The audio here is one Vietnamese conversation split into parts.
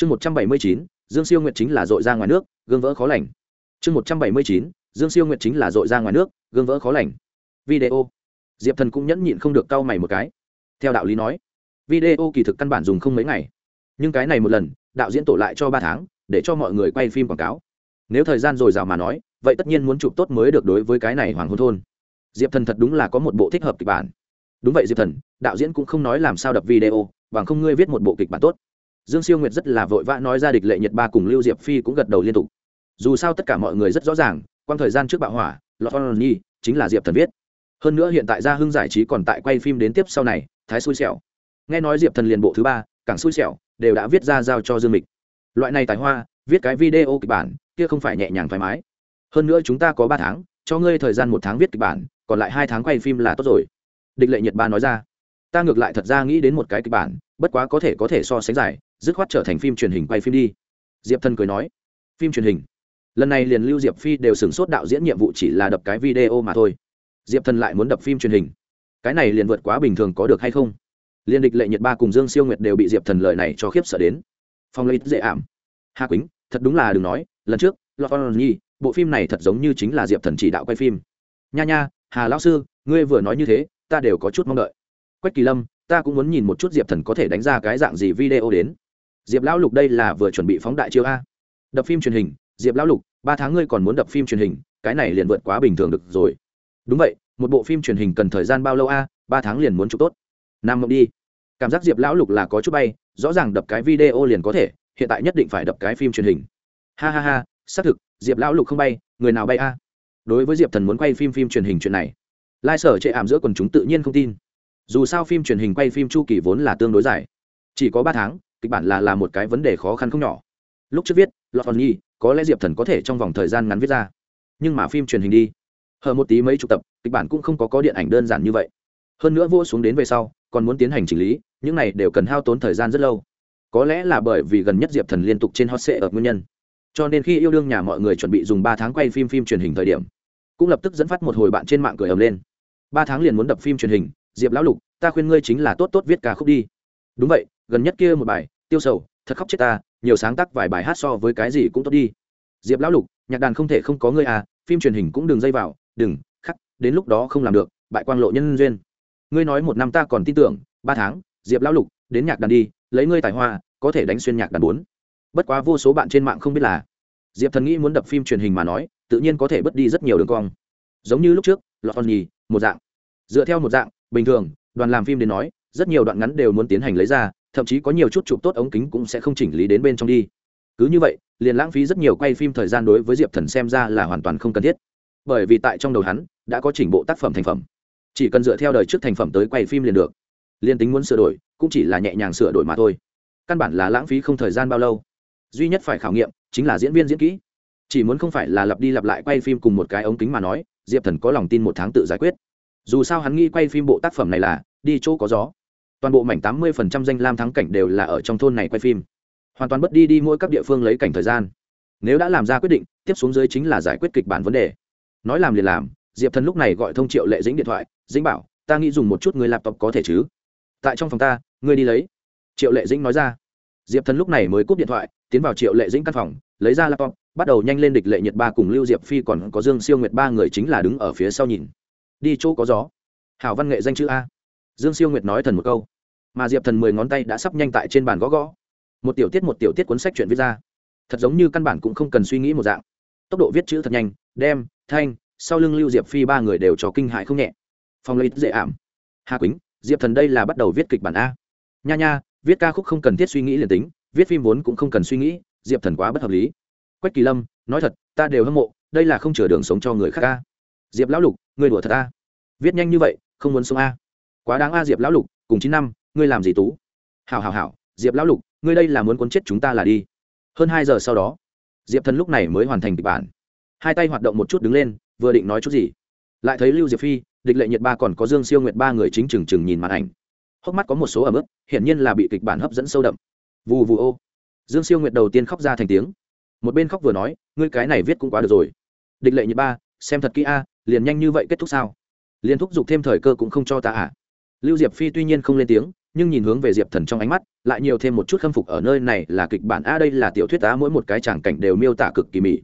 chương một trăm bảy mươi chín, dương siêu nguyện chính là dội ra ngoài nước, gương vỡ khó lành. Chương một trăm bảy mươi chín, dương siêu nguyện chính là dội ra ngoài nước, gương vỡ khó lành. Video. Diệp thần cũng nhẫn nhịn không được cau mày một cái. Theo đạo lý nói, video kỳ thực căn bản dùng không mấy ngày. Nhưng cái này một lần, đạo diễn tổ lại cho ba tháng, để cho mọi người quay phim quảng cáo. Nếu thời gian dồi dào mà nói, vậy tất nhiên muốn chụp tốt mới được đối với cái này hoàng hôn thôn. Diệp thần thật đúng là có một bộ thích hợp kịch bản. Đúng vậy diệp thần, đạo diễn cũng không nói làm sao đập video, bằng không ngươi viết một bộ kịch bản tốt dương siêu nguyệt rất là vội vã nói ra địch lệ nhật ba cùng lưu diệp phi cũng gật đầu liên tục. Dù sao tất cả mọi người rất rõ ràng, quang thời gian trước bạo hỏa lọt nhi chính là diệp thần viết. Hơn nữa hiện tại gia hưng giải trí còn tại quay phim đến tiếp sau này, thái xui xẻo. Nghe nói diệp thần liền bộ thứ ba càng xui xẻo, đều đã viết ra giao cho dương mịch. Loại này tài hoa, viết cái video kịch bản, kia không phải nhẹ nhàng thoải mái. Hơn nữa chúng ta có ba tháng, cho ngươi thời gian một tháng viết kịch bản, còn lại hai tháng quay phim là tốt rồi. Địch lệ nhật ba nói ra. Ta ngược lại thật ra nghĩ đến một cái kịch bản, bất quá có thể có thể so sánh dài dứt khoát trở thành phim truyền hình quay phim đi. Diệp thần cười nói, phim truyền hình. Lần này liền lưu diệp phi đều sửng sốt đạo diễn nhiệm vụ chỉ là đập cái video mà thôi. Diệp thần lại muốn đập phim truyền hình. Cái này liền vượt quá bình thường có được hay không? Liên địch lệ nhật ba cùng dương siêu nguyệt đều bị diệp thần lời này cho khiếp sợ đến. Phong lấy dễ ảm. Hà quýnh, thật đúng là đừng nói, lần trước, lọt con nhi, bộ phim này thật giống như chính là diệp thần chỉ đạo quay phim. Nha nha, hà lão sư, ngươi vừa nói như thế, ta đều có chút mong đợi. Quách kỳ lâm, ta cũng muốn nhìn một chút diệp thần có thể đánh ra cái dạng gì video đến diệp lão lục đây là vừa chuẩn bị phóng đại chiêu a. Đập phim truyền hình, diệp lão lục, ba tháng ngươi còn muốn đập phim truyền hình, cái này liền vượt quá bình thường được rồi. Đúng vậy, một bộ phim truyền hình cần thời gian bao lâu a, ba tháng liền muốn chụp tốt. Nam mộng đi. Cảm giác diệp lão lục là có chút bay, rõ ràng đập cái video liền có thể, hiện tại nhất định phải đập cái phim truyền hình. Ha ha ha, xác thực, diệp lão lục không bay, người nào bay a? Đối với diệp thần muốn quay phim phim truyền hình chuyện này, lai sở chệ ảm giữa quần chúng tự nhiên không tin. Dù sao phim truyền hình quay phim chu kỳ vốn là tương đối dài. Chỉ có ba tháng kịch bản là là một cái vấn đề khó khăn không nhỏ. Lúc trước viết, lọt hòn nhi, có lẽ diệp thần có thể trong vòng thời gian ngắn viết ra. Nhưng mà phim truyền hình đi. Hờ một tí mấy chục tập, kịch bản cũng không có có điện ảnh đơn giản như vậy. Hơn nữa vô xuống đến về sau, còn muốn tiến hành chỉnh lý, những này đều cần hao tốn thời gian rất lâu. Có lẽ là bởi vì gần nhất diệp thần liên tục trên hot sệ ở nguyên nhân. Cho nên khi yêu đương nhà mọi người chuẩn bị dùng ba tháng quay phim phim truyền hình thời điểm, cũng lập tức dẫn phát một hồi bạn trên mạng cười ầm lên. Ba tháng liền muốn đập phim truyền hình, diệp lão lục, ta khuyên ngươi chính là tốt tốt viết ca khúc đi. Đúng vậy, gần nhất kia một bài tiêu sầu, thật khóc chết ta, nhiều sáng tác vài bài hát so với cái gì cũng tốt đi. Diệp lão lục, nhạc đàn không thể không có ngươi à phim truyền hình cũng đừng dây vào, đừng, khắc, đến lúc đó không làm được, bại quang lộ nhân duyên. Ngươi nói một năm ta còn tin tưởng, ba tháng, diệp lão lục, đến nhạc đàn đi, lấy ngươi tài hoa, có thể đánh xuyên nhạc đàn bốn. Bất quá vô số bạn trên mạng không biết là, diệp thần nghĩ muốn đập phim truyền hình mà nói, tự nhiên có thể bớt đi rất nhiều đường cong. Giống như lúc trước, lọt con nhì, một dạng. Dựa theo một dạng, bình thường, đoàn làm phim đến nói, rất nhiều đoạn ngắn đều muốn tiến hành lấy ra thậm chí có nhiều chút chụp tốt ống kính cũng sẽ không chỉnh lý đến bên trong đi. Cứ như vậy, liền lãng phí rất nhiều quay phim thời gian đối với diệp thần xem ra là hoàn toàn không cần thiết. Bởi vì tại trong đầu hắn, đã có chỉnh bộ tác phẩm thành phẩm. Chỉ cần dựa theo đời trước thành phẩm tới quay phim liền được. Liên tính muốn sửa đổi, cũng chỉ là nhẹ nhàng sửa đổi mà thôi. Căn bản là lãng phí không thời gian bao lâu. Duy nhất phải khảo nghiệm, chính là diễn viên diễn kỹ. Chỉ muốn không phải là lặp đi lặp lại quay phim cùng một cái ống kính mà nói, diệp thần có lòng tin một tháng tự giải quyết. Dù sao hắn nghĩ quay phim bộ tác phẩm này là, đi chỗ có gió toàn bộ mảnh tám mươi phần trăm danh lam thắng cảnh đều là ở trong thôn này quay phim. Hoàn toàn bất đi đi mỗi các địa phương lấy cảnh thời gian. Nếu đã làm ra quyết định, tiếp xuống dưới chính là giải quyết kịch bản vấn đề. Nói làm liền làm, diệp thần lúc này gọi thông triệu lệ dĩnh điện thoại dĩnh bảo, ta nghĩ dùng một chút người laptop có thể chứ? Tại trong phòng ta, ngươi đi lấy. Triệu lệ dĩnh nói ra. Diệp thần lúc này mới cúp điện thoại, tiến vào triệu lệ dĩnh căn phòng, lấy ra laptop, bắt đầu nhanh lên địch lệ nhiệt ba cùng lưu diệp phi còn có dương siêu nguyệt ba người chính là đứng ở phía sau nhìn. Đi chỗ có gió. Hảo văn nghệ danh chữ a dương siêu nguyệt nói thần một câu. Mà diệp thần mười ngón tay đã sắp nhanh tại trên bàn gõ gõ. Một tiểu tiết một tiểu tiết cuốn sách chuyện viết ra. Thật giống như căn bản cũng không cần suy nghĩ một dạng. Tốc độ viết chữ thật nhanh, đem, thanh, sau lưng lưu diệp phi ba người đều cho kinh hại không nhẹ. Phong lấy dễ ảm. Hà quýnh, diệp thần đây là bắt đầu viết kịch bản a. Nha nha, viết ca khúc không cần thiết suy nghĩ liền tính, viết phim vốn cũng không cần suy nghĩ, diệp thần quá bất hợp lý. Quách kỳ lâm, nói thật, ta đều hâm mộ, đây là không chừa đường sống cho người khác a. Diệp lão lục, người đùa thật a. Viết nhanh như vậy, không muốn sống a quá đáng a, diệp lão lục, cùng chín năm, ngươi làm gì tú? Hảo hảo hảo, diệp lão lục, ngươi đây là muốn cuốn chết chúng ta là đi. Hơn hai giờ sau đó, diệp thần lúc này mới hoàn thành kịch bản. Hai tay hoạt động một chút đứng lên, vừa định nói chút gì. Lại thấy lưu diệp phi, địch lệ nhiệt ba còn có dương siêu nguyệt ba người chính trừng trừng nhìn màn ảnh. Hốc mắt có một số ẩm ướt, hiển nhiên là bị kịch bản hấp dẫn sâu đậm. Vù vù ô. Dương siêu nguyệt đầu tiên khóc ra thành tiếng. Một bên khóc vừa nói, ngươi cái này viết cũng quá được rồi. Địch lệ nhiệt ba, xem thật kỹ a, liền nhanh như vậy kết thúc sao? Liền thúc giục thêm thời cơ cũng không cho ta à? Lưu diệp phi tuy nhiên không lên tiếng, nhưng nhìn hướng về diệp thần trong ánh mắt, lại nhiều thêm một chút khâm phục ở nơi này là kịch bản a, đây là tiểu thuyết á mỗi một cái tràng cảnh đều miêu tả cực kỳ mỹ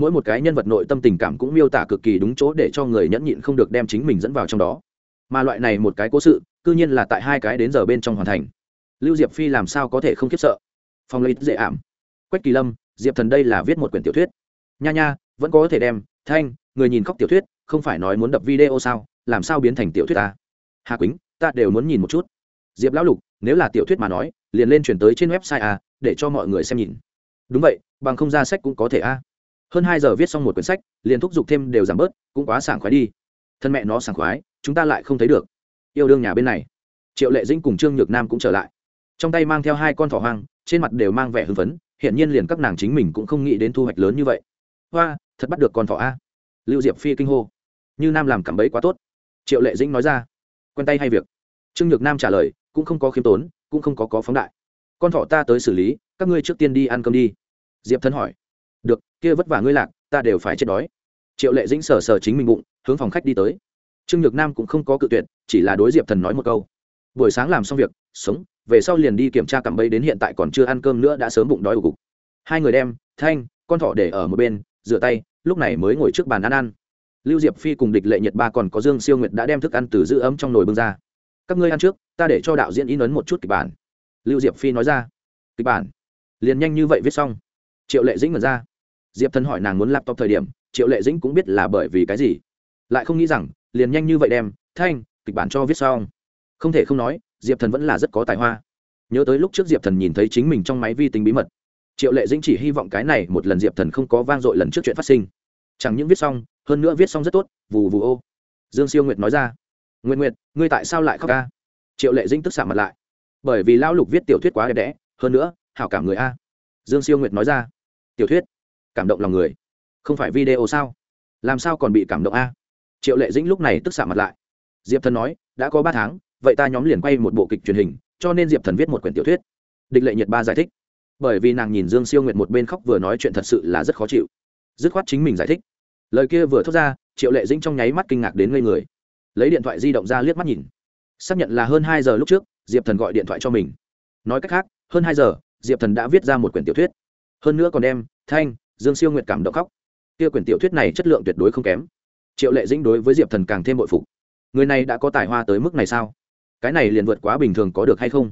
mỗi một cái nhân vật nội tâm tình cảm cũng miêu tả cực kỳ đúng chỗ để cho người nhẫn nhịn không được đem chính mình dẫn vào trong đó. Mà loại này một cái cố sự, cư nhiên là tại hai cái đến giờ bên trong hoàn thành. Lưu diệp phi làm sao có thể không khiếp sợ? Phong lấy dễ ảm. Quách kỳ lâm, diệp thần đây là viết một quyển tiểu thuyết. Nha nha, vẫn có thể đem, thanh, người nhìn khóc tiểu thuyết, không phải nói muốn đập video sao, làm sao biến thành tiểu thuyết ta hà quýnh ta đều muốn nhìn một chút. Diệp lão lục, nếu là tiểu thuyết mà nói, liền lên chuyển tới trên website a để cho mọi người xem nhìn. Đúng vậy, bằng không ra sách cũng có thể a hơn hai giờ viết xong một quyển sách, liền thúc giục thêm đều giảm bớt, cũng quá sảng khoái đi. Thân mẹ nó sảng khoái, chúng ta lại không thấy được. Yêu đương nhà bên này. Triệu lệ dĩnh cùng trương nhược nam cũng trở lại. Trong tay mang theo hai con thỏ hoang, trên mặt đều mang vẻ hưng phấn hiện nhiên liền các nàng chính mình cũng không nghĩ đến thu hoạch lớn như vậy. Hoa, thật bắt được con thỏ a. Lưu diệp phi kinh hô. Như nam làm cảm bấy quá tốt. Triệu lệ dĩnh nói ra quen tay hay việc? Trương nhược nam trả lời, cũng không có khiêm tốn, cũng không có có phóng đại. Con thỏ ta tới xử lý, các ngươi trước tiên đi ăn cơm đi. Diệp thân hỏi. Được, kia vất vả ngươi lạc, ta đều phải chết đói. Triệu lệ dĩnh sờ sờ chính mình bụng, hướng phòng khách đi tới. Trương nhược nam cũng không có cự tuyệt, chỉ là đối diệp thần nói một câu. Buổi sáng làm xong việc, sống, về sau liền đi kiểm tra cặm bẫy đến hiện tại còn chưa ăn cơm nữa đã sớm bụng đói ủ cục. Hai người đem, thanh, con thỏ để ở một bên, rửa tay, lúc này mới ngồi trước bàn ăn ăn lưu diệp phi cùng địch lệ nhật ba còn có dương siêu nguyệt đã đem thức ăn từ giữ ấm trong nồi bưng ra. Các ngươi ăn trước, ta để cho đạo diễn in ấn một chút kịch bản. Lưu diệp phi nói ra. Kịch bản? Liền nhanh như vậy viết xong. Triệu lệ dĩnh mở ra. Diệp thần hỏi nàng muốn laptop thời điểm, triệu lệ dĩnh cũng biết là bởi vì cái gì. Lại không nghĩ rằng, liền nhanh như vậy đem, thanh, kịch bản cho viết xong. Không thể không nói, diệp thần vẫn là rất có tài hoa. Nhớ tới lúc trước diệp thần nhìn thấy chính mình trong máy vi tính bí mật, triệu lệ dĩnh chỉ hy vọng cái này một lần diệp thần không có vang dội lần trước chuyện phát sinh. Chẳng những viết xong hơn nữa viết xong rất tốt, vù vù ô. Dương siêu nguyệt nói ra nguyện nguyệt, ngươi tại sao lại khóc ca? Triệu lệ dĩnh tức xả mặt lại, bởi vì lão lục viết tiểu thuyết quá đẹp đẽ, hơn nữa, hảo cảm người a. Dương siêu nguyệt nói ra, tiểu thuyết, cảm động lòng người, không phải video sao? Làm sao còn bị cảm động a? Triệu lệ dĩnh lúc này tức xả mặt lại, diệp thần nói, đã có ba tháng, vậy ta nhóm liền quay một bộ kịch truyền hình, cho nên diệp thần viết một quyển tiểu thuyết. Địch lệ nhiệt ba giải thích, bởi vì nàng nhìn dương siêu nguyệt một bên khóc vừa nói chuyện thật sự là rất khó chịu, dứt khoát chính mình giải thích lời kia vừa thốt ra, triệu lệ dĩnh trong nháy mắt kinh ngạc đến ngây người. Lấy điện thoại di động ra liếc mắt nhìn. Xác nhận là hơn hai giờ lúc trước, diệp thần gọi điện thoại cho mình. Nói cách khác, hơn hai giờ, diệp thần đã viết ra một quyển tiểu thuyết. Hơn nữa còn đem, thanh, dương siêu nguyệt cảm động khóc. Kia quyển tiểu thuyết này chất lượng tuyệt đối không kém. Triệu lệ dĩnh đối với diệp thần càng thêm bội phục. Người này đã có tài hoa tới mức này sao? Cái này liền vượt quá bình thường có được hay không?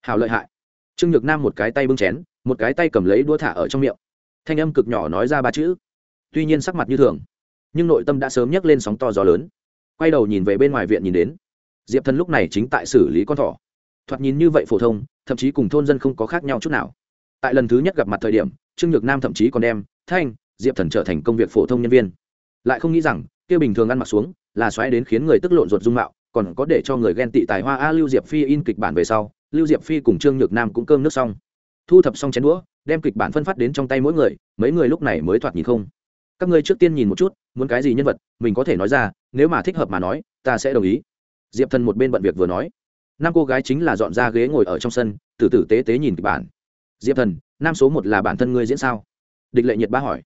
Hào lợi hại. Trương nhược nam một cái tay bưng chén, một cái tay cầm lấy đũa thả ở trong miệng. Thanh âm cực nhỏ nói ra ba chữ tuy nhiên sắc mặt như thường, nhưng nội tâm đã sớm nhấc lên sóng to gió lớn. Quay đầu nhìn về bên ngoài viện nhìn đến, diệp thần lúc này chính tại xử lý con thỏ. Thoạt nhìn như vậy phổ thông, thậm chí cùng thôn dân không có khác nhau chút nào. Tại lần thứ nhất gặp mặt thời điểm, trương nhược nam thậm chí còn đem, thanh, diệp thần trở thành công việc phổ thông nhân viên. Lại không nghĩ rằng, kia bình thường ăn mặc xuống, là xoáy đến khiến người tức lộn ruột dung mạo, còn có để cho người ghen tị tài hoa. A, lưu diệp phi in kịch bản về sau, lưu diệp phi cùng trương nhược nam cũng cơm nước xong. Thu thập xong chén đũa, đem kịch bản phân phát đến trong tay mỗi người, mấy người lúc này mới thoạt nhìn không các ngươi trước tiên nhìn một chút, muốn cái gì nhân vật, mình có thể nói ra, nếu mà thích hợp mà nói, ta sẽ đồng ý. Diệp thần một bên bận việc vừa nói. Năm cô gái chính là dọn ra ghế ngồi ở trong sân, từ tử tế tế nhìn kịch bản. Diệp thần, nam số một là bản thân ngươi diễn sao? Địch lệ nhiệt ba hỏi.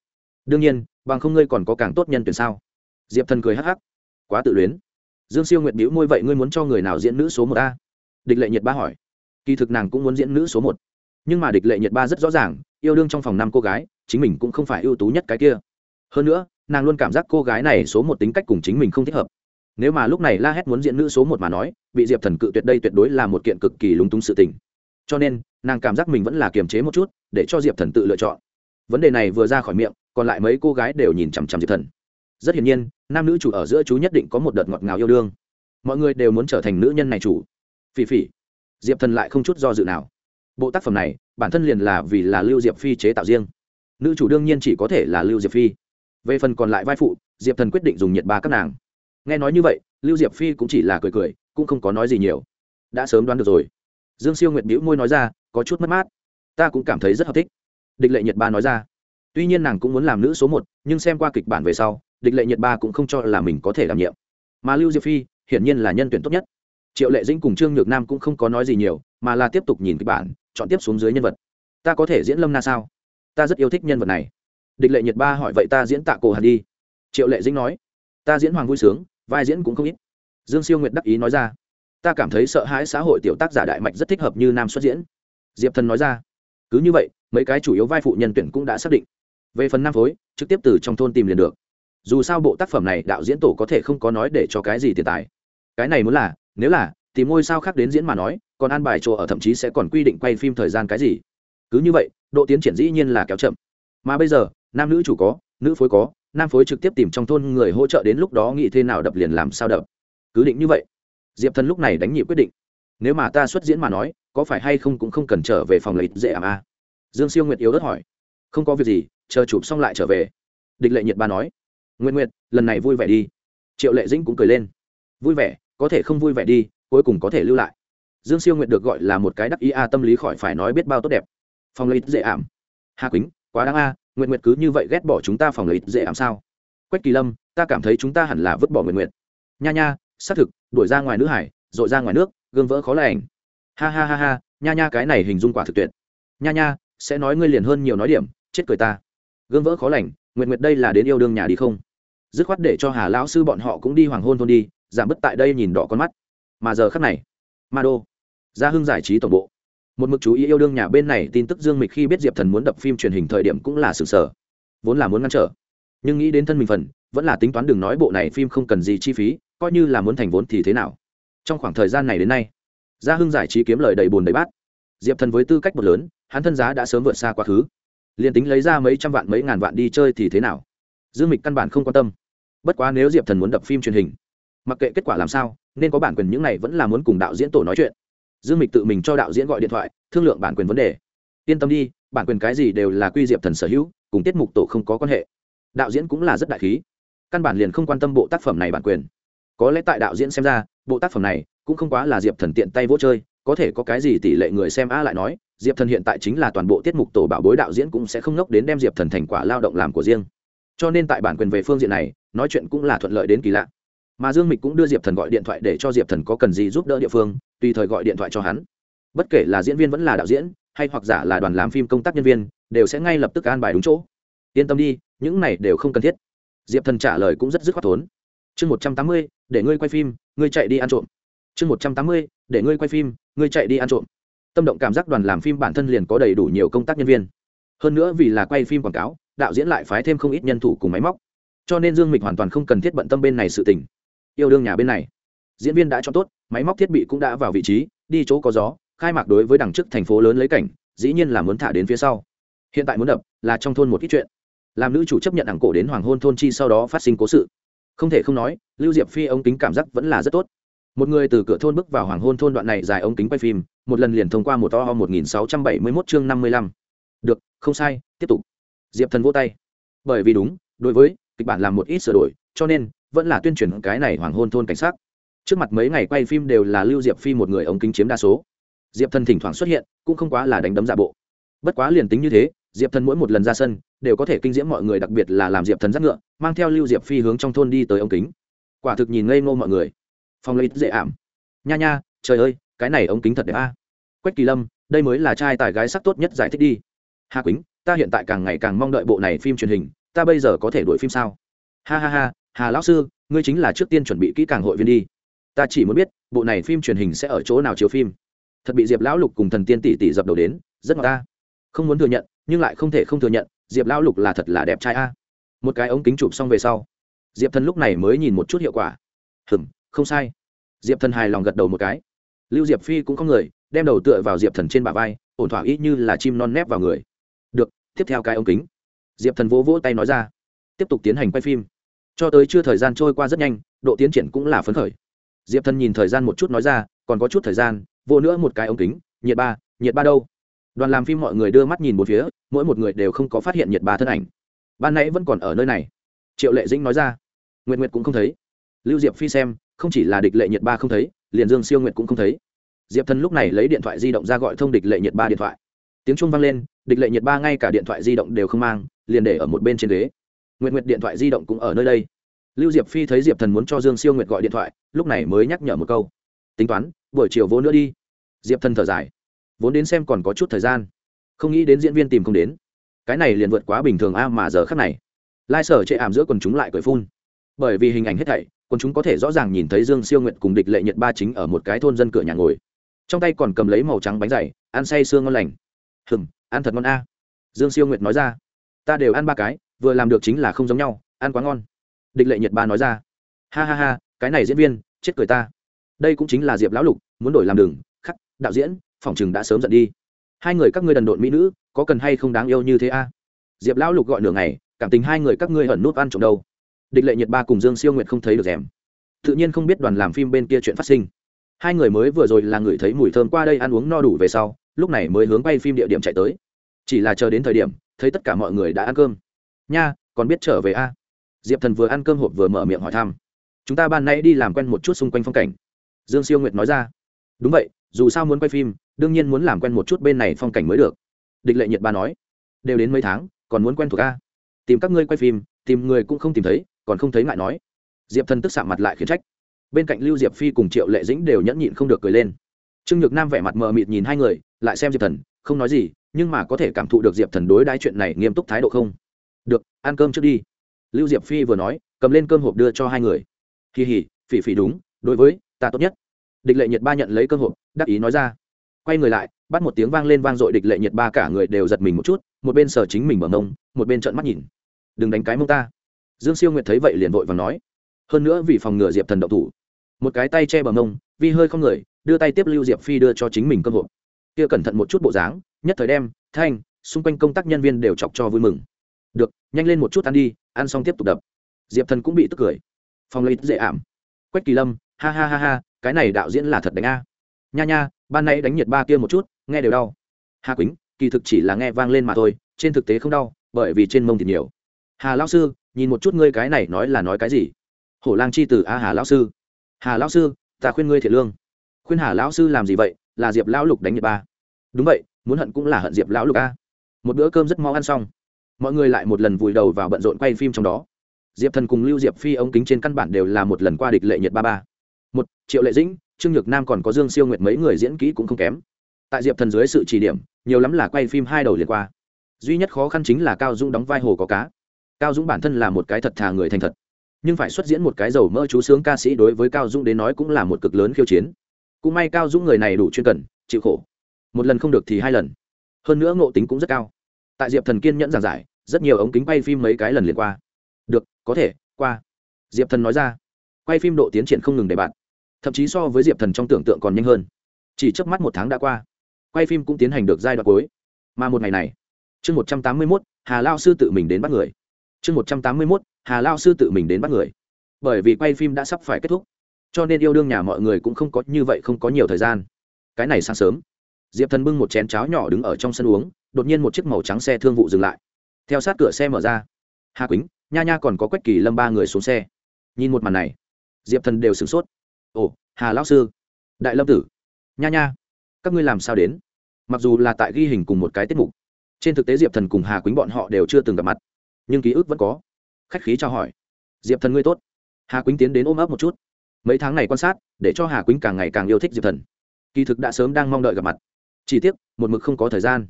Đương nhiên, bằng không ngươi còn có càng tốt nhân tuyển sao? Diệp thần cười hắc hắc. Quá tự luyến. Dương siêu nguyệt biểu môi vậy ngươi muốn cho người nào diễn nữ số một a? Địch lệ nhiệt ba hỏi. Kỳ thực nàng cũng muốn diễn nữ số một. Nhưng mà địch lệ nhiệt ba rất rõ ràng, yêu đương trong phòng năm cô gái, chính mình cũng không phải ưu tú nhất cái kia hơn nữa, nàng luôn cảm giác cô gái này số một tính cách cùng chính mình không thích hợp. Nếu mà lúc này la hét muốn diễn nữ số một mà nói, bị diệp thần cự tuyệt đây tuyệt đối là một kiện cực kỳ lúng túng sự tình. Cho nên, nàng cảm giác mình vẫn là kiềm chế một chút, để cho diệp thần tự lựa chọn. Vấn đề này vừa ra khỏi miệng, còn lại mấy cô gái đều nhìn chằm chằm diệp thần. Rất hiển nhiên, nam nữ chủ ở giữa chú nhất định có một đợt ngọt ngào yêu đương. Mọi người đều muốn trở thành nữ nhân này chủ. Phỉ phỉ. Diệp thần lại không chút do dự nào. Bộ tác phẩm này, bản thân liền là vì là lưu diệp phi chế tạo riêng. Nữ chủ đương nhiên chỉ có thể là lưu diệp phi về phần còn lại vai phụ, diệp thần quyết định dùng nhiệt ba các nàng. Nghe nói như vậy, lưu diệp phi cũng chỉ là cười cười, cũng không có nói gì nhiều. Đã sớm đoán được rồi. Dương siêu nguyệt bĩu môi nói ra, có chút mất mát. Ta cũng cảm thấy rất hợp thích. Địch lệ nhiệt ba nói ra. Tuy nhiên nàng cũng muốn làm nữ số một, nhưng xem qua kịch bản về sau, địch lệ nhiệt ba cũng không cho là mình có thể đảm nhiệm. Mà lưu diệp phi, hiển nhiên là nhân tuyển tốt nhất. Triệu lệ dĩnh cùng trương nhược nam cũng không có nói gì nhiều, mà là tiếp tục nhìn kịch bản, chọn tiếp xuống dưới nhân vật. Ta có thể diễn lâm na sao? Ta rất yêu thích nhân vật này địch lệ nhiệt ba hỏi vậy ta diễn tạ cổ hạt đi. Triệu lệ dĩnh nói, ta diễn hoàng vui sướng, vai diễn cũng không ít. Dương siêu nguyệt đắc ý nói ra, ta cảm thấy sợ hãi xã hội tiểu tác giả đại mạch rất thích hợp như nam xuất diễn. Diệp thần nói ra, cứ như vậy, mấy cái chủ yếu vai phụ nhân tuyển cũng đã xác định. Về phần nam phối, trực tiếp từ trong thôn tìm liền được. Dù sao bộ tác phẩm này đạo diễn tổ có thể không có nói để cho cái gì tiền tài. Cái này muốn là, nếu là thì ngôi sao khác đến diễn mà nói, còn an bài chỗ ở thậm chí sẽ còn quy định quay phim thời gian cái gì. Cứ như vậy, độ tiến triển dĩ nhiên là kéo chậm. Mà bây giờ nam nữ chủ có, nữ phối có, nam phối trực tiếp tìm trong thôn người hỗ trợ đến lúc đó nghĩ thế nào đập liền làm sao đập. Cứ định như vậy. Diệp thần lúc này đánh nhị quyết định. Nếu mà ta xuất diễn mà nói, có phải hay không cũng không cần trở về phòng lấy dễ ảm a? À? dương siêu nguyệt yếu ớt hỏi. Không có việc gì, chờ chụp xong lại trở về. Địch lệ nhiệt ba nói. Nguyện nguyệt, lần này vui vẻ đi. Triệu lệ dĩnh cũng cười lên. Vui vẻ, có thể không vui vẻ đi, cuối cùng có thể lưu lại. Dương siêu nguyệt được gọi là một cái đắc ý a, tâm lý khỏi phải nói biết bao tốt đẹp. Phòng lấy dễ ảm. Hà quýnh, quá đáng a nguyện nguyệt cứ như vậy ghét bỏ chúng ta phòng lấy dễ ảm sao? Quách kỳ lâm, ta cảm thấy chúng ta hẳn là vứt bỏ nguyện nguyệt nha nha, xác thực, đuổi ra ngoài nữ hải dội ra ngoài nước, gương vỡ khó lành. Ha ha ha ha, nha nha, cái này hình dung quả thực tuyệt. Nha nha, sẽ nói ngươi liền hơn nhiều nói điểm, chết cười ta. Gương vỡ khó lành, nguyện nguyệt đây là đến yêu đương nhà đi không? Dứt khoát để cho hà lão sư bọn họ cũng đi hoàng hôn thôn đi, giảm bớt tại đây nhìn đỏ con mắt. Mà giờ khắc này ma đô gia hưng giải trí tổng bộ một mực chú ý yêu đương nhà bên này tin tức dương mịch khi biết diệp thần muốn đập phim truyền hình thời điểm cũng là sự sở vốn là muốn ngăn trở. Nhưng nghĩ đến thân mình phần, vẫn là tính toán đừng nói bộ này phim không cần gì chi phí, coi như là muốn thành vốn thì thế nào. Trong khoảng thời gian này đến nay, gia hưng giải trí kiếm lời đầy bùn đầy bát. Diệp thần với tư cách một lớn, hắn thân giá đã sớm vượt xa quá khứ. Liền tính lấy ra mấy trăm vạn mấy ngàn vạn đi chơi thì thế nào? Dương mịch căn bản không quan tâm. Bất quá nếu diệp thần muốn đập phim truyền hình, mặc kệ kết quả làm sao, nên có bản quyền những này vẫn là muốn cùng đạo diễn tổ nói chuyện dương mịch tự mình cho đạo diễn gọi điện thoại, thương lượng bản quyền vấn đề. Yên tâm đi, bản quyền cái gì đều là quy diệp thần sở hữu, cùng tiết mục tổ không có quan hệ. Đạo diễn cũng là rất đại khí. Căn bản liền không quan tâm bộ tác phẩm này bản quyền. Có lẽ tại đạo diễn xem ra, bộ tác phẩm này cũng không quá là diệp thần tiện tay vỗ chơi, có thể có cái gì tỷ lệ người xem a lại nói, diệp thần hiện tại chính là toàn bộ tiết mục tổ bảo bối đạo diễn cũng sẽ không ngốc đến đem diệp thần thành quả lao động làm của riêng. Cho nên tại bản quyền về phương diện này, nói chuyện cũng là thuận lợi đến kỳ lạ mà dương mịch cũng đưa diệp thần gọi điện thoại để cho diệp thần có cần gì giúp đỡ địa phương, tùy thời gọi điện thoại cho hắn. Bất kể là diễn viên vẫn là đạo diễn, hay hoặc giả là đoàn làm phim công tác nhân viên, đều sẽ ngay lập tức an bài đúng chỗ. Yên tâm đi, những này đều không cần thiết. Diệp thần trả lời cũng rất dứt khoát thốn. Chương một trăm tám mươi, để ngươi quay phim, ngươi chạy đi ăn trộm. Chương một trăm tám mươi, để ngươi quay phim, ngươi chạy đi ăn trộm. Tâm động cảm giác đoàn làm phim bản thân liền có đầy đủ nhiều công tác nhân viên. Hơn nữa vì là quay phim quảng cáo, đạo diễn lại phái thêm không ít nhân thủ cùng máy móc. Cho nên dương mịch hoàn toàn không cần thiết bận tâm bên này sự tình yêu đương nhà bên này. Diễn viên đã cho tốt, máy móc thiết bị cũng đã vào vị trí, đi chỗ có gió, khai mạc đối với đằng trước thành phố lớn lấy cảnh, dĩ nhiên là muốn thả đến phía sau. Hiện tại muốn đập là trong thôn một ít chuyện. Làm nữ chủ chấp nhận đảng cổ đến hoàng hôn thôn chi sau đó phát sinh cố sự. Không thể không nói, lưu diệp phi ống kính cảm giác vẫn là rất tốt. Một người từ cửa thôn bước vào hoàng hôn thôn đoạn này dài ống kính quay phim, một lần liền thông qua một to một nghìn sáu trăm bảy mươi mốt chương năm mươi lăm. Được, không sai, tiếp tục. Diệp thần vỗ tay. Bởi vì đúng, đối với kịch bản làm một ít sửa đổi, cho nên vẫn là tuyên truyền cái này hoàng hôn thôn cảnh sát. Trước mặt mấy ngày quay phim đều là lưu diệp phi một người ống kính chiếm đa số. Diệp thần thỉnh thoảng xuất hiện, cũng không quá là đánh đấm giả bộ. Bất quá liền tính như thế, diệp thần mỗi một lần ra sân, đều có thể kinh diễm mọi người, đặc biệt là làm diệp thần dắt ngựa, mang theo lưu diệp phi hướng trong thôn đi tới ống kính. Quả thực nhìn ngây ngô mọi người. Phong lấy dễ ảm. Nha nha, trời ơi, cái này ống kính thật đẹp a. Quách kỳ lâm, đây mới là trai tài gái sắc tốt nhất giải thích đi. Hà quýnh, ta hiện tại càng ngày càng mong đợi bộ này phim truyền hình, ta bây giờ có thể đuổi phim sao? Ha ha ha hà lão sư, ngươi chính là trước tiên chuẩn bị kỹ càng hội viên đi. Ta chỉ muốn biết, bộ này phim truyền hình sẽ ở chỗ nào chiếu phim. Thật bị diệp lão lục cùng thần tiên tỷ tỷ dập đầu đến, rất ngọt ta. Không muốn thừa nhận, nhưng lại không thể không thừa nhận, diệp lão lục là thật là đẹp trai a. Một cái ống kính chụp xong về sau, diệp thần lúc này mới nhìn một chút hiệu quả. Hừng không sai. Diệp thần hài lòng gật đầu một cái. Lưu diệp phi cũng có người, đem đầu tựa vào diệp thần trên bả vai, ổn thỏa ít như là chim non nép vào người. Được, tiếp theo cái ống kính. Diệp thần vỗ vỗ tay nói ra. Tiếp tục tiến hành quay phim cho tới chưa thời gian trôi qua rất nhanh, độ tiến triển cũng là phấn khởi. Diệp thần nhìn thời gian một chút nói ra, còn có chút thời gian, vô nữa một cái ống kính, nhiệt ba nhiệt ba đâu? Đoàn làm phim mọi người đưa mắt nhìn một phía, mỗi một người đều không có phát hiện nhiệt ba thân ảnh. Ban nãy vẫn còn ở nơi này. Triệu lệ dĩnh nói ra. Nguyện nguyệt cũng không thấy. Lưu diệp phi xem, không chỉ là địch lệ nhiệt ba không thấy, liền dương siêu nguyệt cũng không thấy. Diệp thần lúc này lấy điện thoại di động ra gọi thông địch lệ nhiệt ba điện thoại. Tiếng trung vang lên, địch lệ nhiệt ba ngay cả điện thoại di động đều không mang, liền để ở một bên trên ghế nguyện nguyệt điện thoại di động cũng ở nơi đây. Lưu diệp phi thấy diệp thần muốn cho dương siêu nguyệt gọi điện thoại, lúc này mới nhắc nhở một câu. Tính toán, buổi chiều vốn nữa đi. Diệp thần thở dài. Vốn đến xem còn có chút thời gian. Không nghĩ đến diễn viên tìm không đến. Cái này liền vượt quá bình thường a mà giờ khắc này. Lai sở chệ ảm giữa quần chúng lại cười phun. Bởi vì hình ảnh hết thảy, quần chúng có thể rõ ràng nhìn thấy dương siêu nguyệt cùng địch lệ nhật ba chính ở một cái thôn dân cửa nhà ngồi. Trong tay còn cầm lấy màu trắng bánh dày, ăn say sương ngon lành. Hừng ăn thật ngon a. Dương siêu nguyệt nói ra. Ta đều ăn ba cái vừa làm được chính là không giống nhau, ăn quá ngon. Địch lệ nhật ba nói ra. Ha ha ha, cái này diễn viên, chết cười ta. Đây cũng chính là diệp lão lục, muốn đổi làm đường, khắc, đạo diễn, phòng chừng đã sớm giận đi. Hai người các ngươi đần độn mỹ nữ, có cần hay không đáng yêu như thế a? Diệp lão lục gọi nửa ngày, cảm tình hai người các ngươi hận nút ăn trộm đâu. Địch lệ nhật ba cùng dương siêu nguyệt không thấy được rèm. Tự nhiên không biết đoàn làm phim bên kia chuyện phát sinh. Hai người mới vừa rồi là người thấy mùi thơm qua đây ăn uống no đủ về sau, lúc này mới hướng bay phim địa điểm chạy tới. Chỉ là chờ đến thời điểm, thấy tất cả mọi người đã ăn cơm nha, còn biết trở về a? Diệp thần vừa ăn cơm hộp vừa mở miệng hỏi thăm. Chúng ta ban nay đi làm quen một chút xung quanh phong cảnh. Dương siêu nguyệt nói ra. Đúng vậy, dù sao muốn quay phim, đương nhiên muốn làm quen một chút bên này phong cảnh mới được. Địch lệ nhiệt ba nói. Đều đến mấy tháng, còn muốn quen thuộc a? Tìm các ngươi quay phim, tìm người cũng không tìm thấy, còn không thấy ngại nói. Diệp thần tức sạm mặt lại khiến trách. Bên cạnh lưu diệp phi cùng triệu lệ dĩnh đều nhẫn nhịn không được cười lên. Trương nhược nam vẻ mặt mờ mịt nhìn hai người, lại xem diệp thần, không nói gì, nhưng mà có thể cảm thụ được diệp thần đối đãi chuyện này nghiêm túc thái độ không? Ăn cơm trước đi. Lưu diệp phi vừa nói, cầm lên cơm hộp đưa cho hai người. Kỳ hỉ phỉ phỉ đúng, đối với ta tốt nhất. Địch lệ nhiệt ba nhận lấy cơm hộp, đắc ý nói ra. Quay người lại, bắt một tiếng vang lên vang dội địch lệ nhiệt ba cả người đều giật mình một chút, một bên sờ chính mình bờ mông, một bên trợn mắt nhìn. Đừng đánh cái mông ta. Dương siêu nguyệt thấy vậy liền vội và nói. Hơn nữa vì phòng ngừa diệp thần đậu thủ. Một cái tay che bờ mông, vi hơi không người, đưa tay tiếp lưu diệp phi đưa cho chính mình cơm hộp. Kia cẩn thận một chút bộ dáng, nhất thời đem, thanh, xung quanh công tác nhân viên đều chọc cho vui mừng được, nhanh lên một chút ăn đi, ăn xong tiếp tục đập. Diệp thần cũng bị tức cười. Phong lấy dễ ảm. Quách kỳ lâm, ha ha ha ha, cái này đạo diễn là thật đánh a. Nha nha, ban nãy đánh nhiệt ba kia một chút, nghe đều đau. Hà quýnh, kỳ thực chỉ là nghe vang lên mà thôi, trên thực tế không đau, bởi vì trên mông thì nhiều. Hà lão sư, nhìn một chút ngươi cái này nói là nói cái gì? Hổ lang chi từ a hà lão sư. Hà lão sư, ta khuyên ngươi thiệt lương. Khuyên hà lão sư làm gì vậy? Là diệp lão lục đánh nhiệt ba. Đúng vậy, muốn hận cũng là hận diệp lão lục a. Một bữa cơm rất mau ăn xong mọi người lại một lần vùi đầu vào bận rộn quay phim trong đó. Diệp thần cùng lưu diệp phi ống kính trên căn bản đều là một lần qua địch lệ nhiệt ba ba. Một, triệu lệ dĩnh, trương nhược nam còn có dương siêu nguyệt mấy người diễn kỹ cũng không kém. Tại diệp thần dưới sự chỉ điểm, nhiều lắm là quay phim hai đầu liền qua. Duy nhất khó khăn chính là cao dũng đóng vai hồ có cá. Cao dũng bản thân là một cái thật thà người thành thật. Nhưng phải xuất diễn một cái dầu mơ chú sướng ca sĩ đối với cao dũng đến nói cũng là một cực lớn khiêu chiến. Cũng may cao dũng người này đủ chuyên cần, chịu khổ. Một lần không được thì hai lần. Hơn nữa ngộ tính cũng rất cao. Tại diệp thần kiên nhẫn giảng giải rất nhiều ống kính quay phim mấy cái lần liền qua. Được, có thể, qua. Diệp thần nói ra. Quay phim độ tiến triển không ngừng để bạn. Thậm chí so với diệp thần trong tưởng tượng còn nhanh hơn. Chỉ trước mắt một tháng đã qua. Quay phim cũng tiến hành được giai đoạn cuối. Mà một ngày này, chương một trăm tám mươi mốt, hà lao sư tự mình đến bắt người. Chương một trăm tám mươi mốt, hà lao sư tự mình đến bắt người. Bởi vì quay phim đã sắp phải kết thúc. Cho nên yêu đương nhà mọi người cũng không có như vậy không có nhiều thời gian. Cái này sáng sớm. Diệp thần bưng một chén cháo nhỏ đứng ở trong sân uống, đột nhiên một chiếc màu trắng xe thương vụ dừng lại theo sát cửa xe mở ra. Hà quýnh, nha nha còn có quách kỳ lâm ba người xuống xe. Nhìn một màn này, diệp thần đều sửng sốt. Ồ, hà lão sư, đại lâm tử, nha nha, các ngươi làm sao đến? Mặc dù là tại ghi hình cùng một cái tiết mục, trên thực tế diệp thần cùng hà quýnh bọn họ đều chưa từng gặp mặt, nhưng ký ức vẫn có. Khách khí trao hỏi. Diệp thần ngươi tốt. Hà quýnh tiến đến ôm ấp một chút. Mấy tháng này quan sát, để cho hà quýnh càng ngày càng yêu thích diệp thần. Kỳ thực đã sớm đang mong đợi gặp mặt. Chỉ tiếc, một mực không có thời gian.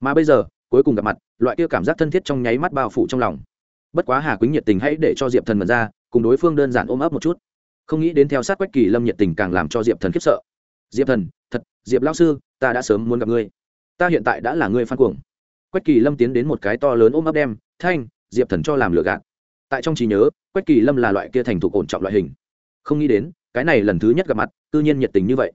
Mà bây giờ cuối cùng gặp mặt, loại kia cảm giác thân thiết trong nháy mắt bao phủ trong lòng. Bất quá hà quýnh nhiệt tình hãy để cho diệp thần mật ra, cùng đối phương đơn giản ôm ấp một chút. Không nghĩ đến theo sát quách kỳ lâm nhiệt tình càng làm cho diệp thần khiếp sợ. Diệp thần, thật, diệp lão sư, ta đã sớm muốn gặp ngươi. Ta hiện tại đã là ngươi phan cuồng. Quách kỳ lâm tiến đến một cái to lớn ôm ấp đem, thanh, diệp thần cho làm lựa gạt. Tại trong trí nhớ, quách kỳ lâm là loại kia thành thục ổn trọng loại hình. Không nghĩ đến, cái này lần thứ nhất gặp mặt tự nhiên nhiệt tình như vậy.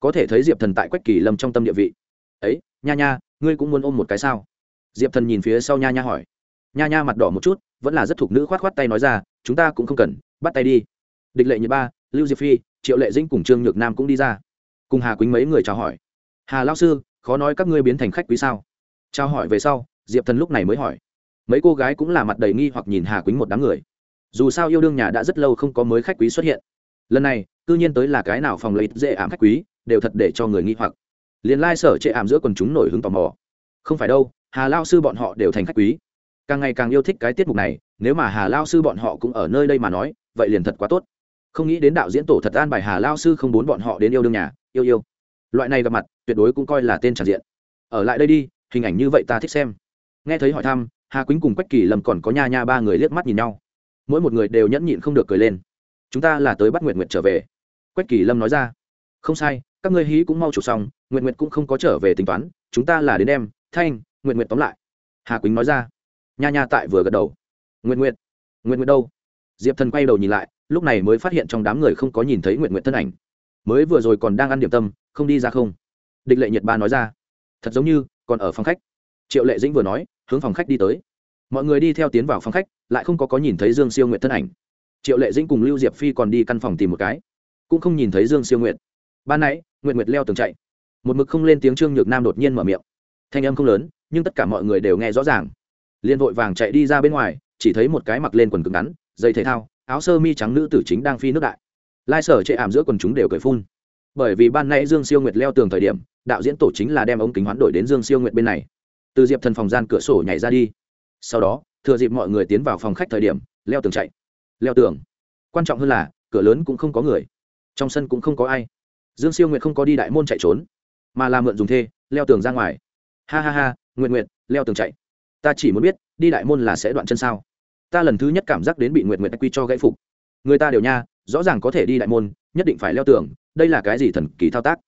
Có thể thấy diệp thần tại quách kỳ lâm trong tâm địa vị. Ấy, nha nha, ngươi cũng muốn ôm một cái sao? Diệp thần nhìn phía sau nha nha hỏi. Nha nha mặt đỏ một chút, vẫn là rất thục nữ khoát khoát tay nói ra, chúng ta cũng không cần, bắt tay đi. Địch lệ như ba, lưu diệp phi, triệu lệ dĩnh cùng trương nhược nam cũng đi ra. Cùng hà quýnh mấy người chào hỏi. Hà lao sư, khó nói các ngươi biến thành khách quý sao? Trao hỏi về sau, diệp thần lúc này mới hỏi. Mấy cô gái cũng là mặt đầy nghi hoặc nhìn hà quýnh một đám người. Dù sao yêu đương nhà đã rất lâu không có mới khách quý xuất hiện. Lần này c nhiên tới là cái nào phòng lấy dễ ảm khách quý, đều thật để cho người nghi hoặc. Liền lai、like、sở chệ ảm giữa quần chúng nổi hứng tò mò. Không phải đâu hà lao sư bọn họ đều thành khách quý. Càng ngày càng yêu thích cái tiết mục này nếu mà hà lao sư bọn họ cũng ở nơi đây mà nói vậy liền thật quá tốt. Không nghĩ đến đạo diễn tổ thật an bài hà lao sư không muốn bọn họ đến yêu đương nhà yêu yêu. Loại này gặp mặt tuyệt đối cũng coi là tên tràn diện. Ở lại đây đi hình ảnh như vậy ta thích xem. Nghe thấy hỏi thăm hà quýnh cùng quách kỳ lâm còn có nha nha ba người liếc mắt nhìn nhau. Mỗi một người đều nhẫn nhịn không được cười lên. Chúng ta là tới bắt nguyện nguyện trở về. Quách kỳ lâm nói ra. Không sai các ngươi hí cũng mau chụp xong nguyện nguyện cũng không có trở về tính toán chúng ta là đến em, thanh nguyện nguyện tóm lại. Hà quýnh nói ra. Nha nha tại vừa gật đầu. Nguyện nguyện nguyện nguyện đâu? Diệp thần quay đầu nhìn lại, lúc này mới phát hiện trong đám người không có nhìn thấy nguyện nguyện thân ảnh. Mới vừa rồi còn đang ăn điểm tâm, không đi ra không? Địch lệ nhiệt ba nói ra. Thật giống như, còn ở phòng khách. Triệu lệ dĩnh vừa nói, hướng phòng khách đi tới. Mọi người đi theo tiến vào phòng khách, lại không có có nhìn thấy dương siêu nguyện thân ảnh. Triệu lệ dĩnh cùng lưu diệp phi còn đi căn phòng tìm một cái. Cũng không nhìn thấy dương siêu nguyện ban nãy nguyện nguyệt leo tường chạy. Một mực không lên tiếng trương nhược nam đột nhiên mở miệng. Thanh âm không lớn nhưng tất cả mọi người đều nghe rõ ràng. Liên vội vàng chạy đi ra bên ngoài, chỉ thấy một cái mặc lên quần cứng ngắn dây thể thao, áo sơ mi trắng nữ tử chính đang phi nước đại. Lai sở chệ ảm giữa quần chúng đều cười phun. Bởi vì ban nãy dương siêu nguyệt leo tường thời điểm, đạo diễn tổ chính là đem ống kính hoán đổi đến dương siêu nguyệt bên này. Từ diệp thần phòng gian cửa sổ nhảy ra đi. Sau đó, thừa dịp mọi người tiến vào phòng khách thời điểm, leo tường chạy. Leo tường. Quan trọng hơn là, cửa lớn cũng không có người. Trong sân cũng không có ai. Dương siêu nguyệt không có đi đại môn chạy trốn, mà là mượn dùng thê, leo tường ra ngoài. Ha ha ha nguyện nguyện, leo tường chạy. Ta chỉ muốn biết, đi đại môn là sẽ đoạn chân sao? Ta lần thứ nhất cảm giác đến bị nguyện nguyện quy cho gãy phục. Người ta đều nha, rõ ràng có thể đi đại môn, nhất định phải leo tường, đây là cái gì thần kỳ thao tác?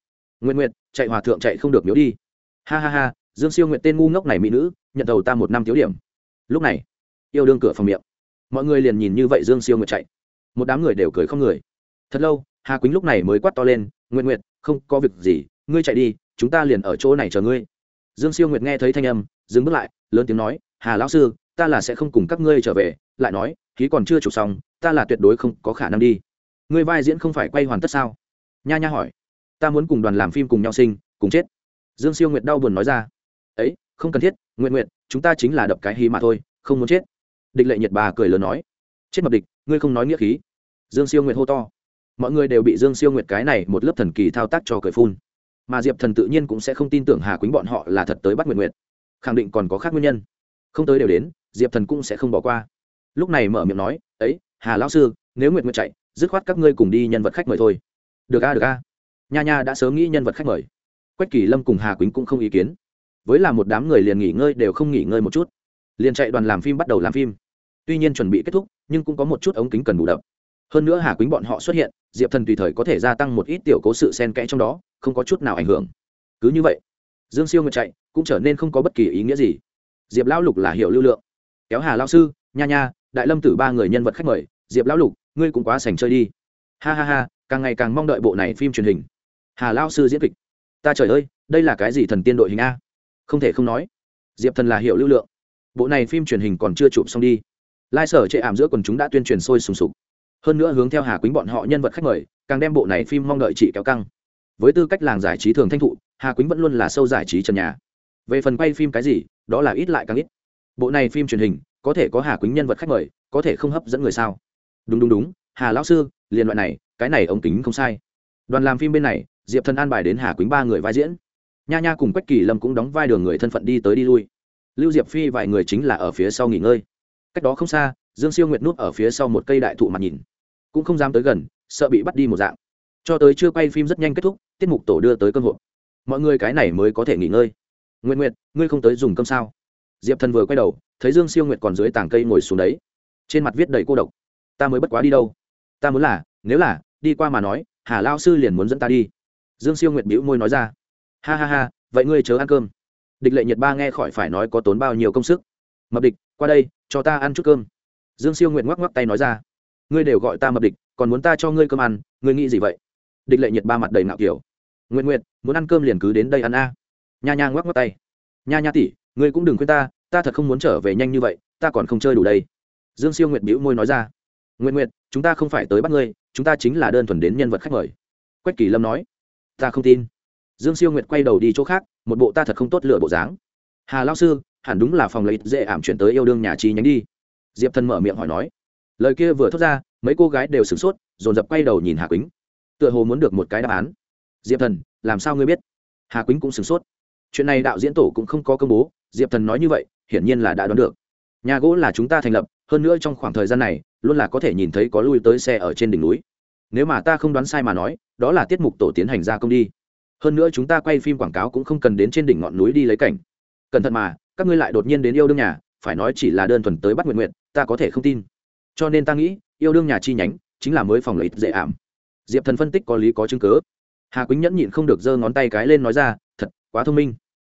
Nguyện nguyện, chạy hòa thượng chạy không được miếu đi. Ha ha ha, dương siêu nguyện tên ngu ngốc này mỹ nữ, nhận đầu ta một năm thiếu điểm. Lúc này, yêu đương cửa phòng miệng. Mọi người liền nhìn như vậy dương siêu nguyện chạy. Một đám người đều cười không người. Thật lâu, hà quýnh lúc này mới quát to lên, nguyện nguyện, không có việc gì, ngươi chạy đi, chúng ta liền ở chỗ này chờ ngươi dương siêu nguyệt nghe thấy thanh âm, dừng bước lại, lớn tiếng nói, hà lão sư, ta là sẽ không cùng các ngươi trở về. Lại nói, khí còn chưa chụp xong, ta là tuyệt đối không có khả năng đi. Ngươi vai diễn không phải quay hoàn tất sao? Nha nha hỏi. Ta muốn cùng đoàn làm phim cùng nhau sinh, cùng chết. Dương siêu nguyệt đau buồn nói ra. Ấy, không cần thiết nguyện nguyện chúng ta chính là đập cái hí mà thôi, không muốn chết. Địch lệ nhiệt bà cười lớn nói. Chết mập địch, ngươi không nói nghĩa khí. Dương siêu nguyệt hô to. Mọi người đều bị dương siêu nguyệt cái này một lớp thần kỳ thao tác cho cười phun mà diệp thần tự nhiên cũng sẽ không tin tưởng hà quýnh bọn họ là thật tới bắt nguyện nguyện khẳng định còn có khác nguyên nhân. Không tới đều đến, diệp thần cũng sẽ không bỏ qua. Lúc này mở miệng nói, ấy, hà lão sư, nếu nguyện nguyện chạy, dứt khoát các ngươi cùng đi nhân vật khách mời thôi. Được a được a. Nha nha đã sớm nghĩ nhân vật khách mời. Quách kỳ lâm cùng hà quýnh cũng không ý kiến. Với là một đám người liền nghỉ ngơi đều không nghỉ ngơi một chút. Liền chạy đoàn làm phim bắt đầu làm phim. Tuy nhiên chuẩn bị kết thúc, nhưng cũng có một chút ống kính cần bù đập hơn nữa hà quýnh bọn họ xuất hiện, diệp thần tùy thời có thể gia tăng một ít tiểu cố sự sen kẽ trong đó, không có chút nào ảnh hưởng. Cứ như vậy, dương siêu ngược chạy, cũng trở nên không có bất kỳ ý nghĩa gì. Diệp lão lục là hiệu lưu lượng. Kéo hà lao sư, nha nha, đại lâm tử ba người nhân vật khách mời, diệp lão lục, ngươi cũng quá sành chơi đi. Ha ha ha, càng ngày càng mong đợi bộ này phim truyền hình. Hà lao sư diễn kịch. Ta trời ơi, đây là cái gì thần tiên đội hình a? Không thể không nói. Diệp thần là hiệu lưu lượng. Bộ này phim truyền hình còn chưa chụp xong đi. Lai sở chệ ảm giữa quần chúng đã tuyên truyền sôi sùng sục hơn nữa hướng theo hà quýnh bọn họ nhân vật khách mời, càng đem bộ này phim mong đợi chị kéo căng. Với tư cách làng giải trí thường thanh thụ, hà quýnh vẫn luôn là sâu giải trí trần nhà. Về phần quay phim cái gì, đó là ít lại càng ít. Bộ này phim truyền hình, có thể có hà quýnh nhân vật khách mời, có thể không hấp dẫn người sao? Đúng đúng đúng, hà lão sư liên loại này, cái này ống kính không sai. Đoàn làm phim bên này, diệp thần an bài đến hà quýnh ba người vai diễn. Nha nha cùng quách kỳ lâm cũng đóng vai đường người thân phận đi tới đi lui. Lưu diệp phi vài người chính là ở phía sau nghỉ ngơi. Cách đó không xa, dương siêu nguyệt nuốt ở phía sau một cây đại thụ mặt nhìn cũng không dám tới gần, sợ bị bắt đi một dạng. Cho tới chưa quay phim rất nhanh kết thúc, tiết mục tổ đưa tới cơm hộp. Mọi người cái này mới có thể nghỉ ngơi. Nguyện nguyện ngươi không tới dùng cơm sao? Diệp thần vừa quay đầu, thấy dương siêu nguyệt còn dưới tảng cây ngồi xuống đấy. Trên mặt viết đầy cô độc. Ta mới bất quá đi đâu? Ta muốn là, nếu là, đi qua mà nói, hà lao sư liền muốn dẫn ta đi. Dương siêu nguyệt bĩu môi nói ra. Ha ha ha, vậy ngươi chớ ăn cơm. Địch lệ nhiệt ba nghe khỏi phải nói có tốn bao nhiêu công sức. Mập địch, qua đây, cho ta ăn chút cơm. Dương siêu nguyệt ngoắc ngoắc tay nói ra ngươi đều gọi ta mập địch, còn muốn ta cho ngươi cơm ăn, ngươi nghĩ gì vậy? Địch lệ nhiệt ba mặt đầy ngạo kiểu. Nguyện nguyện muốn ăn cơm liền cứ đến đây ăn a. Nha nha ngoắc ngoắc tay. Nha nha tỉ ngươi cũng đừng khuyên ta ta thật không muốn trở về nhanh như vậy, ta còn không chơi đủ đây. Dương siêu nguyệt bĩu môi nói ra. Nguyện nguyện chúng ta không phải tới bắt ngươi, chúng ta chính là đơn thuần đến nhân vật khách mời. Quách kỳ lâm nói. Ta không tin. Dương siêu nguyệt quay đầu đi chỗ khác, một bộ ta thật không tốt lựa bộ dáng. Hà lao sư, hẳn đúng là phòng lấy dễ ảm chuyển tới yêu đương nhà chi nhánh đi. Diệp thần mở miệng hỏi nói lời kia vừa thốt ra, mấy cô gái đều sửng sốt, dồn dập quay đầu nhìn hà quýnh. Tựa hồ muốn được một cái đáp án. Diệp thần, làm sao ngươi biết? Hà quýnh cũng sửng sốt. Chuyện này đạo diễn tổ cũng không có công bố, diệp thần nói như vậy, hiển nhiên là đã đoán được. Nhà gỗ là chúng ta thành lập, hơn nữa trong khoảng thời gian này, luôn là có thể nhìn thấy có lui tới xe ở trên đỉnh núi. Nếu mà ta không đoán sai mà nói, đó là tiết mục tổ tiến hành ra công đi. Hơn nữa chúng ta quay phim quảng cáo cũng không cần đến trên đỉnh ngọn núi đi lấy cảnh. Cẩn thận mà, các ngươi lại đột nhiên đến yêu đương nhà, phải nói chỉ là đơn thuần tới bắt nguyện nguyện, ta có thể không tin cho nên ta nghĩ, yêu đương nhà chi nhánh, chính là mới phòng lợi dễ ảm. Diệp thần phân tích có lý có chứng cớ hà quýnh nhẫn nhịn không được giơ ngón tay cái lên nói ra, thật, quá thông minh.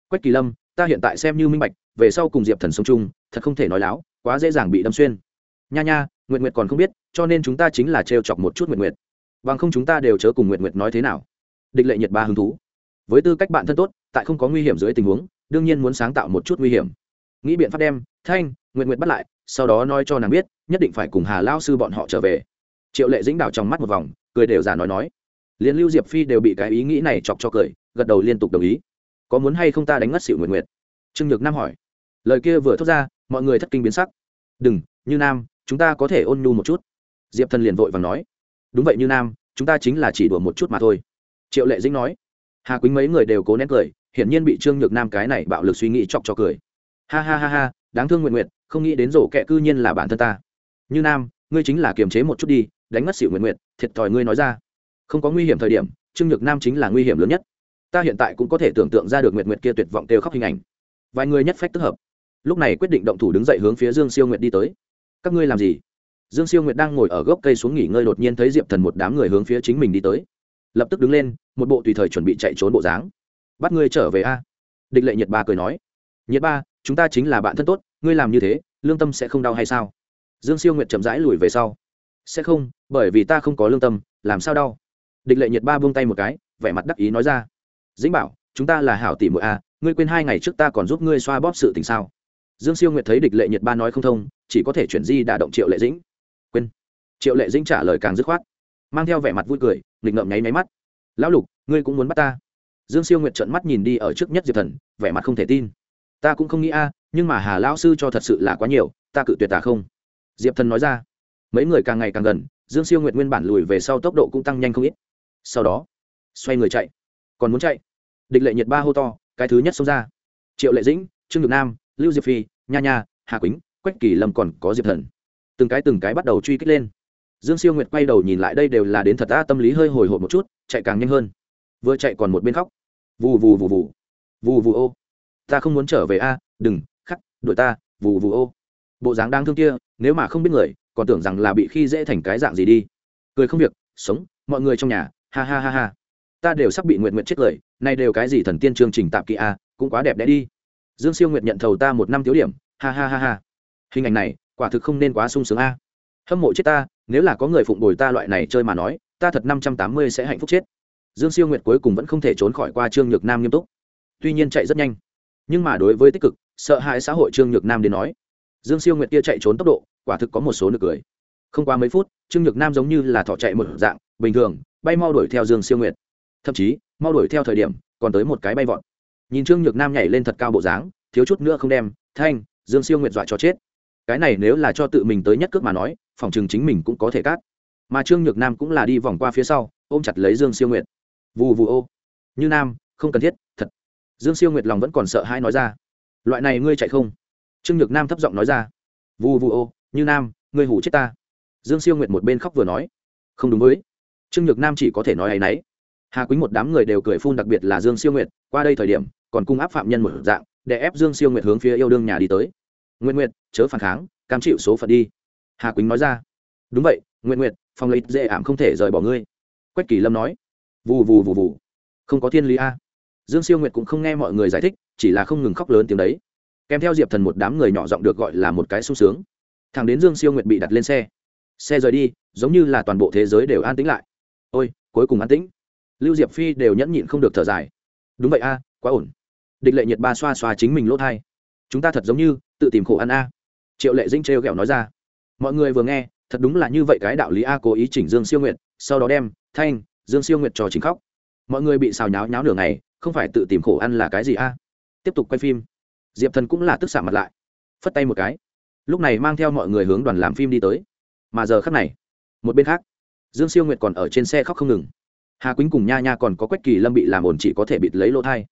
Quách kỳ lâm, ta hiện tại xem như minh bạch, về sau cùng diệp thần sống chung, thật không thể nói láo, quá dễ dàng bị đâm xuyên. Nha nha nguyện nguyệt còn không biết, cho nên chúng ta chính là trêu chọc một chút nguyện nguyệt. Bằng không chúng ta đều chớ cùng nguyện nguyệt nói thế nào. Địch lệ nhiệt ba hứng thú. Với tư cách bạn thân tốt, tại không có nguy hiểm dưới tình huống, đương nhiên muốn sáng tạo một chút nguy hiểm. Nghĩ biện pháp đem thanh nguyện nguyện bắt lại, sau đó nói cho nàng biết, nhất định phải cùng hà lao sư bọn họ trở về. Triệu lệ dĩnh đảo trong mắt một vòng, cười đều giả nói nói. Liền lưu diệp phi đều bị cái ý nghĩ này chọc cho cười, gật đầu liên tục đồng ý. Có muốn hay không ta đánh ngất xịu nguyện nguyện trương nhược nam hỏi. Lời kia vừa thốt ra, mọi người thất kinh biến sắc. Đừng, như nam, chúng ta có thể ôn nhu một chút. Diệp thần liền vội và nói. Đúng vậy như nam, chúng ta chính là chỉ đùa một chút mà thôi. Triệu lệ dĩnh nói. Hà quýnh mấy người đều cố nén cười, hiển nhiên bị trương nhược nam cái này bạo lực suy nghĩ chọc cho cười. Ha ha ha ha đáng thương nguyện nguyện không nghĩ đến rổ kẹ cư nhiên là bản thân ta. Như nam, ngươi chính là kiềm chế một chút đi, đánh mất xỉu nguyện nguyện thiệt thòi ngươi nói ra. Không có nguy hiểm thời điểm, trương nhược nam chính là nguy hiểm lớn nhất. Ta hiện tại cũng có thể tưởng tượng ra được nguyện nguyện kia tuyệt vọng kêu khóc hình ảnh. Vài người nhất phách tức hợp. Lúc này quyết định động thủ đứng dậy hướng phía dương siêu nguyện đi tới. Các ngươi làm gì? Dương siêu nguyệt đang ngồi ở gốc cây xuống nghỉ ngơi đột nhiên thấy diệp thần một đám người hướng phía chính mình đi tới. Lập tức đứng lên, một bộ tùy thời chuẩn bị chạy trốn bộ dáng. Bắt ngươi trở về a. Địch lệ nhiệt ba cười nói. Nhiệt ba, chúng ta chính là bạn thân tốt ngươi làm như thế, lương tâm sẽ không đau hay sao? Dương siêu nguyệt chậm rãi lùi về sau. Sẽ không, bởi vì ta không có lương tâm, làm sao đau? Địch lệ nhiệt ba buông tay một cái, vẻ mặt đắc ý nói ra. Dĩnh bảo, chúng ta là hảo tỷ muội a, ngươi quên hai ngày trước ta còn giúp ngươi xoa bóp sự tình sao? Dương siêu nguyệt thấy địch lệ nhiệt ba nói không thông, chỉ có thể chuyển di đả động triệu lệ dĩnh. Quên. Triệu lệ dĩnh trả lời càng dứt khoát. Mang theo vẻ mặt vui cười, nghịch ngợm nháy máy mắt. Lão lục, ngươi cũng muốn bắt ta? Dương siêu nguyệt trợn mắt nhìn đi ở trước nhất diệp thần, vẻ mặt không thể tin. Ta cũng không nghĩ a nhưng mà hà lão sư cho thật sự là quá nhiều, ta cự tuyệt tả không. Diệp thần nói ra. Mấy người càng ngày càng gần, dương siêu nguyệt nguyên bản lùi về sau tốc độ cũng tăng nhanh không ít. Sau đó, xoay người chạy, còn muốn chạy. Địch lệ nhiệt ba hô to, cái thứ nhất xông ra. Triệu lệ dĩnh, trương nhược nam, lưu diệp phi, nha nha, hà quýnh, quách kỳ lâm còn có diệp thần. Từng cái từng cái bắt đầu truy kích lên. Dương siêu nguyệt quay đầu nhìn lại đây đều là đến thật ta tâm lý hơi hồi hộp một chút, chạy càng nhanh hơn. Vừa chạy còn một bên khóc. Vù vù vù vù. Vù vù ô. Ta không muốn trở về a, đừng đuổi ta, vù vù ô. Bộ dáng đang thương kia, nếu mà không biết người, còn tưởng rằng là bị khi dễ thành cái dạng gì đi. Cười không việc, sống, mọi người trong nhà, ha ha ha ha. Ta đều sắp bị nguyện nguyện chết cười nay đều cái gì thần tiên chương trình tạp kỹ a, cũng quá đẹp đẽ đi. Dương siêu nguyệt nhận thầu ta một năm thiếu điểm, ha ha ha ha. Hình ảnh này, quả thực không nên quá sung sướng a. Hâm mộ chết ta, nếu là có người phụng bồi ta loại này chơi mà nói, ta thật năm trăm tám mươi sẽ hạnh phúc chết. Dương siêu nguyệt cuối cùng vẫn không thể trốn khỏi qua trương nhược nam nghiêm túc. Tuy nhiên chạy rất nhanh nhưng mà đối với tích cực, sợ hãi xã hội trương nhược nam đến nói, dương siêu nguyệt kia chạy trốn tốc độ, quả thực có một số nực cười. Không qua mấy phút, trương nhược nam giống như là thọ chạy một dạng, bình thường, bay mau đuổi theo dương siêu nguyệt. Thậm chí, mau đuổi theo thời điểm, còn tới một cái bay vọt. Nhìn trương nhược nam nhảy lên thật cao bộ dáng, thiếu chút nữa không đem, thanh, dương siêu nguyệt dọa cho chết. Cái này nếu là cho tự mình tới nhất cước mà nói, phòng chừng chính mình cũng có thể cát. Mà trương nhược nam cũng là đi vòng qua phía sau, ôm chặt lấy dương siêu nguyệt. Vù vù ô. Như nam, không cần thiết dương siêu nguyệt lòng vẫn còn sợ hãi nói ra. Loại này ngươi chạy không? Trương nhược nam thấp giọng nói ra. Vù vù ô, như nam, ngươi hủ chết ta. Dương siêu nguyệt một bên khóc vừa nói. Không đúng với. Trương nhược nam chỉ có thể nói ấy nấy. hà quýnh một đám người đều cười phun đặc biệt là dương siêu nguyệt, qua đây thời điểm, còn cung áp phạm nhân một dạng, để ép dương siêu nguyệt hướng phía yêu đương nhà đi tới. Nguyệt nguyệt, chớ phản kháng, cam chịu số phận đi. Hà quýnh nói ra. Đúng vậy, Nguyệt nguyệt phong lấy dễ ảm không thể rời bỏ ngươi. Quách kỳ lâm nói. Vù vù vù vù. Không có thiên lý a dương siêu nguyệt cũng không nghe mọi người giải thích, chỉ là không ngừng khóc lớn tiếng đấy. Kèm theo diệp thần một đám người nhỏ giọng được gọi là một cái sung sướng. Thằng đến dương siêu nguyệt bị đặt lên xe. Xe rời đi, giống như là toàn bộ thế giới đều an tĩnh lại. Ôi, cuối cùng an tĩnh. Lưu diệp phi đều nhẫn nhịn không được thở dài. Đúng vậy a, quá ổn. Địch lệ nhiệt ba xoa xoa chính mình lỗ thai. Chúng ta thật giống như tự tìm khổ ăn a. Triệu lệ dinh trêu ghẹo nói ra. Mọi người vừa nghe, thật đúng là như vậy cái đạo lý a cố ý chỉnh dương siêu nguyệt, sau đó đem, thanh, dương siêu nguyệt trò chính khóc. Mọi người bị xào nháo nháo nửa ngày không phải tự tìm khổ ăn là cái gì a? Tiếp tục quay phim. Diệp thần cũng là tức xả mặt lại. Phất tay một cái. Lúc này mang theo mọi người hướng đoàn làm phim đi tới. Mà giờ khắc này, một bên khác, dương siêu nguyệt còn ở trên xe khóc không ngừng. Hà quýnh cùng nha nha còn có quách kỳ lâm bị làm ồn chỉ có thể bịt lấy lỗ thai.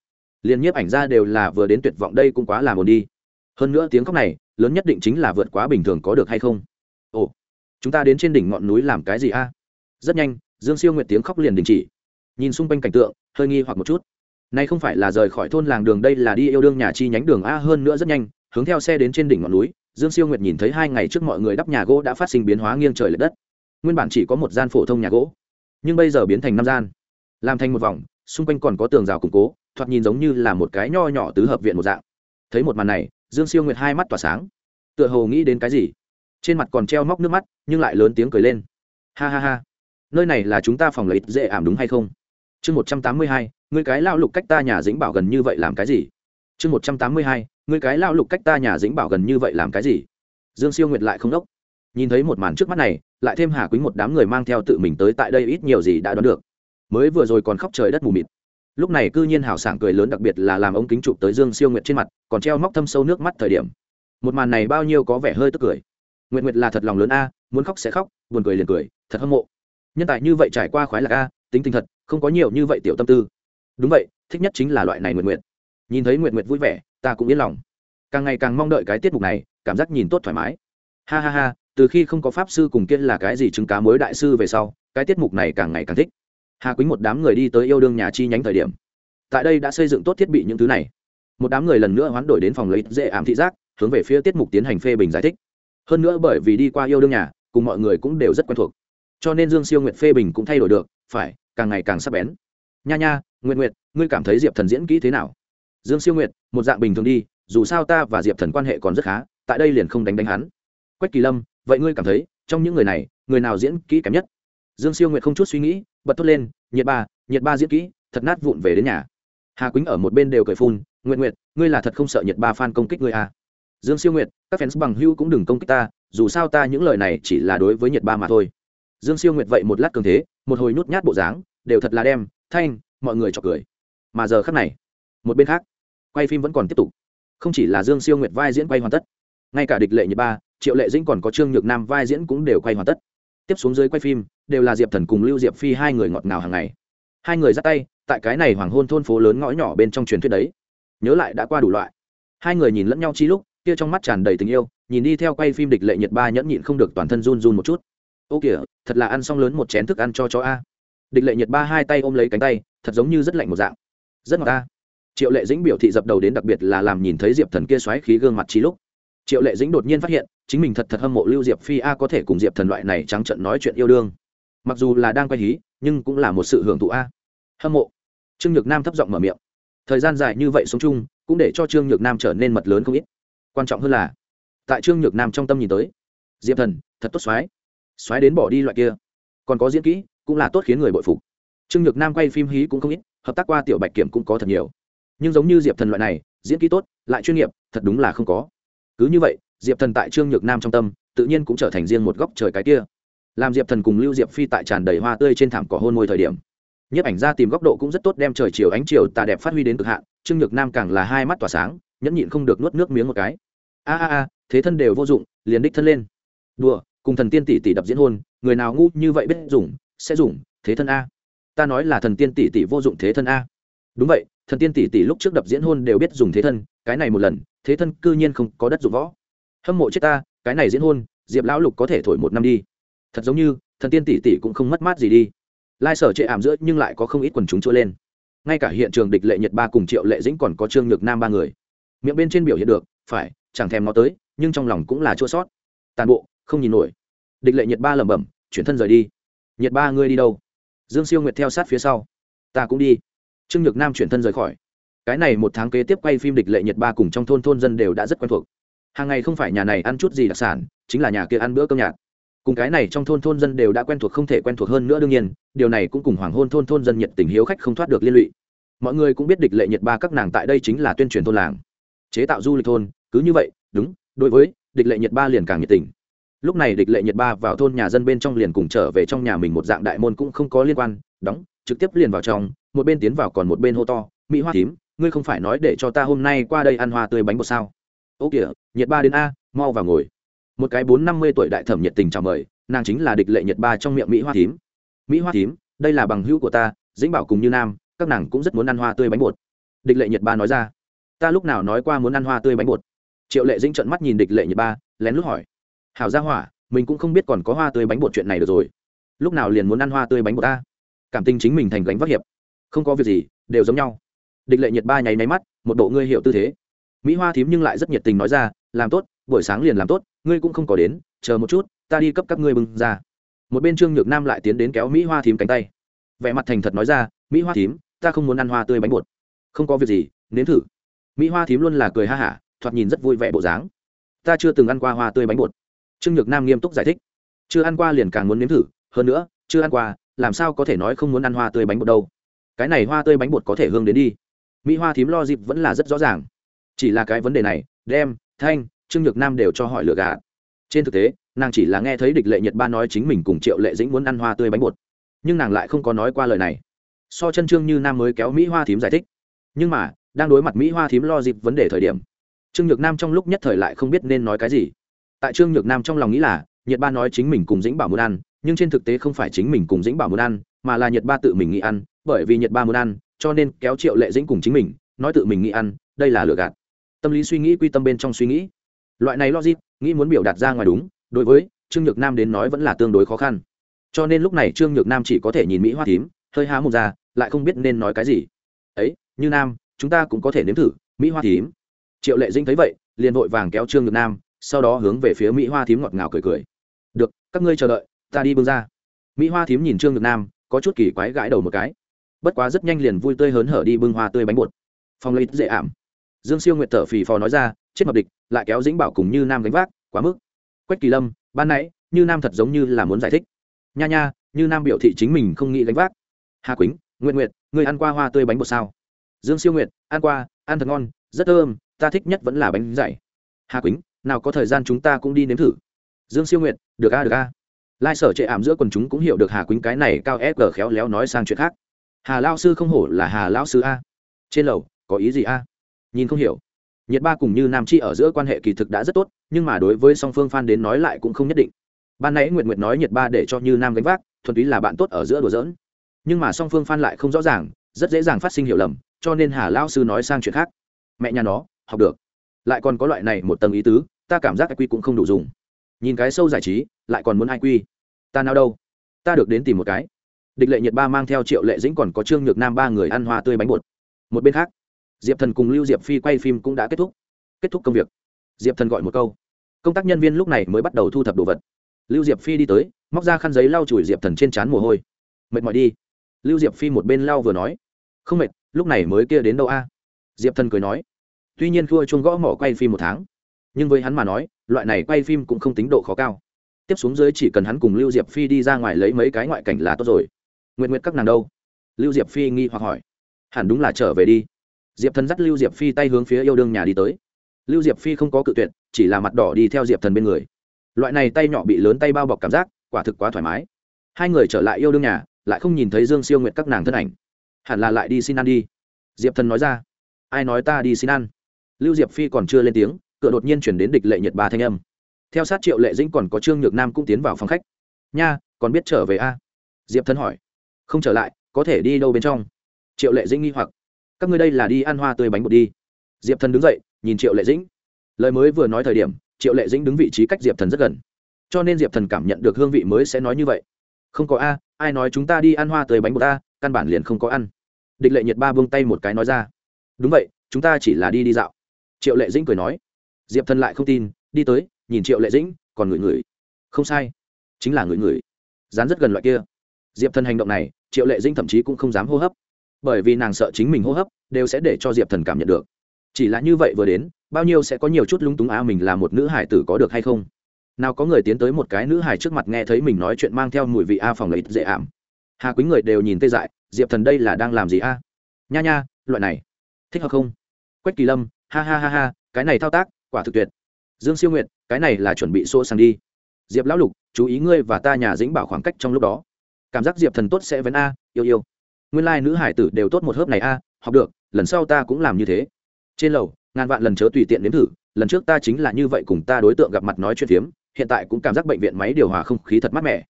Liền nhiếp ảnh ra đều là vừa đến tuyệt vọng đây cũng quá làm ồn đi. Hơn nữa tiếng khóc này, lớn nhất định chính là vượt quá bình thường có được hay không? Ồ, chúng ta đến trên đỉnh ngọn núi làm cái gì a? Rất nhanh, dương siêu nguyệt tiếng khóc liền đình chỉ. Nhìn xung quanh cảnh tượng, hơi nghi hoặc một chút nay không phải là rời khỏi thôn làng đường, đây là đi yêu đương nhà chi nhánh đường a hơn nữa rất nhanh, hướng theo xe đến trên đỉnh ngọn núi, dương siêu nguyệt nhìn thấy hai ngày trước mọi người đắp nhà gỗ đã phát sinh biến hóa nghiêng trời l ệ đất. Nguyên bản chỉ có một gian phổ thông nhà gỗ, nhưng bây giờ biến thành năm gian, làm thành một vòng, xung quanh còn có tường rào củng cố, thoạt nhìn giống như là một cái nho nhỏ tứ hợp viện một dạng. Thấy một màn này, dương siêu nguyệt hai mắt tỏa sáng. Tựa hồ nghĩ đến cái gì? Trên mặt còn treo móc nước mắt, nhưng lại lớn tiếng cười lên. Ha ha ha. Nơi này là chúng ta phòng lấy dễ ảm đúng hay không? Chương một trăm tám mươi hai người cái lao lục cách ta nhà dĩnh bảo gần như vậy làm cái gì? Chương một trăm tám mươi hai người cái lao lục cách ta nhà dĩnh bảo gần như vậy làm cái gì? Dương siêu nguyệt lại không đốc. Nhìn thấy một màn trước mắt này, lại thêm hà quýnh một đám người mang theo tự mình tới tại đây ít nhiều gì đã đoán được. Mới vừa rồi còn khóc trời đất mù mịt. Lúc này cư nhiên hào sảng cười lớn đặc biệt là làm ống kính chụp tới dương siêu nguyệt trên mặt, còn treo móc thâm sâu nước mắt thời điểm. Một màn này bao nhiêu có vẻ hơi tức cười. Nguyện nguyệt là thật lòng lớn a, muốn khóc sẽ khóc, buồn cười liền cười, thật hâm mộ. Nhân tài như vậy trải qua khoái lạc a, tính tinh thật, không có nhiều như vậy tiểu tâm tư đúng vậy, thích nhất chính là loại này nguyện nguyện. Nhìn thấy nguyện nguyện vui vẻ, ta cũng yên lòng. Càng ngày càng mong đợi cái tiết mục này, cảm giác nhìn tốt thoải mái. Ha ha ha, từ khi không có pháp sư cùng kia là cái gì chứng cá mối đại sư về sau, cái tiết mục này càng ngày càng thích. Hà quýnh một đám người đi tới yêu đương nhà chi nhánh thời điểm. Tại đây đã xây dựng tốt thiết bị những thứ này. Một đám người lần nữa hoán đổi đến phòng lấy dễ ảm thị giác, hướng về phía tiết mục tiến hành phê bình giải thích. Hơn nữa bởi vì đi qua yêu đương nhà, cùng mọi người cũng đều rất quen thuộc. Cho nên dương siêu nguyện phê bình cũng thay đổi được, phải, càng ngày càng sắp bén. Nha nha nguyện nguyện ngươi cảm thấy diệp thần diễn kỹ thế nào? Dương siêu nguyện một dạng bình thường đi, dù sao ta và diệp thần quan hệ còn rất khá, tại đây liền không đánh đánh hắn. Quách kỳ lâm, vậy ngươi cảm thấy, trong những người này, người nào diễn kỹ kém nhất? Dương siêu nguyện không chút suy nghĩ, bật thốt lên, nhiệt ba nhiệt ba diễn kỹ, thật nát vụn về đến nhà. Hà quýnh ở một bên đều cười phun nguyện nguyện ngươi là thật không sợ nhiệt ba f công kích ngươi à. dương siêu nguyện các fans bằng hưu cũng đừng công kích ta, dù sao ta những lời này chỉ là đối với nhiệt ba mà thôi. Dương siêu nguyệt vậy một lát cường thế, một hồi nhút nhát bộ dáng, đều thật là đem, thanh mọi người chọc cười. Mà giờ khắc này, một bên khác, quay phim vẫn còn tiếp tục. Không chỉ là dương siêu nguyệt vai diễn quay hoàn tất, ngay cả địch lệ nhiệt ba, triệu lệ dĩnh còn có trương nhược nam vai diễn cũng đều quay hoàn tất. Tiếp xuống dưới quay phim, đều là diệp thần cùng lưu diệp phi hai người ngọt ngào hàng ngày. Hai người dắt tay, tại cái này hoàng hôn thôn phố lớn ngõ nhỏ bên trong truyền thuyết đấy. Nhớ lại đã qua đủ loại. Hai người nhìn lẫn nhau chi lúc, kia trong mắt tràn đầy tình yêu, nhìn đi theo quay phim địch lệ nhiệt ba nhẫn nhịn không được toàn thân run run một chút. Ô kìa, thật là ăn xong lớn một chén thức ăn cho chó a địch lệ nhiệt ba hai tay ôm lấy cánh tay, thật giống như rất lạnh một dạng. Rất ngọt ta. Triệu lệ dĩnh biểu thị dập đầu đến đặc biệt là làm nhìn thấy diệp thần kia xoáy khí gương mặt trí lúc. Triệu lệ dĩnh đột nhiên phát hiện, chính mình thật thật hâm mộ lưu diệp phi a có thể cùng diệp thần loại này trắng trận nói chuyện yêu đương. Mặc dù là đang quay hí, nhưng cũng là một sự hưởng thụ a. Hâm mộ. Trương nhược nam thấp giọng mở miệng. Thời gian dài như vậy sống chung, cũng để cho trương nhược nam trở nên mật lớn không ít. Quan trọng hơn là, tại trương nhược nam trong tâm nhìn tới, diệp thần, thật tốt xoáy. Xoáy đến bỏ đi loại kia. Còn có diễn kỹ cũng là tốt khiến người bội phục. Trương nhược nam quay phim hí cũng không ít, hợp tác qua tiểu bạch kiểm cũng có thật nhiều. Nhưng giống như diệp thần loại này, diễn kỹ tốt, lại chuyên nghiệp, thật đúng là không có. Cứ như vậy, diệp thần tại trương nhược nam trong tâm, tự nhiên cũng trở thành riêng một góc trời cái kia. Làm diệp thần cùng lưu diệp phi tại tràn đầy hoa tươi trên thảm cỏ hôn môi thời điểm, nhiếp ảnh ra tìm góc độ cũng rất tốt đem trời chiều ánh chiều tà đẹp phát huy đến cực hạn, trương nhược nam càng là hai mắt tỏa sáng, nhẫn nhịn không được nuốt nước miếng một cái. A a a, thế thân đều vô dụng, liền đích thân lên. Đùa, cùng thần tiên tỷ tỷ đập diễn hôn, người nào ngu như vậy biết dùng sẽ dùng, thế thân a. Ta nói là thần tiên tỷ tỷ vô dụng thế thân a. Đúng vậy, thần tiên tỷ tỷ lúc trước đập diễn hôn đều biết dùng thế thân, cái này một lần, thế thân cư nhiên không có đất dụng võ. Hâm mộ chết ta, cái này diễn hôn, diệp lão lục có thể thổi một năm đi. Thật giống như, thần tiên tỷ tỷ cũng không mất mát gì đi. Lai sở chệ ảm giữa nhưng lại có không ít quần chúng trôi lên. Ngay cả hiện trường địch lệ nhật ba cùng triệu lệ dĩnh còn có trương nhược nam ba người. Miệng bên trên biểu hiện được, phải, chẳng thèm nó tới, nhưng trong lòng cũng là chua sót tàn bộ, không nhìn nổi. Địch lệ nhật ba lẩm bẩm, chuyển thân rời đi nhiệt ba ngươi đi đâu? Dương siêu nguyệt theo sát phía sau. Ta cũng đi. Trương nhược nam chuyển thân rời khỏi. Cái này một tháng kế tiếp quay phim địch lệ nhiệt ba cùng trong thôn thôn dân đều đã rất quen thuộc. Hàng ngày không phải nhà này ăn chút gì đặc sản, chính là nhà kia ăn bữa cơm nhạt. Cùng cái này trong thôn thôn dân đều đã quen thuộc không thể quen thuộc hơn nữa đương nhiên, điều này cũng cùng hoàng hôn thôn thôn dân nhiệt tình hiếu khách không thoát được liên lụy. Mọi người cũng biết địch lệ nhiệt ba các nàng tại đây chính là tuyên truyền thôn làng. Chế tạo du lịch thôn, cứ như vậy, đúng, đối với địch lệ nhiệt ba liền càng nhiệt tình lúc này địch lệ nhiệt ba vào thôn nhà dân bên trong liền cùng trở về trong nhà mình một dạng đại môn cũng không có liên quan, đóng, trực tiếp liền vào trong, một bên tiến vào còn một bên hô to, mỹ hoa tím ngươi không phải nói để cho ta hôm nay qua đây ăn hoa tươi bánh bột sao? Ô kìa nhiệt ba đến a, mau vào ngồi. Một cái bốn năm mươi tuổi đại thẩm nhiệt tình chào mời, nàng chính là địch lệ nhiệt ba trong miệng mỹ hoa tím mỹ hoa tím đây là bằng hữu của ta, dĩnh bảo cùng như nam, các nàng cũng rất muốn ăn hoa tươi bánh bột. Địch lệ nhiệt ba nói ra. Ta lúc nào nói qua muốn ăn hoa tươi bánh bột? Triệu lệ dĩnh trợn mắt nhìn địch lệ nhiệt ba, lén lút hỏi hảo ra hỏa, mình cũng không biết còn có hoa tươi bánh bột chuyện này được rồi. Lúc nào liền muốn ăn hoa tươi bánh bột ta? Cảm tình chính mình thành gánh vác hiệp. Không có việc gì, đều giống nhau. Địch lệ nhiệt ba nháy máy mắt, một bộ ngươi hiệu tư thế. Mỹ hoa thím nhưng lại rất nhiệt tình nói ra, làm tốt, buổi sáng liền làm tốt, ngươi cũng không có đến, chờ một chút, ta đi cấp các ngươi bưng ra. Một bên trương nhược nam lại tiến đến kéo mỹ hoa thím cánh tay. Vẻ mặt thành thật nói ra, mỹ hoa thím, ta không muốn ăn hoa tươi bánh bột. Không có việc gì, nếm thử. Mỹ hoa thím luôn là cười ha hả, thoạt nhìn rất vui vẻ bộ dáng. Ta chưa từng ăn qua hoa tươi bánh bột trương nhược nam nghiêm túc giải thích. Chưa ăn qua liền càng muốn nếm thử, hơn nữa, chưa ăn qua, làm sao có thể nói không muốn ăn hoa tươi bánh bột đâu. Cái này hoa tươi bánh bột có thể hương đến đi. Mỹ hoa thím lo dịp vẫn là rất rõ ràng. Chỉ là cái vấn đề này, đem, thanh, trương nhược nam đều cho hỏi lựa gà trên thực tế, nàng chỉ là nghe thấy địch lệ nhật ba nói chính mình cùng triệu lệ dĩnh muốn ăn hoa tươi bánh bột. Nhưng nàng lại không có nói qua lời này. So chân trương như nam mới kéo mỹ hoa thím giải thích. Nhưng mà, đang đối mặt mỹ hoa thím lo dịp vấn đề thời điểm, trương nhược nam trong lúc nhất thời lại không biết nên nói cái gì tại trương nhược nam trong lòng nghĩ là, nhật ba nói chính mình cùng dĩnh bảo muốn ăn, nhưng trên thực tế không phải chính mình cùng dĩnh bảo muốn ăn, mà là nhật ba tự mình nghĩ ăn, bởi vì nhật ba muốn ăn, cho nên kéo triệu lệ dĩnh cùng chính mình, nói tự mình nghĩ ăn, đây là lừa gạt. Tâm lý suy nghĩ quy tâm bên trong suy nghĩ. Loại này logic, nghĩ muốn biểu đạt ra ngoài đúng, đối với trương nhược nam đến nói vẫn là tương đối khó khăn. Cho nên lúc này trương nhược nam chỉ có thể nhìn mỹ hoa thím, hơi há một ra, lại không biết nên nói cái gì. Ấy, như nam, chúng ta cũng có thể nếm thử mỹ hoa thím. Triệu lệ dinh thấy vậy, liền vội vàng kéo trương nhược nam sau đó hướng về phía mỹ hoa thím ngọt ngào cười cười. Được, các ngươi chờ đợi, ta đi bưng ra. Mỹ hoa thím nhìn trương nhược nam, có chút kỳ quái gãi đầu một cái. Bất quá rất nhanh liền vui tươi hớn hở đi bưng hoa tươi bánh bột. Phong lấy dễ ảm. Dương siêu nguyệt thở phì phò nói ra, chết mập địch, lại kéo dĩnh bảo cùng như nam gánh vác, quá mức. Quách kỳ lâm, ban nãy, như nam thật giống như là muốn giải thích. Nha nha, như nam biểu thị chính mình không nghĩ gánh vác. Hà quýnh nguyện nguyệt người ăn qua hoa tươi bánh bột sao? Dương siêu nguyệt, ăn qua, ăn thật ngon, rất thơm, ta thích nhất vẫn là bánh dày. Hà quýnh nào có thời gian chúng ta cũng đi nếm thử. Dương siêu nguyệt, được a được a. Lai sở chệ ảm giữa quần chúng cũng hiểu được hà quýnh cái này cao ép gờ khéo léo nói sang chuyện khác. Hà lao sư không hổ là hà lao sư a. Trên lầu, có ý gì a? Nhìn không hiểu. Nhiệt ba cùng như nam chi ở giữa quan hệ kỳ thực đã rất tốt, nhưng mà đối với song phương phan đến nói lại cũng không nhất định. Ban nãy nguyệt nguyệt nói nhiệt ba để cho như nam gánh vác, thuần túy là bạn tốt ở giữa đùa giỡn. Nhưng mà song phương phan lại không rõ ràng, rất dễ dàng phát sinh hiểu lầm, cho nên hà lao sư nói sang chuyện khác. Mẹ nhà nó, học được. Lại còn có loại này một tầng ý tứ ta cảm giác quy cũng không đủ dùng. Nhìn cái sâu giải trí, lại còn muốn iq quy. Ta nào đâu? Ta được đến tìm một cái. Địch lệ nhiệt ba mang theo triệu lệ dĩnh còn có trương nhược nam ba người ăn hoa tươi bánh bột. Một bên khác, diệp thần cùng lưu diệp phi quay phim cũng đã kết thúc. Kết thúc công việc. Diệp thần gọi một câu. Công tác nhân viên lúc này mới bắt đầu thu thập đồ vật. Lưu diệp phi đi tới, móc ra khăn giấy lau chùi diệp thần trên trán mồ hôi. Mệt mỏi đi. Lưu diệp phi một bên lau vừa nói. Không mệt, lúc này mới kia đến đâu a? Diệp thần cười nói. Tuy nhiên thua chuông gõ mỏ quay phim một tháng nhưng với hắn mà nói, loại này quay phim cũng không tính độ khó cao. Tiếp xuống dưới chỉ cần hắn cùng lưu diệp phi đi ra ngoài lấy mấy cái ngoại cảnh là tốt rồi. Nguyện nguyện các nàng đâu? Lưu diệp phi nghi hoặc hỏi. Hẳn đúng là trở về đi. Diệp thần dắt lưu diệp phi tay hướng phía yêu đương nhà đi tới. Lưu diệp phi không có cự tuyệt, chỉ là mặt đỏ đi theo diệp thần bên người. Loại này tay nhỏ bị lớn tay bao bọc cảm giác, quả thực quá thoải mái. Hai người trở lại yêu đương nhà, lại không nhìn thấy dương siêu nguyện các nàng thân ảnh. Hẳn là lại đi xin ăn đi. Diệp thần nói ra. Ai nói ta đi xin ăn? Lưu diệp phi còn chưa lên tiếng cửa đột nhiên chuyển đến địch lệ nhật ba thanh âm. Theo sát triệu lệ dĩnh còn có trương nhược nam cũng tiến vào phòng khách. Nha, còn biết trở về a? Diệp thần hỏi. Không trở lại, có thể đi đâu bên trong? Triệu lệ dĩnh nghi hoặc. Các ngươi đây là đi ăn hoa tươi bánh bột đi. Diệp thần đứng dậy, nhìn triệu lệ dĩnh. Lời mới vừa nói thời điểm, triệu lệ dĩnh đứng vị trí cách diệp thần rất gần. Cho nên diệp thần cảm nhận được hương vị mới sẽ nói như vậy. Không có a, ai nói chúng ta đi ăn hoa tươi bánh bột a, căn bản liền không có ăn. Địch lệ nhiệt ba buông tay một cái nói ra. Đúng vậy, chúng ta chỉ là đi đi dạo. Triệu lệ dĩnh cười nói diệp thần lại không tin, đi tới, nhìn triệu lệ dĩnh, còn ngửi ngửi. Không sai, chính là ngửi ngửi. Dán rất gần loại kia. Diệp thần hành động này, triệu lệ dĩnh thậm chí cũng không dám hô hấp. Bởi vì nàng sợ chính mình hô hấp, đều sẽ để cho diệp thần cảm nhận được. Chỉ là như vậy vừa đến, bao nhiêu sẽ có nhiều chút lúng túng á mình là một nữ hải tử có được hay không? Nào có người tiến tới một cái nữ hải trước mặt nghe thấy mình nói chuyện mang theo mùi vị a phòng lấy dễ ảm. Hà quý người đều nhìn tê dại, diệp thần đây là đang làm gì a? Nha nha, loại này. Thích hợp không? Quách kỳ lâm, ha ha ha ha, cái này thao tác quả thực tuyệt. Dương siêu Nguyệt, cái này là chuẩn bị xô sang đi. Diệp lão lục chú ý ngươi và ta nhà dĩnh bảo khoảng cách trong lúc đó. Cảm giác diệp thần tốt sẽ vấn a yêu yêu. Nguyên lai、like, nữ hải tử đều tốt một hớp này a học được lần sau ta cũng làm như thế. Trên lầu ngàn vạn lần chớ tùy tiện đến thử lần trước ta chính là như vậy cùng ta đối tượng gặp mặt nói chuyện phiếm hiện tại cũng cảm giác bệnh viện máy điều hòa không khí thật mát mẻ.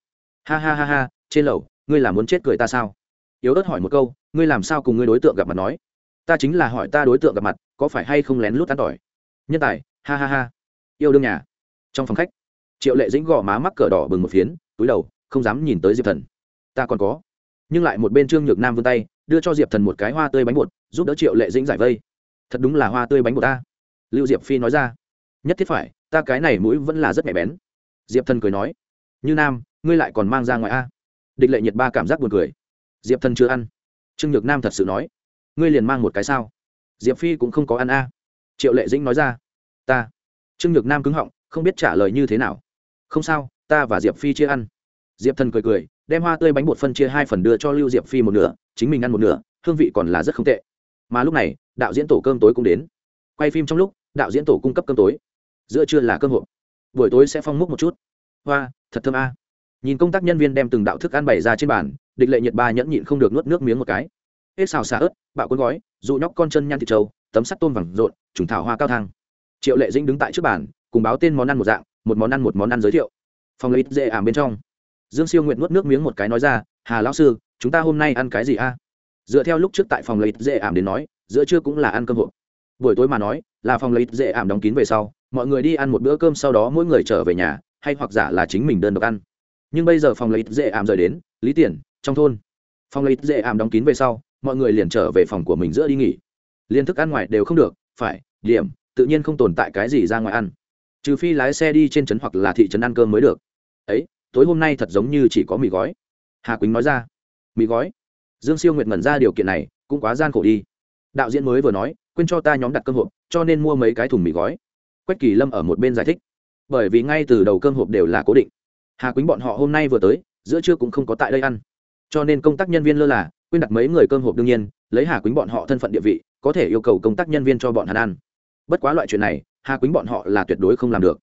Ha ha ha ha trên lầu ngươi là muốn chết cười ta sao? Yếu ớt hỏi một câu ngươi làm sao cùng ngươi đối tượng gặp mặt nói? Ta chính là hỏi ta đối tượng gặp mặt có phải hay không lén lút tán tỏi? Nhân tài ha ha ha. Yêu đương nhà. Trong phòng khách, triệu lệ dĩnh gò má mắc cờ đỏ bừng một phiến, túi đầu, không dám nhìn tới diệp thần. Ta còn có. Nhưng lại một bên trương nhược nam vươn tay, đưa cho diệp thần một cái hoa tươi bánh bột, giúp đỡ triệu lệ dĩnh giải vây. Thật đúng là hoa tươi bánh bột ta. Lưu diệp phi nói ra. Nhất thiết phải, ta cái này mũi vẫn là rất nhạy bén. Diệp thần cười nói. Như nam, ngươi lại còn mang ra ngoài a? Địch lệ nhiệt ba cảm giác buồn cười. Diệp thần chưa ăn. Trương nhược nam thật sự nói. Ngươi liền mang một cái sao? Diệp phi cũng không có ăn a. Triệu lệ dĩnh nói ra ta. Trương nhược nam cứng họng, không biết trả lời như thế nào. Không sao, ta và diệp phi chia ăn. Diệp thần cười cười, đem hoa tươi bánh bột phân chia hai phần đưa cho lưu diệp phi một nửa, chính mình ăn một nửa, hương vị còn là rất không tệ. Mà lúc này, đạo diễn tổ cơm tối cũng đến. Quay phim trong lúc, đạo diễn tổ cung cấp cơm tối. Giữa trưa là cơm hộp. Buổi tối sẽ phong múc một chút. Hoa, thật thơm a. Nhìn công tác nhân viên đem từng đạo thức ăn bày ra trên bàn, địch lệ nhiệt ba nhẫn nhịn không được nuốt nước miếng một cái. Hết xào xà ớt, bạo cuốn gói dụ nhóc con chân nhăn thịt trâu, tấm sắt tôm vàng rộn, trùng thảo hoa cao thang triệu lệ dĩnh đứng tại trước bàn, cùng báo tên món ăn một dạng, một món ăn một món ăn giới thiệu. Phòng lấy dễ ảm bên trong. Dương siêu nguyện nuốt nước miếng một cái nói ra, hà lão sư, chúng ta hôm nay ăn cái gì a? Dựa theo lúc trước tại phòng lấy dễ ảm đến nói, giữa trưa cũng là ăn cơm hộp. Buổi tối mà nói, là phòng lấy dễ ảm đóng kín về sau, mọi người đi ăn một bữa cơm sau đó mỗi người trở về nhà, hay hoặc giả là chính mình đơn độc ăn. Nhưng bây giờ phòng lấy dễ ảm rời đến, lý tiền trong thôn. Phòng lấy dễ ảm đóng kín về sau, mọi người liền trở về phòng của mình giữa đi nghỉ. Liên thức ăn ngoài đều không được, phải, điểm tự nhiên không tồn tại cái gì ra ngoài ăn. Trừ phi lái xe đi trên trấn hoặc là thị trấn ăn cơm mới được. Ấy, tối hôm nay thật giống như chỉ có mì gói. Hà quýnh nói ra. Mì gói? Dương siêu nguyệt ngẩn ra điều kiện này, cũng quá gian khổ đi. Đạo diễn mới vừa nói, quên cho ta nhóm đặt cơm hộp, cho nên mua mấy cái thùng mì gói. Quách kỳ lâm ở một bên giải thích. Bởi vì ngay từ đầu cơm hộp đều là cố định. Hà quýnh bọn họ hôm nay vừa tới, giữa trưa cũng không có tại đây ăn. Cho nên công tác nhân viên lơ là, quên đặt mấy người cơm hộp đương nhiên, lấy hà quýnh bọn họ thân phận địa vị, có thể yêu cầu công tác nhân viên cho bọn hắn ăn bất quá loại chuyện này, hà quýnh bọn họ là tuyệt đối không làm được.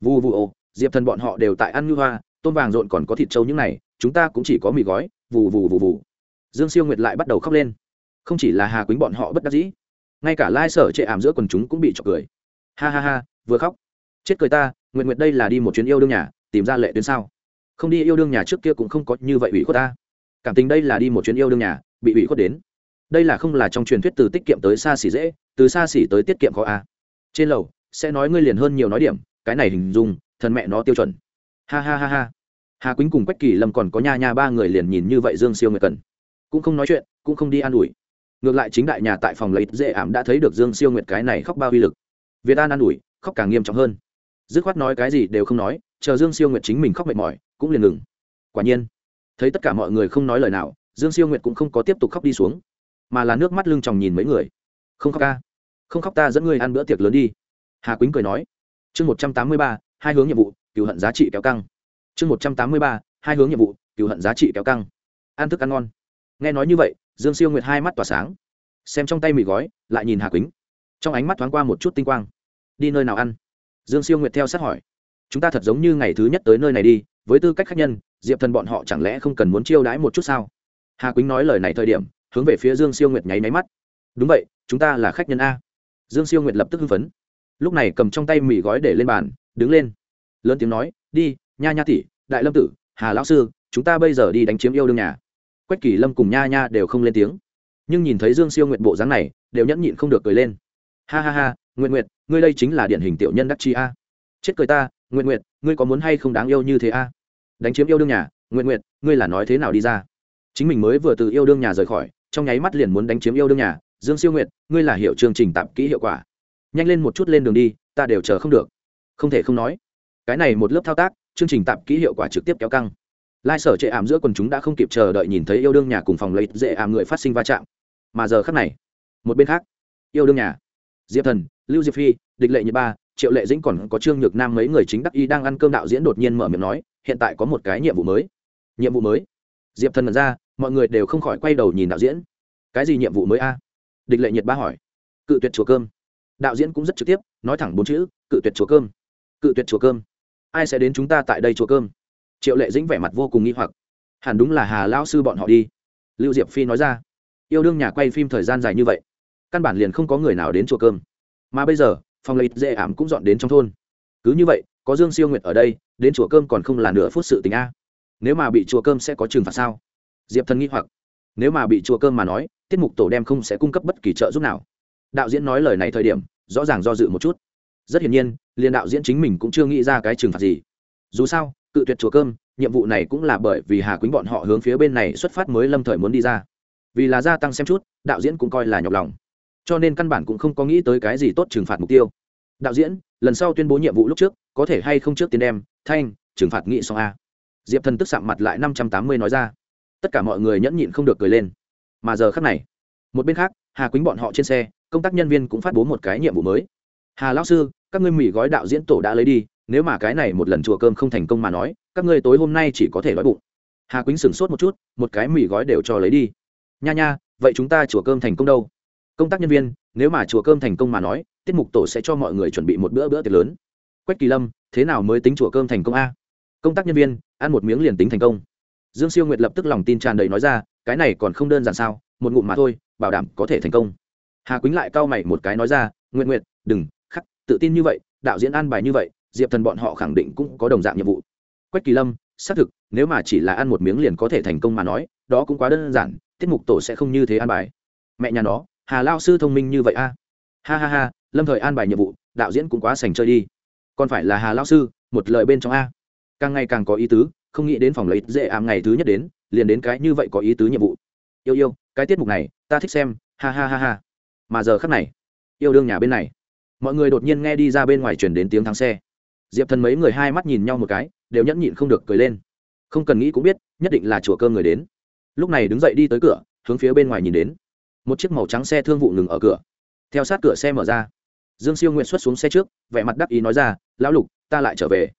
Vu vu ô, diệp thần bọn họ đều tại ăn ngư hoa, tôm vàng rộn còn có thịt trâu những này, chúng ta cũng chỉ có mì gói, vù vù vù vù. Dương siêu nguyệt lại bắt đầu khóc lên. Không chỉ là hà quýnh bọn họ bất đắc dĩ, ngay cả lai sở chệ ảm giữa quần chúng cũng bị trọc cười. Ha ha ha, vừa khóc. Chết cười ta nguyện nguyện đây là đi một chuyến yêu đương nhà, tìm ra lệ tuyến sao? Không đi yêu đương nhà trước kia cũng không có như vậy ủy khuất ta. Cảm tình đây là đi một chuyến yêu đương nhà, bị ủy khuất đến đây là không là trong truyền thuyết từ tiết kiệm tới xa xỉ dễ, từ xa xỉ tới tiết kiệm khó a trên lầu, sẽ nói ngươi liền hơn nhiều nói điểm, cái này hình dung, thần mẹ nó tiêu chuẩn. Ha ha ha ha. Hà quýnh cùng quách kỳ lâm còn có nha nha ba người liền nhìn như vậy dương siêu nguyệt cần. Cũng không nói chuyện, cũng không đi an ủi. Ngược lại chính đại nhà tại phòng lấy dễ ảm đã thấy được dương siêu nguyệt cái này khóc bao uy lực. Việt an an ủi, khóc càng nghiêm trọng hơn. Dứt khoát nói cái gì đều không nói, chờ dương siêu nguyệt chính mình khóc mệt mỏi, cũng liền ngừng. Quả nhiên, thấy tất cả mọi người không nói lời nào, dương siêu nguyệt cũng không có tiếp tục khóc đi xuống mà là nước mắt lưng tròng nhìn mấy người. Không khóc ca. Không khóc ta dẫn ngươi ăn bữa tiệc lớn đi. Hà quýnh cười nói. Chương một trăm tám mươi ba, hai hướng nhiệm vụ, cựu hận giá trị kéo căng. Chương một trăm tám mươi ba, hai hướng nhiệm vụ, cựu hận giá trị kéo căng. Ăn thức ăn ngon. Nghe nói như vậy, dương siêu nguyệt hai mắt tỏa sáng. Xem trong tay mì gói, lại nhìn hà quýnh. Trong ánh mắt thoáng qua một chút tinh quang. Đi nơi nào ăn? Dương siêu nguyệt theo sát hỏi. Chúng ta thật giống như ngày thứ nhất tới nơi này đi, với tư cách khách nhân, diệp thần bọn họ chẳng lẽ không cần muốn chiêu đãi một chút sao? Hà quýnh nói lời này thời điểm hướng về phía dương siêu nguyệt nháy máy mắt. Đúng vậy, chúng ta là khách nhân a. Dương siêu nguyệt lập tức hưng phấn. Lúc này cầm trong tay mì gói để lên bàn, đứng lên. Lớn tiếng nói, đi, nha nha tỷ, đại lâm tử, hà lão sư, chúng ta bây giờ đi đánh chiếm yêu đương nhà. Quách kỳ lâm cùng nha nha đều không lên tiếng. Nhưng nhìn thấy dương siêu nguyệt bộ dáng này, đều nhẫn nhịn không được cười lên. Ha ha ha nguyện nguyệt, ngươi đây chính là điển hình tiểu nhân đắc chi a. Chết cười ta nguyện nguyệt, ngươi có muốn hay không đáng yêu như thế a? Đánh chiếm yêu đương nhà nguyện nguyệt, ngươi là nói thế nào đi ra? Chính mình mới vừa từ yêu đương nhà rời khỏi trong nháy mắt liền muốn đánh chiếm yêu đương nhà. Dương siêu nguyệt, ngươi là hiệu chương trình tạm kỹ hiệu quả. Nhanh lên một chút lên đường đi, ta đều chờ không được. Không thể không nói, cái này một lớp thao tác, chương trình tạm kỹ hiệu quả trực tiếp kéo căng. Lai sở trệ ảm giữa quần chúng đã không kịp chờ đợi nhìn thấy yêu đương nhà cùng phòng lấy dễ ảm người phát sinh va chạm. Mà giờ khắc này, một bên khác, yêu đương nhà, diệp thần, lưu diệp phi, địch lệ nhật ba, triệu lệ dĩnh còn có trương nhược nam mấy người chính đắc y đang ăn cơm đạo diễn đột nhiên mở miệng nói, hiện tại có một cái nhiệm vụ mới. Nhiệm vụ mới. Diệp thần nhận ra mọi người đều không khỏi quay đầu nhìn đạo diễn. Cái gì nhiệm vụ mới a? Địch lệ nhiệt ba hỏi. Cự tuyệt chùa cơm. Đạo diễn cũng rất trực tiếp, nói thẳng bốn chữ, cự tuyệt chùa cơm. Cự tuyệt chùa cơm. Ai sẽ đến chúng ta tại đây chùa cơm? Triệu lệ dĩnh vẻ mặt vô cùng nghi hoặc. Hẳn đúng là hà lao sư bọn họ đi. Lưu diệp phi nói ra. Yêu đương nhà quay phim thời gian dài như vậy, căn bản liền không có người nào đến chùa cơm. Mà bây giờ, phòng lấy dễ ảm cũng dọn đến trong thôn. Cứ như vậy, có dương siêu nguyệt ở đây, đến chùa cơm còn không là nửa phút sự tình a. Nếu mà bị chùa cơm sẽ có trừng phạt sao? Diệp thần nghĩ hoặc. Nếu mà bị chùa cơm mà nói, tiết mục tổ đem không sẽ cung cấp bất kỳ trợ giúp nào. Đạo diễn nói lời này thời điểm, rõ ràng do dự một chút. Rất hiển nhiên, liền đạo diễn chính mình cũng chưa nghĩ ra cái trừng phạt gì. Dù sao, cự tuyệt chùa cơm, nhiệm vụ này cũng là bởi vì hà quýnh bọn họ hướng phía bên này xuất phát mới lâm thời muốn đi ra. Vì là gia tăng xem chút, đạo diễn cũng coi là nhọc lòng. Cho nên căn bản cũng không có nghĩ tới cái gì tốt trừng phạt mục tiêu. Đạo diễn, lần sau tuyên bố nhiệm vụ lúc trước, có thể hay không trước tiên đem, thanh, trừng phạt nghị xong a? Diệp thần tức sạm mặt lại năm trăm tám mươi nói ra tất cả mọi người nhẫn nhịn không được cười lên. Mà giờ khắc này, một bên khác, hà quýnh bọn họ trên xe, công tác nhân viên cũng phát bố một cái nhiệm vụ mới. Hà lão sư, các ngươi mì gói đạo diễn tổ đã lấy đi, nếu mà cái này một lần chùa cơm không thành công mà nói, các ngươi tối hôm nay chỉ có thể đói bụng. Hà quýnh sửng sốt một chút, một cái mì gói đều cho lấy đi. Nha nha, vậy chúng ta chùa cơm thành công đâu? Công tác nhân viên, nếu mà chùa cơm thành công mà nói, tiết mục tổ sẽ cho mọi người chuẩn bị một bữa bữa tiệc lớn. Quách kỳ lâm, thế nào mới tính chùa cơm thành công a? Công tác nhân viên, ăn một miếng liền tính thành công dương siêu nguyệt lập tức lòng tin tràn đầy nói ra cái này còn không đơn giản sao một ngụm mà thôi bảo đảm có thể thành công. Hà quýnh lại cau mày một cái nói ra Nguyệt Nguyệt, đừng khắc tự tin như vậy đạo diễn an bài như vậy diệp thần bọn họ khẳng định cũng có đồng dạng nhiệm vụ. Quách kỳ lâm xác thực nếu mà chỉ là ăn một miếng liền có thể thành công mà nói đó cũng quá đơn giản tiết mục tổ sẽ không như thế an bài. Mẹ nhà nó hà lao sư thông minh như vậy a. Ha ha ha lâm thời an bài nhiệm vụ đạo diễn cũng quá sành chơi đi. Còn phải là hà lao sư một lời bên trong a. Càng ngày càng có ý tứ không nghĩ đến phòng lấy dễ ảm ngày thứ nhất đến, liền đến cái như vậy có ý tứ nhiệm vụ. Yêu yêu, cái tiết mục này, ta thích xem, ha ha ha ha. Mà giờ khắc này, yêu đương nhà bên này. Mọi người đột nhiên nghe đi ra bên ngoài chuyển đến tiếng thắng xe. Diệp thần mấy người hai mắt nhìn nhau một cái, đều nhẫn nhịn không được cười lên. Không cần nghĩ cũng biết, nhất định là chùa cơm người đến. Lúc này đứng dậy đi tới cửa, hướng phía bên ngoài nhìn đến. Một chiếc màu trắng xe thương vụ ngừng ở cửa. Theo sát cửa xe mở ra. Dương siêu nguyện xuất xuống xe trước, vẻ mặt đắc ý nói ra, lão lục, ta lại trở về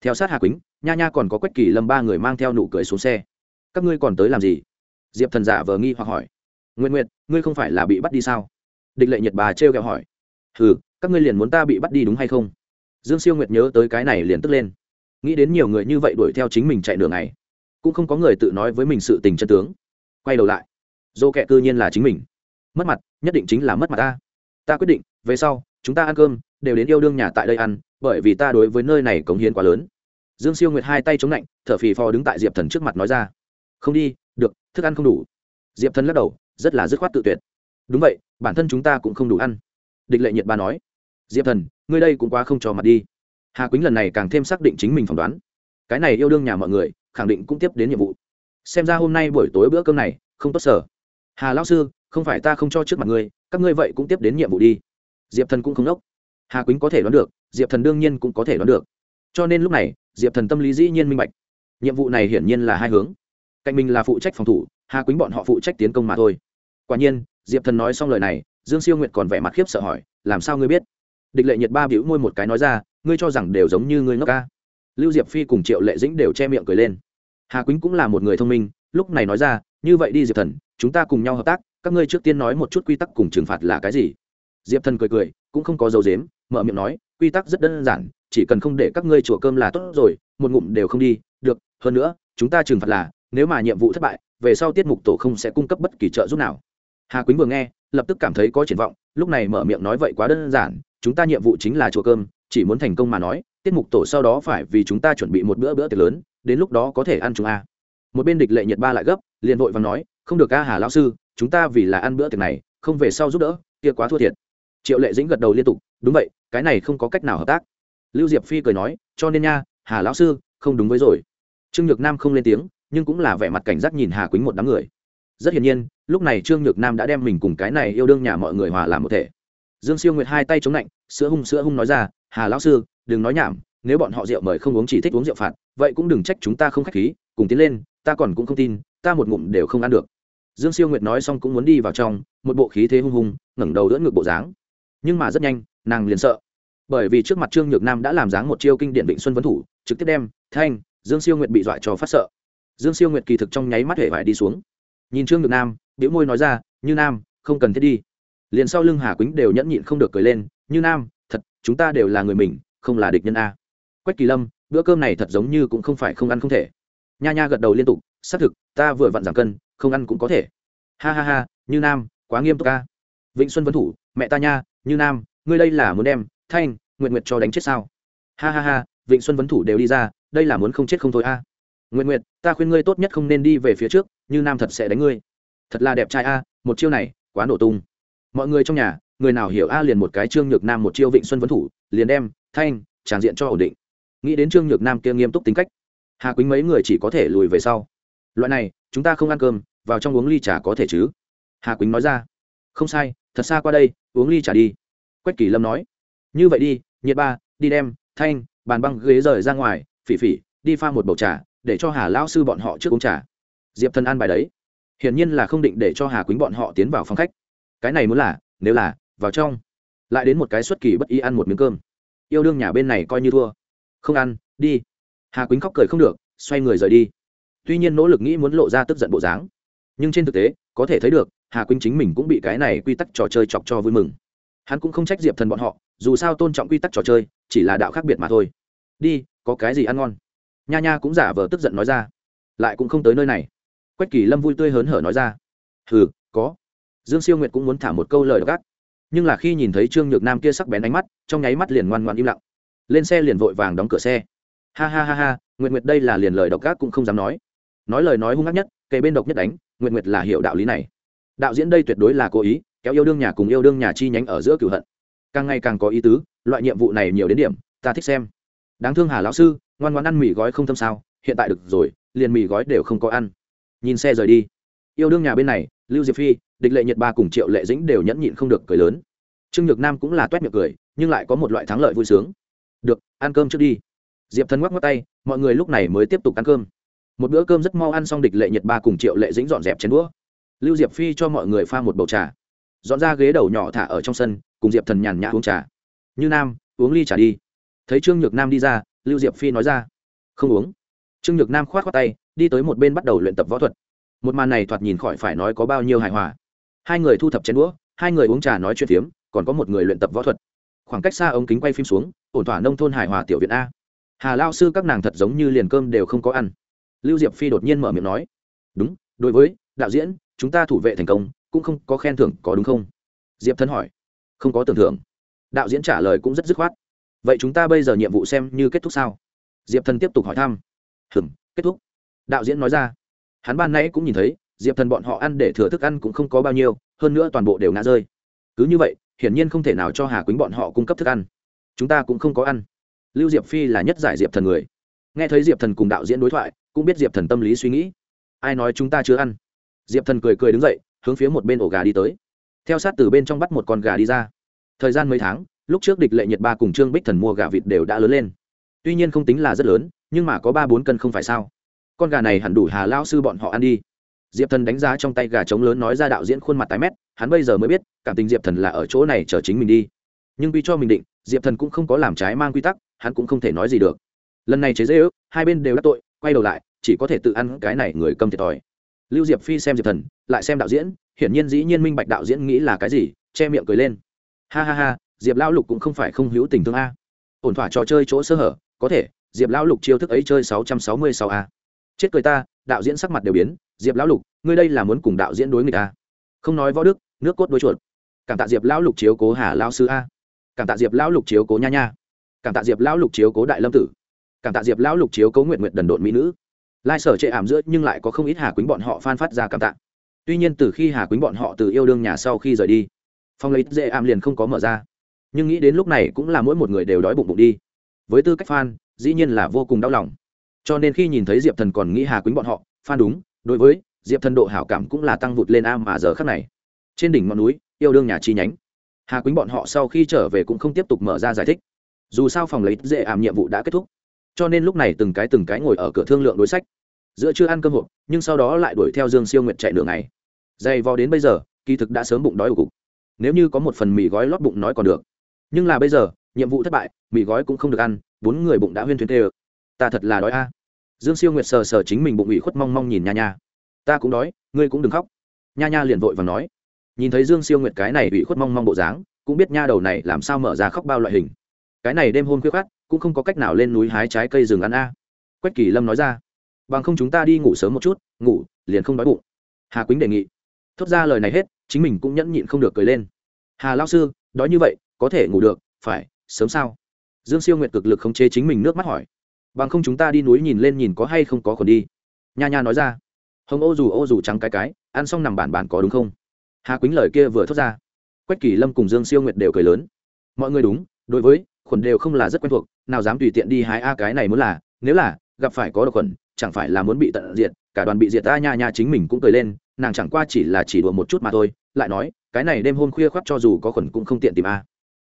theo sát hà quýnh, nha nha còn có quách kỳ lâm ba người mang theo nụ cười xuống xe. Các ngươi còn tới làm gì? Diệp thần giả vờ nghi hoặc hỏi. Nguyện nguyện ngươi không phải là bị bắt đi sao? Địch lệ nhật bà trêu kẹo hỏi. Ừ các ngươi liền muốn ta bị bắt đi đúng hay không? Dương siêu nguyệt nhớ tới cái này liền tức lên. Nghĩ đến nhiều người như vậy đuổi theo chính mình chạy đường này cũng không có người tự nói với mình sự tình chân tướng. Quay đầu lại. Dô kẹ cư nhiên là chính mình. Mất mặt, nhất định chính là mất mặt ta. Ta quyết định, về sau, chúng ta ăn cơm, đều đến yêu đương nhà tại đây ăn bởi vì ta đối với nơi này cống hiến quá lớn. Dương siêu nguyệt hai tay chống lạnh, thở phì phò đứng tại diệp thần trước mặt nói ra, không đi, được, thức ăn không đủ. Diệp thần lắc đầu, rất là dứt khoát tự tuyệt. Đúng vậy, bản thân chúng ta cũng không đủ ăn. Địch lệ nhiệt ba nói, diệp thần, ngươi đây cũng quá không cho mặt đi. Hà quýnh lần này càng thêm xác định chính mình phỏng đoán. Cái này yêu đương nhà mọi người, khẳng định cũng tiếp đến nhiệm vụ. Xem ra hôm nay buổi tối bữa cơm này, không tốt sở. Hà lão sư, không phải ta không cho trước mặt ngươi, các ngươi vậy cũng tiếp đến nhiệm vụ đi. Diệp thần cũng không đốc. Hà quýnh có thể đoán được diệp thần đương nhiên cũng có thể đoán được cho nên lúc này diệp thần tâm lý dĩ nhiên minh bạch nhiệm vụ này hiển nhiên là hai hướng cạnh mình là phụ trách phòng thủ hà quýnh bọn họ phụ trách tiến công mà thôi quả nhiên diệp thần nói xong lời này dương siêu nguyệt còn vẻ mặt khiếp sợ hỏi làm sao ngươi biết địch lệ nhiệt ba bĩu môi một cái nói ra ngươi cho rằng đều giống như ngươi ngốc ca lưu diệp phi cùng triệu lệ dĩnh đều che miệng cười lên hà quýnh cũng là một người thông minh lúc này nói ra như vậy đi diệp thần chúng ta cùng nhau hợp tác các ngươi trước tiên nói một chút quy tắc cùng trừng phạt là cái gì diệp thần cười cười cũng không có dấu dếm mở miệng nói, quy tắc rất đơn giản, chỉ cần không để các ngươi chùa cơm là tốt rồi, một ngụm đều không đi, được, hơn nữa, chúng ta trừng phạt là, nếu mà nhiệm vụ thất bại, về sau tiết mục tổ không sẽ cung cấp bất kỳ trợ giúp nào. Hà quýnh vừa nghe, lập tức cảm thấy có triển vọng, lúc này mở miệng nói, vậy quá đơn giản, chúng ta nhiệm vụ chính là chùa cơm, chỉ muốn thành công mà nói, tiết mục tổ sau đó phải vì chúng ta chuẩn bị một bữa bữa tiệc lớn, đến lúc đó có thể ăn chúng a. Một bên địch lệ nhiệt ba lại gấp, liền vội và nói, không được ca hà lão sư, chúng ta vì là ăn bữa tiệc này, không về sau giúp đỡ, kia quá thua thiệt. Triệu lệ dĩnh gật đầu liên tục, đúng vậy cái này không có cách nào hợp tác. Lưu diệp phi cười nói, cho nên nha, hà lão sư, không đúng với rồi. Trương nhược nam không lên tiếng, nhưng cũng là vẻ mặt cảnh giác nhìn hà quýnh một đám người. Rất hiển nhiên, lúc này trương nhược nam đã đem mình cùng cái này yêu đương nhà mọi người hòa làm một thể. Dương siêu nguyệt hai tay chống lạnh sữa hung sữa hung nói ra, hà lão sư, đừng nói nhảm, nếu bọn họ rượu mời không uống chỉ thích uống rượu phạt, vậy cũng đừng trách chúng ta không k h á c h khí, cùng tiến lên, ta còn cũng không tin, ta một ngụm đều không ăn được. Dương siêu nguyệt nói xong cũng muốn đi vào trong, một bộ khí thế hung hùng, ngẩng đầu đỡ ngược bộ dáng nhưng mà rất nhanh, nàng liền sợ. Bởi vì trước mặt trương nhược nam đã làm dáng một chiêu kinh điện vịnh xuân vấn thủ, trực tiếp đem thanh, dương siêu nguyệt bị dọa cho phát sợ. Dương siêu nguyệt kỳ thực trong nháy mắt hệ vải đi xuống. Nhìn trương nhược nam biểu môi nói ra, như nam, không cần thiết đi. Liền sau lưng hà quýnh đều nhẫn nhịn không được cười lên, như nam, thật, chúng ta đều là người mình, không là địch nhân a. Quách kỳ lâm, bữa cơm này thật giống như cũng không phải không ăn không thể. Nha nha gật đầu liên tục, xác thực, ta vừa vặn giảm cân, không ăn cũng có thể. Ha ha ha, như nam, quá nghiêm túc ca vĩnh xuân vấn thủ, mẹ ta nha như nam, ngươi đây là muốn đem thanh nguyện nguyện cho đánh chết sao? Ha ha ha, vịnh xuân vấn thủ đều đi ra, đây là muốn không chết không thôi a. À. nguyện nguyện ta khuyên ngươi tốt nhất không nên đi về phía trước, như nam thật sẽ đánh ngươi. Thật là đẹp trai a, một chiêu này, quá nổ tung. Mọi người trong nhà, người nào hiểu a liền một cái trương nhược nam một chiêu vịnh xuân vấn thủ, liền đem thanh tràng diện cho ổn định. Nghĩ đến trương nhược nam kia nghiêm túc tính cách, hà quýnh mấy người chỉ có thể lùi về sau. Loại này, chúng ta không ăn cơm, vào trong uống ly trà có thể chứ? Hà quýnh nói ra không sai, thật xa qua đây, uống ly trả đi. Quách kỳ lâm nói. Như vậy đi, nhiệt ba, đi đem thanh, bàn băng ghế rời ra ngoài, phỉ phỉ, đi pha một bầu trà, để cho hà lao sư bọn họ trước uống trà. Diệp thần an bài đấy. Hiển nhiên là không định để cho hà quýnh bọn họ tiến vào phòng khách. Cái này muốn là, nếu là, vào trong. Lại đến một cái xuất kỳ bất ý ăn một miếng cơm. Yêu đương nhà bên này coi như thua. Không ăn, đi. Hà quýnh khóc cười không được, xoay người rời đi. Tuy nhiên nỗ lực nghĩ muốn lộ ra tức giận bộ dáng. Nhưng trên thực tế, có thể thấy được hà quýnh chính mình cũng bị cái này quy tắc trò chơi chọc cho vui mừng. Hắn cũng không trách diệp thần bọn họ, dù sao tôn trọng quy tắc trò chơi, chỉ là đạo khác biệt mà thôi. Đi, có cái gì ăn ngon? Nha nha cũng giả vờ tức giận nói ra. Lại cũng không tới nơi này. Quách kỳ lâm vui tươi hớn hở nói ra. Hừ, có. Dương siêu nguyệt cũng muốn thả một câu lời gác nhưng là khi nhìn thấy trương nhược nam kia sắc bén ánh mắt, trong nháy mắt liền ngoan ngoan im lặng. Lên xe liền vội vàng đóng cửa xe. Ha ha ha ha, nguyệt nguyệt đây là liền lời độc gác cũng không dám nói. Nói lời nói hung ác nhất, kề bên độc nhất đánh, nguyệt nguyệt là hiểu đạo lý này đạo diễn đây tuyệt đối là cố ý, kéo yêu đương nhà cùng yêu đương nhà chi nhánh ở giữa cửu hận. Càng ngày càng có ý tứ, loại nhiệm vụ này nhiều đến điểm, ta thích xem. Đáng thương hà lão sư, ngoan ngoan ăn mì gói không thâm sao, hiện tại được rồi, liền mì gói đều không có ăn. Nhìn xe rời đi. Yêu đương nhà bên này, lưu diệp phi, địch lệ nhật ba cùng triệu lệ dĩnh đều nhẫn nhịn không được cười lớn. Trương nhược nam cũng là toét miệng cười, nhưng lại có một loại thắng lợi vui sướng. Được, ăn cơm trước đi. Diệp thần ngoắc ngoắc tay, mọi người lúc này mới tiếp tục ăn cơm. Một bữa cơm rất mau ăn xong, địch lệ nhật ba cùng triệu lệ dĩnh dọn dẹp chén đũa lưu diệp phi cho mọi người pha một bầu trà. Dọn ra ghế đầu nhỏ thả ở trong sân, cùng diệp thần nhàn nhã uống trà. Như nam, uống ly trà đi. Thấy trương nhược nam đi ra, lưu diệp phi nói ra. Không uống. Trương nhược nam k h o á t khoác tay, đi tới một bên bắt đầu luyện tập võ thuật. Một màn này thoạt nhìn khỏi phải nói có bao nhiêu hài hòa. Hai người thu thập chén đũa, hai người uống trà nói chuyện phiếm, còn có một người luyện tập võ thuật. Khoảng cách xa ống kính quay phim xuống, ổn thỏa nông thôn hài hòa tiểu viện a. Hà lao sư các nàng thật giống như liền cơm đều không có ăn. Lưu diệp phi đột nhiên mở miệng nói. Đúng, đối với đạo diễn chúng ta thủ vệ thành công, cũng không có khen thưởng có đúng không? Diệp thân hỏi. Không có tưởng thưởng. Đạo diễn trả lời cũng rất dứt khoát. Vậy chúng ta bây giờ nhiệm vụ xem như kết thúc sao? Diệp thần tiếp tục hỏi thăm. Hừm, kết thúc. Đạo diễn nói ra. Hắn ban nãy cũng nhìn thấy, diệp thần bọn họ ăn để thừa thức ăn cũng không có bao nhiêu, hơn nữa toàn bộ đều ngã rơi. Cứ như vậy, hiển nhiên không thể nào cho hà quýnh bọn họ cung cấp thức ăn. Chúng ta cũng không có ăn. Lưu diệp phi là nhất giải diệp thần người. Nghe thấy diệp thần cùng đạo diễn đối thoại, cũng biết diệp thần tâm lý suy nghĩ. Ai nói chúng ta chưa ăn? Diệp thần cười cười đứng dậy, hướng phía một bên ổ gà đi tới. Theo sát từ bên trong bắt một con gà đi ra. Thời gian mấy tháng, lúc trước địch lệ nhiệt ba cùng trương bích thần mua gà vịt đều đã lớn lên. Tuy nhiên không tính là rất lớn, nhưng mà có ba bốn cân không phải sao. Con gà này hẳn đủ hà lao sư bọn họ ăn đi. Diệp thần đánh giá trong tay gà trống lớn nói ra đạo diễn khuôn mặt tái mét, hắn bây giờ mới biết, cảm tình diệp thần là ở chỗ này chờ chính mình đi. Nhưng vì cho mình định, diệp thần cũng không có làm trái mang quy tắc, hắn cũng không thể nói gì được. Lần này chế dễ ước hai bên đều đắc tội, quay đầu lại, chỉ có thể tự ăn cái này người cầm thiệt thòi lưu diệp phi xem diệp thần, lại xem đạo diễn, hiển nhiên dĩ nhiên minh bạch đạo diễn nghĩ là cái gì, che miệng cười lên. Ha ha ha, diệp lão lục cũng không phải không hữu tình thương a. Ổn thỏa trò chơi chỗ sơ hở, có thể, diệp lão lục chiêu thức ấy chơi sáu trăm sáu mươi sáu a. Chết cười ta, đạo diễn sắc mặt đều biến, diệp lão lục, ngươi đây là muốn cùng đạo diễn đối người ta không nói võ đức, nước cốt đối chuột. Cảm tạ diệp lão lục chiếu cố hà lao sư a. Cảm tạ diệp lão lục chiếu cố nha nha. Cảm tạ diệp lão lục chiếu cố đại lâm tử. Cảm tạ diệp lão lục chiếu cố nguyện nguyện đần độn mỹ nữ lai sở chệ ảm giữa nhưng lại có không ít hà quýnh bọn họ phan phát ra cảm tạ. Tuy nhiên từ khi hà quýnh bọn họ từ yêu đương nhà sau khi rời đi, phong lấy dễ ảm liền không có mở ra. Nhưng nghĩ đến lúc này cũng là mỗi một người đều đói bụng bụng đi. Với tư cách phan dĩ nhiên là vô cùng đau lòng. Cho nên khi nhìn thấy diệp thần còn nghĩ hà quýnh bọn họ phan đúng, đối với diệp thần độ hảo cảm cũng là tăng vụt lên a mà giờ khác này. Trên đỉnh ngọn núi, yêu đương nhà chi nhánh. Hà quýnh bọn họ sau khi trở về cũng không tiếp tục mở ra giải thích. Dù sao phòng lấy dễ ảm nhiệm vụ đã kết thúc cho nên lúc này từng cái từng cái ngồi ở cửa thương lượng đối sách. Giữa chưa ăn cơm hộp, nhưng sau đó lại đuổi theo dương siêu nguyện chạy đường này dày vò đến bây giờ, kỳ thực đã sớm bụng đói ủ cục. Nếu như có một phần mì gói lót bụng nói còn được. Nhưng là bây giờ, nhiệm vụ thất bại, mì gói cũng không được ăn, bốn người bụng đã huyên thuyên tê ơ. Ta thật là đói a. Dương siêu nguyệt sờ sờ chính mình bụng ủy khuất mong mong nhìn nha nha. Ta cũng đói, ngươi cũng đừng khóc. Nha nha liền vội và nói. Nhìn thấy dương siêu nguyệt cái này ủy khuất mong mong bộ dáng, cũng biết nha đầu này làm sao mở ra khóc bao loại hình. Cái này đêm hôm khuya khát cũng không có cách nào lên núi hái trái cây rừng ăn a. Quách kỳ lâm nói ra, bằng không chúng ta đi ngủ sớm một chút, ngủ, liền không đói bụng. Hà quýnh đề nghị. Thốt ra lời này hết, chính mình cũng nhẫn nhịn không được cười lên. Hà lao sư, đói như vậy, có thể ngủ được, phải, sớm sao? Dương siêu nguyệt cực lực khống chế chính mình nước mắt hỏi. Bằng không chúng ta đi núi nhìn lên nhìn có hay không có còn đi. Nha nha nói ra. Hồng ô dù ô dù trắng cái cái, ăn xong nằm bản bản có đúng không? Hà quýnh lời kia vừa thốt ra. Quách kỳ lâm cùng dương siêu nguyệt đều cười lớn. Mọi người đúng, đối với khuẩn đều không là rất quen thuộc, nào dám tùy tiện đi hái a cái này muốn là, nếu là, gặp phải có độc khuẩn, chẳng phải là muốn bị tận diệt, cả đoàn bị diệt ta nha nha chính mình cũng cười lên, nàng chẳng qua chỉ là chỉ đùa một chút mà thôi, lại nói, cái này đêm hôm khuya khoác cho dù có khuẩn cũng không tiện tìm a.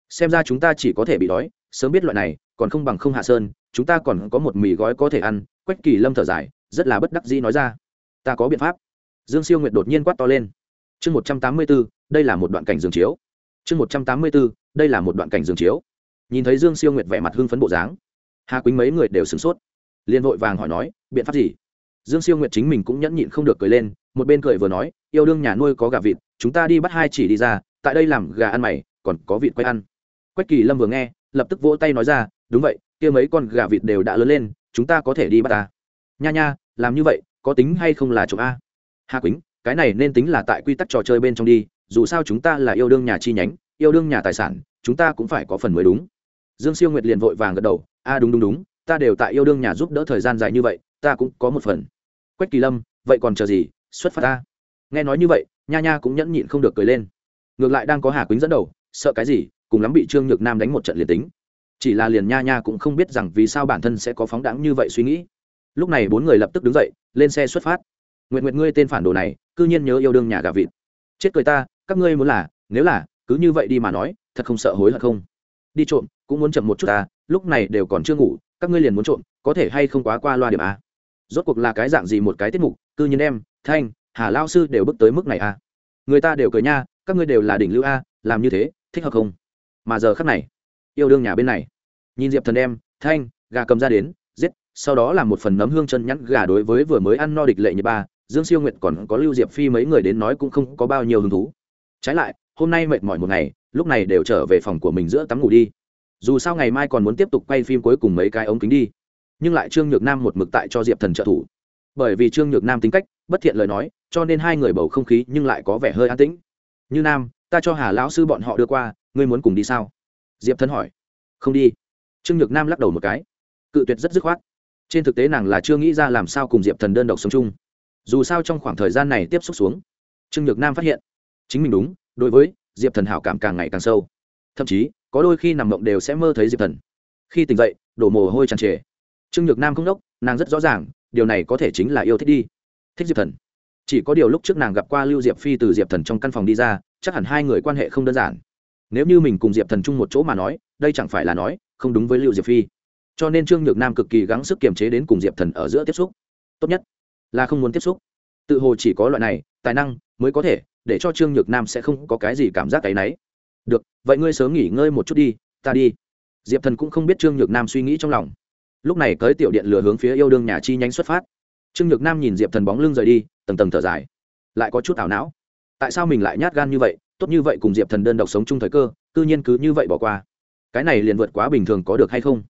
Xem ra chúng ta chỉ có thể bị đói, sớm biết loại này, còn không bằng không hạ sơn, chúng ta còn có một mì gói có thể ăn, quách kỳ lâm thở dài, rất là bất đắc dĩ nói ra. Ta có biện pháp. Dương siêu nguyệt đột nhiên quát to lên. Chương một trăm tám mươi b ố đây là một đoạn cảnh dương chiếu. Chương một trăm tám mươi b ố đây là một đoạn cảnh dương chiếu nhìn thấy dương siêu nguyệt vẻ mặt hưng phấn bộ dáng. Hà quýnh mấy người đều sửng sốt. Liền vội vàng hỏi nói, biện pháp gì? Dương siêu nguyệt chính mình cũng nhẫn nhịn không được cười lên, một bên cười vừa nói, yêu đương nhà nuôi có gà vịt, chúng ta đi bắt hai chỉ đi ra, tại đây làm gà ăn mày, còn có vịt quay ăn. Quách kỳ lâm vừa nghe, lập tức vỗ tay nói ra, đúng vậy, kia mấy con gà vịt đều đã lớn lên, chúng ta có thể đi bắt ta. Nha nha, làm như vậy, có tính hay không là trộm a? Hà quýnh cái này nên tính là tại quy tắc trò chơi bên trong đi, dù sao chúng ta là yêu đương nhà chi nhánh, yêu đương nhà tài sản, chúng ta cũng phải có phần mới đúng dương siêu nguyệt liền vội vàng gật đầu, a, đúng đúng đúng, ta đều tại yêu đương nhà giúp đỡ thời gian dài như vậy, ta cũng có một phần. Quách kỳ lâm, vậy còn chờ gì? Xuất phát ta. Nghe nói như vậy, nha nha cũng nhẫn nhịn không được cười lên. Ngược lại đang có hà quýnh dẫn đầu, sợ cái gì, cùng lắm bị trương nhược nam đánh một trận liền tính. Chỉ là liền nha nha cũng không biết rằng vì sao bản thân sẽ có phóng đẳng như vậy suy nghĩ. Lúc này bốn người lập tức đứng dậy, lên xe xuất phát. Nguyện nguyện ngươi tên phản đồ này, cư nhiên nhớ yêu đương nhà gà vịt. Chết cười ta, các ngươi muốn là, nếu là, cứ như vậy đi mà nói, thật không sợ hối hận không? Đi trộm, cũng muốn chậm một chút ta, lúc này đều còn chưa ngủ, các ngươi liền muốn trộm, có thể hay không quá qua loa điểm a? Rốt cuộc là cái dạng gì một cái tiết mục, cư nhiên em, thanh, hà lao sư đều bước tới mức này a. Người ta đều cười nha, các ngươi đều là đỉnh lưu a, làm như thế, thích hợp không? Mà giờ khắc này, yêu đương nhà bên này. Nhìn diệp thần em, thanh, gà cầm ra đến, giết, sau đó là một phần nấm hương chân nhắn gà đối với vừa mới ăn no địch lệ như ba, dương siêu nguyệt còn có lưu diệp phi mấy người đến nói cũng không có bao nhiêu hứng thú. Trái lại, hôm nay mệt mỏi một ngày lúc này đều trở về phòng của mình giữa tắm ngủ đi. Dù sao ngày mai còn muốn tiếp tục quay phim cuối cùng mấy cái ống kính đi. Nhưng lại trương nhược nam một mực tại cho diệp thần trợ thủ. Bởi vì trương nhược nam tính cách, bất thiện lời nói, cho nên hai người bầu không khí nhưng lại có vẻ hơi an tĩnh. Như nam, ta cho hà lão sư bọn họ đưa qua, ngươi muốn cùng đi sao? Diệp thần hỏi. Không đi. Trương nhược nam lắc đầu một cái. Cự tuyệt rất dứt khoát. Trên thực tế nàng là chưa nghĩ ra làm sao cùng diệp thần đơn độc sống chung. Dù sao trong khoảng thời gian này tiếp xúc xuống, trương nhược nam phát hiện, chính mình đúng, đối với diệp thần hảo cảm càng ngày càng sâu. Thậm chí, có đôi khi nằm mộng đều sẽ mơ thấy diệp thần. Khi tỉnh dậy, đổ mồ hôi tràn trề. Trương nhược nam không đốc, nàng rất rõ ràng, điều này có thể chính là yêu thích đi. Thích diệp thần. Chỉ có điều lúc trước nàng gặp qua lưu diệp phi từ diệp thần trong căn phòng đi ra, chắc hẳn hai người quan hệ không đơn giản. Nếu như mình cùng diệp thần chung một chỗ mà nói, đây chẳng phải là nói, không đúng với lưu diệp phi. Cho nên trương nhược nam cực kỳ gắng sức kiềm chế đến cùng diệp thần ở giữa tiếp xúc. Tốt nhất là không muốn tiếp xúc. Tự hồ chỉ có loại này, tài năng mới có thể để cho trương nhược nam sẽ không có cái gì cảm giác cái náy. Được, vậy ngươi sớm nghỉ ngơi một chút đi, ta đi. Diệp thần cũng không biết trương nhược nam suy nghĩ trong lòng. Lúc này tới tiểu điện lừa hướng phía yêu đương nhà chi nhánh xuất phát. Trương nhược nam nhìn diệp thần bóng lưng rời đi, tầng tầng thở dài. Lại có chút ảo não. Tại sao mình lại nhát gan như vậy? Tốt như vậy cùng diệp thần đơn độc sống chung thời cơ, cư nhiên cứ như vậy bỏ qua. Cái này liền vượt quá bình thường có được hay không?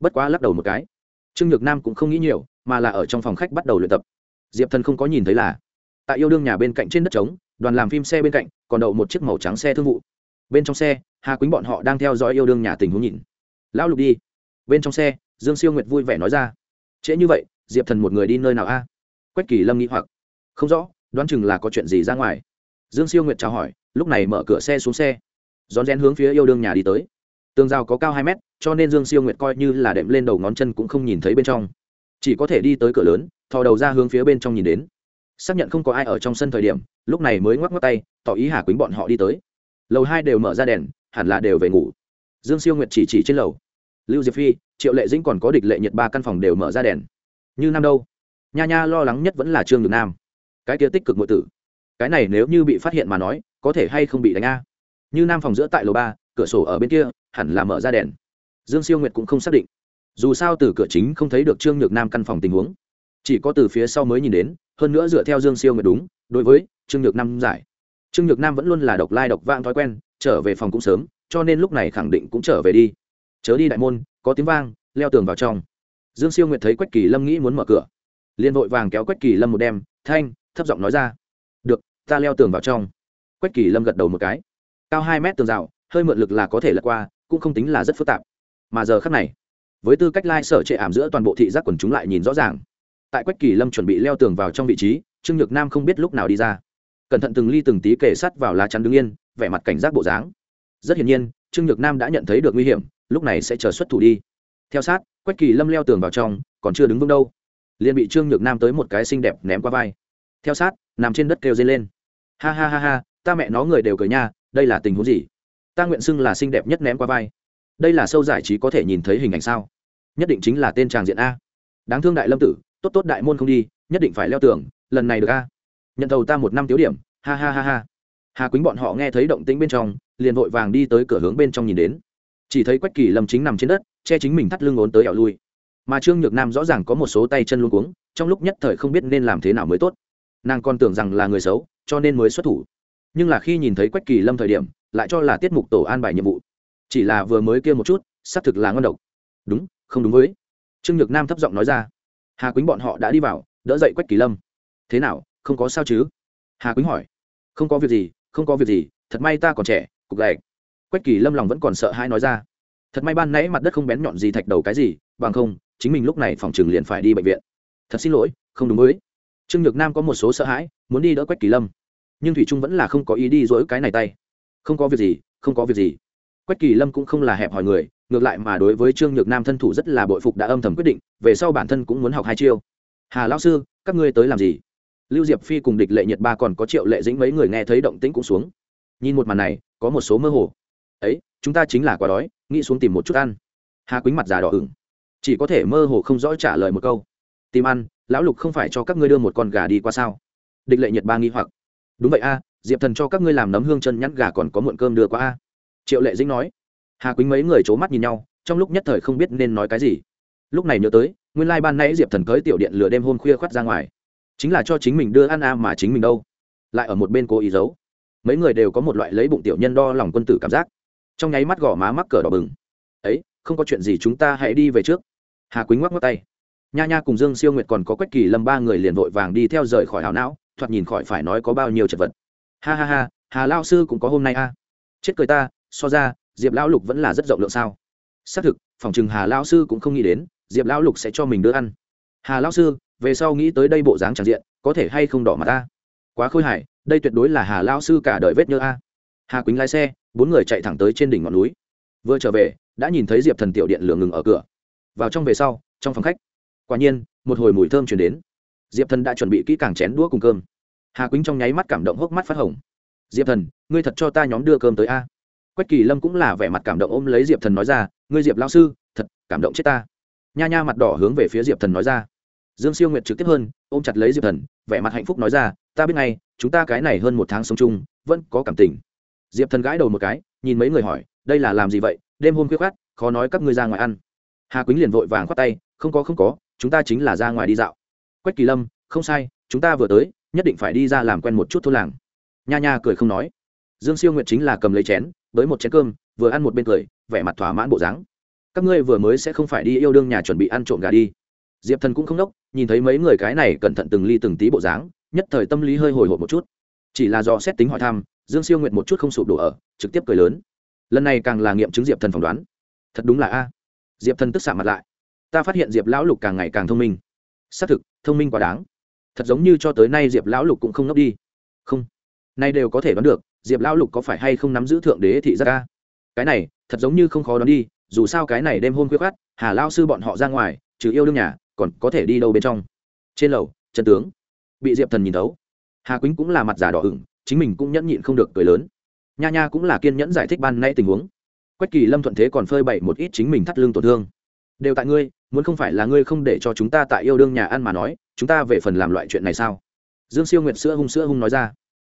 Bất quá lắc đầu một cái. Trương nhược nam cũng không nghĩ nhiều, mà là ở trong phòng khách bắt đầu luyện tập. Diệp thần không có nhìn thấy là, tại yêu đương nhà bên cạnh trên đất trống đoàn làm phim xe bên cạnh, còn đậu một chiếc màu trắng xe thương vụ. Bên trong xe, hà quýnh bọn họ đang theo dõi yêu đương nhà tình huống nhìn. Lão lục đi. Bên trong xe, dương siêu nguyệt vui vẻ nói ra. Trễ như vậy, diệp thần một người đi nơi nào a? Quách kỳ lâm nghĩ hoặc. Không rõ, đoán chừng là có chuyện gì ra ngoài. Dương siêu nguyệt chào hỏi, lúc này mở cửa xe xuống xe. Rón rén hướng phía yêu đương nhà đi tới. Tường rào có cao hai mét, cho nên dương siêu nguyệt coi như là đệm lên đầu ngón chân cũng không nhìn thấy bên trong. Chỉ có thể đi tới cửa lớn, thò đầu ra hướng phía bên trong nhìn đến. Xác nhận không có ai ở trong sân thời điểm lúc này mới ngoắc ngoắc tay, tỏ ý hà quýnh bọn họ đi tới. Lầu hai đều mở ra đèn, hẳn là đều về ngủ. Dương siêu nguyệt chỉ chỉ trên lầu. Lưu diệp phi, triệu lệ dĩnh còn có địch lệ nhiệt ba căn phòng đều mở ra đèn. Như Nam đâu? Nha nha lo lắng nhất vẫn là trương được nam. Cái kia tích cực ngụ tử. Cái này nếu như bị phát hiện mà nói, có thể hay không bị đánh a? Như nam phòng giữa tại lầu ba, cửa sổ ở bên kia, hẳn là mở ra đèn. Dương siêu nguyệt cũng không xác định. Dù sao từ cửa chính không thấy được trương nhược nam căn phòng tình huống. Chỉ có từ phía sau mới nhìn đến, hơn nữa dựa theo dương siêu nguyệt đúng, đối với trương nhược nam giải. Trương nhược nam vẫn luôn là độc lai độc vang thói quen, trở về phòng cũng sớm, cho nên lúc này khẳng định cũng trở về đi. Chớ đi đại môn, có tiếng vang, leo tường vào trong. Dương siêu nguyệt thấy quách kỳ lâm nghĩ muốn mở cửa. Liền vội vàng kéo quách kỳ lâm một đem, thanh, thấp giọng nói ra. Được, ta leo tường vào trong. Quách kỳ lâm gật đầu một cái. Cao hai mét tường rào, hơi mượn lực là có thể lật qua, cũng không tính là rất phức tạp. Mà giờ khắc này, với tư cách lai、like、sở trệ ảm giữa toàn bộ thị giác quần chúng lại nhìn rõ ràng. Tại quách kỳ lâm chuẩn bị leo tường vào trong vị trí, trương nhược nam không biết lúc nào đi ra cẩn thận từng ly từng tí kề sắt vào lá chắn đứng yên, vẻ mặt cảnh giác bộ dáng. Rất hiển nhiên, trương nhược nam đã nhận thấy được nguy hiểm, lúc này sẽ chờ xuất thủ đi. Theo sát, quách kỳ lâm leo tường vào trong, còn chưa đứng vững đâu. Liền bị trương nhược nam tới một cái xinh đẹp ném qua vai. Theo sát, nằm trên đất kêu dây lên. Ha ha ha ha, ta mẹ nó người đều cười nha, đây là tình huống gì? Ta nguyện xưng là xinh đẹp nhất ném qua vai. Đây là sâu giải trí có thể nhìn thấy hình ảnh sao? Nhất định chính là tên tràng diện a. Đáng thương đại lâm tử, tốt tốt đại môn không đi, nhất định phải leo tường, lần này được a nhận thầu ta một năm tiếu điểm, ha ha ha ha. Hà quýnh bọn họ nghe thấy động tĩnh bên trong, liền vội vàng đi tới cửa hướng bên trong nhìn đến. Chỉ thấy quách kỳ lâm chính nằm trên đất, che chính mình thắt lưng ốn tới ẻo lui. Mà trương nhược nam rõ ràng có một số tay chân luôn cuống, trong lúc nhất thời không biết nên làm thế nào mới tốt. Nàng còn tưởng rằng là người xấu, cho nên mới xuất thủ. Nhưng là khi nhìn thấy quách kỳ lâm thời điểm, lại cho là tiết mục tổ an bài nhiệm vụ. Chỉ là vừa mới kia một chút, xác thực là ngon độc. Đúng, không đúng với. Trương nhược nam thấp giọng nói ra. Hà quýnh bọn họ đã đi vào, đỡ dậy quách kỳ lâm. Thế nào không có sao chứ? Hà quýnh hỏi. Không có việc gì, không có việc gì, thật may ta còn trẻ, cục gạch quách kỳ lâm lòng vẫn còn sợ hãi nói ra. Thật may ban nãy mặt đất không bén nhọn gì thạch đầu cái gì, bằng không, chính mình lúc này phòng trường liền phải đi bệnh viện. Thật xin lỗi, không đúng với. Trương nhược nam có một số sợ hãi, muốn đi đỡ quách kỳ lâm. Nhưng thủy trung vẫn là không có ý đi dỗi cái này tay. Không có việc gì, không có việc gì. Quách kỳ lâm cũng không là hẹp hỏi người, ngược lại mà đối với trương nhược nam thân thủ rất là bội phục đã âm thầm quyết định, về sau bản thân cũng muốn học hai chiêu. Hà lão sư, các ngươi tới làm gì? Lưu diệp phi cùng địch lệ nhiệt ba còn có triệu lệ dĩnh mấy người nghe thấy động tĩnh cũng xuống. Nhìn một màn này, có một số mơ hồ. Ấy, chúng ta chính là quá đói, nghĩ xuống tìm một chút ăn. Hà quýnh mặt già đỏ ửng. Chỉ có thể mơ hồ không rõ trả lời một câu. Tìm ăn, lão lục không phải cho các ngươi đưa một con gà đi qua sao? Địch lệ nhiệt ba nghi hoặc. Đúng vậy a, diệp thần cho các ngươi làm nấm hương chân nhắn gà còn có muộn cơm đưa qua a. Triệu lệ dĩnh nói. Hà quýnh mấy người c h ố mắt nhìn nhau, trong lúc nhất thời không biết nên nói cái gì. Lúc này nhớ tới, nguyên lai ban nãy diệp thần cưới tiểu điện lửa đêm hôm khuya khoắt ra ngoài chính là cho chính mình đưa ăn a mà chính mình đâu. Lại ở một bên cố ý giấu. Mấy người đều có một loại lấy bụng tiểu nhân đo lòng quân tử cảm giác. Trong nháy mắt gõ má mắc cờ đỏ bừng. Ấy, không có chuyện gì chúng ta hãy đi về trước. Hà quýnh ngoắc ngoắc tay. Nha nha cùng dương siêu nguyệt còn có quách kỳ lâm ba người liền vội vàng đi theo rời khỏi hào não, thoạt nhìn khỏi phải nói có bao nhiêu chật vật. Ha ha ha, hà lao sư cũng có hôm nay a. Chết cười ta, so ra, diệp lão lục vẫn là rất rộng lượng sao. Xác thực, phòng chừng hà lao sư cũng không nghĩ đến, diệp lão lục sẽ cho mình đưa ăn. Hà lao sư về sau nghĩ tới đây bộ dáng tràn diện, có thể hay không đỏ mặt ta? Quá khôi hài, đây tuyệt đối là hà lao sư cả đời vết nhơ a. Hà quýnh lái xe, bốn người chạy thẳng tới trên đỉnh ngọn núi. Vừa trở về, đã nhìn thấy diệp thần tiểu điện lửa ngừng ở cửa. Vào trong về sau, trong phòng khách, quả nhiên, một hồi mùi thơm chuyển đến. Diệp thần đã chuẩn bị kỹ càng chén đũa cùng cơm. Hà quýnh trong nháy mắt cảm động hốc mắt phát hồng. Diệp thần, ngươi thật cho ta nhóm đưa cơm tới a. Quách kỳ lâm cũng là vẻ mặt cảm động ôm lấy diệp thần nói ra, ngươi diệp lao sư, thật cảm động chết ta. Nha nha mặt đỏ hướng về phía diệp thần nói ra dương siêu nguyệt trực tiếp hơn, ôm chặt lấy diệp thần, vẻ mặt hạnh phúc nói ra, ta biết ngay, chúng ta cái này hơn một tháng sống chung, vẫn có cảm tình. Diệp thần gãi đầu một cái, nhìn mấy người hỏi, đây là làm gì vậy? Đêm hôm khuya khoát, khó nói các ngươi ra ngoài ăn. Hà quýnh liền vội vàng khoát tay, không có không có, chúng ta chính là ra ngoài đi dạo. Quách kỳ lâm, không sai, chúng ta vừa tới, nhất định phải đi ra làm quen một chút thôn làng. Nha nha cười không nói. Dương siêu nguyệt chính là cầm lấy chén với một chén cơm, vừa ăn một bên cười, vẻ mặt thỏa mãn bộ dáng. Các ngươi vừa mới sẽ không phải đi yêu đương nhà chuẩn bị ăn trộm gà đi. Diệp thần cũng không đốc nhìn thấy mấy người cái này cẩn thận từng ly từng tí bộ dáng, nhất thời tâm lý hơi hồi hộp một chút. Chỉ là do xét tính hỏi thăm, dương siêu nguyệt một chút không sụp đổ ở, trực tiếp cười lớn. Lần này càng là nghiệm chứng diệp thần phỏng đoán. Thật đúng là a. Diệp thần tức xạ mặt lại. Ta phát hiện diệp lão lục càng ngày càng thông minh. Xác thực, thông minh quá đáng. Thật giống như cho tới nay diệp lão lục cũng không ngốc đi. Không. Nay đều có thể đoán được, diệp lão lục có phải hay không nắm giữ thượng đế thị giác ca cái này, thật giống như không khó đoán đi, dù sao cái này đêm hôn khuya khát hà lao sư bọn họ ra ngoài trừ yêu đương nhà, còn có thể đi đâu bên trong? Trên lầu trần tướng. Bị diệp thần nhìn thấu. Hà quýnh cũng là mặt giả đỏ ửng, chính mình cũng nhẫn nhịn không được cười lớn. Nha nha cũng là kiên nhẫn giải thích ban nay tình huống. Quách kỳ lâm thuận thế còn phơi bày một ít chính mình thắt lưng tổn thương. Đều tại ngươi, muốn không phải là ngươi không để cho chúng ta tại yêu đương nhà ăn mà nói, chúng ta về phần làm loại chuyện này sao? Dương siêu nguyệt sữa hung sữa hung nói ra.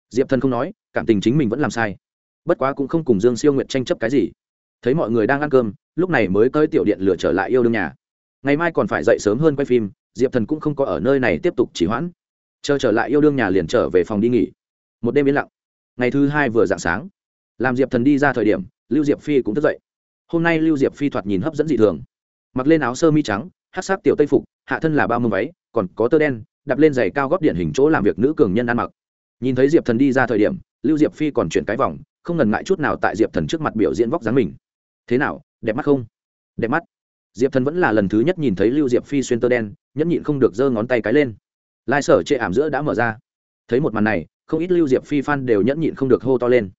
Diệp thần không nói, cảm tình chính mình vẫn làm sai. Bất quá cũng không cùng dương siêu nguyệt tranh chấp cái gì. Thấy mọi người đang ăn cơm, lúc này mới tới tiểu điện lửa trở lại yêu đương nhà ngày mai còn phải dậy sớm hơn quay phim, diệp thần cũng không có ở nơi này tiếp tục chỉ hoãn. Chờ trở lại yêu đương nhà liền trở về phòng đi nghỉ. Một đêm yên lặng. Ngày thứ hai vừa dạng sáng, làm diệp thần đi ra thời điểm, lưu diệp phi cũng thức dậy. Hôm nay lưu diệp phi thoạt nhìn hấp dẫn dị thường. Mặc lên áo sơ mi trắng, hát sắc tiểu tây phục, hạ thân là bao mông váy, còn có tơ đen đập lên giày cao góp điển hình chỗ làm việc nữ cường nhân ăn mặc. Nhìn thấy diệp thần đi ra thời điểm, lưu diệp phi còn chuyển cái vòng, không ngần ngại chút nào tại diệp thần trước mặt biểu diễn vóc dáng mình. Thế nào, đẹp mắt không? Đẹp mắt diệp thần vẫn là lần thứ nhất nhìn thấy lưu diệp phi xuyên tơ đen, nhẫn nhịn không được giơ ngón tay cái lên. Lai sở chệ ảm giữa đã mở ra. Thấy một màn này, không ít lưu diệp phi phan đều nhẫn nhịn không được hô to lên.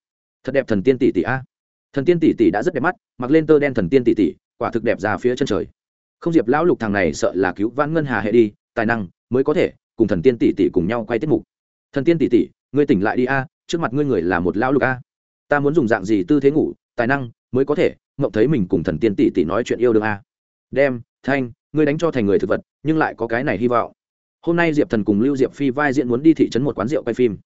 Thật đẹp thần tiên tỷ tỷ a. Thần tiên tỷ tỷ đã rất đẹp mắt, mặc lên tơ đen thần tiên tỷ tỷ, quả thực đẹp ra phía chân trời. Không diệp lão lục thằng này sợ là cứu vãn ngân hà hệ đi, tài năng mới có thể cùng thần tiên tỷ tỷ cùng nhau quay tiết mục. Thần tiên tỷ tỷ, ngươi tỉnh lại đi a, trước mặt ngươi người là một lão lục a. Ta muốn dùng dạng gì tư thế ngủ, tài năng mới có thể, ngậm thấy mình cùng thần tiên tỷ tỷ nói chuyện yêu đương a đem, thanh, ngươi đánh cho thành người thực vật, nhưng lại có cái này hy vọng. Hôm nay diệp thần cùng lưu diệp phi vai diễn muốn đi thị trấn một quán rượu quay phim.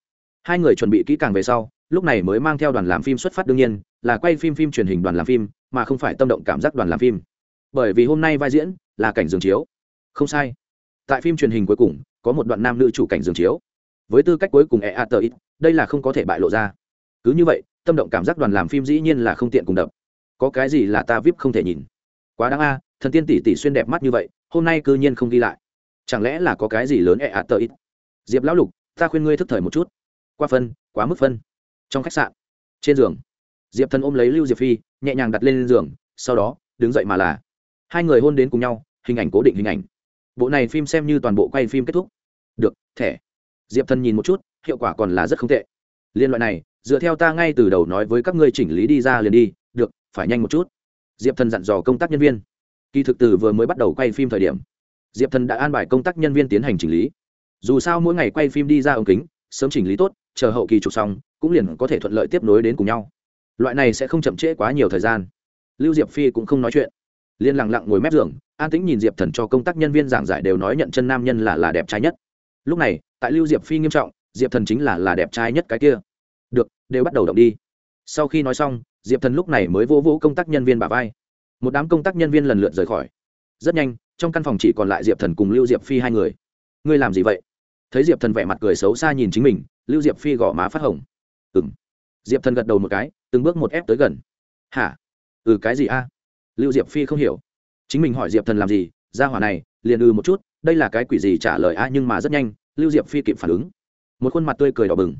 Hai người chuẩn bị kỹ càng về sau, lúc này mới mang theo đoàn làm phim xuất phát đương nhiên, là quay phim phim truyền hình đoàn làm phim, mà không phải tâm động cảm giác đoàn làm phim. Bởi vì hôm nay vai diễn là cảnh giường chiếu. Không sai. Tại phim truyền hình cuối cùng, có một đoạn nam nữ chủ cảnh giường chiếu. Với tư cách cuối cùng e a tờ ít, đây là không có thể bại lộ ra. Cứ như vậy, tâm động cảm giác đoàn làm phim dĩ nhiên là không tiện cùng đập. Có cái gì là ta vip không thể nhìn. Quá đáng a thần tiên tỷ tỷ xuyên đẹp mắt như vậy, hôm nay cư nhiên không ghi lại. Chẳng lẽ là có cái gì lớn e ạt tờ ít? Diệp lão lục, ta khuyên ngươi thức thời một chút. Qua phân, quá mức phân. Trong khách sạn, trên giường, diệp thần ôm lấy lưu diệp phi, nhẹ nhàng đặt lên giường, sau đó, đứng dậy mà là. Hai người hôn đến cùng nhau, hình ảnh cố định hình ảnh. Bộ này phim xem như toàn bộ quay phim kết thúc. Được, thẻ. Diệp thần nhìn một chút, hiệu quả còn là rất không tệ. Liên loại này, dựa theo ta ngay từ đầu nói với các ngươi chỉnh lý đi ra liền đi. Được, phải nhanh một chút. Diệp thần dặn dò công tác nhân viên kỳ thực từ vừa mới bắt đầu quay phim thời điểm, diệp thần đã an bài công tác nhân viên tiến hành chỉnh lý. Dù sao mỗi ngày quay phim đi ra ống kính, sớm chỉnh lý tốt, chờ hậu kỳ chụp xong, cũng liền có thể thuận lợi tiếp nối đến cùng nhau. Loại này sẽ không chậm trễ quá nhiều thời gian. Lưu diệp phi cũng không nói chuyện. Liên lặng lặng ngồi mép giường, an tĩnh nhìn diệp thần cho công tác nhân viên giảng giải đều nói nhận chân nam nhân là là đẹp trai nhất. Lúc này, tại lưu diệp phi nghiêm trọng, diệp thần chính là là đẹp trai nhất cái kia. Được, đều bắt đầu động đi. Sau khi nói xong, diệp thần lúc này mới vô vỗ công tác nhân viên bà vai một đám công tác nhân viên lần lượt rời khỏi. Rất nhanh, trong căn phòng chỉ còn lại diệp thần cùng lưu diệp phi hai người. Ngươi làm gì vậy? Thấy diệp thần vẻ mặt cười xấu xa nhìn chính mình, lưu diệp phi gõ má phát hồng. Ừ m diệp thần gật đầu một cái, từng bước một ép tới gần. Hả? Ừ cái gì a? Lưu diệp phi không hiểu. Chính mình hỏi diệp thần làm gì, ra hỏa này, liền ừ một chút, đây là cái quỷ gì trả lời a, nhưng mà rất nhanh, lưu diệp phi kịp phản ứng. Một khuôn mặt tươi cười đỏ bừng.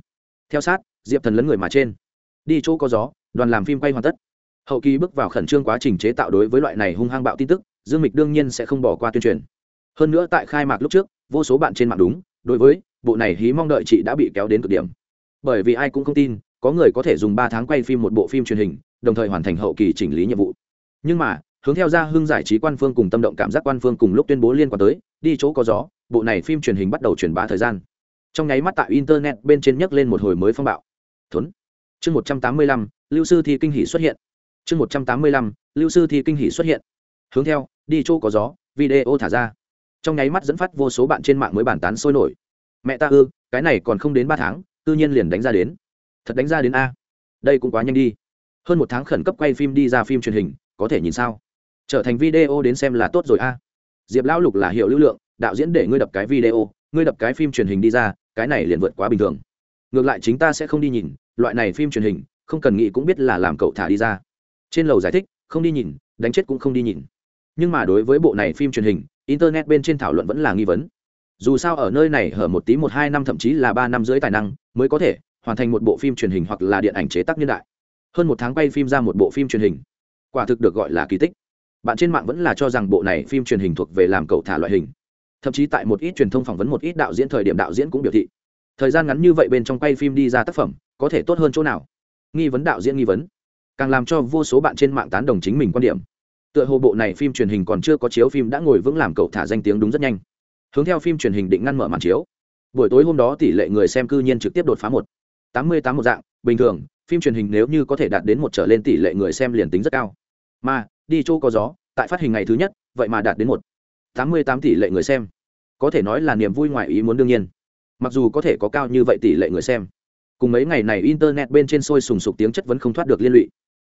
Theo sát, diệp thần lấn người mà trên. Đi chỗ có gió, đoàn làm phim quay hoàn tất hậu kỳ bước vào khẩn trương quá trình chế tạo đối với loại này hung hăng bạo tin tức, dương mịch đương nhiên sẽ không bỏ qua tuyên truyền. Hơn nữa tại khai mạc lúc trước, vô số bạn trên mạng đúng, đối với, bộ này hí mong đợi chị đã bị kéo đến cực điểm. Bởi vì ai cũng không tin, có người có thể dùng ba tháng quay phim một bộ phim truyền hình, đồng thời hoàn thành hậu kỳ chỉnh lý nhiệm vụ. Nhưng mà, hướng theo ra hưng giải trí quan phương cùng tâm động cảm giác quan phương cùng lúc tuyên bố liên quan tới, đi chỗ có gió, bộ này phim truyền hình bắt đầu truyền bá thời gian. Trong nháy mắt tại internet bên trên nhấc lên một hồi mới phong bạo. Thốn. Chương một trăm tám mươi lăm, lưu sư thi kinh hỷ xuất hiện chương một trăm tám mươi lăm, lưu sư thi kinh hỷ xuất hiện. Hướng theo, đi chỗ có gió, video thả ra. Trong nháy mắt dẫn phát vô số bạn trên mạng mới bàn tán sôi nổi. Mẹ ta ư, cái này còn không đến ba tháng tư nhiên liền đánh ra đến. Thật đánh ra đến a. Đây cũng quá nhanh đi. Hơn một tháng khẩn cấp quay phim đi ra phim truyền hình, có thể nhìn sao? Trở thành video đến xem là tốt rồi a. Diệp lão lục là hiệu lưu lượng, đạo diễn để ngươi đập cái video, ngươi đập cái phim truyền hình đi ra, cái này liền vượt quá bình thường. Ngược lại chính ta sẽ không đi nhìn, loại này phim truyền hình, không cần nghĩ cũng biết là làm cậu thả đi ra trên lầu giải thích, không đi nhìn, đánh chết cũng không đi nhìn. Nhưng mà đối với bộ này phim truyền hình, internet bên trên thảo luận vẫn là nghi vấn. Dù sao ở nơi này hở một tí một hai năm thậm chí là ba năm dưới tài năng, mới có thể hoàn thành một bộ phim truyền hình hoặc là điện ảnh chế tác niên đại. Hơn một tháng quay phim ra một bộ phim truyền hình. Quả thực được gọi là kỳ tích. Bạn trên mạng vẫn là cho rằng bộ này phim truyền hình thuộc về làm cậu thả loại hình. Thậm chí tại một ít truyền thông phỏng vấn một ít đạo diễn thời điểm đạo diễn cũng biểu thị. Thời gian ngắn như vậy bên trong quay phim đi ra tác phẩm, có thể tốt hơn chỗ nào? Nghi vấn đạo diễn nghi vấn càng làm cho vô số bạn trên mạng tán đồng chính mình quan điểm. Tựa hồ bộ này phim truyền hình còn chưa có chiếu phim đã ngồi vững làm cậu thả danh tiếng đúng rất nhanh. Hướng theo phim truyền hình định ngăn mở màn chiếu. Buổi tối hôm đó tỷ lệ người xem cư nhiên trực tiếp đột phá một. Tám mươi tám một dạng, bình thường, phim truyền hình nếu như có thể đạt đến một trở lên tỷ lệ người xem liền tính rất cao. Mà, đi chỗ có gió, tại phát hình ngày thứ nhất, vậy mà đạt đến một. Tám mươi tám tỷ lệ người xem. Có thể nói là niềm vui ngoài ý muốn đương nhiên. Mặc dù có thể có cao như vậy tỷ lệ người xem. Cùng mấy ngày này internet bên trên sôi sùng sục tiếng chất vẫn không thoát được liên lụy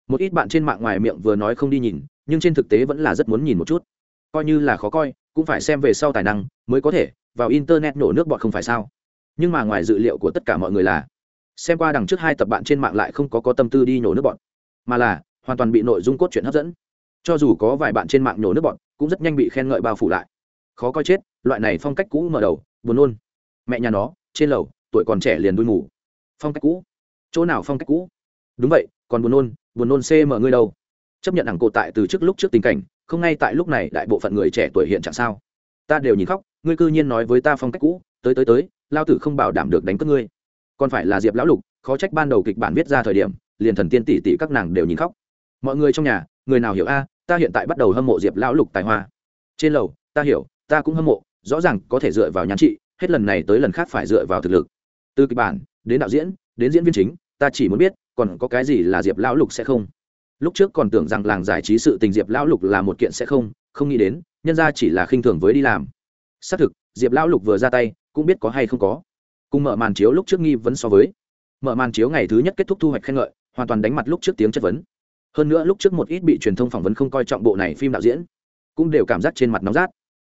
một ít bạn trên mạng ngoài miệng vừa nói không đi nhìn, nhưng trên thực tế vẫn là rất muốn nhìn một chút. Coi như là khó coi, cũng phải xem về sau tài năng mới có thể, vào internet nổ nước bọn không phải sao. Nhưng mà ngoài dự liệu của tất cả mọi người là, xem qua đằng trước hai tập bạn trên mạng lại không có có tâm tư đi nổ nước bọn mà là hoàn toàn bị nội dung cốt truyện hấp dẫn. Cho dù có vài bạn trên mạng nổ nước bọn cũng rất nhanh bị khen ngợi bao phủ lại. Khó coi chết, loại này phong cách cũ mở đầu, buồn nôn. Mẹ nhà nó, trên lầu, tuổi còn trẻ liền đuôi ngủ. Phong cách cũ. Chỗ nào phong cách cũ? Đúng vậy, còn buồn nôn buồn nôn cm ngươi đâu? Chấp nhận đẳng cổ tại từ trước lúc trước tình cảnh, không ngay tại lúc này đại bộ phận người trẻ tuổi hiện trạng sao? Ta đều nhìn khóc, ngươi cư nhiên nói với ta phong cách cũ, tới tới tới, lao tử không bảo đảm được đánh cất ngươi. Còn phải là diệp lão lục, khó trách ban đầu kịch bản viết ra thời điểm, liền thần tiên tỷ tỷ các nàng đều nhìn khóc. Mọi người trong nhà, người nào hiểu a, ta hiện tại bắt đầu hâm mộ diệp lão lục tài hoa. Trên lầu, ta hiểu, ta cũng hâm mộ, rõ ràng có thể dựa vào nhắn trị hết lần này tới lần khác phải dựa vào thực lực. Từ kịch bản, đến đạo diễn, đến diễn viên chính, ta chỉ muốn biết còn có cái gì là diệp lão lục sẽ không? Lúc trước còn tưởng rằng làng giải trí sự tình diệp lão lục là một kiện sẽ không không nghĩ đến, nhân ra chỉ là khinh thường với đi làm. Xác thực, diệp lão lục vừa ra tay, cũng biết có hay không có. Cùng mở màn chiếu lúc trước nghi vấn so với, mở màn chiếu ngày thứ nhất kết thúc thu hoạch khen ngợi, hoàn toàn đánh mặt lúc trước tiếng chất vấn. Hơn nữa lúc trước một ít bị truyền thông phỏng vấn không coi trọng bộ này phim đạo diễn, cũng đều cảm giác trên mặt nóng rát.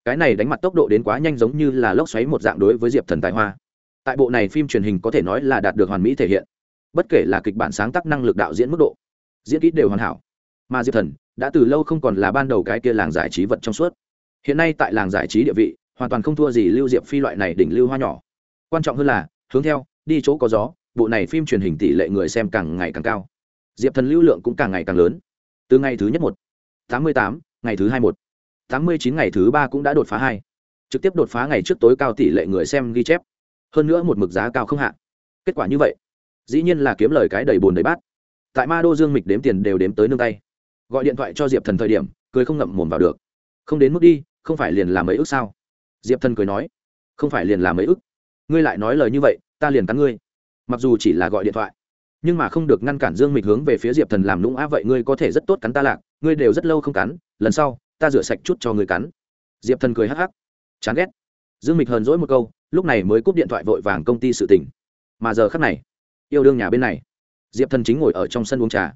Cái này đánh mặt tốc độ đến quá nhanh giống như là lốc xoáy một dạng đối với diệp thần tài hoa. Tại bộ này phim truyền hình có thể nói là đạt được hoàn mỹ thể hiện bất kể là kịch bản sáng tác năng lực đạo diễn mức độ, diễn kỹ đều hoàn hảo. Mà diệp thần đã từ lâu không còn là ban đầu cái kia làng giải trí vật trong suốt. Hiện nay tại làng giải trí địa vị, hoàn toàn không thua gì lưu diệp phi loại này đỉnh lưu hoa nhỏ. Quan trọng hơn là, hướng theo, đi chỗ có gió, bộ này phim truyền hình tỷ lệ người xem càng ngày càng cao. Diệp thần lưu lượng cũng càng ngày càng lớn. Từ ngày thứ nhất một, tám mươi tám, ngày thứ hai một, tám mươi chín ngày thứ ba cũng đã đột phá hai. Trực tiếp đột phá ngày trước tối cao tỷ lệ người xem ghi chép. Hơn nữa một mực giá cao không hạ. Kết quả như vậy dĩ nhiên là kiếm lời cái đầy bồn đầy bát. Tại ma đô dương mịch đếm tiền đều đếm tới nương tay. Gọi điện thoại cho diệp thần thời điểm, cười không ngậm mồm vào được. Không đến mức đi, không phải liền làm mấy ước sao? Diệp thần cười nói, không phải liền làm mấy ước ngươi lại nói lời như vậy, ta liền cắn ngươi. Mặc dù chỉ là gọi điện thoại, nhưng mà không được ngăn cản dương mịch hướng về phía diệp thần làm lũng á vậy ngươi có thể rất tốt cắn ta lạc, ngươi đều rất lâu không cắn, lần sau, ta rửa sạch chút cho ngươi cắn. Diệp thần cười hắc hắc, chán ghét. Dương mịch hờn dỗi một câu, lúc này mới cúp điện thoại vội vàng công ty sự tỉnh mà giờ khắc này yêu đương nhà bên này. Diệp thần chính ngồi ở trong sân uống trà.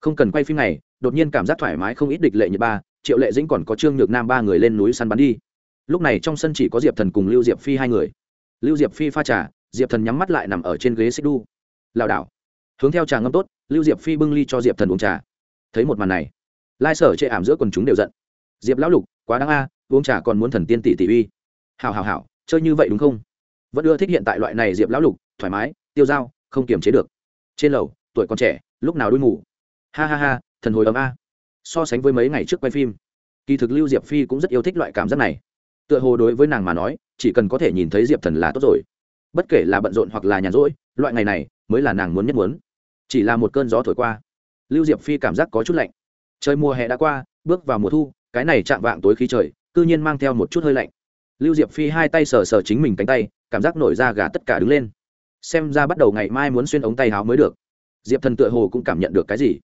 Không cần quay phim này, đột nhiên cảm giác thoải mái không ít địch lệ như ba, triệu lệ dĩnh còn có trương nhược nam ba người lên núi săn bắn đi. Lúc này trong sân chỉ có diệp thần cùng lưu diệp phi hai người. Lưu diệp phi pha trà, diệp thần nhắm mắt lại nằm ở trên ghế xích đu. Lảo đảo. Hướng theo trà ngâm tốt, lưu diệp phi bưng ly cho diệp thần uống trà. Thấy một màn này, lai sở chệ ảm giữa quần chúng đều giận. Diệp lão lục, quá đáng a, uống trà còn muốn thần tiên tỷ tỷ uy. Hào hào hào chơi như vậy đúng không? Vẫn ưa thích hiện tại loại này diệp lão lục, thoải mái, tiêu dao không kiềm chế được. Trên lầu, tuổi còn trẻ, lúc nào đuôi ngủ ha ha ha, thần hồi ấm a. So sánh với mấy ngày trước quay phim, kỳ thực lưu diệp phi cũng rất yêu thích loại cảm giác này. Tựa hồ đối với nàng mà nói, chỉ cần có thể nhìn thấy diệp thần là tốt rồi. Bất kể là bận rộn hoặc là nhàn rỗi, loại ngày này mới là nàng muốn nhất muốn. Chỉ là một cơn gió thổi qua, lưu diệp phi cảm giác có chút lạnh. Trời mùa hè đã qua, bước vào mùa thu, cái này chạm vạng tối khí trời, cư nhiên mang theo một chút hơi lạnh. Lưu diệp phi hai tay sờ sờ chính mình cánh tay, cảm giác nổi da gà tất cả đứng lên xem ra bắt đầu ngày mai muốn xuyên ống tay áo mới được. Diệp thần tựa hồ cũng cảm nhận được cái gì.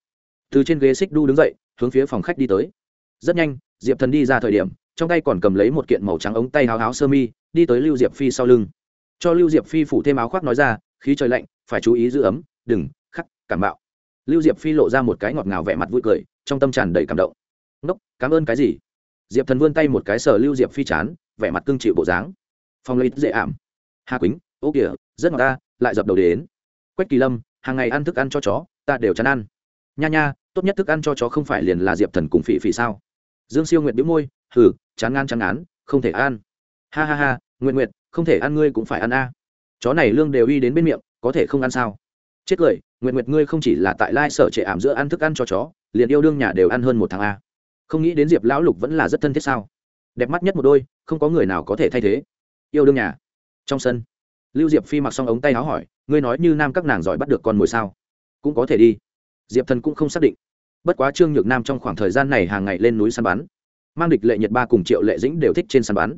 Từ trên ghế xích đu đứng dậy, hướng phía phòng khách đi tới. Rất nhanh, diệp thần đi ra thời điểm, trong tay còn cầm lấy một kiện màu trắng ống tay áo áo sơ mi, đi tới lưu diệp phi sau lưng. Cho lưu diệp phi phủ thêm áo khoác nói ra, khí trời lạnh, phải chú ý giữ ấm, đừng, khắc, cảm bạo lưu diệp phi lộ ra một cái ngọt ngào vẻ mặt vui cười, trong tâm tràn đầy cảm động. Ngốc, cảm ơn cái gì? Diệp thần vươn tay một cái sờ lưu diệp phi chán, vẻ mặt cưng chịu bộ dáng. Phong lấy dễ ảm. Hà quýnh, ô kìa, rất ngọt ta lại dập đầu đến. Quách kỳ lâm, hàng ngày ăn thức ăn cho chó, ta đều chán ăn. Nha nha, tốt nhất thức ăn cho chó không phải liền là diệp thần cùng phỉ phỉ sao? Dương siêu nguyện biếu môi hử chán ngán chán ngán, không thể ăn. Ha ha ha nguyện nguyện không thể ăn ngươi cũng phải ăn a. Chó này lương đều y đến bên miệng, có thể không ăn sao? Chết cười nguyện nguyện ngươi không chỉ là tại lai sở trệ ảm giữa ăn thức ăn cho chó, liền yêu đương nhà đều ăn hơn một tháng a. Không nghĩ đến diệp lão lục vẫn là rất thân thiết sao? Đẹp mắt nhất một đôi, không có người nào có thể thay thế. Yêu đương nhà. Trong sân lưu diệp phi mặc xong ống tay áo hỏi, ngươi nói như nam các nàng giỏi bắt được con mồi sao? Cũng có thể đi. Diệp thần cũng không xác định. Bất quá trương nhược nam trong khoảng thời gian này hàng ngày lên núi săn bắn. Mang địch lệ nhật ba cùng triệu lệ dĩnh đều thích trên săn bắn.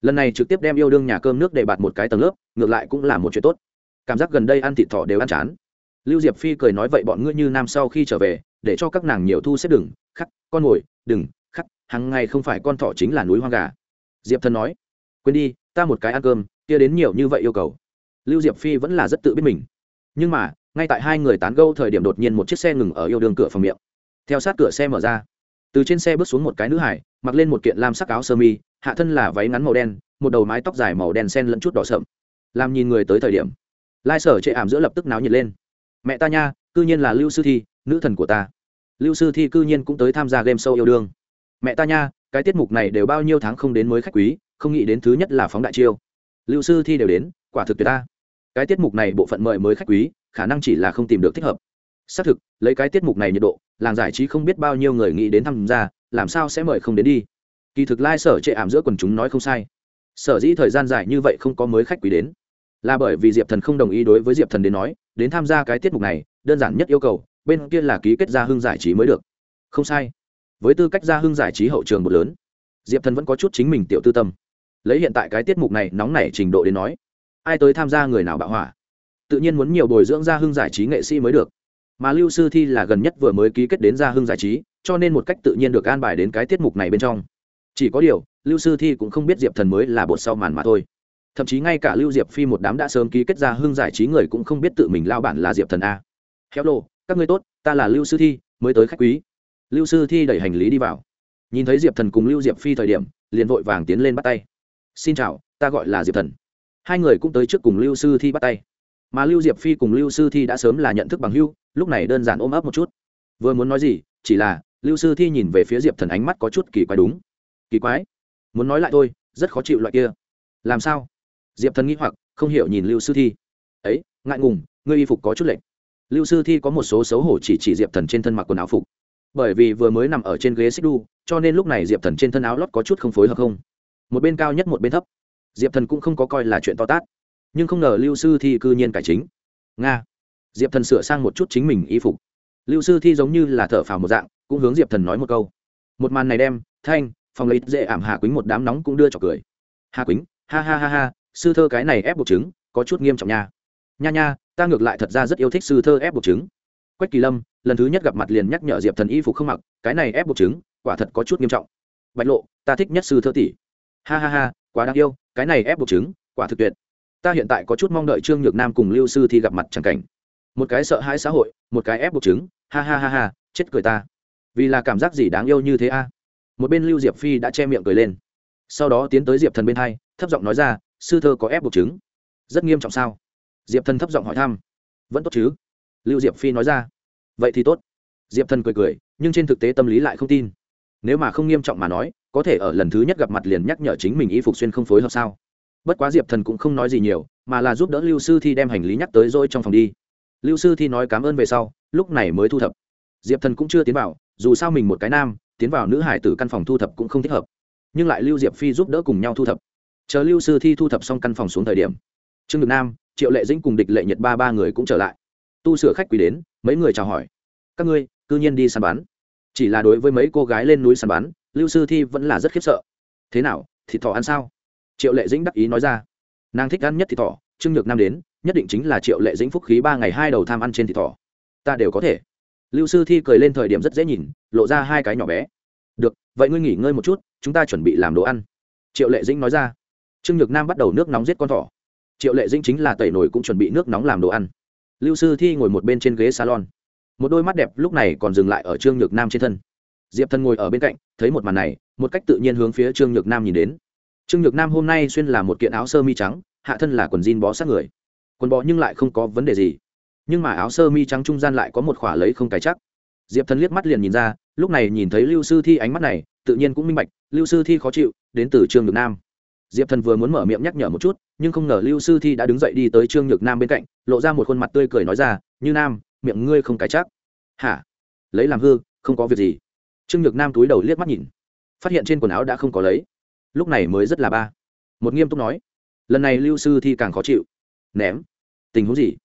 Lần này trực tiếp đem yêu đương nhà cơm nước để bạt một cái tầng lớp, ngược lại cũng là một chuyện tốt. Cảm giác gần đây ăn thịt thỏ đều ăn chán. Lưu diệp phi cười nói, vậy bọn ngươi như nam sau khi trở về, để cho các nàng nhiều thu xếp đừng khắc, con mồi, đừng, khắc hàng ngày không phải con thỏ chính là núi hoang gà. Diệp thần nói, quên đi ta một cái ăn cơm, kia đến nhiều như vậy yêu cầu. Lưu diệp phi vẫn là rất tự biết mình. Nhưng mà, ngay tại hai người tán gâu thời điểm đột nhiên một chiếc xe ngừng ở yêu đương cửa phòng miệng. Theo sát cửa xe mở ra, từ trên xe bước xuống một cái nữ hải, mặc lên một kiện lam sắc áo sơ mi, hạ thân là váy ngắn màu đen, một đầu mái tóc dài màu đen sen lẫn chút đỏ sậm. Làm nhìn người tới thời điểm, lai sở chệ ảm giữa lập tức náo nhiệt lên. Mẹ ta nha, cư nhiên là lưu sư thi, nữ thần của ta. Lưu sư thi cư nhiên cũng tới tham gia game show yêu đương. Mẹ ta nha, cái tiết mục này đều bao nhiêu tháng không đến mới khách quý không nghĩ đến thứ nhất là phóng đại chiêu. Lưu sư thi đều đến, quả thực tuyệt ta. Cái tiết mục này bộ phận mời mới khách quý, khả năng chỉ là không tìm được thích hợp. Xác thực, lấy cái tiết mục này nhiệt độ, làng giải trí không biết bao nhiêu người nghĩ đến tham gia, làm sao sẽ mời không đến đi. Kỳ thực lai、like、sở trệ ảm giữa quần chúng nói không sai. Sở dĩ thời gian dài như vậy không có mới khách quý đến, là bởi vì diệp thần không đồng ý đối với diệp thần đến nói, đến tham gia cái tiết mục này, đơn giản nhất yêu cầu, bên kia là ký kết gia hưng giải trí mới được. Không sai. Với tư cách gia hưng giải trí hậu trường một lớn, diệp thần vẫn có chút chính mình tiểu tư tâm lấy hiện tại cái tiết mục này nóng nảy trình độ đến nói, ai tới tham gia người nào bạo hỏa? Tự nhiên muốn nhiều bồi dưỡng gia hưng giải trí nghệ sĩ mới được. Mà lưu sư thi là gần nhất vừa mới ký kết đến gia hưng giải trí, cho nên một cách tự nhiên được an bài đến cái tiết mục này bên trong. Chỉ có điều, lưu sư thi cũng không biết diệp thần mới là bột sau màn mà thôi. Thậm chí ngay cả lưu diệp phi một đám đã sớm ký kết ra hưng giải trí người cũng không biết tự mình lao bản là diệp thần a. Khéo lô, các ngươi tốt, ta là lưu sư thi, mới tới khách quý. Lưu sư thi đẩy hành lý đi vào. Nhìn thấy diệp thần cùng lưu diệp phi thời điểm, liền vội vàng tiến lên bắt tay xin chào, ta gọi là diệp thần. Hai người cũng tới trước cùng lưu sư thi bắt tay. Mà lưu diệp phi cùng lưu sư thi đã sớm là nhận thức bằng hưu lúc này đơn giản ôm ấp một chút. Vừa muốn nói gì, chỉ là, lưu sư thi nhìn về phía diệp thần ánh mắt có chút kỳ quái đúng. Kỳ quái? Muốn nói lại thôi, rất khó chịu loại kia. Làm sao? Diệp thần nghĩ hoặc, không hiểu nhìn lưu sư thi. Ấy, ngại ngùng, ngươi y phục có chút lệnh lưu sư thi có một số xấu hổ chỉ chỉ diệp thần trên thân mặc quần áo phục. Bởi vì vừa mới nằm ở trên ghế xích đu, cho nên lúc này diệp thần trên thân áo lót có chút không phối hợp không? Một bên cao nhất một bên thấp. Diệp thần cũng không có coi là chuyện to tát. Nhưng không ngờ lưu sư thi cư nhiên cải chính. Nga. Diệp thần sửa sang một chút chính mình y phục. Lưu sư thi giống như là thở phào một dạng, cũng hướng diệp thần nói một câu. Một màn này đem, thanh, phòng lấy dễ ảm hà quýnh một đám nóng cũng đưa cho cười. Hà quýnh, ha ha ha ha, sư thơ cái này ép buộc chứng có chút nghiêm trọng nha. Nha nha, ta ngược lại thật ra rất yêu thích sư thơ ép buộc chứng quách kỳ lâm, lần thứ nhất gặp mặt liền nhắc nhở diệp thần y phục không mặc, cái này ép buộc chứng quả thật có chút nghiêm trọng. Bạch lộ, ta thích nhất sư thơ tỷ ha ha ha, quá đáng yêu, cái này ép buộc chứng, quả thực tuyệt. Ta hiện tại có chút mong đợi trương nhược nam cùng lưu sư thi gặp mặt chẳng cảnh. Một cái sợ hãi xã hội, một cái ép buộc chứng, ha ha ha ha, chết cười ta. Vì là cảm giác gì đáng yêu như thế a? Một bên lưu diệp phi đã che miệng cười lên. Sau đó tiến tới diệp thần bên hai, thấp giọng nói ra, sư thơ có ép buộc chứng? Rất nghiêm trọng sao? Diệp thần thấp giọng hỏi thăm. Vẫn tốt chứ? Lưu diệp phi nói ra. Vậy thì tốt. Diệp thần cười cười, nhưng trên thực tế tâm lý lại không tin. Nếu mà không nghiêm trọng mà nói có thể ở lần thứ nhất gặp mặt liền nhắc nhở chính mình y phục xuyên không phối hợp sao? Bất quá diệp thần cũng không nói gì nhiều, mà là giúp đỡ lưu sư thi đem hành lý nhắc tới rồi trong phòng đi. Lưu sư thi nói cảm ơn về sau, lúc này mới thu thập. Diệp thần cũng chưa tiến vào, dù sao mình một cái nam, tiến vào nữ hải tử căn phòng thu thập cũng không thích hợp. Nhưng lại lưu diệp phi giúp đỡ cùng nhau thu thập. Chờ lưu sư thi thu thập xong căn phòng xuống thời điểm, trương được nam, triệu lệ dĩnh cùng địch lệ nhật ba ba người cũng trở lại. Tu sửa khách quý đến, mấy người chào hỏi. Các ngươi, cư nhiên đi săn bắn. Chỉ là đối với mấy cô gái lên núi săn bắn lưu sư thi vẫn là rất khiếp sợ. Thế nào, thịt thỏ ăn sao? Triệu lệ dĩnh đắc ý nói ra. Nàng thích ăn nhất thịt thỏ, trương nhược nam đến, nhất định chính là triệu lệ dĩnh phúc khí ba ngày hai đầu tham ăn trên thịt thỏ. Ta đều có thể. Lưu sư thi cười lên thời điểm rất dễ nhìn, lộ ra hai cái nhỏ bé. Được, vậy ngươi nghỉ ngơi một chút, chúng ta chuẩn bị làm đồ ăn. Triệu lệ dĩnh nói ra. Trương nhược nam bắt đầu nước nóng giết con thỏ. Triệu lệ dĩnh chính là tẩy nổi cũng chuẩn bị nước nóng làm đồ ăn. Lưu sư thi ngồi một bên trên ghế salon. Một đôi mắt đẹp lúc này còn dừng lại ở trương nhược nam trên thân. Diệp thân ngồi ở bên cạnh thấy một màn này, một cách tự nhiên hướng phía trương nhược nam nhìn đến. Trương nhược nam hôm nay xuyên là một kiện áo sơ mi trắng, hạ thân là quần jean bó sát người. Quần bó nhưng lại không có vấn đề gì. Nhưng mà áo sơ mi trắng trung gian lại có một khỏa lấy không cái chắc. Diệp thần liếc mắt liền nhìn ra, lúc này nhìn thấy lưu sư thi ánh mắt này, tự nhiên cũng minh bạch, lưu sư thi khó chịu, đến từ trương nhược nam. Diệp thần vừa muốn mở miệng nhắc nhở một chút, nhưng không ngờ lưu sư thi đã đứng dậy đi tới trương nhược nam bên cạnh, lộ ra một khuôn mặt tươi cười nói ra, như nam, miệng ngươi không cái chắc. Hả? Lấy làm hư, không có việc gì trương nhược nam túi đầu liếc mắt nhìn. Phát hiện trên quần áo đã không có lấy. Lúc này mới rất là ba. Một nghiêm túc nói, lần này lưu sư thi càng khó chịu. Ném. Tình huống gì?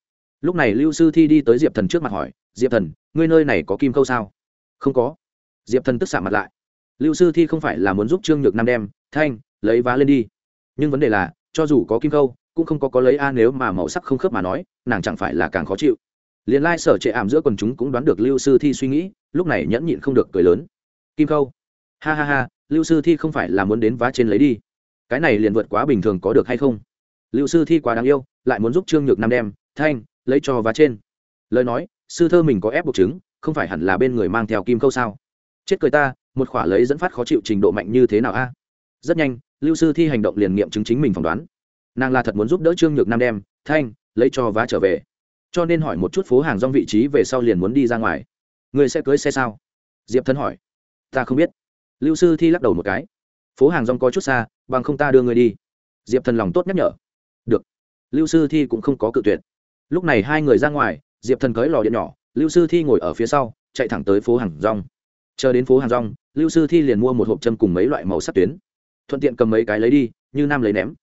Lúc này lưu sư thi đi tới diệp thần trước mặt hỏi, diệp thần, ngươi nơi này có kim câu sao? Không có. Diệp thần tức xạ mặt lại. Lưu sư thi không phải là muốn giúp trương nhược nam đem, thanh, lấy vá lên đi. Nhưng vấn đề là, cho dù có kim câu cũng không có có lấy a nếu mà màu sắc không khớp mà nói, nàng chẳng phải là càng khó chịu. Liền lai、like、sở trệ ảm giữa quần chúng cũng đoán được lưu sư thi suy nghĩ, lúc này nhẫn nhịn không được cười lớn kim câu ha ha ha, lưu sư thi không phải là muốn đến vá trên lấy đi. Cái này liền vượt quá bình thường có được hay không? Lưu sư thi quá đáng yêu, lại muốn giúp trương nhược nam đem, thanh, lấy cho vá trên. Lời nói, sư thơ mình có ép buộc chứng, không phải hẳn là bên người mang theo kim câu sao? Chết cười ta, một khỏa lấy dẫn phát khó chịu trình độ mạnh như thế nào a? Rất nhanh, lưu sư thi hành động liền nghiệm chứng chính mình phỏng đoán. Nàng là thật muốn giúp đỡ trương nhược nam đem, thanh, lấy cho vá trở về. Cho nên hỏi một chút phố hàng rong vị trí về sau liền muốn đi ra ngoài. Người sẽ cưới xe sao? Diệp thân hỏi ta không biết. Lưu sư thi lắc đầu một cái. Phố hàng rong có chút xa, bằng không ta đưa người đi. Diệp thần lòng tốt nhắc nhở. Được. Lưu sư thi cũng không có cự tuyệt. Lúc này hai người ra ngoài, diệp thần cưới lò điện nhỏ, lưu sư thi ngồi ở phía sau, chạy thẳng tới phố hàng rong. Chờ đến phố hàng rong, lưu sư thi liền mua một hộp châm cùng mấy loại màu sắc tuyến. Thuận tiện cầm mấy cái lấy đi, như nam lấy ném.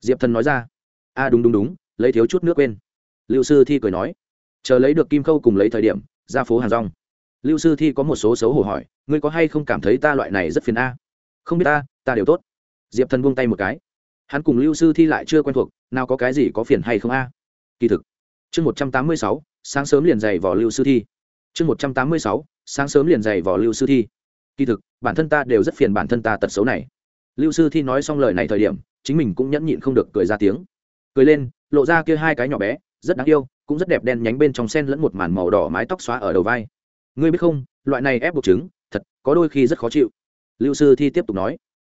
Diệp thần nói ra. A đúng đúng đúng, lấy thiếu chút nước quên. Lưu sư thi cười nói. Chờ lấy được kim khâu cùng lấy thời điểm, ra phố hàng rong lưu sư thi có một số xấu hổ hỏi, ngươi có hay không cảm thấy ta loại này rất phiền a? Không biết ta ta đều tốt. Diệp thần buông tay một cái. Hắn cùng lưu sư thi lại chưa quen thuộc, nào có cái gì có phiền hay không a? Kỳ thực, chương một trăm tám mươi sáu, sáng sớm liền dày vỏ lưu sư thi. Chương một trăm tám mươi sáu, sáng sớm liền dày vỏ lưu sư thi. Kỳ thực, bản thân ta đều rất phiền bản thân ta tật xấu này. Lưu sư thi nói xong lời này thời điểm, chính mình cũng nhẫn nhịn không được cười ra tiếng. Cười lên, lộ ra kia hai cái nhỏ bé, rất đáng yêu, cũng rất đẹp đen nhánh bên trong sen lẫn một màn màu đỏ mái tóc xóa ở đầu vai ngươi biết không loại này ép buộc chứng, thật có đôi khi rất khó chịu. Lưu sư thi tiếp tục nói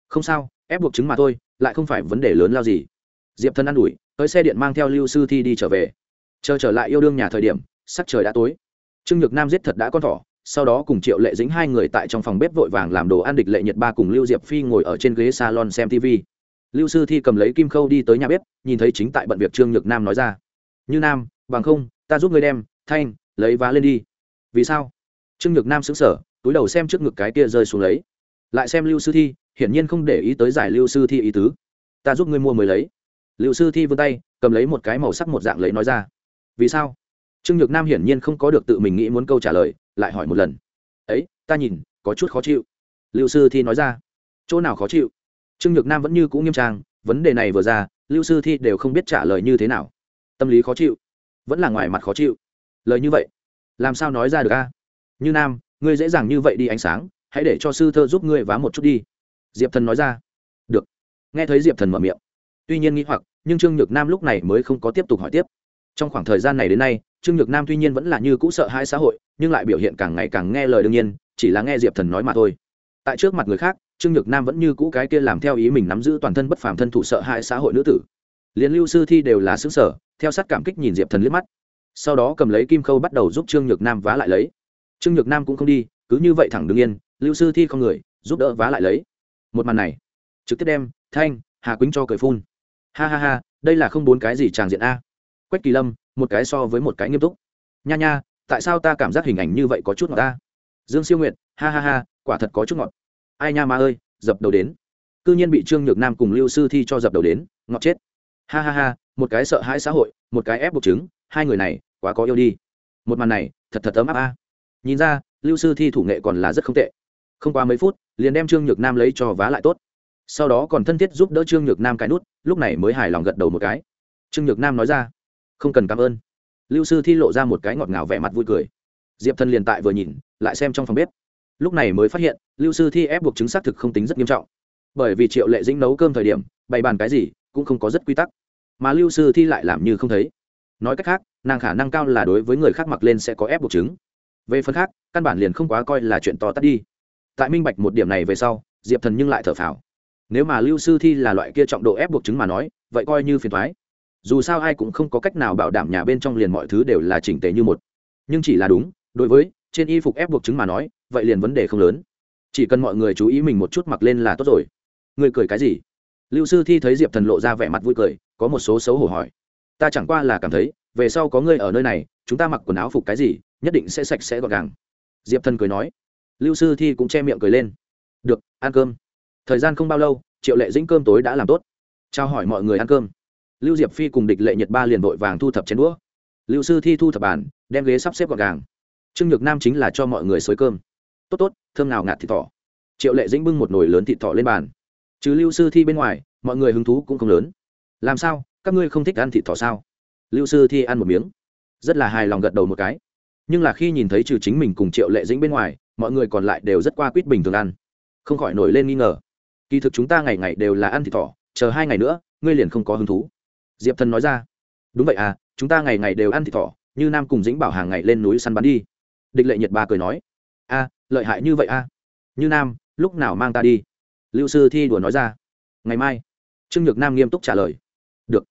không sao ép buộc chứng mà thôi lại không phải vấn đề lớn lao gì. Diệp thân ă n ủi tới xe điện mang theo lưu sư thi đi trở về. Chờ trở lại yêu đương nhà thời điểm sắc trời đã tối. Trương nhược nam giết thật đã con thỏ sau đó cùng triệu lệ dính hai người tại trong phòng bếp vội vàng làm đồ ăn địch lệ nhật ba cùng lưu diệp phi ngồi ở trên ghế salon xem tv lưu sư thi cầm lấy kim khâu đi tới nhà bếp nhìn thấy chính tại bận việc trương nhược nam nói ra như nam bằng không ta giúp ngươi đem thanh lấy vá lên đi. Vì sao? Trương nhược nam xứng sở túi đầu xem trước ngực cái kia rơi xuống lấy. Lại xem lưu sư thi, hiển nhiên không để ý tới giải lưu sư thi ý tứ. Ta giúp ngươi mua mới lấy. Lưu sư thi vươn tay, cầm lấy một cái màu sắc một dạng lấy nói ra. Vì sao? Trương nhược nam hiển nhiên không có được tự mình nghĩ muốn câu trả lời, lại hỏi một lần. Ấy, ta nhìn, có chút khó chịu. Lưu sư thi nói ra. Chỗ nào khó chịu? Trương nhược nam vẫn như cũ nghiêm trang, vấn đề này vừa ra, lưu sư thi đều không biết trả lời như thế nào. Tâm lý khó chịu. Vẫn là ngoài mặt khó chịu. Lời như vậy, làm sao nói ra được a? Như nam, ngươi dễ dàng như vậy đi ánh sáng, hãy để cho sư thơ giúp ngươi vá một chút đi. Diệp thần nói ra. Được. Nghe thấy diệp thần mở miệng. Tuy nhiên nghĩ hoặc, nhưng trương nhược nam lúc này mới không có tiếp tục hỏi tiếp. Trong khoảng thời gian này đến nay, trương nhược nam tuy nhiên vẫn là như cũ sợ hãi xã hội, nhưng lại biểu hiện càng ngày càng nghe lời đương nhiên, chỉ là nghe diệp thần nói mà thôi. Tại trước mặt người khác, trương nhược nam vẫn như cũ cái kia làm theo ý mình nắm giữ toàn thân bất phàm thân thủ sợ hãi xã hội nữ tử. Liên lưu sư thi đều là xứ sở theo sát cảm kích nhìn diệp thần liếc mắt. Sau đó cầm lấy kim khâu bắt đầu giúp trương nhược nam vá lại lấy trương nhược nam cũng không đi, cứ như vậy thẳng đứng yên, lưu sư thi không người, giúp đỡ vá lại lấy. Một màn này, trực tiếp đem thanh, hà quýnh cho cười phun. Ha ha ha, đây là không bốn cái gì tràng diện a. Quách kỳ lâm, một cái so với một cái nghiêm túc. Nha nha, tại sao ta cảm giác hình ảnh như vậy có chút ngọt ta? Dương siêu nguyện ha ha ha, quả thật có chút ngọt. Ai nha ma ơi, dập đầu đến. C ư nhiên bị trương nhược nam cùng lưu sư thi cho dập đầu đến, ngọt chết. Ha ha ha, một cái sợ hãi xã hội, một cái ép buộc chứng, hai người này quá có yêu đi. Một màn này, thật thật ấm áp a nhìn ra, lưu sư thi thủ nghệ còn là rất không tệ. Không qua mấy phút, liền đem trương nhược nam lấy cho vá lại tốt. Sau đó còn thân thiết giúp đỡ trương nhược nam cái nút, lúc này mới hài lòng gật đầu một cái. Trương nhược nam nói ra, không cần cảm ơn. Lưu sư thi lộ ra một cái ngọt ngào vẻ mặt vui cười. Diệp thân liền tại vừa nhìn, lại xem trong phòng bếp. Lúc này mới phát hiện, lưu sư thi ép buộc chứng xác thực không tính rất nghiêm trọng. Bởi vì triệu lệ dĩnh nấu cơm thời điểm, bày bàn cái gì cũng không có rất quy tắc. Mà lưu sư thi lại làm như không thấy. Nói cách khác, nàng khả năng cao là đối với người khác mặc lên sẽ có ép buộc chứng về phần khác, căn bản liền không quá coi là chuyện to tát đi. Tại minh bạch một điểm này về sau, diệp thần nhưng lại thở phào. Nếu mà lưu sư thi là loại kia trọng độ ép buộc chứng mà nói, vậy coi như phiền thoái dù sao ai cũng không có cách nào bảo đảm nhà bên trong liền mọi thứ đều là chỉnh tề như một. Nhưng chỉ là đúng, đối với trên y phục ép buộc chứng mà nói, vậy liền vấn đề không lớn. Chỉ cần mọi người chú ý mình một chút mặc lên là tốt rồi. Người cười cái gì? Lưu sư thi thấy diệp thần lộ ra vẻ mặt vui cười, có một số xấu hổ hỏi. Ta chẳng qua là cảm thấy, về sau có ngươi ở nơi này, chúng ta mặc quần áo phục cái gì nhất định sẽ sạch sẽ gọn gàng. Diệp thần cười nói. Lưu sư thi cũng che miệng cười lên. Được, ăn cơm. Thời gian không bao lâu, triệu lệ dĩnh cơm tối đã làm tốt. Trao hỏi mọi người ăn cơm. Lưu diệp phi cùng địch lệ nhật ba liền vội vàng thu thập chén đũa. Lưu sư thi thu thập bàn, đem ghế sắp xếp gọn gàng. Trương nhược nam chính là cho mọi người xới cơm. Tốt tốt, thơm nào ngạt thịt thỏ. Triệu lệ dĩnh bưng một nồi lớn thịt thỏ lên bàn. Chứ lưu sư thi bên ngoài, mọi người hứng thú cũng không lớn. Làm sao, các ngươi không thích ăn thịt thỏ sao? Lưu sư thi ăn một miếng. Rất là hài lòng gật đầu một cái nhưng là khi nhìn thấy trừ chính mình cùng triệu lệ dĩnh bên ngoài, mọi người còn lại đều rất qua quýt bình thường ăn. Không khỏi nổi lên nghi ngờ. Kỳ thực chúng ta ngày ngày đều là ăn thịt thỏ, chờ hai ngày nữa, ngươi liền không có hứng thú. Diệp thần nói ra. Đúng vậy à chúng ta ngày ngày đều ăn thịt thỏ, như nam cùng dĩnh bảo hàng ngày lên núi săn bắn đi. Địch lệ nhật ba cười nói. A lợi hại như vậy a như nam, lúc nào mang ta đi? Lưu sư thi đùa nói ra. Ngày mai. Trương nhược nam nghiêm túc trả lời. Được.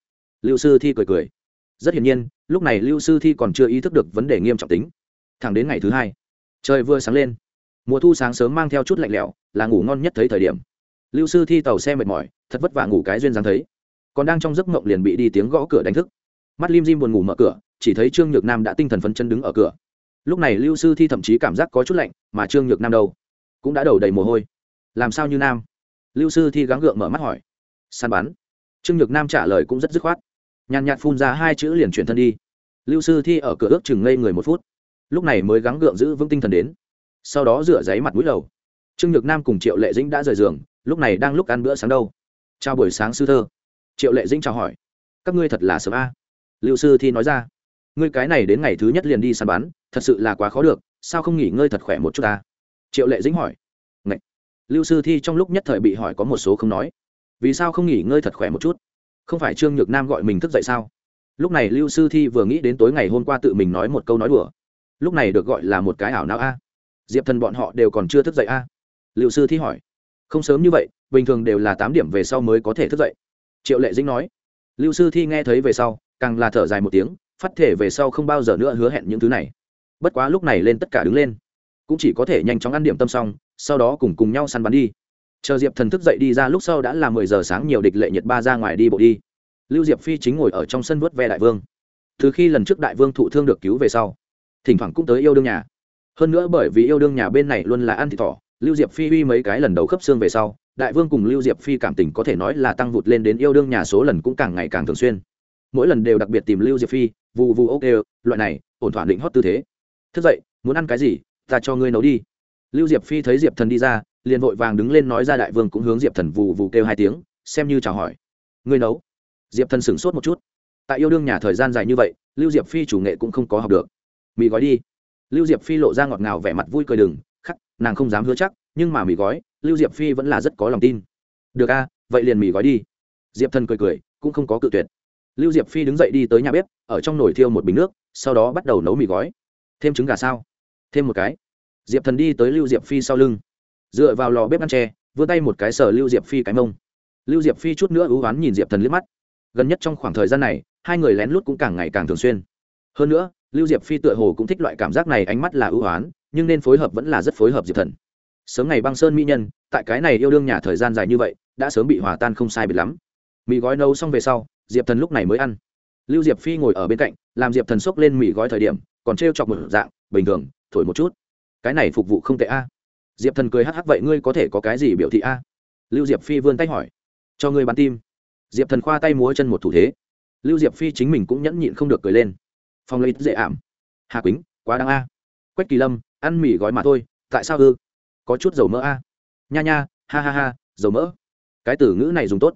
Lưu sư thi cười cười rất hiển nhiên, lúc này lưu sư thi còn chưa ý thức được vấn đề nghiêm trọng tính. Thẳng đến ngày thứ hai, trời vừa sáng lên. Mùa thu sáng sớm mang theo chút lạnh lẽo, là ngủ ngon nhất thấy thời điểm. Lưu sư thi tàu xe mệt mỏi, thật vất vả ngủ cái duyên dáng thấy. Còn đang trong giấc mộng liền bị đi tiếng gõ cửa đánh thức. Mắt lim dim buồn ngủ mở cửa, chỉ thấy trương nhược nam đã tinh thần phấn chân đứng ở cửa. Lúc này lưu sư thi thậm chí cảm giác có chút lạnh, mà trương nhược nam đâu? Cũng đã đầu đầy mồ hôi. Làm sao như nam? Lưu sư thi gắng gượng mở mắt hỏi. Săn bắn. Trương nhược nam trả lời cũng rất dứt khoát nhàn nhạt phun ra hai chữ liền chuyển thân đi. Lưu sư thi ở cửa ước chừng ngây người một phút. Lúc này mới gắng gượng giữ vững tinh thần đến. Sau đó rửa giấy mặt mũi đầu trương nhược nam cùng triệu lệ dĩnh đã rời giường, lúc này đang lúc ăn bữa sáng đâu. Chào buổi sáng sư thơ. Triệu lệ dĩnh chào hỏi. Các ngươi thật là sớm a. Lưu sư thi nói ra. Ngươi cái này đến ngày thứ nhất liền đi săn bắn, thật sự là quá khó được, sao không nghỉ ngơi thật khỏe một chút ta? Triệu lệ dĩnh hỏi. Ngậy. lưu sư thi trong lúc nhất thời bị hỏi có một số không nói. Vì sao không nghỉ ngơi thật khỏe một chút? Không phải trương nhược nam gọi mình thức dậy sao? Lúc này lưu sư thi vừa nghĩ đến tối ngày hôm qua tự mình nói một câu nói đùa. Lúc này được gọi là một cái ảo não a. Diệp thần bọn họ đều còn chưa thức dậy a. Lưu sư thi hỏi. Không sớm như vậy, bình thường đều là tám điểm về sau mới có thể thức dậy. Triệu lệ dĩnh nói. Lưu sư thi nghe thấy về sau, càng là thở dài một tiếng, phát thể về sau không bao giờ nữa hứa hẹn những thứ này. Bất quá lúc này lên tất cả đứng lên. Cũng chỉ có thể nhanh chóng ăn điểm tâm xong, sau đó cùng cùng nhau săn bắn đi chờ diệp thần thức dậy đi ra lúc sau đã là mười giờ sáng, nhiều địch lệ nhiệt ba ra ngoài đi bộ đi. Lưu diệp phi chính ngồi ở trong sân vớt ve đại vương. Từ khi lần trước đại vương thụ thương được cứu về sau, thỉnh thoảng cũng tới yêu đương nhà. Hơn nữa bởi vì yêu đương nhà bên này luôn là ăn thịt thỏ, lưu diệp phi uy mấy cái lần đầu khớp xương về sau, đại vương cùng lưu diệp phi cảm tình có thể nói là tăng vụt lên đến yêu đương nhà số lần cũng càng ngày càng thường xuyên. Mỗi lần đều đặc biệt tìm lưu diệp phi vụ vù ok, loại này, ổn thỏa định hót tư thế. Thức dậy, muốn ăn cái gì, ta cho ngươi nấu đi. Lưu diệp phi thấy diệp thần đi ra liền vội vàng đứng lên nói ra đại vương cũng hướng diệp thần vù vù kêu hai tiếng, xem như chào hỏi. Ngươi nấu. Diệp thần sửng sốt một chút. Tại yêu đương nhà thời gian dài như vậy, lưu diệp phi chủ nghệ cũng không có học được. Mì gói đi. Lưu diệp phi lộ ra ngọt ngào vẻ mặt vui cười đừng, khắc, nàng không dám hứa chắc, nhưng mà mì gói, lưu diệp phi vẫn là rất có lòng tin. Được a, vậy liền mì gói đi. Diệp thần cười cười, cũng không có cự tuyệt. Lưu diệp phi đứng dậy đi tới nhà bếp, ở trong nồi thiêu một bình nước, sau đó bắt đầu nấu mì gói. Thêm trứng gà sao? Thêm một cái. Diệp thần đi tới lưu diệp phi sau lưng dựa vào lò bếp ăn tre, vươn tay một cái sờ lưu diệp phi cái mông. Lưu diệp phi chút nữa ưu oán nhìn diệp thần liếc mắt. Gần nhất trong khoảng thời gian này, hai người lén lút cũng càng ngày càng thường xuyên. Hơn nữa, lưu diệp phi tựa hồ cũng thích loại cảm giác này ánh mắt là ưu oán, nhưng nên phối hợp vẫn là rất phối hợp diệp thần. Sớm ngày băng sơn mỹ nhân, tại cái này yêu đương nhà thời gian dài như vậy, đã sớm bị hòa tan không sai biệt lắm. Mì gói nấu xong về sau, diệp thần lúc này mới ăn. Lưu diệp phi ngồi ở bên cạnh, làm diệp thần xốc lên mì gói thời điểm, còn t r e o chọc một dạng, bình thường, thổi một chút. Cái này phục vụ không tệ a diệp thần cười hắc hắc, vậy ngươi có thể có cái gì biểu thị a? Lưu diệp phi vươn tay hỏi. Cho ngươi bắn tim. Diệp thần khoa tay múa chân một thủ thế. Lưu diệp phi chính mình cũng nhẫn nhịn không được cười lên. Phong lấy dễ ảm. Hà quýnh, quá đáng a. Quách kỳ lâm, ăn mì gói mà thôi, tại sao ư? Có chút dầu mỡ a. Nha nha, ha ha ha, dầu mỡ. Cái từ ngữ này dùng tốt.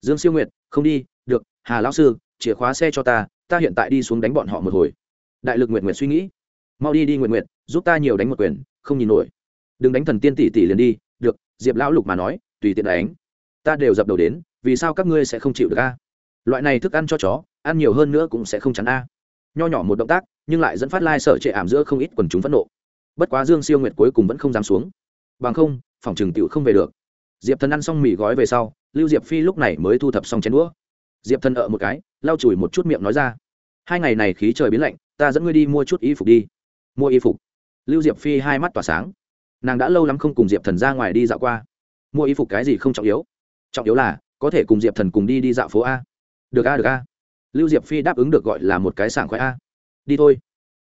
Dương siêu nguyệt, không đi, được, hà lão sư, chìa khóa xe cho ta ta hiện tại đi xuống đánh bọn họ một hồi. Đại lực nguyện nguyện suy nghĩ. Mau đi đi nguyện nguyện giúp ta nhiều đánh một quyền, không nhìn nổi đừng đánh thần tiên tỷ tỷ liền đi, được, diệp lão lục mà nói, tùy tiện đánh. Ta đều dập đầu đến, vì sao các ngươi sẽ không chịu được a? Loại này thức ăn cho chó, ăn nhiều hơn nữa cũng sẽ không chắn a. Nho nhỏ một động tác, nhưng lại dẫn phát lai、like、sở trệ ảm giữa không ít quần chúng phẫn nộ. Bất quá dương siêu nguyệt cuối cùng vẫn không dám xuống. Bằng không, phòng trừng tựu không về được. Diệp thần ăn xong mì gói về sau, lưu diệp phi lúc này mới thu thập xong chén đũa. Diệp thần ở một cái, lau chùi một chút miệng nói ra. Hai ngày này khí trời biến lạnh, ta dẫn ngươi đi mua chút y phục đi. Mua y phục. Lưu diệp phi hai mắt tỏa sáng nàng đã lâu lắm không cùng diệp thần ra ngoài đi dạo qua. Mua y phục cái gì không trọng yếu. Trọng yếu là, có thể cùng diệp thần cùng đi đi dạo phố a. Được a được a. Lưu diệp phi đáp ứng được gọi là một cái sảng khoái a. Đi thôi.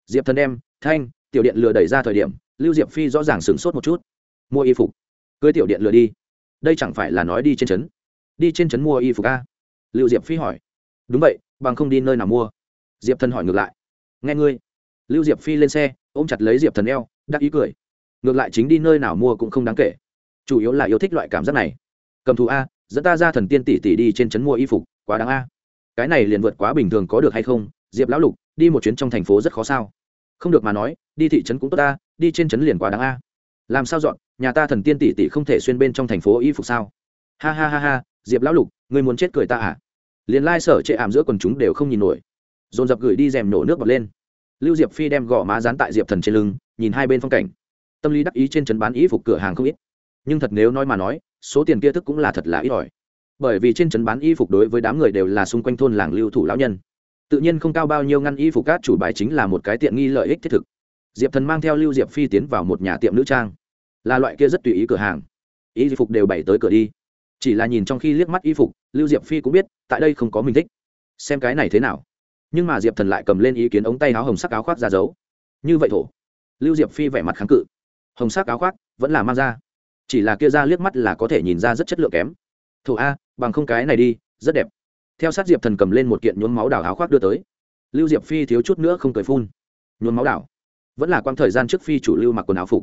Diệp thần đem, thanh, tiểu điện lừa đẩy ra thời điểm, lưu diệp phi rõ ràng sửng sốt một chút. Mua y phục. Cưới tiểu điện lừa đi. Đây chẳng phải là nói đi trên trấn. Đi trên trấn mua y phục a. Lưu diệp phi hỏi. Đúng vậy, bằng không đi nơi nào mua? Diệp thần hỏi ngược lại. Nghe ngươi. Lưu diệp phi lên xe, ôm chặt lấy diệp thần eo, đắc ý cười ngược lại chính đi nơi nào mua cũng không đáng kể. Chủ yếu là yêu thích loại cảm giác này. Cầm thù a, dẫn ta ra thần tiên tỷ tỷ đi trên trấn mua y phục, quá đáng a. Cái này liền vượt quá bình thường có được hay không? Diệp lão lục, đi một chuyến trong thành phố rất khó sao? Không được mà nói, đi thị trấn cũng tốt ta đi trên trấn liền quá đáng a. Làm sao dọn, nhà ta thần tiên tỷ tỷ không thể xuyên bên trong thành phố y phục sao? Ha ha ha ha, diệp lão lục, ngươi muốn chết cười ta à? Liền lai sở chệ ảm giữa quần chúng đều không nhìn nổi. Dồn dập gửi đi rèm nổ nước bật lên. Lưu diệp phi đem gõ má dán tại diệp thần trên lưng, nhìn hai bên phong cảnh tâm lý đắc ý trên trấn bán y phục cửa hàng không ít. Nhưng thật nếu nói mà nói, số tiền kia thức cũng là thật là ít ỏi. Bởi vì trên trấn bán y phục đối với đám người đều là xung quanh thôn làng lưu thủ lão nhân. Tự nhiên không cao bao nhiêu ngăn y phục cát chủ bài chính là một cái tiện nghi lợi ích thiết thực. Diệp thần mang theo lưu diệp phi tiến vào một nhà tiệm nữ trang. Là loại kia rất tùy ý cửa hàng. Y phục đều bày tới cửa đi. Chỉ là nhìn trong khi liếc mắt y phục, lưu diệp phi cũng biết, tại đây không có mình thích. Xem cái này thế nào. Nhưng mà diệp thần lại cầm lên ý kiến ống tay áo hồng sắc áo khoác ra giấu như vậy thổ. Lưu diệp phi vẻ mặt kháng cự hồng sắc áo khoác vẫn là mang ra. Chỉ là kia ra liếc mắt là có thể nhìn ra rất chất lượng kém. Thổ a, bằng không cái này đi, rất đẹp. Theo sát diệp thần cầm lên một kiện nhuốm máu đảo áo khoác đưa tới. Lưu diệp phi thiếu chút nữa không cười phun. Nhuốm máu đảo. Vẫn là quang thời gian trước phi chủ lưu mặc quần áo phục.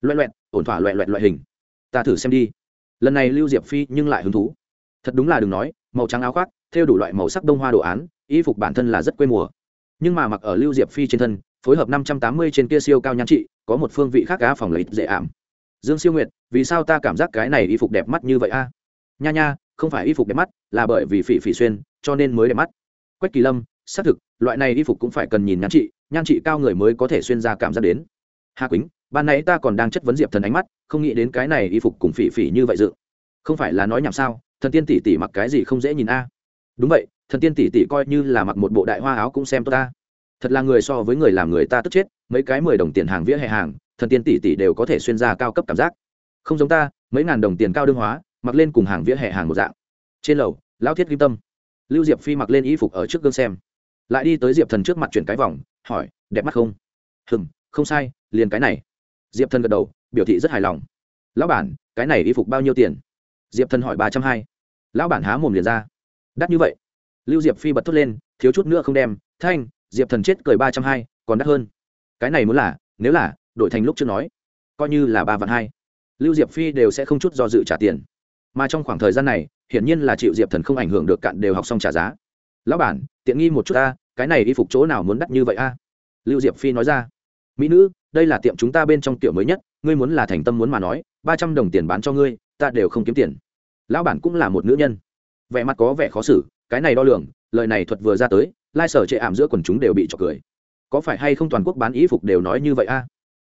Loẹ loẹt, ổn thỏa loẹ loẹt loại hình. Ta thử xem đi. Lần này lưu diệp phi nhưng lại hứng thú. Thật đúng là đừng nói, màu trắng áo khoác, theo đủ loại màu sắc đông hoa đồ án, y phục bản thân là rất quê mùa. Nhưng mà mặc ở lưu diệp phi trên thân, phối hợp năm trăm tám mươi trên kia siêu cao nhan trị có một phương vị khác cá phòng lấy dễ ảm. Dương siêu nguyệt, vì sao ta cảm giác cái này y phục đẹp mắt như vậy a? Nha nha, không phải y phục đẹp mắt, là bởi vì phỉ phỉ xuyên, cho nên mới đẹp mắt. Quách kỳ lâm, xác thực, loại này y phục cũng phải cần nhìn nhan trị nhan trị cao người mới có thể xuyên ra cảm giác đến. Hà quýnh, ban nãy ta còn đang chất vấn diệp thần ánh mắt, không nghĩ đến cái này y phục cùng phỉ phỉ như vậy dự. Không phải là nói nhảm sao, thần tiên tỷ tỷ mặc cái gì không dễ nhìn a? Đúng vậy, thần tiên tỷ tỷ coi như là mặc một bộ đại hoa áo cũng xem tốt ta. Thật là người so với người làm người ta tức chết mấy cái mười đồng tiền hàng vỉa hè hàng, thần tiên tỷ tỷ đều có thể xuyên ra cao cấp cảm giác. Không giống ta, mấy ngàn đồng tiền cao đương hóa, mặc lên cùng hàng vỉa hè hàng một dạng. Trên lầu, lão thiết kim tâm, lưu diệp phi mặc lên y phục ở trước gương xem. Lại đi tới diệp thần trước mặt chuyển cái vòng, hỏi, đẹp mắt không? Hừm, không sai, liền cái này. Diệp thần gật đầu, biểu thị rất hài lòng. Lão bản, cái này y phục bao nhiêu tiền? Diệp thần hỏi, ba trăm hai. Lão bản há mồm liền ra. Đắt như vậy. Lưu diệp phi bật thốt lên, thiếu chút nữa không đem, thanh, diệp thần chết cười ba trăm hai, còn đắt hơn cái này muốn là, nếu là, đổi thành lúc chưa nói, coi như là ba vạn hai, lưu diệp phi đều sẽ không chút do dự trả tiền. Mà trong khoảng thời gian này, hiển nhiên là chịu diệp thần không ảnh hưởng được cạn đều học xong trả giá. Lão bản, tiện nghi một chút ta, cái này y phục chỗ nào muốn đắt như vậy a? Lưu diệp phi nói ra. Mỹ nữ, đây là tiệm chúng ta bên trong tiểu mới nhất, ngươi muốn là thành tâm muốn mà nói, ba trăm đồng tiền bán cho ngươi, ta đều không kiếm tiền. Lão bản cũng là một nữ nhân. Vẻ mặt có vẻ khó xử, cái này đo lường, lời này thuật vừa ra tới, lai sở chệ ảm giữa quần chúng đều bị trọc cười có phải hay không toàn quốc bán y phục đều nói như vậy a?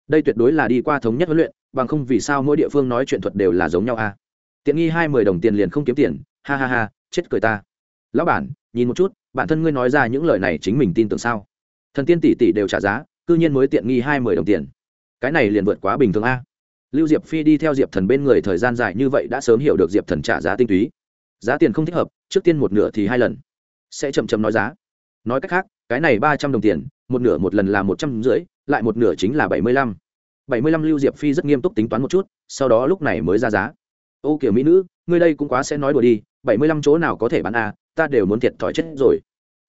Đây tuyệt đối là đi qua thống nhất huấn luyện, bằng không vì sao mỗi địa phương nói chuyện thuật đều là giống nhau a? Tiện nghi hai mươi đồng tiền liền không kiếm tiền, ha ha ha, chết cười ta. Lão bản, nhìn một chút, bản thân ngươi nói ra những lời này chính mình tin tưởng sao? Thần tiên tỷ tỷ đều trả giá, cư nhiên mới tiện nghi hai mươi đồng tiền. Cái này liền vượt quá bình thường a. Lưu diệp phi đi theo diệp thần bên người thời gian dài như vậy đã sớm hiểu được diệp thần trả giá tinh túy. Giá tiền không thích hợp, trước tiên một nửa thì hai lần. Sẽ chậm chậm nói giá. Nói cách khác, cái này ba trăm đồng tiền một nửa một lần là một trăm rưỡi, lại một nửa chính là bảy mươi lăm. bảy mươi lăm lưu diệp phi rất nghiêm túc tính toán một chút, sau đó lúc này mới ra giá. Ô, kiểu mỹ nữ, ngươi đây cũng quá sẽ nói đùa đi, bảy mươi lăm chỗ nào có thể bán a ta đều muốn thiệt thòi chết rồi.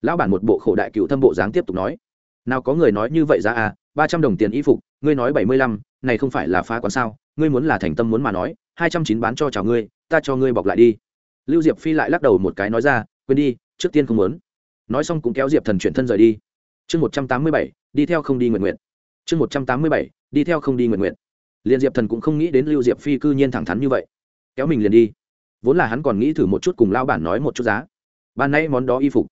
Lão bản một bộ khổ đại cựu thâm bộ dáng tiếp tục nói. Nào có người nói như vậy ra a à, ba trăm đồng tiền y phục, ngươi nói bảy mươi lăm, này không phải là phá quán sao, ngươi muốn là thành tâm muốn mà nói, hai trăm chín bán cho chào ngươi, ta cho ngươi bọc lại đi. Lưu diệp phi lại lắc đầu một cái nói ra, quên đi, trước tiên không muốn. Nói xong cũng kéo diệp thần chuyển thân rời đi chương một trăm tám mươi bảy, đi theo không đi nguyện nguyện. Chương một trăm tám mươi bảy, đi theo không đi nguyện nguyện. Liền diệp thần cũng không nghĩ đến lưu diệp phi cư nhiên thẳng thắn như vậy. Kéo mình liền đi. Vốn là hắn còn nghĩ thử một chút cùng lao bản nói một chút giá. Ban nay món đó y phục.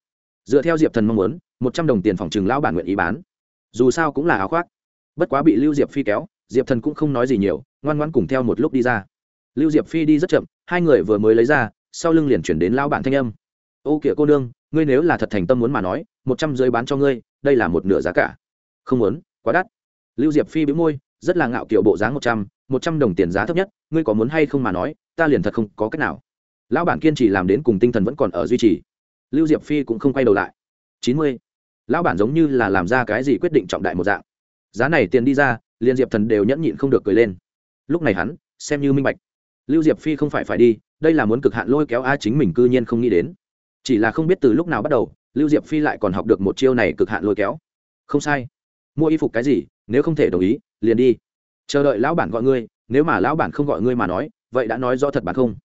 Dựa theo diệp thần mong muốn, một trăm đồng tiền phòng trừng lao bản nguyện ý bán. Dù sao cũng là áo khoác. Bất quá bị lưu diệp phi kéo, diệp thần cũng không nói gì nhiều, ngoan ngoan cùng theo một lúc đi ra. Lưu diệp phi đi rất chậm, hai người vừa mới lấy ra, sau lưng liền chuyển đến lao bản thanh âm. Ô kìa cô nương, ngươi nếu là thật thành tâm muốn mà nói một trăm rưỡi bán cho ngươi, đây là một nửa giá cả. Không muốn, quá đắt. Lưu diệp phi bĩu môi, rất là ngạo kiểu bộ dáng một trăm một trăm đồng tiền giá thấp nhất, ngươi có muốn hay không mà nói, ta liền thật không có cách nào. Lão bản kiên trì làm đến cùng tinh thần vẫn còn ở duy trì. Lưu diệp phi cũng không quay đầu lại. Chín mươi. Lão bản giống như là làm ra cái gì quyết định trọng đại một dạng. Giá này tiền đi ra, liền diệp thần đều nhẫn nhịn không được cười lên. Lúc này hắn, xem như minh bạch. Lưu diệp phi không phải phải đi, đây là muốn cực hạn lôi kéo a chính mình cư nhiên không nghĩ đến. Chỉ là không biết từ lúc nào bắt đầu lưu diệp phi lại còn học được một chiêu này cực hạn lôi kéo. Không sai. Mua y phục cái gì, nếu không thể đồng ý, liền đi. Chờ đợi lão bản gọi ngươi, nếu mà lão bản không gọi ngươi mà nói, vậy đã nói do thật bản không?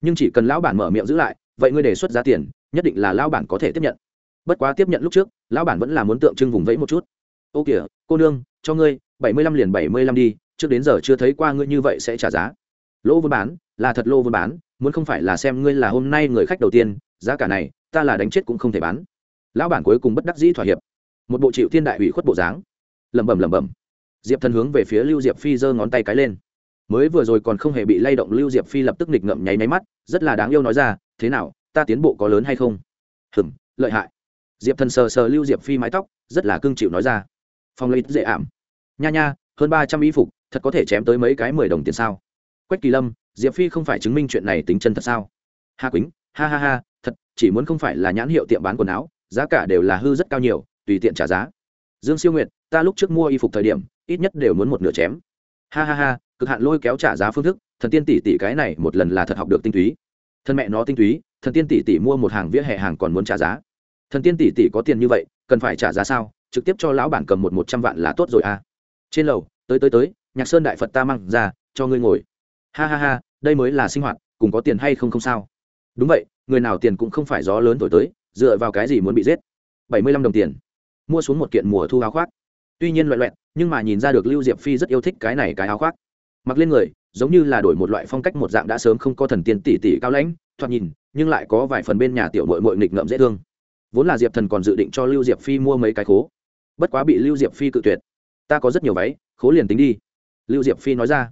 Nhưng chỉ cần lão bản mở miệng giữ lại, vậy ngươi đề xuất giá tiền, nhất định là lão bản có thể tiếp nhận. Bất quá tiếp nhận lúc trước, lão bản vẫn là muốn tượng trưng vùng vẫy một chút. Ô kìa, cô nương, cho ngươi, bảy mươi lăm liền bảy mươi lăm đi, trước đến giờ chưa thấy qua ngươi như vậy sẽ trả giá. Lô buôn bán, là thật lô buôn bán, muốn không phải là xem ngươi là hôm nay người khách đầu tiên, giá cả này, ta là đánh chết cũng không thể bán lão bản cuối cùng bất đắc dĩ thỏa hiệp. Một bộ triệu thiên đại ủy khuất bộ dáng. Lẩm bẩm lẩm bẩm. Diệp thần hướng về phía lưu diệp phi giơ ngón tay cái lên. Mới vừa rồi còn không hề bị lay động, lưu diệp phi lập tức nghịch ngậm nháy máy mắt, rất là đáng yêu nói ra, thế nào, ta tiến bộ có lớn hay không? Hừm, lợi hại. Diệp thần sờ sờ lưu diệp phi mái tóc, rất là cưng chịu nói ra, phong lấy dễ ảm. Nha nha, hơn ba trăm y phục, thật có thể chém tới mấy cái mười đồng tiền sao? Quách kỳ lâm, diệp phi không phải chứng minh chuyện này tính chân thật sao? Hà quýnh, ha ha ha, thật, chỉ muốn không phải là nhãn hiệu tiệm bán quần áo giá cả đều là hư rất cao nhiều, tùy tiện trả giá. Dương siêu nguyệt, ta lúc trước mua y phục thời điểm, ít nhất đều muốn một nửa chém. Ha ha ha, cực hạn lôi kéo trả giá phương thức, thần tiên tỷ tỷ cái này một lần là thật học được tinh túy. Thân mẹ nó tinh túy, thần tiên tỷ tỷ mua một hàng vỉa hè hàng còn muốn trả giá. Thần tiên tỷ tỷ có tiền như vậy, cần phải trả giá sao? Trực tiếp cho lão bản cầm một một trăm vạn là tốt rồi à? Trên lầu, tới tới tới, nhạc sơn đại phật ta mang ra, cho ngươi ngồi. Ha ha ha, đây mới là sinh hoạt, cùng có tiền hay không không sao. Đúng vậy, người nào tiền cũng không phải gió lớn thổi tới dựa vào cái gì muốn bị giết? Bảy mươi lăm đồng tiền. Mua xuống một kiện mùa thu áo khoác. Tuy nhiên loại loẹn nhưng mà nhìn ra được lưu diệp phi rất yêu thích cái này cái áo khoác. Mặc lên người, giống như là đổi một loại phong cách một dạng đã sớm không có thần tiên tỷ tỷ cao lãnh, thoạt nhìn, nhưng lại có vài phần bên nhà tiểu mội mội nghịch ngợm dễ thương. Vốn là diệp thần còn dự định cho lưu diệp phi mua mấy cái khố. Bất quá bị lưu diệp phi cự tuyệt. Ta có rất nhiều váy, khố liền tính đi. Lưu diệp phi nói ra.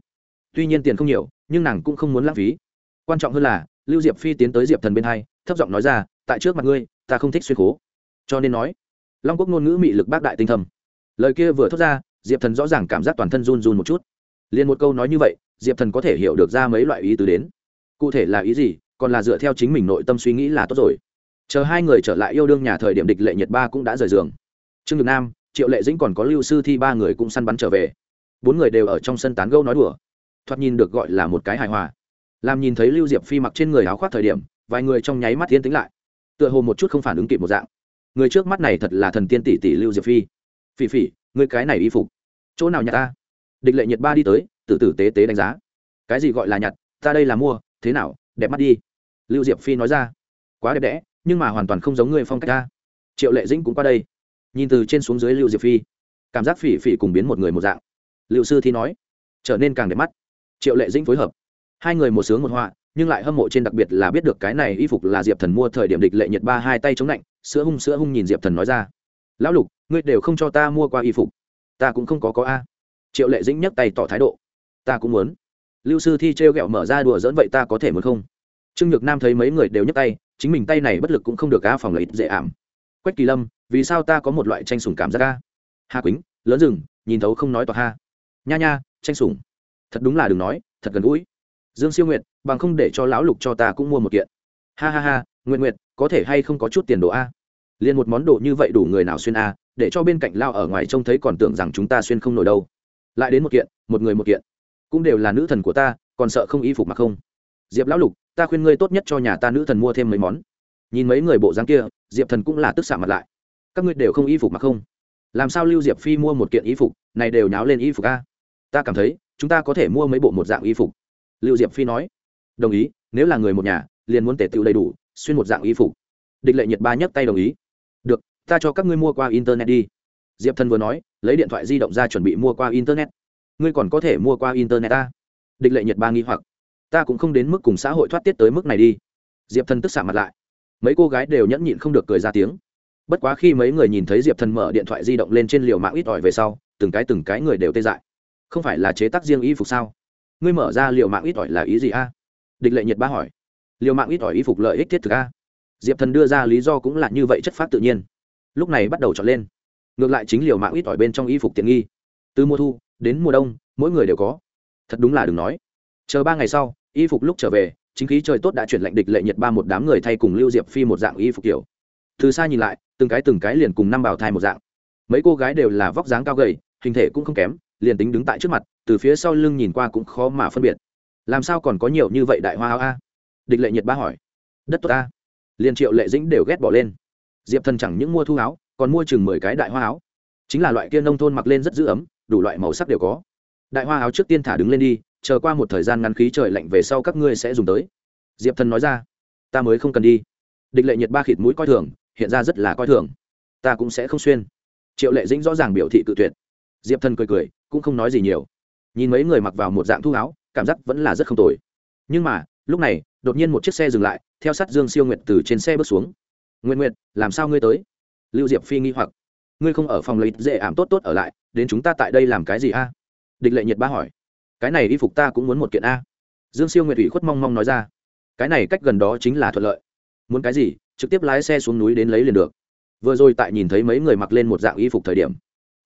Tuy nhiên tiền không nhiều, nhưng nàng cũng không muốn lãng phí. Quan trọng hơn là, lưu diệp phi tiến tới diệp thần bên hai, thấp giọng nói ra tại trước mặt ngươi, ta không thích xuyên khố. Cho nên nói, long quốc ngôn ngữ mị lực bác đại tinh thầm. Lời kia vừa thốt ra, diệp thần rõ ràng cảm giác toàn thân run run một chút. Liền một câu nói như vậy, diệp thần có thể hiểu được ra mấy loại ý tứ đến. Cụ thể là ý gì, còn là dựa theo chính mình nội tâm suy nghĩ là tốt rồi. Chờ hai người trở lại yêu đương nhà thời điểm địch lệ nhiệt ba cũng đã rời giường. Trương nhược nam, triệu lệ dĩnh còn có lưu sư thi ba người cũng săn bắn trở về. Bốn người đều ở trong sân tán gâu nói đùa. Thoạt nhìn được gọi là một cái hài hòa. Làm nhìn thấy lưu diệp phi mặc trên người áo khoác thời điểm, vài người trong nháy mắt tiến tĩnh lại tựa hồ một chút không phản ứng kịp một dạng. Người trước mắt này thật là thần tiên tỷ tỷ lưu diệp phi. Phỉ phỉ, người cái này y phục. Chỗ nào nhặt ta? Địch lệ nhiệt ba đi tới tử tử tế tế đánh giá. Cái gì gọi là nhặt? Ta đây là mua, thế nào? Đẹp mắt đi. Lưu diệp phi nói ra. Quá đẹp đẽ, nhưng mà hoàn toàn không giống người phong cách ta. Triệu lệ dĩnh cũng qua đây. Nhìn từ trên xuống dưới lưu diệp phi, cảm giác phỉ phỉ cùng biến một người một dạng. Lưu sư thi nói, trở nên càng đẹp mắt. Triệu lệ dĩnh phối hợp. Hai người một sướng một họa nhưng lại hâm mộ trên đặc biệt là biết được cái này y phục là diệp thần mua thời điểm địch lệ nhiệt ba hai tay chống lạnh, sữa hung sữa hung nhìn diệp thần nói ra. Lão lục, ngươi đều không cho ta mua qua y phục. Ta cũng không có có a. Triệu lệ dĩnh nhấc tay tỏ thái độ. Ta cũng muốn. Lưu sư thi trêu ghẹo mở ra đùa dỡn vậy ta có thể muốn không? Trương nhược nam thấy mấy người đều nhấc tay, chính mình tay này bất lực cũng không được a, phòng lợi dễ ảm. Quách kỳ lâm, vì sao ta có một loại tranh sủng cảm giác a? Hà quýnh lớn rừng, nhìn thấu không nói tòa ha. Nha nha, tranh sủng. Thật đúng là đừng nói, thật gần gũi dương siêu nguyệt, bằng không để cho lão lục cho ta cũng mua một kiện. Ha ha ha nguyện nguyệt, có thể hay không có chút tiền đồ a? Liền một món đồ như vậy đủ người nào xuyên a, để cho bên cạnh lao ở ngoài trông thấy còn tưởng rằng chúng ta xuyên không nổi đâu. Lại đến một kiện, một người một kiện. Cũng đều là nữ thần của ta, còn sợ không y phục mà không. Diệp lão lục, ta khuyên ngươi tốt nhất cho nhà ta nữ thần mua thêm mấy món. Nhìn mấy người bộ dáng kia, diệp thần cũng là tức xạ mặt lại. Các ngươi đều không y phục mà không. Làm sao lưu diệp phi mua một kiện y phục, này đều náo lên y phục a? Ta cảm thấy, chúng ta có thể mua mấy bộ một dạng y phục lưu diệp phi nói. Đồng ý, nếu là người một nhà, liền muốn tể tựu đầy đủ, xuyên một dạng y phục. Địch lệ nhiệt ba nhấc tay đồng ý. Được, ta cho các ngươi mua qua internet đi. Diệp thần vừa nói, lấy điện thoại di động ra chuẩn bị mua qua internet. Ngươi còn có thể mua qua internet ta. Địch lệ nhiệt ba nghi hoặc. Ta cũng không đến mức cùng xã hội thoát tiết tới mức này đi. Diệp thần tức xạ mặt lại. Mấy cô gái đều nhẫn nhịn không được cười ra tiếng. Bất quá khi mấy người nhìn thấy diệp thần mở điện thoại di động lên trên liều mạng ít ỏi về sau, từng cái từng cái người đều tê dại. Không phải là chế tác riêng y phục sao? Ngươi mở ra liều mạng ít ỏi là ý gì a? Địch lệ nhiệt ba hỏi. Liều mạng ít ỏi y phục lợi ích thiết thực a? Diệp thần đưa ra lý do cũng là như vậy chất phát tự nhiên. Lúc này bắt đầu chọn lên. Ngược lại chính liều mạng ít ỏi bên trong y phục tiện nghi. Từ mùa thu đến mùa đông, mỗi người đều có. Thật đúng là đừng nói. Chờ ba ngày sau, y phục lúc trở về, chính khí trời tốt đã chuyển lệnh địch lệ nhiệt ba một đám người thay cùng lưu diệp phi một dạng y phục kiểu. Từ xa nhìn lại, từng cái từng cái liền cùng năm bào thai một dạng. Mấy cô gái đều là vóc dáng cao gầy, hình thể cũng không kém liền tính đứng tại trước mặt, từ phía sau lưng nhìn qua cũng khó mà phân biệt. Làm sao còn có nhiều như vậy đại hoa áo a? Địch lệ nhiệt ba hỏi. Đất tốt ta liền triệu lệ dĩnh đều ghét bỏ lên. Diệp thần chẳng những mua thu áo, còn mua chừng mười cái đại hoa áo. Chính là loại kia nông thôn mặc lên rất giữ ấm, đủ loại màu sắc đều có. Đại hoa áo trước tiên thả đứng lên đi, chờ qua một thời gian ngắn khí trời lạnh về sau các ngươi sẽ dùng tới. Diệp thần nói ra. Ta mới không cần đi. Địch lệ nhiệt ba khịt mũi coi thường, hiện ra rất là coi thường. Ta cũng sẽ không xuyên. Triệu lệ dĩnh rõ ràng biểu thị cự tuyệt diệp thần cười cười, cũng không nói gì nhiều. Nhìn mấy người mặc vào một dạng thu áo, cảm giác vẫn là rất không tồi. Nhưng mà, lúc này, đột nhiên một chiếc xe dừng lại, theo sát dương siêu nguyệt từ trên xe bước xuống. Nguyện nguyện làm sao ngươi tới? Lưu diệp phi nghi hoặc. Ngươi không ở phòng lấy dễ ảm tốt tốt ở lại, đến chúng ta tại đây làm cái gì a? Địch lệ nhiệt ba hỏi. Cái này y phục ta cũng muốn một kiện a. Dương siêu nguyệt ủy khuất mong mong nói ra. Cái này cách gần đó chính là thuận lợi. Muốn cái gì, trực tiếp lái xe xuống núi đến lấy liền được. Vừa rồi tại nhìn thấy mấy người mặc lên một dạng y phục thời điểm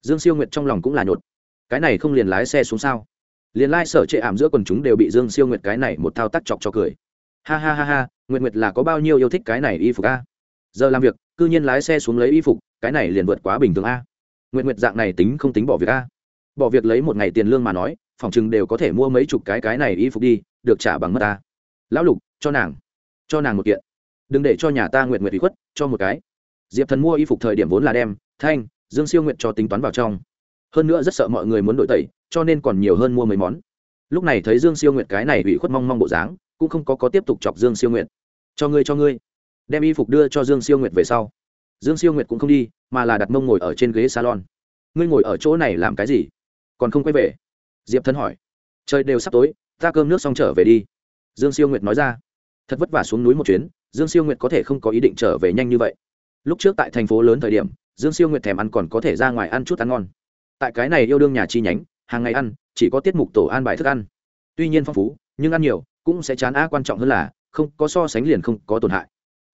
dương siêu nguyệt trong lòng cũng là nhột. Cái này không liền lái xe xuống sao? Liền lai sở trệ ảm giữa quần chúng đều bị dương siêu nguyệt cái này một thao tác chọc cho cười. Ha ha ha ha, nguyệt nguyệt là có bao nhiêu yêu thích cái này y phục a? Giờ làm việc, cư nhiên lái xe xuống lấy y phục, cái này liền vượt quá bình thường a. Nguyệt nguyệt dạng này tính không tính bỏ việc a. Bỏ việc lấy một ngày tiền lương mà nói, phòng chừng đều có thể mua mấy chục cái cái này y phục đi, được trả bằng mất ta lão lục, cho nàng. Cho nàng một kiện. Đừng để cho nhà ta nguyệt nguyệt bị khuất, cho một cái. Diệp thần mua y phục thời điểm vốn là đem, thanh dương siêu nguyện cho tính toán vào trong. Hơn nữa rất sợ mọi người muốn đổi tẩy, cho nên còn nhiều hơn mua mấy món. Lúc này thấy dương siêu nguyện cái này ủy khuất mong mong bộ dáng, cũng không có có tiếp tục chọc dương siêu nguyện cho ngươi cho ngươi. Đem y phục đưa cho dương siêu nguyện về sau. Dương siêu nguyện cũng không đi, mà là đặt mông ngồi ở trên ghế salon. Ngươi ngồi ở chỗ này làm cái gì? Còn không quay về? Diệp thân hỏi. Trời đều sắp tối, ta cơm nước xong trở về đi. Dương siêu nguyệt nói ra. Thật vất vả xuống núi một chuyến, dương siêu nguyệt có thể không có ý định trở về nhanh như vậy. Lúc trước tại thành phố lớn thời điểm dương siêu nguyệt thèm ăn còn có thể ra ngoài ăn chút ăn ngon. Tại cái này yêu đương nhà chi nhánh, hàng ngày ăn, chỉ có tiết mục tổ an bài thức ăn. Tuy nhiên phong phú, nhưng ăn nhiều, cũng sẽ chán á. quan trọng hơn là, không có so sánh liền không có tổn hại.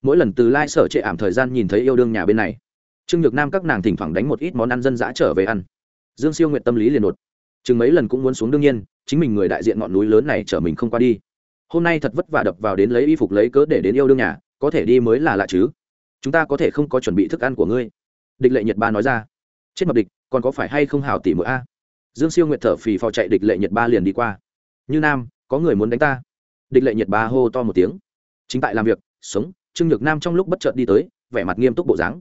Mỗi lần từ lai、like、sở trệ ảm thời gian nhìn thấy yêu đương nhà bên này, trương nhược nam các nàng thỉnh thoảng đánh một ít món ăn dân dã trở về ăn. Dương siêu nguyện tâm lý liền đột. Chừng mấy lần cũng muốn xuống đương nhiên, chính mình người đại diện ngọn núi lớn này chở mình không qua đi. Hôm nay thật vất vả đập vào đến lấy y phục lấy cớ để đến yêu đương nhà, có thể đi mới là lạ chứ. Chúng ta có thể không có chuẩn bị thức ăn của ngươi địch lệ nhật ba nói ra. Chết mập địch, còn có phải hay không hảo tỷ mỗi a? Dương siêu nguyệt thở phì phò chạy địch lệ nhật ba liền đi qua. Như nam, có người muốn đánh ta? Địch lệ nhật ba hô to một tiếng. Chính tại làm việc, sống, trương nhược nam trong lúc bất chợt đi tới, vẻ mặt nghiêm túc bộ dáng.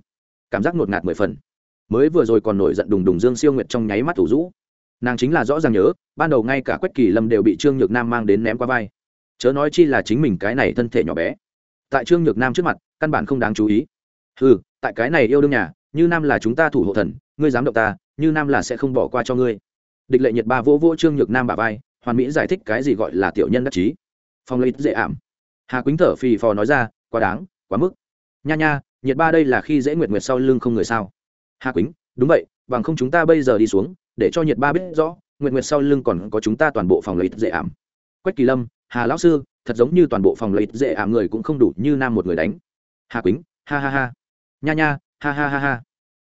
Cảm giác ngột ngạt mười phần. Mới vừa rồi còn nổi giận đùng đùng dương siêu nguyệt trong nháy mắt thủ rũ. Nàng chính là rõ ràng nhớ, ban đầu ngay cả quách kỳ lâm đều bị trương nhược nam mang đến ném qua vai. Chớ nói chi là chính mình cái này thân thể nhỏ bé. Tại trương nhược nam trước mặt, căn bản không đáng chú ý. Ừ tại cái này yêu đương nhà như nam là chúng ta thủ hộ thần, ngươi dám động ta, như nam là sẽ không bỏ qua cho ngươi. Địch lệ nhiệt ba vỗ vỗ trương nhược nam bà vai, hoàn mỹ giải thích cái gì gọi là tiểu nhân đắc chí. Phong lấy dễ ảm. Hà quýnh thở phì phò nói ra, quá đáng, quá mức. Nha nha, nhiệt ba đây là khi dễ nguyệt nguyệt sau lưng không người sao. Hà quýnh, đúng vậy, bằng không chúng ta bây giờ đi xuống, để cho nhiệt ba biết rõ, nguyệt nguyệt sau lưng còn có chúng ta toàn bộ phòng lấy dễ ảm. Quách kỳ lâm, hà lão sư, thật giống như toàn bộ phòng lấy dễ ảm người cũng không đủ như nam một người đánh. Hà quýnh, ha ha ha. Nha nha ha ha ha ha.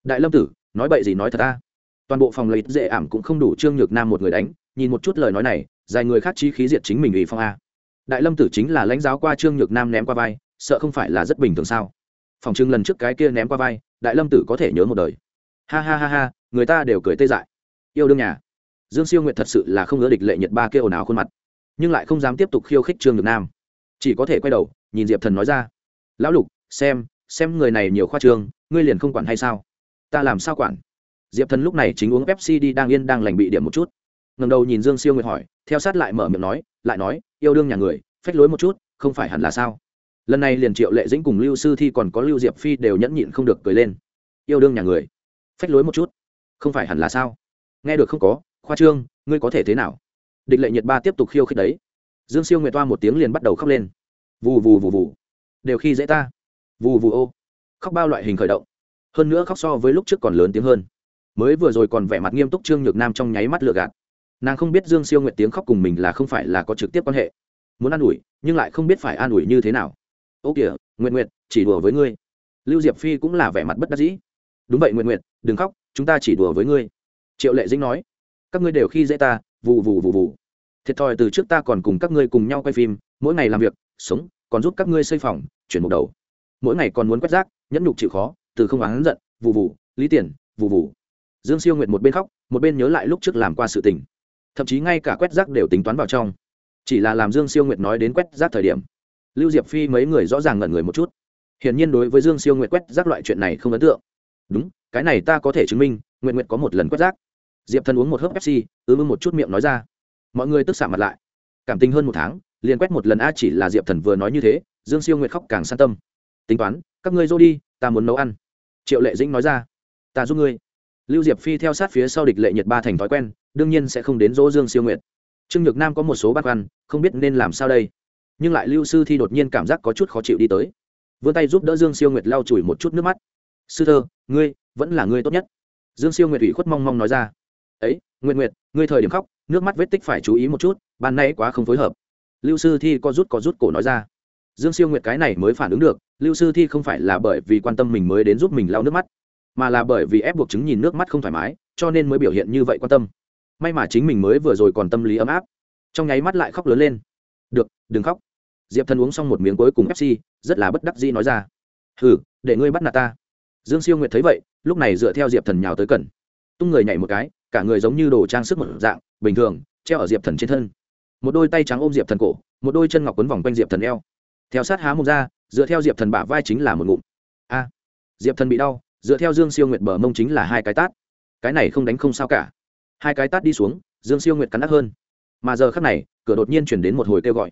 Đại lâm tử, nói bậy gì nói thật ta. Toàn bộ phòng lấy dễ ảm cũng không đủ trương nhược nam một người đánh, nhìn một chút lời nói này, dài người khác chi khí diệt chính mình ủy phong a. Đại lâm tử chính là lãnh giáo qua trương nhược nam ném qua vai, sợ không phải là rất bình thường sao? Phòng trưng lần trước cái kia ném qua vai, đại lâm tử có thể nhớ một đời. Ha ha ha ha, người ta đều cười tê dại. Yêu đương nhà. Dương siêu nguyện thật sự là không ngỡ địch lệ nhật ba kia ồn ào khuôn mặt, nhưng lại không dám tiếp tục khiêu khích trương nhược nam. Chỉ có thể quay đầu, nhìn diệp thần nói ra. Lão lục, xem xem người này nhiều khoa trương, ngươi liền không quản hay sao? Ta làm sao quản? Diệp thần lúc này chính uống pepsi đi đang yên đang lành bị điểm một chút. Ngầm đầu nhìn dương siêu nguyệt hỏi, theo sát lại mở miệng nói, lại nói, yêu đương nhà người, phách lối một chút, không phải hẳn là sao? Lần này liền triệu lệ dĩnh cùng lưu sư thi còn có lưu diệp phi đều nhẫn nhịn không được cười lên. Yêu đương nhà người, phách lối một chút, không phải hẳn là sao? Nghe được không có, khoa trương, ngươi có thể thế nào? Địch lệ nhiệt ba tiếp tục khiêu khích đấy. Dương siêu nguyệt toa một tiếng liền bắt đầu khóc lên. Vù vù vù vù. Đều khi dễ ta vù vù ô. Khóc bao loại hình khởi động. Hơn nữa khóc so với lúc trước còn lớn tiếng hơn. Mới vừa rồi còn vẻ mặt nghiêm túc trương nhược nam trong nháy mắt lựa gạt. Nàng không biết dương siêu nguyện tiếng khóc cùng mình là không phải là có trực tiếp quan hệ. Muốn an ủi, nhưng lại không biết phải an ủi như thế nào. Ô kìa nguyện nguyện chỉ đùa với ngươi. Lưu diệp phi cũng là vẻ mặt bất đắc dĩ. Đúng vậy nguyện nguyện đừng khóc, chúng ta chỉ đùa với ngươi. Triệu lệ dĩnh nói. Các ngươi đều khi dễ ta, vù vù vù vù. Thiệt thòi từ trước ta còn cùng các ngươi cùng nhau quay phim, mỗi ngày làm việc, sống, còn giúp các ngươi xây phòng, chuyển mục đầu mỗi ngày còn muốn quét rác, nhẫn nhục chịu khó, từ không oán giận vụ vụ lý tiền vụ vụ dương siêu nguyệt một bên khóc, một bên nhớ lại lúc trước làm qua sự tình. Thậm chí ngay cả quét rác đều tính toán vào trong. Chỉ là làm dương siêu nguyệt nói đến quét rác thời điểm, lưu diệp phi mấy người rõ ràng ngẩn người một chút. Hiển nhiên đối với dương siêu nguyệt quét rác loại chuyện này không ấn tượng. Đúng, cái này ta có thể chứng minh nguyện nguyện có một lần quét rác. Diệp thần uống một hớp pepsi ư một chút miệng nói ra. Mọi người tức xạ mặt lại. Cảm tình hơn một tháng, liền quét một lần a, chỉ là diệp thần vừa nói như thế, dương siêu nguyệt khóc càng san tâm tính toán, các ngươi dô đi, ta muốn nấu ăn. Triệu lệ dĩnh nói ra. Ta giúp ngươi. Lưu diệp phi theo sát phía sau địch lệ nhiệt ba thành thói quen, đương nhiên sẽ không đến dỗ dương siêu nguyệt. Trương nhược nam có một số băn khoăn, không biết nên làm sao đây. Nhưng lại lưu sư thi đột nhiên cảm giác có chút khó chịu đi tới. Vươn tay giúp đỡ dương siêu nguyệt lau chùi một chút nước mắt. Sư thơ, ngươi vẫn là ngươi tốt nhất. Dương siêu nguyệt ủy khuất mong mong nói ra. Ấy, nguyệt nguyệt, ngươi thời điểm khóc, nước mắt vết tích phải chú ý một chút, ban nay quá không phối hợp. Lưu sư thi có rút có rút cổ nói ra dương siêu nguyệt cái này mới phản ứng được, lưu sư thi không phải là bởi vì quan tâm mình mới đến giúp mình lau nước mắt, mà là bởi vì ép buộc chứng nhìn nước mắt không thoải mái, cho nên mới biểu hiện như vậy quan tâm. May mà chính mình mới vừa rồi còn tâm lý ấm áp. Trong nháy mắt lại khóc lớn lên. Được, đừng khóc. Diệp thần uống xong một miếng cuối cùng fc rất là bất đắc dĩ nói ra. Hừ, để ngươi bắt nạt ta. Dương siêu nguyệt thấy vậy, lúc này dựa theo diệp thần nhào tới cần. Tung người nhảy một cái, cả người giống như đồ trang sức một dạng, bình thường, treo ở diệp thần trên thân. Một đôi tay trắng ôm diệp thần cổ, một đôi chân ngọc quấn vòng quanh diệp thần eo theo sát há mồm ra, dựa theo diệp thần bả vai chính là một ngụm. A à, diệp thần bị đau, dựa theo dương siêu nguyệt bờ mông chính là hai cái tát. Cái này không đánh không sao cả. Hai cái tát đi xuống, dương siêu nguyệt cắn đắt hơn. Mà giờ khắc này, cửa đột nhiên chuyển đến một hồi kêu gọi.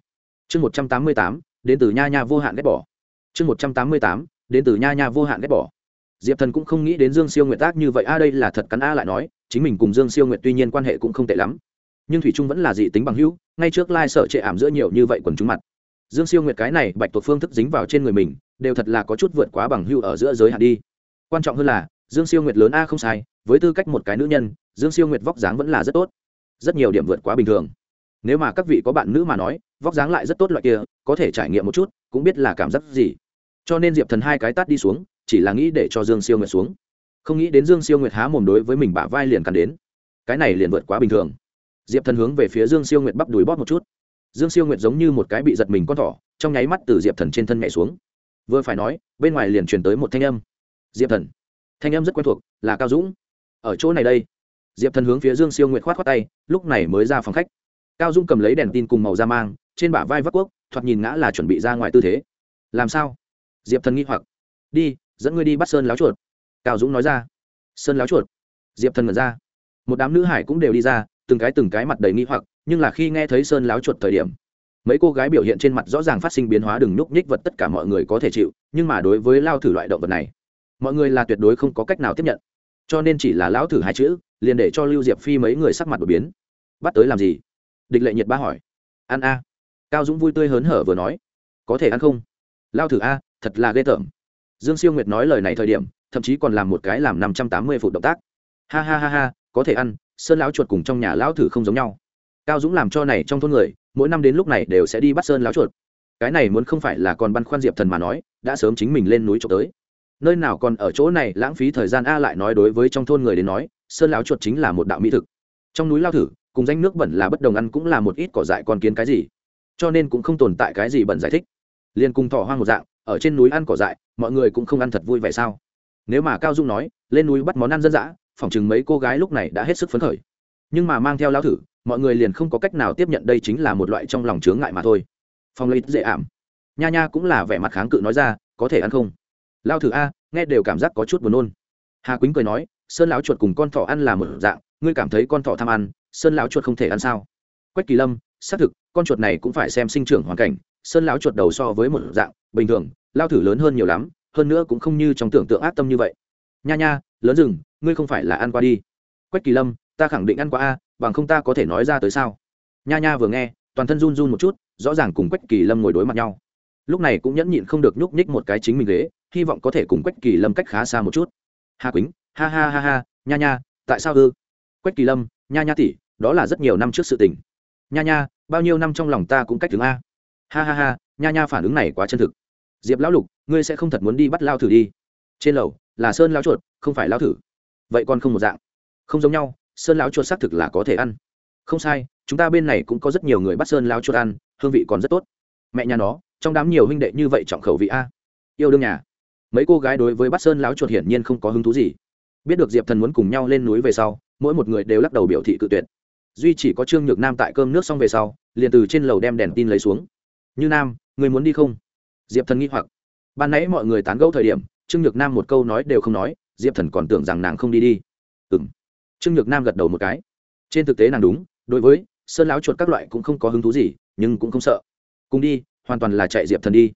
Chương một trăm tám mươi tám, đến từ nha nha vô hạn ghét bỏ. Chương một trăm tám mươi tám, đến từ nha nha vô hạn ghét bỏ. Diệp thần cũng không nghĩ đến dương siêu nguyệt tác như vậy, a, đây là thật cắn a lại nói, chính mình cùng dương siêu nguyệt tuy nhiên quan hệ cũng không tệ lắm. Nhưng thủy trung vẫn là dị tính bằng hữu, ngay trước lai、like、sợ trệ ảm giữa nhiều như vậy quần chúng mặt dương siêu nguyệt cái này bạch tuộc phương thức dính vào trên người mình, đều thật là có chút vượt quá bằng hưu ở giữa giới hạn đi. Quan trọng hơn là, dương siêu nguyệt lớn a không sai, với tư cách một cái nữ nhân, dương siêu nguyệt vóc dáng vẫn là rất tốt. Rất nhiều điểm vượt quá bình thường. Nếu mà các vị có bạn nữ mà nói, vóc dáng lại rất tốt loại kia, có thể trải nghiệm một chút, cũng biết là cảm giác gì. Cho nên diệp thần hai cái tát đi xuống, chỉ là nghĩ để cho dương siêu nguyệt xuống. Không nghĩ đến dương siêu nguyệt há mồm đối với mình bả vai liền cắn đến. Cái này liền vượt quá bình thường. Diệp thần hướng về phía dương siêu nguyệt bắp đùi bóp một chút dương siêu nguyệt giống như một cái bị giật mình con thỏ, trong nháy mắt từ diệp thần trên thân nhảy xuống. Vừa phải nói, bên ngoài liền truyền tới một thanh âm. Diệp thần. Thanh âm rất quen thuộc, là cao dũng. Ở chỗ này đây. Diệp thần hướng phía dương siêu nguyệt khoát khoát tay, lúc này mới ra phòng khách. Cao dũng cầm lấy đèn tin cùng màu da mang, trên bả vai vác quốc, thoạt nhìn ngã là chuẩn bị ra ngoài tư thế. Làm sao? Diệp thần nghi hoặc. Đi, dẫn ngươi đi bắt sơn láo chuột. Cao dũng nói ra. Sơn láo chuột. Diệp thần ngẩn ra. Một đám nữ hải cũng đều đi ra, từng cái từng cái mặt đầy nghi hoặc nhưng là khi nghe thấy sơn láo chuột thời điểm, mấy cô gái biểu hiện trên mặt rõ ràng phát sinh biến hóa đừng nhúc nhích vật tất cả mọi người có thể chịu, nhưng mà đối với lao thử loại động vật này, mọi người là tuyệt đối không có cách nào tiếp nhận. Cho nên chỉ là lão thử hai chữ, liền để cho lưu diệp phi mấy người sắc mặt đột biến. Bắt tới làm gì? Địch lệ nhiệt ba hỏi. Ăn a. Cao dũng vui tươi hớn hở vừa nói. Có thể ăn không? Lao thử a, thật là ghê tởm. Dương siêu nguyệt nói lời này thời điểm, thậm chí còn làm một cái làm năm trăm tám mươi phút động tác. Ha ha ha ha, có thể ăn, sơn lão chuột cùng trong nhà lão thử không giống nhau cao dũng làm cho này trong thôn người, mỗi năm đến lúc này đều sẽ đi bắt sơn láo chuột. Cái này muốn không phải là còn băn khoăn diệp thần mà nói, đã sớm chính mình lên núi trộm tới. Nơi nào còn ở chỗ này, lãng phí thời gian a lại nói đối với trong thôn người đến nói, sơn láo chuột chính là một đạo mỹ thực. Trong núi lao thử, cùng danh nước bẩn là bất đồng ăn cũng là một ít cỏ dại con kiến cái gì. Cho nên cũng không tồn tại cái gì bẩn giải thích. Liền cùng thỏ hoang một dạng, ở trên núi ăn cỏ dại, mọi người cũng không ăn thật vui vẻ sao? Nếu mà cao dung nói, lên núi bắt món ăn dân dã, phỏng chừng mấy cô gái lúc này đã hết sức phấn khởi. Nhưng mà mang theo lao thử mọi người liền không có cách nào tiếp nhận đây chính là một loại trong lòng chướng ngại mà thôi. Phong lấy dễ ảm. Nha nha cũng là vẻ mặt kháng cự nói ra, có thể ăn không? Lao thử a, nghe đều cảm giác có chút buồn nôn. Hà quýnh cười nói, sơn lão chuột cùng con thỏ ăn là một dạng, ngươi cảm thấy con thỏ tham ăn, sơn lão chuột không thể ăn sao? Quách kỳ lâm, xác thực, con chuột này cũng phải xem sinh trưởng hoàn cảnh, sơn lão chuột đầu so với một dạng, bình thường, lao thử lớn hơn nhiều lắm, hơn nữa cũng không như trong tưởng tượng ác tâm như vậy. Nha nha, lớn rừng, ngươi không phải là ăn qua đi. Quách kỳ lâm ta khẳng định ăn qua a, bằng không ta có thể nói ra tới sao? Nha nha vừa nghe, toàn thân run run một chút, rõ ràng cùng quách kỳ lâm ngồi đối mặt nhau. Lúc này cũng nhẫn nhịn không được nhúc nhích một cái chính mình ghế, hy vọng có thể cùng quách kỳ lâm cách khá xa một chút. Hà quýnh, ha ha ha ha, nha nha, tại sao ư? Quách kỳ lâm, nha nha tỷ, đó là rất nhiều năm trước sự tình. Nha nha, bao nhiêu năm trong lòng ta cũng cách thứ a. Ha ha ha, nha nha phản ứng này quá chân thực. Diệp lão lục, ngươi sẽ không thật muốn đi bắt lao thử đi. Trên lầu, là sơn lao chuột, không phải lao thử. Vậy còn không một dạng. Không giống nhau sơn lão chuột xác thực là có thể ăn. Không sai, chúng ta bên này cũng có rất nhiều người bắt sơn lão chuột ăn, hương vị còn rất tốt. Mẹ nhà nó, trong đám nhiều huynh đệ như vậy trọng khẩu vị a. Yêu đương nhà. Mấy cô gái đối với bắt sơn lão chuột hiển nhiên không có hứng thú gì. Biết được diệp thần muốn cùng nhau lên núi về sau, mỗi một người đều lắc đầu biểu thị cự tuyệt. Duy chỉ có trương nhược nam tại cơm nước xong về sau, liền từ trên lầu đem đèn tin lấy xuống. Như nam, người muốn đi không? Diệp thần nghi hoặc. Ban nãy mọi người tán gẫu thời điểm, trương nhược nam một câu nói đều không nói, diệp thần còn tưởng rằng nàng không đi đi. Ừ m trương nhược nam gật đầu một cái. Trên thực tế nàng đúng, đối với sơn láo chuột các loại cũng không có hứng thú gì, nhưng cũng không sợ. Cùng đi, hoàn toàn là chạy diệp thần đi.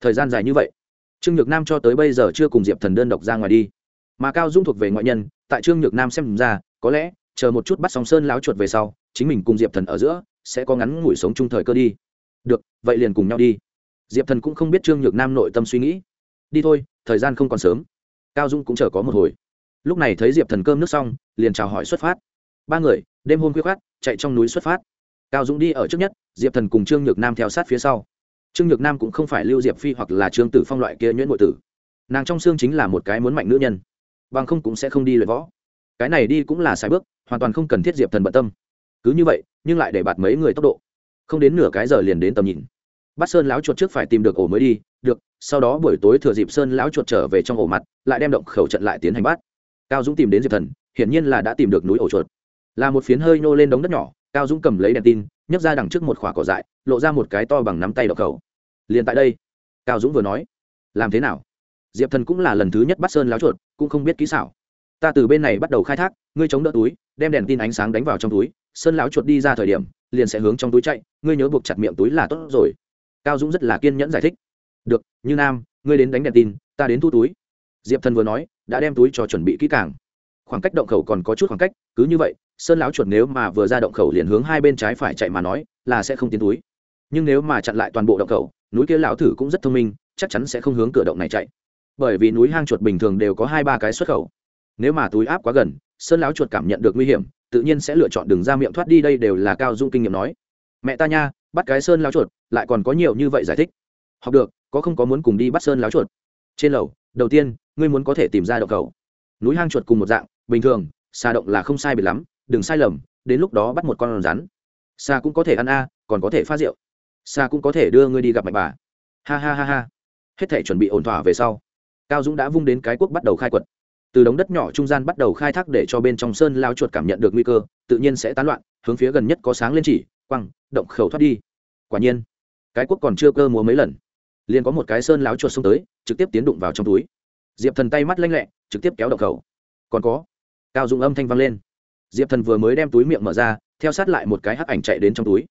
Thời gian dài như vậy, trương nhược nam cho tới bây giờ chưa cùng diệp thần đơn độc ra ngoài đi. Mà cao dung thuộc về ngoại nhân, tại trương nhược nam xem ra, có lẽ chờ một chút bắt sóng sơn láo chuột về sau, chính mình cùng diệp thần ở giữa sẽ có ngắn ngủi sống chung thời cơ đi. Được, vậy liền cùng nhau đi. Diệp thần cũng không biết trương nhược nam nội tâm suy nghĩ. Đi thôi, thời gian không còn sớm. Cao dung cũng chờ có một hồi lúc này thấy diệp thần cơm nước xong, liền chào hỏi xuất phát. Ba người, đêm hôm khuya khoát chạy trong núi xuất phát. Cao dũng đi ở trước nhất, diệp thần cùng trương nhược nam theo sát phía sau. Trương nhược nam cũng không phải lưu diệp phi hoặc là trương tử phong loại kia nhuyễn nội tử. Nàng trong xương chính là một cái muốn mạnh nữ nhân, bằng không cũng sẽ không đi luyện võ. Cái này đi cũng là sai bước, hoàn toàn không cần thiết diệp thần bận tâm. Cứ như vậy, nhưng lại để bạt mấy người tốc độ. Không đến nửa cái giờ liền đến tầm nhìn. Bắt sơn lão chuột trước phải tìm được ổ mới đi, được, sau đó buổi tối thừa dịp sơn lão chuột trở về trong ổ mặt, lại đem động khẩu trận lại tiến hành bắt cao dũng tìm đến diệp thần, hiển nhiên là đã tìm được núi ổ chuột. Là một phiến hơi nhô lên đống đất nhỏ, cao dũng cầm lấy đèn tin, nhấc ra đằng trước một khỏa cỏ dại, lộ ra một cái to bằng nắm tay đập khẩu. Liền tại đây, cao dũng vừa nói, làm thế nào? Diệp thần cũng là lần thứ nhất bắt sơn lão chuột, cũng không biết kỹ xảo. Ta từ bên này bắt đầu khai thác, ngươi chống đỡ túi, đem đèn tin ánh sáng đánh vào trong túi, sơn lão chuột đi ra thời điểm, liền sẽ hướng trong túi chạy, ngươi nhớ buộc chặt miệng túi là tốt rồi. Cao dũng rất là kiên nhẫn giải thích. Được, như nam, ngươi đến đánh đèn tin, ta đến thu túi. Diệp thần vừa nói đã đem túi cho chuẩn bị kỹ càng. Khoảng cách động khẩu còn có chút khoảng cách, cứ như vậy, sơn lão chuột nếu mà vừa ra động khẩu liền hướng hai bên trái phải chạy mà nói, là sẽ không tiến túi. Nhưng nếu mà chặn lại toàn bộ động khẩu, núi kia lão thử cũng rất thông minh, chắc chắn sẽ không hướng cửa động này chạy. Bởi vì núi hang chuột bình thường đều có hai ba cái xuất khẩu. Nếu mà túi áp quá gần, sơn lão chuột cảm nhận được nguy hiểm, tự nhiên sẽ lựa chọn đường ra miệng thoát đi đây đều là cao dung kinh nghiệm nói. Mẹ ta nha, bắt cái sơn lão chuột, lại còn có nhiều như vậy giải thích. Học được, có không có muốn cùng đi bắt sơn lão chuột? Trên lầu, đầu tiên, ngươi muốn có thể tìm ra động khẩu. Núi hang chuột cùng một dạng, bình thường, xà động là không sai biệt lắm, đừng sai lầm, đến lúc đó bắt một con rắn. Xà cũng có thể ăn a, còn có thể pha rượu. Xà cũng có thể đưa ngươi đi gặp mạnh bà. Ha ha ha ha. Hết thể chuẩn bị ổn thỏa về sau, cao dũng đã vung đến cái quốc bắt đầu khai quật. Từ đống đất nhỏ trung gian bắt đầu khai thác để cho bên trong sơn lao chuột cảm nhận được nguy cơ, tự nhiên sẽ tán loạn, hướng phía gần nhất có sáng lên chỉ, quăng, động khẩu thoát đi. Quả nhiên, cái quốc còn chưa cơ múa mấy lần liền có một cái sơn láo chuột xông tới, trực tiếp tiến đụng vào trong túi. Diệp thần tay mắt lanh lẹ, trực tiếp kéo động khẩu. Còn có, cao dụng âm thanh vang lên. Diệp thần vừa mới đem túi miệng mở ra, theo sát lại một cái hắc ảnh chạy đến trong túi.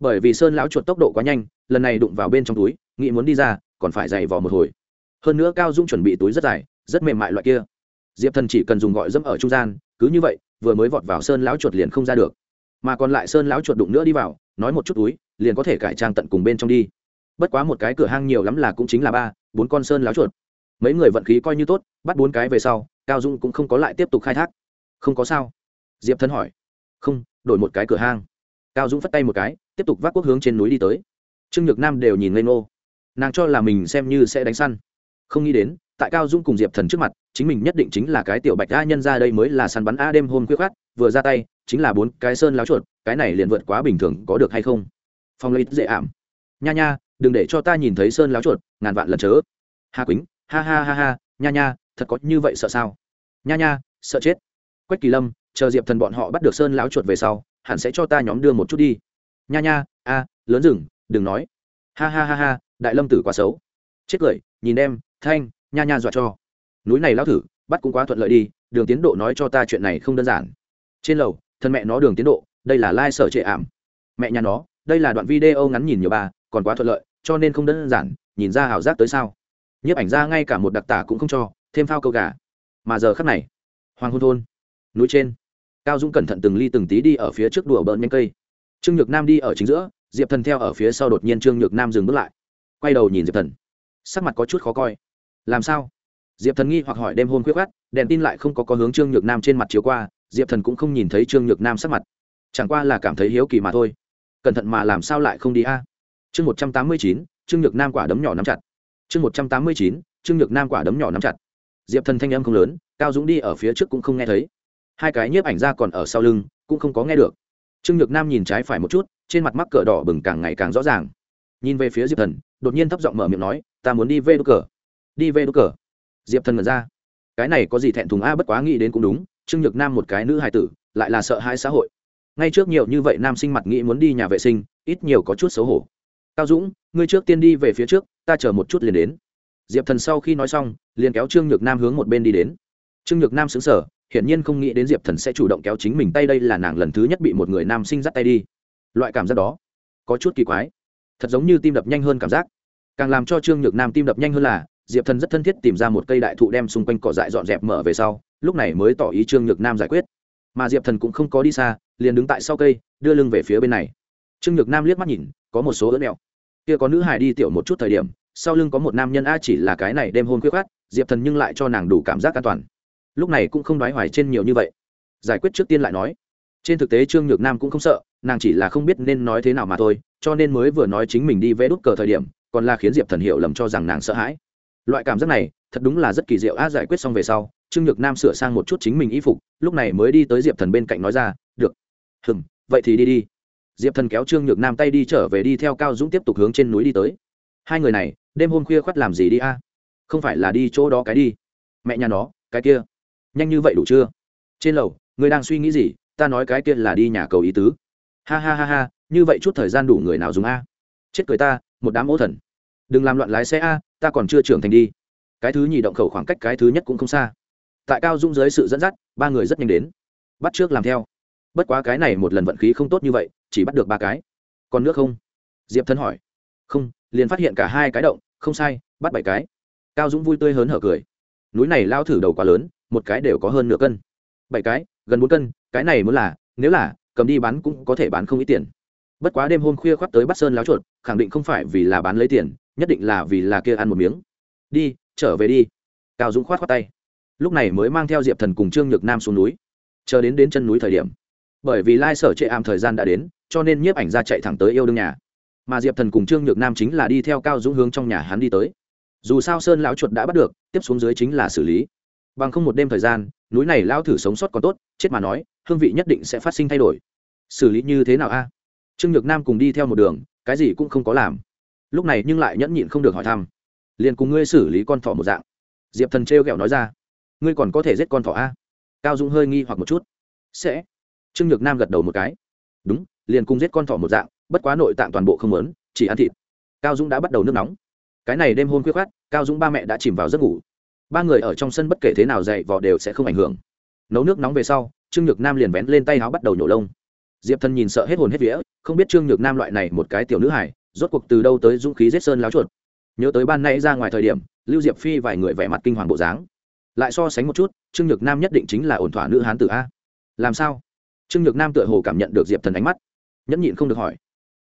Bởi vì sơn lão chuột tốc độ quá nhanh, lần này đụng vào bên trong túi, nghĩ muốn đi ra, còn phải dày vò một hồi. Hơn nữa cao dung chuẩn bị túi rất dài, rất mềm mại loại kia. Diệp thần chỉ cần dùng gọi dẫm ở trung gian, cứ như vậy, vừa mới vọt vào sơn lão chuột liền không ra được. Mà còn lại sơn lão chuột đụng nữa đi vào, nói một chút túi, liền có thể cải trang tận cùng bên trong đi bất quá một cái cửa hang nhiều lắm là cũng chính là ba, bốn con sơn lão chuột. Mấy người vận khí coi như tốt, bắt bốn cái về sau, cao dung cũng không có lại tiếp tục khai thác. Không có sao? Diệp thân hỏi. Không, đổi một cái cửa hang. Cao dũng phất tay một cái, tiếp tục vác quốc hướng trên núi đi tới. Trương nhược nam đều nhìn lên ngô. Nàng cho là mình xem như sẽ đánh săn. Không nghĩ đến, tại cao dũng cùng diệp thần trước mặt, chính mình nhất định chính là cái tiểu bạch a nhân ra đây mới là săn bắn a đêm hôm khuya khát vừa ra tay, chính là bốn cái sơn láo chuột, cái này liền vượt quá bình thường có được hay không? Phong lấy dễ ảm. Nha nha đừng để cho ta nhìn thấy sơn láo chuột, ngàn vạn lần chớ. Hà quýnh, ha ha ha ha, nha nha, thật có như vậy sợ sao? Nha nha, sợ chết. Quách kỳ lâm, chờ diệp thần bọn họ bắt được sơn láo chuột về sau, hẳn sẽ cho ta nhóm đưa một chút đi. Nha nha, a, lớn rừng, đừng nói. Ha ha ha ha, đại lâm tử quá xấu. Chết cười, nhìn em, thanh, nha nha dọa cho. Núi này lao thử, bắt cũng quá thuận lợi đi, đường tiến độ nói cho ta chuyện này không đơn giản. Trên lầu, thân mẹ nó đường tiến độ, đây là lai、like、sở trệ ảm. Mẹ nhà nó, đây là đoạn video ngắn nhìn nhiều bà, còn quá thuận lợi cho nên không đơn giản, nhìn ra ảo giác tới sao. Nhiếp ảnh ra ngay cả một đặc tả cũng không cho, thêm phao câu gà. Mà giờ khắc này, hoàng hôn thôn, núi trên, cao dũng cẩn thận từng ly từng tí đi ở phía trước đùa bỡn nhanh cây. Trương nhược nam đi ở chính giữa, diệp thần theo ở phía sau đột nhiên trương nhược nam dừng bước lại. Quay đầu nhìn diệp thần, sắc mặt có chút khó coi. Làm sao? Diệp thần nghi hoặc hỏi đêm hôn khuyết khát đèn tin lại không có có hướng trương nhược nam trên mặt chiếu qua, diệp thần cũng không nhìn thấy trương nhược nam sắc mặt. Chẳng qua là cảm thấy hiếu kỳ mà thôi. Cẩn thận mà làm sao lại không đi a? Chương một trăm tám mươi chín, trương nhược nam quả đấm nhỏ nắm chặt. Chương một trăm tám mươi chín, trương nhược nam quả đấm nhỏ nắm chặt. Diệp thần thanh âm không lớn, cao dũng đi ở phía trước cũng không nghe thấy. Hai cái nhiếp ảnh ra còn ở sau lưng, cũng không có nghe được. Trương nhược nam nhìn trái phải một chút, trên mặt mắc cờ đỏ bừng càng ngày càng rõ ràng. Nhìn về phía diệp thần, đột nhiên thấp giọng mở miệng nói, ta muốn đi vê đ cờ. Đi vê đ cờ? Diệp thần ngẩn ra. Cái này có gì thẹn thùng a, bất quá nghĩ đến cũng đúng, trương nhược nam một cái nữ hài tử, lại là sợ hai xã hội. Ngay trước nhiều như vậy nam sinh mặt nghĩ muốn đi nhà vệ sinh, ít nhiều có chút xấu hổ cao dũng, ngươi trước tiên đi về phía trước, ta chờ một chút liền đến. Diệp thần sau khi nói xong, liền kéo trương nhược nam hướng một bên đi đến. Trương nhược nam xứng sở hiển nhiên không nghĩ đến diệp thần sẽ chủ động kéo chính mình tay đây là nàng lần thứ nhất bị một người nam sinh dắt tay đi. Loại cảm giác đó, có chút kỳ quái. Thật giống như tim đập nhanh hơn cảm giác. Càng làm cho trương nhược nam tim đập nhanh hơn là, diệp thần rất thân thiết tìm ra một cây đại thụ đem xung quanh cỏ dại dọn dẹp mở về sau, lúc này mới tỏ ý trương nhược nam giải quyết. Mà diệp thần cũng không có đi xa, liền đứng tại sau cây, đưa lưng về phía bên này. Trương nhược nam liếc mắt nhìn, có một số ớn mẹo kia có nữ hải đi tiểu một chút thời điểm, sau lưng có một nam nhân, a, chỉ là cái này đêm hôn khuyết khát diệp thần nhưng lại cho nàng đủ cảm giác an toàn. Lúc này cũng không nói hoài trên nhiều như vậy. Giải quyết trước tiên lại nói. Trên thực tế trương nhược nam cũng không sợ, nàng chỉ là không biết nên nói thế nào mà thôi, cho nên mới vừa nói chính mình đi vẽ đút cờ thời điểm, còn là khiến diệp thần hiểu lầm cho rằng nàng sợ hãi. Loại cảm giác này, thật đúng là rất kỳ diệu, a, giải quyết xong về sau, trương nhược nam sửa sang một chút chính mình y phục, lúc này mới đi tới diệp thần bên cạnh nói ra, được. Hừng vậy thì đi đi diệp thần kéo trương nhược nam tay đi trở về đi theo cao dũng tiếp tục hướng trên núi đi tới. Hai người này, đêm hôm khuya khoắt làm gì đi a? Không phải là đi chỗ đó cái đi. Mẹ nhà nó, cái kia. Nhanh như vậy đủ chưa? Trên lầu, người đang suy nghĩ gì? Ta nói cái kia là đi nhà cầu ý tứ. Ha ha ha ha, như vậy chút thời gian đủ người nào dùng a? Chết cười ta, một đám ố thần. Đừng làm loạn lái xe a, ta còn chưa trưởng thành đi. Cái thứ nhì động khẩu khoảng cách cái thứ nhất cũng không xa. Tại cao dung dưới sự dẫn dắt, ba người rất nhanh đến. Bắt trước làm theo. Bất quá cái này một lần vận khí không tốt như vậy chỉ bắt được ba cái. Còn nước không? Diệp thân hỏi. Không, liền phát hiện cả hai cái động, không sai, bắt bảy cái. Cao dũng vui tươi hớn hở cười. Núi này lao thử đầu quá lớn, một cái đều có hơn nửa cân. Bảy cái, gần bốn cân, cái này muốn là, nếu là, cầm đi bán cũng có thể bán không ít tiền. Bất quá đêm hôm khuya khoác tới bắt sơn láo chuột, khẳng định không phải vì là bán lấy tiền, nhất định là vì là kia ăn một miếng. Đi, trở về đi. Cao dũng khoát khoát tay. Lúc này mới mang theo diệp thần cùng trương nhược nam xuống núi. Chờ đến đến chân núi thời điểm. Bởi vì lai sở chệ ảm thời gian đã đến cho nên nhiếp ảnh ra chạy thẳng tới yêu đương nhà. Mà diệp thần cùng trương nhược nam chính là đi theo cao dũng hướng trong nhà hắn đi tới. Dù sao sơn lão chuột đã bắt được, tiếp xuống dưới chính là xử lý. Bằng không một đêm thời gian, núi này lao thử sống sót còn tốt, chết mà nói, hương vị nhất định sẽ phát sinh thay đổi. Xử lý như thế nào a? Trương nhược nam cùng đi theo một đường, cái gì cũng không có làm. Lúc này nhưng lại nhẫn nhịn không được hỏi thăm. Liền cùng ngươi xử lý con thỏ một dạng. Diệp thần trêu ghẹo nói ra. Ngươi còn có thể giết con thỏ a? Cao dũng hơi nghi hoặc một chút. Sẽ. Trương nhược nam gật đầu một cái. Đúng liền cùng giết con thỏ một dạng, bất quá nội tạng toàn bộ không lớn, chỉ ăn thịt. Cao dũng đã bắt đầu nước nóng. Cái này đêm hôn khuyết khát cao dũng ba mẹ đã chìm vào giấc ngủ. Ba người ở trong sân bất kể thế nào dậy vò đều sẽ không ảnh hưởng. Nấu nước nóng về sau, trương nhược nam liền vén lên tay áo bắt đầu nhổ lông. Diệp thần nhìn sợ hết hồn hết vía, không biết trương nhược nam loại này một cái tiểu nữ hải rốt cuộc từ đâu tới dũng khí giết sơn láo chuột. Nhớ tới ban nay ra ngoài thời điểm, lưu diệp phi vài người vẻ mặt kinh hoàng bộ dáng. Lại so sánh một chút, trương nhược nam nhất định chính là ổn thỏa nữ hán tử a. Làm sao? Trương nhược nam tựa hồ cảm nhận được diệp thần ánh mắt nhẫn nhịn không được hỏi.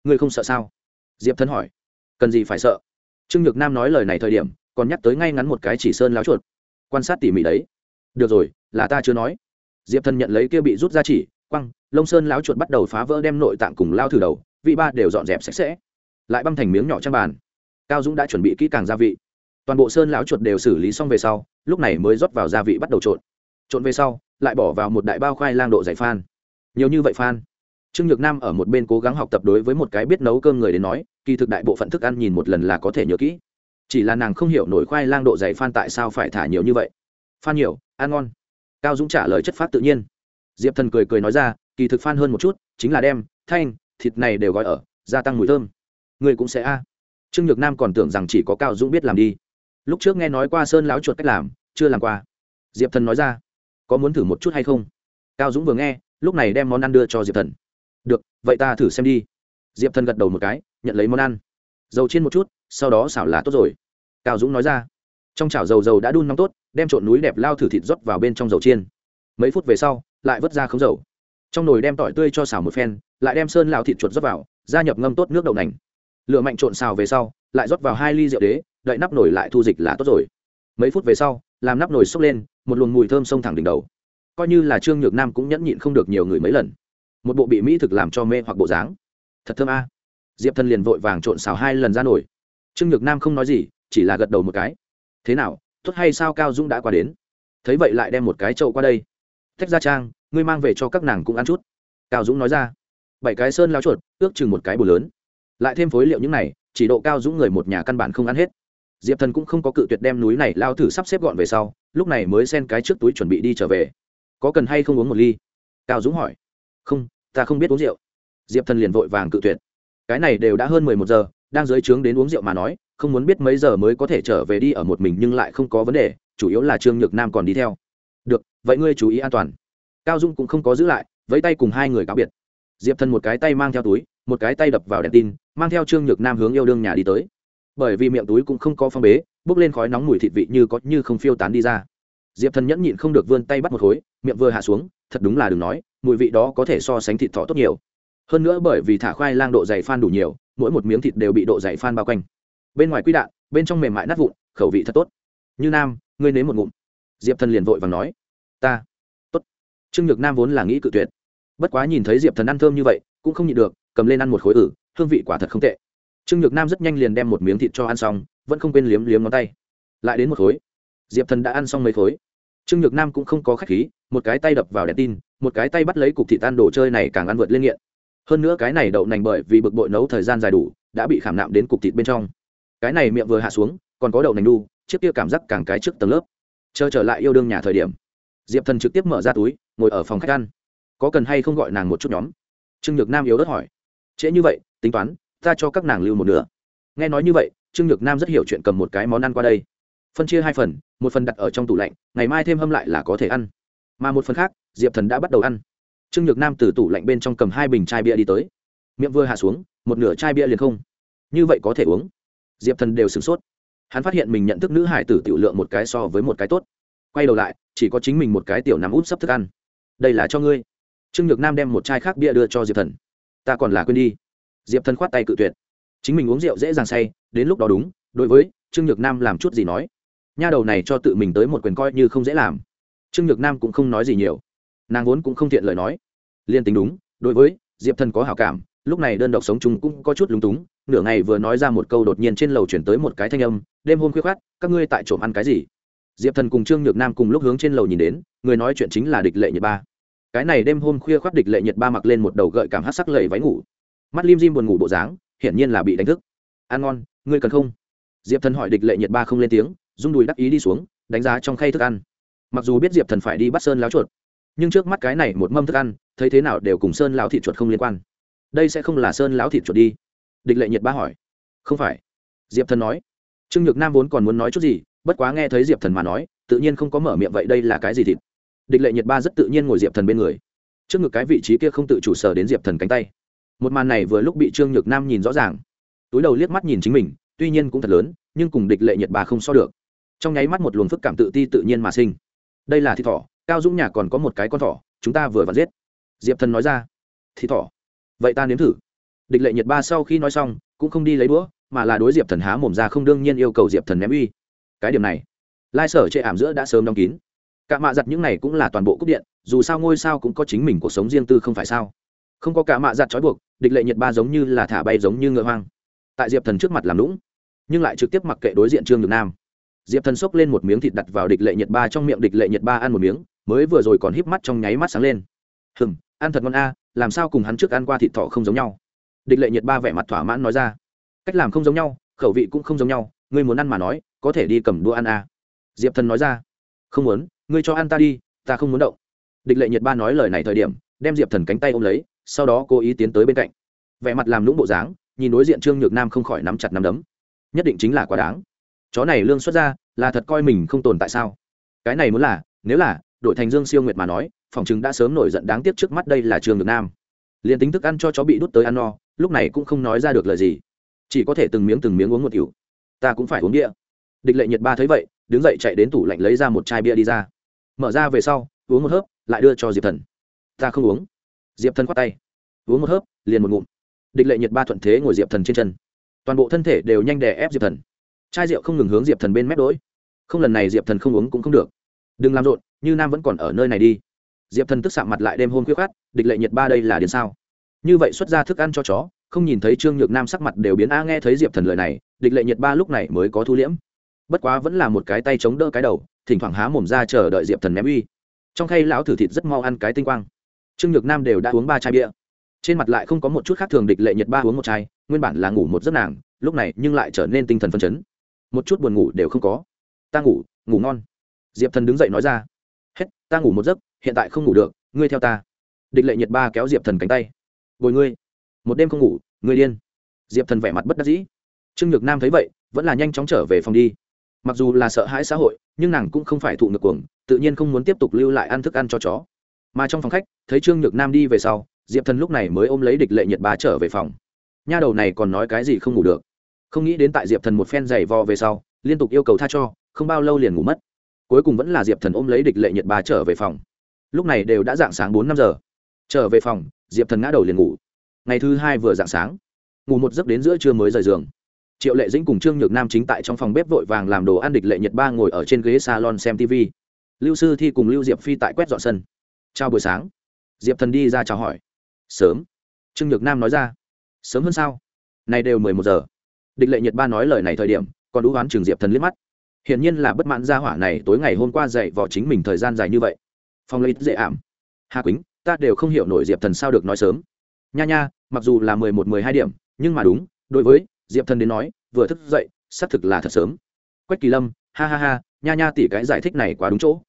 Ngươi không sợ sao? Diệp thần hỏi. Cần gì phải sợ? Trương nhược nam nói lời này thời điểm, còn nhắc tới ngay ngắn một cái chỉ sơn láo chuột. Quan sát tỉ mỉ đấy. Được rồi, là ta chưa nói. Diệp thần nhận lấy kia bị rút ra chỉ, quăng, lông sơn láo chuột bắt đầu phá vỡ đem nội tạng cùng lao thử đầu, vị ba đều dọn dẹp sạch sẽ. Lại băng thành miếng nhỏ trang bàn. Cao dũng đã chuẩn bị kỹ càng gia vị. Toàn bộ sơn lão chuột đều xử lý xong về sau, lúc này mới rót vào gia vị bắt đầu trộn. Trộn về sau, lại bỏ vào một đại bao khoai lang độ dày phan. Nhiều như vậy phan? Trương nhược nam ở một bên cố gắng học tập đối với một cái biết nấu cơm người đến nói, kỳ thực đại bộ phận thức ăn nhìn một lần là có thể nhớ kỹ. Chỉ là nàng không hiểu nổi khoai lang độ dày phan tại sao phải thả nhiều như vậy. Phan nhiều, ăn ngon. Cao dũng trả lời chất phát tự nhiên. Diệp thần cười cười nói ra, kỳ thực phan hơn một chút, chính là đem, thanh, thịt này đều gói ở, gia tăng mùi thơm. Người cũng sẽ a. Trương nhược nam còn tưởng rằng chỉ có cao dũng biết làm đi. Lúc trước nghe nói qua sơn láo chuột cách làm, chưa làm qua. Diệp thần nói ra, có muốn thử một chút hay không? Cao dũng vừa nghe, lúc này đem món ăn đưa cho diệp thần được, vậy ta thử xem đi. Diệp thần gật đầu một cái, nhận lấy món ăn. Dầu chiên một chút, sau đó xảo là tốt rồi. Cao dũng nói ra. Trong chảo dầu dầu đã đun nóng tốt, đem trộn núi đẹp lao thử thịt rót vào bên trong dầu chiên. Mấy phút về sau, lại vớt ra khống dầu. Trong nồi đem tỏi tươi cho xào một phen, lại đem sơn lao thịt chuột rót vào, gia nhập ngâm tốt nước đậu nành. Lựa mạnh trộn xào về sau, lại rót vào hai ly rượu đế, đậy nắp nồi lại thu dịch là tốt rồi. Mấy phút về sau, làm nắp nồi xốc lên, một luồng mùi thơm sông thẳng đỉnh đầu. Coi như là trương nhược nam cũng nhẫn nhịn không được nhiều người mấy lần một bộ bị mỹ thực làm cho mê hoặc bộ dáng. Thật thơm a. Diệp thần liền vội vàng trộn xào hai lần ra nổi trương nhược nam không nói gì, chỉ là gật đầu một cái. Thế nào, tốt hay sao cao dũng đã qua đến? Thấy vậy lại đem một cái trậu qua đây. Thách ra trang, ngươi mang về cho các nàng cũng ăn chút. Cao dũng nói ra. Bảy cái sơn lao chuột, ước chừng một cái bù lớn. Lại thêm phối liệu những này, chỉ độ cao dũng người một nhà căn bản không ăn hết. Diệp thần cũng không có cự tuyệt đem núi này lao thử sắp xếp gọn về sau, lúc này mới xen cái trước túi chuẩn bị đi trở về. Có cần hay không uống một ly? Cao dũng hỏi. Không ta không biết uống rượu. Diệp thần liền vội vàng cự tuyệt. Cái này đều đã hơn mười một giờ, đang dưới trướng đến uống rượu mà nói, không muốn biết mấy giờ mới có thể trở về đi ở một mình nhưng lại không có vấn đề, chủ yếu là trương nhược nam còn đi theo. Được, vậy ngươi chú ý an toàn. Cao dung cũng không có giữ lại, vẫy tay cùng hai người cáo biệt. Diệp thần một cái tay mang theo túi, một cái tay đập vào đèn tin, mang theo trương nhược nam hướng yêu đương nhà đi tới. Bởi vì miệng túi cũng không có phong bế, bốc lên khói nóng mùi thịt vị như có như không phiêu tán đi ra diệp thần nhẫn nhịn không được vươn tay bắt một khối, miệng vừa hạ xuống, thật đúng là đừng nói, mùi vị đó có thể so sánh thịt thỏ tốt nhiều. Hơn nữa bởi vì thả khoai lang độ dày phan đủ nhiều, mỗi một miếng thịt đều bị độ dày phan bao quanh. Bên ngoài quy đạn, bên trong mềm mại nát vụn, khẩu vị thật tốt. Như nam, ngươi nếm một ngụm. Diệp thần liền vội và nói, ta, tốt. Trương nhược nam vốn là nghĩ cự tuyệt. Bất quá nhìn thấy diệp thần ăn thơm như vậy, cũng không nhịn được, cầm lên ăn một khối ử, hương vị quả thật không tệ. Trương nhược nam rất nhanh liền đem một miếng thịt cho ăn xong, vẫn không quên liếm liếm ngón tay. Lại đến một khối diệp thần đã ăn xong mấy khối. Trương nhược nam cũng không có k h á c h khí, một cái tay đập vào đèn tin, một cái tay bắt lấy cục thịt tan đồ chơi này càng ăn vượt lên nghiện. Hơn nữa cái này đậu nành bởi vì bực bội nấu thời gian dài đủ, đã bị khảm nạm đến cục thịt bên trong. Cái này miệng vừa hạ xuống, còn có đậu nành đu trước kia cảm giác càng cái trước tầng lớp. Chờ trở lại yêu đương nhà thời điểm, diệp thần trực tiếp mở ra túi, ngồi ở phòng khách ăn. Có cần hay không gọi nàng một chút nhóm? Trương nhược nam yếu ớt hỏi. Trễ như vậy, tính toán, ta cho các nàng lưu một nửa. Nghe nói như vậy, trương nhược nam rất hiểu chuyện cầm một cái món ăn qua đây phân chia hai phần, một phần đặt ở trong tủ lạnh, ngày mai thêm hâm lại là có thể ăn. Mà một phần khác, diệp thần đã bắt đầu ăn. Trương nhược nam từ tủ lạnh bên trong cầm hai bình chai bia đi tới. Miệng vừa hạ xuống, một nửa chai bia liền không. Như vậy có thể uống. Diệp thần đều sửng sốt. Hắn phát hiện mình nhận thức nữ hải tử tiểu lượng một cái so với một cái tốt. Quay đầu lại, chỉ có chính mình một cái tiểu nằm út sắp thức ăn. Đây là cho ngươi. Trương nhược nam đem một chai khác bia đưa cho diệp thần. Ta còn là quên đi. Diệp thần khoát tay cự tuyệt. Chính mình uống rượu dễ dàng say, đến lúc đó đúng, đối với trương nhược nam làm chút gì nói nha đầu này cho tự mình tới một quyền coi như không dễ làm. Trương nhược nam cũng không nói gì nhiều. Nàng vốn cũng không thiện lời nói. Liên tính đúng, đối với diệp thần có hảo cảm, lúc này đơn độc sống chung cũng có chút lúng túng, nửa ngày vừa nói ra một câu đột nhiên trên lầu chuyển tới một cái thanh âm, đêm hôm khuya khoát các ngươi tại trộm ăn cái gì? Diệp thần cùng trương nhược nam cùng lúc hướng trên lầu nhìn đến, người nói chuyện chính là địch lệ nhiệt ba. Cái này đêm hôm khuya khoác địch lệ nhiệt ba mặc lên một đầu gợi cảm hát sắc lầy váy ngủ. Mắt lim dim buồn ngủ bộ dáng, hiển nhiên là bị đánh thức. Ăn ngon, ngươi cần không? Diệp thần hỏi địch lệ nhiệt ba không lên tiếng rung đùi đắc ý đi xuống, đánh giá trong khay thức ăn. Mặc dù biết diệp thần phải đi bắt sơn láo chuột, nhưng trước mắt cái này một mâm thức ăn, thấy thế nào đều cùng sơn láo thịt chuột không liên quan. Đây sẽ không là sơn láo thịt chuột đi? Địch lệ nhiệt ba hỏi. Không phải. Diệp thần nói. Trương nhược nam vốn còn muốn nói chút gì, bất quá nghe thấy diệp thần mà nói, tự nhiên không có mở miệng vậy đây là cái gì thịt? Địch lệ nhiệt ba rất tự nhiên ngồi diệp thần bên người. Trước ngực cái vị trí kia không tự chủ sở đến diệp thần cánh tay. Một màn này vừa lúc bị trương nhược nam nhìn rõ ràng. Túi đầu liếc mắt nhìn chính mình, tuy nhiên cũng thật lớn, nhưng cùng địch lệ nhiệt Ba không so được trong nháy mắt một luồng phức cảm tự ti tự nhiên mà sinh. Đây là thịt thỏ, cao dũng nhà còn có một cái con thỏ, chúng ta vừa vặn giết. Diệp thần nói ra. Thịt thỏ. Vậy ta nếm thử. Địch lệ nhiệt ba sau khi nói xong, cũng không đi lấy đũa, mà là đối diệp thần há mồm ra không đương nhiên yêu cầu diệp thần ném uy. Cái điểm này, lai sở chệ ảm giữa đã sớm đóng kín. Cả mạ giặt những này cũng là toàn bộ cúp điện, dù sao ngôi sao cũng có chính mình cuộc sống riêng tư không phải sao? Không có cả mạ giặt trói buộc, địch lệ nhiệt ba giống như là thả bay giống như ngựa hoang. Tại diệp thần trước mặt làm lũng nhưng lại trực tiếp mặc kệ đối diện trương nhược nam diệp thần xốc lên một miếng thịt đặt vào địch lệ nhiệt ba trong miệng, địch lệ nhiệt ba ăn một miếng, mới vừa rồi còn híp mắt trong nháy mắt sáng lên. Hừng ăn thật ngon a, làm sao cùng hắn trước ăn qua thịt thọ không giống nhau? Địch lệ nhiệt ba vẻ mặt thỏa mãn nói ra. Cách làm không giống nhau, khẩu vị cũng không giống nhau, ngươi muốn ăn mà nói, có thể đi cầm đũa ăn a. Diệp thần nói ra. Không muốn, ngươi cho ăn ta đi, ta không muốn động. Địch lệ nhiệt ba nói lời này thời điểm, đem diệp thần cánh tay ôm lấy, sau đó cố ý tiến tới bên cạnh. Vẻ mặt làm lũng bộ dáng, nhìn đối diện trương nhược nam không khỏi nắm chặt nắm đấm. Nhất định chính là quá đáng chó này lương xuất ra, là thật coi mình không tồn tại sao? Cái này muốn là, nếu là đội thành dương siêu nguyệt mà nói, phòng chứng đã sớm nổi giận đáng tiếc trước mắt đây là trường được nam. Liền tính thức ăn cho chó bị đút tới ăn no, lúc này cũng không nói ra được lời gì. Chỉ có thể từng miếng từng miếng uống một kiểu ta cũng phải uống bia. Địch lệ nhiệt ba thấy vậy, đứng dậy chạy đến tủ lạnh lấy ra một chai bia đi ra. Mở ra về sau, uống một hớp, lại đưa cho diệp thần. Ta không uống. Diệp thần khoát tay. Uống một hớp, liền một ngụm. Địch lệ nhiệt ba thuận thế ngồi diệp thần trên chân. Toàn bộ thân thể đều nhanh đè ép diệp thần chai rượu không ngừng hướng diệp thần bên mép đỗi không lần này diệp thần không uống cũng không được. Đừng làm rộn, như nam vẫn còn ở nơi này đi. Diệp thần tức sạm mặt lại đêm hôm khuyết khát địch lệ nhiệt ba đây là đến sao? Như vậy xuất ra thức ăn cho chó, không nhìn thấy trương nhược nam sắc mặt đều biến a nghe thấy diệp thần lời này, địch lệ nhiệt ba lúc này mới có thu liễm. Bất quá vẫn là một cái tay chống đỡ cái đầu, thỉnh thoảng há mồm ra chờ đợi diệp thần ném uy. Trong khay lão thử thịt rất mau ăn cái tinh quang. Trương nhược nam đều đã uống ba chai bia. Trên mặt lại không có một chút khác thường, địch lệ nhiệt ba uống một chai, nguyên bản là ngủ một giấc nàng, lúc này nhưng lại trở nên tinh thần phân chấn một chút buồn ngủ đều không có. Ta ngủ ngủ ngon. Diệp thần đứng dậy nói ra. Hết, ta ngủ một giấc, hiện tại không ngủ được, ngươi theo ta. Địch lệ nhiệt ba kéo diệp thần cánh tay. Bồi ngươi. Một đêm không ngủ, ngươi điên. Diệp thần vẻ mặt bất đắc dĩ. Trương nhược nam thấy vậy, vẫn là nhanh chóng trở về phòng đi. Mặc dù là sợ hãi xã hội, nhưng nàng cũng không phải thụ ngược cuồng, tự nhiên không muốn tiếp tục lưu lại ăn thức ăn cho chó. Mà trong phòng khách, thấy trương nhược nam đi về sau, diệp thần lúc này mới ôm lấy địch lệ nhiệt ba trở về phòng. Nha đầu này còn nói cái gì không ngủ được không nghĩ đến tại diệp thần một phen giày vò về sau, liên tục yêu cầu tha cho, không bao lâu liền ngủ mất. Cuối cùng vẫn là diệp thần ôm lấy địch lệ nhiệt ba trở về phòng. Lúc này đều đã dạng sáng bốn năm giờ. Trở về phòng, diệp thần ngã đầu liền ngủ. Ngày thứ hai vừa dạng sáng, ngủ một giấc đến giữa trưa mới rời giường. Triệu lệ dĩnh cùng trương nhược nam chính tại trong phòng bếp vội vàng làm đồ ăn địch lệ nhật ba ngồi ở trên ghế salon xem tv lưu sư thi cùng lưu diệp phi tại quét dọn sân. Chào buổi sáng. Diệp thần đi ra chào hỏi. Sớm. Trương nhược nam nói ra. Sớm hơn sao? Này đều mười một giờ địch lệ nhật ba nói lời này thời điểm, còn đũ oán trường diệp thần liếc mắt. Hiển nhiên là bất mãn gia hỏa này tối ngày hôm qua dạy vò chính mình thời gian dài như vậy. Phong lấy dễ ảm. Hà quýnh, ta đều không hiểu nổi diệp thần sao được nói sớm. Nha nha, mặc dù là mười một, mười hai điểm, nhưng mà đúng, đối với diệp thần đến nói, vừa thức dậy, xác thực là thật sớm. Quách kỳ lâm, ha ha ha, nha nha tỉ cái giải thích này quá đúng chỗ.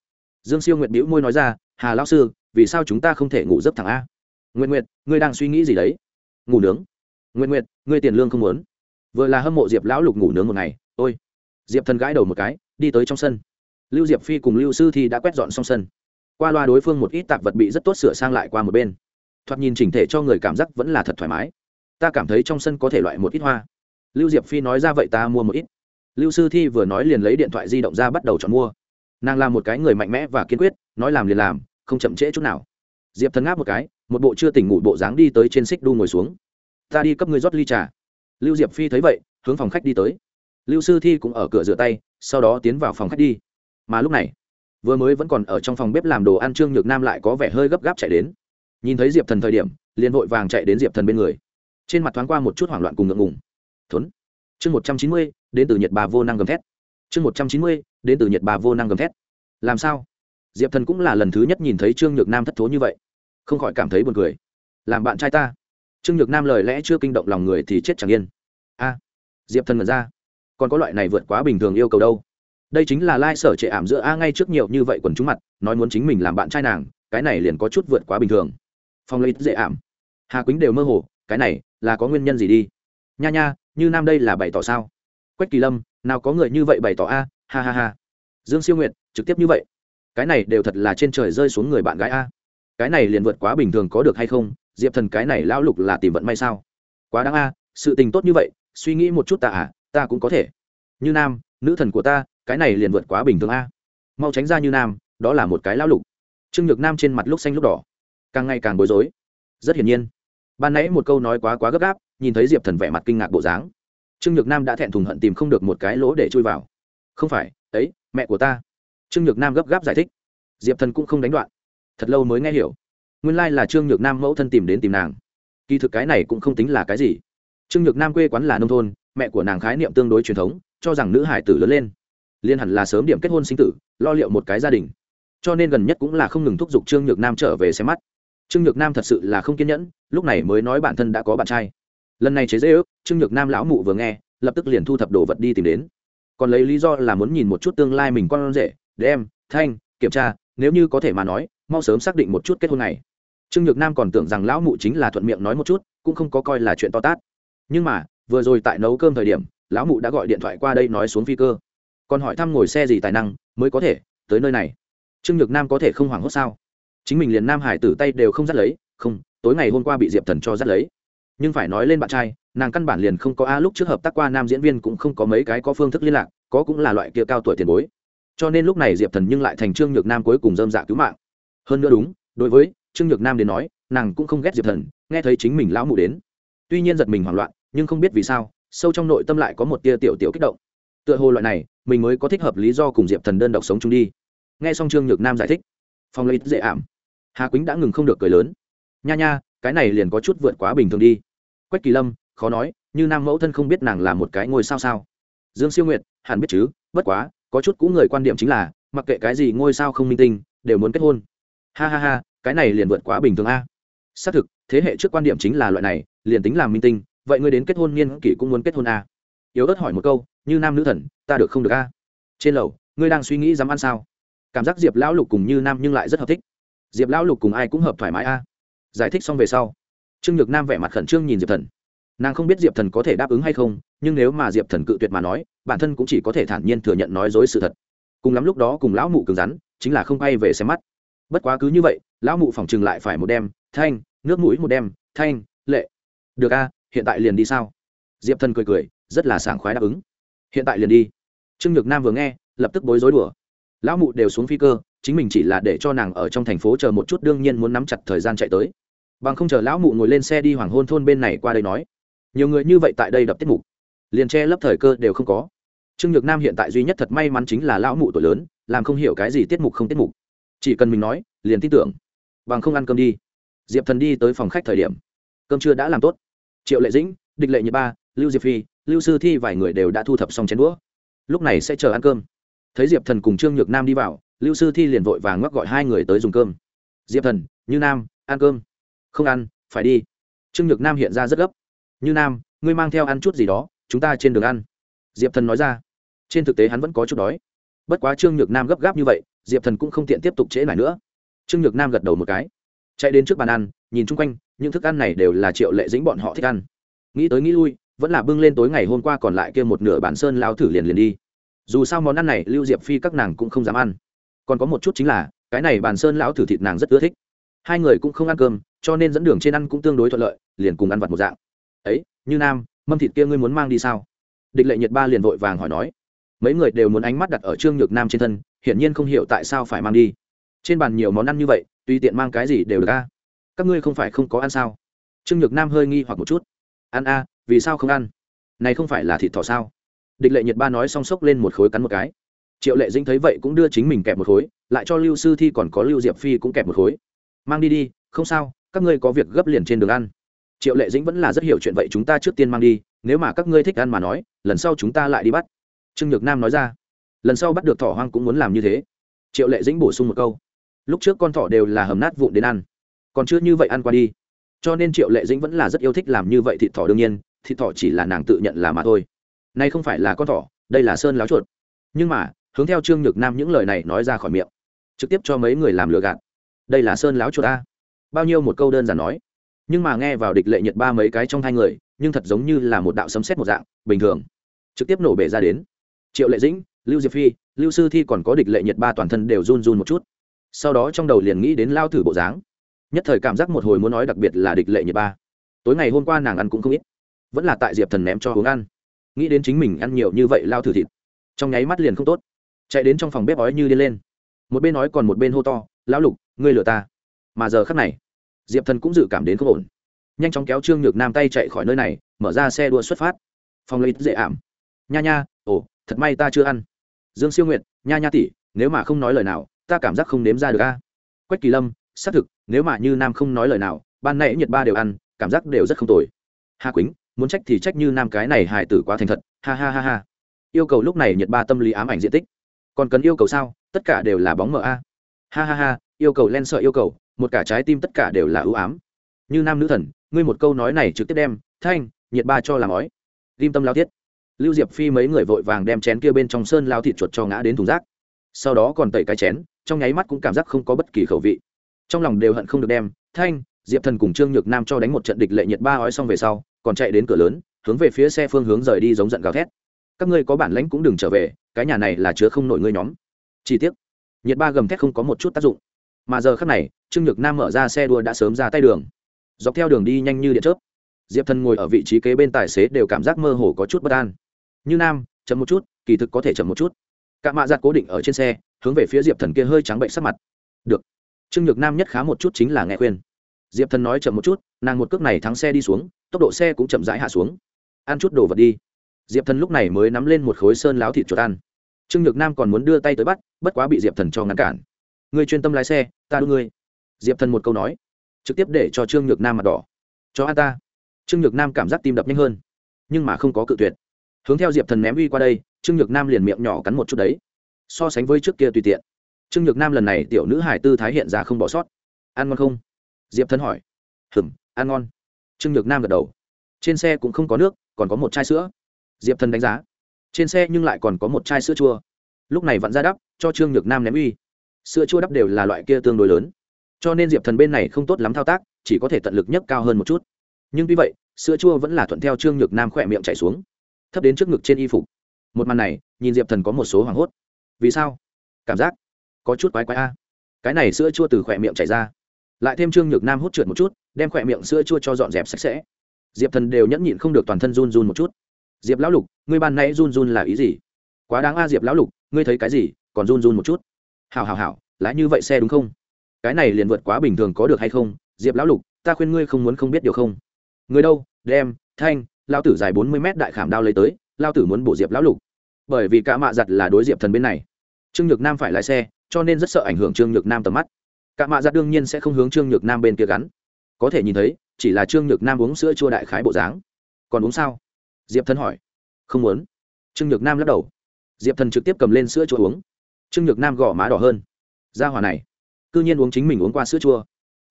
Dương siêu nguyệt bĩu môi nói ra, hà lão sư, vì sao chúng ta không thể ngủ giấc thẳng a? Nguyện nguyệt, ngươi đang suy nghĩ gì đấy? Ngủ nướng. Nguyện nguyệt, ngươi tiền lương không muốn vừa là hâm mộ diệp lão lục ngủ nướng một ngày, ôi. Diệp thần gãi đầu một cái, đi tới trong sân. Lưu diệp phi cùng lưu sư thi đã quét dọn xong sân. Qua loa đối phương một ít tạp vật bị rất tốt sửa sang lại qua một bên. Thoạt nhìn chỉnh thể cho người cảm giác vẫn là thật thoải mái. Ta cảm thấy trong sân có thể loại một ít hoa. Lưu diệp phi nói ra, vậy ta mua một ít. Lưu sư thi vừa nói liền lấy điện thoại di động ra bắt đầu chọn mua. Nàng là một cái người mạnh mẽ và kiên quyết, nói làm liền làm, không chậm trễ chút nào. Diệp thần ngáp một cái, một bộ chưa tỉnh ngủ bộ dáng đi tới trên xích đu ngồi xuống. Ta đi cấp người rót ly trà lưu diệp phi thấy vậy, hướng phòng khách đi tới. Lưu sư thi cũng ở cửa rửa tay, sau đó tiến vào phòng khách đi. Mà lúc này, vừa mới vẫn còn ở trong phòng bếp làm đồ ăn trương nhược nam lại có vẻ hơi gấp gáp chạy đến. Nhìn thấy diệp thần thời điểm, liền vội vàng chạy đến diệp thần bên người. Trên mặt thoáng qua một chút hoảng loạn cùng ngượng ngùng. Thốn, chương một trăm chín mươi, đến từ nhật bà vô năng gầm thét. Chương một trăm chín mươi, đến từ nhật bà vô năng gầm thét. Làm sao? Diệp thần cũng là lần thứ nhất nhìn thấy trương nhược nam thất thố như vậy. Không khỏi cảm thấy buồn cười. Làm bạn trai ta trương nhược nam lời lẽ chưa kinh động lòng người thì chết chẳng yên. A, diệp thần mật ra. Còn có loại này vượt quá bình thường yêu cầu đâu? Đây chính là lai sở trệ ảm giữa a ngay trước nhiều như vậy quần chúng mặt, nói muốn chính mình làm bạn trai nàng, cái này liền có chút vượt quá bình thường. Phong lấy dễ ảm. Hà quýnh đều mơ hồ, cái này là có nguyên nhân gì đi? Nha nha, như nam đây là bày tỏ sao? Quách kỳ lâm, nào có người như vậy bày tỏ a, ha ha ha. Dương siêu nguyện trực tiếp như vậy. Cái này đều thật là trên trời rơi xuống người bạn gái a. Cái này liền vượt quá bình thường có được hay không? Diệp thần cái này lão lục là tìm vận may sao? Quá đáng a, sự tình tốt như vậy, suy nghĩ một chút ta à ta cũng có thể. Như nam, nữ thần của ta, cái này liền vượt quá bình thường a. Mau tránh ra như nam, đó là một cái lão lục. Trương nhược nam trên mặt lúc xanh lúc đỏ. Càng ngày càng bối rối. Rất hiển nhiên. Ban nãy một câu nói quá quá gấp gáp, nhìn thấy diệp thần vẻ mặt kinh ngạc bộ dáng. Trương nhược nam đã thẹn thùng hận tìm không được một cái lỗ để chui vào. Không phải, ấy, mẹ của ta. Trương nhược nam gấp gáp giải thích. Diệp thần cũng không đánh đoạn. Thật lâu mới nghe hiểu nguyên lai là trương nhược nam mẫu thân tìm đến tìm nàng kỳ thực cái này cũng không tính là cái gì trương nhược nam quê quán là nông thôn mẹ của nàng khái niệm tương đối truyền thống cho rằng nữ hải tử lớn lên liên hẳn là sớm điểm kết hôn sinh tử lo liệu một cái gia đình cho nên gần nhất cũng là không ngừng thúc giục trương nhược nam trở về xem mắt trương nhược nam thật sự là không kiên nhẫn lúc này mới nói bản thân đã có bạn trai lần này chế dễ ước trương nhược nam lão mụ vừa nghe lập tức liền thu thập đồ vật đi tìm đến còn lấy lý do là muốn nhìn một chút tương lai mình con rể đem thanh kiểm tra nếu như có thể mà nói, mau sớm xác định một chút kết hôn này. Trương nhược nam còn tưởng rằng lão mụ chính là thuận miệng nói một chút, cũng không có coi là chuyện to tát. Nhưng mà, vừa rồi tại nấu cơm thời điểm, lão mụ đã gọi điện thoại qua đây nói xuống phi cơ. Còn hỏi thăm ngồi xe gì tài năng, mới có thể, tới nơi này. Trương nhược nam có thể không hoảng hốt sao? Chính mình liền nam hải tử tay đều không dắt lấy, không, tối ngày hôm qua bị diệp thần cho dắt lấy. Nhưng phải nói lên bạn trai, nàng căn bản liền không có a, lúc trước hợp tác qua nam diễn viên cũng không có mấy cái có phương thức liên lạc, có cũng là loại kia cao tuổi tiền bối cho nên lúc này diệp thần nhưng lại thành trương nhược nam cuối cùng dơm dạ cứu mạng. Hơn nữa đúng, đối với trương nhược nam đến nói, nàng cũng không ghét diệp thần, nghe thấy chính mình lão mụ đến. Tuy nhiên giật mình hoảng loạn, nhưng không biết vì sao, sâu trong nội tâm lại có một tia tiểu tiểu kích động. Tựa hồ loại này, mình mới có thích hợp lý do cùng diệp thần đơn độc sống chung đi. Nghe xong trương nhược nam giải thích, phong lấy dễ ảm. Hà quýnh đã ngừng không được cười lớn. Nha nha, cái này liền có chút vượt quá bình thường đi. Quách kỳ lâm, khó nói, như nam mẫu thân không biết nàng là một cái ngôi sao sao. Dương siêu nguyệt, hẳn biết chứ, bất quá có chút cũ người quan điểm chính là, mặc kệ cái gì ngôi sao không minh tinh, đều muốn kết hôn. Ha ha ha, cái này liền vượt quá bình thường a. Xác thực, thế hệ trước quan điểm chính là loại này, liền tính làm minh tinh, vậy ngươi đến kết hôn niên kỷ cũng muốn kết hôn a. Yếu ớt hỏi một câu, như nam nữ thần, ta được không được a? Trên lầu, ngươi đang suy nghĩ dám ăn sao? Cảm giác diệp lão lục cùng như nam nhưng lại rất hợp thích. Diệp lão lục cùng ai cũng hợp thoải mái a. Giải thích xong về sau, trương nhược nam vẻ mặt khẩn trương nhìn diệp thần nàng không biết diệp thần có thể đáp ứng hay không, nhưng nếu mà diệp thần cự tuyệt mà nói, bản thân cũng chỉ có thể thản nhiên thừa nhận nói dối sự thật. Cùng lắm lúc đó cùng lão mụ cứng rắn, chính là không quay về xem mắt. Bất quá cứ như vậy, lão mụ phòng chừng lại phải một đêm, thanh, nước mũi một đêm, thanh, lệ. Được a, hiện tại liền đi sao? Diệp thần cười cười, rất là sảng khoái đáp ứng. Hiện tại liền đi. Trương nhược nam vừa nghe, lập tức bối rối đùa. Lão mụ đều xuống phi cơ, chính mình chỉ là để cho nàng ở trong thành phố chờ một chút, đương nhiên muốn nắm chặt thời gian chạy tới. Bằng không chờ lão mụ ngồi lên xe đi hoàng hôn thôn bên này qua đây nói nhiều người như vậy tại đây đập tiết mục. Liền che lấp thời cơ đều không có. Trương nhược nam hiện tại duy nhất thật may mắn chính là lão mụ tuổi lớn, làm không hiểu cái gì tiết mục không tiết mục. Chỉ cần mình nói, liền tin tưởng. Bằng không ăn cơm đi. Diệp thần đi tới phòng khách thời điểm. Cơm chưa đã làm tốt. Triệu lệ dĩnh, địch lệ nhật ba, lưu diệp phi, lưu sư thi vài người đều đã thu thập xong chén đũa. Lúc này sẽ chờ ăn cơm. Thấy diệp thần cùng trương nhược nam đi vào, lưu sư thi liền vội vàng ngoắc gọi hai người tới dùng cơm. Diệp thần, như nam, ăn cơm. Không ăn, phải đi. Trương nhược nam hiện ra rất gấp như nam, ngươi mang theo ăn chút gì đó, chúng ta trên đường ăn. Diệp thần nói ra. Trên thực tế hắn vẫn có chút đói. Bất quá trương nhược nam gấp gáp như vậy, diệp thần cũng không tiện tiếp tục trễ lại nữa. Trương nhược nam gật đầu một cái. Chạy đến trước bàn ăn, nhìn chung quanh, những thức ăn này đều là triệu lệ dĩnh bọn họ thích ăn. Nghĩ tới nghĩ lui, vẫn là bưng lên tối ngày hôm qua còn lại kia một nửa bản sơn lao thử liền liền đi. Dù sao món ăn này, lưu diệp phi các nàng cũng không dám ăn. Còn có một chút chính là, cái này bàn sơn lão thử thịt nàng rất ưa thích. Hai người cũng không ăn cơm, cho nên dẫn đường trên ăn cũng tương đối thuận lợi, liền cùng ăn vặt một dạng ấy, như nam, mâm thịt kia ngươi muốn mang đi sao? Địch lệ nhiệt ba liền vội vàng hỏi nói. Mấy người đều muốn ánh mắt đặt ở trương nhược nam trên thân, hiển nhiên không hiểu tại sao phải mang đi. Trên bàn nhiều món ăn như vậy, tùy tiện mang cái gì đều được a. Các ngươi không phải không có ăn sao? Trương nhược nam hơi nghi hoặc một chút. Ăn a, vì sao không ăn? Này không phải là thịt thỏ sao? Địch lệ nhiệt ba nói song sốc lên một khối cắn một cái. Triệu lệ dĩnh thấy vậy cũng đưa chính mình kẹp một khối, lại cho lưu sư thi còn có lưu diệp phi cũng kẹp một khối. Mang đi đi, không sao, các ngươi có việc gấp liền trên đường ăn triệu lệ dĩnh vẫn là rất hiểu chuyện vậy chúng ta trước tiên mang đi, nếu mà các ngươi thích ăn mà nói, lần sau chúng ta lại đi bắt. Trương nhược nam nói ra. Lần sau bắt được thỏ hoang cũng muốn làm như thế. Triệu lệ dĩnh bổ sung một câu. Lúc trước con thỏ đều là hầm nát vụn đến ăn. Còn chưa như vậy ăn qua đi. Cho nên triệu lệ dĩnh vẫn là rất yêu thích làm như vậy thịt thỏ đương nhiên, thịt thỏ chỉ là nàng tự nhận là mà thôi. Nay không phải là con thỏ, đây là sơn láo chuột. Nhưng mà, hướng theo trương nhược nam những lời này nói ra khỏi miệng. Trực tiếp cho mấy người làm lừa gạt. Đây là sơn láo chuột ta bao nhiêu một câu đơn giản nói nhưng mà nghe vào địch lệ nhật ba mấy cái trong hai người, nhưng thật giống như là một đạo sấm xét một dạng, bình thường. Trực tiếp nổ bể ra đến. Triệu lệ dĩnh, lưu diệp phi, lưu sư thi còn có địch lệ nhật ba toàn thân đều run run một chút. Sau đó trong đầu liền nghĩ đến lao thử bộ dáng. Nhất thời cảm giác một hồi muốn nói đặc biệt là địch lệ nhật ba. Tối ngày hôm qua nàng ăn cũng không ít. Vẫn là tại diệp thần ném cho uống ăn. Nghĩ đến chính mình ăn nhiều như vậy lao thử thịt. Trong nháy mắt liền không tốt. Chạy đến trong phòng bếp ói như đi lên. Một bên nói còn một bên hô to, lão lục, ngươi lừa ta. Mà giờ khắc này diệp thần cũng dự cảm đến không ổn. Nhanh chóng kéo trương nhược nam tay chạy khỏi nơi này, mở ra xe đua xuất phát. Phòng lấy dễ ảm. Nha nha, ồ, thật may ta chưa ăn. Dương siêu nguyện nha nha tỷ, nếu mà không nói lời nào, ta cảm giác không nếm ra được a. Quách kỳ lâm, xác thực, nếu mà như nam không nói lời nào, ban nãy nhiệt ba đều ăn, cảm giác đều rất không tồi. Hà quýnh, muốn trách thì trách như nam cái này hài tử quá thành thật, ha ha ha ha. Yêu cầu lúc này nhiệt ba tâm lý ám ảnh diện tích. Còn cần yêu cầu sao? Tất cả đều là bóng mờ a. Ha ha ha, yêu cầu len sợ yêu cầu một cả trái tim tất cả đều là ưu ám. Như nam nữ thần, ngươi một câu nói này trực tiếp đem, thanh, nhiệt ba cho làm ói. Ghim tâm lao tiết. Lưu diệp phi mấy người vội vàng đem chén kia bên trong sơn lao thịt chuột cho ngã đến thùng rác. Sau đó còn tẩy cái chén, trong nháy mắt cũng cảm giác không có bất kỳ khẩu vị. Trong lòng đều hận không được đem, thanh, diệp thần cùng trương nhược nam cho đánh một trận địch lệ nhiệt ba ói xong về sau, còn chạy đến cửa lớn, hướng về phía xe phương hướng rời đi giống giận gào thét. Các ngươi có bản lãnh cũng đừng trở về, cái nhà này là chứa không nổi ngươi nhóm. Chi tiết nhiệt ba gầm thét không có một chút tác dụng. Mà giờ khắc này trương nhược nam mở ra xe đua đã sớm ra tay đường. Dọc theo đường đi nhanh như điện chớp. Diệp thần ngồi ở vị trí kế bên tài xế đều cảm giác mơ hồ có chút bất an. Như nam, chậm một chút, kỳ thực có thể chậm một chút. Cạ mạ giặt cố định ở trên xe, hướng về phía diệp thần kia hơi trắng bệnh sắc mặt. Được. Trương nhược nam nhất khá một chút chính là nghe khuyên. Diệp thần nói chậm một chút, nàng một cước này thắng xe đi xuống, tốc độ xe cũng chậm rãi hạ xuống. Ăn chút đồ vật đi. Diệp thần lúc này mới nắm lên một khối sơn láo thịt chuột ăn. Trương nhược nam còn muốn đưa tay tới bắt, bất quá bị diệp thần cho ngăn cản. Người chuyên tâm lái xe, ta đưa ngươi diệp thần một câu nói, trực tiếp để cho trương nhược nam mặt đỏ. Cho an ta. Trương nhược nam cảm giác tim đập nhanh hơn, nhưng mà không có cự tuyệt. Hướng theo diệp thần ném uy qua đây, trương nhược nam liền miệng nhỏ cắn một chút đấy. So sánh với trước kia tùy tiện. Trương nhược nam lần này tiểu nữ hải tư thái hiện ra không bỏ sót. Ăn ngon không? Diệp thần hỏi. Hừng ăn ngon. Trương nhược nam gật đầu. Trên xe cũng không có nước, còn có một chai sữa. Diệp thần đánh giá. Trên xe nhưng lại còn có một chai sữa chua. Lúc này vặn ra đắp, cho trương nhược nam ném uy. Sữa chua đắp đều là loại kia tương đối lớn cho nên diệp thần bên này không tốt lắm thao tác, chỉ có thể tận lực nhất cao hơn một chút. Nhưng tuy vậy, sữa chua vẫn là thuận theo trương nhược nam khỏe miệng chạy xuống. Thấp đến trước ngực trên y phục. Một màn này, nhìn diệp thần có một số hoảng hốt. Vì sao? Cảm giác có chút quái quái a. Cái này sữa chua từ khỏe miệng chảy ra. Lại thêm trương nhược nam hút trượt một chút, đem khỏe miệng sữa chua cho dọn dẹp sạch sẽ. Diệp thần đều nhẫn nhịn không được toàn thân run run một chút. Diệp lão lục, ngươi ban nãy run run là ý gì? Quá đáng a diệp lão lục, ngươi thấy cái gì, còn run run một chút. Hào hào hào lái như vậy xe đúng không? Cái này liền vượt quá bình thường có được hay không? Diệp lão lục, ta khuyên ngươi không muốn không biết điều không. Người đâu? Đem, thanh lao tử dài bốn mươi mét đại khảm đao lấy tới lao tử muốn bổ diệp lão lục. Bởi vì cả mạ giặt là đối diệp thần bên này. Trương nhược nam phải lái xe, cho nên rất sợ ảnh hưởng trương nhược nam tầm mắt. Cả mạ giặt đương nhiên sẽ không hướng trương nhược nam bên kia gắn. Có thể nhìn thấy, chỉ là trương nhược nam uống sữa chua đại khái bộ dáng. Còn uống sao? Diệp thần hỏi. Không muốn. Trương nhược nam lắc đầu. Diệp thần trực tiếp cầm lên sữa chua uống. Trương nhược nam gõ má đỏ hơn. Ra hòa này cư nhiên uống chính mình uống qua sữa chua.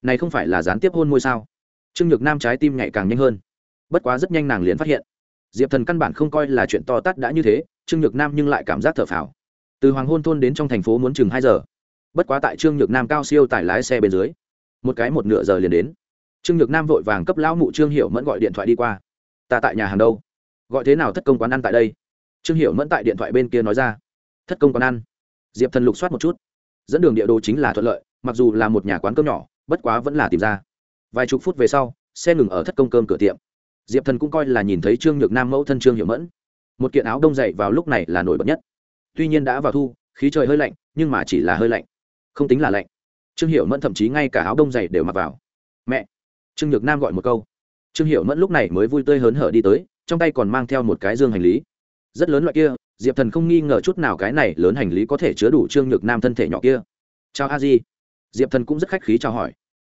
Này không phải là gián tiếp hôn môi sao? Trương nhược nam trái tim nhạy càng nhanh hơn. Bất quá rất nhanh nàng liền phát hiện. Diệp thần căn bản không coi là chuyện to tát đã như thế, trương nhược nam nhưng lại cảm giác thở phào. Từ hoàng hôn thôn đến trong thành phố muốn chừng hai giờ. Bất quá tại trương nhược nam cao siêu tải lái xe bên dưới, một cái một nửa giờ liền đến. Trương nhược nam vội vàng cấp lão mụ trương hiểu mẫn gọi điện thoại đi qua. Ta tại nhà hàng đâu? Gọi thế nào thất công quán ăn tại đây? Trương hiểu mẫn tại điện thoại bên kia nói ra. Thất công quán ăn. Diệp thần lục soát một chút dẫn đường địa đồ chính là thuận lợi, mặc dù là một nhà quán cơm nhỏ, bất quá vẫn là tìm ra. Vài chục phút về sau, xe ngừng ở thất công cơm cửa tiệm. Diệp thần cũng coi là nhìn thấy trương nhược nam mẫu thân trương hiểu mẫn. Một kiện áo đông dậy vào lúc này là nổi bật nhất. Tuy nhiên đã vào thu, khí trời hơi lạnh, nhưng mà chỉ là hơi lạnh. Không tính là lạnh. Trương hiểu mẫn thậm chí ngay cả áo đông dày đều mặc vào. Mẹ! Trương nhược nam gọi một câu. Trương hiệu mẫn lúc này mới vui tươi hớn hở đi tới, trong tay còn mang theo một cái dương hành lý. Rất lớn loại kia diệp thần không nghi ngờ chút nào cái này lớn hành lý có thể chứa đủ trương nhược nam thân thể nhỏ kia. Chào a di. Diệp thần cũng rất khách khí chào hỏi.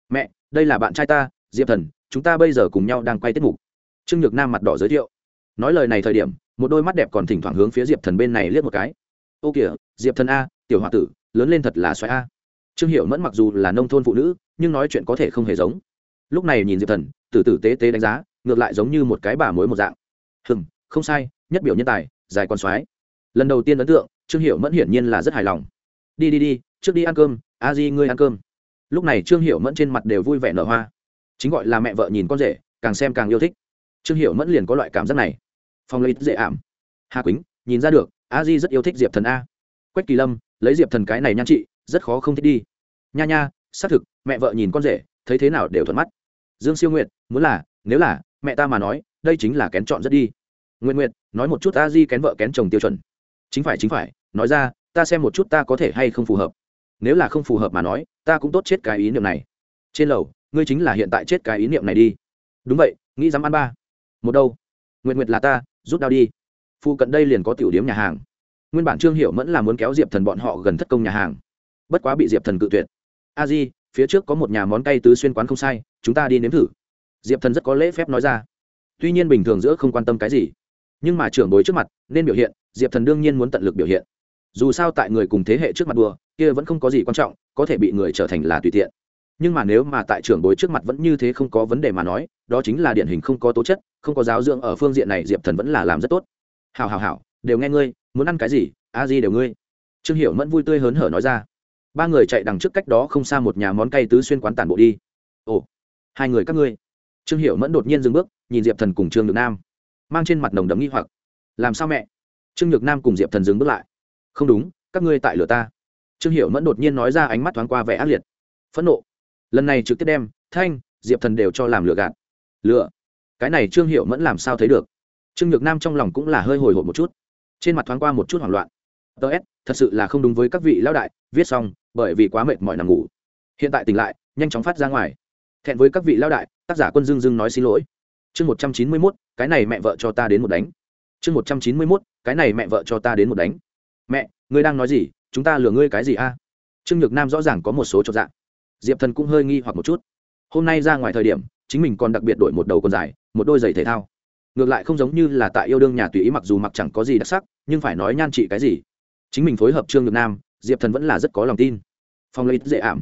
Mẹ, đây là bạn trai ta, diệp thần, chúng ta bây giờ cùng nhau đang quay tiết mục. Trương nhược nam mặt đỏ giới thiệu. Nói lời này thời điểm, một đôi mắt đẹp còn thỉnh thoảng hướng phía diệp thần bên này liếc một cái. Ô kìa, diệp thần a, tiểu h o a tử, lớn lên thật là xoáy a. Trương hiệu mẫn mặc dù là nông thôn phụ nữ, nhưng nói chuyện có thể không hề giống. Lúc này nhìn diệp thần tử tử tế tế đánh giá, ngược lại giống như một cái bà mối một dạng. Hừm, không sai, nhất biểu nhân tài, dài con soái lần đầu tiên ấn tượng, trương hiệu mẫn hiển nhiên là rất hài lòng. Đi đi đi, trước đi ăn cơm, a di ngươi ăn cơm. Lúc này trương hiệu mẫn trên mặt đều vui vẻ nở hoa. Chính gọi là mẹ vợ nhìn con rể, càng xem càng yêu thích. Trương hiệu mẫn liền có loại cảm giác này. Phong lấy dễ ảm. Hà quýnh, nhìn ra được, a di rất yêu thích diệp thần a. Quách kỳ lâm, lấy diệp thần cái này nhan chị rất khó không thích đi. Nha nha, xác thực, mẹ vợ nhìn con rể, thấy thế nào đều thuận mắt. Dương siêu nguyện muốn là, nếu là, mẹ ta mà nói, đây chính là kén chọn rất đi. Nguyện nguyện nói một chút a di kén vợ kén chồng tiêu chuẩn chính phải chính phải, nói ra, ta xem một chút ta có thể hay không phù hợp. Nếu là không phù hợp mà nói, ta cũng tốt chết cái ý niệm này. Trên lầu, ngươi chính là hiện tại chết cái ý niệm này đi. Đúng vậy, nghĩ dám ăn ba. Một đâu? Nguyện nguyện là ta, rút đao đi. Phụ cận đây liền có tiểu điếm nhà hàng. Nguyên bản trương hiểu mẫn là muốn kéo diệp thần bọn họ gần thất công nhà hàng. Bất quá bị diệp thần cự tuyệt. A di, phía trước có một nhà món cay tứ xuyên quán không sai, chúng ta đi nếm thử. Diệp thần rất có lễ phép nói ra. Tuy nhiên bình thường giữa không quan tâm cái gì, nhưng mà trưởng bối trước mặt, nên biểu hiện diệp thần đương nhiên muốn tận lực biểu hiện. Dù sao tại người cùng thế hệ trước mặt đùa kia vẫn không có gì quan trọng, có thể bị người trở thành là tùy tiện. Nhưng mà nếu mà tại trưởng bối trước mặt vẫn như thế không có vấn đề mà nói, đó chính là điển hình không có tố chất, không có giáo dưỡng ở phương diện này diệp thần vẫn là làm rất tốt. Hào hào hào đều nghe ngươi, muốn ăn cái gì, a di đều ngươi. Trương hiểu mẫn vui tươi hớn hở nói ra. Ba người chạy đằng trước cách đó không xa một nhà món cay tứ xuyên quán tản bộ đi. Ồ, hai người các ngươi. Trương hiểu mẫn đột nhiên dừng bước, nhìn diệp thần cùng trương được nam. Mang trên mặt nồng đấm nghi hoặc. Làm sao mẹ? Trương nhược nam cùng diệp thần dừng bước lại. Không đúng, các ngươi tại lửa ta. Trương hiểu mẫn đột nhiên nói ra ánh mắt thoáng qua vẻ ác liệt. Phẫn nộ. Lần này trực tiếp đem, thanh, diệp thần đều cho làm lựa gạt. Lựa cái này trương hiệu mẫn làm sao thấy được? Trương nhược nam trong lòng cũng là hơi hồi hộp một chút. Trên mặt thoáng qua một chút hoảng loạn. Tớ s, thật sự là không đúng với các vị lão đại, viết xong, bởi vì quá mệt mỏi nằm ngủ. Hiện tại tỉnh lại, nhanh chóng phát ra ngoài. Thẹn với các vị lão đại, tác giả quân dương dương nói xin lỗi. Chương một trăm chín mươi mốt, cái này mẹ vợ cho ta đến một đánh. Chương một trăm chín mươi mốt cái này mẹ vợ cho ta đến một đánh. Mẹ, ngươi đang nói gì? Chúng ta lừa ngươi cái gì a? Trương nhược nam rõ ràng có một số cho dạng diệp thần cũng hơi nghi hoặc một chút. Hôm nay ra ngoài thời điểm, chính mình còn đặc biệt đổi một đầu quần dài, một đôi giày thể thao. Ngược lại không giống như là tại yêu đương nhà tùy ý mặc dù mặc chẳng có gì đặc sắc, nhưng phải nói nhan trị cái gì? Chính mình phối hợp trương nhược nam, diệp thần vẫn là rất có lòng tin. Phong lấy dễ ảm.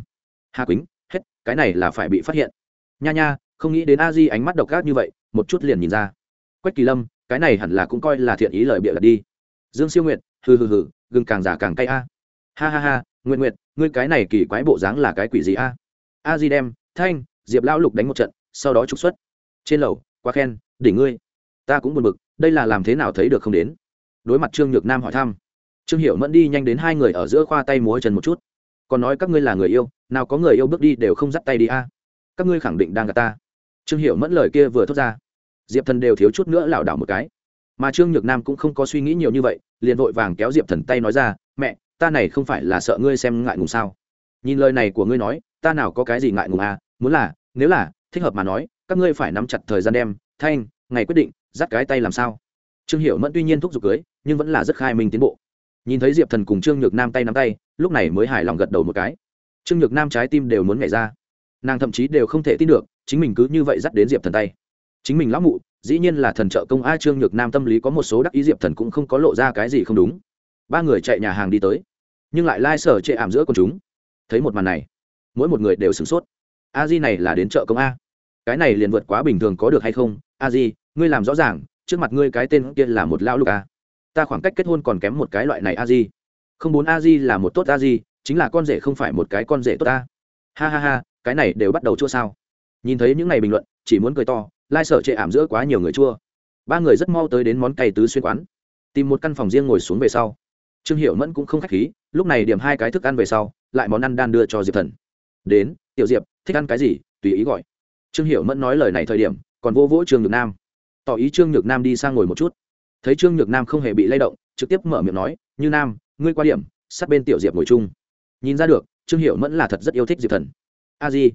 Hà quýnh, hết, cái này là phải bị phát hiện. Nha nha, không nghĩ đến a di ánh mắt độc ác như vậy, một chút liền nhìn ra. Quách kỳ lâm cái này hẳn là cũng coi là thiện ý lời bịa đặt đi. Dương siêu nguyệt, hừ hừ hừ, gừng càng giả càng cay a. Ha ha ha nguyện nguyện ngươi cái này kỳ quái bộ dáng là cái quỷ gì a? A di đem, thanh, diệp lão lục đánh một trận, sau đó trục xuất. Trên lầu, quá khen, đỉnh ngươi. Ta cũng buồn bực, đây là làm thế nào thấy được không đến? Đối mặt trương nhược nam hỏi thăm. Trương hiểu mẫn đi nhanh đến hai người ở giữa khoa tay múa chân một chút. Còn nói các ngươi là người yêu, nào có người yêu bước đi đều không dắt tay đi a. Các ngươi khẳng định đang gặp ta. Trương hiểu mẫn lời kia vừa thốt ra diệp thần đều thiếu chút nữa lảo đảo một cái. Mà trương nhược nam cũng không có suy nghĩ nhiều như vậy, liền vội vàng kéo diệp thần tay nói ra, mẹ, ta này không phải là sợ ngươi xem ngại ngùng sao? Nhìn lời này của ngươi nói, ta nào có cái gì ngại ngùng à muốn là, nếu là, thích hợp mà nói, các ngươi phải nắm chặt thời gian đem, thanh, ngày quyết định, dắt cái tay làm sao? Trương hiểu mẫn tuy nhiên thúc giục cưới, nhưng vẫn là rất khai minh tiến bộ. Nhìn thấy diệp thần cùng trương nhược nam tay nắm tay, lúc này mới hài lòng gật đầu một cái. Trương nhược nam trái tim đều muốn nhảy ra. Nàng thậm chí đều không thể tin được, chính mình cứ như vậy dắt đến diệp thần tay chính mình lão mụ, dĩ nhiên là thần trợ công a trương nhược nam tâm lý có một số đắc ý diệp thần cũng không có lộ ra cái gì không đúng. Ba người chạy nhà hàng đi tới, nhưng lại lai sở chệ ảm giữa con chúng. Thấy một màn này, mỗi một người đều sửng sốt. A di này là đến chợ công a. Cái này liền vượt quá bình thường có được hay không? A di, ngươi làm rõ ràng, trước mặt ngươi cái tên kia là một lao lục a. Ta khoảng cách kết hôn còn kém một cái loại này a di. Không muốn a di là một tốt a di, chính là con rể không phải một cái con rể tốt a. Ha ha ha, cái này đều bắt đầu chua sao? Nhìn thấy những ngày bình luận, chỉ muốn cười to lai sở chệ ảm giữa quá nhiều người chua. Ba người rất mau tới đến món cày tứ xuyên quán. Tìm một căn phòng riêng ngồi xuống về sau. Trương hiệu mẫn cũng không k h á c h khí, lúc này điểm hai cái thức ăn về sau, lại món ăn đan đưa cho diệp thần. Đến, tiểu diệp, thích ăn cái gì? tùy ý gọi. Trương hiệu mẫn nói lời này thời điểm, còn vô vỗ trương nhược nam. Tỏ ý trương nhược nam đi sang ngồi một chút. Thấy trương nhược nam không hề bị lay động, trực tiếp mở miệng nói, như nam, ngươi qua điểm, sát bên tiểu diệp ngồi chung. Nhìn ra được, trương hiệu mẫn là thật rất yêu thích diệp thần. A di.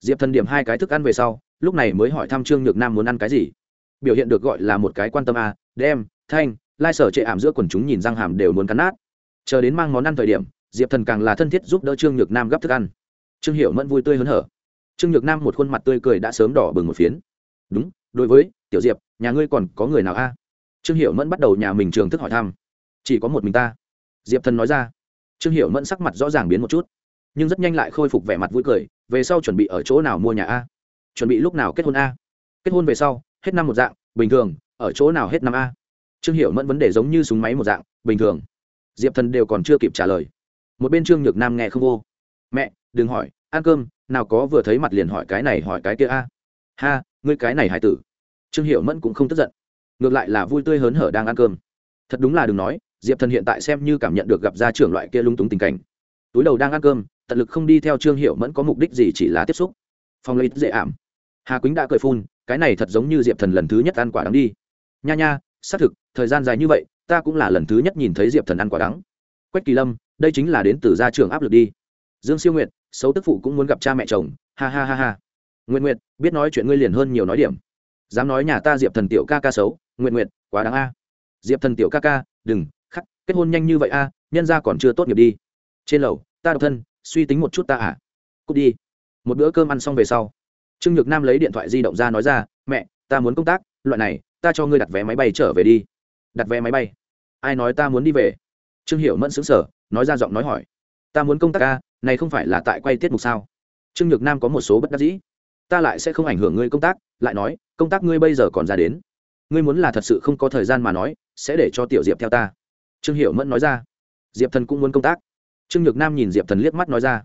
Diệp thần điểm hai cái thức ăn về sau lúc này mới hỏi thăm trương nhược nam muốn ăn cái gì. Biểu hiện được gọi là một cái quan tâm a, đem, thanh, lai sở chệ ảm giữa quần chúng nhìn răng hàm đều muốn cắn nát. Chờ đến mang món ăn thời điểm, diệp thần càng là thân thiết giúp đỡ trương nhược nam gắp thức ăn. Trương hiểu mẫn vui tươi hớn hở. Trương nhược nam một khuôn mặt tươi cười đã sớm đỏ bừng một phiến. Đúng, đối với, tiểu diệp, nhà ngươi còn có người nào a? Trương hiểu mẫn bắt đầu nhà mình trường thức hỏi thăm. Chỉ có một mình ta. Diệp thần nói ra. Trương hiểu mẫn sắc mặt rõ ràng biến một chút, nhưng rất nhanh lại khôi phục vẻ mặt vui cười. Về sau chuẩn bị ở chỗ nào mua nhà a? Chuẩn bị lúc nào kết hôn a? Kết hôn về sau, hết năm một dạng, bình thường, ở chỗ nào hết năm a? Trương hiệu mẫn vấn đề giống như súng máy một dạng, bình thường. Diệp thần đều còn chưa kịp trả lời. Một bên trương nhược nam nghe không vô. Mẹ, đừng hỏi, ăn cơm, nào có vừa thấy mặt liền hỏi cái này hỏi cái kia a? Ha, ngươi cái này hải tử. Trương hiệu mẫn cũng không tức giận. Ngược lại là vui tươi hớn hở đang ăn cơm. Thật đúng là đừng nói, diệp thần hiện tại xem như cảm nhận được gặp gia trưởng loại kia lung túng tình cảnh. Túi đầu đang ăn cơm, tận lực không đi theo trương hiệu mẫn có mục đích gì chỉ là tiếp xúc. Phong lấy dễ ảm hà quýnh đã cười phun, cái này thật giống như diệp thần lần thứ nhất ăn quả đắng đi. Nha nha, xác thực, thời gian dài như vậy, ta cũng là lần thứ nhất nhìn thấy diệp thần ăn quả đắng. Quách kỳ lâm, đây chính là đến từ gia Trường áp lực đi. Dương siêu nguyện xấu tức phụ cũng muốn gặp cha mẹ chồng, ha ha ha ha. Nguyện nguyện biết nói chuyện ngươi liền hơn nhiều nói điểm. Dám nói nhà ta diệp thần tiểu ca ca xấu nguyện nguyện quá đáng a. Diệp thần tiểu ca ca, đừng, khắc, kết hôn nhanh như vậy a, nhân ra còn chưa tốt nghiệp đi. Trên lầu, ta độc thân, suy tính một chút ta à. Cút đi. Một bữa cơm ăn xong về sau trương nhược nam lấy điện thoại di động ra nói ra, mẹ, ta muốn công tác, loại này, ta cho ngươi đặt vé máy bay trở về đi. Đặt vé máy bay? Ai nói ta muốn đi về? Trương hiểu mẫn xứng sở nói ra giọng nói hỏi. Ta muốn công tác ca này không phải là tại quay tiết mục sao? Trương nhược nam có một số bất đắc dĩ. Ta lại sẽ không ảnh hưởng ngươi công tác, lại nói, công tác ngươi bây giờ còn ra đến. Ngươi muốn là thật sự không có thời gian mà nói, sẽ để cho tiểu diệp theo ta. Trương hiểu mẫn nói ra. Diệp thần cũng muốn công tác. Trương nhược nam nhìn diệp thần liếc mắt nói ra.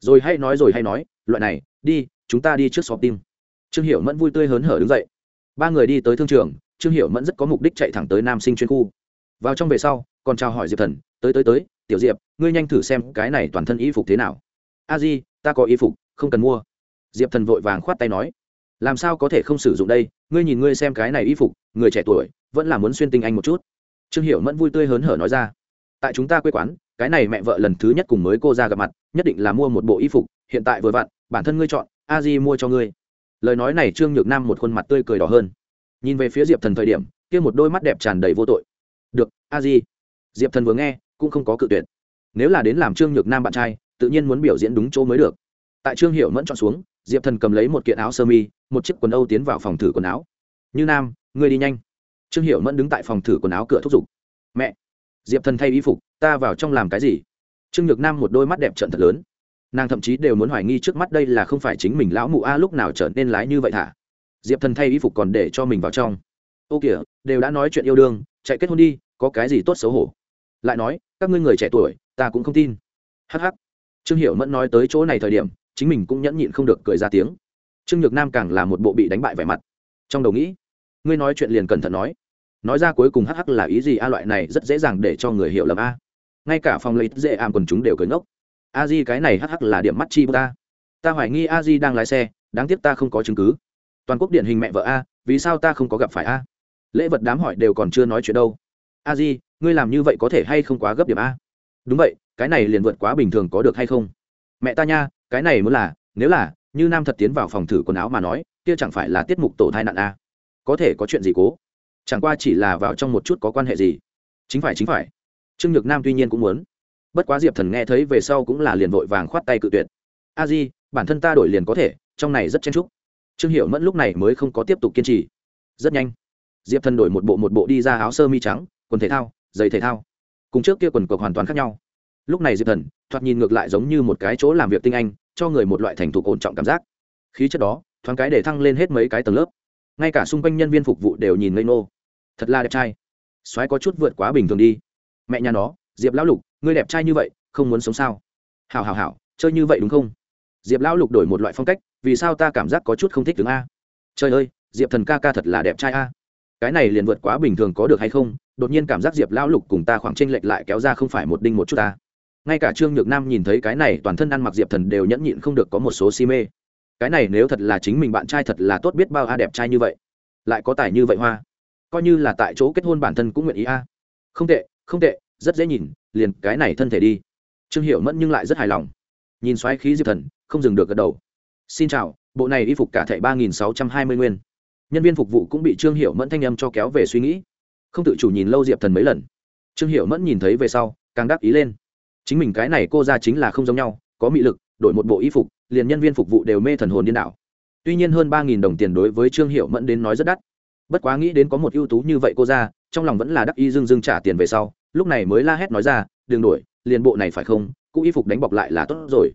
Rồi hay nói, rồi hay nói, loại này, đi chúng ta đi trước xóm tim. Trương hiểu mẫn vui tươi hớn hở đứng dậy. Ba người đi tới thương trường, trương hiểu mẫn rất có mục đích chạy thẳng tới nam sinh chuyên khu. Vào trong về sau, còn chào hỏi diệp thần, tới tới tới, tiểu diệp, ngươi nhanh thử xem cái này toàn thân y phục thế nào. A di, ta có y phục, không cần mua. Diệp thần vội vàng khoát tay nói, làm sao có thể không sử dụng đây? Ngươi nhìn ngươi xem cái này y phục, người trẻ tuổi, vẫn là muốn xuyên tinh anh một chút. Trương hiểu mẫn vui tươi hớn hở nói ra, tại chúng ta quê quán, cái này mẹ vợ lần thứ nhất cùng mới cô ra gặp mặt, nhất định là mua một bộ y phục, hiện tại vừa vặn, bản thân ngươi chọn a di mua cho ngươi. Lời nói này trương nhược nam một khuôn mặt tươi cười đỏ hơn. Nhìn về phía diệp thần thời điểm, kia một đôi mắt đẹp tràn đầy vô tội. Được, a di. Diệp thần vừa nghe, cũng không có cự tuyệt. Nếu là đến làm trương nhược nam bạn trai, tự nhiên muốn biểu diễn đúng chỗ mới được. Tại trương hiệu mẫn chọn xuống, diệp thần cầm lấy một kiện áo sơ mi, một chiếc quần âu tiến vào phòng thử quần áo. Như nam, ngươi đi nhanh. Trương hiệu mẫn đứng tại phòng thử quần áo cửa thúc giục. Mẹ. Diệp thần thay y phục, ta vào trong làm cái gì? Trương nhược nam một đôi mắt đẹp trận thật lớn nàng thậm chí đều muốn hoài nghi trước mắt đây là không phải chính mình lão mụ a lúc nào trở nên lái như vậy thả. Diệp thần thay y phục còn để cho mình vào trong. Ô kìa, đều đã nói chuyện yêu đương, chạy kết hôn đi, có cái gì tốt xấu hổ? Lại nói, các ngươi người trẻ tuổi, ta cũng không tin. Hh trương hiểu mẫn nói tới chỗ này thời điểm, chính mình cũng nhẫn nhịn không được cười ra tiếng. Trương nhược nam càng là một bộ bị đánh bại vẻ mặt. Trong đầu nghĩ, ngươi nói chuyện liền cẩn thận nói. Nói ra cuối cùng hh là ý gì a, loại này rất dễ dàng để cho người hiểu lầm a. Ngay cả phòng lấy dễ ảm quần chúng đều cười ngốc a di cái này hh là điểm mắt chi ta. Ta hoài nghi a di đang lái xe, đáng tiếc ta không có chứng cứ. Toàn quốc điển hình mẹ vợ a, vì sao ta không có gặp phải a? Lễ vật đám hỏi đều còn chưa nói chuyện đâu. A di, ngươi làm như vậy có thể hay không quá gấp điểm a? Đúng vậy, cái này liền vượt quá bình thường có được hay không? Mẹ ta nha, cái này muốn là, nếu là, như nam thật tiến vào phòng thử quần áo mà nói, kia chẳng phải là tiết mục tổ thai nạn a? Có thể có chuyện gì cố? Chẳng qua chỉ là vào trong một chút có quan hệ gì. Chính phải chính phải. Trương nhược nam tuy nhiên cũng muốn bất quá diệp thần nghe thấy về sau cũng là liền vội vàng khoát tay cự tuyệt. A di, bản thân ta đổi liền có thể, trong này rất chen trúc trương hiệu mẫn lúc này mới không có tiếp tục kiên trì. Rất nhanh. Diệp thần đổi một bộ một bộ đi ra áo sơ mi trắng, quần thể thao, giày thể thao. Cùng trước kia quần cộc hoàn toàn khác nhau. Lúc này diệp thần thoạt nhìn ngược lại giống như một cái chỗ làm việc tinh anh, cho người một loại thành thục ổn trọng cảm giác. Khí chất đó, thoáng cái để thăng lên hết mấy cái tầng lớp. Ngay cả xung quanh nhân viên phục vụ đều nhìn ngây nô thật là đẹp trai. Soái có chút vượt quá bình thường đi. Mẹ nhà nó diệp lão lục, ngươi đẹp trai như vậy, không muốn sống sao? Hảo hảo hảo, chơi như vậy đúng không? Diệp lão lục đổi một loại phong cách, vì sao ta cảm giác có chút không thích tướng a? Trời ơi, diệp thần ca ca thật là đẹp trai a. Cái này liền vượt quá bình thường có được hay không? Đột nhiên cảm giác diệp lão lục cùng ta khoảng tranh lệch lại kéo ra không phải một đinh một chút ta. Ngay cả trương nhược nam nhìn thấy cái này, toàn thân ăn mặc diệp thần đều nhẫn nhịn không được có một số si mê. Cái này nếu thật là chính mình bạn trai thật là tốt biết bao a đẹp trai như vậy. Lại có tài như vậy hoa. Coi như là tại chỗ kết hôn bản thân cũng nguyện ý a. Không tệ không tệ rất dễ nhìn, liền cái này thân thể đi. Trương hiệu mẫn nhưng lại rất hài lòng. Nhìn xoáy khí diệp thần, không dừng được gật đầu. Xin chào, bộ này y phục cả thẻ ba nghìn sáu trăm hai mươi nguyên. Nhân viên phục vụ cũng bị trương hiệu mẫn thanh âm cho kéo về suy nghĩ. Không tự chủ nhìn lâu diệp thần mấy lần. Trương hiệu mẫn nhìn thấy về sau, càng đáp ý lên. Chính mình cái này cô ra chính là không giống nhau, có mị lực, đổi một bộ y phục, liền nhân viên phục vụ đều mê thần hồn điên đảo. Tuy nhiên hơn ba nghìn đồng tiền đối với trương hiệu mẫn đến nói rất đắt. Bất quá nghĩ đến có một ưu tú như vậy cô ra, trong lòng vẫn là đắc y dưng dưng trả tiền về sau lúc này mới la hét nói ra, đừng đổi liền bộ này phải không? Cũ y phục đánh bọc lại là tốt rồi.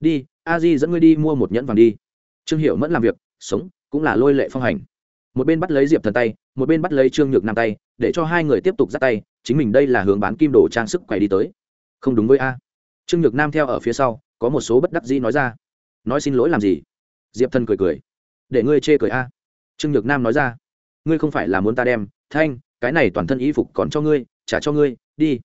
Đi, a di dẫn ngươi đi mua một nhẫn vàng đi. Trương hiệu mẫn làm việc, sống, cũng là lôi lệ phong hành. Một bên bắt lấy diệp thần tay, một bên bắt lấy trương nhược nam tay, để cho hai người tiếp tục dắt tay, chính mình đây là hướng bán kim đồ trang sức quay đi tới. Không đúng với a. Trương nhược nam theo ở phía sau, có một số bất đắc dĩ nói ra. Nói xin lỗi làm gì? Diệp thần cười cười. Để ngươi chê cười a. Trương nhược nam nói ra. Ngươi không phải là muốn ta đem, thanh, cái này toàn thân y phục còn cho ngươi, trả cho ngươi đi.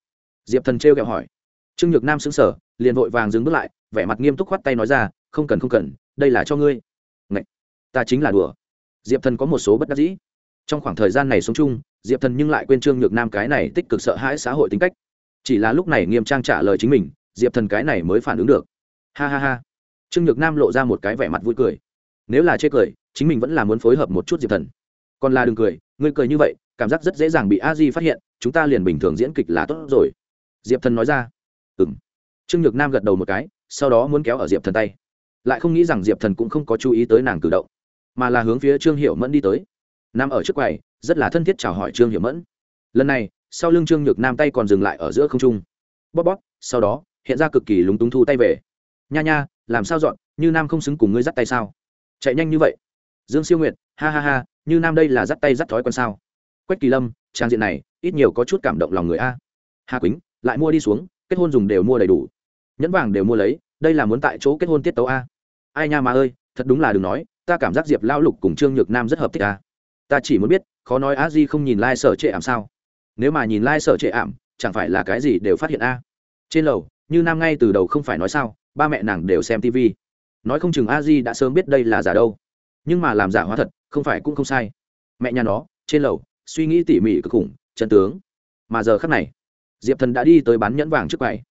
Diệp thần trêu kẹo hỏi. Trương nhược nam xứng sở liền vội vàng dừng bước lại, vẻ mặt nghiêm túc khoắt tay nói ra, không cần không cần, đây là cho ngươi. Ngậy! ta chính là đùa. Diệp thần có một số bất đắc dĩ. Trong khoảng thời gian này sống chung, diệp thần nhưng lại quên trương nhược nam cái này tích cực sợ hãi xã hội tính cách. Chỉ là lúc này nghiêm trang trả lời chính mình, diệp thần cái này mới phản ứng được. Ha ha ha. Trương nhược nam lộ ra một cái vẻ mặt vui cười. Nếu là chê cười, chính mình vẫn là muốn phối hợp một chút diệp thần. Còn là đừng cười, ngươi cười như vậy cảm giác rất dễ dàng bị a di phát hiện, chúng ta liền bình thường diễn kịch là tốt rồi. Diệp thần nói ra. Ừ m trương nhược nam gật đầu một cái, sau đó muốn kéo ở diệp thần tay. Lại không nghĩ rằng diệp thần cũng không có chú ý tới nàng cử động, mà là hướng phía trương hiệu mẫn đi tới. Nam ở trước quầy, rất là thân thiết chào hỏi trương hiệu mẫn. Lần này, sau lưng trương nhược nam tay còn dừng lại ở giữa không trung. Bóp bóp, sau đó, hiện ra cực kỳ lúng túng thu tay về. Nha nha, làm sao dọn, như nam không xứng cùng ngươi dắt tay sao? Chạy nhanh như vậy. Dương siêu nguyệt, ha ha ha, như nam đây là dắt tay dắt thói quen sao? Quách kỳ lâm, trang diện này, ít nhiều có chút cảm động lòng người a. Hà quýnh, lại mua đi xuống, kết hôn dùng đều mua đầy đủ. Nhẫn vàng đều mua lấy, đây là muốn tại chỗ kết hôn tiết tấu a. Ai nha mà ơi, thật đúng là đừng nói, ta cảm giác diệp lão lục cùng trương nhược nam rất hợp thích a. Ta chỉ muốn biết, khó nói a di không nhìn lai、like、sở trệ ảm sao? Nếu mà nhìn lai、like、sở trệ ảm, chẳng phải là cái gì đều phát hiện a? Trên lầu, như nam ngay từ đầu không phải nói sao, ba mẹ nàng đều xem tv nói không chừng a di đã sớm biết đây là giả đâu. Nhưng mà làm giả hóa thật, không phải cũng không sai. Mẹ nhà nó, trên lầu suy nghĩ tỉ mỉ cực khủng, chân tướng. Mà giờ khắc này, diệp thần đã đi tới bán nhẫn vàng trước quầy.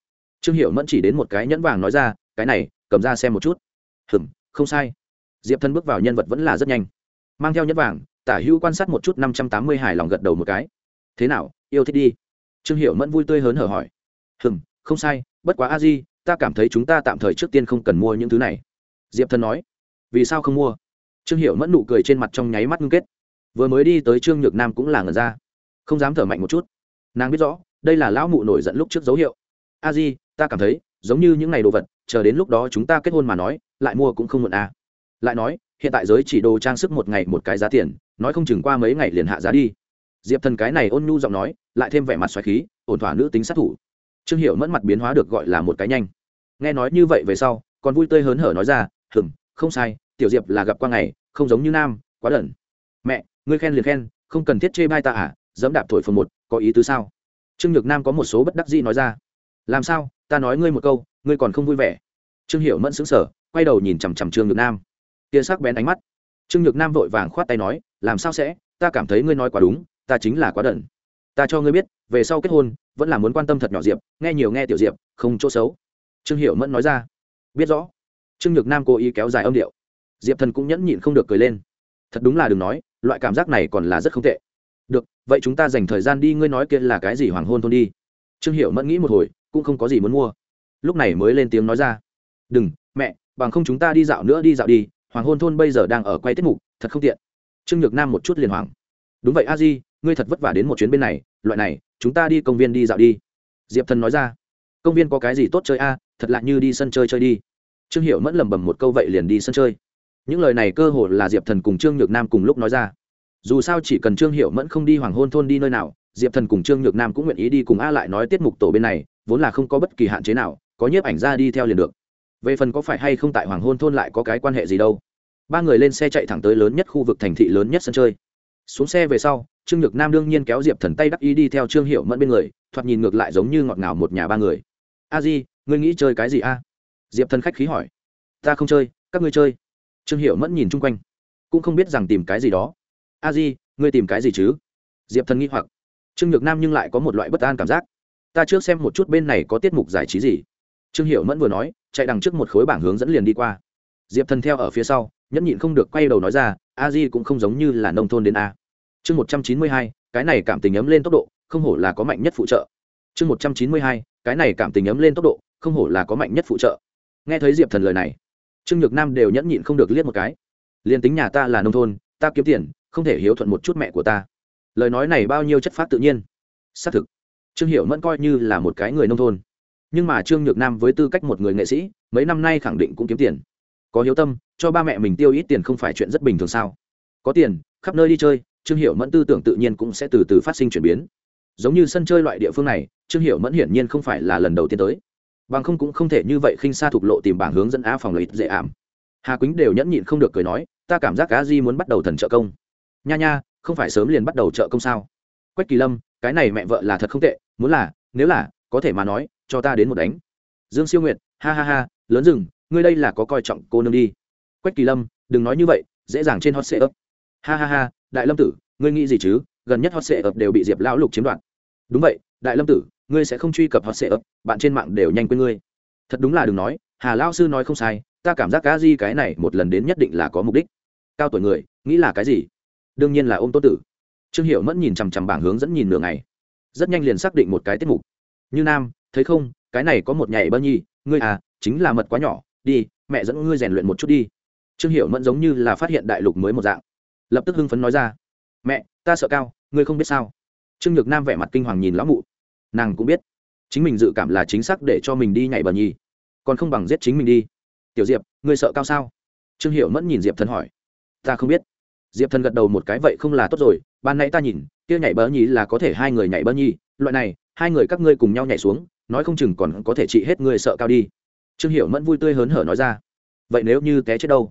Trương hiệu mẫn chỉ đến một cái nhẫn vàng nói ra, cái này, cầm ra xem một chút. Hừm, không sai. Diệp thần bước vào nhân vật vẫn là rất nhanh. Mang theo nhẫn vàng, tả hữu quan sát một chút năm trăm tám mươi hài lòng gật đầu một cái. Thế nào, yêu thích đi? Trương hiệu mẫn vui tươi hớn hở hỏi. Hừm, không sai, bất quá a di, ta cảm thấy chúng ta tạm thời trước tiên không cần mua những thứ này. Diệp thần nói. Vì sao không mua? Trương hiệu mẫn nụ cười trên mặt trong nháy mắt ngưng kết vừa mới đi tới trương nhược nam cũng là ngần ra. Không dám thở mạnh một chút. Nàng biết rõ, đây là lão mụ nổi giận lúc trước dấu hiệu. A di, ta cảm thấy, giống như những ngày đồ vật, chờ đến lúc đó chúng ta kết hôn mà nói, lại mua cũng không muộn à? lại nói, hiện tại giới chỉ đồ trang sức một ngày một cái giá tiền, nói không chừng qua mấy ngày liền hạ giá đi. Diệp thần cái này ôn nhu giọng nói, lại thêm vẻ mặt xoáy khí, ổn thỏa nữ tính sát thủ. Trương hiệu mẫn mặt biến hóa được gọi là một cái nhanh. Nghe nói như vậy về sau, còn vui tươi hớn hở nói ra hừng không sai, tiểu diệp là gặp qua ngày, không giống như nam, quá đẩn mẹ ngươi khen liền khen, không cần thiết chê bai ta à dẫm đạp thổi phần một, có ý tứ sao? Trương nhược nam có một số bất đắc dĩ nói ra. Làm sao? Ta nói ngươi một câu, ngươi còn không vui vẻ. Trương hiểu mẫn xứng sở quay đầu nhìn chằm chằm trương nhược nam. Tia sắc bén ánh mắt. Trương nhược nam vội vàng khoát tay nói, làm sao sẽ? Ta cảm thấy ngươi nói quá đúng, ta chính là quá đần. ta cho ngươi biết, về sau kết hôn, vẫn là muốn quan tâm thật nhỏ diệp, nghe nhiều nghe tiểu diệp, không chỗ xấu. Trương hiểu mẫn nói ra. Biết rõ. Trương nhược nam cố ý kéo dài âm điệu. Diệp thần cũng nhẫn nhịn không được cười lên. Thật đúng là đừng nói loại cảm giác này còn là rất không tệ. Được, vậy chúng ta dành thời gian đi, ngươi nói kia là cái gì hoàng hôn thôn đi. Trương hiệu mẫn nghĩ một hồi, cũng không có gì muốn mua. Lúc này mới lên tiếng nói ra. Đừng, mẹ, bằng không chúng ta đi dạo nữa, đi dạo đi, hoàng hôn thôn bây giờ đang ở quay tiết mục, thật không tiện. Trương nhược nam một chút liền hoàng đúng vậy, a di, ngươi thật vất vả đến một chuyến bên này, loại này, chúng ta đi công viên đi dạo đi. Diệp thần nói ra. Công viên có cái gì tốt chơi a, thật lạ như đi sân chơi chơi đi. Trương hiệu mẫn lẩm bẩm một câu vậy liền đi sân chơi những lời này cơ hồ là diệp thần cùng trương nhược nam cùng lúc nói ra. Dù sao chỉ cần trương hiệu mẫn không đi hoàng hôn thôn đi nơi nào, diệp thần cùng trương nhược nam cũng nguyện ý đi cùng a lại nói tiết mục tổ bên này, vốn là không có bất kỳ hạn chế nào, có nhiếp ảnh ra đi theo liền được. Về phần có phải hay không tại hoàng hôn thôn lại có cái quan hệ gì đâu. Ba người lên xe chạy thẳng tới lớn nhất khu vực thành thị lớn nhất sân chơi. Xuống xe về sau, trương nhược nam đương nhiên kéo diệp thần tay đắc ý đi theo trương hiệu mẫn bên người, thoạt nhìn ngược lại giống như ngọt ngào một nhà ba người. A di, ngươi nghĩ chơi cái gì a? Diệp thần khách khí hỏi. Ta không chơi, các ngươi chơi trương hiệu mẫn nhìn chung quanh, cũng không biết rằng tìm cái gì đó. A di, ngươi tìm cái gì chứ? Diệp thần nghi hoặc. Trương nhược nam nhưng lại có một loại bất an cảm giác. Ta trước xem một chút bên này có tiết mục giải trí gì. Trương hiệu mẫn vừa nói, chạy đằng trước một khối bảng hướng dẫn liền đi qua. Diệp thần theo ở phía sau, nhẫn nhịn không được quay đầu nói ra, a di cũng không giống như là nông thôn đến a. Chương một trăm chín mươi hai, cái này cảm tình ấm lên tốc độ, không hổ là có mạnh nhất phụ trợ. Chương một trăm chín mươi hai, cái này cảm tình ấm lên tốc độ, không hổ là có mạnh nhất phụ trợ. Nghe thấy diệp thần lời này trương nhược nam đều nhẫn nhịn không được liếc một cái. Liền tính nhà ta là nông thôn, ta kiếm tiền, không thể hiếu thuận một chút mẹ của ta. Lời nói này bao nhiêu chất phát tự nhiên. Xác thực, trương hiệu mẫn coi như là một cái người nông thôn. Nhưng mà trương nhược nam với tư cách một người nghệ sĩ, mấy năm nay khẳng định cũng kiếm tiền. Có hiếu tâm, cho ba mẹ mình tiêu ít tiền không phải chuyện rất bình thường sao? Có tiền, khắp nơi đi chơi, trương hiệu mẫn tư tưởng tự nhiên cũng sẽ từ từ phát sinh chuyển biến. Giống như sân chơi loại địa phương này, trương hiệu mẫn hiển nhiên không phải là lần đầu tiên tới bằng không cũng không thể như vậy khinh xa thục lộ tìm bảng hướng dẫn á phòng lợi ích dễ ảm. Hà quýnh đều nhẫn nhịn không được cười nói, ta cảm giác cá di muốn bắt đầu thần trợ công. Nha nha, không phải sớm liền bắt đầu trợ công sao? Quách kỳ lâm, cái này mẹ vợ là thật không tệ, muốn là, nếu là, có thể mà nói, cho ta đến một đánh. Dương siêu nguyệt, ha ha ha, lớn rừng, ngươi đây là có coi trọng cô nương đi. Quách kỳ lâm, đừng nói như vậy, dễ dàng trên hot sệ ấp ha ha ha, đại lâm tử, ngươi nghĩ gì chứ? Gần nhất hot sệ ấp đều bị diệp lão lục chiếm đoạt. Đúng vậy, đại lâm tử ngươi sẽ không truy cập hot sệ ấp, bạn trên mạng đều nhanh quên ngươi. Thật đúng là đừng nói, hà lao sư nói không sai, ta cảm giác cá di cái này một lần đến nhất định là có mục đích. Cao tuổi người, nghĩ là cái gì? Đương nhiên là ôm tô tử. Trương hiệu mẫn nhìn chằm chằm bảng hướng dẫn nhìn nửa ngày. Rất nhanh liền xác định một cái tiết mục. Như nam, thấy không, cái này có một nhảy bơ nhi, ngươi à chính là mật quá nhỏ, đi, mẹ dẫn ngươi rèn luyện một chút đi. Trương hiệu mẫn giống như là phát hiện đại lục mới một dạng. Lập tức hưng phấn nói ra, mẹ, ta sợ cao, ngươi không biết sao. Trương nhược nam vẻ mặt kinh hoàng nhìn lão mụ nàng cũng biết. Chính mình dự cảm là chính xác để cho mình đi nhảy bờ nhi còn không bằng giết chính mình đi. Tiểu diệp, ngươi sợ cao sao? Trương hiệu mẫn nhìn diệp thần hỏi. Ta không biết. Diệp thần gật đầu một cái, vậy không là tốt rồi. Ban nãy ta nhìn, kia nhảy bờ nhi là có thể hai người nhảy bờ nhi loại này, hai người các ngươi cùng nhau nhảy xuống, nói không chừng còn có thể trị hết ngươi sợ cao đi. Trương hiệu mẫn vui tươi hớn hở nói ra. Vậy nếu như té chết đâu?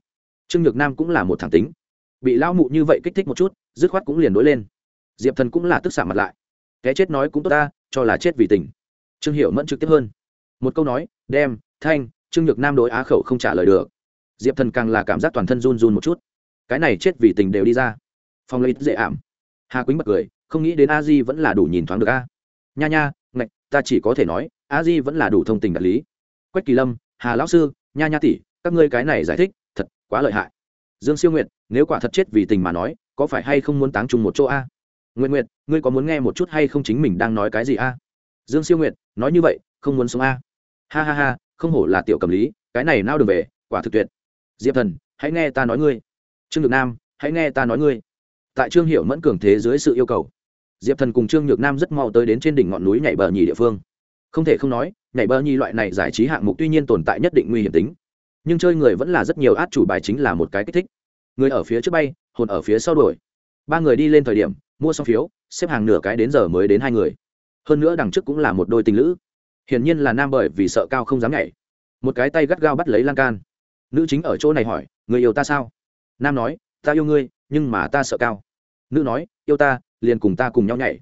Trương nhược nam cũng là một thẳng tính. Bị lão mụ như vậy kích thích một chút, dứt khoát cũng liền đối lên. Diệp thần cũng là tức xạ mặt lại. Té chết nói cũng tốt ta cho là chết vì tình. Trương hiệu mẫn trực tiếp hơn. Một câu nói, đem, thanh, trương nhược nam đối á khẩu không trả lời được. Diệp thần càng là cảm giác toàn thân run run một chút. Cái này chết vì tình đều đi ra. Phong lấy dễ ảm. Hà quýnh bật cười, không nghĩ đến a di vẫn là đủ nhìn thoáng được a. Nha nha, ngạch, ta chỉ có thể nói, a di vẫn là đủ thông tình đạt lý. Quách kỳ lâm, hà lão sư, nha nha tỷ, các ngươi cái này giải thích, thật quá lợi hại. Dương siêu nguyện nếu quả thật chết vì tình mà nói, có phải hay không muốn táng chung một chỗ a? Nguyện Nguyệt, ngươi có muốn nghe một chút hay không chính mình đang nói cái gì a? Dương siêu Nguyệt, nói như vậy không muốn sống a. Ha ha ha không hổ là tiểu cầm lý cái này nao đường về quả thực tuyệt. Diệp thần hãy nghe ta nói ngươi. Trương nhược nam hãy nghe ta nói ngươi. Tại trương hiệu mẫn cường thế dưới sự yêu cầu diệp thần cùng trương nhược nam rất mau tới đến trên đỉnh ngọn núi nhảy bờ nhì địa phương. Không thể không nói nhảy bờ nhì loại này giải trí hạng mục tuy nhiên tồn tại nhất định nguy hiểm tính nhưng chơi người vẫn là rất nhiều át chủ bài chính là một cái kích thích. Người ở phía trước bay hồn ở phía sau đuổi ba người đi lên thời điểm, mua xong phiếu, xếp hàng nửa cái đến giờ mới đến hai người. Hơn nữa đằng trước cũng là một đôi tình lữ. Hiển nhiên là nam bởi vì sợ cao không dám nhảy. Một cái tay gắt gao bắt lấy lan can. Nữ chính ở chỗ này hỏi, người yêu ta sao? Nam nói, ta yêu ngươi, nhưng mà ta sợ cao. Nữ nói, yêu ta, liền cùng ta cùng nhau nhảy.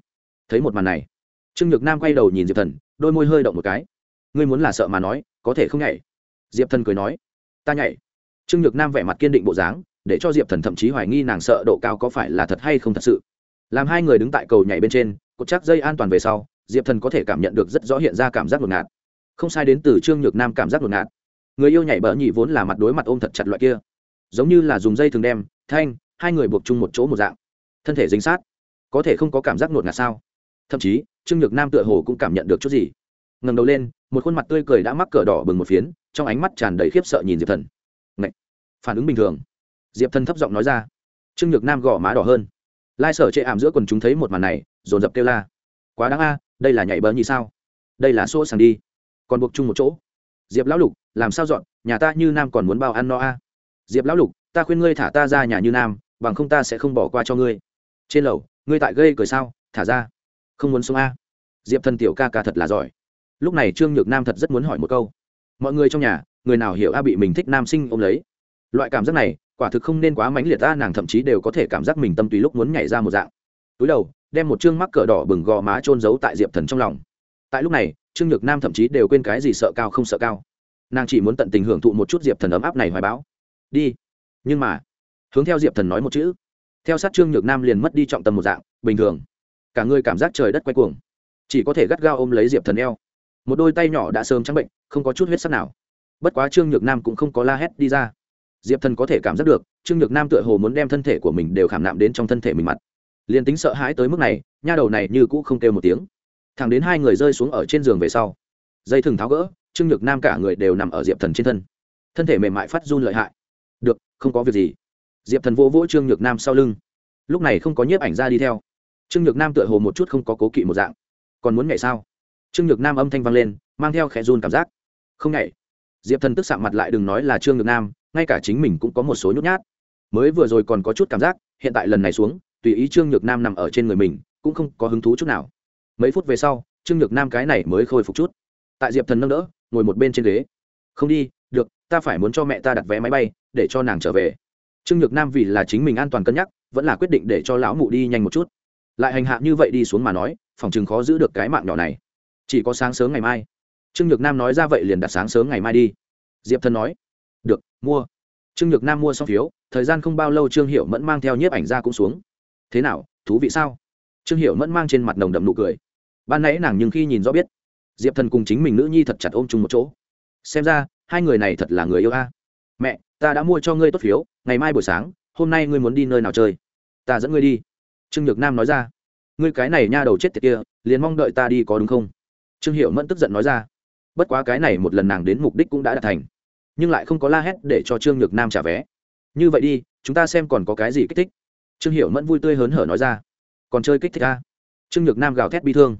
Thấy một màn này, trương nhược nam quay đầu nhìn diệp thần, đôi môi hơi động một cái. Ngươi muốn là sợ mà nói, có thể không nhảy. Diệp thần cười nói, ta nhảy. Trương nhược nam vẻ mặt kiên định bộ dáng để cho diệp thần thậm chí hoài nghi nàng sợ độ cao có phải là thật hay không thật sự. Làm hai người đứng tại cầu nhảy bên trên, cột chắc dây an toàn về sau, diệp thần có thể cảm nhận được rất rõ hiện ra cảm giác ngột ngạt. Không sai đến từ trương nhược nam cảm giác ngột ngạt. Người yêu nhảy bỡ nhị vốn là mặt đối mặt ôm thật chặt loại kia. Giống như là dùng dây thường đem, thanh, hai người buộc chung một chỗ một dạng. Thân thể dính sát. Có thể không có cảm giác ngột ngạt sao? Thậm chí, trương nhược nam tựa hồ cũng cảm nhận được chút gì. Ngầm đầu lên, một khuôn mặt tươi cười đã mắc cờ đỏ bừng một phiến, trong ánh mắt tràn đầy khiếp sợ nhìn diệp thần. Ngậy! phản ứng bình thường diệp thần thấp giọng nói ra. Trương nhược nam gõ má đỏ hơn. Lai sở chệ ảm giữa quần chúng thấy một màn này, dồn dập kêu la. Quá đáng a, đây là nhảy bờ như sao? Đây là xô sàng đi. Còn buộc chung một chỗ. Diệp lão lục, làm sao dọn? Nhà ta như nam còn muốn bao ăn no a. Diệp lão lục, ta khuyên ngươi thả ta ra nhà như nam, bằng không ta sẽ không bỏ qua cho ngươi. Trên lầu, ngươi tại gây cười sao? Thả ra. Không muốn xuống a. Diệp thần tiểu ca ca thật là giỏi. Lúc này trương nhược nam thật rất muốn hỏi một câu. Mọi người trong nhà, người nào hiểu a bị mình thích nam sinh ôm lấy? Loại cảm giác này quả thực không nên quá mãnh liệt ta, nàng thậm chí đều có thể cảm giác mình tâm tùy lúc muốn nhảy ra một dạng. Túi đầu, đem một chương mắc cỡ đỏ bừng gò má trôn giấu tại diệp thần trong lòng. Tại lúc này, trương nhược nam thậm chí đều quên cái gì sợ cao không sợ cao. Nàng chỉ muốn tận tình hưởng thụ một chút diệp thần ấm áp này hoài báo đi. Nhưng mà, hướng theo diệp thần nói một chữ. Theo sát trương nhược nam liền mất đi trọng tâm một dạng, bình thường. Cả người cảm giác trời đất quay cuồng. Chỉ có thể gắt gao ôm lấy diệp thần eo. Một đôi tay nhỏ đã sớm trắng bệnh, không có chút huyết sắc nào. Bất quá trương nhược nam cũng không có la hét đi ra diệp thần có thể cảm giác được, trương nhược nam tựa hồ muốn đem thân thể của mình đều khảm nạm đến trong thân thể mình mặt. Liền tính sợ hãi tới mức này, nha đầu này như cũ không kêu một tiếng. Thẳng đến hai người rơi xuống ở trên giường về sau, dây thừng tháo gỡ, trương nhược nam cả người đều nằm ở diệp thần trên thân. Thân thể mềm mại phát run lợi hại. Được, không có việc gì. Diệp thần vô vỗ trương nhược nam sau lưng. Lúc này không có nhiếp ảnh ra đi theo. Trương nhược nam tựa hồ một chút không có cố kỵ một dạng. Còn muốn nhảy sao? Trương nhược nam âm thanh vang lên, mang theo khẽ run cảm giác. Không nhảy. Diệp thần tức sạm mặt lại đừng nói là trương nhược nam ngay cả chính mình cũng có một số nhút nhát. Mới vừa rồi còn có chút cảm giác, hiện tại lần này xuống, tùy ý trương nhược nam nằm ở trên người mình, cũng không có hứng thú chút nào. Mấy phút về sau, trương nhược nam cái này mới khôi phục chút. Tại diệp thần nâng đỡ, ngồi một bên trên ghế. Không đi, được, ta phải muốn cho mẹ ta đặt vé máy bay, để cho nàng trở về. Trương nhược nam vì là chính mình an toàn cân nhắc, vẫn là quyết định để cho lão mụ đi nhanh một chút. Lại hành hạ như vậy đi xuống mà nói, phòng chừng khó giữ được cái mạng nhỏ này. Chỉ có sáng sớm ngày mai. Trương nhược nam nói ra vậy liền đặt sáng sớm ngày mai đi. Diệp thần nói mua. Trương nhược nam mua xong phiếu, thời gian không bao lâu trương hiệu mẫn mang theo nhiếp ảnh ra cũng xuống. Thế nào, thú vị sao? Trương hiệu mẫn mang trên mặt nồng đậm nụ cười. Ban nãy nàng nhưng khi nhìn rõ biết, diệp thần cùng chính mình nữ nhi thật chặt ôm chung một chỗ. Xem ra, hai người này thật là người yêu a. Mẹ, ta đã mua cho ngươi tốt phiếu, ngày mai buổi sáng, hôm nay ngươi muốn đi nơi nào chơi? Ta dẫn ngươi đi. Trương nhược nam nói ra. Ngươi cái này nha đầu chết tiệt kia, liền mong đợi ta đi có đúng không? Trương hiệu mẫn tức giận nói ra. Bất quá cái này một lần nàng đến mục đích cũng đã đạt thành nhưng lại không có la hét để cho trương nhược nam trả vé. Như vậy đi, chúng ta xem còn có cái gì kích thích. Trương hiểu mẫn vui tươi hớn hở nói ra. Còn chơi kích thích à? Trương nhược nam gào thét bi thương.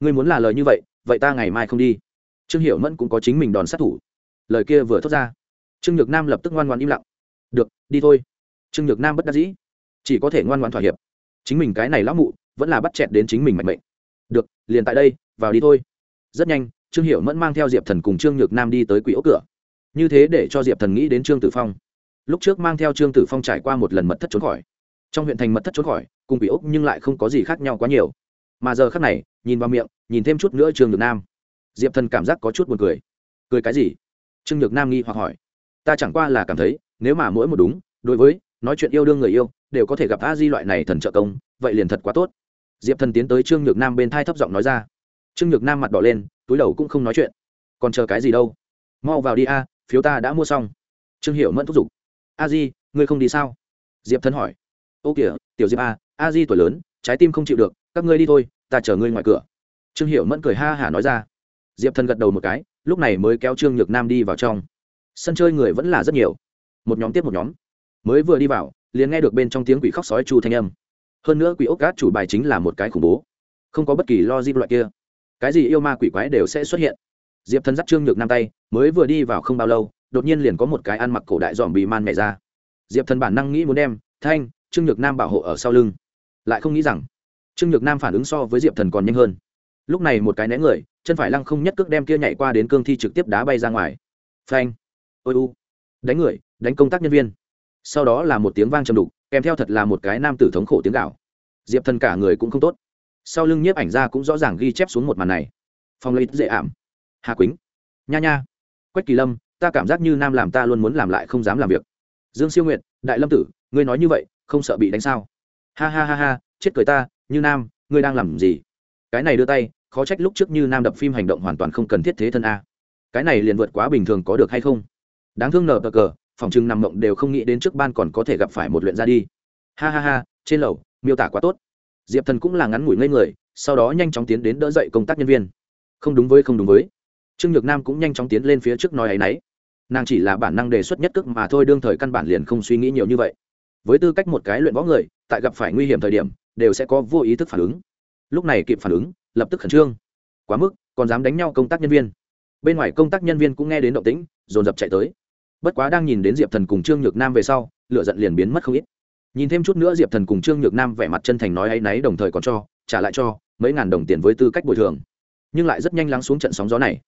Ngươi muốn là lời như vậy vậy ta ngày mai không đi. Trương hiểu mẫn cũng có chính mình đòn sát thủ. Lời kia vừa thốt ra, trương nhược nam lập tức ngoan ngoan im lặng. Được, đi thôi. Trương nhược nam bất đắc dĩ. Chỉ có thể ngoan ngoan thỏa hiệp. Chính mình cái này lão mụ, vẫn là bắt chẹt đến chính mình mạnh mệnh. Được, liền tại đây, vào đi thôi. Rất nhanh, trương hiểu mẫn mang theo diệp thần cùng trương nhược nam đi tới quỹ ốc cửa như thế để cho diệp thần nghĩ đến trương tử phong. Lúc trước mang theo trương tử phong trải qua một lần mật thất trốn khỏi. Trong huyện thành mật thất trốn khỏi, cùng quỷ ốc nhưng lại không có gì khác nhau quá nhiều. Mà giờ khác này, nhìn vào miệng, nhìn thêm chút nữa trương nhược nam. Diệp thần cảm giác có chút buồn cười. Cười cái gì? Trương nhược nam nghi hoặc hỏi. Ta chẳng qua là cảm thấy, nếu mà mỗi một đúng, đối với, nói chuyện yêu đương người yêu, đều có thể gặp a di loại này thần trợ công, vậy liền thật quá tốt. Diệp thần tiến tới trương nhược nam bên thai thấp giọng nói ra. Trương nhược nam mặt đỏ lên, túi đầu cũng không nói chuyện. Còn chờ cái gì đâu? Mau vào đi a phiếu ta đã mua xong. Trương hiệu mẫn thúc giục. A di, ngươi không đi sao? Diệp thân hỏi. Ô kìa, tiểu diệp a a di tuổi lớn, trái tim không chịu được, các ngươi đi thôi, ta chờ ngươi ngoài cửa. Trương hiệu mẫn cười ha hả nói ra. Diệp thân gật đầu một cái, lúc này mới kéo trương nhược nam đi vào trong. Sân chơi người vẫn là rất nhiều. Một nhóm tiếp một nhóm. Mới vừa đi vào, liền nghe được bên trong tiếng quỷ khóc sói chu thanh âm. Hơn nữa quỷ ốc cát chủ bài chính là một cái khủng bố. Không có bất kỳ lo di loại kia. Cái gì yêu ma quỷ quái đều sẽ xuất hiện diệp thần dắt trương nhược nam tay, mới vừa đi vào không bao lâu, đột nhiên liền có một cái ăn mặc cổ đại dòm bị man mẹ ra. Diệp thần bản năng nghĩ muốn đem, thanh, trương nhược nam bảo hộ ở sau lưng. Lại không nghĩ rằng, trương nhược nam phản ứng so với diệp thần còn nhanh hơn. Lúc này một cái né người, chân phải lăng không nhất cước đem kia nhảy qua đến cương thi trực tiếp đá bay ra ngoài. Phanh! Ôi u! Đánh người, đánh công tác nhân viên. Sau đó là một tiếng vang trầm đục, kèm theo thật là một cái nam tử thống khổ tiếng gạo diệp thần cả người cũng không tốt. Sau lưng nhiếp ảnh ra cũng rõ ràng ghi chép xuống một màn này. Phong lấy dễ ảm hà quýnh. Nha nha. Quách kỳ lâm, ta cảm giác như nam làm ta luôn muốn làm lại không dám làm việc. Dương siêu nguyện đại lâm tử, ngươi nói như vậy, không sợ bị đánh sao? Ha ha ha ha, chết cười ta, như nam, ngươi đang làm gì? Cái này đưa tay, khó trách lúc trước như nam đập phim hành động hoàn toàn không cần thiết thế thân a. Cái này liền vượt quá bình thường có được hay không? Đáng thương nở cờ cờ, phòng chừng nằm mộng đều không nghĩ đến trước ban còn có thể gặp phải một luyện ra đi. Ha ha ha, trên lầu, miêu tả quá tốt. Diệp thần cũng là ngắn ngủi ngây người, sau đó nhanh chóng tiến đến đỡ dậy công tác nhân viên. Không đúng với, không đúng với trương nhược nam cũng nhanh chóng tiến lên phía trước nói ấ y n ấ y nàng chỉ là bản năng đề xuất nhất cước mà thôi, đương thời căn bản liền không suy nghĩ nhiều như vậy. Với tư cách một cái luyện võ người, tại gặp phải nguy hiểm thời điểm, đều sẽ có vô ý thức phản ứng. Lúc này kịp phản ứng, lập tức khẩn trương. Quá mức, còn dám đánh nhau công tác nhân viên. Bên ngoài công tác nhân viên cũng nghe đến động tĩnh, dồn dập chạy tới. Bất quá đang nhìn đến diệp thần cùng trương nhược nam về sau lựa giận liền biến mất không ít. Nhìn thêm chút nữa diệp thần cùng trương nhược nam vẻ mặt chân thành nói ấ náy đồng thời còn cho, trả lại cho mấy ngàn đồng tiền với tư cách bồi thường. Nhưng lại rất nhanh lắng xuống trận sóng gió này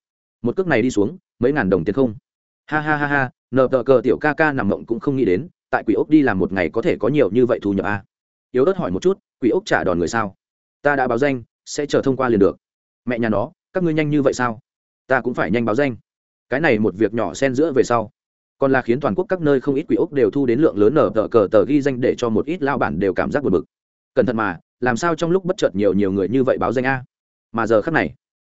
một cước này đi xuống, mấy ngàn đồng tiền không? Ha ha ha ha nờ tờ cờ tiểu ca ca nằm mộng cũng không nghĩ đến, tại quỷ ốc đi làm một ngày có thể có nhiều như vậy thu nhập a à? yếu ớt hỏi một chút, quỷ ốc trả đòn người sao? Ta đã báo danh, sẽ chờ thông qua liền được. Mẹ nhà nó, các ngươi nhanh như vậy sao? Ta cũng phải nhanh báo danh. Cái này một việc nhỏ xen giữa về sau. Còn là khiến toàn quốc các nơi không ít quỷ ốc đều thu đến lượng lớn nở tờ cờ tờ ghi danh để cho một ít lao bản đều cảm giác buồn bực. Cẩn thận mà, làm sao trong lúc bất chợt nhiều nhiều người như vậy báo danh a? Mà giờ khắc này,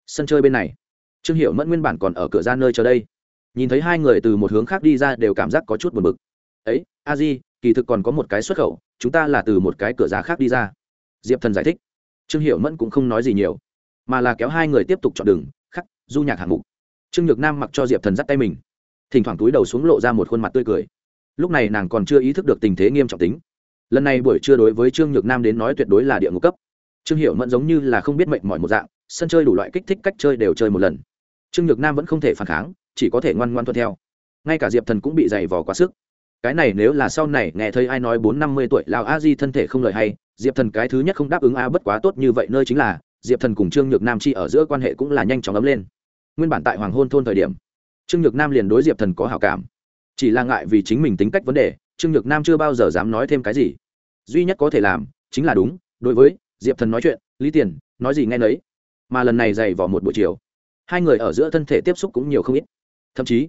sân chơi bên này trương hiệu mẫn nguyên bản còn ở cửa ra nơi chờ đây. Nhìn thấy hai người từ một hướng khác đi ra đều cảm giác có chút buồn bực. Ấy, a di, kỳ thực còn có một cái xuất khẩu, chúng ta là từ một cái cửa ra khác đi ra. Diệp thần giải thích. Trương hiệu mẫn cũng không nói gì nhiều, mà là kéo hai người tiếp tục chọn đường, khắc, du nhạc hạng mục. Trương nhược nam mặc cho diệp thần dắt tay mình, thỉnh thoảng túi đầu xuống lộ ra một khuôn mặt tươi cười. Lúc này nàng còn chưa ý thức được tình thế nghiêm trọng tính. Lần này buổi trưa đối với trương nhược nam đến nói tuyệt đối là địa ngục cấp. Trương hiệu mẫn giống như là không biết mệnh mọi một dạng, sân chơi đủ loại kích thích cách chơi đều chơi một lần trương nhược nam vẫn không thể phản kháng, chỉ có thể ngoan ngoan thuận theo. Ngay cả diệp thần cũng bị dày vò quá sức. Cái này nếu là sau này nghe thấy ai nói bốn năm mươi tuổi lào a di thân thể không lời hay, diệp thần cái thứ nhất không đáp ứng a bất quá tốt như vậy nơi chính là, diệp thần cùng trương nhược nam chi ở giữa quan hệ cũng là nhanh chóng ấm lên. Nguyên bản tại hoàng hôn thôn thời điểm, trương nhược nam liền đối diệp thần có hảo cảm. Chỉ là ngại vì chính mình tính cách vấn đề, trương nhược nam chưa bao giờ dám nói thêm cái gì. Duy nhất có thể làm, chính là đúng, đối với diệp thần nói chuyện, lý tiền, nói gì nghe nấy. Mà lần này dày vào một buổi chiều hai người ở giữa thân thể tiếp xúc cũng nhiều không ít. Thậm chí,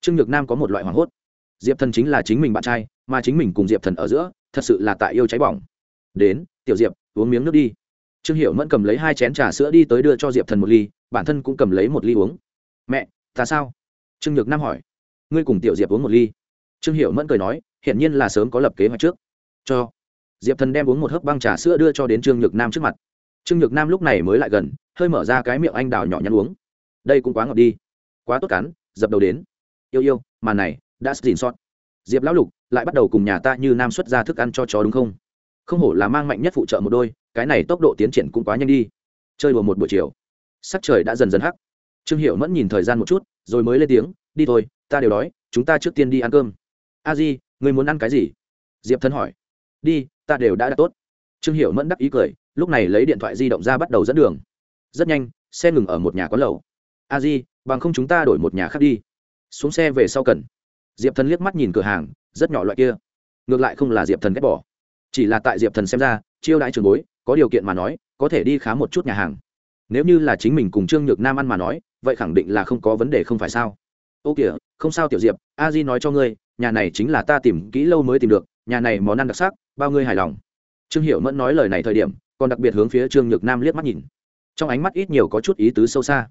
trương nhược nam có một loại hoảng hốt. Diệp thần chính là chính mình bạn trai, mà chính mình cùng diệp thần ở giữa, thật sự là tại yêu cháy bỏng. Đến, tiểu diệp, uống miếng nước đi. Trương hiệu mẫn cầm lấy hai chén trà sữa đi tới đưa cho diệp thần một ly, bản thân cũng cầm lấy một ly uống. Mẹ, ta sao? Trương nhược nam hỏi. Ngươi cùng tiểu diệp uống một ly. Trương hiệu mẫn cười nói, hiển nhiên là sớm có lập kế hoạch trước. Cho. Diệp thần đem uống một hớp băng trà sữa đưa cho đến trương nhược nam trước mặt. Trương nhược nam lúc này mới lại gần, hơi mở ra cái miệng anh đào nhỏ nhắn uống đây cũng quá ngọt đi. Quá tốt cắn, dập đầu đến. Yêu yêu, màn này, đã dìn sót. Diệp lão lục lại bắt đầu cùng nhà ta như nam xuất ra thức ăn cho chó đúng không? Không hổ là mang mạnh nhất phụ trợ một đôi, cái này tốc độ tiến triển cũng quá nhanh đi. Chơi đùa một buổi chiều. Sắc trời đã dần dần hắc. Trương hiệu mẫn nhìn thời gian một chút, rồi mới lên tiếng, đi thôi, ta đều đói, chúng ta trước tiên đi ăn cơm. A di, người muốn ăn cái gì? Diệp thân hỏi. Đi, ta đều đã đặt tốt. Trương hiệu mẫn đắc ý cười, lúc này lấy điện thoại di động ra bắt đầu dẫn đường. Rất nhanh, xe ngừng ở một nhà quán lầu a di, bằng không chúng ta đổi một nhà khác đi. Xuống xe về sau cần. Diệp thần liếc mắt nhìn cửa hàng, rất nhỏ loại kia. Ngược lại không là diệp thần ghét bỏ. Chỉ là tại diệp thần xem ra, chiêu đãi trường bối, có điều kiện mà nói, có thể đi khá một chút nhà hàng. Nếu như là chính mình cùng trương nhược nam ăn mà nói, vậy khẳng định là không có vấn đề không phải sao? Ô kìa, không sao tiểu diệp, a di nói cho ngươi, nhà này chính là ta tìm kỹ lâu mới tìm được, nhà này món ăn đặc sắc, bao ngươi hài lòng. Trương hiểu mẫn nói lời này thời điểm, còn đặc biệt hướng phía trương nhược nam liếc mắt nhìn. Trong ánh mắt ít nhiều có chút ý tứ sâu xa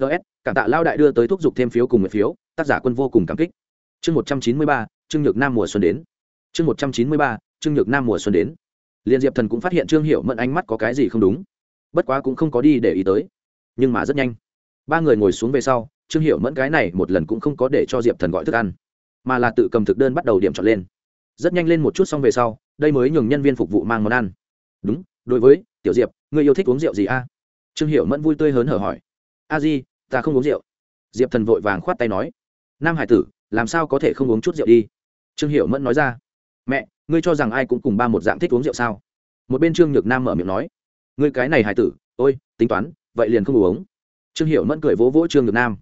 ts cảm tạ lao đại đưa tới thúc giục thêm phiếu cùng nguyện phiếu, tác giả quân vô cùng cảm kích. Chương một trăm chín mươi ba, trương nhược nam mùa xuân đến. Chương một trăm chín mươi ba, trương nhược nam mùa xuân đến. Liên diệp thần cũng phát hiện trương hiệu mẫn ánh mắt có cái gì không đúng. Bất quá cũng không có đi để ý tới. Nhưng mà rất nhanh. Ba người ngồi xuống về sau, trương hiệu mẫn cái này một lần cũng không có để cho diệp thần gọi thức ăn, mà là tự cầm thực đơn bắt đầu điểm chọn lên. Rất nhanh lên một chút xong về sau, đây mới nhường nhân viên phục vụ mang món ăn. Đúng, đối với, tiểu diệp, ngươi yêu thích uống rượu gì a? Trương hiệu mẫn vui tươi hớn hở hỏi a di, ta không uống rượu. Diệp thần vội vàng khoát tay nói, nam hải tử, làm sao có thể không uống chút rượu đi? Trương hiệu mẫn nói ra, mẹ, ngươi cho rằng ai cũng cùng ba một dạng thích uống rượu sao? Một bên trương nhược nam mở miệng nói, ngươi cái này hải tử, ôi, tính toán, vậy liền không uống. Trương hiệu mẫn cười vỗ vỗ trương nhược nam,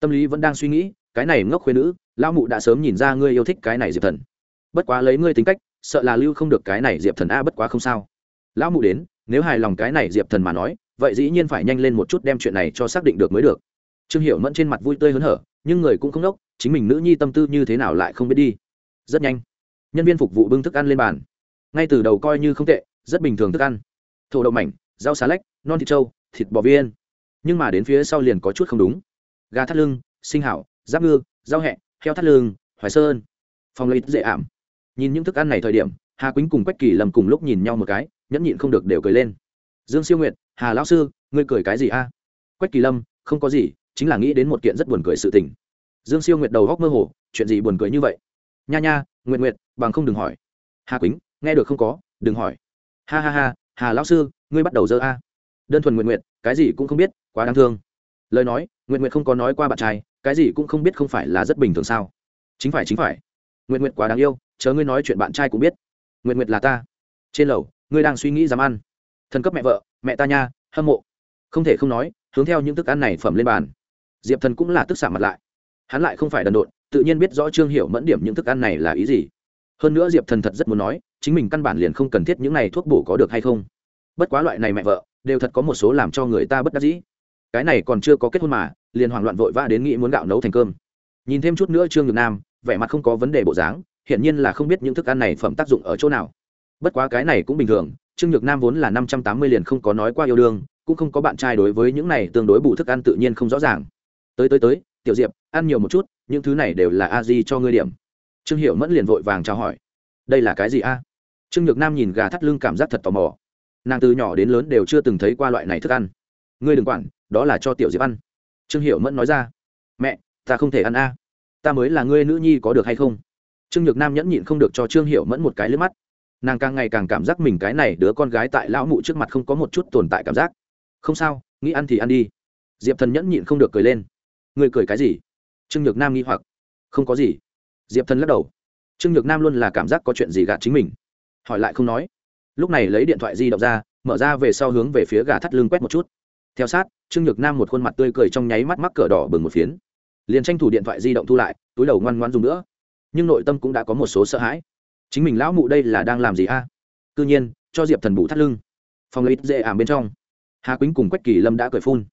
tâm lý vẫn đang suy nghĩ, cái này ngốc khuyên nữ, lão mụ đã sớm nhìn ra ngươi yêu thích cái này diệp thần. Bất quá lấy ngươi tính cách, sợ là lưu không được cái này diệp thần a bất quá không sao. Lão mụ đến, nếu hài lòng cái này diệp thần mà nói vậy dĩ nhiên phải nhanh lên một chút đem chuyện này cho xác định được mới được. Trương hiệu mẫn trên mặt vui tươi hớn hở, nhưng người cũng không đốc, chính mình nữ nhi tâm tư như thế nào lại không biết đi. Rất nhanh, nhân viên phục vụ bưng thức ăn lên bàn. Ngay từ đầu coi như không tệ, rất bình thường thức ăn. Thổ đậu mảnh, rau xà lách, non thịt trâu, thịt bò viên. Nhưng mà đến phía sau liền có chút không đúng. Gà thắt lưng, sinh hảo, giáp ngư, rau hẹ, heo thắt lưng, hoài sơn. Phòng lấy dễ ảm. Nhìn những thức ăn này thời điểm, hà quýnh cùng quách kỳ lầm cùng lúc nhìn nhau một cái, nhẫn nhịn không được đều cười lên. Dương siêu nguyệt hà lão sư, ngươi cười cái gì a? Quách kỳ lâm, không có gì, chính là nghĩ đến một kiện rất buồn cười sự tình. Dương siêu nguyệt đầu góc mơ hồ, chuyện gì buồn cười như vậy? Nha nha nguyện nguyện bằng không đừng hỏi. Hà quýnh, nghe được không có, đừng hỏi. Ha ha ha, hà lão sư, ngươi bắt đầu dơ a. Đơn thuần nguyện nguyện cái gì cũng không biết, quá đáng thương. Lời nói nguyện nguyện không có nói qua bạn trai, cái gì cũng không biết không phải là rất bình thường sao? Chính phải chính phải. Nguyện nguyện quá đáng yêu, chớ ngươi nói chuyện bạn trai cũng biết. Nguyện nguyện là ta. Trên lầu, ngươi đang suy nghĩ dám ăn thần cấp mẹ vợ, mẹ ta nha, hâm mộ. Không thể không nói, hướng theo những thức ăn này phẩm lên bàn. Diệp thần cũng là tức xả mặt lại. Hắn lại không phải đần độn, tự nhiên biết rõ trương hiểu mẫn điểm những thức ăn này là ý gì. Hơn nữa diệp thần thật rất muốn nói, chính mình căn bản liền không cần thiết những này thuốc bổ có được hay không. Bất quá loại này mẹ vợ, đều thật có một số làm cho người ta bất đắc dĩ. Cái này còn chưa có kết hôn mà, liền hoảng loạn vội vã đến nghĩ muốn gạo nấu thành cơm. Nhìn thêm chút nữa trương nhược nam, vẻ mặt không có vấn đề bộ dáng, hiển nhiên là không biết những thức ăn này phẩm tác dụng ở chỗ nào. Bất quá cái này cũng bình thường trương nhược nam vốn là năm trăm tám mươi liền không có nói qua yêu đương, cũng không có bạn trai đối với những này tương đối bù thức ăn tự nhiên không rõ ràng. Tới tới tới, tiểu diệp, ăn nhiều một chút, những thứ này đều là a di cho ngươi điểm. Trương hiệu mẫn liền vội vàng chào hỏi. Đây là cái gì a? Trương nhược nam nhìn gà thắt lưng cảm giác thật tò mò. Nàng từ nhỏ đến lớn đều chưa từng thấy qua loại này thức ăn. Ngươi đừng quản, đó là cho tiểu diệp ăn. Trương hiệu mẫn nói ra. Mẹ, ta không thể ăn a. Ta mới là ngươi nữ nhi có được hay không? Trương nhược nam nhẫn nhịn không được cho trương hiệu mẫn một cái lướt mắt nàng càng ngày càng cảm giác mình cái này đứa con gái tại lão mụ trước mặt không có một chút tồn tại cảm giác. Không sao, nghĩ ăn thì ăn đi. Diệp thần nhẫn nhịn không được cười lên. Người cười cái gì? Trương nhược nam nghi hoặc. Không có gì. Diệp thần lắc đầu. Trương nhược nam luôn là cảm giác có chuyện gì gạt chính mình. Hỏi lại không nói. Lúc này lấy điện thoại di động ra, mở ra về sau hướng về phía gà thắt lưng quét một chút. Theo sát, trương nhược nam một khuôn mặt tươi cười trong nháy mắt mắc cỡ đỏ bừng một phiến. Liền tranh thủ điện thoại di động thu lại, túi đầu ngoan ngoan dùng nữa. Nhưng nội tâm cũng đã có một số sợ hãi chính mình lão mụ đây là đang làm gì a? À? c nhiên, cho diệp thần bù thắt lưng. Phòng lấy dễ ảm bên trong. Hà quýnh cùng quách kỳ lâm đã cười phun.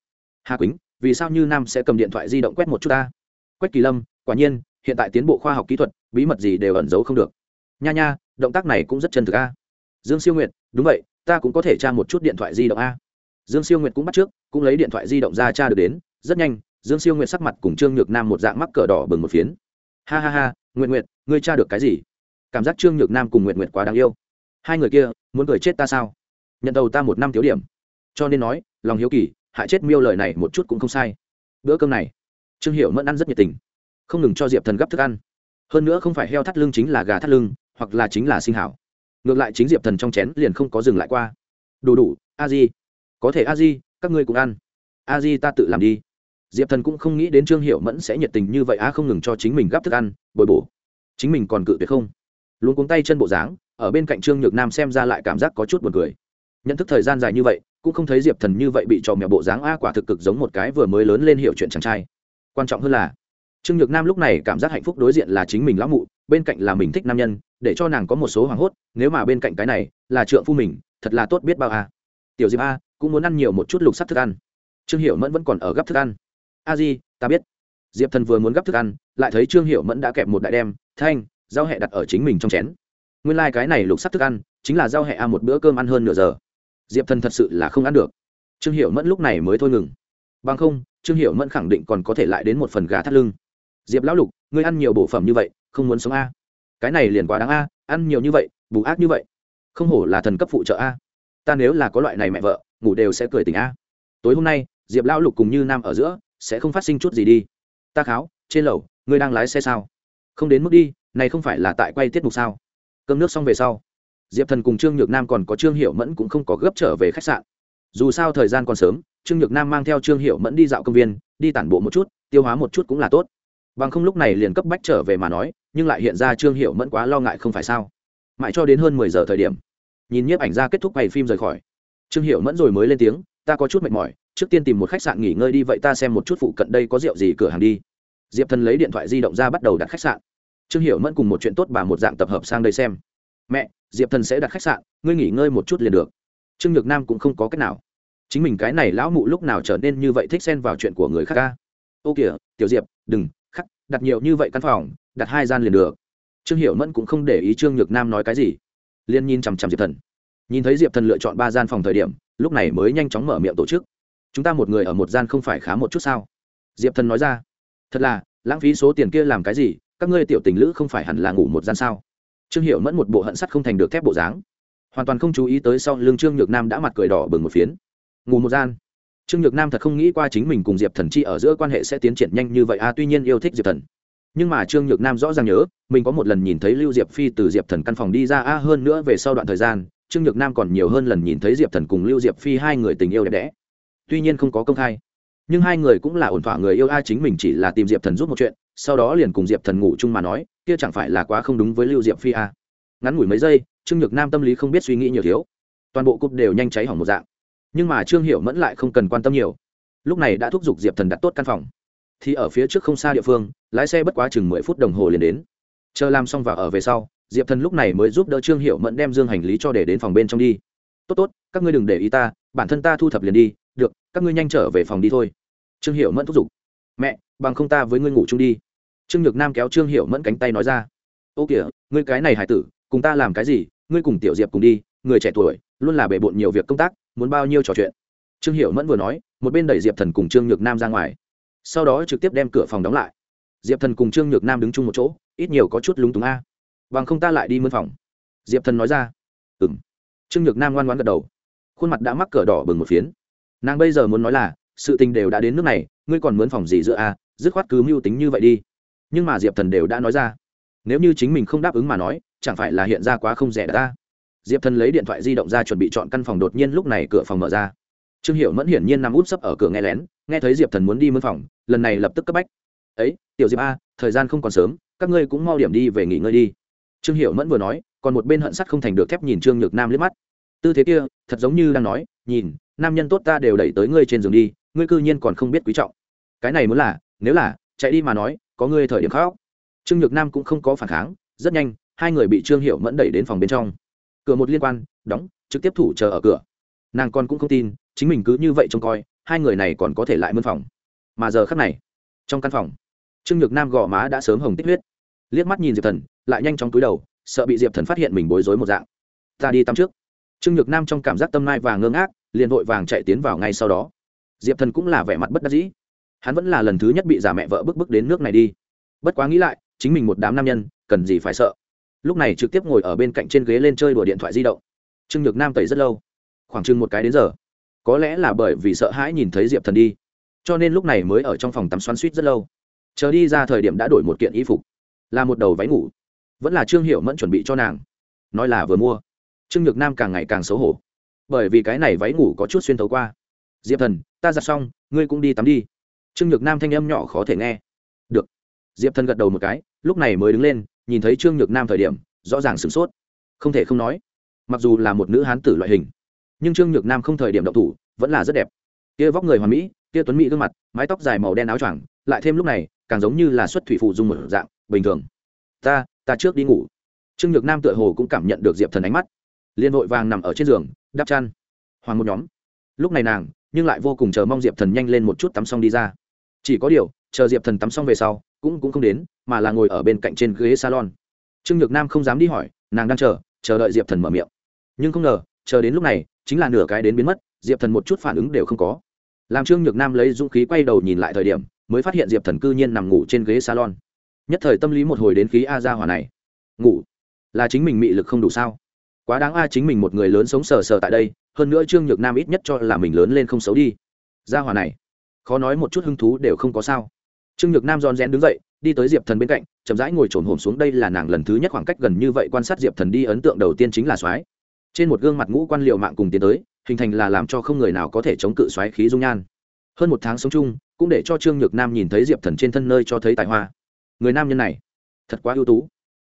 Hà quýnh, vì sao như nam sẽ cầm điện thoại di động quét một chút ta? Quách kỳ lâm, quả nhiên, hiện tại tiến bộ khoa học kỹ thuật, bí mật gì đều ẩn giấu không được. Nha nha, động tác này cũng rất chân thực a. Dương siêu nguyệt, đúng vậy, ta cũng có thể tra một chút điện thoại di động a. Dương siêu nguyệt cũng bắt trước, cũng lấy điện thoại di động ra tra được đến. Rất nhanh, dương siêu nguyệt sắc mặt cùng trương nhược nam một dạng mắc cờ đỏ bừng một phiến. Ha ha ha nguyện nguyện ngươi tra được cái gì? Cảm giác trương nhược nam cùng nguyện nguyện quá đáng yêu. Hai người kia, muốn cười chết ta sao? Nhận đầu ta một năm thiếu điểm. Cho nên nói, lòng hiếu kỳ, hại chết miêu lời này một chút cũng không sai. Bữa cơm này, trương hiểu mẫn ăn rất nhiệt tình. Không ngừng cho diệp thần gấp thức ăn. Hơn nữa không phải heo thắt lưng chính là gà thắt lưng, hoặc là chính là sinh hảo. Ngược lại chính diệp thần trong chén liền không có dừng lại qua. Đủ đủ, a di. Có thể a di, các ngươi cũng ăn. A di ta tự làm đi. Diệp thần cũng không nghĩ đến trương hiệu mẫn sẽ nhiệt tình như vậy a không ngừng cho chính mình gắp thức ăn, bồi bổ. Chính mình còn cự tuyệt không? Luôn cuống tay chân bộ dáng, ở bên cạnh trương nhược nam xem ra lại cảm giác có chút buồn cười. Nhận thức thời gian dài như vậy, cũng không thấy diệp thần như vậy bị trò mèo bộ dáng a quả thực cực giống một cái vừa mới lớn lên hiểu chuyện chàng trai. Quan trọng hơn là, trương nhược nam lúc này cảm giác hạnh phúc đối diện là chính mình lão mụ, bên cạnh là mình thích nam nhân, để cho nàng có một số hoảng hốt, nếu mà bên cạnh cái này là trượng phu mình, thật là tốt biết bao a. Tiểu diệp a, cũng muốn ăn nhiều một chút lục sắt thức ăn. Trương hiểu mẫn vẫn còn ở gấp thức ăn. A di, ta biết. Diệp thần vừa muốn gấp thức ăn, lại thấy trương hiểu mẫn đã kẹp một đại đem, thanh Giao hẹ đặt ở chính mình trong chén. Nguyên lai、like、cái này lục sắc thức ăn chính là giao hẹ a một bữa cơm ăn hơn nửa giờ. Diệp thần thật sự là không ăn được. Trương hiểu mẫn lúc này mới thôi ngừng. Bằng không, trương hiểu mẫn khẳng định còn có thể lại đến một phần gà thắt lưng. Diệp lão lục, ngươi ăn nhiều bổ phẩm như vậy, không muốn sống a? Cái này liền quá đáng a, ăn nhiều như vậy, bù ác như vậy. Không hổ là thần cấp phụ trợ a. Ta nếu là có loại này mẹ vợ, ngủ đều sẽ cười tỉnh a. Tối hôm nay, diệp lão lục cùng như nam ở giữa sẽ không phát sinh chút gì đi. Ta kháo, trên lầu, ngươi đang lái xe sao? Không đến mức đi này không phải là tại quay tiết mục sao? Cơm nước xong về sau, diệp thần cùng trương nhược nam còn có trương hiệu mẫn cũng không có gấp trở về khách sạn. Dù sao thời gian còn sớm, trương nhược nam mang theo trương hiệu mẫn đi dạo công viên, đi tản bộ một chút, tiêu hóa một chút cũng là tốt. Bằng không lúc này liền cấp bách trở về mà nói, nhưng lại hiện ra trương hiệu mẫn quá lo ngại không phải sao? Mãi cho đến hơn mười giờ thời điểm, nhìn nhiếp ảnh ra kết thúc quay phim rời khỏi, trương hiệu mẫn rồi mới lên tiếng, ta có chút mệt mỏi, trước tiên tìm một khách sạn nghỉ ngơi đi, vậy ta xem một chút phụ cận đây có rượu gì cửa hàng đi. Diệp thần lấy điện thoại di động ra bắt đầu đặt khách sạn trương Hiểu mẫn cùng một chuyện tốt bà một dạng tập hợp sang đây xem. Mẹ, diệp thần sẽ đặt khách sạn, ngươi nghỉ ngơi một chút liền được. Trương nhược nam cũng không có cách nào. Chính mình cái này lão mụ lúc nào trở nên như vậy thích xen vào chuyện của người khác ca? Ô kìa, tiểu diệp, đừng, khắc, đặt nhiều như vậy căn phòng, đặt hai gian liền được. Trương Hiểu mẫn cũng không để ý trương nhược nam nói cái gì. Liên nhìn chằm chằm diệp thần. Nhìn thấy diệp thần lựa chọn ba gian phòng thời điểm, lúc này mới nhanh chóng mở miệng tổ chức. Chúng ta một người ở một gian không phải khá một chút sao? Diệp thần nói ra. Thật là, lãng phí số tiền kia làm cái gì các ngươi tiểu tình lữ không phải hẳn là ngủ một gian sao? Trương hiệu mẫn một bộ hận sắt không thành được thép bộ dáng. Hoàn toàn không chú ý tới sau lưng trương nhược nam đã mặt cười đỏ bừng một phiến. Ngủ một gian? Trương nhược nam thật không nghĩ qua chính mình cùng diệp thần chi ở giữa quan hệ sẽ tiến triển nhanh như vậy. À tuy nhiên yêu thích diệp thần. Nhưng mà trương nhược nam rõ ràng nhớ, mình có một lần nhìn thấy lưu diệp phi từ diệp thần căn phòng đi ra. A hơn nữa về sau đoạn thời gian, trương nhược nam còn nhiều hơn lần nhìn thấy diệp thần cùng lưu diệp phi hai người tình yêu đẹp đẽ. Tuy nhiên không có công khai. Nhưng hai người cũng là ổn thỏa người yêu. A chính mình chỉ là tìm diệp thần giúp một chuyện sau đó liền cùng diệp thần ngủ chung mà nói, kia chẳng phải là quá không đúng với lưu diệp phi a ngắn ngủi mấy giây, trương nhược nam tâm lý không biết suy nghĩ nhiều thiếu. Toàn bộ cúp đều nhanh cháy hỏng một dạng. Nhưng mà trương hiểu mẫn lại không cần quan tâm nhiều. Lúc này đã thúc giục diệp thần đặt tốt căn phòng. Thì ở phía trước không xa địa phương, lái xe bất quá chừng mười phút đồng hồ liền đến. Chờ làm xong và ở về sau, diệp thần lúc này mới giúp đỡ trương hiệu mẫn đem dương hành lý cho để đến phòng bên trong đi. Tốt tốt, các ngươi đừng để ý ta, bản thân ta thu thập liền đi, được, các ngươi nhanh trở về phòng đi thôi. Trương hiệu mẫn thúc giục mẹ, bằng không ta với ngươi ngủ chung đi. Trương nhược nam kéo trương hiệu mẫn cánh tay nói ra. Ô kìa, ngươi cái này hải tử, cùng ta làm cái gì? Ngươi cùng tiểu diệp cùng đi, người trẻ tuổi, luôn là bề bộn nhiều việc công tác, muốn bao nhiêu trò chuyện? Trương hiệu mẫn vừa nói, một bên đẩy diệp thần cùng trương nhược nam ra ngoài. Sau đó trực tiếp đem cửa phòng đóng lại. Diệp thần cùng trương nhược nam đứng chung một chỗ, ít nhiều có chút lúng túng a. Bằng không ta lại đi mân phòng. Diệp thần nói ra. Ừ m trương nhược nam ngoan ngoan gật đầu. Khuôn mặt đã mắc cờ đỏ bừng một phiến. Nàng bây giờ muốn nói là, sự tình đều đã đến nước này ngươi còn mướn phòng gì giữa a, dứt khoát cứ mưu tính như vậy đi. Nhưng mà diệp thần đều đã nói ra. Nếu như chính mình không đáp ứng mà nói, chẳng phải là hiện ra quá không rẻ ta. Diệp thần lấy điện thoại di động ra chuẩn bị chọn căn phòng đột nhiên lúc này cửa phòng mở ra. Trương hiệu mẫn hiển nhiên nằm út sấp ở cửa nghe lén, nghe thấy diệp thần muốn đi mướn phòng, lần này lập tức cấp bách. Ấy, tiểu diệp a, thời gian không còn sớm, các ngươi cũng mau điểm đi về nghỉ ngơi đi. Trương hiệu mẫn vừa nói, còn một bên hận sắt không thành được thép nhìn trương nhược nam liếc mắt. Tư thế kia, thật giống như đang nói, nhìn, nam nhân tốt ta đều đẩy tới ngươi trên giường đi, ngươi cư nhiên còn không biết quý trọng cái này muốn là, nếu là, chạy đi mà nói, có ngươi thời điểm khóc. Trương nhược nam cũng không có phản kháng, rất nhanh, hai người bị trương hiệu mẫn đẩy đến phòng bên trong. Cửa một liên quan, đóng, trực tiếp thủ chờ ở cửa. Nàng con cũng không tin, chính mình cứ như vậy trông coi, hai người này còn có thể lại mân phòng. Mà giờ khắc này, trong căn phòng, trương nhược nam gò má đã sớm hồng tích huyết. Liếc mắt nhìn diệp thần, lại nhanh chóng túi đầu, sợ bị diệp thần phát hiện mình bối rối một dạng. Ta đi tắm trước. Trương nhược nam trong cảm giác tâm nai và ngơ ngác, liền vội vàng chạy tiến vào ngay sau đó. Diệp thần cũng là vẻ mặt bất đắc dĩ hắn vẫn là lần thứ nhất bị giả mẹ vợ bức bức đến nước này đi. Bất quá nghĩ lại, chính mình một đám nam nhân, cần gì phải sợ? Lúc này trực tiếp ngồi ở bên cạnh trên ghế lên chơi đùa điện thoại di động. Trương nhược nam tẩy rất lâu. Khoảng chừng một cái đến giờ. Có lẽ là bởi vì sợ hãi nhìn thấy diệp thần đi, cho nên lúc này mới ở trong phòng tắm xoắn suýt rất lâu. Chờ đi ra thời điểm đã đổi một kiện y phục, là một đầu váy ngủ. Vẫn là trương hiệu mẫn chuẩn bị cho nàng. Nói là vừa mua. Trương nhược nam càng ngày càng xấu hổ. Bởi vì cái này váy ngủ có chút xuyên thấu qua. Diệp thần, ta giặt xong, ngươi cũng đi tắm đi trương nhược nam thanh âm nhỏ khó thể nghe. Được. Diệp thần gật đầu một cái, lúc này mới đứng lên, nhìn thấy trương nhược nam thời điểm, rõ ràng sửng sốt. Không thể không nói, mặc dù là một nữ hán tử loại hình, nhưng trương nhược nam không thời điểm động thủ, vẫn là rất đẹp. Kia vóc người hoàn mỹ, kia tuấn mỹ gương mặt, mái tóc dài màu đen áo choàng, lại thêm lúc này, càng giống như là xuất thủy phụ dùng một dạng, bình thường. Ta ta trước đi ngủ. Trương nhược nam tựa hồ cũng cảm nhận được diệp thần ánh mắt. Liên vội vàng nằm ở trên giường, đắp chăn. Hoàng một nhóm. Lúc này nàng, nhưng lại vô cùng chờ mong diệp thần nhanh lên một chút tắm xong đi ra chỉ có điều, chờ diệp thần tắm xong về sau, cũng cũng không đến, mà là ngồi ở bên cạnh trên ghế salon. Trương nhược nam không dám đi hỏi, nàng đang chờ chờ đợi diệp thần mở miệng. Nhưng không ngờ, chờ đến lúc này, chính là nửa cái đến biến mất, diệp thần một chút phản ứng đều không có. Làm trương nhược nam lấy dũng khí quay đầu nhìn lại thời điểm, mới phát hiện diệp thần cư nhiên nằm ngủ trên ghế salon. Nhất thời tâm lý một hồi đến khí a ra hỏa này. Ngủ? Là chính mình mị lực không đủ sao? Quá đáng a, chính mình một người lớn sống sờ sờ tại đây, hơn nữa trương nhược nam ít nhất cho là mình lớn lên không xấu đi. Ra hỏa này khó nói một chút hứng thú đều không có sao. Trương nhược nam rón rén đứng dậy, đi tới diệp thần bên cạnh, chậm rãi ngồi trồn hổm xuống đây là nàng lần thứ nhất khoảng cách gần như vậy quan sát diệp thần đi ấn tượng đầu tiên chính là soái. Trên một gương mặt ngũ quan liệu mạng cùng tiến tới, hình thành là làm cho không người nào có thể chống cự xoáy khí dung nhan. Hơn một tháng sống chung, cũng để cho trương nhược nam nhìn thấy diệp thần trên thân nơi cho thấy tài hoa. Người nam nhân này, thật quá ưu tú.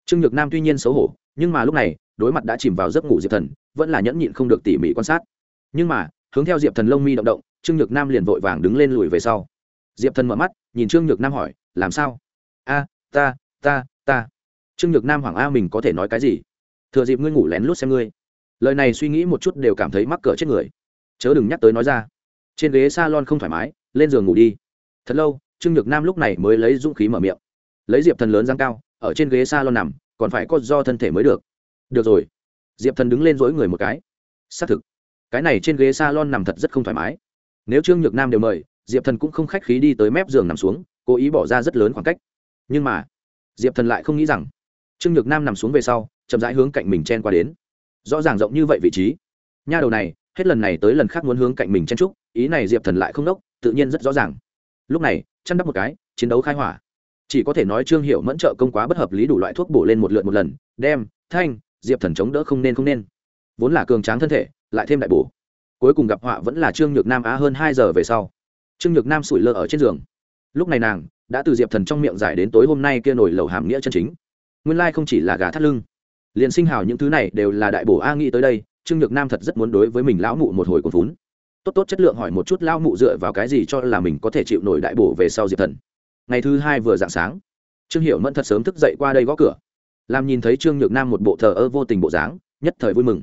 Trương nhược nam tuy nhiên xấu hổ, nhưng mà lúc này, đối mặt đã chìm vào giấc ngủ diệp thần, vẫn là nhẫn nhịn không được tỉ mỉ quan sát. Nhưng mà, hướng theo diệp thần lông mi động động trương nhược nam liền vội vàng đứng lên lùi về sau. Diệp thần mở mắt, nhìn trương nhược nam hỏi, làm sao? A, ta ta ta. Trương nhược nam hoảng a, mình có thể nói cái gì? Thừa dịp ngươi ngủ lén lút xem ngươi. Lời này suy nghĩ một chút đều cảm thấy mắc cỡ chết người. Chớ đừng nhắc tới nói ra. Trên ghế s a lon không thoải mái, lên giường ngủ đi. Thật lâu, trương nhược nam lúc này mới lấy dũng khí mở miệng. Lấy diệp thần lớn giang cao, ở trên ghế s a lon nằm, còn phải có do thân thể mới được. Được rồi. Diệp thần đứng lên dối người một cái. Xác thực. Cái này trên ghế s a lon nằm thật rất không thoải mái nếu trương nhược nam đều mời, diệp thần cũng không khách khí đi tới mép giường nằm xuống, cố ý bỏ ra rất lớn khoảng cách. Nhưng mà, diệp thần lại không nghĩ rằng, trương nhược nam nằm xuống về sau, chậm rãi hướng cạnh mình chen qua đến. Rõ ràng rộng như vậy vị trí. Nha đầu này, hết lần này tới lần khác muốn hướng cạnh mình chen trúc ý này diệp thần lại không đốc, tự nhiên rất rõ ràng. Lúc này, chăn đắp một cái, chiến đấu khai hỏa. Chỉ có thể nói trương hiệu mẫn trợ công quá bất hợp lý đủ loại thuốc bổ lên một lượt một lần, đem, thanh, diệp thần chống đỡ không nên không nên. Vốn là cường tráng thân thể, lại thêm đại bổ cuối cùng gặp họa vẫn là trương nhược nam á hơn hai giờ về sau. Trương nhược nam sủi lơ ở trên giường. Lúc này nàng đã từ diệp thần trong miệng giải đến tối hôm nay kia nổi lầu hàm nghĩa chân chính. Nguyên lai không chỉ là gà thắt lưng, liền sinh hào những thứ này đều là đại bổ a nghĩ tới đây, trương nhược nam thật rất muốn đối với mình lão mụ một hồi cột vốn tốt tốt chất lượng hỏi một chút lão mụ dựa vào cái gì cho là mình có thể chịu nổi đại bổ về sau diệp thần. Ngày thứ hai vừa dạng sáng, trương hiểu mẫn thật sớm thức dậy qua đây gõ cửa. Làm nhìn thấy trương nhược nam một bộ thờ ơ vô tình bộ dáng, nhất thời vui mừng.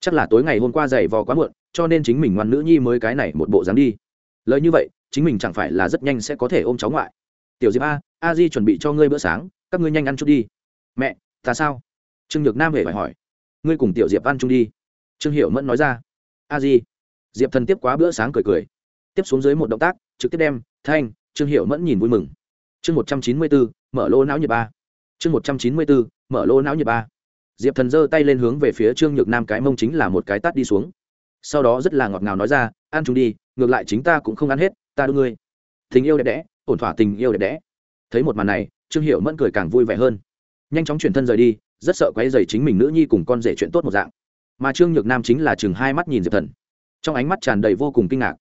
Chắc là tối ngày hôm qua dày vò quá muộn cho nên chính mình ngoan nữ nhi mới cái này một bộ dáng đi. Lời như vậy, chính mình chẳng phải là rất nhanh sẽ có thể ôm cháu ngoại. Tiểu diệp a a di chuẩn bị cho ngươi bữa sáng, các ngươi nhanh ăn chút đi. Mẹ, ta sao? Trương nhược nam hề phải hỏi. Ngươi cùng tiểu diệp ăn chung đi. Trương hiệu mẫn nói ra. A di. Diệp thần tiếp quá bữa sáng cười cười. Tiếp xuống dưới một động tác, trực tiếp đem, thanh, trương hiệu mẫn nhìn vui mừng. Chương một trăm chín mươi bốn mở lô não nhiệt ba. Chương một trăm chín mươi bốn mở lô não nhiệt ba. Diệp thần giơ tay lên hướng về phía trương nhược nam cái mông chính là một cái tát đi xuống sau đó rất là ngọt ngào nói ra, ăn chúng đi, ngược lại chính ta cũng không ăn hết, ta đưa ngươi. Tình yêu đẹp đẽ, ổn thỏa tình yêu đẹp đẽ. Thấy một màn này, trương hiệu mẫn cười càng vui vẻ hơn. Nhanh chóng chuyển thân rời đi, rất sợ quấy dày chính mình nữ nhi cùng con rể chuyện tốt một dạng. Mà trương nhược nam chính là chừng hai mắt nhìn diệp thần. Trong ánh mắt tràn đầy vô cùng kinh ngạc.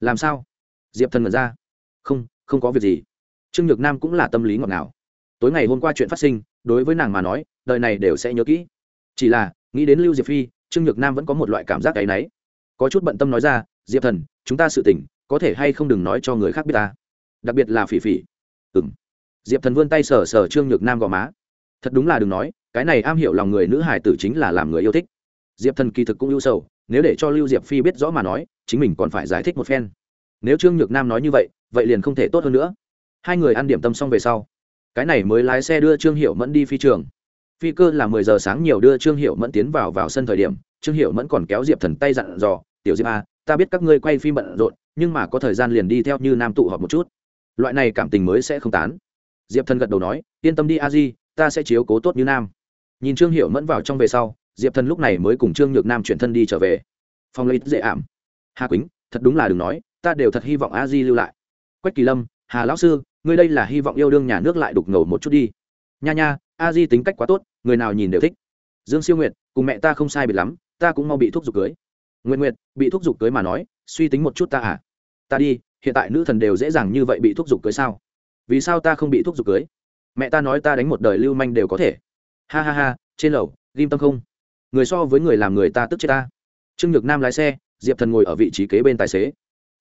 Làm sao? Diệp thần ngẩn ra. Không không có việc gì. Trương nhược nam cũng là tâm lý ngọt ngào. Tối ngày hôm qua chuyện phát sinh, đối với nàng mà nói, đời này đều sẽ nhớ kỹ. Chỉ là, nghĩ đến lưu diệp phi, trương nhược nam vẫn có một loại cảm giác áy náy có chút bận tâm nói ra, diệp thần, chúng ta sự tỉnh có thể hay không đừng nói cho người khác biết ta? Đặc biệt là phỉ phỉ. Ừ m diệp thần vươn tay sờ sờ trương nhược nam gò má. Thật đúng là đừng nói, cái này am hiểu lòng người nữ hải tử chính là làm người yêu thích. Diệp thần kỳ thực cũng ưu sầu, nếu để cho lưu diệp phi biết rõ mà nói, chính mình còn phải giải thích một phen. Nếu trương nhược nam nói như vậy vậy liền không thể tốt hơn nữa. Hai người ăn điểm tâm xong về sau, cái này mới lái xe đưa trương hiệu mẫn đi phi trường. Phi cơ là mười giờ sáng nhiều đưa trương hiệu mẫn tiến vào vào sân thời điểm, trương hiệu mẫn còn kéo diệp thần tay dặn dò tiểu diệp a à, ta biết các ngươi quay phim bận rộn nhưng mà có thời gian liền đi theo như nam tụ họp một chút. Loại này cảm tình mới sẽ không tán. Diệp thần gật đầu nói yên tâm đi a di ta sẽ chiếu cố tốt như nam. Nhìn trương hiệu mẫn vào trong về sau diệp thần lúc này mới cùng trương nhược nam chuyển thân đi trở về. Phong lấy dễ ảm. Hà quýnh thật đúng là đừng nói ta đều thật hy vọng a di lưu lại. Quách kỳ lâm hà lão sư ngươi đây là hy vọng yêu đương nhà nước lại đục ngầu một chút đi. Nha nha a di tính cách quá tốt người nào nhìn đều thích. Dương siêu nguyệt cùng mẹ ta không sai biệt lắm ta cũng mau bị thuốc giục cưới nguyện nguyệt bị thuốc giục cưới mà nói, suy tính một chút ta à? Ta đi, hiện tại nữ thần đều dễ dàng như vậy bị thuốc giục cưới sao? Vì sao ta không bị thuốc giục cưới? Mẹ ta nói ta đánh một đời lưu manh đều có thể. Ha ha ha, trên lầu, ghim tâm không? Người so với người làm người ta tức chết ta. Trương nhược nam lái xe, diệp thần ngồi ở vị trí kế bên tài xế.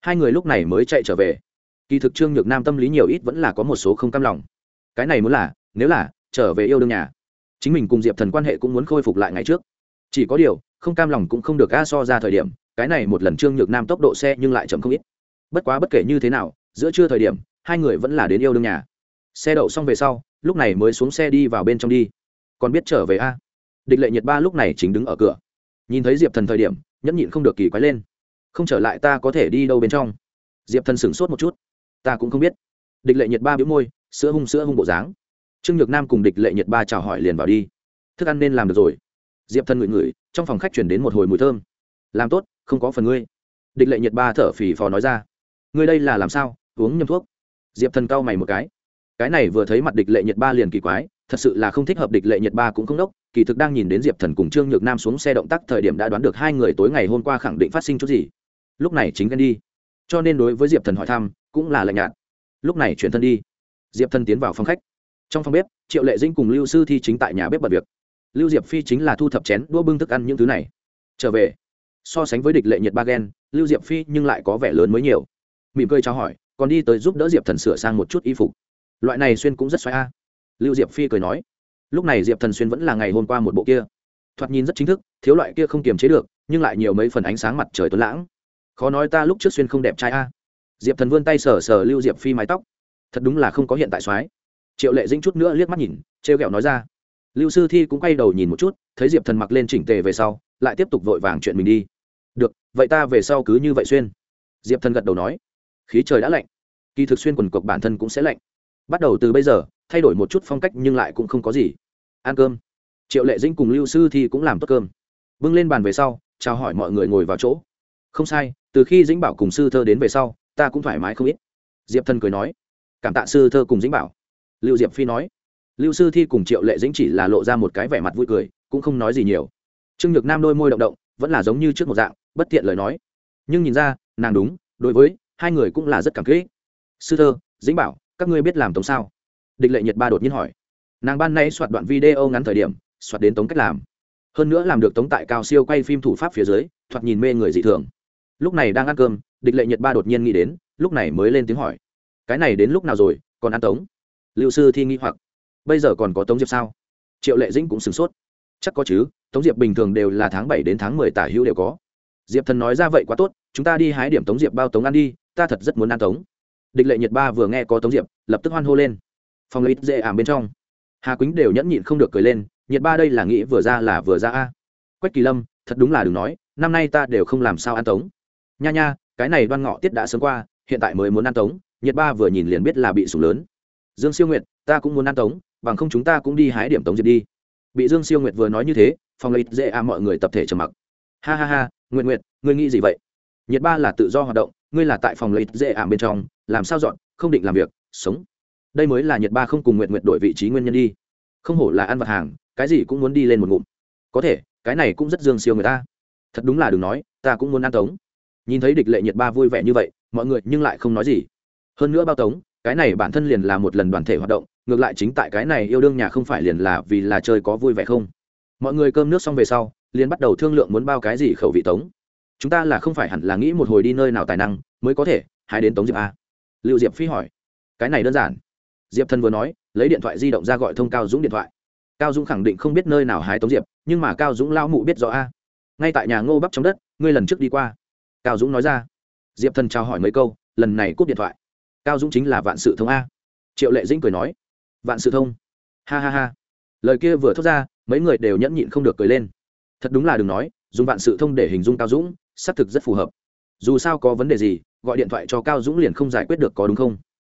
Hai người lúc này mới chạy trở về. Kỳ thực trương nhược nam tâm lý nhiều ít vẫn là có một số không cam lòng. Cái này muốn là, nếu là, trở về yêu đương nhà. Chính mình cùng diệp thần quan hệ cũng muốn khôi phục lại ngày trước. Chỉ có điều không cam lòng cũng không được ga so ra thời điểm, cái này một lần trương nhược nam tốc độ xe nhưng lại chậm không ít. Bất quá bất kể như thế nào, giữa trưa thời điểm, hai người vẫn là đến yêu đương nhà. Xe đậu xong về sau, lúc này mới xuống xe đi vào bên trong đi. Còn biết trở về a? Địch lệ nhiệt ba lúc này chính đứng ở cửa. Nhìn thấy diệp thần thời điểm, nhẫn nhịn không được kỳ quái lên. Không trở lại ta có thể đi đâu bên trong? Diệp thần sửng sốt một chút. Ta cũng không biết. Địch lệ nhiệt ba biếu môi, sữa hung sữa hung bộ dáng. Trương nhược nam cùng địch lệ nhiệt ba chào hỏi liền vào đi. Thức ăn nên làm được rồi diệp thần ngửi ngửi, trong phòng khách chuyển đến một hồi mùi thơm. Làm tốt, không có phần ngươi. Địch lệ nhiệt ba thở phì phò nói ra. Ngươi đây là làm sao, uống nhầm thuốc? Diệp thần cau mày một cái. Cái này vừa thấy mặt địch lệ nhiệt ba liền kỳ quái, thật sự là không thích hợp địch lệ nhiệt ba cũng không đốc, kỳ thực đang nhìn đến diệp thần cùng trương nhược nam xuống xe động tác thời điểm đã đoán được hai người tối ngày hôm qua khẳng định phát sinh chút gì. Lúc này chính ghen đi. Cho nên đối với diệp thần hỏi thăm, cũng là lạnh nhạt. Lúc này chuyển thân đi. Diệp thần tiến vào phòng khách. Trong phòng bếp, triệu lệ dinh cùng lưu sư thi chính tại nhà bếp bật việc lưu diệp phi chính là thu thập chén đũa bưng thức ăn những thứ này. Trở về. So sánh với địch lệ nhiệt ba ghen lưu diệp phi nhưng lại có vẻ lớn mới nhiều. Mỉm cười trao hỏi, còn đi tới giúp đỡ diệp thần sửa sang một chút y phục. Loại này xuyên cũng rất xoay a. Lưu diệp phi cười nói, lúc này diệp thần xuyên vẫn là ngày hôm qua một bộ kia. Thoạt nhìn rất chính thức, thiếu loại kia không kiềm chế được, nhưng lại nhiều mấy phần ánh sáng mặt trời tuấn lãng. Khó nói ta lúc trước xuyên không đẹp trai a. Diệp thần vươn tay sờ sờ lưu diệp phi mái tóc. Thật đúng là không có hiện tại soái triệu lệ dĩnh chút nữa liếc mắt nhìn, trêu ghẹo nói ra lưu sư thi cũng quay đầu nhìn một chút, thấy diệp thần mặc lên chỉnh tề về sau, lại tiếp tục vội vàng chuyện mình đi. Được, vậy ta về sau cứ như vậy xuyên. Diệp thần gật đầu nói. Khí trời đã lạnh, kỳ thực xuyên quần cộc bản thân cũng sẽ lạnh. Bắt đầu từ bây giờ, thay đổi một chút phong cách nhưng lại cũng không có gì. Ăn cơm. Triệu lệ dĩnh cùng lưu sư thi cũng làm tốt cơm. Bưng lên bàn về sau, chào hỏi mọi người ngồi vào chỗ. Không sai, từ khi dĩnh bảo cùng sư thơ đến về sau, ta cũng thoải mái không ít. Diệp thần cười nói. Cảm tạ sư thơ cùng dĩnh bảo. Lưu diệp phi nói lưu sư thi cùng triệu lệ dĩnh chỉ là lộ ra một cái vẻ mặt vui cười, cũng không nói gì nhiều. Trương nhược nam đôi môi động động, vẫn là giống như trước một dạng, bất tiện lời nói. Nhưng nhìn ra, nàng đúng, đối với, hai người cũng là rất cảm kích. Sư thơ, dĩnh bảo, các ngươi biết làm tống sao? Địch lệ nhiệt ba đột nhiên hỏi. Nàng ban nay soạt đoạn video ngắn thời điểm, soạt đến tống cách làm. Hơn nữa làm được tống tại cao siêu quay phim thủ pháp phía dưới, thoạt nhìn mê người dị thường. Lúc này đang ăn cơm, địch lệ nhiệt ba đột nhiên nghĩ đến, lúc này mới lên tiếng hỏi. Cái này đến lúc nào rồi, còn ăn tống? Liệu sư thi nghi hoặc bây giờ còn có tống diệp sao? Triệu lệ dĩnh cũng sửng sốt. Chắc có chứ, tống diệp bình thường đều là tháng bảy đến tháng mười tả hữu đều có. Diệp thần nói ra vậy quá tốt, chúng ta đi hái điểm tống diệp bao tống ăn đi, ta thật rất muốn ăn tống. Địch lệ nhiệt ba vừa nghe có tống diệp, lập tức hoan hô lên. Phòng lấy dễ ảm bên trong. Hà quýnh đều nhẫn nhịn không được cười lên nhiệt ba đây là nghĩ vừa ra là vừa ra a. Quách kỳ lâm, thật đúng là đừng nói, năm nay ta đều không làm sao ăn tống. Nha nha, cái này đoan ngọ tiết đã sớm qua, hiện tại mới muốn ăn tống nhiệt ba vừa nhìn liền biết là bị sủng lớn. Dương siêu nguyệt, ta cũng muốn ăn tống bằng không chúng ta cũng đi hái điểm tống diệp đi. Bị dương siêu nguyệt vừa nói như thế, phòng lấy dễ à mọi người tập thể trầm mặc. Ha ha ha nguyện nguyện ngươi nghĩ gì vậy? Nhiệt ba là tự do hoạt động, ngươi là tại phòng lấy dễ ảm bên trong, làm sao dọn, không định làm việc, sống. Đây mới là nhiệt ba không cùng nguyện nguyện đổi vị trí nguyên nhân đi. Không hổ là ăn vặt hàng, cái gì cũng muốn đi lên một ngụm. Có thể, cái này cũng rất dương siêu người ta. Thật đúng là đừng nói, ta cũng muốn ăn tống. Nhìn thấy địch lệ nhiệt ba vui vẻ như vậy, mọi người nhưng lại không nói gì. Hơn nữa bao tống, cái này bản thân liền là một lần đoàn thể hoạt động ngược lại chính tại cái này yêu đương nhà không phải liền là vì là chơi có vui vẻ không? Mọi người cơm nước xong về sau, liền bắt đầu thương lượng muốn bao cái gì khẩu vị tống. Chúng ta là không phải hẳn là nghĩ một hồi đi nơi nào tài năng, mới có thể hãy đến tống diệp a. Liệu diệp phi hỏi. Cái này đơn giản. Diệp thân vừa nói, lấy điện thoại di động ra gọi thông cao dũng điện thoại. Cao dũng khẳng định không biết nơi nào hái tống diệp, nhưng mà cao dũng lao mụ biết rõ a. Ngay tại nhà ngô bắp trong đất, ngươi lần trước đi qua. Cao dũng nói ra. Diệp thần trao hỏi mấy câu, lần này cúp điện thoại. Cao dũng chính là vạn sự thông a. Triệu lệ dĩnh cười nói vạn sự thông. Ha ha ha. Lời kia vừa thốt ra, mấy người đều nhẫn nhịn không được cười lên. Thật đúng là đừng nói, dùng vạn sự thông để hình dung cao dũng, xác thực rất phù hợp. Dù sao có vấn đề gì, gọi điện thoại cho cao dũng liền không giải quyết được có đúng không?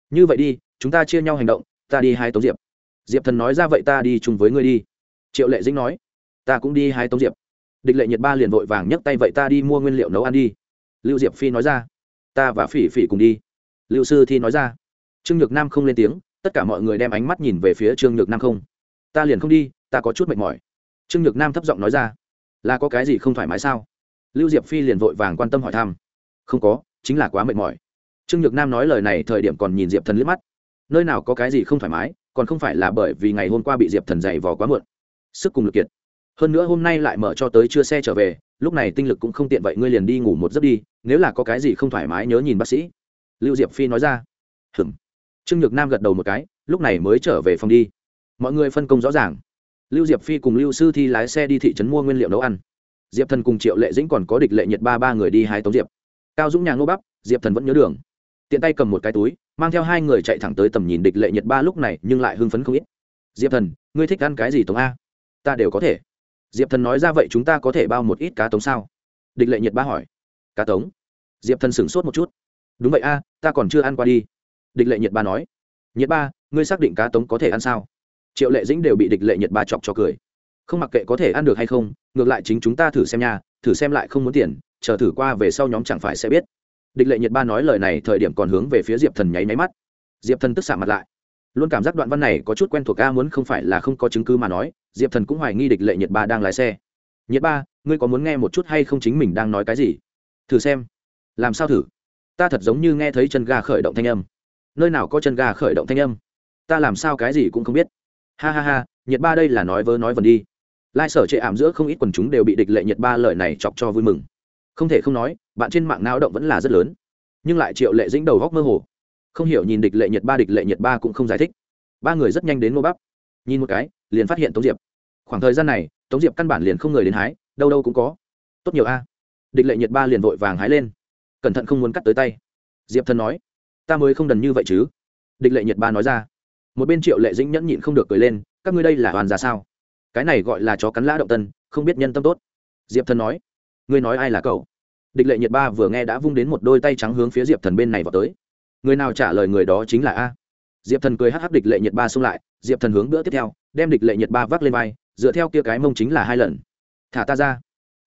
Như vậy đi, chúng ta chia nhau hành động, ta đi hai tống diệp. Diệp thần nói ra vậy ta đi chung với ngươi đi. Triệu lệ dĩnh nói, ta cũng đi hai tống diệp. Địch lệ nhiệt ba liền vội vàng nhấc tay vậy ta đi mua nguyên liệu nấu ăn đi. Lưu diệp phi nói ra, ta và phỉ phỉ cùng đi. Lưu sư thi nói ra, trương nhược nam không lên tiếng tất cả mọi người đem ánh mắt nhìn về phía trương nhược nam không. Ta liền không đi, ta có chút mệt mỏi. Trương nhược nam thấp giọng nói ra. Là có cái gì không thoải mái sao? Lưu diệp phi liền vội vàng quan tâm hỏi thăm. Không có, chính là quá mệt mỏi. Trương nhược nam nói lời này thời điểm còn nhìn diệp thần liếc mắt. Nơi nào có cái gì không thoải mái, còn không phải là bởi vì ngày hôm qua bị diệp thần dày vò quá muộn. Sức cùng lực kiệt. Hơn nữa hôm nay lại mở cho tới chưa xe trở về, lúc này tinh lực cũng không tiện vậy ngươi liền đi ngủ một giấc đi, nếu là có cái gì không thoải mái nhớ nhìn bác sĩ. Lưu diệp phi nói ra. Hừng trương nhược nam gật đầu một cái, lúc này mới trở về phòng đi. Mọi người phân công rõ ràng. Lưu diệp phi cùng lưu sư thi lái xe đi thị trấn mua nguyên liệu nấu ăn. Diệp thần cùng triệu lệ dĩnh còn có địch lệ nhiệt ba ba người đi hai tống diệp. Cao dũng nhà ngô bắp diệp thần vẫn nhớ đường. Tiện tay cầm một cái túi, mang theo hai người chạy thẳng tới tầm nhìn địch lệ nhiệt ba lúc này, nhưng lại hưng phấn không ít. Diệp thần, ngươi thích ăn cái gì tống a? Ta đều có thể. Diệp thần nói ra vậy chúng ta có thể bao một ít cá tống sao? Địch lệ nhiệt ba hỏi. Cá tống? Diệp thần sửng sốt một chút. Đúng vậy a, ta còn chưa ăn qua đi địch lệ nhiệt ba nói. Nhiệt ba, ngươi xác định cá tống có thể ăn sao? Triệu lệ dĩnh đều bị địch lệ nhiệt ba chọc cho cười. Không mặc kệ có thể ăn được hay không, ngược lại chính chúng ta thử xem nha, thử xem lại không muốn tiền, chờ thử qua về sau nhóm chẳng phải sẽ biết. Địch lệ nhiệt ba nói lời này thời điểm còn hướng về phía diệp thần nháy máy mắt. Diệp thần tức xạ mặt lại. Luôn cảm giác đoạn văn này có chút quen thuộc a, muốn không phải là không có chứng cứ mà nói, diệp thần cũng hoài nghi địch lệ nhiệt ba đang lái xe. Nhiệt ba, ngươi có muốn nghe một chút hay không chính mình đang nói cái gì? Thử xem. Làm sao thử? Ta thật giống như nghe thấy chân ga khởi động thanh âm nơi nào có chân ga khởi động thanh âm? Ta làm sao cái gì cũng không biết. Ha ha ha nhiệt ba đây là nói vớ nói vần đi. Lai sở chệ ảm giữa không ít quần chúng đều bị địch lệ nhiệt ba lời này chọc cho vui mừng. Không thể không nói, bạn trên mạng nao động vẫn là rất lớn. Nhưng lại triệu lệ dĩnh đầu góc mơ hồ. Không hiểu nhìn địch lệ nhiệt ba, địch lệ nhiệt ba cũng không giải thích. Ba người rất nhanh đến ngô bắp. Nhìn một cái, liền phát hiện tống diệp. Khoảng thời gian này, tống diệp căn bản liền không người đến hái, đâu đâu cũng có. Tốt nhiều a. Địch lệ nhiệt ba liền vội vàng hái lên. Cẩn thận không muốn cắt tới tay. Diệp thân nói ta mới không đần như vậy chứ? Địch lệ nhiệt ba nói ra. Một bên triệu lệ dĩnh nhẫn nhịn không được cười lên, các ngươi đây là hoàn ra sao? Cái này gọi là chó cắn lã động tân, không biết nhân tâm tốt. Diệp thần nói. Ngươi nói ai là cậu? Địch lệ nhiệt ba vừa nghe đã vung đến một đôi tay trắng hướng phía diệp thần bên này vào tới. Người nào trả lời người đó chính là a. Diệp thần cười hắc hắc địch lệ nhiệt ba xông lại, diệp thần hướng bữa tiếp theo, đem địch lệ nhiệt ba vác lên vai, dựa theo kia cái mông chính là hai lần. Thả ta ra.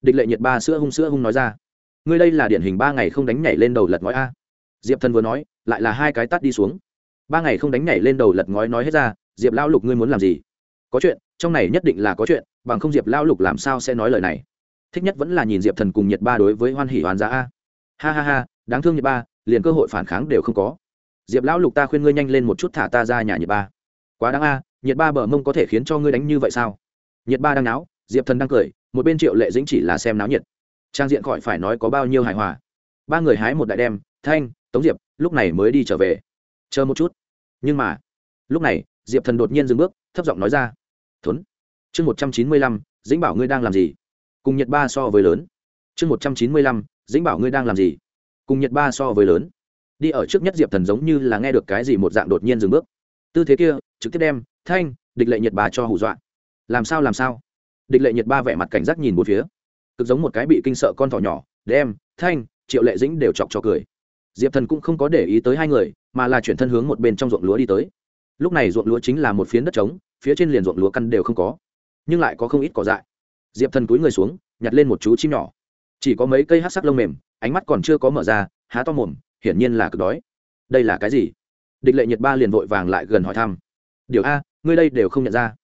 Địch lệ nhiệt ba sữa hung sữa hung nói ra. Ngươi đây là điển hình ba ngày không đánh nhảy lên đầu lật ngói a diệp thần vừa nói, lại là hai cái tắt đi xuống. Ba ngày không đánh nhảy lên đầu lật ngói nói hết ra, diệp lão lục ngươi muốn làm gì? Có chuyện, trong này nhất định là có chuyện, bằng không diệp lão lục làm sao sẽ nói lời này? Thích nhất vẫn là nhìn diệp thần cùng nhiệt ba đối với hoan hỷ hoàn giá a. Ha ha ha, đáng thương nhiệt ba, liền cơ hội phản kháng đều không có. Diệp lão lục ta khuyên ngươi nhanh lên một chút thả ta ra nhà nhiệt ba. Quá đáng a nhiệt ba bờ mông có thể khiến cho ngươi đánh như vậy sao? Nhiệt ba đang náo, diệp thần đang cười, một bên triệu lệ dĩnh chỉ là xem náo nhiệt. Trang diện khỏi phải nói có bao nhiêu hài hòa. Ba người hái một đại đem, thanh tống diệp, lúc này mới đi trở về. Chờ một chút. Nhưng mà, lúc này, diệp thần đột nhiên dừng bước, thấp giọng nói ra. Thốn, chương một trăm chín mươi lăm, dĩnh bảo ngươi đang làm gì? Cùng nhật ba so với lớn. Chương một trăm chín mươi lăm, dĩnh bảo ngươi đang làm gì? Cùng nhật ba so với lớn. Đi ở trước nhất diệp thần giống như là nghe được cái gì một dạng đột nhiên dừng bước. Tư thế kia, trực tiếp đem, thanh, địch lệ nhật ba cho hù dọa. Làm sao làm sao? Địch lệ nhật ba vẻ mặt cảnh giác nhìn một phía. Cực giống một cái bị kinh sợ con thỏ nhỏ, đem, thanh, triệu lệ dĩnh đều chọc cho cười diệp thần cũng không có để ý tới hai người, mà là chuyển thân hướng một bên trong ruộng lúa đi tới. Lúc này ruộng lúa chính là một phiến đất trống, phía trên liền ruộng lúa căn đều không có, nhưng lại có không ít cỏ dại. Diệp thần túi người xuống, nhặt lên một chú chim nhỏ. Chỉ có mấy cây hát sắc lông mềm, ánh mắt còn chưa có mở ra, há to mồm, hiển nhiên là cực đói. Đây là cái gì? Địch lệ nhiệt ba liền vội vàng lại gần hỏi thăm. Điều a, ngươi đây đều không nhận ra.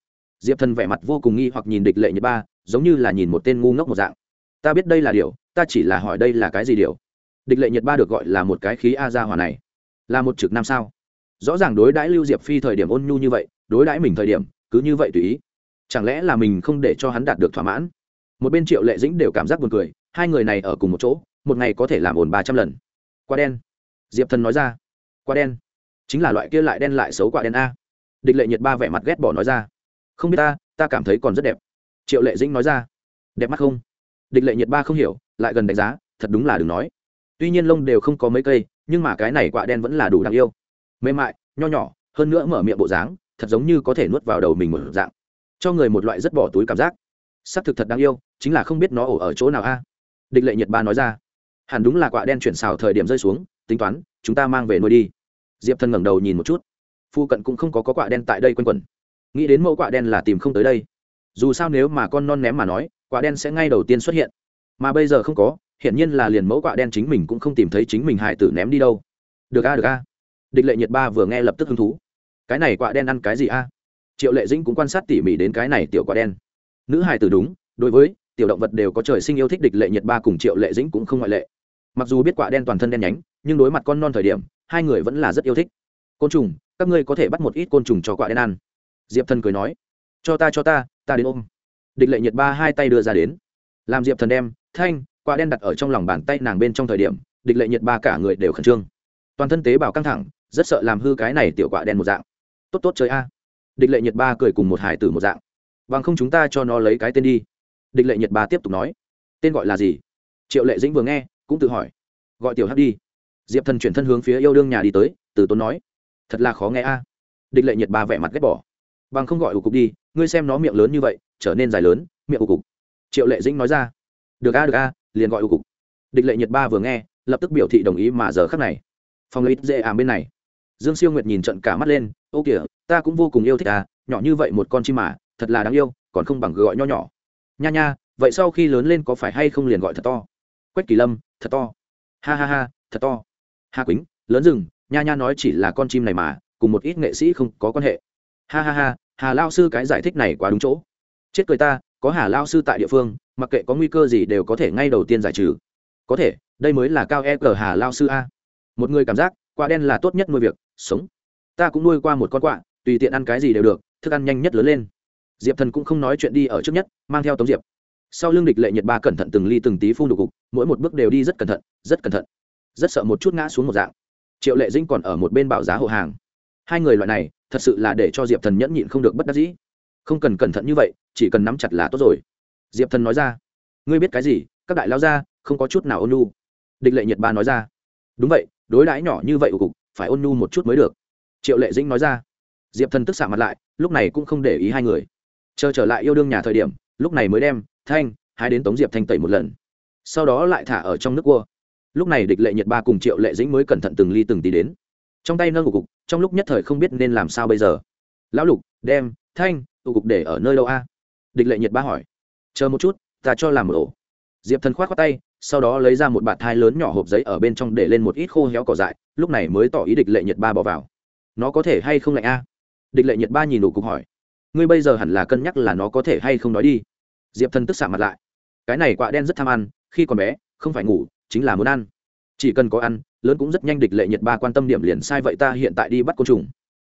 Diệp thần vẻ mặt vô cùng nghi hoặc nhìn địch lệ nhiệt ba, giống như là nhìn một tên ngu ngốc một dạng. Ta biết đây là điều, ta chỉ là hỏi đây là cái gì điều địch lệ nhiệt ba được gọi là một cái khí a gia hòa này. Là một trực nam sao? Rõ ràng đối đãi lưu diệp phi thời điểm ôn nhu như vậy, đối đãi mình thời điểm, cứ như vậy tùy ý. Chẳng lẽ là mình không để cho hắn đạt được thỏa mãn? Một bên triệu lệ dĩnh đều cảm giác buồn cười, hai người này ở cùng một chỗ, một ngày có thể làm ồn ba trăm lần. Quá đen. Diệp thần nói ra. Quá đen. Chính là loại kia lại đen lại xấu quả đen a. Địch lệ nhiệt ba vẻ mặt ghét bỏ nói ra. Không biết ta ta cảm thấy còn rất đẹp. Triệu lệ dĩnh nói ra. Đẹp mắt không? Địch lệ nhiệt ba không hiểu, lại gần đánh giá, thật đúng là đừng nói tuy nhiên lông đều không có mấy cây nhưng mà cái này quạ đen vẫn là đủ đáng yêu. Mềm mại nho nhỏ hơn nữa mở miệng bộ dáng thật giống như có thể nuốt vào đầu mình một dạng. Cho người một loại rất bỏ túi cảm giác. S ắ c thực thật đáng yêu chính là không biết nó ổ ở chỗ nào a. Địch lệ nhiệt ba nói ra. Hẳn đúng là quạ đen chuyển xào thời điểm rơi xuống tính toán chúng ta mang về nuôi đi. Diệp thân ngẩng đầu nhìn một chút. Phu cận cũng không có, có quạ đen tại đây quanh quẩn. Nghĩ đến mẫu quạ đen là tìm không tới đây. Dù sao nếu mà con non ném mà nói quạ đen sẽ ngay đầu tiên xuất hiện. Mà bây giờ không có hiển nhiên là liền mẫu quạ đen chính mình cũng không tìm thấy chính mình hải tử ném đi đâu. Được a được a. Địch lệ nhiệt ba vừa nghe lập tức hứng thú. Cái này quạ đen ăn cái gì a? Triệu lệ dĩnh cũng quan sát tỉ mỉ đến cái này tiểu quạ đen. Nữ hải tử đúng, đối với tiểu động vật đều có trời sinh yêu thích địch lệ nhiệt ba cùng triệu lệ dĩnh cũng không ngoại lệ. Mặc dù biết quạ đen toàn thân đen nhánh, nhưng đối mặt con non thời điểm, hai người vẫn là rất yêu thích. Côn trùng, các ngươi có thể bắt một ít côn trùng cho quạ đen ăn. Diệp thần cười nói. Cho ta cho ta ta đến ôm. Địch lệ nhiệt ba hai tay đưa ra đến. Làm diệp thần đem thanh quả đen đặt ở trong lòng bàn tay nàng bên trong thời điểm, địch lệ nhiệt ba cả người đều khẩn trương. Toàn thân tế bào căng thẳng, rất sợ làm hư cái này tiểu quả đen một dạng. Tốt tốt chơi a. Địch lệ nhiệt ba cười cùng một hải tử một dạng. Bằng không chúng ta cho nó lấy cái tên đi. Địch lệ nhiệt ba tiếp tục nói. Tên gọi là gì? Triệu lệ dĩnh vừa nghe, cũng tự hỏi. Gọi tiểu hắc đi. Diệp thần chuyển thân hướng phía yêu đương nhà đi tới, từ tốn nói. Thật là khó nghe a. Địch lệ nhiệt ba vẻ mặt ghét bỏ. Bằng không gọi ủ cục đi, ngươi xem nó miệng lớn như vậy, trở nên dài lớn, miệng ủ cục. Triệu lệ dĩnh nói ra. Được a được a liền gọi ưu cục. Địch lệ nhiệt ba vừa nghe, lập tức biểu thị đồng ý mà giờ khắc này. Phòng lấy dễ ảm bên này. Dương siêu nguyệt nhìn trận cả mắt lên, ô kìa, ta cũng vô cùng yêu thích à nhỏ như vậy một con chim mà, thật là đáng yêu, còn không bằng gọi nho nhỏ. Nha nha, vậy sau khi lớn lên có phải hay không liền gọi thật to? Quách kỳ lâm, thật to. Ha ha ha, thật to. Hà quýnh, lớn rừng, nha nha nói chỉ là con chim này mà, cùng một ít nghệ sĩ không có quan hệ. Ha ha ha, hà lao sư cái giải thích này quá đúng chỗ. Chết cười ta có hà lao sư tại địa phương, mặc kệ có nguy cơ gì đều có thể ngay đầu tiên giải trừ. Có thể, đây mới là cao e cờ hà lao sư a. Một người cảm giác, quả đen là tốt nhất nuôi việc, sống. Ta cũng nuôi qua một con quạ, tùy tiện ăn cái gì đều được, thức ăn nhanh nhất lớn lên. Diệp thần cũng không nói chuyện đi ở trước nhất, mang theo tống diệp. Sau lưng địch lệ nhiệt ba cẩn thận từng ly từng tí phun đục cục, mỗi một bước đều đi rất cẩn thận, rất cẩn thận. Rất sợ một chút ngã xuống một dạng. Triệu lệ dinh còn ở một bên bảo giá hộ hàng. Hai người loại này, thật sự là để cho diệp thần nhẫn nhịn không được bất đắc dĩ không cần cẩn thận như vậy, chỉ cần nắm chặt là tốt rồi. Diệp thần nói ra. Ngươi biết cái gì? Các đại lao ra không có chút nào ôn nhu. Địch lệ nhiệt ba nói ra. Đúng vậy, đối đãi nhỏ như vậy của cục, phải ôn nhu một chút mới được. Triệu lệ dĩnh nói ra. Diệp thần tức xạ mặt lại, lúc này cũng không để ý hai người. Chờ trở lại yêu đương nhà thời điểm, lúc này mới đem thanh, hai đến tống diệp thanh tẩy một lần. Sau đó lại thả ở trong nước cua. Lúc này địch lệ nhiệt ba cùng triệu lệ dĩnh mới cẩn thận từng ly từng tí đến. Trong tay nâng của cục, trong lúc nhất thời không biết nên làm sao bây giờ. Lão lục, đem thanh, tụ cục để ở nơi đâu a? Địch lệ nhiệt ba hỏi. Chờ một chút, ta cho làm một ổ. Diệp thần k h o á t khoác tay, sau đó lấy ra một bạt thai lớn nhỏ hộp giấy ở bên trong để lên một ít khô héo cỏ dại, lúc này mới tỏ ý địch lệ nhiệt ba bỏ vào. Nó có thể hay không lạnh a? Địch lệ nhiệt ba nhìn đủ cục hỏi. Ngươi bây giờ hẳn là cân nhắc là nó có thể hay không nói đi. Diệp thần tức xạ mặt lại. Cái này quạ đen rất tham ăn, khi còn bé, không phải ngủ, chính là muốn ăn. Chỉ cần có ăn, lớn cũng rất nhanh địch lệ nhiệt ba quan tâm điểm liền sai vậy ta hiện tại đi bắt côn trùng.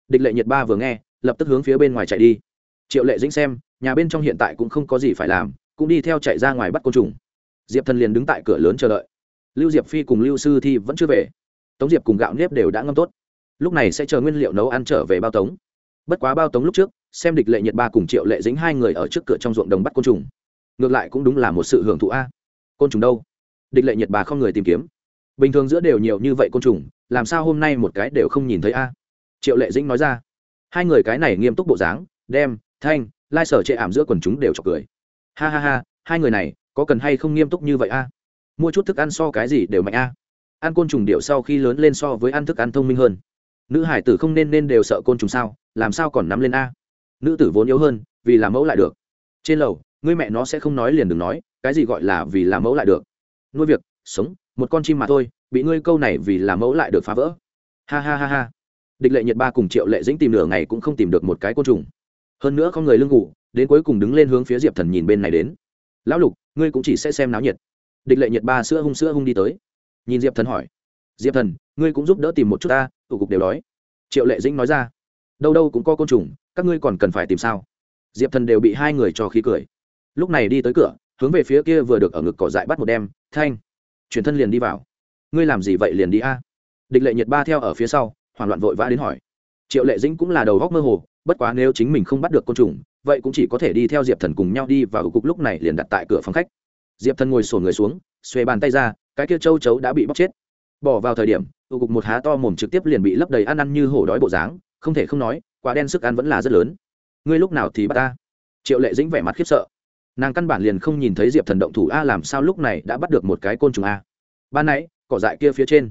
Địch lệ nhiệt ba vừa nghe lập tức hướng phía bên ngoài chạy đi. Triệu lệ dĩnh xem, nhà bên trong hiện tại cũng không có gì phải làm, cũng đi theo chạy ra ngoài bắt côn trùng. Diệp thần liền đứng tại cửa lớn chờ đợi. Lưu diệp phi cùng lưu sư thi vẫn chưa về. Tống diệp cùng gạo nếp đều đã ngâm tốt. Lúc này sẽ chờ nguyên liệu nấu ăn trở về bao tống. Bất quá bao tống lúc trước, xem địch lệ nhiệt ba cùng triệu lệ dính hai người ở trước cửa trong ruộng đồng bắt côn trùng. Ngược lại cũng đúng là một sự hưởng thụ a. Côn trùng đâu? Địch lệ nhiệt bà không người tìm kiếm. Bình thường giữa đều nhiều như vậy côn trùng, làm sao hôm nay một cái đều không nhìn thấy a? Triệu lệ dĩnh nói ra hai người cái này nghiêm túc bộ dáng, đem, thanh, lai sở chệ ảm giữa quần chúng đều chọc cười. Ha ha ha, hai người này, có cần hay không nghiêm túc như vậy a? Mua chút thức ăn so cái gì đều mạnh a. Ăn côn trùng điệu sau khi lớn lên so với ăn thức ăn thông minh hơn. Nữ hải tử không nên nên đều sợ côn trùng sao, làm sao còn nắm lên a? Nữ tử vốn yếu hơn, vì làm mẫu lại được. Trên lầu, ngươi mẹ nó sẽ không nói liền đừng nói, cái gì gọi là vì làm mẫu lại được? Nuôi việc, sống, một con chim mà thôi, bị ngươi câu này vì làm mẫu lại được phá vỡ. Ha ha ha ha địch lệ nhiệt ba cùng triệu lệ dĩnh tìm nửa ngày cũng không tìm được một cái côn trùng. Hơn nữa không người lưng ngủ, đến cuối cùng đứng lên hướng phía diệp thần nhìn bên này đến. Lão lục, ngươi cũng chỉ sẽ xem náo nhiệt. Địch lệ nhiệt ba sữa hung sữa hung đi tới. Nhìn diệp thần hỏi. Diệp thần, ngươi cũng giúp đỡ tìm một chút ta, tụ cục đều đói. Triệu lệ dĩnh nói ra. Đâu đâu cũng có côn trùng, các ngươi còn cần phải tìm sao? Diệp thần đều bị hai người cho khí cười. Lúc này đi tới cửa, hướng về phía kia vừa được ở ngực cỏ dại bắt một đem thanh, chuyển thân liền đi vào. Ngươi làm gì vậy liền đi a? Địch lệ nhiệt ba theo ở phía sau hoảng loạn vội vã đến hỏi. Triệu lệ dĩnh cũng là đầu góc mơ hồ, bất quá nếu chính mình không bắt được côn trùng, vậy cũng chỉ có thể đi theo diệp thần cùng nhau đi vào cục lúc này liền đặt tại cửa phòng khách. Diệp thần ngồi sổ người xuống, xuề bàn tay ra, cái kia châu chấu đã bị bóc chết. Bỏ vào thời điểm tụ cục một há to mồm trực tiếp liền bị lấp đầy ăn ăn như hổ đói bộ dáng, không thể không nói, quả đen sức ăn vẫn là rất lớn. Ngươi lúc nào thì bắt ta? Triệu lệ dĩnh vẻ mặt khiếp sợ. Nàng căn bản liền không nhìn thấy diệp thần động thủ, a, làm sao lúc này đã bắt được một cái côn trùng a? Ban nãy, cỏ dại kia phía trên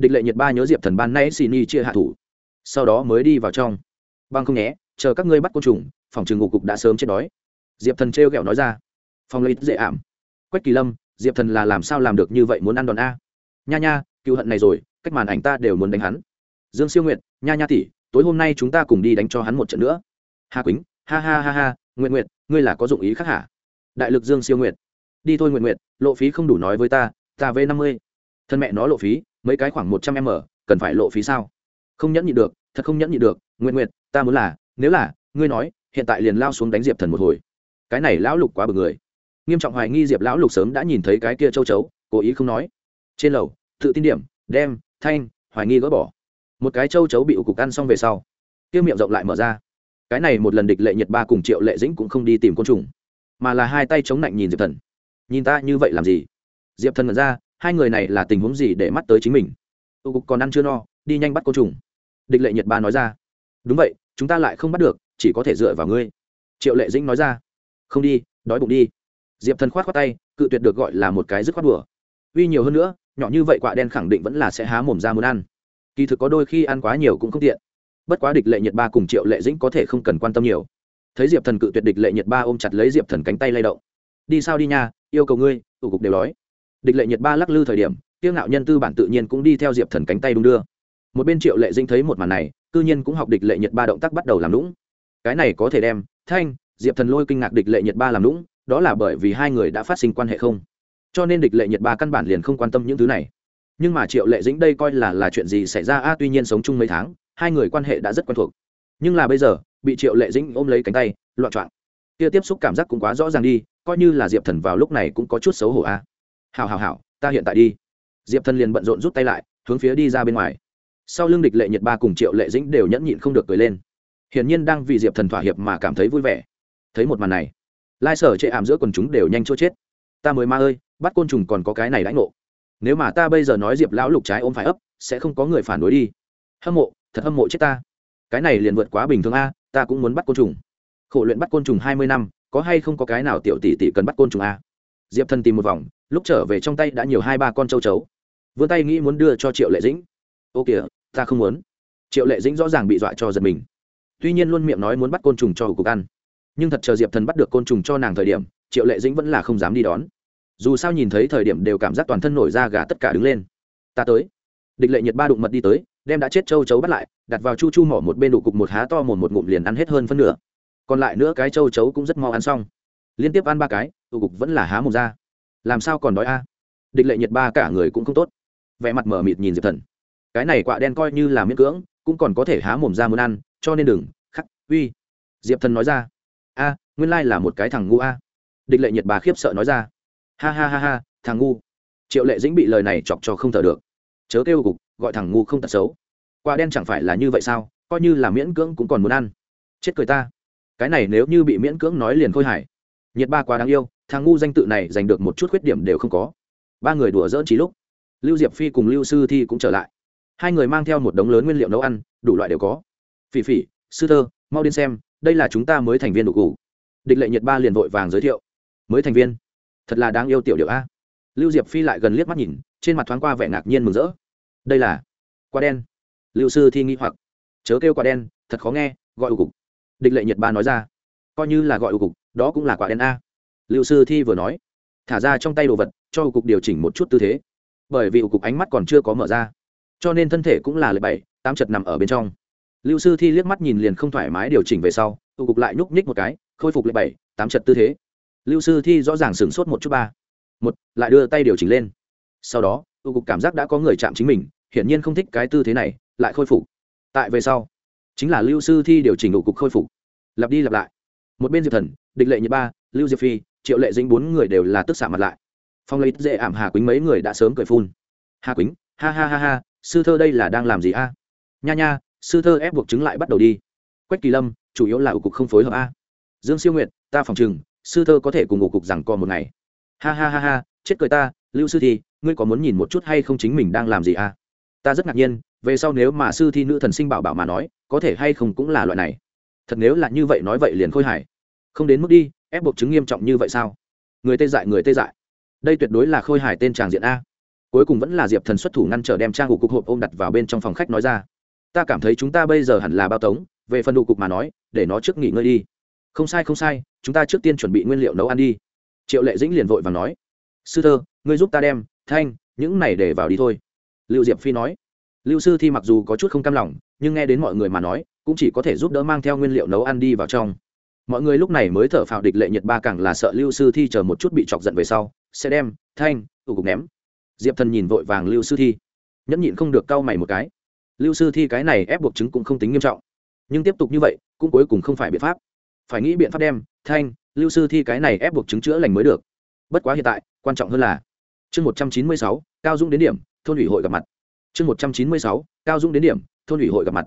địch lệ nhiệt ba nhớ diệp thần ban nãy xì ni chia hạ thủ. Sau đó mới đi vào trong. Băng không nhé, chờ các ngươi bắt côn trùng, phòng trường ngụ cục đã sớm chết đói. Diệp thần trêu ghẹo nói ra. Phòng lấy dễ ảm. Quách kỳ lâm, diệp thần là làm sao làm được như vậy muốn ăn đòn a? Nha nha cựu hận này rồi, cách màn ảnh ta đều muốn đánh hắn. Dương siêu nguyện nha nha tỷ, tối hôm nay chúng ta cùng đi đánh cho hắn một trận nữa. Hà quýnh, ha ha ha ha nguyện nguyện ngươi là có dụng ý khác hả? Đại lực dương siêu nguyện đi thôi nguyện nguyện lộ phí không đủ nói với ta ta v năm mươi. Thân mẹ nó lộ phí mấy cái khoảng một trăm m, cần phải lộ phí sao? Không nhẫn nhị được, thật không nhẫn nhị được nguyện nguyện ta muốn là, nếu là, ngươi nói, hiện tại liền lao xuống đánh diệp thần một hồi. Cái này lão lục quá bực người. Nghiêm trọng hoài nghi diệp lão lục sớm đã nhìn thấy cái kia châu chấu, cố ý không nói. Trên lầu, tự tin điểm, đem, thanh, hoài nghi gỡ bỏ. Một cái châu chấu bị ủ cục ăn xong về sau, kia miệng rộng lại mở ra. Cái này một lần địch lệ nhiệt ba cùng triệu lệ dĩnh cũng không đi tìm côn trùng, mà là hai tay chống lạnh nhìn diệp thần. Nhìn ta như vậy làm gì? Diệp thần mở ra hai người này là tình huống gì để mắt tới chính mình? Tụ cục còn ăn chưa no, đi nhanh bắt côn trùng. Địch lệ nhiệt ba nói ra. Đúng vậy, chúng ta lại không bắt được, chỉ có thể dựa vào ngươi. Triệu lệ dĩnh nói ra. Không đi, đói bụng đi. Diệp thần khoát khoát tay, cự tuyệt được gọi là một cái dứt khoát đùa. Uy nhiều hơn nữa, nhỏ như vậy quạ đen khẳng định vẫn là sẽ há mồm ra muốn ăn. Kỳ thực có đôi khi ăn quá nhiều cũng không tiện. Bất quá địch lệ nhiệt ba cùng triệu lệ dĩnh có thể không cần quan tâm nhiều. Thấy diệp thần cự tuyệt địch lệ nhiệt ba ôm chặt lấy diệp thần cánh tay lay động. Đi sao đi nha, yêu cầu ngươi tủ cục đều đói địch lệ nhiệt ba lắc lư thời điểm tiêu ngạo nhân tư bản tự nhiên cũng đi theo diệp thần cánh tay đung đưa. Một bên triệu lệ dĩnh thấy một màn này, cư nhiên cũng học địch lệ nhiệt ba động tác bắt đầu làm lũng cái này có thể đem, thanh, diệp thần lôi kinh ngạc địch lệ nhiệt ba làm lũng đó là bởi vì hai người đã phát sinh quan hệ không? Cho nên địch lệ nhiệt ba căn bản liền không quan tâm những thứ này. Nhưng mà triệu lệ dĩnh đây coi là là chuyện gì xảy ra? A, tuy nhiên sống chung mấy tháng, hai người quan hệ đã rất quen thuộc. Nhưng là bây giờ, bị triệu lệ dĩnh ôm lấy cánh tay, loạn trọn kia tiếp xúc cảm giác cũng quá rõ ràng đi, coi như là diệp thần vào lúc này cũng có chút xấu hổ a. à hào hào hào ta hiện tại đi. Diệp thần liền bận rộn rút tay lại, hướng phía đi ra bên ngoài. Sau lưng địch lệ nhiệt ba cùng triệu lệ dĩnh đều nhẫn nhịn không được cười lên. Hiển nhiên đang vì diệp thần thỏa hiệp mà cảm thấy vui vẻ. Thấy một màn này, lai sở chệ ảm giữa quần chúng đều nhanh chỗ chết. Ta mới ma ơi, bắt côn trùng còn có cái này đãi ngộ. Nếu mà ta bây giờ nói diệp lão lục trái ôm phải ấp, sẽ không có người phản đối đi. Hâm mộ, thật hâm mộ chết ta. Cái này liền vượt quá bình thường a, ta cũng muốn bắt côn trùng. Khổ luyện bắt côn trùng hai mươi năm, có hay không có cái nào tiểu tỷ tỷ cần bắt côn trùng a? Diệp thần tìm một vòng, lúc trở về trong tay đã nhiều hai ba con châu chấu. Vươn tay nghĩ muốn đưa cho triệu lệ dĩnh. Ô kìa, ta không muốn. Triệu lệ dĩnh rõ ràng bị dọa cho giật mình. Tuy nhiên luôn miệng nói muốn bắt côn trùng cho cục ăn. Nhưng thật chờ diệp thần bắt được côn trùng cho nàng thời điểm, triệu lệ dĩnh vẫn là không dám đi đón. Dù sao nhìn thấy thời điểm đều cảm giác toàn thân nổi da gà tất cả đứng lên. Ta tới. Địch lệ nhiệt ba đụng mật đi tới, đem đã chết châu chấu bắt lại, đặt vào chu chu mỏ một bên đủ cục một há to một một ngụm liền ăn hết hơn phân nửa. Còn lại nữa cái châu chấu cũng rất mau ăn xong liên tiếp ăn ba cái, tụ cục vẫn là há mồm ra. Làm sao còn đói a? Địch lệ nhiệt ba cả người cũng không tốt. Vẻ mặt mở mịt nhìn diệp thần. Cái này quạ đen coi như là miễn cưỡng, cũng còn có thể há mồm ra muốn ăn, cho nên đừng, khắc, uy. Diệp thần nói ra. A, nguyên lai là một cái thằng ngu a. Địch lệ nhiệt bà khiếp sợ nói ra. Ha ha ha ha, thằng ngu. Triệu lệ dĩnh bị lời này chọc cho không thở được. Chớ kêu cục, gọi thằng ngu không tật xấu. Quả đen chẳng phải là như vậy sao? Coi như là miễn cưỡng cũng còn muốn ăn. Chết cười ta. Cái này nếu như bị miễn cưỡng nói liền khôi hải nhiệt ba quá đáng yêu, thằng ngu danh tự này giành được một chút khuyết điểm đều không có. Ba người đùa dỡn trí lúc, lưu diệp phi cùng lưu sư thi cũng trở lại. Hai người mang theo một đống lớn nguyên liệu nấu ăn, đủ loại đều có. Phỉ phỉ, sư thơ, mau đến xem, đây là chúng ta mới thành viên đủ củ. địch lệ nhiệt ba liền vội vàng giới thiệu. Mới thành viên? Thật là đáng yêu tiểu điệu a. Lưu diệp phi lại gần liếc mắt nhìn, trên mặt thoáng qua vẻ ngạc nhiên mừng rỡ. Đây là quả đen. Lưu sư thi nghi hoặc. Chớ kêu quả đen, thật khó nghe, gọi ưu cục. Địch lệ nhiệt ba nói ra. Coi như là gọi ưu cục đó cũng là quả đen a. Liệu sư thi vừa nói, thả ra trong tay đồ vật, cho cục điều chỉnh một chút tư thế. Bởi vì cục ánh mắt còn chưa có mở ra, cho nên thân thể cũng là lệ bảy tám chật nằm ở bên trong. Lưu sư thi liếc mắt nhìn liền không thoải mái điều chỉnh về sau tụ cục lại nhúc nhích một cái, khôi phục lệ bảy tám chật tư thế. Lưu sư thi rõ ràng sửng sốt một chút ba. Một, lại đưa tay điều chỉnh lên. Sau đó tụ cục cảm giác đã có người chạm chính mình, hiển nhiên không thích cái tư thế này, lại khôi phục. Tại về sau, chính là lưu sư thi điều chỉnh ủ cục khôi phục. Lặp đi lặp lại một bên diệp thần, địch lệ nhật ba, lưu diệp phi, triệu lệ dính bốn người đều là tức xạ mặt lại. Phong lấy dễ ảm hà quýnh mấy người đã sớm cười phun. Hà quýnh, ha ha ha ha, sư thơ đây là đang làm gì a? Nha nha, sư thơ ép buộc chứng lại bắt đầu đi. Quách kỳ lâm, chủ yếu là ủ cục không phối hợp a. Dương siêu nguyện ta phòng chừng sư thơ có thể cùng ủ cục rằng co một ngày. Ha ha ha ha, chết cười ta, lưu sư thi, ngươi có muốn nhìn một chút hay không chính mình đang làm gì a? Ta rất ngạc nhiên, về sau nếu mà sư thi nữ thần sinh bảo bảo mà nói, có thể hay không cũng là loại này. Thật nếu là như vậy nói vậy liền khôi hài không đến mức đi, ép buộc chứng nghiêm trọng như vậy sao? Người tê dại, người tê dại. Đây tuyệt đối là khôi hài tên tràng diện a. Cuối cùng vẫn là diệp thần xuất thủ ngăn trở đem trang của cục hộp ôm đặt vào bên trong phòng khách nói ra. Ta cảm thấy chúng ta bây giờ hẳn là bao tống, về phần đủ cục mà nói, để nó trước nghỉ ngơi đi. Không sai không sai, chúng ta trước tiên chuẩn bị nguyên liệu nấu ăn đi. Triệu lệ dĩnh liền vội và nói. Sư thơ, ngươi giúp ta đem, thanh, những này để vào đi thôi. Lưu diệp phi nói. Lưu sư thi mặc dù có chút không cam lòng, nhưng nghe đến mọi người mà nói, cũng chỉ có thể giúp đỡ mang theo nguyên liệu nấu ăn đi vào trong mọi người lúc này mới thở phào địch lệ nhiệt ba càng là sợ lưu sư thi chờ một chút bị chọc giận về sau, sẽ đem, thanh tụ cục ném. Diệp thần nhìn vội vàng lưu sư thi, nhẫn nhịn không được cau mày một cái. Lưu sư thi cái này ép buộc chứng cũng không tính nghiêm trọng. Nhưng tiếp tục như vậy, cũng cuối cùng không phải biện pháp. Phải nghĩ biện pháp đem, thanh, lưu sư thi cái này ép buộc chứng chữa lành mới được. Bất quá hiện tại, quan trọng hơn là, chương một trăm chín mươi sáu, cao dũng đến điểm, thôn ủy hội gặp mặt. Chương một trăm chín mươi sáu, cao dũng đến điểm, thôn ủy hội gặp mặt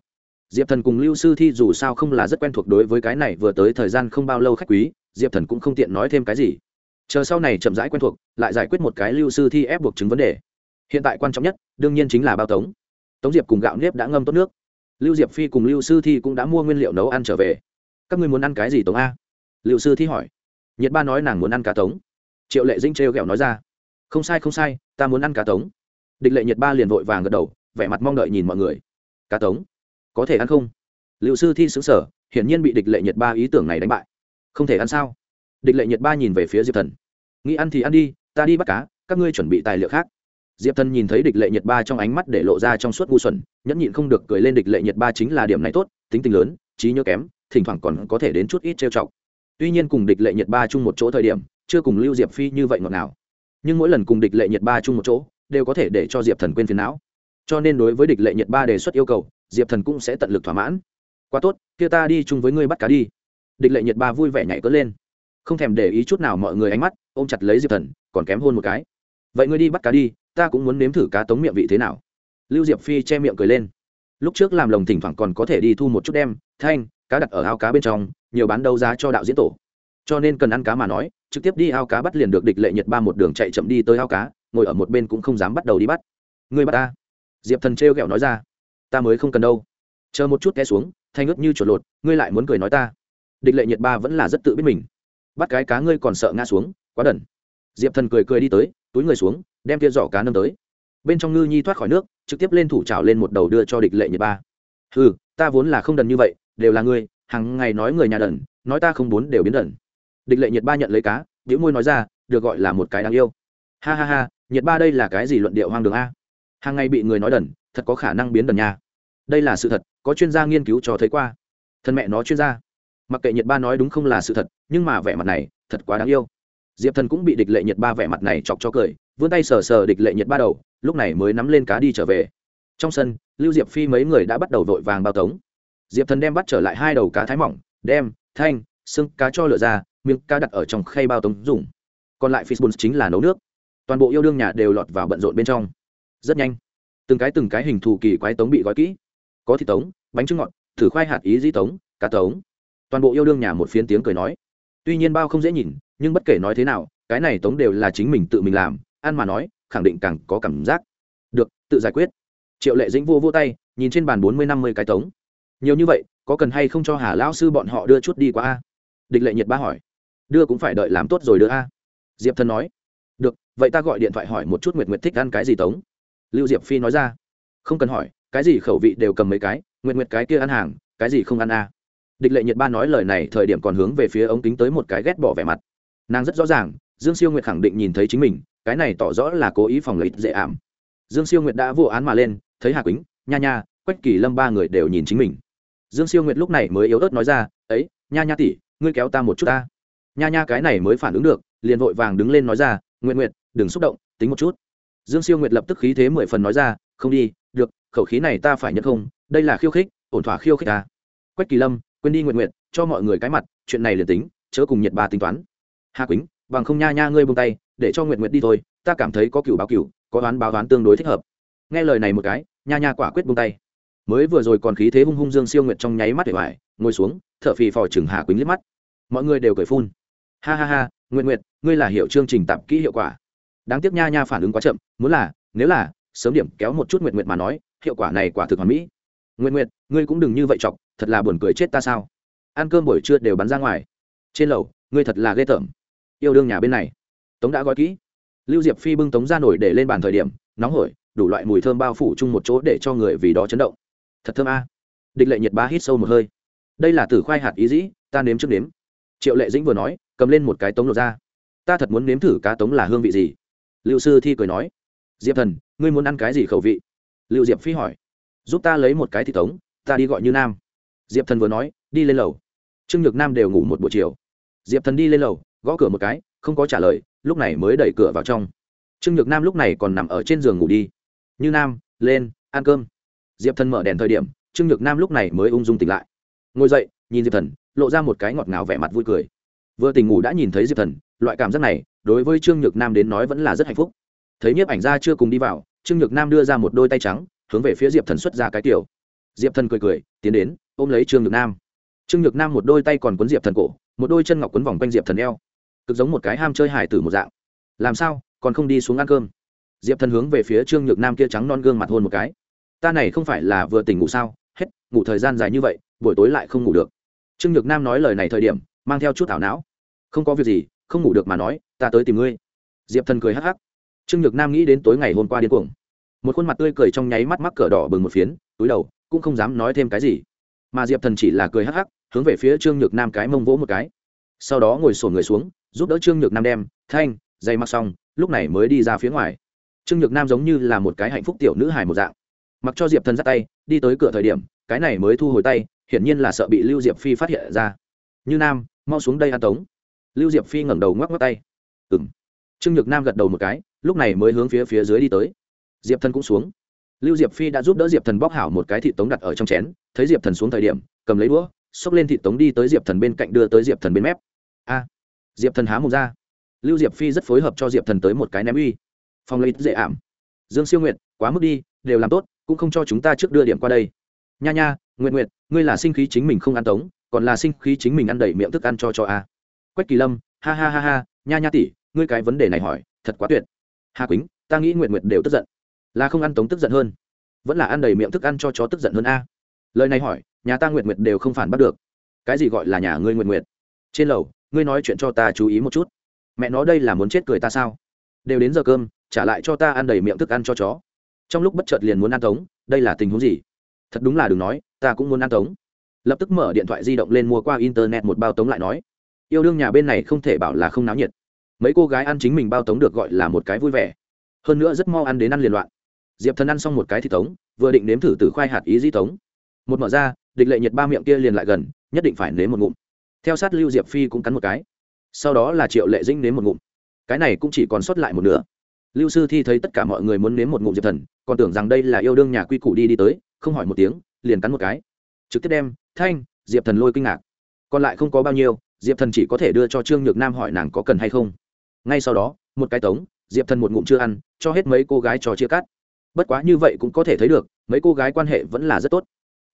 diệp thần cùng lưu sư thi dù sao không là rất quen thuộc đối với cái này vừa tới thời gian không bao lâu khách quý, diệp thần cũng không tiện nói thêm cái gì. Chờ sau này chậm rãi quen thuộc, lại giải quyết một cái lưu sư thi ép buộc chứng vấn đề. Hiện tại quan trọng nhất, đương nhiên chính là bao tống. Tống diệp cùng gạo nếp đã ngâm tốt nước. Lưu diệp phi cùng lưu sư thi cũng đã mua nguyên liệu nấu ăn trở về. Các ngươi muốn ăn cái gì tống a? Lưu sư thi hỏi. Nhiệt ba nói nàng muốn ăn cá tống. Triệu lệ dinh trêu ghẹo nói ra. Không sai không sai, ta muốn ăn cá tống. Địch lệ nhiệt ba liền vội vàng gật đầu, vẻ mặt mong đợi nhìn mọi người. Cá tống? Có thể ăn không? Liệu sư thi xứng sở, hiển nhiên bị địch lệ nhiệt ba ý tưởng này đánh bại. Không thể ăn sao? Địch lệ nhiệt ba nhìn về phía diệp thần. Nghĩ ăn thì ăn đi, ta đi bắt cá, các ngươi chuẩn bị tài liệu khác. Diệp thần nhìn thấy địch lệ nhiệt ba trong ánh mắt để lộ ra trong suốt ngu xuẩn, nhẫn nhịn không được cười lên địch lệ nhiệt ba chính là điểm này tốt, tính tình lớn, trí nhớ kém, thỉnh thoảng còn có thể đến chút ít trêu chọc. Tuy nhiên cùng địch lệ nhiệt ba chung một chỗ thời điểm, chưa cùng lưu diệp phi như vậy ngọt nào nhưng mỗi lần cùng địch lệ nhiệt ba chung một chỗ, đều có thể để cho diệp thần quên phiền não. Cho nên đối với địch lệ nhiệt ba đề xuất yêu cầu diệp thần cũng sẽ tận lực thỏa mãn. Quá tốt, kia ta đi chung với ngươi bắt cá đi. Địch lệ nhiệt ba vui vẻ nhảy cỡ lên. Không thèm để ý chút nào mọi người ánh mắt, ôm chặt lấy diệp thần, còn kém hôn một cái. Vậy ngươi đi bắt cá đi, ta cũng muốn nếm thử cá tống miệng vị thế nào. Lưu diệp phi che miệng cười lên. Lúc trước làm lồng thỉnh thoảng còn có thể đi thu một chút đem, thanh, cá đặt ở ao cá bên trong, nhiều bán đấu giá cho đạo diễn tổ. Cho nên cần ăn cá mà nói, trực tiếp đi ao cá bắt liền được địch lệ nhiệt ba một đường chạy chậm đi tới ao cá, ngồi ở một bên cũng không dám bắt đầu đi bắt. Ngươi bắt ta. Diệp thần trêu ghẹo nói ra ta mới không cần đâu. Chờ một chút té xuống, thanh ướt như chuột lột, ngươi lại muốn cười nói ta. Địch lệ nhiệt ba vẫn là rất tự biết mình. Bắt cái cá ngươi còn sợ ngã xuống, quá đần. Diệp thần cười cười đi tới, túi người xuống, đem kia giỏ cá nâng tới. Bên trong ngư nhi thoát khỏi nước, trực tiếp lên thủ trào lên một đầu đưa cho địch lệ nhiệt ba. Ừ ta vốn là không đần như vậy, đều là ngươi hàng ngày nói người nhà đần, nói ta không muốn đều biến đần. Địch lệ nhiệt ba nhận lấy cá biểu môi nói ra, được gọi là một cái đáng yêu. Ha ha ha, nhiệt ba đây là cái gì luận điệu hoang đường a? Hàng ngày bị người nói đần, thật có khả năng biến đần nha đây là sự thật, có chuyên gia nghiên cứu cho thấy qua. Thân mẹ nó chuyên gia. Mặc kệ nhiệt ba nói đúng không là sự thật, nhưng mà vẻ mặt này, thật quá đáng yêu. Diệp thần cũng bị địch lệ nhiệt ba vẻ mặt này chọc cho cười, vươn tay sờ sờ địch lệ nhiệt ba đầu, lúc này mới nắm lên cá đi trở về. Trong sân, lưu diệp phi mấy người đã bắt đầu vội vàng bao tống. Diệp thần đem bắt trở lại hai đầu cá thái mỏng, đem, thanh, xương cá cho lựa ra, miếng cá đặt ở trong khay bao tống dùng. Còn lại fishbone chính là nấu nước. Toàn bộ yêu đương nhà đều lọt vào bận rộn bên trong. Rất nhanh. Từng cái từng cái hình thù kỳ quái tống bị gói kỹ có thịt tống, bánh trưng ngọt, thử khoai hạt ý di tống, cá tống. Toàn bộ yêu đương nhà một phiến tiếng cười nói. Tuy nhiên bao không dễ nhìn, nhưng bất kể nói thế nào, cái này tống đều là chính mình tự mình làm, ăn mà nói, khẳng định càng có cảm giác. Được, tự giải quyết. Triệu lệ dĩnh vô vô tay, nhìn trên bàn bốn mươi năm mươi cái tống. Nhiều như vậy, có cần hay không cho hà lão sư bọn họ đưa chút đi qua a? Địch lệ nhiệt ba hỏi. Đưa cũng phải đợi làm tốt rồi đưa a. Diệp thân nói. Được, vậy ta gọi điện thoại hỏi một chút nguyệt nguyệt thích ăn cái gì tống? Lưu diệp phi nói ra. Không cần hỏi cái gì khẩu vị đều cầm mấy cái, nguyệt nguyệt cái kia ăn hàng, cái gì không ăn a địch lệ nhiệt ba nói lời này thời điểm còn hướng về phía ống kính tới một cái ghét bỏ vẻ mặt. Nàng rất rõ ràng, dương siêu nguyệt khẳng định nhìn thấy chính mình, cái này tỏ rõ là cố ý phòng lấy dễ ảm. Dương siêu nguyệt đã vô án mà lên, thấy hà quýnh, nha nha, quách kỳ lâm ba người đều nhìn chính mình. Dương siêu nguyệt lúc này mới yếu ớt nói ra, ấy, nha nha tỷ, ngươi kéo ta một chút ta. Nha nha cái này mới phản ứng được, liền vội vàng đứng lên nói ra nguyện nguyện đừng xúc động, tính một chút. Dương siêu nguyệt lập tức khí thế mười phần nói ra, không đi khẩu khí này ta phải nhận không? Đây là khiêu khích, ổn thỏa khiêu khích ta. Quách kỳ lâm, quên đi nguyện nguyện cho mọi người cái mặt, chuyện này liền tính, chớ cùng nhiệt bà tính toán. Hà quýnh, bằng không nha nha ngươi buông tay, để cho nguyện nguyện đi thôi, ta cảm thấy có cựu báo cựu có đoán báo đoán tương đối thích hợp. Nghe lời này một cái, nha nha quả quyết buông tay. Mới vừa rồi còn khí thế hung hung dương siêu nguyệt trong nháy mắt để hoài, ngồi xuống thợ phì phò chừng hà quýnh liếc mắt. Mọi người đều cười phun. Ha ha ha nguyện nguyện ngươi là hiệu chương trình tạp kỹ hiệu quả. Đáng tiếc nha nha phản ứng quá chậm, muốn là, nếu là, sớm điểm kéo một chút nguyện nguyện mà nói hiệu quả này quả thực hoàn mỹ. Nguyện nguyện ngươi cũng đừng như vậy chọc, thật là buồn cười chết ta sao? Ăn cơm buổi trưa đều bắn ra ngoài. Trên lầu, ngươi thật là ghê tởm. Yêu đương nhà bên này. Tống đã gói kỹ. Lưu diệp phi bưng tống ra nổi để lên bàn thời điểm, nóng hổi, đủ loại mùi thơm bao phủ chung một chỗ để cho người vì đó chấn động. Thật thơm a. À. địch lệ nhiệt ba hít sâu một hơi. Đây là tử khoai hạt ý dĩ, ta nếm trước nếm. Triệu lệ dĩnh vừa nói, cầm lên một cái tống lột ra. Ta thật muốn nếm thử cá tống là hương vị gì? Liệu sư thi cười nói, diệp thần, ngươi muốn ăn cái gì khẩu vị? Lưu diệp phi hỏi. Giúp ta lấy một cái thị tống, ta đi gọi như nam. Diệp thần vừa nói, đi lên lầu. Trương nhược nam đều ngủ một buổi chiều. Diệp thần đi lên lầu, gõ cửa một cái, không có trả lời, lúc này mới đẩy cửa vào trong. Trương nhược nam lúc này còn nằm ở trên giường ngủ đi. Như nam, lên, ăn cơm. Diệp thần mở đèn thời điểm, trương nhược nam lúc này mới ung dung tỉnh lại. Ngồi dậy, nhìn diệp thần, lộ ra một cái ngọt ngào vẻ mặt vui cười. Vừa tỉnh ngủ đã nhìn thấy diệp thần, loại cảm giác này, đối với trương nhược nam đến nói vẫn là rất hạnh phúc. Thấy nhiếp ảnh ra chưa cùng đi vào trương nhược nam đưa ra một đôi tay trắng, hướng về phía diệp thần xuất ra cái tiểu. Diệp thần cười cười, tiến đến, ôm lấy trương nhược nam. Trương nhược nam một đôi tay còn quấn diệp thần cổ, một đôi chân ngọc quấn vòng quanh diệp thần eo. Cực giống một cái ham chơi hải tử một dạng. Làm sao, còn không đi xuống ăn cơm? Diệp thần hướng về phía trương nhược nam kia trắng non gương mặt hôn một cái. Ta này không phải là vừa tỉnh ngủ sao? Hết, ngủ thời gian dài như vậy, buổi tối lại không ngủ được. Trương nhược nam nói lời này thời điểm, mang theo chút thảo não. Không có việc gì, không ngủ được mà nói, ta tới tìm ngươi. Diệp thần cười hắc hắc trương nhược nam nghĩ đến tối ngày hôm qua điên cuồng. Một khuôn mặt tươi cười trong nháy mắt mắc cỡ đỏ bừng một phiến, túi đầu, cũng không dám nói thêm cái gì. Mà diệp thần chỉ là cười hắc hắc, hướng về phía trương nhược nam cái mông vỗ một cái. Sau đó ngồi sổ người xuống, giúp đỡ trương nhược nam đem, thanh dây mặc xong, lúc này mới đi ra phía ngoài. Trương nhược nam giống như là một cái hạnh phúc tiểu nữ hài một dạng. Mặc cho diệp thần dắt tay, đi tới cửa thời điểm, cái này mới thu hồi tay, hiển nhiên là sợ bị lưu diệp phi phát hiện ra. Như nam, mau xuống đây an tống. Lưu diệp phi ngẩng đầu ngoắc ngoắc tay. Ừ m trương nhược nam gật đầu một cái lúc này mới hướng phía phía dưới đi tới. Diệp thần cũng xuống. Lưu diệp phi đã giúp đỡ diệp thần bóc hảo một cái thịt tống đặt ở trong chén, thấy diệp thần xuống thời điểm, cầm lấy đũa, xốc lên thịt tống đi tới diệp thần bên cạnh đưa tới diệp thần bên mép. A! Diệp thần há mồm ra. Lưu diệp phi rất phối hợp cho diệp thần tới một cái ném uy. Phong lấy dễ ảm. Dương siêu nguyện quá mức đi, đều làm tốt, cũng không cho chúng ta trước đưa điểm qua đây. Nha nha nguyện nguyện ngươi là sinh khí chính mình không ăn tống, còn là sinh khí chính mình ăn đầy miệng thức ăn cho cho a. Quách kỳ lâm, ha ha ha ha, nha nha tỷ, ngươi cái vấn đề này hỏi, thật quá tuyệt hà quýnh, ta nghĩ nguyện nguyện đều tức giận. Là không ăn tống tức giận hơn, vẫn là ăn đầy miệng thức ăn cho chó tức giận hơn a. Lời này hỏi, nhà ta nguyện nguyện đều không phản bắt được. Cái gì gọi là nhà ngươi nguyện nguyện trên lầu, ngươi nói chuyện cho ta chú ý một chút. Mẹ nó đây là muốn chết cười ta sao? Đều đến giờ cơm, trả lại cho ta ăn đầy miệng thức ăn cho chó. Trong lúc bất chợt liền muốn ăn tống, đây là tình huống gì? Thật đúng là đừng nói, ta cũng muốn ăn tống. Lập tức mở điện thoại di động lên mua qua internet một bao tống lại nói, yêu đương nhà bên này không thể bảo là không náo nhiệt mấy cô gái ăn chính mình bao tống được gọi là một cái vui vẻ. Hơn nữa rất mau ăn đến ăn liền loạn. Diệp thần ăn xong một cái thì tống, vừa định nếm thử từ khoai hạt ý di tống. Một mở ra, địch lệ nhiệt ba miệng kia liền lại gần, nhất định phải nếm một ngụm. Theo sát lưu diệp phi cũng cắn một cái. Sau đó là triệu lệ Dinh nếm một ngụm. Cái này cũng chỉ còn sót lại một nửa. Lưu sư thi thấy tất cả mọi người muốn nếm một ngụm diệp thần, còn tưởng rằng đây là yêu đương nhà quy củ đi đi tới, không hỏi một tiếng, liền cắn một cái. Trực tiếp đem, thanh! Diệp thần lôi kinh ngạc. Còn lại không có bao nhiêu, diệp thần chỉ có thể đưa cho trương nhược nam hỏi nàng có cần hay không ngay sau đó, một cái tống, diệp thần một ngụm chưa ăn, cho hết mấy cô gái trò chia cắt. Bất quá như vậy cũng có thể thấy được, mấy cô gái quan hệ vẫn là rất tốt.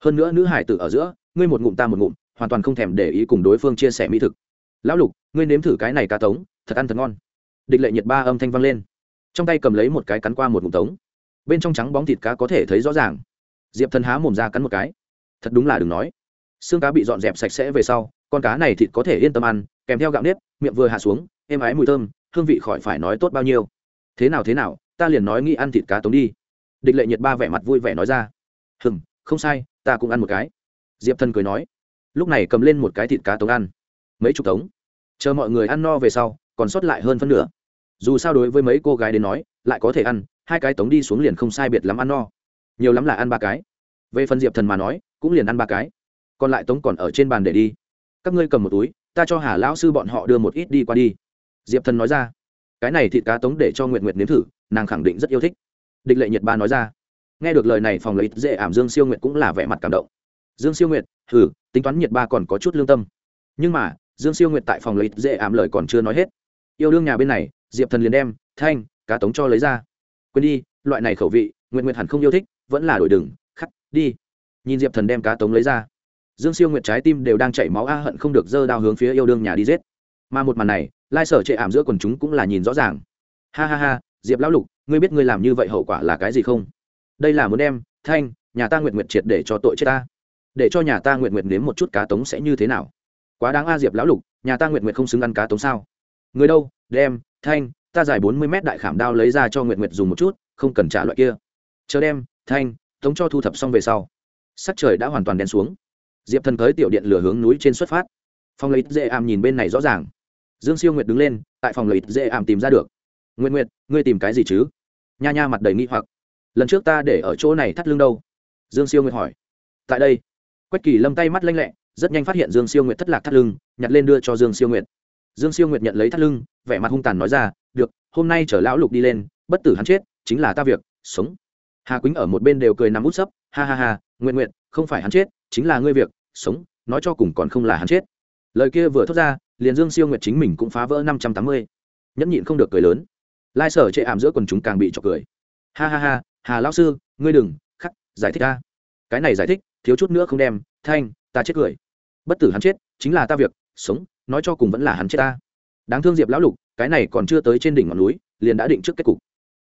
Hơn nữa nữ hải tử ở giữa, ngươi một ngụm ta một ngụm, hoàn toàn không thèm để ý cùng đối phương chia sẻ mỹ thực. Lão lục, ngươi nếm thử cái này cá tống, thật ăn thật ngon. Địch lệ nhiệt ba âm thanh vang lên. Trong tay cầm lấy một cái cắn qua một ngụm tống. Bên trong trắng bóng thịt cá có thể thấy rõ ràng. Diệp thần há mồm ra cắn một cái. Thật đúng là đừng nói. Xương cá bị dọn dẹp sạch sẽ về sau, con cá này thịt có thể yên tâm ăn, kèm theo gạo nếp, miệng vừa hạ xuống, êm ái mùi thơm hương vị khỏi phải nói tốt bao nhiêu. Thế nào thế nào, ta liền nói nghĩ ăn thịt cá tống đi. Địch lệ nhiệt ba vẻ mặt vui vẻ nói ra. Hừm, không sai, ta cũng ăn một cái. Diệp thần cười nói. Lúc này cầm lên một cái thịt cá tống ăn. Mấy chục tống. Chờ mọi người ăn no về sau, còn sót lại hơn phân nửa. Dù sao đối với mấy cô gái đến nói, lại có thể ăn, hai cái tống đi xuống liền không sai biệt lắm ăn no. Nhiều lắm là ăn ba cái. Về phần diệp thần mà nói, cũng liền ăn ba cái. Còn lại tống còn ở trên bàn để đi. Các ngươi cầm một túi, ta cho hà lão sư bọn họ đưa một ít đi qua đi diệp thần nói ra, cái này thịt cá tống để cho nguyện nguyện nếm thử, nàng khẳng định rất yêu thích. Địch lệ nhật ba nói ra, nghe được lời này phòng lợi dễ ảm, dương siêu nguyện cũng là vẻ mặt cảm động. Dương siêu nguyện thử tính toán nhiệt ba còn có chút lương tâm. Nhưng mà, dương siêu nguyện tại phòng lợi dễ ảm lời còn chưa nói hết. Yêu đương nhà bên này, diệp thần liền đem thanh, cá tống cho lấy ra. Quên đi, loại này khẩu vị nguyện nguyện hẳn không yêu thích, vẫn là đổi đừng khắc, đi. Nhìn diệp thần đem cá tống lấy ra, dương siêu nguyệt trái tim đều đang chảy máu, a hận không được dơ đao hướng phía yêu đương nhà đi giết. Mà một màn này lai sở chệ ảm giữa quần chúng cũng là nhìn rõ ràng. Ha ha ha, diệp lão lục, ngươi biết ngươi làm như vậy hậu quả là cái gì không? Đây là muốn đem thanh, nhà ta nguyện nguyện triệt để cho tội chết ta. Để cho nhà ta nguyện nguyện nếm một chút cá tống sẽ như thế nào? Quá đáng a, diệp lão lục, nhà ta nguyện nguyện không xứng ăn cá tống sao? Người đâu, đem thanh, ta dài bốn mươi mét đại khảm đao lấy ra cho nguyện nguyện dùng một chút, không cần trả loại kia. Chờ đem thanh, tống cho thu thập xong về sau, sắc trời đã hoàn toàn đen xuống. Diệp thần tới tiểu điện lửa hướng núi trên xuất phát. Phong lấy dễ ảm nhìn bên này rõ ràng dương siêu nguyệt đứng lên, tại phòng lợi dễ ảm tìm ra được. Nguyện nguyệt, ngươi tìm cái gì chứ? Nha nha mặt đầy nghi hoặc. Lần trước ta để ở chỗ này thắt lưng đâu? Dương siêu nguyệt hỏi. Tại đây. Quách kỳ lâm tay mắt lanh lẹ, rất nhanh phát hiện dương siêu nguyệt thất lạc thắt lưng, nhặt lên đưa cho dương siêu nguyệt. Dương siêu nguyệt nhận lấy thắt lưng, vẻ mặt hung tàn nói ra, được, hôm nay chở lão lục đi lên, bất tử hắn chết, chính là ta việc, sống. Hà quýnh ở một bên đều cười nằm út sấp, ha ha ha nguyện nguyện không phải hắn chết, chính là ngươi việc, sống, nói cho cùng còn không là hắn chết. Lời kia vừa thốt ra liền dương siêu nguyệt chính mình cũng phá vỡ năm trăm tám mươi. Nhẫn nhịn không được cười lớn. Lai sở chệ ảm giữa quần chúng càng bị trọc cười. Ha ha ha, hà lão sư, ngươi đừng, khắc, giải thích ta. Cái này giải thích, thiếu chút nữa không đem, thanh, ta chết cười. Bất tử hắn chết, chính là ta việc, sống, nói cho cùng vẫn là hắn chết ta. Đáng thương diệp lão lục, cái này còn chưa tới trên đỉnh ngọn núi, liền đã định trước kết cục.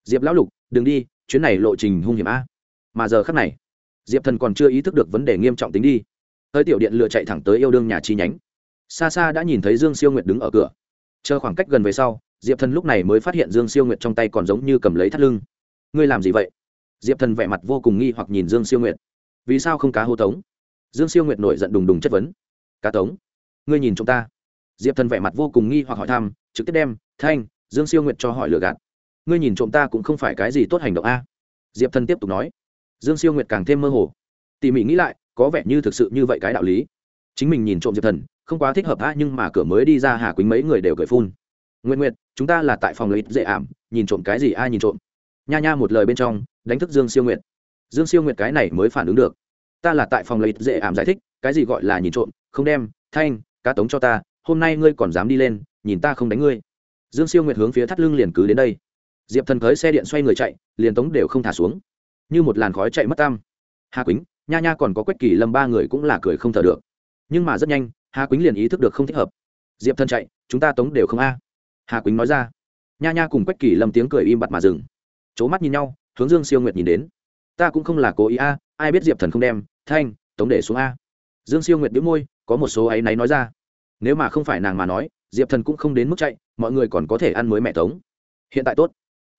Diệp lão lục, đừng đi, chuyến này lộ trình hung hiểm a. Mà giờ khắc này, diệp thần còn chưa ý thức được vấn đề nghiêm trọng tính đi. Tới tiểu điện lựa chạy thẳng tới yêu đương nhà chi nhánh xa xa đã nhìn thấy dương siêu nguyệt đứng ở cửa. Chờ khoảng cách gần về sau, diệp thần lúc này mới phát hiện dương siêu nguyệt trong tay còn giống như cầm lấy thắt lưng. Ngươi làm gì vậy? Diệp thần vẻ mặt vô cùng nghi hoặc nhìn dương siêu nguyệt. Vì sao không cá hô tống? Dương siêu nguyệt nổi giận đùng đùng chất vấn. Cá tống? Ngươi nhìn chúng ta. Diệp thần vẻ mặt vô cùng nghi hoặc hỏi thăm, trực tiếp đem, thanh, dương siêu nguyệt cho hỏi lừa gạt. Ngươi nhìn trộm ta cũng không phải cái gì tốt hành động a. Diệp thần tiếp tục nói. Dương siêu nguyệt càng thêm mơ hồ. Tỉ mỉ nghĩ lại, có vẻ như thực sự như vậy cái đạo lý chính mình nhìn trộm diệp thần, không quá thích hợp a nhưng mà cửa mới đi ra hà quýnh mấy người đều cười phun. Nguyện nguyện chúng ta là tại phòng lợi dễ ảm, nhìn trộm cái gì ai nhìn trộm. Nha nha một lời bên trong, đánh thức dương siêu nguyệt. Dương siêu nguyệt cái này mới phản ứng được. Ta là tại phòng lợi dễ ảm giải thích, cái gì gọi là nhìn trộm, không đem, thanh, cá tống cho ta, hôm nay ngươi còn dám đi lên, nhìn ta không đánh ngươi. Dương siêu nguyệt hướng phía thắt lưng liền cứ đến đây. Diệp thần cưới xe điện xoay người chạy, liền tống đều không thả xuống. Như một làn khói chạy mất tam hà quýnh nha nha còn có quách kỳ lâm ba người cũng là cười không thở được nhưng mà rất nhanh, hà quýnh liền ý thức được không thích hợp. Diệp thần chạy, chúng ta tống đều không a. Hà quýnh nói ra. Nha nha cùng quách kỳ lâm tiếng cười im bặt mà dừng. C h ố mắt nhìn nhau, hướng dương siêu nguyệt nhìn đến. Ta cũng không là cố ý a, ai biết diệp thần không đem, thanh, tống để xuống a. Dương siêu nguyệt đĩu môi, có một số áy náy nói ra. Nếu mà không phải nàng mà nói, diệp thần cũng không đến mức chạy, mọi người còn có thể ăn mới mẹ tống. Hiện tại tốt.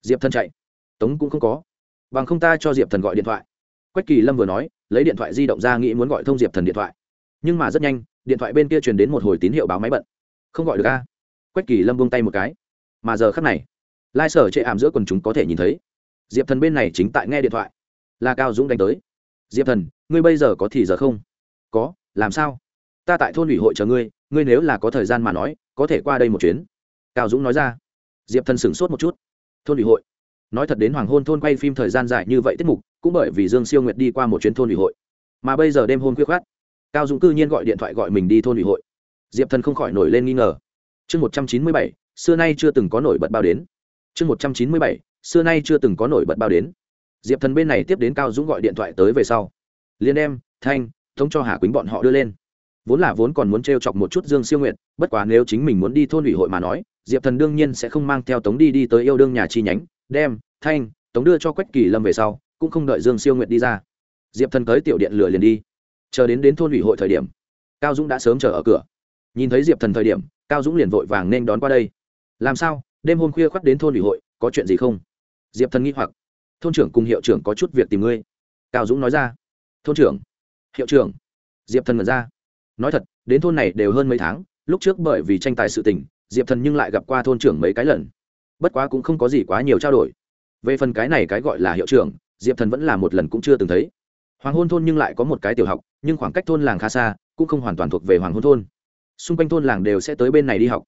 Diệp thần chạy. Tống cũng không có. Bằng không ta cho diệp thần gọi điện thoại. Quách kỳ lâm vừa nói, lấy điện thoại di động ra nghĩ muốn gọi thông diệp thần điện thoại nhưng mà rất nhanh, điện thoại bên kia truyền đến một hồi tín hiệu báo máy bận. Không gọi được a. Quách kỳ lâm buông tay một cái. Mà giờ khắc này, lai sở chệ ảm giữa quần chúng có thể nhìn thấy. Diệp thần bên này chính tại nghe điện thoại. Là cao dũng đánh tới. Diệp thần, ngươi bây giờ có thì giờ không? Có, làm sao? Ta tại thôn ủy hội chờ ngươi ngươi nếu là có thời gian mà nói, có thể qua đây một chuyến. Cao dũng nói ra. Diệp thần sửng sốt một chút. Thôn ủy hội. Nói thật đến hoàng hôn thôn quay phim thời gian dài như vậy tiết mục, cũng bởi vì dương siêu nguyệt đi qua một chuyến thôn ủy hội. Mà bây giờ đêm hôn khuya khoát cao dũng cư nhiên gọi điện thoại gọi mình đi thôn ủy hội. Diệp thần không khỏi nổi lên nghi ngờ. Chương một trăm chín mươi bảy, xưa nay chưa từng có nổi bật bao đến. Chương một trăm chín mươi bảy, xưa nay chưa từng có nổi bật bao đến. Diệp thần bên này tiếp đến cao dũng gọi điện thoại tới về sau. Liền đem thanh, thống cho hà quýnh bọn họ đưa lên. Vốn là vốn còn muốn t r e o chọc một chút dương siêu nguyện bất quá nếu chính mình muốn đi thôn ủy hội mà nói, diệp thần đương nhiên sẽ không mang theo tống đi đi tới yêu đương nhà chi nhánh. Đem, thanh, tống đưa cho quách kỳ lâm về sau, cũng không đợi dương siêu nguyện đi ra. Diệp thần tới tiểu điện lửa liền đi chờ đến đến thôn ủy hội thời điểm, cao dũng đã sớm chờ ở cửa. Nhìn thấy diệp thần thời điểm, cao dũng liền vội vàng nên đón qua đây. Làm sao? Đêm hôm khuya khoắt đến thôn ủy hội, có chuyện gì không? Diệp thần nghĩ hoặc. Thôn trưởng cùng hiệu trưởng có chút việc tìm ngươi. Cao dũng nói ra. Thôn trưởng. Hiệu trưởng. Diệp thần ngẩn ra. Nói thật, đến thôn này đều hơn mấy tháng, lúc trước bởi vì tranh tài sự tình, diệp thần nhưng lại gặp qua thôn trưởng mấy cái lần. Bất quá cũng không có gì quá nhiều trao đổi. Về phần cái này cái gọi là hiệu trưởng, diệp thần vẫn là một lần cũng chưa từng thấy. Hoàng hôn thôn nhưng lại có một cái tiểu học nhưng khoảng cách thôn làng khá xa, cũng không hoàn toàn thuộc về hoàng hôn thôn. Xung quanh thôn làng đều sẽ tới bên này đi học.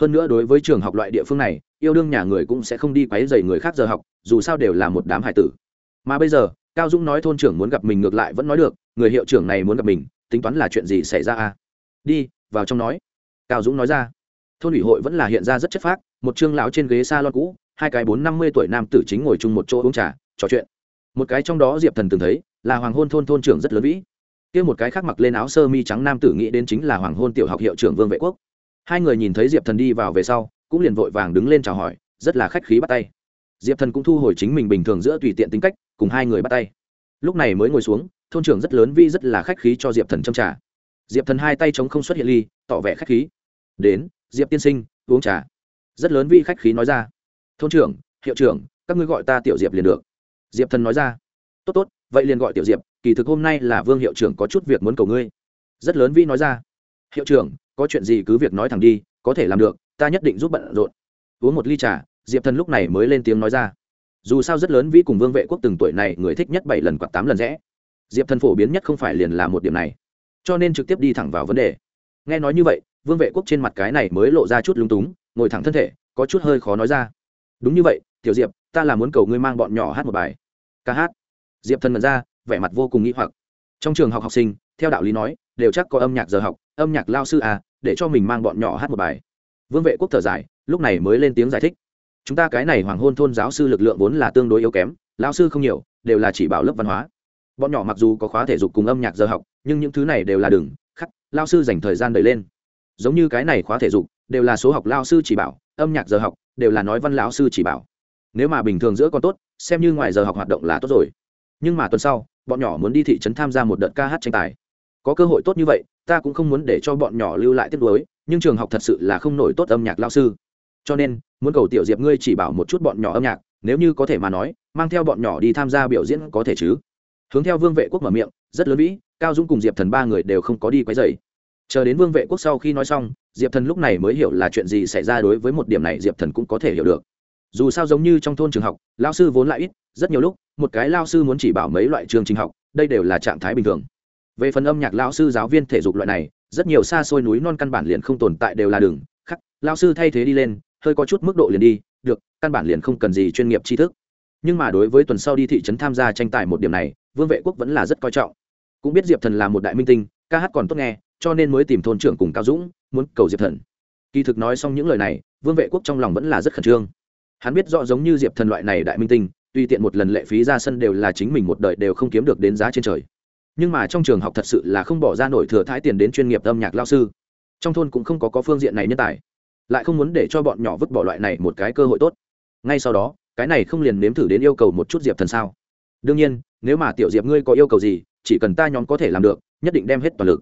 Hơn nữa đối với trường học loại địa phương này, yêu đương nhà người cũng sẽ không đi quấy dày người khác giờ học, dù sao đều là một đám hải tử. Mà bây giờ, cao dũng nói thôn trưởng muốn gặp mình ngược lại vẫn nói được, người hiệu trưởng này muốn gặp mình, tính toán là chuyện gì xảy ra à? Đi, vào trong nói. Cao dũng nói ra. Thôn ủy hội vẫn là hiện ra rất chất phác, một trương lão trên ghế s a lon cũ, hai cái bốn năm mươi tuổi nam tử chính ngồi chung một chỗ uống trà, trò chuyện. Một cái trong đó diệp thần từng thấy, là hoàng hôn thôn thôn trưởng rất lớn vĩ kia một cái khác mặc lên áo sơ mi trắng nam tử nghĩ đến chính là hoàng hôn tiểu học hiệu trưởng vương vệ quốc. Hai người nhìn thấy diệp thần đi vào về sau, cũng liền vội vàng đứng lên chào hỏi, rất là khách khí bắt tay. Diệp thần cũng thu hồi chính mình bình thường giữa tùy tiện tính cách, cùng hai người bắt tay. Lúc này mới ngồi xuống, thôn trưởng rất lớn vi rất là khách khí cho diệp thần châm trà. Diệp thần hai tay chống không xuất hiện ly, tỏ vẻ khách khí. Đến, diệp tiên sinh, uống trà. Rất lớn vi khách khí nói ra. Thôn trưởng, hiệu trưởng, các ngươi gọi ta tiểu diệp liền được. Diệp thần nói ra. Tốt tốt, vậy liền gọi tiểu diệp kỳ thực hôm nay là vương hiệu trưởng có chút việc muốn cầu ngươi. Rất lớn vi nói ra. Hiệu trưởng, có chuyện gì cứ việc nói thẳng đi, có thể làm được, ta nhất định giúp bận rộn. Uống một ly trà, diệp thần lúc này mới lên tiếng nói ra. Dù sao rất lớn vi cùng vương vệ quốc từng tuổi này, người thích nhất bảy lần hoặc tám lần rẽ. Diệp thần phổ biến nhất không phải liền là một điểm này. Cho nên trực tiếp đi thẳng vào vấn đề. Nghe nói như vậy, vương vệ quốc trên mặt cái này mới lộ ra chút lúng túng, ngồi thẳng thân thể, có chút hơi khó nói ra. Đúng như vậy, tiểu diệp, ta là muốn cầu ngươi mang bọn nhỏ hát một bài. Ca hát. Diệp thần mật ra vẻ mặt vô cùng nghĩ hoặc. Trong trường học học sinh, theo đạo lý nói, đều chắc có âm nhạc giờ học, âm nhạc lao sư à để cho mình mang bọn nhỏ hát một bài. Vương vệ quốc thở dài, lúc này mới lên tiếng giải thích. Chúng ta cái này hoàng hôn thôn giáo sư lực lượng vốn là tương đối yếu kém, lao sư không nhiều, đều là chỉ bảo lớp văn hóa. Bọn nhỏ mặc dù có khóa thể dục cùng âm nhạc giờ học, nhưng những thứ này đều là đừng, khắc, lao sư dành thời gian đẩy lên. Giống như cái này khóa thể dục, đều là số học lao sư chỉ bảo, âm nhạc giờ học, đều là nói văn lão sư chỉ bảo. Nếu mà bình thường giữa con tốt, xem như ngoài giờ học hoạt động là tốt rồi nhưng mà tuần sau, bọn nhỏ muốn đi thị trấn tham gia một đợt ca hát tranh tài. Có cơ hội tốt như vậy, ta cũng không muốn để cho bọn nhỏ lưu lại tiếp nối nhưng trường học thật sự là không nổi tốt âm nhạc lao sư. Cho nên, muốn cầu tiểu diệp ngươi chỉ bảo một chút bọn nhỏ âm nhạc, nếu như có thể mà nói, mang theo bọn nhỏ đi tham gia biểu diễn có thể chứ? Hướng theo vương vệ quốc mở miệng, rất lớn vĩ, cao dũng cùng diệp thần ba người đều không có đi quấy dày chờ đến vương vệ quốc sau khi nói xong, diệp thần lúc này mới hiểu là chuyện gì xảy ra đối với một điểm này diệp thần cũng có thể hiểu được. Dù sao giống như trong thôn trường học lao sư vốn lại ít, rất nhiều lúc một cái lao sư muốn chỉ bảo mấy loại chương trình học, đây đều là trạng thái bình thường. Về phần âm nhạc lao sư giáo viên thể dục loại này, rất nhiều xa xôi núi non căn bản liền không tồn tại đều là đường, khắc lao sư thay thế đi lên, hơi có chút mức độ liền đi, được, căn bản liền không cần gì chuyên nghiệp tri thức. Nhưng mà đối với tuần sau đi thị trấn tham gia tranh tài một điểm này, vương vệ quốc vẫn là rất coi trọng. Cũng biết diệp thần là một đại minh tinh, ca hát còn tốt nghe, cho nên mới tìm thôn trưởng cùng cao dũng, muốn cầu diệp thần. Kỳ thực nói xong những lời này, vương vệ quốc trong lòng vẫn là rất khẩn trương. Hắn biết rõ giống như diệp thần loại này đại minh tinh tuy tiện một lần lệ phí ra sân đều là chính mình một đời đều không kiếm được đến giá trên trời. Nhưng mà trong trường học thật sự là không bỏ ra nổi thừa thái tiền đến chuyên nghiệp âm nhạc lao sư. Trong thôn cũng không có có phương diện này nhân tài. Lại không muốn để cho bọn nhỏ vứt bỏ loại này một cái cơ hội tốt. Ngay sau đó, cái này không liền nếm thử đến yêu cầu một chút diệp thần sao? Đương nhiên, nếu mà tiểu diệp ngươi có yêu cầu gì, chỉ cần ta nhóm có thể làm được, nhất định đem hết toàn lực.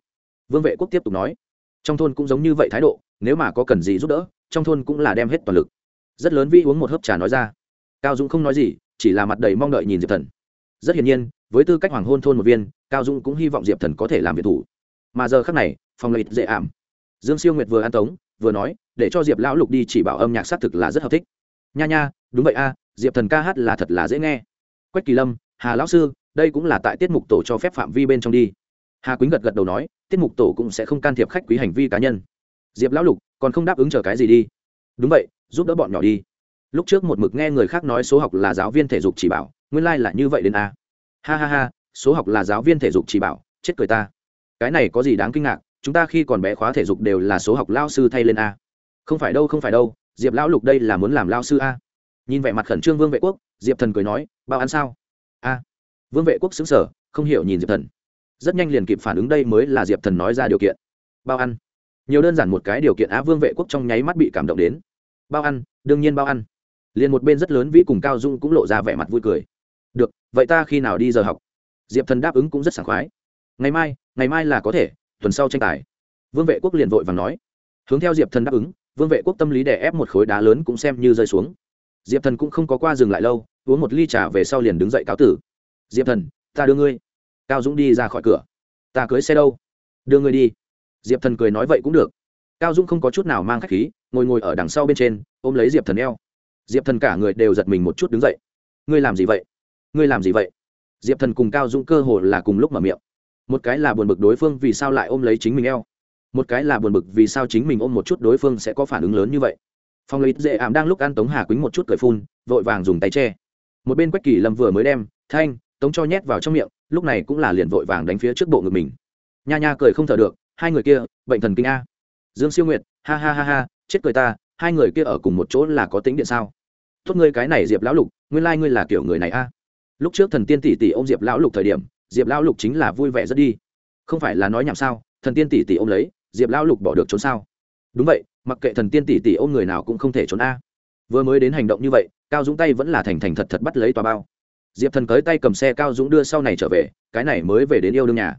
Vương vệ quốc tiếp tục nói. Trong thôn cũng giống như vậy thái độ, nếu mà có cần gì giúp đỡ, trong thôn cũng là đem hết toàn lực. Rất lớn vi uống một hớp trà nói ra. Cao dũng không nói gì chỉ là mặt đầy mong đợi nhìn diệp thần. Rất hiển nhiên, với tư cách hoàng hôn thôn một viên, cao dũng cũng hy vọng diệp thần có thể làm việc thủ. Mà giờ khác này, phòng lợi dễ ảm. Dương siêu nguyệt vừa an tống, vừa nói, để cho diệp lão lục đi chỉ bảo âm nhạc xác thực là rất hợp thích. Nha nha, đúng vậy a, diệp thần ca hát là thật là dễ nghe. Quách kỳ lâm, hà lão sư, đây cũng là tại tiết mục tổ cho phép phạm vi bên trong đi. Hà quýnh gật gật đầu nói, tiết mục tổ cũng sẽ không can thiệp khách quý hành vi cá nhân. Diệp lão lục, còn không đáp ứng chờ cái gì đi? Đúng vậy, giúp đỡ bọn nhỏ đi lúc trước một mực nghe người khác nói số học là giáo viên thể dục chỉ bảo, nguyên lai、like、là như vậy đến a. Ha ha ha, số học là giáo viên thể dục chỉ bảo, chết cười ta. Cái này có gì đáng kinh ngạc, chúng ta khi còn bé khóa thể dục đều là số học lao sư thay lên a. Không phải đâu, không phải đâu, diệp lão lục đây là muốn làm lao sư a. Nhìn vẻ mặt khẩn trương vương vệ quốc, diệp thần cười nói, bao ăn sao? A. Vương vệ quốc xứng sở không hiểu nhìn diệp thần. Rất nhanh liền kịp phản ứng đây mới là diệp thần nói ra điều kiện. Bao ăn. Nhiều đơn giản một cái điều kiện á, vương vệ quốc trong nháy mắt bị cảm động đến. Bao ăn, đương nhiên bao ăn liền một bên rất lớn vĩ cùng cao dung cũng lộ ra vẻ mặt vui cười. Được, vậy ta khi nào đi giờ học? Diệp thần đáp ứng cũng rất sảng khoái. Ngày mai ngày mai là có thể, tuần sau tranh tài. Vương vệ quốc liền vội và nói. Hướng theo diệp thần đáp ứng, vương vệ quốc tâm lý đè ép một khối đá lớn cũng xem như rơi xuống. Diệp thần cũng không có qua dừng lại lâu, uống một ly trà về sau liền đứng dậy cáo tử. Diệp thần, ta đưa ngươi. Cao dũng đi ra khỏi cửa. Ta cưới xe đâu? Đưa ngươi đi. Diệp thần cười nói vậy cũng được. Cao dũng không có chút nào mang k h á c h khí, ngồi ngồi ở đằng sau bên trên, ôm lấy diệp thần eo diệp thần cả người đều giật mình một chút đứng dậy. Ngươi làm gì vậy? Ngươi làm gì vậy? Diệp thần cùng cao dũng cơ hồ là cùng lúc mở miệng. Một cái là buồn bực đối phương vì sao lại ôm lấy chính mình eo. Một cái là buồn bực vì sao chính mình ôm một chút đối phương sẽ có phản ứng lớn như vậy. Phong lấy dễ ảm đang lúc ăn tống hà quýnh một chút cười phun, vội vàng dùng tay che. Một bên quách kỳ lâm vừa mới đem thanh, tống cho nhét vào trong miệng, lúc này cũng là liền vội vàng đánh phía trước bộ ngực mình. Nha nha cười không thở được, hai người kia, bệnh thần kinh a. Dương siêu nguyệt, ha ha ha ha, chết cười ta, hai người kia ở cùng một chỗ là có tính điện sao? Tốt ngươi cái này diệp lão lục nguyên lai、like、ngươi là kiểu người này a lúc trước thần tiên tỷ tỷ ô m diệp lão lục thời điểm diệp lão lục chính là vui vẻ rất đi không phải là nói nhảm sao thần tiên tỷ tỷ ô m lấy diệp lão lục bỏ được trốn sao đúng vậy mặc kệ thần tiên tỷ tỷ ôm người nào cũng không thể trốn a vừa mới đến hành động như vậy cao dũng tay vẫn là thành thành thật thật bắt lấy tòa bao diệp thần cới tay cầm xe cao dũng đưa sau này trở về cái này mới về đến yêu đương nhà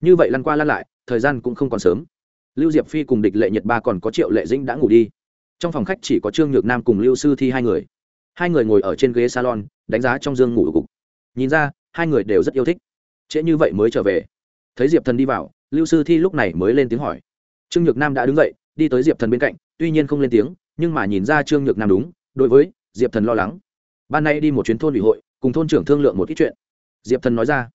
như vậy lăn qua lăn lại thời gian cũng không còn sớm lưu diệp phi cùng địch lệ nhật ba còn có triệu lệ dĩnh đã ngủ đi trong phòng khách chỉ có trương nhược nam cùng lưu sư thi hai người hai người ngồi ở trên ghế salon, đánh giá trong dương ngủ gục nhìn ra, hai người đều rất yêu thích. Trễ như vậy mới trở về. Thấy diệp thần đi vào, lưu sư thi lúc này mới lên tiếng hỏi. Trương nhược nam đã đứng dậy, đi tới diệp thần bên cạnh, tuy nhiên không lên tiếng, nhưng mà nhìn ra trương nhược nam đúng, đối với diệp thần lo lắng. Ban nay đi một chuyến thôn ủy hội, cùng thôn trưởng thương lượng một ít chuyện. Diệp thần nói ra,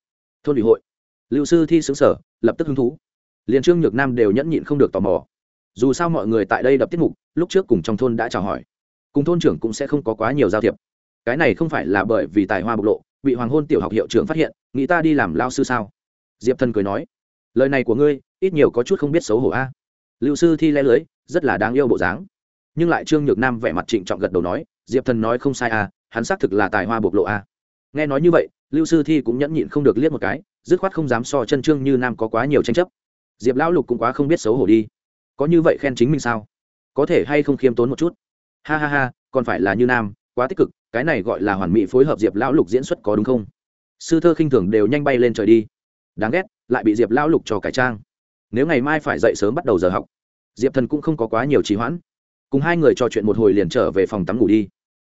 thôn ủy hội? Lưu sư thi xứng sở lập tức hứng thú. Liền trương nhược nam đều nhẫn nhịn không được tò mò. Dù sao mọi người tại đây đập tiết mục, lúc trước cùng trong thôn đã chào hỏi cùng thôn trưởng cũng sẽ không có quá nhiều giao thiệp. Cái này không phải là bởi vì tài hoa bộc lộ, bị hoàng hôn tiểu học hiệu trưởng phát hiện, nghĩ ta đi làm lao sư sao? Diệp thần cười nói, lời này của ngươi, ít nhiều có chút không biết xấu hổ a. Lưu sư thi le lưới, rất là đáng yêu bộ dáng. Nhưng lại trương nhược nam vẻ mặt trịnh trọng gật đầu nói, diệp thần nói không sai à hắn xác thực là tài hoa bộc lộ à. nghe nói như vậy, lưu sư thi cũng nhẫn nhịn không được liếc một cái, dứt khoát không dám so chân trương như nam có quá nhiều tranh chấp. Diệp lão lục cũng quá không biết xấu hổ đi. Có như vậy khen chính mình sao? Có thể hay không khiêm tốn một chút? Ha ha ha, còn phải là như nam, quá tích cực, cái này gọi là hoàn mỹ phối hợp diệp lão lục diễn xuất có đúng không? Sư thơ khinh thường đều nhanh bay lên trời đi. Đáng ghét, lại bị diệp lão lục cho cải trang. Nếu ngày mai phải dậy sớm bắt đầu giờ học, diệp thần cũng không có quá nhiều trì hoãn. Cùng hai người trò chuyện một hồi liền trở về phòng tắm ngủ đi.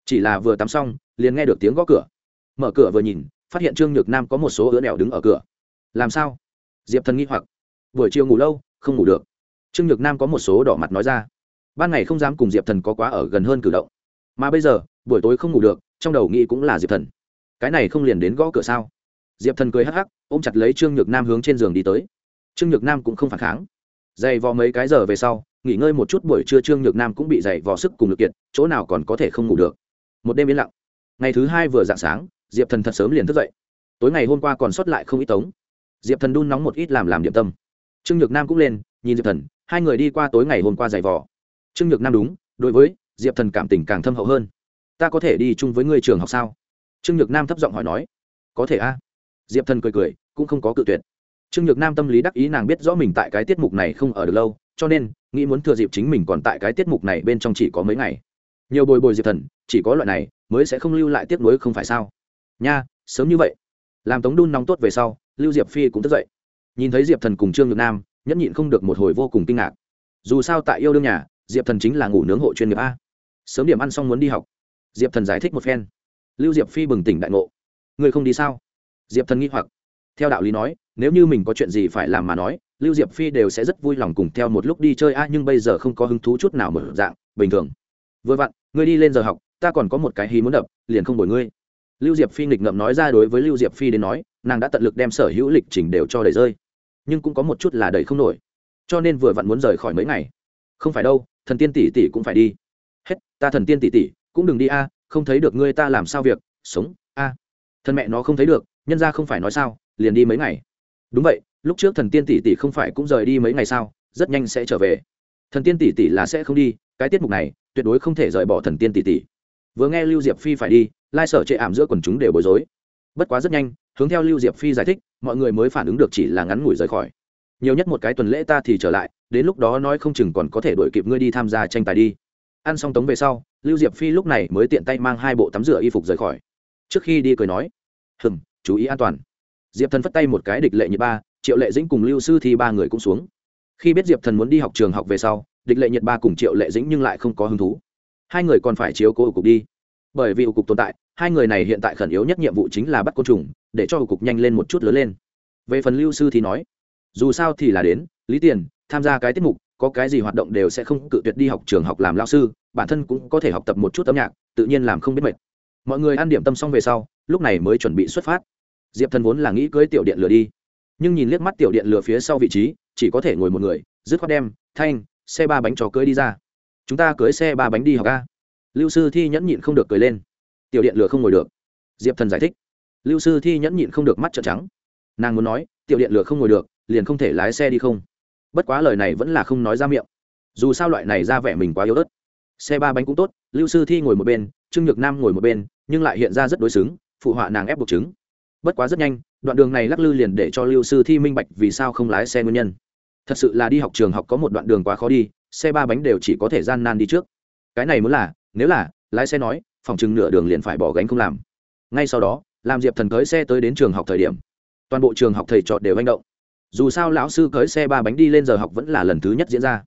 Chỉ là vừa tắm xong, liền nghe được tiếng gõ cửa. Mở cửa vừa nhìn, phát hiện trương nhược nam có một số ứa đèo đứng ở cửa. Làm sao? Diệp thần nghi hoặc. Buổi chiều ngủ lâu, không ngủ được. Trương nhược nam có một số đỏ mặt nói ra ban ngày không dám cùng diệp thần có quá ở gần hơn cử động. Mà bây giờ, buổi tối không ngủ được, trong đầu nghĩ cũng là diệp thần. Cái này không liền đến gõ cửa sao? Diệp thần cười hắc hắc, ôm chặt lấy trương nhược nam hướng trên giường đi tới. Trương nhược nam cũng không phản kháng. Dày vò mấy cái giờ về sau, nghỉ ngơi một chút buổi trưa trương nhược nam cũng bị dày vò sức cùng lực kiệt, chỗ nào còn có thể không ngủ được. Một đêm yên lặng. Ngày thứ hai vừa dạng sáng, diệp thần thật sớm liền thức dậy. Tối ngày hôm qua còn sót lại không ít tống. Diệp thần đun nóng một ít làm làm điểm tâm. Trương nhược nam cũng lên, nhìn diệp thần, hai người đi qua tối ngày hôm qua dày vò trương nhược nam đúng, đối với diệp thần cảm tình càng thâm hậu hơn. Ta có thể đi chung với người trường học sao? Trương nhược nam thấp giọng hỏi nói. Có thể a. Diệp thần cười cười, cũng không có cự tuyệt. Trương nhược nam tâm lý đắc ý nàng biết rõ mình tại cái tiết mục này không ở được lâu, cho nên nghĩ muốn thừa dịp chính mình còn tại cái tiết mục này bên trong chỉ có mấy ngày. Nhiều bồi bồi diệp thần, chỉ có loại này mới sẽ không lưu lại tiếp nối không phải sao? Nha, sớm như vậy. Làm tống đun nóng tốt về sau, lưu diệp phi cũng thức dậy. Nhìn thấy diệp thần cùng trương nhược nam, nhẫn nhịn không được một hồi vô cùng kinh ngạc. Dù sao tại yêu đương nhà diệp thần chính là ngủ nướng hộ chuyên nghiệp a. Sớm điểm ăn xong muốn đi học. Diệp thần giải thích một phen. Lưu diệp phi bừng tỉnh đại ngộ. Người không đi sao? Diệp thần nghi hoặc. Theo đạo lý nói, nếu như mình có chuyện gì phải làm mà nói, lưu diệp phi đều sẽ rất vui lòng cùng theo một lúc đi chơi a, nhưng bây giờ không có hứng thú chút nào mở dạng, bình thường. Vừa vặn, ngươi đi lên giờ học, ta còn có một cái hí muốn đập, liền không đổi ngươi. Lưu diệp phi nghịch ngậm nói ra đối với lưu diệp phi đến nói, nàng đã tận lực đem sở hữu lịch trình đều cho đầy rơi. Nhưng cũng có một chút là đầy không nổi. Cho nên vừa vặn muốn rời khỏi mấy ngày. Không phải đâu thần tiên tỷ tỷ cũng phải đi. Hết, ta thần tiên tỷ tỷ cũng đừng đi a, không thấy được ngươi ta làm sao việc, sống, a. Thân mẹ nó không thấy được, nhân ra không phải nói sao, liền đi mấy ngày. Đúng vậy, lúc trước thần tiên tỷ tỷ không phải cũng rời đi mấy ngày sao, rất nhanh sẽ trở về. Thần tiên tỷ tỷ là sẽ không đi, cái tiết mục này tuyệt đối không thể rời bỏ thần tiên tỷ tỷ. Vừa nghe lưu diệp phi phải đi, lai sở chệ ảm giữa quần chúng đều bối rối. Bất quá rất nhanh, hướng theo lưu diệp phi giải thích, mọi người mới phản ứng được chỉ là ngắn ngủi rời khỏi. Nhiều nhất một cái tuần lễ ta thì trở lại đến lúc đó nói không chừng còn có thể đuổi kịp ngươi đi tham gia tranh tài đi. Ăn xong tống về sau, lưu diệp phi lúc này mới tiện tay mang hai bộ tắm rửa y phục rời khỏi. Trước khi đi cười nói hừng chú ý an toàn. Diệp thần phất tay một cái địch lệ nhiệt ba, triệu lệ dĩnh cùng lưu sư thì ba người cũng xuống. Khi biết diệp thần muốn đi học trường học về sau, địch lệ nhiệt ba cùng triệu lệ dĩnh nhưng lại không có hứng thú. Hai người còn phải chiếu cố ủ cục đi. Bởi vì ủ cục tồn tại, hai người này hiện tại khẩn yếu nhất nhiệm vụ chính là bắt côn trùng, để cho ủ cục nhanh lên một chút lớn lên. Về phần lưu sư thì nói, dù sao thì là đến, lý tiền tham gia cái tiết mục, có cái gì hoạt động đều sẽ không cự tuyệt đi học trường học làm lao sư, bản thân cũng có thể học tập một chút âm nhạc, tự nhiên làm không biết mệt. Mọi người ăn điểm tâm xong về sau, lúc này mới chuẩn bị xuất phát. Diệp thần vốn là nghĩ cưới tiểu điện lửa đi, nhưng nhìn liếc mắt tiểu điện lửa phía sau vị trí, chỉ có thể ngồi một người, dứt khoát đem thanh, xe ba bánh trò cưới đi ra. Chúng ta cưới xe ba bánh đi học ca lưu sư thi nhẫn nhịn không được cười lên. Tiểu điện lửa không ngồi được. Diệp thần giải thích. Lưu sư thi nhẫn nhịn không được mắt trợn trắng. Nàng muốn nói, tiểu điện lửa không ngồi được, liền không thể lái xe đi không bất quá lời này vẫn là không nói ra miệng. Dù sao loại này ra vẻ mình quá yếu ớt. Xe ba bánh cũng tốt, lưu sư thi ngồi một bên, trương nhược nam ngồi một bên, nhưng lại hiện ra rất đối xứng, phụ họa nàng ép buộc chứng. Bất quá rất nhanh, đoạn đường này lắc lư liền để cho lưu sư thi minh bạch vì sao không lái xe nguyên nhân. Thật sự là đi học trường học có một đoạn đường quá khó đi, xe ba bánh đều chỉ có thể gian nan đi trước. Cái này muốn là, nếu là, lái xe nói, phòng chừng nửa đường liền phải bỏ gánh không làm. Ngay sau đó làm diệp thần tới xe tới đến trường học thời điểm. Toàn bộ trường học thầy trọt đều manh động dù sao lão sư cưới xe ba bánh đi lên giờ học vẫn là lần thứ nhất diễn ra.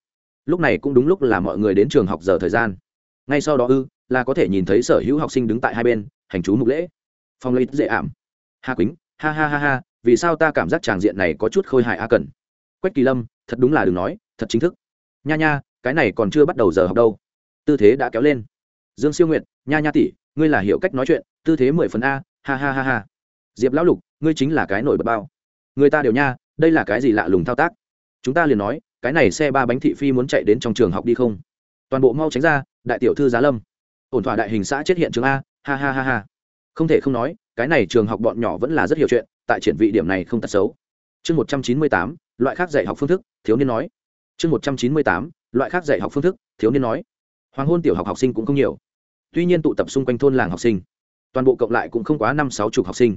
Lúc này cũng đúng lúc là mọi người đến trường học giờ thời gian. Ngay sau đó ư, là có thể nhìn thấy sở hữu học sinh đứng tại hai bên, hành chú mục lễ. Phong lấy dễ ảm. Hà quýnh, ha ha ha ha, vì sao ta cảm giác tràng diện này có chút khôi hài a cần? Quách kỳ lâm, thật đúng là đừng nói, thật chính thức. Nha nha, cái này còn chưa bắt đầu giờ học đâu. Tư thế đã kéo lên. Dương siêu nguyện nha nha tỷ, ngươi là hiểu cách nói chuyện, tư thế mười phần a, ha ha ha ha. Diệp lão lục, ngươi chính là cái nổi bật bao. Người ta đều nha đây là cái gì lạ lùng thao tác? Chúng ta liền nói, cái này xe ba bánh thị phi muốn chạy đến trong trường học đi không? Toàn bộ mau tránh ra, đại tiểu thư giá lâm. Ổn thỏa đại hình xã chết hiện trường a, ha ha ha ha. Không thể không nói, cái này trường học bọn nhỏ vẫn là rất hiểu chuyện, tại triển vị điểm này không tật xấu. Chương một trăm chín mươi tám, loại khác dạy học phương thức, thiếu niên nói. Chương một trăm chín mươi tám, loại khác dạy học phương thức, thiếu niên nói. Hoàng hôn tiểu học học sinh cũng không nhiều. Tuy nhiên tụ tập xung quanh thôn làng học sinh, toàn bộ cộng lại cũng không quá năm sáu chục học sinh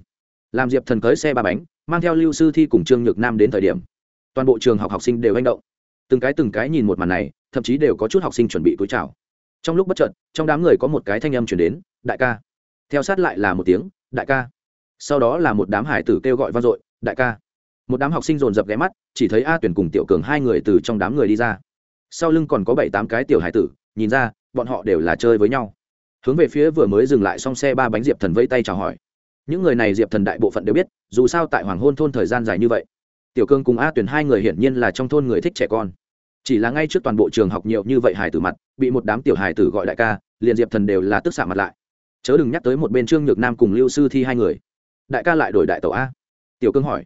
làm diệp thần cưới xe ba bánh, mang theo lưu sư thi cùng trương nhược nam đến thời điểm. Toàn bộ trường học học sinh đều hành động. Từng cái từng cái nhìn một màn này, thậm chí đều có chút học sinh chuẩn bị túi chào. Trong lúc bất chợt, trong đám người có một cái thanh âm chuyển đến, đại ca. Theo sát lại là một tiếng, đại ca. Sau đó là một đám hải tử kêu gọi vang dội, đại ca. Một đám học sinh dồn dập ghé mắt, chỉ thấy a tuyển cùng tiểu cường hai người từ trong đám người đi ra. Sau lưng còn có bảy tám cái tiểu hải tử, nhìn ra, bọn họ đều là chơi với nhau. Hướng về phía vừa mới dừng lại xong xe ba bánh diệp thần vẫy tay chào hỏi những người này diệp thần đại bộ phận đều biết, dù sao tại hoàng hôn thôn thời gian dài như vậy, tiểu cương cùng a tuyển hai người hiển nhiên là trong thôn người thích trẻ con. Chỉ là ngay trước toàn bộ trường học nhiều như vậy hài tử mặt, bị một đám tiểu hài tử gọi đại ca, liền diệp thần đều là tức xạ mặt lại. Chớ đừng nhắc tới một bên trương nhược nam cùng lưu sư thi hai người. Đại ca lại đổi đại tẩu a. Tiểu cương hỏi.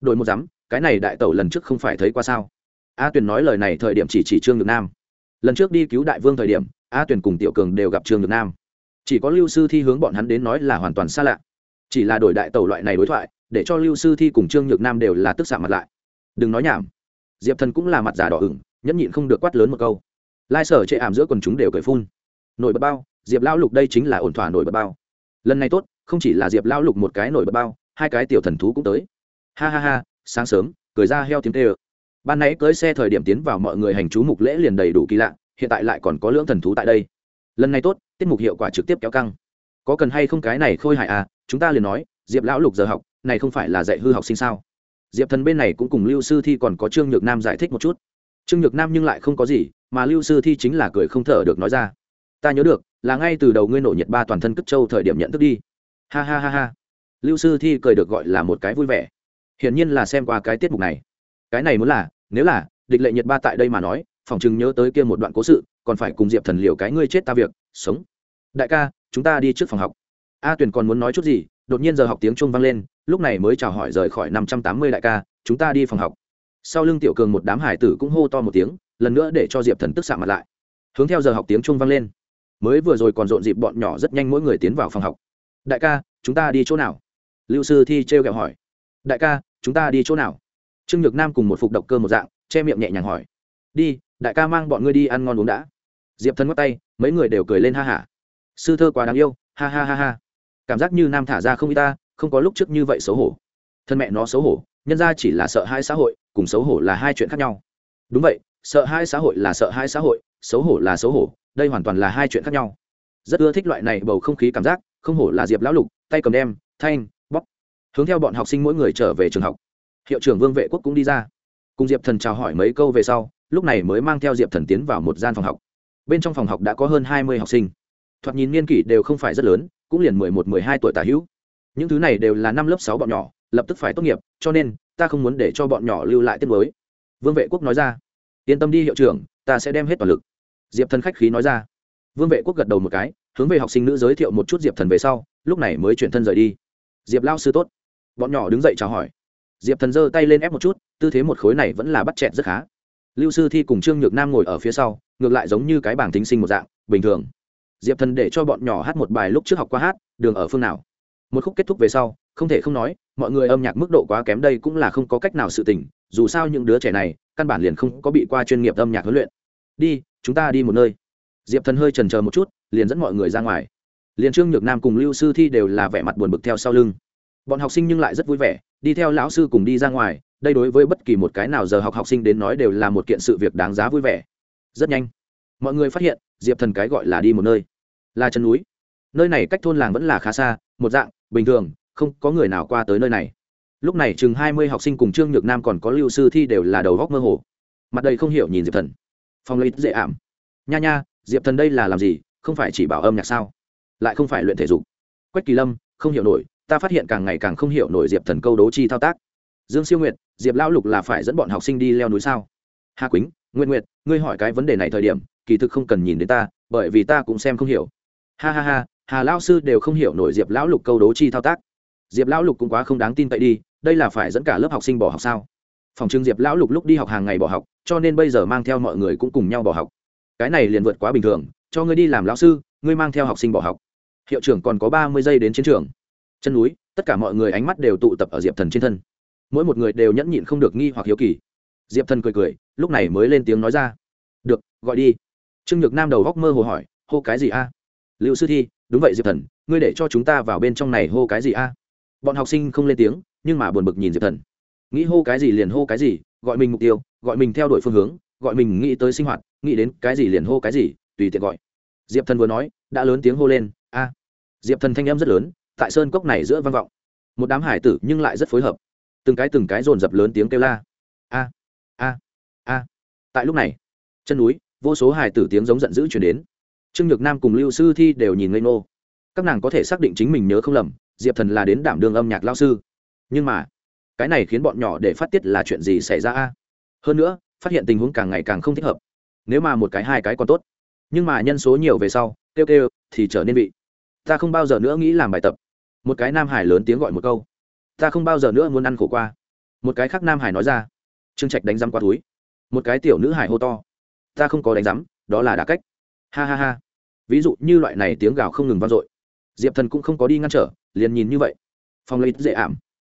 Đổi một dám cái này đại tẩu lần trước không phải thấy qua sao? A tuyền nói lời này thời điểm chỉ chỉ trương nhược nam. Lần trước đi cứu đại vương thời điểm, a tuyền cùng tiểu cường đều gặp trương nhược nam. Chỉ có lưu sư thi hướng bọn hắn đến nói là hoàn toàn xa lạ chỉ là đổi đại tẩu loại này đối thoại, để cho lưu sư thi cùng trương nhược nam đều là tức xạ mặt lại. Đừng nói nhảm. Diệp thần cũng là mặt giả đỏ ửng, nhẫn nhịn không được quát lớn một câu. Lai sở chệ ảm giữa quần chúng đều cởi phun. Nổi bật bao, diệp lão lục đây chính là ổn thỏa nổi bật bao. Lần này tốt, không chỉ là diệp lão lục một cái nổi bật bao, hai cái tiểu thần thú cũng tới. Ha ha ha, sáng sớm, cười ra heo tiếng tê ơ. Ban nãy cưới xe thời điểm tiến vào mọi người hành chú mục lễ liền đầy đủ kỳ lạ, hiện tại lại còn có lưỡng thần thú tại đây. Lần này tốt, tiết mục hiệu quả trực tiếp kéo căng. Có cần hay không cái này khôi hại à chúng ta liền nói, diệp lão lục giờ học, này không phải là dạy hư học sinh sao? Diệp thần bên này cũng cùng lưu sư thi còn có trương nhược nam giải thích một chút. Trương nhược nam nhưng lại không có gì, mà lưu sư thi chính là cười không thở được nói ra. Ta nhớ được, là ngay từ đầu ngươi nổ nhiệt ba toàn thân cất châu thời điểm nhận thức đi. Ha ha ha ha. Lưu sư thi cười được gọi là một cái vui vẻ. Hiển nhiên là xem qua cái tiết mục này. Cái này muốn là, nếu là, địch lệ nhiệt ba tại đây mà nói phỏng chừng nhớ tới kia một đoạn cố sự, còn phải cùng diệp thần liều cái ngươi chết ta việc, sống. Đại ca, chúng ta đi trước phòng học a tuyền còn muốn nói chút gì, đột nhiên giờ học tiếng chuông vang lên, lúc này mới chào hỏi rời khỏi năm trăm tám mươi đại ca, chúng ta đi phòng học. Sau lưng tiểu cường một đám hải tử cũng hô to một tiếng, lần nữa để cho diệp thần tức xạ mặt lại. Hướng theo giờ học tiếng chuông vang lên. Mới vừa rồi còn rộn dịp bọn nhỏ rất nhanh mỗi người tiến vào phòng học. Đại ca, chúng ta đi chỗ nào? Lưu sư thi trêu kẹo hỏi. Đại ca, chúng ta đi chỗ nào? Trương nhược nam cùng một phục độc cơ một dạng, che miệng nhẹ nhàng hỏi. Đi, đại ca mang bọn ngươi đi ăn ngon uống đã. Diệp thân ngắt tay, mấy người đều cười lên ha hả. Sư thơ quá đáng yêu, ha ha ha ha cảm giác như nam thả ra không y ta, không có lúc trước như vậy xấu hổ. Thân mẹ nó xấu hổ, nhân ra chỉ là sợ hai xã hội, cùng xấu hổ là hai chuyện khác nhau. Đúng vậy, sợ hai xã hội là sợ hai xã hội, xấu hổ là xấu hổ, đây hoàn toàn là hai chuyện khác nhau. Rất ưa thích loại này bầu không khí cảm giác, không hổ là diệp lão lục, tay cầm đem, thanh bóc hướng theo bọn học sinh mỗi người trở về trường học. Hiệu trưởng vương vệ quốc cũng đi ra. Cùng diệp thần chào hỏi mấy câu về sau, lúc này mới mang theo diệp thần tiến vào một gian phòng học. Bên trong phòng học đã có hơn hai mươi học sinh. Thoạt nhìn niên kỷ đều không phải rất lớn cũng liền mười một, mười hai tuổi tả hữu. Những thứ này đều là năm lớp sáu bọn nhỏ, lập tức phải tốt nghiệp, cho nên, ta không muốn để cho bọn nhỏ lưu lại tiết mới. Vương vệ quốc nói ra. Yên tâm đi hiệu trưởng, ta sẽ đem hết toàn lực. Diệp thần khách khí nói ra. Vương vệ quốc gật đầu một cái, hướng về học sinh nữ giới thiệu một chút diệp thần về sau, lúc này mới chuyển thân rời đi. Diệp lao sư tốt. Bọn nhỏ đứng dậy chào hỏi. Diệp thần giơ tay lên ép một chút, tư thế một khối này vẫn là bắt chẹt rất khá. Lưu sư thi cùng trương nhược nam ngồi ở phía sau, ngược lại giống như cái bảng tính sinh một dạng, bình thường diệp thần để cho bọn nhỏ hát một bài lúc trước học qua hát, đường ở phương nào. Một khúc kết thúc về sau, không thể không nói, mọi người âm nhạc mức độ quá kém đây cũng là không có cách nào sự tình, dù sao những đứa trẻ này, căn bản liền không có bị qua chuyên nghiệp âm nhạc huấn luyện. Đi, chúng ta đi một nơi. Diệp thần hơi trần c một chút, liền dẫn mọi người ra ngoài. Liền trương nhược nam cùng lưu sư thi đều là vẻ mặt buồn bực theo sau lưng. Bọn học sinh nhưng lại rất vui vẻ, đi theo lão sư cùng đi ra ngoài, đây đối với bất kỳ một cái nào giờ học học sinh đến nói đều là một kiện sự việc đáng giá vui vẻ. Rất nhanh, mọi người phát hiện diệp thần cái gọi là đi một nơi là chân núi nơi này cách thôn làng vẫn là khá xa một dạng bình thường không có người nào qua tới nơi này lúc này chừng hai mươi học sinh cùng trương nhược nam còn có lưu sư thi đều là đầu góc mơ hồ mặt đầy không hiểu nhìn diệp thần phong lấy dễ ảm nha nha diệp thần đây là làm gì không phải chỉ bảo âm nhạc sao lại không phải luyện thể dục quách kỳ lâm không hiểu nổi ta phát hiện càng ngày càng không hiểu nổi diệp thần câu đố chi thao tác dương siêu nguyệt diệp lão lục là phải dẫn bọn học sinh đi leo núi sao hà quýnh nguyện nguyệt ngươi hỏi cái vấn đề này thời điểm kỳ thực không cần nhìn đến ta, bởi vì ta cũng xem không hiểu. Ha ha ha, hà lao sư đều không hiểu nổi diệp lão lục câu đố chi thao tác. Diệp lão lục cũng quá không đáng tin cậy đi, đây là phải dẫn cả lớp học sinh bỏ học sao? Phòng trưng diệp lão lục lúc đi học hàng ngày bỏ học, cho nên bây giờ mang theo mọi người cũng cùng nhau bỏ học. Cái này liền vượt quá bình thường, cho ngươi đi làm lão sư, ngươi mang theo học sinh bỏ học. Hiệu trưởng còn có ba mươi giây đến chiến trường. Chân núi, tất cả mọi người ánh mắt đều tụ tập ở diệp thần trên thân. Mỗi một người đều nhẫn nhịn không được nghi hoặc hiếu kỳ. Diệp thần cười cười, lúc này mới lên tiếng nói ra. Được, gọi đi trương nhược nam đầu góc mơ hồ hỏi, hô cái gì a? Liệu sư thi, đúng vậy diệp thần, ngươi để cho chúng ta vào bên trong này hô cái gì a? Bọn học sinh không lên tiếng, nhưng mà buồn bực nhìn diệp thần. Nghĩ hô cái gì liền hô cái gì, gọi mình mục tiêu, gọi mình theo đuổi phương hướng, gọi mình nghĩ tới sinh hoạt, nghĩ đến cái gì liền hô cái gì, tùy tiện gọi. Diệp thần vừa nói, đã lớn tiếng hô lên, a. Diệp thần thanh em rất lớn, tại sơn cốc này giữa vang vọng. Một đám hải tử nhưng lại rất phối hợp. Từng cái từng cái dồn dập lớn tiếng kêu la. A a a. Tại lúc này, chân núi vô số hài tử tiếng giống giận dữ chuyển đến. Trương nhược nam cùng lưu sư thi đều nhìn ngây ngô. Các nàng có thể xác định chính mình nhớ không lầm, diệp thần là đến đảm đương âm nhạc lao sư. Nhưng mà, cái này khiến bọn nhỏ để phát tiết là chuyện gì xảy ra a? Hơn nữa, phát hiện tình huống càng ngày càng không thích hợp. Nếu mà một cái, hai cái còn tốt. Nhưng mà nhân số nhiều về sau, kêu kêu, thì trở nên vị. Ta không bao giờ nữa nghĩ làm bài tập. Một cái nam hải lớn tiếng gọi một câu. Ta không bao giờ nữa muốn ăn khổ qua. Một cái khác nam hải nói ra. Trương trạch đánh răm qua túi. Một cái tiểu nữ hải hô to ta không có đánh giám, đó là đà cách. Ha ha ha. Ví dụ như loại này tiếng gào không ngừng vang dội. Diệp thần cũng không có đi ngăn trở, liền nhìn như vậy. Phong lấy dễ ảm.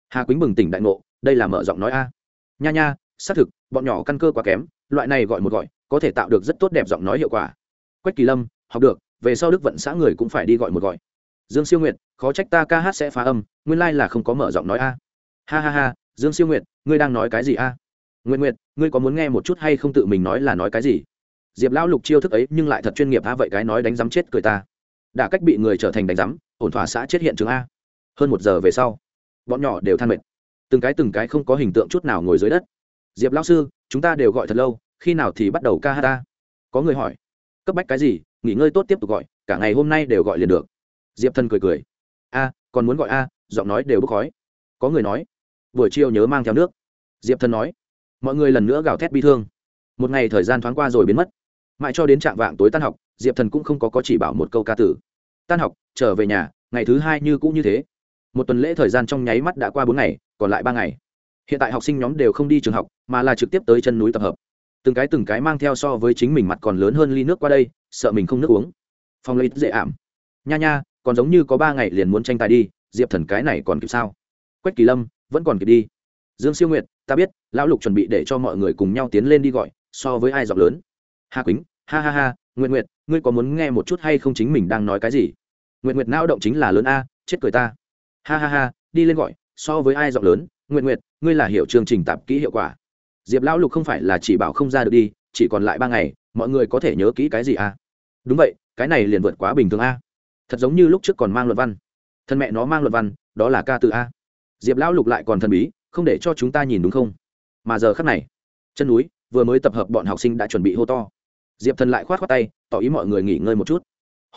Hà quýnh bừng tỉnh đại ngộ, đây là mở giọng nói a. Nha nha, xác thực, bọn nhỏ căn cơ quá kém, loại này gọi một gọi, có thể tạo được rất tốt đẹp giọng nói hiệu quả. Quách kỳ lâm, học được, về sau đức vận xã người cũng phải đi gọi một gọi. Dương siêu nguyệt, khó trách ta ca hát sẽ phá âm, nguyên lai là không có mở giọng nói a. Ha ha ha, dương siêu nguyệt, ngươi đang nói cái gì a? Nguyện nguyệt, ngươi có muốn nghe một chút hay không tự mình nói là nói cái gì? Diệp lão lục chiêu thức ấy nhưng lại thật chuyên nghiệp a vậy cái nói đánh giám chết cười ta. Đã cách bị người trở thành đánh giám ổn thỏa xã chết hiện trường a. Hơn một giờ về sau, bọn nhỏ đều than mệt. Từng cái từng cái không có hình tượng chút nào ngồi dưới đất. Diệp lão sư, chúng ta đều gọi thật lâu, khi nào thì bắt đầu ca hát ta? Có người hỏi. Cấp bách cái gì, nghỉ ngơi tốt tiếp tục gọi, cả ngày hôm nay đều gọi liền được. Diệp thần cười cười. A, còn muốn gọi a, giọng nói đều bốc khói. Có người nói. Buổi chiều nhớ mang theo nước. Diệp thần nói. Mọi người lần nữa gào thét bi thương. Một ngày thời gian thoáng qua rồi biến mất mãi cho đến trạng vạng tối tan học, diệp thần cũng không có có chỉ bảo một câu ca tử tan học, trở về nhà, ngày thứ hai như cũng như thế. Một tuần lễ thời gian trong nháy mắt đã qua bốn ngày, còn lại ba ngày. Hiện tại học sinh nhóm đều không đi trường học, mà là trực tiếp tới chân núi tập hợp. Từng cái từng cái mang theo so với chính mình mặt còn lớn hơn ly nước qua đây, sợ mình không nước uống. Phong lấy dễ ảm. Nha nha, còn giống như có ba ngày liền muốn tranh tài đi, diệp thần cái này còn kịp sao? Quách kỳ lâm, vẫn còn kịp đi. Dương siêu nguyệt, ta biết, lão lục chuẩn bị để cho mọi người cùng nhau tiến lên đi gọi, so với ai giọng lớn? Hà quýnh ha ha ha nguyện nguyệt, ngươi có muốn nghe một chút hay không chính mình đang nói cái gì? Nguyện nguyệt não động chính là lớn a, chết cười ta. Ha ha ha, đi lên gọi, so với ai giọng lớn nguyện nguyệt, ngươi là hiểu chương trình tạp kỹ hiệu quả. Diệp lão lục không phải là chỉ bảo không ra được đi, chỉ còn lại ba ngày, mọi người có thể nhớ kỹ cái gì a? Đúng vậy, cái này liền vượt quá bình thường a. Thật giống như lúc trước còn mang luận văn. Thân mẹ nó mang luận văn, đó là ca từ a. Diệp lão lục lại còn thần bí, không để cho chúng ta nhìn đúng không? Mà giờ khắc này, chân núi, vừa mới tập hợp bọn học sinh đã chuẩn bị hô to diệp thần lại k h o á t k tay, tỏ ý mọi người nghỉ ngơi một chút.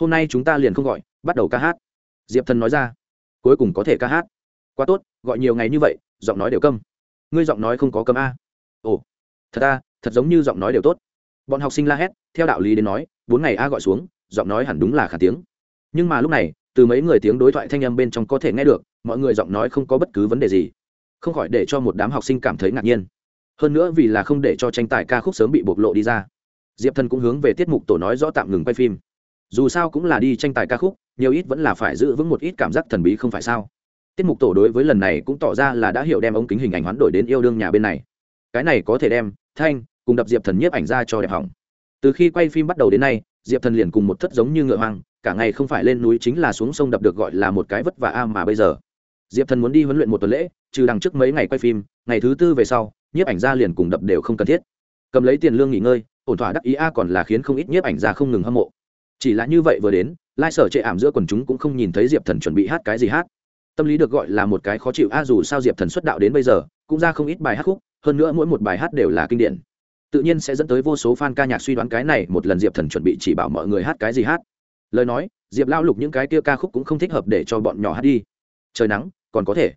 Hôm nay chúng ta liền không gọi, bắt đầu ca hát. Diệp thần nói ra. Cuối cùng có thể ca hát. Quá tốt, gọi nhiều ngày như vậy, giọng nói đều câm. Ngươi giọng nói không có câm a. Ồ, thật a thật giống như giọng nói đều tốt. Bọn học sinh la hét, theo đạo lý đến nói, bốn ngày a gọi xuống, giọng nói hẳn đúng là khả tiếng. Nhưng mà lúc này, từ mấy người tiếng đối thoại thanh âm bên trong có thể nghe được, mọi người giọng nói không có bất cứ vấn đề gì. Không khỏi để cho một đám học sinh cảm thấy ngạc nhiên. Hơn nữa vì là không để cho tranh tài ca khúc sớm bị bộc lộ đi ra diệp thần cũng hướng về tiết mục tổ nói rõ tạm ngừng quay phim. Dù sao cũng là đi tranh tài ca khúc, nhiều ít vẫn là phải giữ vững một ít cảm giác thần bí không phải sao? Tiết mục tổ đối với lần này cũng tỏ ra là đã hiểu đem ống kính hình ảnh hoán đổi đến yêu đương nhà bên này. Cái này có thể đem, thanh, cùng đập diệp thần nhiếp ảnh ra cho đẹp hỏng. Từ khi quay phim bắt đầu đến nay, diệp thần liền cùng một thất giống như ngựa hoang, cả ngày không phải lên núi chính là xuống sông đập được gọi là một cái vất vả a mà bây giờ. Diệp thần muốn đi huấn luyện một tuần lễ, trừ đằng trước mấy ngày quay phim, ngày thứ tư về sau, nhiếp ảnh ra liền cùng đập đều không cần thiết. Cầm lấy tiền lương nghỉ ngơi ổn thỏa đắc ý a còn là khiến không ít nhiếp ảnh ra không ngừng hâm mộ. Chỉ là như vậy vừa đến, lai sở chệ ảm giữa quần chúng cũng không nhìn thấy diệp thần chuẩn bị hát cái gì hát. Tâm lý được gọi là một cái khó chịu a dù sao diệp thần xuất đạo đến bây giờ, cũng ra không ít bài hát khúc, hơn nữa mỗi một bài hát đều là kinh điển. Tự nhiên sẽ dẫn tới vô số fan ca nhạc suy đoán cái này một lần diệp thần chuẩn bị chỉ bảo mọi người hát cái gì hát. Lời nói, diệp lao lục những cái kia ca khúc cũng không thích hợp để cho bọn nhỏ hát đi. Trời nắng, còn có thể.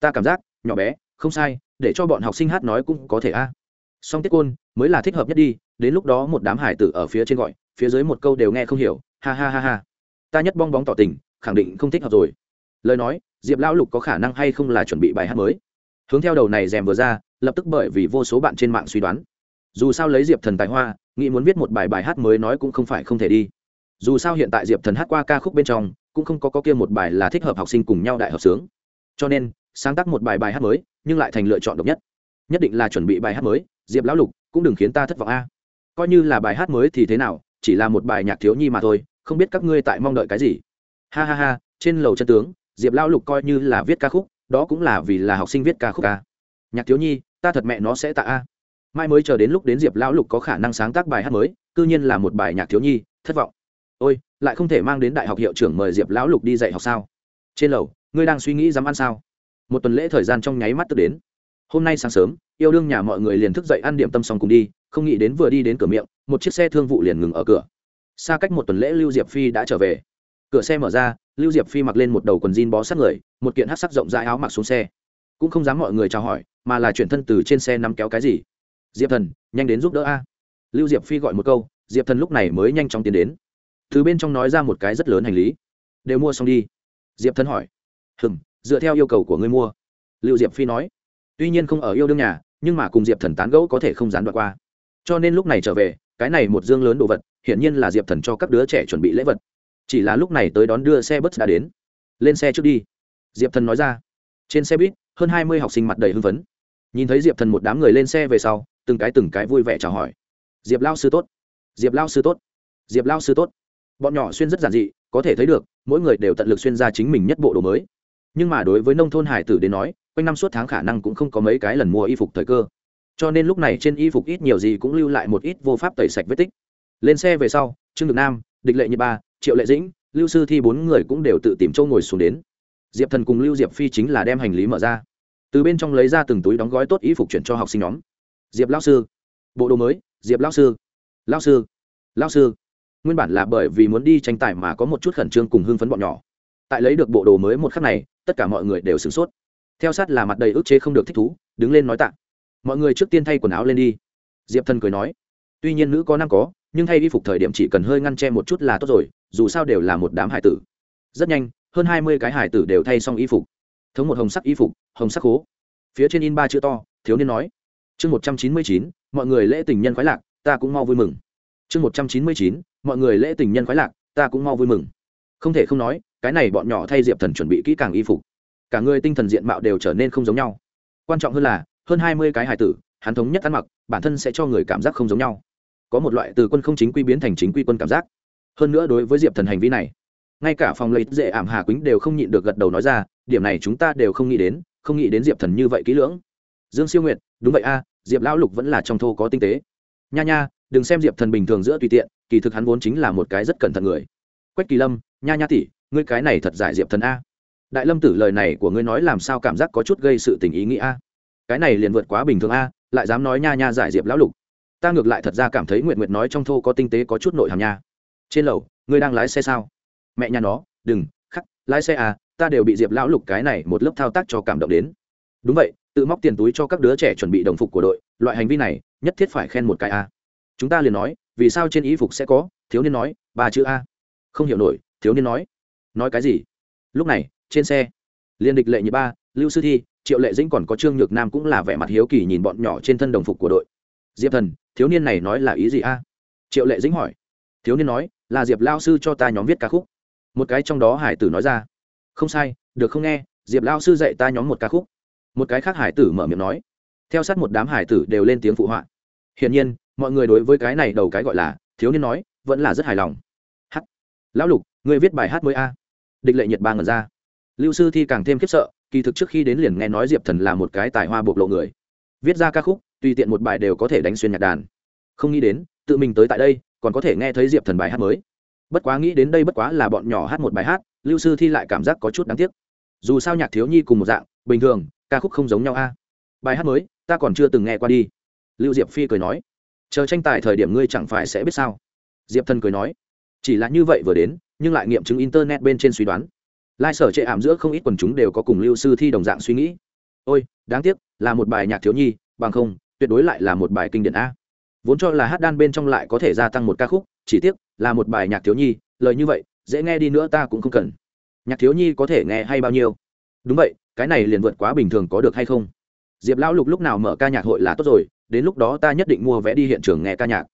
Ta cảm giác, nhỏ bé, không sai, để cho bọn học sinh hát nói cũng có thể a. Song tiết côn mới là thích hợp nhất đi đến lúc đó một đám hải tử ở phía trên gọi, phía dưới một câu đều nghe không hiểu, ha ha ha ha. Ta nhất bong bóng tỏ tình, khẳng định không thích hợp rồi. Lời nói, diệp lão lục có khả năng hay không là chuẩn bị bài hát mới? Hướng theo đầu này rèm vừa ra, lập tức bởi vì vô số bạn trên mạng suy đoán. Dù sao lấy diệp thần tài hoa, nghĩ muốn viết một bài bài hát mới nói cũng không phải không thể đi. Dù sao hiện tại diệp thần hát qua ca khúc bên trong, cũng không có có kia một bài là thích hợp học sinh cùng nhau đại hợp sướng. Cho nên, sáng tác một bài bài hát mới, nhưng lại thành lựa chọn độc nhất. Nhất định là chuẩn bị bài hát mới, diệp lão lục, cũng đừng khiến ta thất vọng a coi như là bài hát mới thì thế nào, chỉ là một bài nhạc thiếu nhi mà thôi, không biết các ngươi tại mong đợi cái gì. Ha ha ha, trên lầu chân tướng, diệp lão lục coi như là viết ca khúc, đó cũng là vì là học sinh viết ca khúc ca. Nhạc thiếu nhi, ta thật mẹ nó sẽ tạ a. Mai mới chờ đến lúc đến diệp lão lục có khả năng sáng tác bài hát mới c ư nhiên là một bài nhạc thiếu nhi, thất vọng. Ôi, lại không thể mang đến đại học hiệu trưởng mời diệp lão lục đi dạy học sao? Trên lầu, ngươi đang suy nghĩ dám ăn sao? Một tuần lễ thời gian trong nháy mắt tức đến. Hôm nay sáng sớm yêu đương nhà mọi người liền thức dậy ăn điểm tâm xong cùng đi, không nghĩ đến vừa đi đến cửa miệng, một chiếc xe thương vụ liền ngừng ở cửa. Xa cách một tuần lễ lưu diệp phi đã trở về. Cửa xe mở ra, lưu diệp phi mặc lên một đầu quần jean bó sát người, một kiện hát sắc rộng rãi áo mặc xuống xe. Cũng không dám mọi người chào hỏi, mà là chuyển thân từ trên xe nắm kéo cái gì. Diệp thần, nhanh đến giúp đỡ a. Lưu diệp phi gọi một câu, diệp thần lúc này mới nhanh chóng tiến đến. Từ bên trong nói ra một cái rất lớn hành lý. Đều mua xong đi. Diệp thần hỏi. Hừng dựa theo yêu cầu của ngươi mua. Lưu diệp phi nói. Tuy nhiên không ở yêu đương nhà nhưng mà cùng diệp thần tán gẫu có thể không gián đoạn qua. Cho nên lúc này trở về, cái này một dương lớn đồ vật, hiển nhiên là diệp thần cho các đứa trẻ chuẩn bị lễ vật. Chỉ là lúc này tới đón đưa xe bus đã đến. Lên xe trước đi. Diệp thần nói ra. Trên xe buýt, hơn hai mươi học sinh mặt đầy hưng phấn. Nhìn thấy diệp thần một đám người lên xe về sau, từng cái từng cái vui vẻ chào hỏi. Diệp lao sư tốt. Diệp lao sư tốt. Diệp lao sư tốt. Bọn nhỏ xuyên rất giản dị, có thể thấy được, mỗi người đều tận lực xuyên ra chính mình nhất bộ đồ mới. Nhưng mà đối với nông thôn hải tử đến nói quanh năm suốt tháng khả năng cũng không có mấy cái lần mua y phục thời cơ. Cho nên lúc này trên y phục ít nhiều gì cũng lưu lại một ít vô pháp tẩy sạch vết tích. Lên xe về sau, trương được nam, địch lệ như ba, triệu lệ dĩnh, lưu sư thi bốn người cũng đều tự tìm chỗ ngồi xuống đến. Diệp thần cùng lưu diệp phi chính là đem hành lý mở ra. Từ bên trong lấy ra từng túi đóng gói tốt y phục chuyển cho học sinh nhóm. Diệp lao sư. Bộ đồ mới, diệp lao sư. Lao sư. Lao sư. Nguyên bản là bởi vì muốn đi tranh tài mà có một chút khẩn trương cùng hưng phấn bọn nhỏ. Tại lấy được bộ đồ mới một khắc này, tất cả mọi người đều sửng sốt theo sát là mặt đầy ức chế không được thích thú, đứng lên nói tạ. Mọi người trước tiên thay quần áo lên đi. Diệp thần cười nói, tuy nhiên nữ có năng có, nhưng thay y phục thời điểm chỉ cần hơi ngăn che một chút là tốt rồi, dù sao đều là một đám hải tử. Rất nhanh, hơn hai mươi cái hải tử đều thay xong y phục. Thống một hồng sắc y phục, hồng sắc hố phía trên in ba chữ to, thiếu niên nói, chương một trăm chín mươi chín, mọi người lễ tình nhân khoái lạc, ta cũng mau vui mừng. Chương một trăm chín mươi chín, mọi người lễ tình nhân khoái lạc, ta cũng mau vui mừng. Không thể không nói, cái này bọn nhỏ thay diệp thần chuẩn bị kỹ càng y phục cả người tinh thần diện mạo đều trở nên không giống nhau. Quan trọng hơn là, hơn hai mươi cái hài tử, hắn thống nhất ăn mặc, bản thân sẽ cho người cảm giác không giống nhau. Có một loại từ quân không chính quy biến thành chính quy quân cảm giác. Hơn nữa đối với diệp thần hành vi này, ngay cả phòng lấy dễ ảm hà quýnh đều không nhịn được gật đầu nói ra, điểm này chúng ta đều không nghĩ đến, không nghĩ đến diệp thần như vậy kỹ lưỡng. Dương siêu nguyệt, đúng vậy a, diệp lão lục vẫn là trong thô có tinh tế. Nha nha, đừng xem diệp thần bình thường giữa tùy tiện, kỳ thực hắn vốn chính là một cái rất cẩn thận người. Quách kỳ lâm, nha nha tỷ, ngươi cái này thật giải diệp thần a đại lâm tử lời này của ngươi nói làm sao cảm giác có chút gây sự tình ý nghĩ a? Cái này liền vượt quá bình thường a, lại dám nói nha nha giải diệp lão lục. Ta ngược lại thật ra cảm thấy nguyện nguyện nói trong thô có tinh tế có chút nội hàm nha. Trên lầu, ngươi đang lái xe sao? Mẹ nhà nó, đừng, khắc, lái xe à ta đều bị diệp lão lục cái này một lớp thao tác cho cảm động đến. Đúng vậy, tự móc tiền túi cho các đứa trẻ chuẩn bị đồng phục của đội, loại hành vi này, nhất thiết phải khen một cái a. Chúng ta liền nói, vì sao trên y phục sẽ có, thiếu niên nói, ba chữ a. Không hiểu nổi, thiếu niên nói. Nói cái gì? Lúc này trên xe. Liên địch lệ nhị ba, lưu sư thi, triệu lệ dĩnh còn có trương nhược nam cũng là vẻ mặt hiếu kỳ nhìn bọn nhỏ trên thân đồng phục của đội. Diệp thần, thiếu niên này nói là ý gì a? Triệu lệ dĩnh hỏi. Thiếu niên nói, là diệp lao sư cho ta nhóm viết ca khúc. Một cái trong đó hải tử nói ra. Không sai, được không nghe? Diệp lao sư dạy ta nhóm một ca khúc. Một cái khác hải tử mở miệng nói. Theo sát một đám hải tử đều lên tiếng phụ họa. Hiển nhiên, mọi người đối với cái này đầu cái gọi là, thiếu niên nói, vẫn là rất hài lòng. H lão lục người viết bài hát mới a? Địch lệ nhiệt ba ngẩn ra lưu sư thi càng thêm khiếp sợ, kỳ thực trước khi đến liền nghe nói diệp thần là một cái tài hoa bộc lộ người. Viết ra ca khúc, tùy tiện một bài đều có thể đánh xuyên nhạc đàn. Không nghĩ đến, tự mình tới tại đây, còn có thể nghe thấy diệp thần bài hát mới. Bất quá nghĩ đến đây bất quá là bọn nhỏ hát một bài hát, lưu sư thi lại cảm giác có chút đáng tiếc. Dù sao nhạc thiếu nhi cùng một dạng, bình thường, ca khúc không giống nhau a. Bài hát mới, ta còn chưa từng nghe qua đi. Lưu diệp phi cười nói, chờ tranh tài thời điểm ngươi chẳng phải sẽ biết sao? Diệp thần cười nói, chỉ là như vậy vừa đến, nhưng lại nghiệm chứng internet bên trên suy đoán lai sở chệ ảm giữa không ít quần chúng đều có cùng lưu sư thi đồng dạng suy nghĩ. Ôi, đáng tiếc, là một bài nhạc thiếu nhi, bằng không, tuyệt đối lại là một bài kinh điển a. Vốn cho là hát đan bên trong lại có thể gia tăng một ca khúc, chỉ tiếc, là một bài nhạc thiếu nhi, lời như vậy, dễ nghe đi nữa ta cũng không cần. Nhạc thiếu nhi có thể nghe hay bao nhiêu? Đúng vậy, cái này liền vượt quá bình thường có được hay không? Diệp lão lục lúc nào mở ca nhạc hội là tốt rồi, đến lúc đó ta nhất định mua vé đi hiện trường nghe ca nhạc.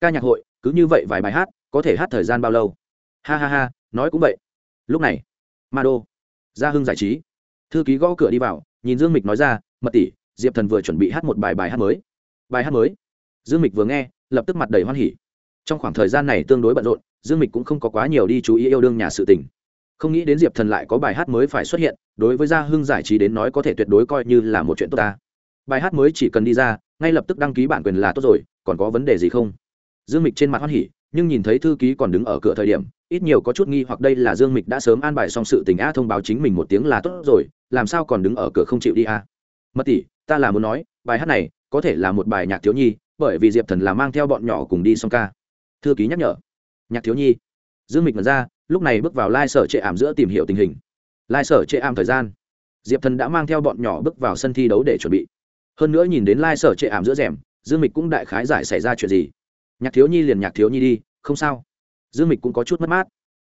Ca nhạc hội, cứ như vậy vài bài hát, có thể hát thời gian bao lâu? Ha ha ha, nói cũng vậy. Lúc này ma đô. Gia hưng giải trí. Thư ký gõ cửa đi vào, nhìn dương mịch nói ra, mật tỷ, diệp thần vừa chuẩn bị hát một bài bài hát mới. Bài hát mới? Dương mịch vừa nghe, lập tức mặt đầy hoan hỉ. Trong khoảng thời gian này tương đối bận rộn, dương mịch cũng không có quá nhiều đi chú ý yêu đương nhà sự tình. Không nghĩ đến diệp thần lại có bài hát mới phải xuất hiện, đối với gia hưng giải trí đến nói có thể tuyệt đối coi như là một chuyện tốt ta. Bài hát mới chỉ cần đi ra, ngay lập tức đăng ký bản quyền là tốt rồi, còn có vấn đề gì không? Dương mịch trên mặt hoan hỉ nhưng nhìn thấy thư ký còn đứng ở cửa thời điểm, ít nhiều có chút nghi hoặc đây là dương mịch đã sớm an bài xong sự tình a thông báo chính mình một tiếng là tốt rồi, làm sao còn đứng ở cửa không chịu đi a? Mất tỷ, ta là muốn nói, bài hát này có thể là một bài nhạc thiếu nhi, bởi vì diệp thần là mang theo bọn nhỏ cùng đi xong ca. Thư ký nhắc nhở. Nhạc thiếu nhi. Dương mịch mật ra, lúc này bước vào lai sở trệ ảm giữa tìm hiểu tình hình. Lai sở trệ ảm thời gian. Diệp thần đã mang theo bọn nhỏ bước vào sân thi đấu để chuẩn bị. Hơn nữa nhìn đến lai sở trệ ảm giữa rèm, dương mịch cũng đại khái giải xảy ra chuyện gì nhạc thiếu nhi liền nhạc thiếu nhi đi, không sao. Dương mịch cũng có chút mất mát.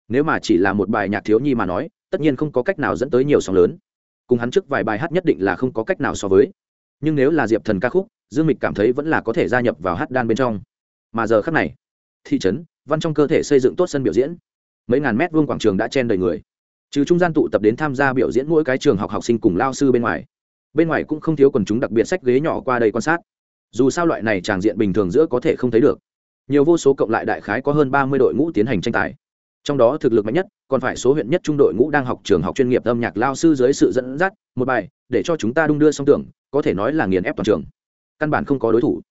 Nếu mà chỉ là một bài nhạc thiếu nhi mà nói, tất nhiên không có cách nào dẫn tới nhiều sóng lớn. Cùng hắn trước vài bài hát nhất định là không có cách nào so với. Nhưng nếu là diệp thần ca khúc, dương mịch cảm thấy vẫn là có thể gia nhập vào hát đan bên trong. Mà giờ khác này, thị trấn, văn trong cơ thể xây dựng tốt sân biểu diễn. Mấy ngàn mét vuông quảng trường đã chen đầy người. Trừ trung gian tụ tập đến tham gia biểu diễn mỗi cái trường học học sinh cùng lao sư bên ngoài bên ngoài cũng không thiếu quần chúng đặc biệt sách ghế nhỏ qua đây quan sát. Dù sao loại này tràng diện bình thường giữa có thể không thấy được nhiều vô số cộng lại đại khái có hơn ba mươi đội ngũ tiến hành tranh tài. Trong đó thực lực mạnh nhất, còn phải số huyện nhất trung đội ngũ đang học trường học chuyên nghiệp âm nhạc lao sư dưới sự dẫn dắt, một bài, để cho chúng ta đung đưa song tưởng, có thể nói là nghiền ép toàn trường. Căn bản không có đối thủ.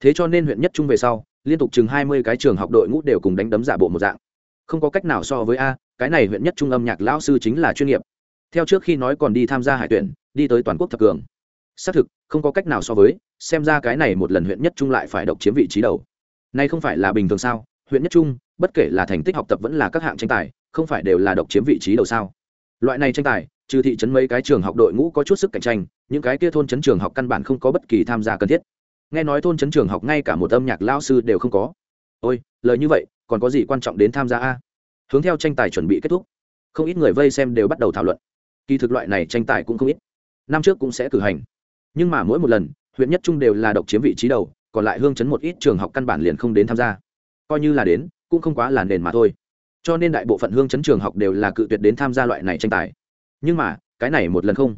Thế cho nên huyện nhất trung về sau, liên tục chừng hai mươi cái trường học đội ngũ đều cùng đánh đấm giả bộ một dạng. Không có cách nào so với a, cái này huyện nhất trung âm nhạc lão sư chính là chuyên nghiệp. Theo trước khi nói còn đi tham gia hải tuyển, đi tới toàn quốc thập cường. Xác thực, không có cách nào so với, xem ra cái này một lần huyện nhất trung lại phải độc chiếm vị trí đầu nay không phải là bình thường sao? Huyện nhất trung, bất kể là thành tích học tập vẫn là các hạng tranh tài, không phải đều là độc chiếm vị trí đầu sao? Loại này tranh tài, trừ thị trấn mấy cái trường học đội ngũ có chút sức cạnh tranh, những cái kia thôn trấn trường học căn bản không có bất kỳ tham gia cần thiết. Nghe nói thôn trấn trường học ngay cả một âm nhạc lao sư đều không có. Ôi, lời như vậy, còn có gì quan trọng đến tham gia a? Hướng theo tranh tài chuẩn bị kết thúc, không ít người vây xem đều bắt đầu thảo luận. Kỳ thực loại này tranh tài cũng không ít. Năm trước cũng sẽ cử hành. Nhưng mà mỗi một lần, huyện nhất trung đều là độc chiếm vị trí đầu còn lại hương chấn một ít trường học căn bản liền không đến tham gia. Coi như là đến, cũng không quá là nền mà thôi. Cho nên đại bộ phận hương chấn trường học đều là cự tuyệt đến tham gia loại này tranh tài. Nhưng mà, cái này một lần không.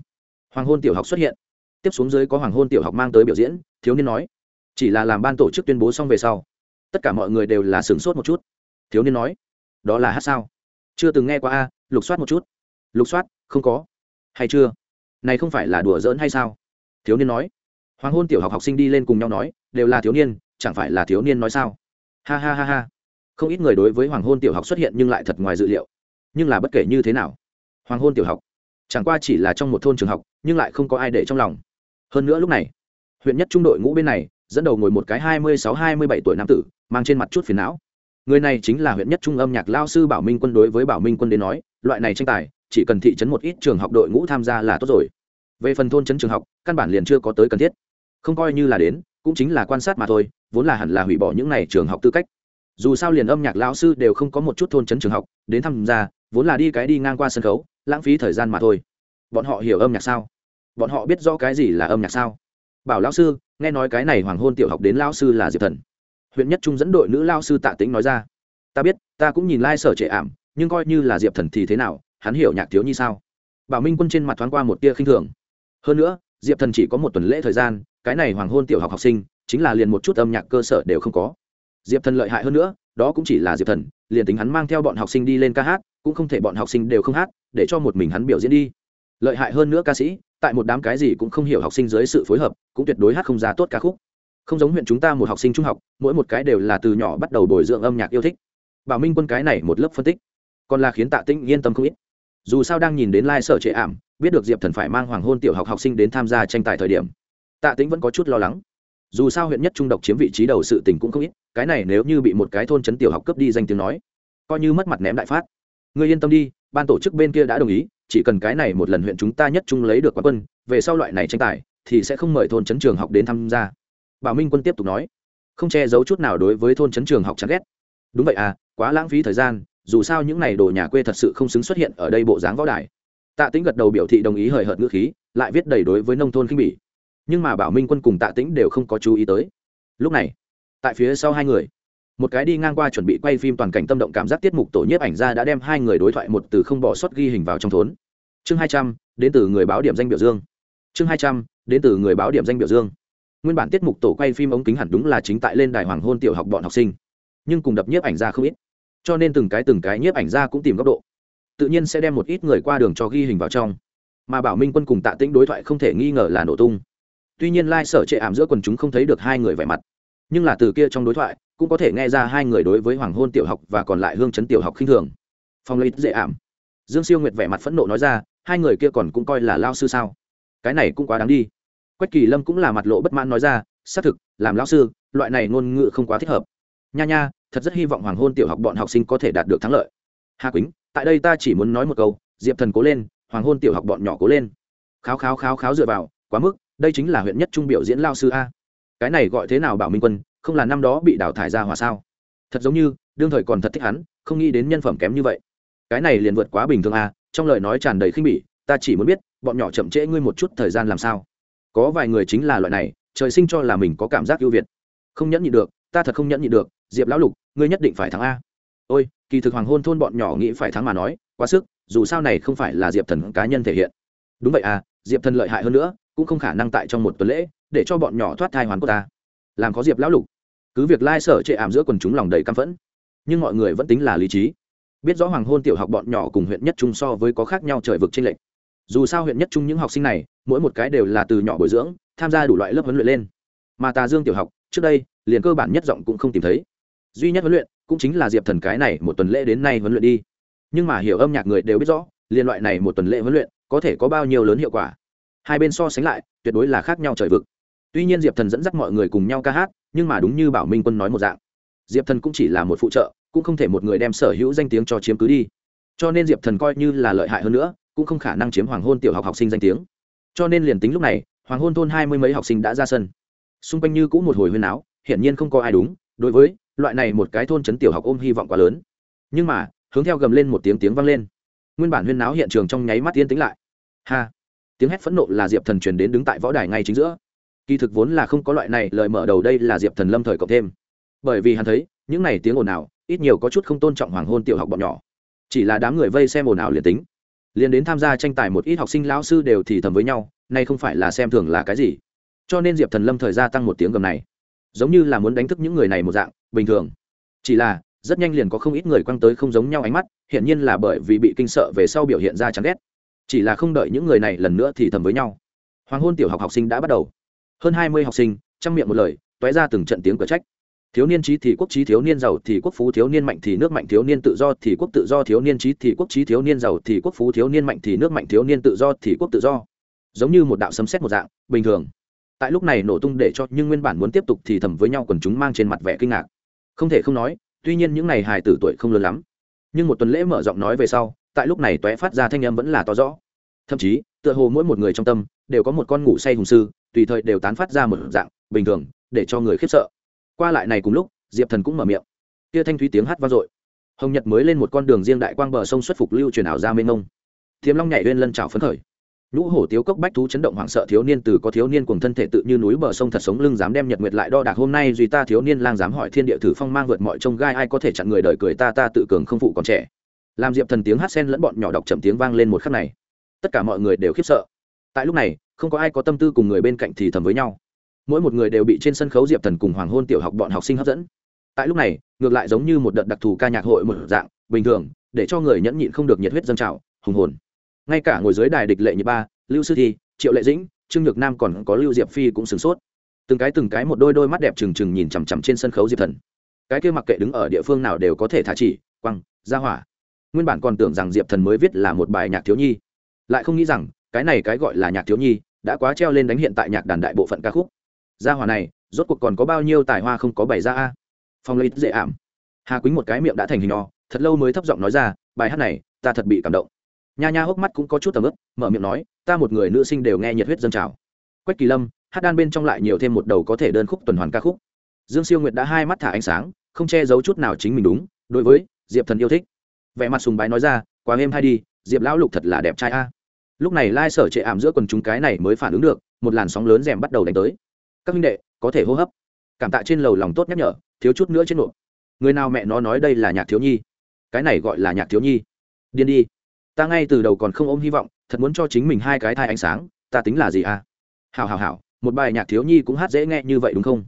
Hoàng hôn tiểu học xuất hiện. Tiếp xuống dưới có hoàng hôn tiểu học mang tới biểu diễn, thiếu niên nói. Chỉ là làm ban tổ chức tuyên bố xong về sau, tất cả mọi người đều là sửng sốt một chút. Thiếu niên nói. Đó là hát sao? Chưa từng nghe qua a, lục soát một chút. Lục soát, không có. Hay chưa? Này không phải là đùa giỡn hay sao? Thiếu niên nói hoàng hôn tiểu học học sinh đi lên cùng nhau nói, đều là thiếu niên, chẳng phải là thiếu niên nói sao? Ha ha ha ha. Không ít người đối với hoàng hôn tiểu học xuất hiện nhưng lại thật ngoài dự liệu. Nhưng là bất kể như thế nào, hoàng hôn tiểu học chẳng qua chỉ là trong một thôn trường học, nhưng lại không có ai để trong lòng. Hơn nữa lúc này, huyện nhất trung đội ngũ bên này dẫn đầu ngồi một cái hai mươi sáu, hai mươi bảy tuổi nam tử, mang trên mặt chút phiền não. Người này chính là huyện nhất trung âm nhạc lao sư bảo minh quân đối với bảo minh quân đến nói, loại này tranh tài, chỉ cần thị trấn một ít trường học đội ngũ tham gia là tốt rồi. Về phần thôn trấn trường học, căn bản liền chưa có tới cần thiết không coi như là đến, cũng chính là quan sát mà thôi, vốn là hẳn là hủy bỏ những này trường học tư cách. Dù sao liền âm nhạc lão sư đều không có một chút thôn chấn trường học, đến tham gia vốn là đi cái đi ngang qua sân khấu, lãng phí thời gian mà thôi. Bọn họ hiểu âm nhạc sao? Bọn họ biết rõ cái gì là âm nhạc sao? Bảo lão sư, nghe nói cái này hoàng hôn tiểu học đến lão sư là diệp thần. Huyện nhất trung dẫn đội nữ lao sư tạ tĩnh nói ra. Ta biết, ta cũng nhìn lai、like、sở trệ ảm, nhưng coi như là diệp thần thì thế nào, hắn hiểu nhạc thiếu nhi sao? Bảo minh quân trên mặt thoáng qua một tia khinh thường. Hơn nữa diệp thần chỉ có một tuần lễ thời gian, cái này hoàng hôn tiểu học học sinh, chính là liền một chút âm nhạc cơ sở đều không có. Diệp thần lợi hại hơn nữa, đó cũng chỉ là diệp thần, liền tính hắn mang theo bọn học sinh đi lên ca hát, cũng không thể bọn học sinh đều không hát, để cho một mình hắn biểu diễn đi. Lợi hại hơn nữa ca sĩ, tại một đám cái gì cũng không hiểu học sinh dưới sự phối hợp, cũng tuyệt đối hát không ra tốt ca khúc. Không giống huyện chúng ta một học sinh trung học, mỗi một cái đều là từ nhỏ bắt đầu bồi dưỡng âm nhạc yêu thích. Bảo minh quân cái này một lớp phân tích, còn là khiến tạ tĩnh yên tâm không ít. Dù sao đang nhìn đến lai、like、sở trệ ảm biết được diệp thần phải mang hoàng hôn tiểu học học sinh đến tham gia tranh tài thời điểm tạ tĩnh vẫn có chút lo lắng dù sao huyện nhất trung độc chiếm vị trí đầu sự tình cũng không ít cái này nếu như bị một cái thôn trấn tiểu học cướp đi danh tiếng nói coi như mất mặt ném đại phát người yên tâm đi ban tổ chức bên kia đã đồng ý chỉ cần cái này một lần huyện chúng ta nhất trung lấy được quán quân về sau loại này tranh tài thì sẽ không mời thôn trấn trường học đến tham gia bảo minh quân tiếp tục nói không che giấu chút nào đối với thôn trấn trường học chán ghét đúng vậy à quá lãng phí thời gian dù sao những n à y đồ nhà quê thật sự không xứng xuất hiện ở đây bộ dáng võ đài tạ tĩnh gật đầu biểu thị đồng ý hời hợt ngữ khí, lại viết đầy đối với nông thôn khinh bỉ. Nhưng mà bảo minh quân cùng tạ tĩnh đều không có chú ý tới. Lúc này, tại phía sau hai người, một cái đi ngang qua chuẩn bị quay phim toàn cảnh tâm động cảm giác tiết mục tổ nhiếp ảnh ra đã đem hai người đối thoại một từ không bỏ sót ghi hình vào trong thốn. Chương hai trăm, đến từ người báo điểm danh biểu dương. Chương hai trăm, đến từ người báo điểm danh biểu dương. Nguyên bản tiết mục tổ quay phim ống kính hẳn đúng là chính tại lên đài hoàng hôn tiểu học bọn học sinh. Nhưng cùng đập nhiếp ảnh ra không ít. Cho nên từng cái từng cái nhiếp ảnh ra cũng tìm góc độ tự nhiên sẽ đem một ít người qua đường cho ghi hình vào trong. Mà bảo minh quân cùng tạ tĩnh đối thoại không thể nghi ngờ là nổ tung. Tuy nhiên lai、like、sở trệ ảm giữa quần chúng không thấy được hai người vẻ mặt. Nhưng là từ kia trong đối thoại, cũng có thể nghe ra hai người đối với hoàng hôn tiểu học và còn lại hương chấn tiểu học khinh thường. Phong lấy dễ ảm. Dương siêu nguyệt vẻ mặt phẫn nộ nói ra, hai người kia còn cũng coi là lao sư sao? Cái này cũng quá đáng đi. Quách kỳ lâm cũng là mặt lộ bất mãn nói ra, xác thực, làm lao sư, loại này ngôn ngữ không quá thích hợp. Nha nha, thật rất hy vọng hoàng hôn tiểu học bọn học sinh có thể đạt được thắng lợi hà quýnh, tại đây ta chỉ muốn nói một câu, diệp thần cố lên, hoàng hôn tiểu học bọn nhỏ cố lên. Kháo kháo kháo kháo dựa vào, quá mức, đây chính là huyện nhất trung biểu diễn lao sư a. Cái này gọi thế nào bảo minh quân, không là năm đó bị đào thải ra hòa sao? Thật giống như, đương thời còn thật thích hắn, không nghĩ đến nhân phẩm kém như vậy. Cái này liền vượt quá bình thường a, trong lời nói tràn đầy khinh bỉ, ta chỉ muốn biết, bọn nhỏ chậm trễ ngươi một chút thời gian làm sao? Có vài người chính là loại này, trời sinh cho là mình có cảm giác ưu việt. Không nhẫn nhị được, ta thật không nhẫn nhị được, diệp lão lục, ngươi nhất định phải thắng a. Ôi kỳ thực hoàng hôn thôn bọn nhỏ nghĩ phải thắng mà nói, quá sức, dù sao này không phải là diệp thần cá nhân thể hiện. Đúng vậy à diệp thần lợi hại hơn nữa, cũng không khả năng tại trong một tuần lễ, để cho bọn nhỏ thoát thai hoàn của ta. Làm có diệp lão lục. Cứ việc lai sở trệ ảm giữa quần chúng lòng đầy căm phẫn, nhưng mọi người vẫn tính là lý trí. Biết rõ hoàng hôn tiểu học bọn nhỏ cùng huyện nhất trung so với có khác nhau trời vực trên lệnh dù sao huyện nhất trung những học sinh này, mỗi một cái đều là từ nhỏ bồi dưỡng, tham gia đủ loại lớp huấn luyện lên. Mà tà dương tiểu học, trước đây, liền cơ bản nhất giọng cũng không tìm thấy duy nhất huấn luyện cũng chính là diệp thần cái này một tuần lễ đến nay huấn luyện đi. Nhưng mà hiểu âm nhạc người đều biết rõ, liên loại này một tuần lễ huấn luyện có thể có bao nhiêu lớn hiệu quả. Hai bên so sánh lại, tuyệt đối là khác nhau trời vực. Tuy nhiên diệp thần dẫn dắt mọi người cùng nhau ca hát, nhưng mà đúng như bảo minh quân nói một dạng. Diệp thần cũng chỉ là một phụ trợ, cũng không thể một người đem sở hữu danh tiếng cho chiếm cứ đi. Cho nên diệp thần coi như là lợi hại hơn nữa, cũng không khả năng chiếm hoàng hôn tiểu học học sinh danh tiếng. Cho nên liền tính lúc này, hoàng hôn thôn hai mươi mấy học sinh đã ra sân. Xung quanh như cũng một hồi huyên áo hiển nhiên không có ai đúng, đối với loại này một cái thôn trấn tiểu học ôm hy vọng quá lớn. Nhưng mà, hướng theo gầm lên một tiếng tiếng vang lên. Nguyên bản huyên náo hiện trường trong nháy mắt yên tĩnh lại. Ha! Tiếng hét phẫn nộ là diệp thần truyền đến đứng tại võ đài ngay chính giữa. Kỳ thực vốn là không có loại này, lời mở đầu đây là diệp thần lâm thời cộng thêm. Bởi vì hắn thấy, những này tiếng ồn ào, ít nhiều có chút không tôn trọng hoàng hôn tiểu học bọn nhỏ. Chỉ là đám người vây xem ồn ào liền tính. Liền đến tham gia tranh tài một ít học sinh lão sư đều thì thầm với nhau, nay không phải là xem thường là cái gì. Cho nên diệp thần lâm thời gia tăng một tiếng gầm này giống như là muốn đánh thức những người này một dạng, bình thường. Chỉ là, rất nhanh liền có không ít người quăng tới không giống nhau ánh mắt, hiển nhiên là bởi vì bị kinh sợ về sau biểu hiện ra chán ghét. Chỉ là không đợi những người này lần nữa thì thầm với nhau. Hoàng hôn tiểu học học sinh đã bắt đầu. Hơn hai mươi học sinh chăm miệng một lời t ó é ra từng trận tiếng cửa trách. Thiếu niên trí thì quốc trí, thiếu niên giàu thì quốc phú, thiếu niên mạnh thì nước mạnh, thiếu niên tự do thì quốc tự do, thiếu niên trí thì quốc trí, thiếu niên giàu thì quốc phú, thiếu niên mạnh thì nước mạnh, thiếu niên tự do thì quốc tự do. Giống như một đạo sấm xét một dạng, bình thường tại lúc này nổ tung để cho nhưng nguyên bản muốn tiếp tục thì thầm với nhau quần chúng mang trên mặt vẻ kinh ngạc. Không thể không nói, tuy nhiên những n à y hài tử tuổi không lớn lắm. Nhưng một tuần lễ mở giọng nói về sau, tại lúc này t phát ra thanh âm vẫn là to rõ. Thậm chí, tựa hồ mỗi một người trong tâm đều có một con ngủ say hùng sư, tùy thời đều tán phát ra một dạng bình thường để cho người khiếp sợ. Qua lại này cùng lúc, diệp thần cũng mở miệng. Kia thanh thúy tiếng hát vang dội. Hồng nhật mới lên một con đường riêng đại quang bờ sông xuất phục lưu truyền ảo ra mênh ngông thiếm long nhảy lên lân trào phấn khởi nhũ hổ tiếu cốc bách thú chấn động hoảng sợ thiếu niên từ có thiếu niên cùng thân thể tự như núi bờ sông thật sống lưng dám đem nhật nguyệt lại đo đạc. Hôm nay duy ta thiếu niên lang dám hỏi thiên địa thử phong mang vượt mọi trông gai, ai có thể chặn người đời cười ta ta tự cường không phụ còn trẻ. Làm diệp thần tiếng hát sen lẫn bọn nhỏ đọc chậm tiếng vang lên một khắc này. Tất cả mọi người đều khiếp sợ. Tại lúc này, không có ai có tâm tư cùng người bên cạnh thì thầm với nhau. Mỗi một người đều bị trên sân khấu diệp thần cùng hoàng hôn tiểu học bọn học sinh hấp dẫn. Tại lúc này, ngược lại giống như một đợt đặc thù ca nhạc hội một dạng, bình thường, để cho người nhẫn nhịn không được nhiệt huyết dâng trào, hùng hồn ngay cả ngồi dưới đài địch lệ như ba, lưu sư thi, triệu lệ dĩnh, trương nhược nam còn có lưu diệp phi cũng sửng sốt. Từng cái từng cái một đôi đôi mắt đẹp trừng trừng nhìn chằm chằm trên sân khấu diệp thần. Cái kia mặc kệ đứng ở địa phương nào đều có thể thả chỉ, quăng, ra hỏa. Nguyên bản còn tưởng rằng diệp thần mới viết là một bài nhạc thiếu nhi. Lại không nghĩ rằng, cái này cái gọi là nhạc thiếu nhi đã quá treo lên đánh hiện tại nhạc đàn đại bộ phận ca khúc. Gia hỏa này, rốt cuộc còn có bao nhiêu tài hoa không có bày ra a? Phong lấy dễ ảm. Hà quýnh một cái miệng đã thành hình o, thật lâu mới thấp giọng nói ra, bài hát này, ta thật bị cảm động nha nha hốc mắt cũng có chút tầm ướp mở miệng nói, ta một người nữ sinh đều nghe nhiệt huyết dân trào. Quách kỳ lâm, hát đan bên trong lại nhiều thêm một đầu có thể đơn khúc tuần hoàn ca khúc. Dương siêu nguyệt đã hai mắt thả ánh sáng, không che giấu chút nào chính mình đúng, đối với diệp thần yêu thích. Vẻ mặt sùng bái nói ra, quá êm hay đi, diệp lão lục thật là đẹp trai a. Lúc này lai sở trệ ảm giữa quần chúng cái này mới phản ứng được, một làn sóng lớn rèm bắt đầu đánh tới. Các huynh đệ, có thể hô hấp. Cảm tạ trên lầu lòng tốt nhắc nhở, thiếu chút nữa trên nộp người nào mẹ nó nói đây là nhạc thiếu nhi? Cái này gọi là nhạc thiếu nhi. Điên đi ta ngay từ đầu còn không ôm hy vọng, thật muốn cho chính mình hai cái thai ánh sáng, ta tính là gì à? Hào hào hào một bài nhạc thiếu nhi cũng hát dễ nghe như vậy đúng không?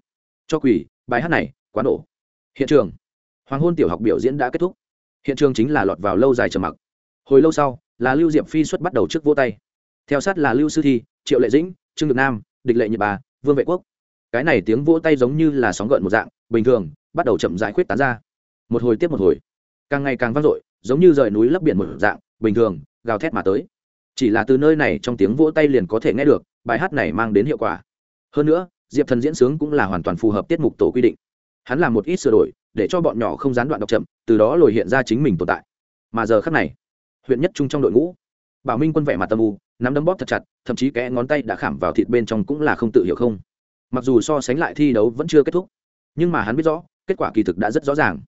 Cho quỷ, bài hát này, quá nổ. Hiện trường. Hoàng hôn tiểu học biểu diễn đã kết thúc. Hiện trường chính là lọt vào lâu dài trầm mặc. Hồi lâu sau, là lưu diệp phi xuất bắt đầu trước vô tay. Theo sát là lưu sư thi, triệu lệ dĩnh, trương được nam, địch lệ nhật bà, vương vệ quốc. Cái này tiếng vỗ tay giống như là sóng gợn một dạng, bình thường, bắt đầu chậm rãi khuyết tán ra. Một hồi tiếp một hồi. Càng ngày càng vang dội, giống như rời núi lấp biển một dạng bình thường, gào thét mà tới. Chỉ là từ nơi này trong tiếng vỗ tay liền có thể nghe được, bài hát này mang đến hiệu quả. Hơn nữa, diệp thần diễn sướng cũng là hoàn toàn phù hợp tiết mục tổ quy định. Hắn làm một ít sửa đổi, để cho bọn nhỏ không gián đoạn đọc chậm, từ đó lồi hiện ra chính mình tồn tại. Mà giờ khắc này, huyện nhất trung trong đội ngũ, bảo minh quân vẻ mặt tâm u, nắm đấm bóp thật chặt, thậm chí kẽ ngón tay đã khảm vào thịt bên trong cũng là không tự hiểu không. Mặc dù so sánh lại thi đấu vẫn chưa kết thúc, nhưng mà hắn biết rõ, kết quả kỳ thực đã rất rõ ràng.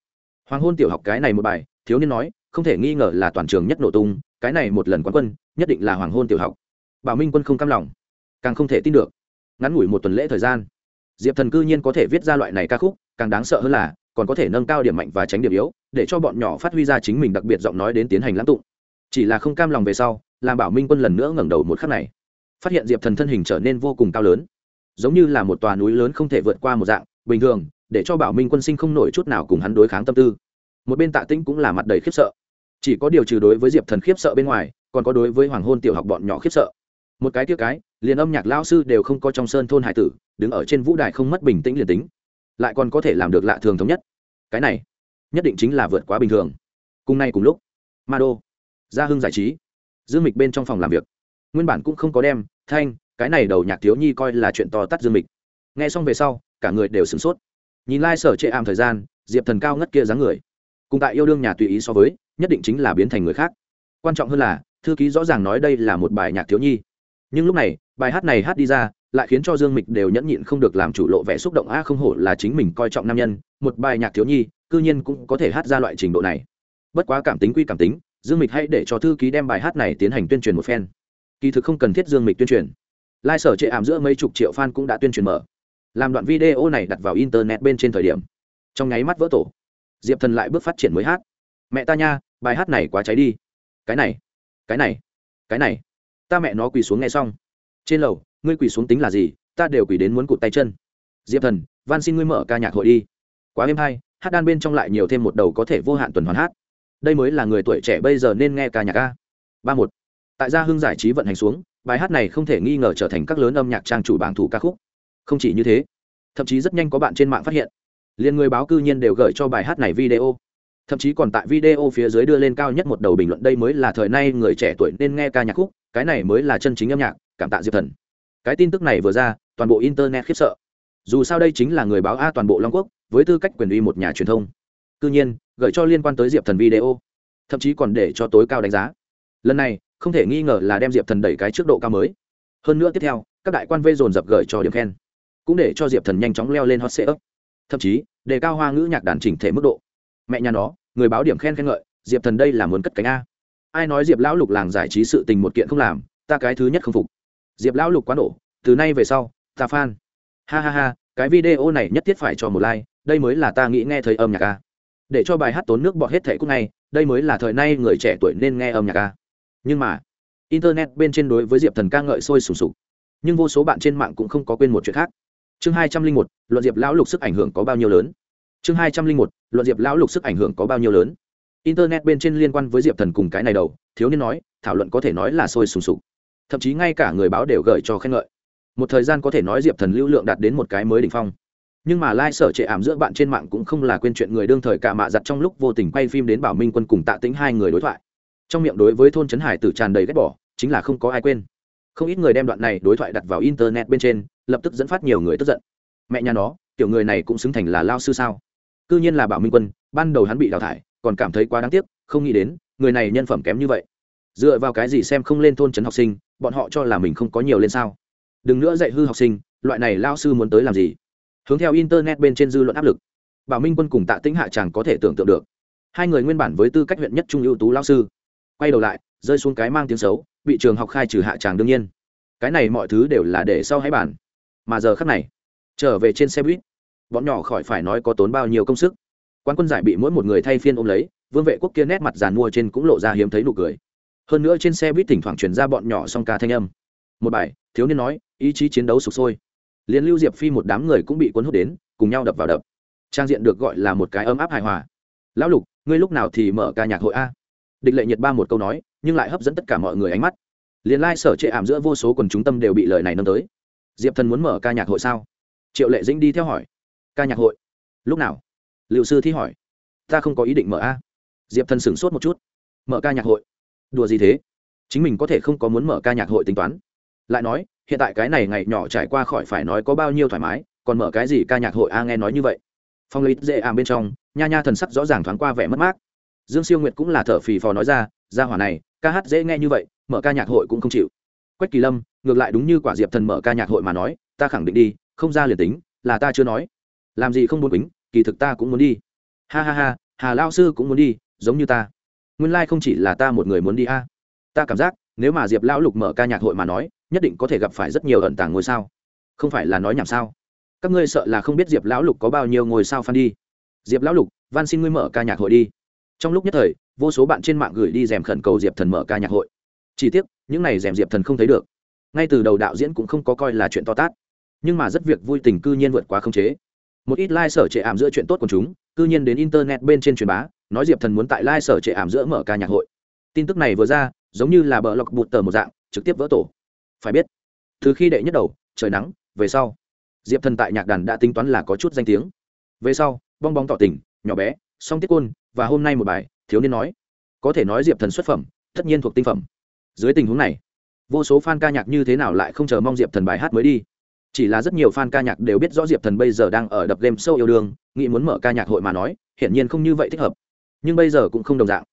Hoàng hôn tiểu học cái này một bài, thiếu niên nói không thể nghi ngờ là toàn trường nhất nổ tung, cái này một lần quán quân, nhất định là hoàng hôn tiểu học. Bảo minh quân không cam lòng, càng không thể tin được. Ngắn ngủi một tuần lễ thời gian, diệp thần cư nhiên có thể viết ra loại này ca khúc, càng đáng sợ hơn là, còn có thể nâng cao điểm mạnh và tránh điểm yếu, để cho bọn nhỏ phát huy ra chính mình đặc biệt giọng nói đến tiến hành lãng tụng. Chỉ là không cam lòng về sau, làm bảo minh quân lần nữa ngẩng đầu một khắc này, phát hiện diệp thần thân hình trở nên vô cùng cao lớn, giống như là một tòa núi lớn không thể vượt qua một dạng, bình thường, để cho bảo minh quân sinh không nổi chút nào cùng hắn đối kháng tâm tư. Một bên tạ tĩnh cũng là mặt đầy khiếp sợ chỉ có điều trừ đối với diệp thần khiếp sợ bên ngoài, còn có đối với hoàng hôn tiểu học bọn nhỏ khiếp sợ. Một cái tiếc cái, liền âm nhạc lao sư đều không có trong sơn thôn hải tử, đứng ở trên vũ đài không mất bình tĩnh liền tính. Lại còn có thể làm được lạ thường thống nhất. Cái này, nhất định chính là vượt quá bình thường. Cùng nay cùng lúc, ma đô, gia hưng giải trí, dương mịch bên trong phòng làm việc. Nguyên bản cũng không có đem, thanh, cái này đầu nhạc thiếu nhi coi là chuyện to tắt dương mịch. Nghe xong về sau, cả người đều sửng sốt. Nhìn lai、like、sở trệ ảm thời gian, diệp thần cao ngất kia dáng người. Cùng tại yêu đương nhà tùy ý so với nhất định chính là biến thành người khác. Quan trọng hơn là, thư ký rõ ràng nói đây là một bài nhạc thiếu nhi. Nhưng lúc này, bài hát này hát đi ra, lại khiến cho dương mịch đều nhẫn nhịn không được làm chủ lộ vẻ xúc động, a, không hổ là chính mình coi trọng nam nhân, một bài nhạc thiếu nhi, cư nhiên cũng có thể hát ra loại trình độ này. Bất quá cảm tính quy cảm tính, dương mịch hãy để cho thư ký đem bài hát này tiến hành tuyên truyền một phen. Kỳ thực không cần thiết dương mịch tuyên truyền. Lai sở chệ ảm giữa mấy chục triệu fan cũng đã tuyên truyền mở. Làm đoạn video này đặt vào internet bên trên thời điểm. Trong nháy mắt vỡ tổ, diệp thần lại bước phát triển mới hát. Mẹ ta nha bài hát này quá cháy đi. Cái này cái này cái này. Ta mẹ nó quỳ xuống nghe xong. Trên lầu, ngươi quỳ xuống tính là gì? Ta đều quỳ đến muốn cụt tay chân. Diệp thần van xin ngươi mở ca nhạc hội đi. Quá êm hay, hát đan bên trong lại nhiều thêm một đầu có thể vô hạn tuần hoàn hát. Đây mới là người tuổi trẻ bây giờ nên nghe ca nhạc ca. Ba một. Tại gia hưng giải trí vận hành xuống, bài hát này không thể nghi ngờ trở thành các lớn âm nhạc trang chủ bảng thủ ca khúc. Không chỉ như thế, thậm chí rất nhanh có bạn trên mạng phát hiện. Liền người báo cư nhiên đều gửi cho bài hát này video thậm chí còn tại video phía dưới đưa lên cao nhất một đầu bình luận đây mới là thời nay người trẻ tuổi nên nghe ca nhạc khúc, cái này mới là chân chính âm nhạc, cảm tạ diệp thần. Cái tin tức này vừa ra, toàn bộ internet khiếp sợ. Dù sao đây chính là người báo a toàn bộ long quốc, với tư cách quyền uy một nhà truyền thông. Cứ nhiên gửi cho liên quan tới diệp thần video, thậm chí còn để cho tối cao đánh giá. Lần này, không thể nghi ngờ là đem diệp thần đẩy cái trước độ cao mới. Hơn nữa tiếp theo, các đại quan vây dồn dập gửi cho điểm khen, cũng để cho diệp thần nhanh chóng leo lên hot sệ ấp thậm chí, đề cao hoa ngữ nhạc đàn chỉnh thể mức độ mẹ nhà nó, người báo điểm khen khen ngợi, diệp thần đây là muốn cất cánh a. Ai nói diệp lão lục làng giải trí sự tình một kiện không làm, ta cái thứ nhất không phục. Diệp lão lục quá nổ, từ nay về sau, ta fan. Ha ha ha, cái video này nhất thiết phải cho một like, đây mới là ta nghĩ nghe thấy âm nhạc a. Để cho bài hát tốn nước bọt hết thẻ cúc này đây mới là thời nay người trẻ tuổi nên nghe âm nhạc a. Nhưng mà, internet bên trên đối với diệp thần ca ngợi sôi sùng sục. Nhưng vô số bạn trên mạng cũng không có quên một chuyện khác. Chương hai trăm linh một, luận diệp lão lục sức ảnh hưởng có bao nhiêu lớn? Chương hai trăm linh một, luận diệp lão lục sức ảnh hưởng có bao nhiêu lớn? Internet bên trên liên quan với diệp thần cùng cái này đầu, thiếu niên nói, thảo luận có thể nói là sôi sùng sục. Thậm chí ngay cả người báo đều gửi cho khen ngợi. Một thời gian có thể nói diệp thần lưu lượng đạt đến một cái mới đỉnh phong. Nhưng mà lai、like、sở trệ ảm giữa bạn trên mạng cũng không là quên chuyện người đương thời cả mạ giặt trong lúc vô tình quay phim đến bảo minh quân cùng tạ tính hai người đối thoại. Trong miệng đối với thôn trấn hải tử tràn đầy ghét bỏ, chính là không có ai quên. Không ít người đem đoạn này đối thoại đặt vào internet bên trên, lập tức dẫn phát nhiều người tức giận. Mẹ nhà nó kiểu người này cũng xứng thành là lao sư sao? Cư nhiên là bảo minh quân, ban đầu hắn bị đào thải, còn cảm thấy quá đáng tiếc, không nghĩ đến, người này nhân phẩm kém như vậy. Dựa vào cái gì xem không lên thôn trấn học sinh, bọn họ cho là mình không có nhiều lên sao? Đừng nữa dạy hư học sinh, loại này lao sư muốn tới làm gì? Hướng theo internet bên trên dư luận áp lực. Bảo minh quân cùng tạ tĩnh hạ chàng có thể tưởng tượng được. Hai người nguyên bản với tư cách huyện nhất trung ưu tú lao sư, quay đầu lại, rơi xuống cái mang tiếng xấu, bị trường học khai trừ hạ tràng đương nhiên. Cái này mọi thứ đều là để sau hãy bàn. Mà giờ khắc này, trở về trên xe buýt bọn nhỏ khỏi phải nói có tốn bao nhiêu công sức. Quan quân giải bị mỗi một người thay phiên ôm lấy, vương vệ quốc kia nét mặt giàn mua trên cũng lộ ra hiếm thấy nụ cười. Hơn nữa trên xe buýt thỉnh thoảng truyền ra bọn nhỏ song ca thanh âm. Một bài, thiếu niên nói, ý chí chiến đấu sụp sôi. Liền lưu diệp phi một đám người cũng bị cuốn hút đến, cùng nhau đập vào đập. Trang diện được gọi là một cái ấm áp hài hòa. Lão lục, ngươi lúc nào thì mở ca nhạc hội a? Địch lệ nhiệt ba một câu nói, nhưng lại hấp dẫn tất cả mọi người ánh mắt. Liền lai、like、sở trệ ảm giữa vô số quần chúng tâm đều bị lời này nâng tới. Diệp thần muốn mở ca nhạc hội sao? Triệu lệ dĩnh đi theo hỏi ca nhạc hội. Lúc nào? Liệu sư thi hỏi. Ta không có ý định mở a. Diệp thần sửng sốt một chút. Mở ca nhạc hội? Đùa gì thế? Chính mình có thể không có muốn mở ca nhạc hội tính toán. Lại nói, hiện tại cái này ngày nhỏ trải qua khỏi phải nói có bao nhiêu thoải mái, còn mở cái gì ca nhạc hội a nghe nói như vậy. Phong lấy dễ ảm bên trong, nha nha thần sắc rõ ràng thoáng qua vẻ mất mát. Dương siêu nguyệt cũng là thở phì phò nói ra ra hỏa này, ca hát dễ nghe như vậy, mở ca nhạc hội cũng không chịu. Quách kỳ lâm, ngược lại đúng như quả diệp thần mở ca nhạc hội mà nói, ta khẳng định đi, không ra liền tính, là ta chưa nói làm gì không muốn quýnh, kỳ thực ta cũng muốn đi. Ha ha ha, hà lao sư cũng muốn đi, giống như ta. Nguyên lai、like、không chỉ là ta một người muốn đi a. Ta cảm giác, nếu mà diệp lão lục mở ca nhạc hội mà nói, nhất định có thể gặp phải rất nhiều ẩn tàng ngôi sao. Không phải là nói nhảm sao? Các ngươi sợ là không biết diệp lão lục có bao nhiêu ngôi sao phan đi. Diệp lão lục van xin ngươi mở ca nhạc hội đi. Trong lúc nhất thời, vô số bạn trên mạng gửi đi rèm khẩn cầu diệp thần mở ca nhạc hội. Chỉ tiếc, những này rèm diệp thần không thấy được. Ngay từ đầu đạo diễn cũng không có coi là chuyện to tát. Nhưng mà rất việc vui tình cư nhiên vượt quá khống chế một ít lai、like、sở trệ ảm giữa chuyện tốt của chúng, cư nhiên đến internet bên trên truyền bá, nói diệp thần muốn tại lai、like、sở trệ ảm giữa mở ca nhạc hội. Tin tức này vừa ra, giống như là bờ lọc bụt tờ một dạng, trực tiếp vỡ tổ. Phải biết, từ khi đệ nhất đầu, trời nắng, về sau, diệp thần tại nhạc đàn đã tính toán là có chút danh tiếng. Về sau, bong bóng tỏ tình, nhỏ bé, song tiết côn, và hôm nay một bài, thiếu niên nói. Có thể nói diệp thần xuất phẩm, tất nhiên thuộc tinh phẩm. Dưới tình huống này, vô số fan ca nhạc như thế nào lại không chờ mong diệp thần bài hát mới đi? Chỉ là rất nhiều fan ca nhạc đều biết rõ diệp thần bây giờ đang ở đập game sâu yêu đương, nghĩ muốn mở ca nhạc hội mà nói, hiển nhiên không như vậy thích hợp. Nhưng bây giờ cũng không đồng dạng.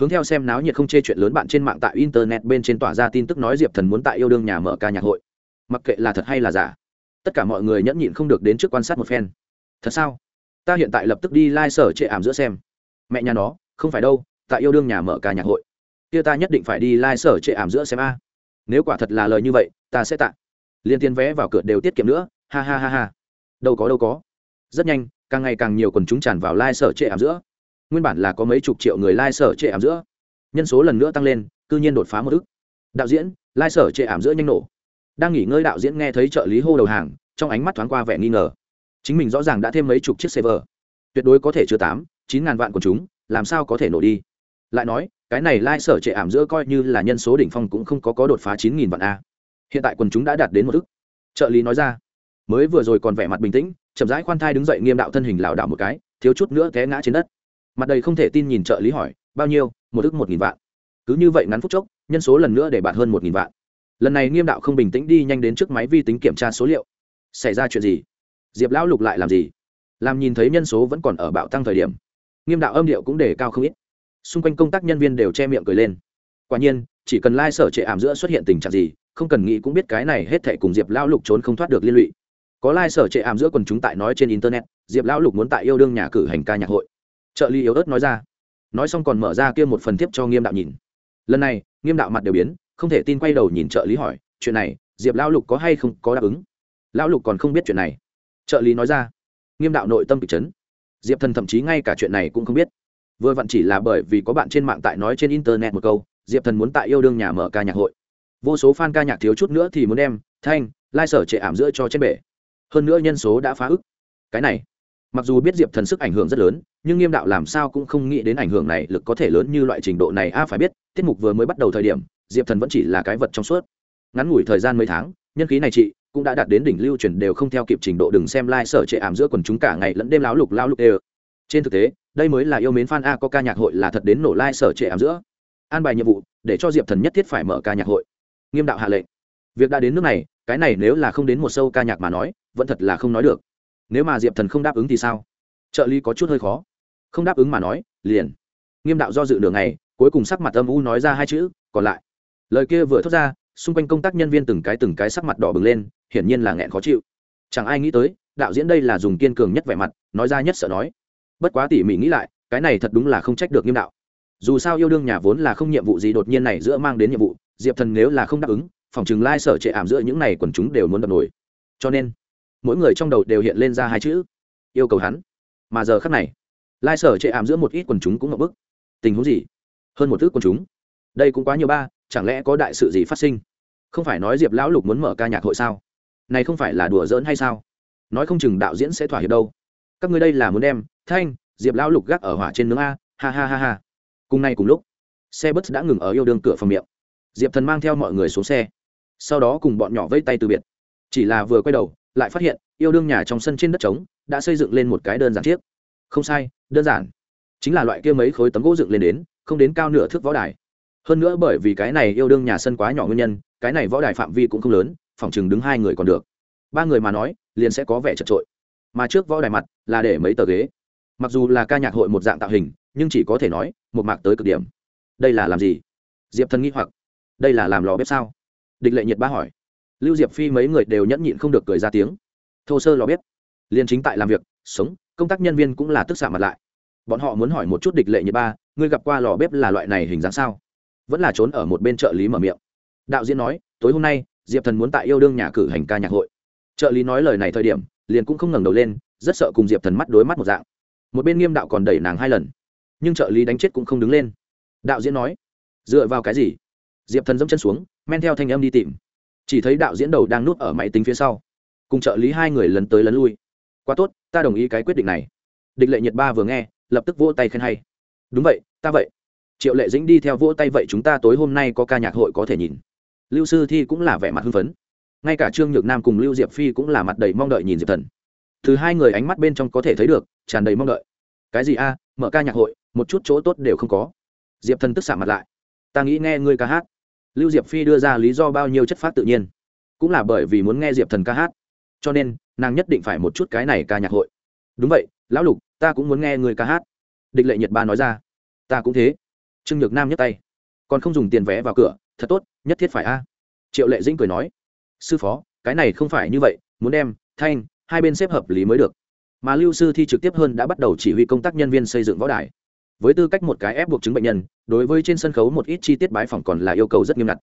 Hướng theo xem náo nhiệt không chê chuyện lớn bạn trên mạng tại internet bên trên tỏa ra tin tức nói diệp thần muốn tại yêu đương nhà mở ca nhạc hội. Mặc kệ là thật hay là giả, tất cả mọi người nhẫn nhịn không được đến trước quan sát một phen. Thật sao? Ta hiện tại lập tức đi lai、like、sở trệ ảm giữa xem. Mẹ nhà nó, không phải đâu, tại yêu đương nhà mở ca nhạc hội. Kia ta nhất định phải đi lai、like、sở trệ ảm giữa xem a. Nếu quả thật là lời như vậy, ta sẽ tạ liên tiền vé vào cửa đều tiết kiệm nữa, ha ha ha ha. Đâu có đâu có. Rất nhanh, càng ngày càng nhiều quần chúng tràn vào lai、like、sở trệ ảm giữa. Nguyên bản là có mấy chục triệu người lai、like、sở trệ ảm giữa. Nhân số lần nữa tăng lên, cư nhiên đột phá một ức. Đạo diễn lai、like、sở trệ ảm giữa nhanh nổ. Đang nghỉ ngơi đạo diễn nghe thấy trợ lý hô đầu hàng, trong ánh mắt thoáng qua vẻ nghi ngờ. Chính mình rõ ràng đã thêm mấy chục chiếc server. Tuyệt đối có thể chứa tám, chín ngàn vạn của chúng, làm sao có thể nổ đi? Lại nói, cái này lai、like、sở trệ ảm giữa coi như là nhân số đỉnh phong cũng không có có đột phá chín nghìn vạn a hiện tại quần chúng đã đạt đến một ức trợ lý nói ra. Mới vừa rồi còn vẻ mặt bình tĩnh, chậm rãi khoan thai đứng dậy nghiêm đạo thân hình lảo đảo một cái, thiếu chút nữa té ngã trên đất. Mặt đầy không thể tin nhìn trợ lý hỏi, bao nhiêu? Một ức một nghìn vạn. Cứ như vậy ngắn phút chốc, nhân số lần nữa để bạn hơn một nghìn vạn. Lần này nghiêm đạo không bình tĩnh đi nhanh đến trước máy vi tính kiểm tra số liệu. Xảy ra chuyện gì? Diệp lão lục lại làm gì? Làm nhìn thấy nhân số vẫn còn ở bạo tăng thời điểm. Nghiêm đạo âm điệu cũng đề cao không ít. Xung quanh công tác nhân viên đều che miệng cười lên. Quả nhiên, chỉ cần lai、like、sở trệ ảm giữa xuất hiện tình trạng gì không cần nghĩ cũng biết cái này hết thệ cùng diệp lão lục trốn không thoát được liên lụy. Có lai sở trệ ảm giữa quần chúng tại nói trên internet, diệp lão lục muốn tại yêu đương nhà cử hành ca nhạc hội. Trợ lý yếu ớt nói ra. Nói xong còn mở ra kia một phần tiếp cho nghiêm đạo nhìn. Lần này, nghiêm đạo mặt đều biến, không thể tin quay đầu nhìn trợ lý hỏi, chuyện này, diệp lão lục có hay không có đáp ứng? Lão lục còn không biết chuyện này. Trợ lý nói ra. Nghiêm đạo nội tâm bị chấn. Diệp thần thậm chí ngay cả chuyện này cũng không biết. Vừa vặn chỉ là bởi vì có bạn trên mạng tại nói trên internet một câu, diệp thần muốn tại yêu đương nhà mở ca nhạc hội vô số fan ca nhạc thiếu chút nữa thì muốn đem thanh, lai sở trệ ảm giữa cho trên bể. Hơn nữa nhân số đã phá ức. Cái này, mặc dù biết diệp thần sức ảnh hưởng rất lớn, nhưng nghiêm đạo làm sao cũng không nghĩ đến ảnh hưởng này lực có thể lớn như loại trình độ này. A, phải biết, tiết mục vừa mới bắt đầu thời điểm, diệp thần vẫn chỉ là cái vật trong suốt. Ngắn ngủi thời gian mấy tháng, nhân khí này chị cũng đã đạt đến đỉnh lưu truyền đều không theo kịp trình độ đừng xem lai、like、sở trệ ảm giữa quần chúng cả ngày lẫn đêm láo lục lao lục đều. Trên thực tế, đây mới là yêu mến fan a, có ca nhạc hội là thật đến nổ lai、like、sở trệ ảm giữa. An bài nhiệm vụ, để cho diệp thần nhất thiết phải mở ca nhạc hội nghiêm đạo hạ lệnh. Việc đã đến nước này, cái này nếu là không đến một sâu ca nhạc mà nói, vẫn thật là không nói được. Nếu mà diệp thần không đáp ứng thì sao? Trợ lý có chút hơi khó. Không đáp ứng mà nói, liền. Nghiêm đạo do dự đường này cuối cùng sắc mặt âm u nói ra hai chữ, còn lại. Lời kia vừa thốt ra, xung quanh công tác nhân viên từng cái từng cái sắc mặt đỏ bừng lên, hiển nhiên là nghẹn khó chịu. Chẳng ai nghĩ tới, đạo diễn đây là dùng kiên cường nhất vẻ mặt, nói ra nhất sợ nói. Bất quá tỉ mỉ nghĩ lại, cái này thật đúng là không trách được nghiêm đạo. Dù sao yêu đương nhà vốn là không nhiệm vụ gì đột nhiên này giữa mang đến nhiệm vụ diệp thần nếu là không đáp ứng, phòng chừng lai sở trệ ảm giữa những này quần chúng đều muốn đập nổi cho nên, mỗi người trong đầu đều hiện lên ra hai chữ, yêu cầu hắn. Mà giờ khắc này, lai sở trệ ảm giữa một ít quần chúng cũng ngập bức. Tình huống gì? Hơn một thước quần chúng. Đây cũng quá nhiều ba, chẳng lẽ có đại sự gì phát sinh? Không phải nói diệp lão lục muốn mở ca nhạc hội sao? Này không phải là đùa giỡn hay sao? Nói không chừng đạo diễn sẽ thỏa hiệp đâu. Các ngươi đây là muốn đem, thanh, diệp lão lục gác ở hỏa trên nướng a, ha ha ha ha. Cùng nay cùng lúc, xe bus đã ngừng ở yêu đương cửa phòng miệng diệp thần mang theo mọi người xuống xe. Sau đó cùng bọn nhỏ vây tay từ biệt. Chỉ là vừa quay đầu, lại phát hiện, yêu đương nhà trong sân trên đất trống, đã xây dựng lên một cái đơn giản chiếc. Không sai, đơn giản. Chính là loại kia mấy khối tấm gỗ dựng lên đến, không đến cao nửa thước võ đài. Hơn nữa bởi vì cái này yêu đương nhà sân quá nhỏ nguyên nhân, cái này võ đài phạm vi cũng không lớn, phòng chừng đứng hai người còn được. Ba người mà nói, liền sẽ có vẻ chật trội mà trước võ đài mặt là để mấy tờ ghế. Mặc dù là ca nhạc hội một dạng tạo hình, nhưng chỉ có thể nói, một mạc tới cực điểm. Đây là làm gì? Diệp thần nghĩ hoặc đây là làm lò bếp sao? Địch lệ nhiệt ba hỏi. Lưu diệp phi mấy người đều nhẫn nhịn không được cười ra tiếng. Thô sơ lò bếp. Liền chính tại làm việc, sống, công tác nhân viên cũng là tức xạ mặt lại. Bọn họ muốn hỏi một chút địch lệ nhiệt ba, ngươi gặp qua lò bếp là loại này hình dáng sao? Vẫn là trốn ở một bên trợ lý mở miệng. Đạo diễn nói, tối hôm nay, diệp thần muốn tại yêu đương nhà cử hành ca nhạc hội. Trợ lý nói lời này thời điểm, liền cũng không ngẩng đầu lên, rất sợ cùng diệp thần mắt đối mắt một dạng. Một bên nghiêm đạo còn đẩy nàng hai lần. Nhưng trợ lý đánh chết cũng không đứng lên. Đạo diễn nói, dựa vào cái gì? Diệp thần dẫm chân xuống, men theo thanh âm đi tìm. Chỉ thấy đạo diễn đầu đang núp ở máy tính phía sau. Cùng trợ lý hai người lấn tới lấn lui. Quá tốt, ta đồng ý cái quyết định này. Địch lệ nhiệt ba vừa nghe, lập tức vỗ tay khen hay. Đúng vậy, ta vậy. Triệu lệ dĩnh đi theo vỗ tay vậy chúng ta tối hôm nay có ca nhạc hội có thể nhìn. Lưu sư thi cũng là vẻ mặt hưng phấn. Ngay cả trương nhược nam cùng lưu diệp phi cũng là mặt đầy mong đợi nhìn diệp thần. Từ hai người ánh mắt bên trong có thể thấy được, tràn đầy mong đợi. Cái gì a, mở ca nhạc hội, một chút chỗ tốt đều không có. Diệp thần tức xạ mặt lại. Ta nghĩ nghe ngươi ca hát lưu diệp phi đưa ra lý do bao nhiêu chất phát tự nhiên. Cũng là bởi vì muốn nghe diệp thần ca hát. Cho nên, nàng nhất định phải một chút cái này ca nhạc hội. Đúng vậy, lão lục, ta cũng muốn nghe người ca hát. Địch lệ nhật ba nói ra. Ta cũng thế. Trương nhược nam nhấc tay. Còn không dùng tiền vé vào cửa, thật tốt, nhất thiết phải a. Triệu lệ dĩnh cười nói. Sư phó, cái này không phải như vậy, muốn đem, thanh, hai bên xếp hợp lý mới được. Mà lưu sư thi trực tiếp hơn đã bắt đầu chỉ huy công tác nhân viên xây dựng võ đài với tư cách một cái ép buộc chứng bệnh nhân, đối với trên sân khấu một ít chi tiết bái phỏng còn là yêu cầu rất nghiêm ngặt.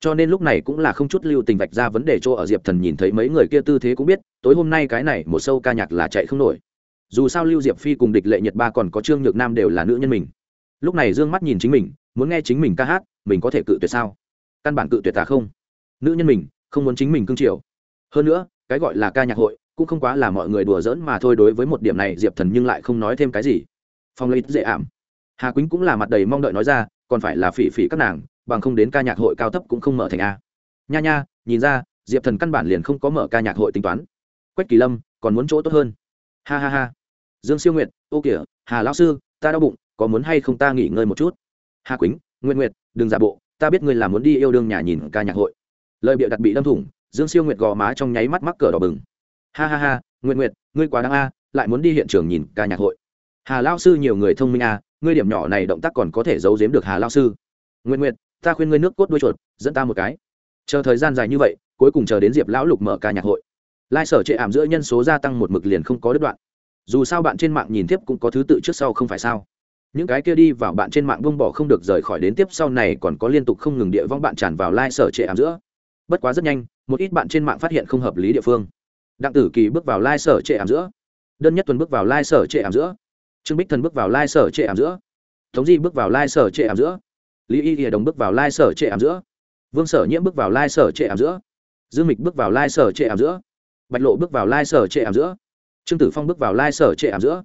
Cho nên lúc này cũng là không chút lưu tình vạch ra vấn đề cho ở diệp thần nhìn thấy mấy người kia tư thế cũng biết, tối hôm nay cái này một sâu ca nhạc là chạy không nổi. Dù sao lưu diệp phi cùng địch lệ nhật ba còn có trương nhược nam đều là nữ nhân mình. Lúc này d ư ơ n g mắt nhìn chính mình, muốn nghe chính mình ca hát, mình có thể cự tuyệt sao? Căn bản cự tuyệt tả không? Nữ nhân mình, không muốn chính mình cưng chiều hơn nữa, cái gọi là ca nhạc hội, cũng không quá là mọi người đùa giỡn mà thôi đối với một điểm này diệp thần nhưng lại không nói thêm cái gì. Phong lấy dễ ảm hà quýnh cũng là mặt đầy mong đợi nói ra, còn phải là phỉ phỉ các nàng, bằng không đến ca nhạc hội cao thấp cũng không mở thành a. Nha nha, nhìn ra, diệp thần căn bản liền không có mở ca nhạc hội tính toán. Quách kỳ lâm, còn muốn chỗ tốt hơn. Ha ha ha. Dương siêu nguyệt, ô kìa, hà lão sư, ta đau bụng, có muốn hay không ta nghỉ ngơi một chút? Hà quýnh nguyện nguyệt, đừng giả bộ, ta biết ngươi là muốn đi yêu đương nhà nhìn ca nhạc hội. Lời bịa đặt bị đâm thủng, dương siêu nguyệt gò má trong nháy mắt mắc cờ đỏ bừng. Ha ha ha nguyện nguyệt, ngươi quá đáng a, lại muốn đi hiện trường nhìn ca nhạc hội. Hà Lão sư nhiều người thông minh a ngươi điểm nhỏ này động tác còn có thể giấu giếm được hà lao sư. Nguyện nguyện ta khuyên ngươi nước cốt đuôi chuột, dẫn ta một cái. Chờ thời gian dài như vậy, cuối cùng chờ đến diệp lão lục mở ca nhạc hội. Lai sở trệ ảm giữa nhân số gia tăng một mực liền không có đứt đoạn. Dù sao bạn trên mạng nhìn tiếp cũng có thứ tự trước sau không phải sao. Những cái kia đi vào bạn trên mạng buông bỏ không được rời khỏi đến tiếp sau này còn có liên tục không ngừng địa vong bạn tràn vào lai sở trệ ảm giữa. Bất quá rất nhanh, một ít bạn trên mạng phát hiện không hợp lý địa phương. Đặng tử kỳ bước vào lai sở trệ ảm giữa. Đơn nhất tuần bước vào lai sở trệ ảm giữa trương bích thần bước vào lai sở trệ ảm giữa. Tống di bước vào lai sở trệ ảm giữa. Lý y hiệp đồng bước vào lai sở trệ ảm giữa. Vương sở nhiễm bước vào lai sở trệ ảm giữa. Dương mịch bước vào lai sở trệ ảm giữa. Bạch lộ bước vào lai sở trệ ảm giữa. Trương tử phong bước vào lai sở trệ ảm giữa.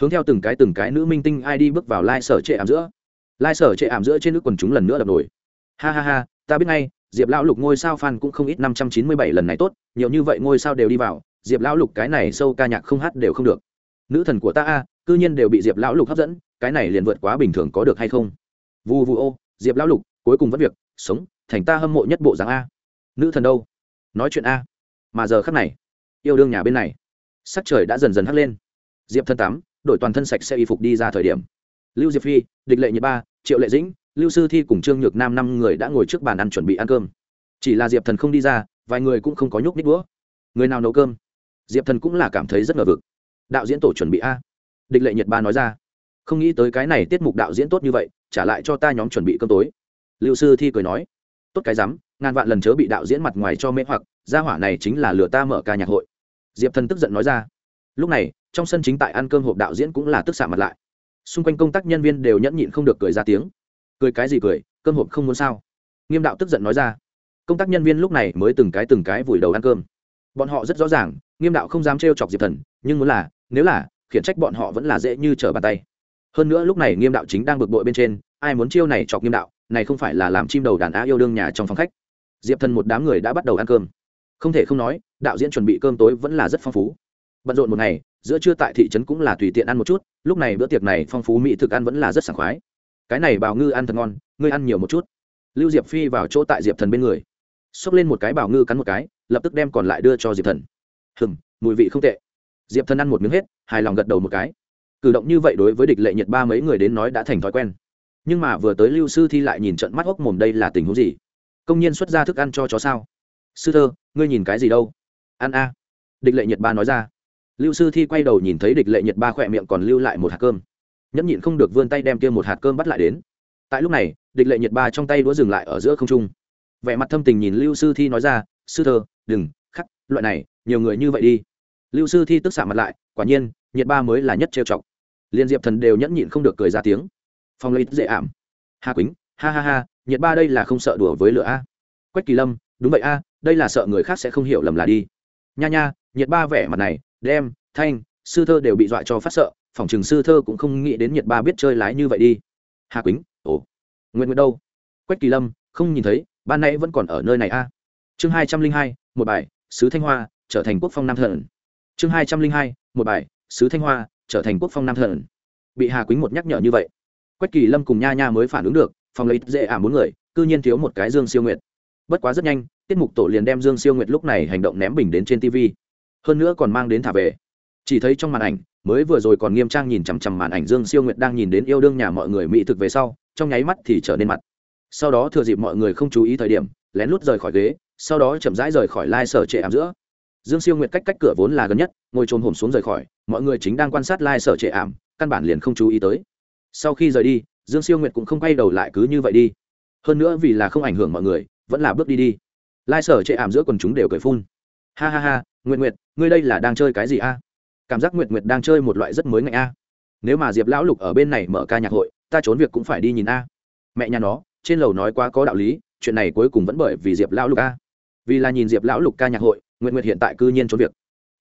Hướng theo từng cái từng cái nữ minh tinh id bước vào lai sở trệ ảm giữa. Lai sở trệ ảm giữa trên nước quần chúng lần nữa đập nổi. Ha ha ha, ta biết ngay, diệp lão lục ngôi sao fan cũng không ít năm trăm chín mươi bảy lần này tốt, nhiều như vậy ngôi sao đều đi vào, diệp lão lục cái này sâu ca nhạc không hát đều không được nữ thần của ta a, cư nhiên đều bị diệp lão lục hấp dẫn, cái này liền vượt quá bình thường có được hay không? Vu vu ô, diệp lão lục, cuối cùng vẫn việc, sống, thành ta hâm mộ nhất bộ dáng a. Nữ thần đâu? Nói chuyện a. Mà giờ khắc này, yêu đương nhà bên này, sắc trời đã dần dần hắt lên. Diệp thân tắm đổi toàn thân sạch sẽ y phục đi ra thời điểm. Lưu diệp phi, địch lệ nhật ba, triệu lệ dĩnh, lưu sư thi cùng trương nhược nam năm người đã ngồi trước bàn ăn chuẩn bị ăn cơm. Chỉ là diệp thần không đi ra, vài người cũng không có nhúc ních đũa. Người nào nấu cơm? Diệp thần cũng là cảm thấy rất ngờ vực đạo diễn tổ chuẩn bị a. Địch lệ nhật ba nói ra. Không nghĩ tới cái này tiết mục đạo diễn tốt như vậy, trả lại cho ta nhóm chuẩn bị cơm tối. Lưu sư thi cười nói. Tốt cái rắm, ngàn vạn lần chớ bị đạo diễn mặt ngoài cho mê hoặc, gia hỏa này chính là lừa ta mở ca nhạc hội. Diệp thần tức giận nói ra. Lúc này, trong sân chính tại ăn cơm hộp đạo diễn cũng là tức xạ mặt lại. Xung quanh công tác nhân viên đều nhẫn nhịn không được cười ra tiếng. Cười cái gì cười, cơm hộp không muốn sao? Nghiêm đạo tức giận nói ra. Công tác nhân viên lúc này mới từng cái từng cái vùi đầu ăn cơm. Bọn họ rất rõ ràng, nghiêm đạo không dám trêu chọc diệp thần, nhưng muốn là nếu là, khiển trách bọn họ vẫn là dễ như trở bàn tay. Hơn nữa lúc này nghiêm đạo chính đang bực bội bên trên, ai muốn chiêu này chọc nghiêm đạo, này không phải là làm chim đầu đàn á yêu đương nhà trong phòng khách. Diệp thần một đám người đã bắt đầu ăn cơm. Không thể không nói, đạo diễn chuẩn bị cơm tối vẫn là rất phong phú. Bận rộn một ngày, giữa trưa tại thị trấn cũng là tùy tiện ăn một chút, lúc này bữa tiệc này phong phú mỹ thực ăn vẫn là rất sảng khoái. Cái này bào ngư ăn thật ngon, ngươi ăn nhiều một chút. Lưu diệp phi vào chỗ tại diệp thần bên người. Xốc lên một cái bào ngư cắn một cái, lập tức đem còn lại đưa cho diệp thần. Hừng mùi vị không tệ diệp thần ăn một miếng hết, hài lòng gật đầu một cái. Cử động như vậy đối với địch lệ nhiệt ba mấy người đến nói đã thành thói quen. Nhưng mà vừa tới lưu sư thi lại nhìn trận mắt hốc mồm đây là tình huống gì? Công nhân xuất ra thức ăn cho chó sao? Sư thơ, ngươi nhìn cái gì đâu? Ăn a. Địch lệ nhiệt ba nói ra. Lưu sư thi quay đầu nhìn thấy địch lệ nhiệt ba khỏe miệng còn lưu lại một hạt cơm. Nhẫn nhịn không được vươn tay đem kia một hạt cơm bắt lại đến. Tại lúc này, địch lệ nhiệt ba trong tay đũa dừng lại ở giữa không trung. Vẻ mặt thâm tình nhìn lưu sư thi nói ra, sư thơ, đừng, khắc, loại này, nhiều người như vậy đi lưu sư thi tức xạ mặt lại, quả nhiên, nhiệt ba mới là nhất trêu chọc. Liên diệp thần đều nhẫn nhịn không được cười ra tiếng. Phong lấy dễ ảm. Hà quýnh ha ha ha, nhiệt ba đây là không sợ đùa với lửa a. Quách kỳ lâm, đúng vậy a, đây là sợ người khác sẽ không hiểu lầm là đi. Nha nha, nhiệt ba vẻ mặt này, đem, thanh, sư thơ đều bị dọa cho phát sợ, phòng trường sư thơ cũng không nghĩ đến nhiệt ba biết chơi lái như vậy đi. Hà quýnh ồ nguyện nguyện đâu? Quách kỳ lâm, không nhìn thấy, ban nãy vẫn còn ở nơi này a. Chương hai trăm linh hai, một bài, sứ thanh hoa, trở thành quốc phong nam thần chương hai trăm linh hai, một bài, sứ thanh hoa, trở thành quốc phong nam thần. Bị hà quýnh một nhắc nhở như vậy, quách kỳ lâm cùng nha nha mới phản ứng được, phòng lấy dễ ảm bốn người, cư nhiên thiếu một cái dương siêu nguyệt. Bất quá rất nhanh, tiết mục tổ liền đem dương siêu nguyệt lúc này hành động ném bình đến trên tv hơn nữa còn mang đến thả về. Chỉ thấy trong màn ảnh, mới vừa rồi còn nghiêm trang nhìn chằm chằm màn ảnh dương siêu nguyệt đang nhìn đến yêu đương nhà mọi người mỹ thực về sau, trong nháy mắt thì trở nên mặt. Sau đó thừa dịp mọi người không chú ý thời điểm, lén lút rời khỏi ghế, sau đó chậm rãi rời khỏi lai、like、sở trệ ảm giữa dương siêu nguyệt cách cách cửa vốn là gần nhất, ngồi trồm hổm xuống rời khỏi, mọi người chính đang quan sát lai、like、sở trệ ảm, căn bản liền không chú ý tới. Sau khi rời đi, dương siêu nguyệt cũng không quay đầu lại cứ như vậy đi. Hơn nữa vì là không ảnh hưởng mọi người, vẫn là bước đi đi. Lai、like、sở trệ ảm giữa quần chúng đều cười phun. Ha ha ha, nguyệt nguyệt, ngươi đây là đang chơi cái gì a? Cảm giác nguyệt nguyệt đang chơi một loại rất mới ngạnh a. Nếu mà diệp lão lục ở bên này mở ca nhạc hội, ta trốn việc cũng phải đi nhìn a. Mẹ nhà nó, trên lầu nói quá có đạo lý, chuyện này cuối cùng vẫn bởi vì diệp lão lục a. Vì là nhìn diệp lão lục ca nhạc hội nguyện nguyệt hiện tại cư nhiên trốn việc.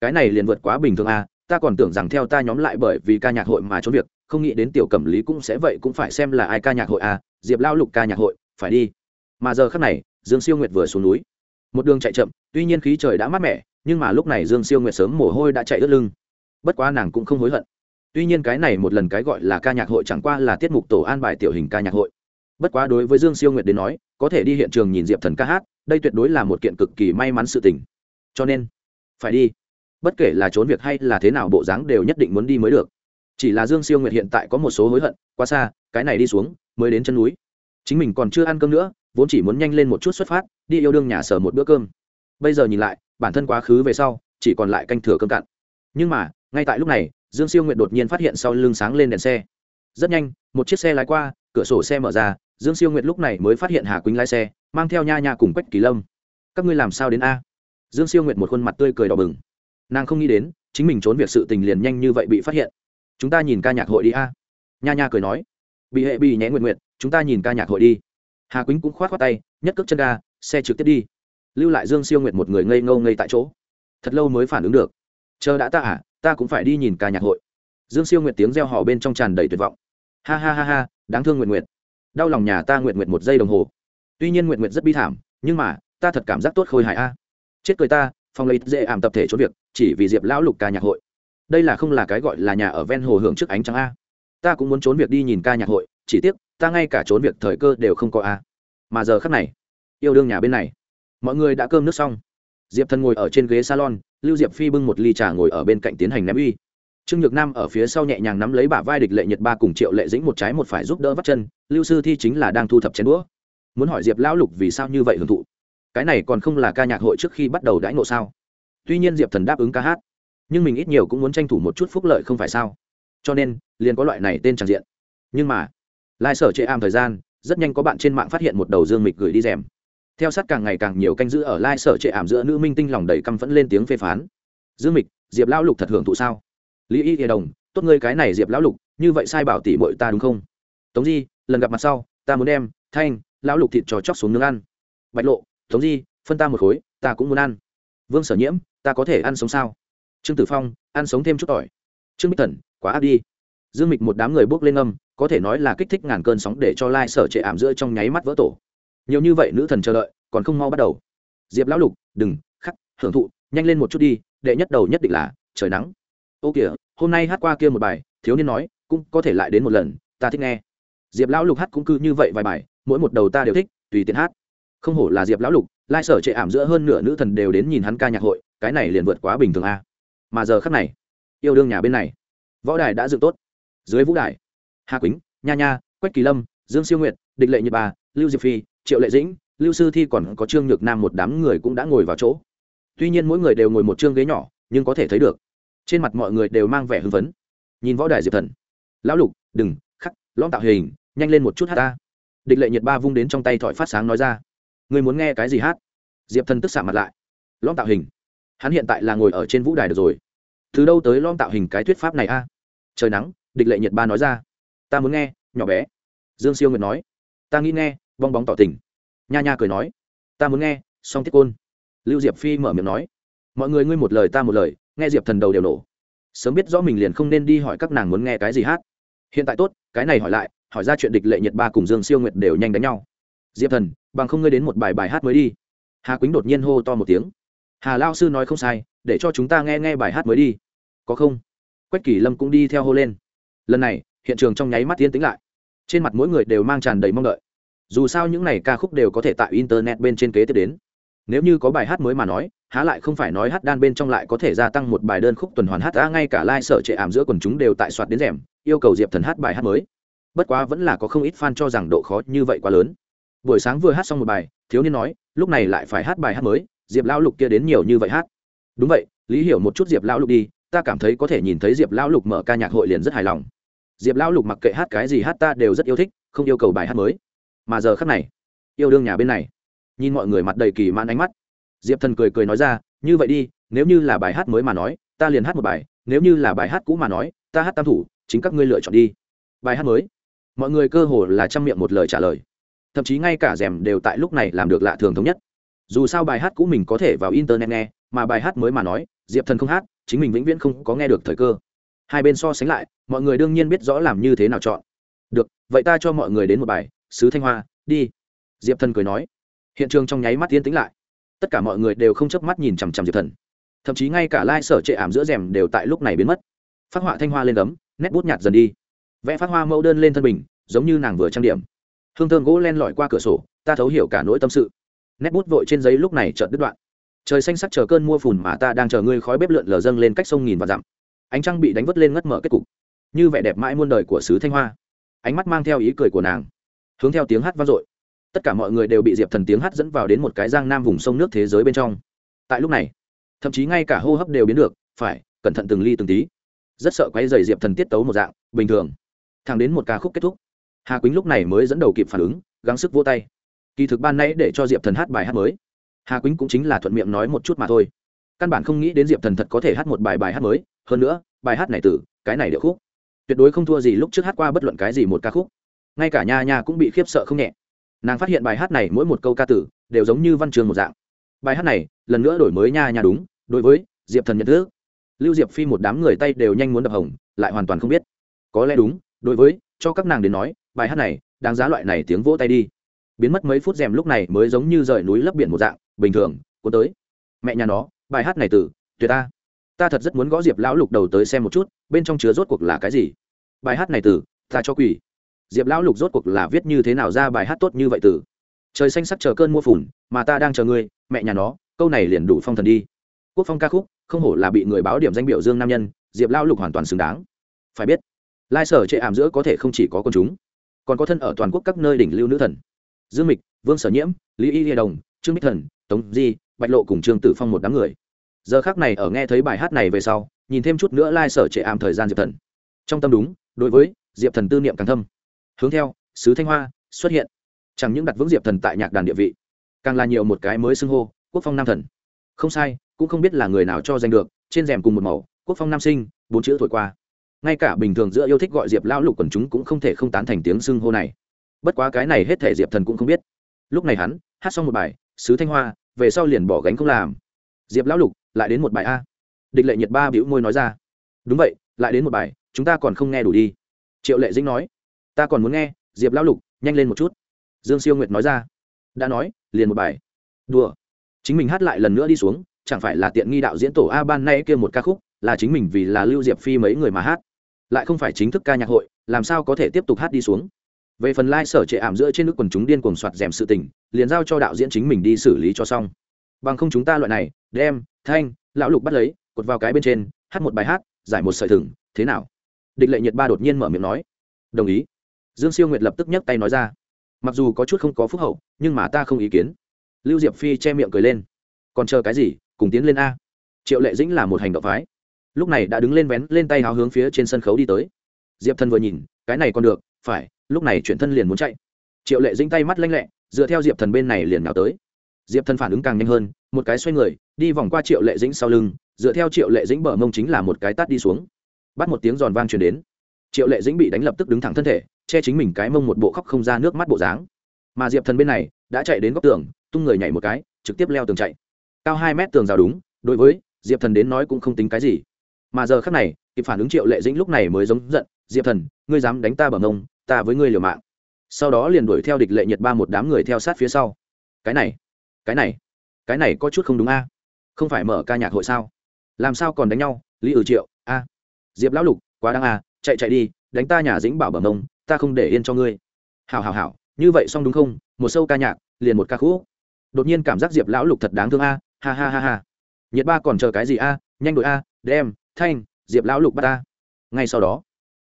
Cái này liền vượt quá bình thường a, ta còn tưởng rằng theo ta nhóm lại bởi vì ca nhạc hội mà trốn việc, không nghĩ đến tiểu cẩm lý cũng sẽ vậy cũng phải xem là ai ca nhạc hội a, diệp lão lục ca nhạc hội, phải đi. Mà giờ khắc này, dương siêu nguyệt vừa xuống núi. Một đường chạy chậm, tuy nhiên khí trời đã mát mẻ, nhưng mà lúc này dương siêu nguyệt sớm mồ hôi đã chạy ướt lưng. Bất quá nàng cũng không hối hận. Tuy nhiên cái này một lần cái gọi là ca nhạc hội chẳng qua là tiết mục tổ an bài tiểu hình ca nhạc hội. Bất quá đối với dương siêu nguyệt đến nói, có thể đi hiện trường nhìn diệp thần ca hát, đây tuyệt đối là một kiện cực kỳ may mắn sự tình cho nên phải đi. Bất kể là trốn việc hay là thế nào, bộ dáng đều nhất định muốn đi mới được. Chỉ là dương siêu nguyệt hiện tại có một số hối hận, quá xa, cái này đi xuống, mới đến chân núi. Chính mình còn chưa ăn cơm nữa, vốn chỉ muốn nhanh lên một chút xuất phát, đi yêu đương nhà sở một bữa cơm. Bây giờ nhìn lại, bản thân quá khứ về sau, chỉ còn lại canh thừa cơm cạn. Nhưng mà, ngay tại lúc này, dương siêu nguyệt đột nhiên phát hiện sau lưng sáng lên đèn xe. Rất nhanh, một chiếc xe lái qua, cửa sổ xe mở ra, dương siêu nguyệt lúc này mới phát hiện hà quýnh lái xe, mang theo nha nha cùng quách kỳ lâm. Các ngươi làm sao đến a? Dương siêu nguyệt một khuôn mặt tươi cười đỏ bừng. Nàng không nghĩ đến, chính mình trốn việc sự tình liền nhanh như vậy bị phát hiện. Chúng ta nhìn ca nhạc hội đi a. Nha nha cười nói. Bị hệ bị nhé nguyện nguyện, chúng ta nhìn ca nhạc hội đi. Hà quýnh cũng k h o á t khoác tay, nhất cước chân ga, xe trực tiếp đi. Lưu lại dương siêu nguyệt một người ngây ngâu ngây tại chỗ. Thật lâu mới phản ứng được. Chờ đã ta à ta cũng phải đi nhìn ca nhạc hội. Dương siêu nguyệt tiếng reo hò bên trong tràn đầy tuyệt vọng. Ha ha ha ha, đáng thương nguyện nguyện đau lòng nhà ta nguyện nguyện một giây đồng hồ. Tuy nhiên nguyện nguyện rất bi thảm, nhưng mà, ta thật cảm giác tốt khôi hài a chết cười ta phong lấy dễ ảm tập thể trốn việc, chỉ vì diệp lão lục ca nhạc hội. Đây là không là cái gọi là nhà ở ven hồ hưởng trước ánh trắng a. Ta cũng muốn trốn việc đi nhìn ca nhạc hội, chỉ tiếc, ta ngay cả trốn việc thời cơ đều không có a. Mà giờ khắc này, yêu đương nhà bên này. Mọi người đã cơm nước xong. Diệp thần ngồi ở trên ghế salon, lưu diệp phi bưng một ly trà ngồi ở bên cạnh tiến hành ném uy. Trương nhược nam ở phía sau nhẹ nhàng nắm lấy bả vai địch lệ nhật ba cùng triệu lệ dĩnh một trái một phải giúp đỡ vắt chân. Lưu sư thi chính là đang thu thập chén đũa. Muốn hỏi diệp lão lục vì sao như vậy hưởng thụ? Cái này còn không là ca nhạc hội trước khi bắt đầu đãi ngộ sao? Tuy nhiên diệp thần đáp ứng ca hát, nhưng mình ít nhiều cũng muốn tranh thủ một chút phúc lợi không phải sao? Cho nên, liền có loại này tên tràn diện. Nhưng mà, lai sở chệ am thời gian, rất nhanh có bạn trên mạng phát hiện một đầu dương mịch gửi đi rèm. Theo sát càng ngày càng nhiều canh giữ ở lai sở trệ ảm giữa nữ minh tinh lòng đầy căm phẫn lên tiếng phê phán. Dương mịch, diệp lão lục thật hưởng thụ sao? Lý y hiền đồng, tốt ngươi cái này diệp lão lục, như vậy sai bảo tỷ bội ta đúng không? Tống di, lần gặp mặt sau, ta muốn đem thanh, lão lục thịt trò chóc xuống nướng ăn. Bạch lộ tống di, phân ta một khối, ta cũng muốn ăn. Vương sở nhiễm, ta có thể ăn sống sao? Trương tử phong, ăn sống thêm chút tỏi. Trương bích thần, quá áp đi. Dương mịch một đám người bước lên âm, có thể nói là kích thích ngàn cơn sóng để cho lai sở trệ ảm giữa trong nháy mắt vỡ tổ. Nhiều như vậy nữ thần chờ đợi, còn không mau bắt đầu. Diệp lão lục, đừng, khắc, hưởng thụ, nhanh lên một chút đi, đệ nhất đầu nhất định là, trời nắng. Ô kìa, hôm nay hát qua kia một bài, thiếu niên nói, cũng có thể lại đến một lần, ta thích nghe. Diệp lão lục hát cũng cứ như vậy vài bài, mỗi một đầu ta đều thích, tùy tiện hát không hổ là diệp lão lục, lai sở chệ ảm giữa hơn nửa nữ thần đều đến nhìn hắn ca nhạc hội, cái này liền vượt quá bình thường a. Mà giờ khắc này, yêu đương nhà bên này, võ đài đã dựng tốt. Dưới vũ đài, hà quýnh, nha nha, quách kỳ lâm, dương siêu nguyệt, địch lệ nhật bà, lưu diệp phi, triệu lệ dĩnh, lưu sư thi còn có trương nhược nam một đám người cũng đã ngồi vào chỗ. Tuy nhiên mỗi người đều ngồi một chương ghế nhỏ, nhưng có thể thấy được, trên mặt mọi người đều mang vẻ hưng phấn. Nhìn võ đài diệp thần, lão lục, đừng, khắc lõm tạo hình, nhanh lên một chút hát ta địch lệ nhiệt ba vung đến trong tay thỏi phát sáng nói ra người muốn nghe cái gì hát? Diệp thần tức xạ mặt lại. Lom tạo hình. Hắn hiện tại là ngồi ở trên vũ đài được rồi. Từ đâu tới lom tạo hình cái thuyết pháp này a? Trời nắng, địch lệ nhiệt ba nói ra. Ta muốn nghe, nhỏ bé. Dương siêu nguyệt nói. Ta nghĩ nghe, bong bóng tỏ tình. Nha nha cười nói. Ta muốn nghe, song tiết côn. Lưu diệp phi mở miệng nói. Mọi người ngươi một lời ta một lời, nghe diệp thần đầu đều nổ. Sớm biết rõ mình liền không nên đi hỏi các nàng muốn nghe cái gì hát. Hiện tại tốt, cái này hỏi lại, hỏi ra chuyện địch lệ nhật ba cùng dương siêu nguyệt đều nhanh đánh nhau. Diệp thần bằng không ngươi đến một bài bài hát mới đi. Hà quýnh đột nhiên hô to một tiếng. Hà lao sư nói không sai, để cho chúng ta nghe nghe bài hát mới đi. Có không? Quách Kỷ lâm cũng đi theo hô lên. Lần này, hiện trường trong nháy mắt tiên tính lại. Trên mặt mỗi người đều mang tràn đầy mong đợi. Dù sao những n à y ca khúc đều có thể tại internet bên trên kế tiếp đến. Nếu như có bài hát mới mà nói, há lại không phải nói hát đan bên trong lại có thể gia tăng một bài đơn khúc tuần hoàn hát đã ngay cả lai、like、sở trệ ảm giữa quần chúng đều tại soạt đến rèm, yêu cầu diệp thần hát bài hát mới. Bất quá vẫn là có không ít fan cho rằng độ khó như vậy quá lớn buổi sáng vừa hát xong một bài, thiếu niên nói, lúc này lại phải hát bài hát mới, diệp lão lục kia đến nhiều như vậy hát. Đúng vậy, lý hiểu một chút diệp lão lục đi, ta cảm thấy có thể nhìn thấy diệp lão lục mở ca nhạc hội liền rất hài lòng. Diệp lão lục mặc kệ hát cái gì hát ta đều rất yêu thích, không yêu cầu bài hát mới. Mà giờ khắc này, yêu đương nhà bên này. Nhìn mọi người mặt đầy kỳ man ánh mắt, diệp thần cười cười nói ra, như vậy đi, nếu như là bài hát mới mà nói, ta liền hát một bài, nếu như là bài hát cũ mà nói, ta hát tam thủ, chính các ngươi lựa chọn đi. Bài hát mới? Mọi người cơ hồ là chăm miệng một lời trả lời thậm chí ngay cả rèm đều tại lúc này làm được lạ thường thống nhất. Dù sao bài hát cũ mình có thể vào internet nghe, mà bài hát mới mà nói, diệp thần không hát, chính mình vĩnh viễn không có nghe được thời cơ. Hai bên so sánh lại, mọi người đương nhiên biết rõ làm như thế nào chọn. Được, vậy ta cho mọi người đến một bài, sứ thanh hoa, đi. Diệp thần cười nói. Hiện trường trong nháy mắt yên tĩnh lại. Tất cả mọi người đều không chớp mắt nhìn chằm chằm diệp thần. Thậm chí ngay cả lai、like、sở trệ ảm giữa rèm đều tại lúc này biến mất. Phát họa thanh hoa lên ấm nét bút nhạt dần đi. Vẽ phát hoa mẫu đơn lên thân mình giống như nàng vừa trang điểm hương thơm gỗ len lỏi qua cửa sổ, ta thấu hiểu cả nỗi tâm sự. Nét bút vội trên giấy lúc này chợt đứt đoạn. Trời xanh sắc chờ cơn mua phùn mà ta đang chờ ngươi khói bếp lượn lờ dâng lên cách sông nghìn và dặm. Ánh trăng bị đánh vất lên ngất mở kết cục. Như vẻ đẹp mãi muôn đời của sứ thanh hoa. Ánh mắt mang theo ý cười của nàng, hướng theo tiếng hát vang dội. Tất cả mọi người đều bị diệp thần tiếng hát dẫn vào đến một cái giang nam vùng sông nước thế giới bên trong. Tại lúc này, thậm chí ngay cả hô hấp đều biến được, phải, cẩn thận từng ly từng tí. Rất sợ quay dày diệp thần tiết tấu một dạng, bình thường. Thẳng đến một ca khúc kết thúc hà quýnh lúc này mới dẫn đầu kịp phản ứng, gắng sức vô tay. Kỳ thực ban nãy để cho diệp thần hát bài hát mới, hà quýnh cũng chính là thuận miệng nói một chút mà thôi. Căn bản không nghĩ đến diệp thần thật có thể hát một bài bài hát mới, hơn nữa, bài hát này từ, cái này điệu khúc. Tuyệt đối không thua gì lúc trước hát qua bất luận cái gì một ca khúc. Ngay cả nha nha cũng bị khiếp sợ không nhẹ. Nàng phát hiện bài hát này mỗi một câu ca tử đều giống như văn trường một dạng. Bài hát này, lần nữa đổi mới nha nha đúng, đối với diệp thần nhận thức. Lưu diệp phi một đám người tay đều nhanh muốn đập hồng, lại hoàn toàn không biết. Có lẽ đúng, đối với, cho các nàng đến nói bài hát này, đáng giá loại này tiếng vỗ tay đi. Biến mất mấy phút rèm lúc này mới giống như rời núi lấp biển một dạng, bình thường, cuốn tới. Mẹ nhà nó, bài hát này từ, tuyệt ta. Ta thật rất muốn gõ diệp lão lục đầu tới xem một chút, bên trong chứa rốt cuộc là cái gì. Bài hát này từ, ta cho quỷ. Diệp lão lục rốt cuộc là viết như thế nào ra bài hát tốt như vậy từ? Trời xanh sắc chờ cơn mua phủn mà ta đang chờ ngươi, mẹ nhà nó, câu này liền đủ phong thần đi. Quốc phong ca khúc, không hổ là bị người báo điểm danh biểu dương nam nhân, diệp lão lục hoàn toàn xứng đáng. Phải biết, lai sở chệ ảm giữa có thể không chỉ có con chúng còn có thân ở toàn quốc các nơi đỉnh lưu nữ thần. Dương mịch, vương sở nhiễm, lý y hiệ đồng, trương bích thần, tống di, bạch lộ cùng trương tử phong một đám người. Giờ khác này ở nghe thấy bài hát này về sau, nhìn thêm chút nữa lai、like、sở trệ ảm thời gian diệp thần. Trong tâm đúng, đối với diệp thần tư niệm càng thâm. Hướng theo, sứ thanh hoa xuất hiện. Chẳng những đặt vững diệp thần tại nhạc đàn địa vị, càng là nhiều một cái mới xưng hô, quốc phong nam thần. Không sai, cũng không biết là người nào cho giành được, trên rèm cùng một màu, quốc phong nam sinh, bốn chữ thổi qua ngay cả bình thường giữa yêu thích gọi diệp lão lục quần chúng cũng không thể không tán thành tiếng xưng hô này. Bất quá cái này hết thể diệp thần cũng không biết. Lúc này hắn, hát xong một bài, sứ thanh hoa, về sau liền bỏ gánh không làm. Diệp lão lục, lại đến một bài a. Địch lệ nhiệt ba bĩu môi nói ra. Đúng vậy, lại đến một bài, chúng ta còn không nghe đủ đi. Triệu lệ dĩnh nói. Ta còn muốn nghe, diệp lão lục, nhanh lên một chút. Dương siêu nguyệt nói ra. Đã nói, liền một bài. Đùa. Chính mình hát lại lần nữa đi xuống, chẳng phải là tiện nghi đạo diễn tổ a ban nay kia một ca khúc, là chính mình vì là lưu diệp phi mấy người mà hát lại không phải chính thức ca nhạc hội, làm sao có thể tiếp tục hát đi xuống? Về phần lai、like、sở trệ ảm giữa trên nước quần chúng điên cuồng soạt rèm sự tình, liền giao cho đạo diễn chính mình đi xử lý cho xong. Bằng không chúng ta loại này, đem, thanh, lão lục bắt lấy, cột vào cái bên trên, hát một bài hát, giải một sợi thừng, thế nào? Địch lệ nhiệt ba đột nhiên mở miệng nói. Đồng ý. Dương siêu nguyệt lập tức nhấc tay nói ra. Mặc dù có chút không có phúc hậu, nhưng mà ta không ý kiến. Lưu diệp phi che miệng cười lên. Còn chờ cái gì, cùng tiến lên a. Triệu lệ dĩnh là một hành động phái lúc này đã đứng lên vén lên tay háo hướng phía trên sân khấu đi tới. Diệp thần vừa nhìn, cái này còn được, phải, lúc này chuyển thân liền muốn chạy. Triệu lệ dĩnh tay mắt lanh lẹ, dựa theo diệp thần bên này liền nào tới. Diệp thần phản ứng càng nhanh hơn, một cái xoay người, đi vòng qua triệu lệ dĩnh sau lưng, dựa theo triệu lệ dĩnh bờ mông chính là một cái tát đi xuống. Bắt một tiếng giòn vang truyền đến. Triệu lệ dĩnh bị đánh lập tức đứng thẳng thân thể, che chính mình cái mông một bộ khóc không ra nước mắt bộ dáng. Mà diệp thần bên này, đã chạy đến góc tường, tung người nhảy một cái, trực tiếp leo tường chạy. Cao hai mét tường rào đúng, đối với diệp thần đến nói cũng không tính cái gì mà giờ khắc này, kịp phản ứng triệu lệ dĩnh lúc này mới giống giận, diệp thần, ngươi dám đánh ta bằng ông, ta với ngươi liều mạng. Sau đó liền đuổi theo địch lệ nhiệt ba một đám người theo sát phía sau. Cái này cái này cái này có chút không đúng a. Không phải mở ca nhạc hội sao? Làm sao còn đánh nhau? Lý ừ triệu, a. Diệp lão lục, quá đáng a, chạy chạy đi, đánh ta nhà dĩnh bảo bẩm ông, ta không để yên cho ngươi. Hào hào hào như vậy xong đúng không? Một sâu ca nhạc, liền một ca khúc. Đột nhiên cảm giác diệp lão lục thật đáng thương a, ha ha ha ha. Nhiệt ba còn chờ cái gì a? Nhanh đội a, đem thanh, diệp lão lục bắt ta. Ngay sau đó,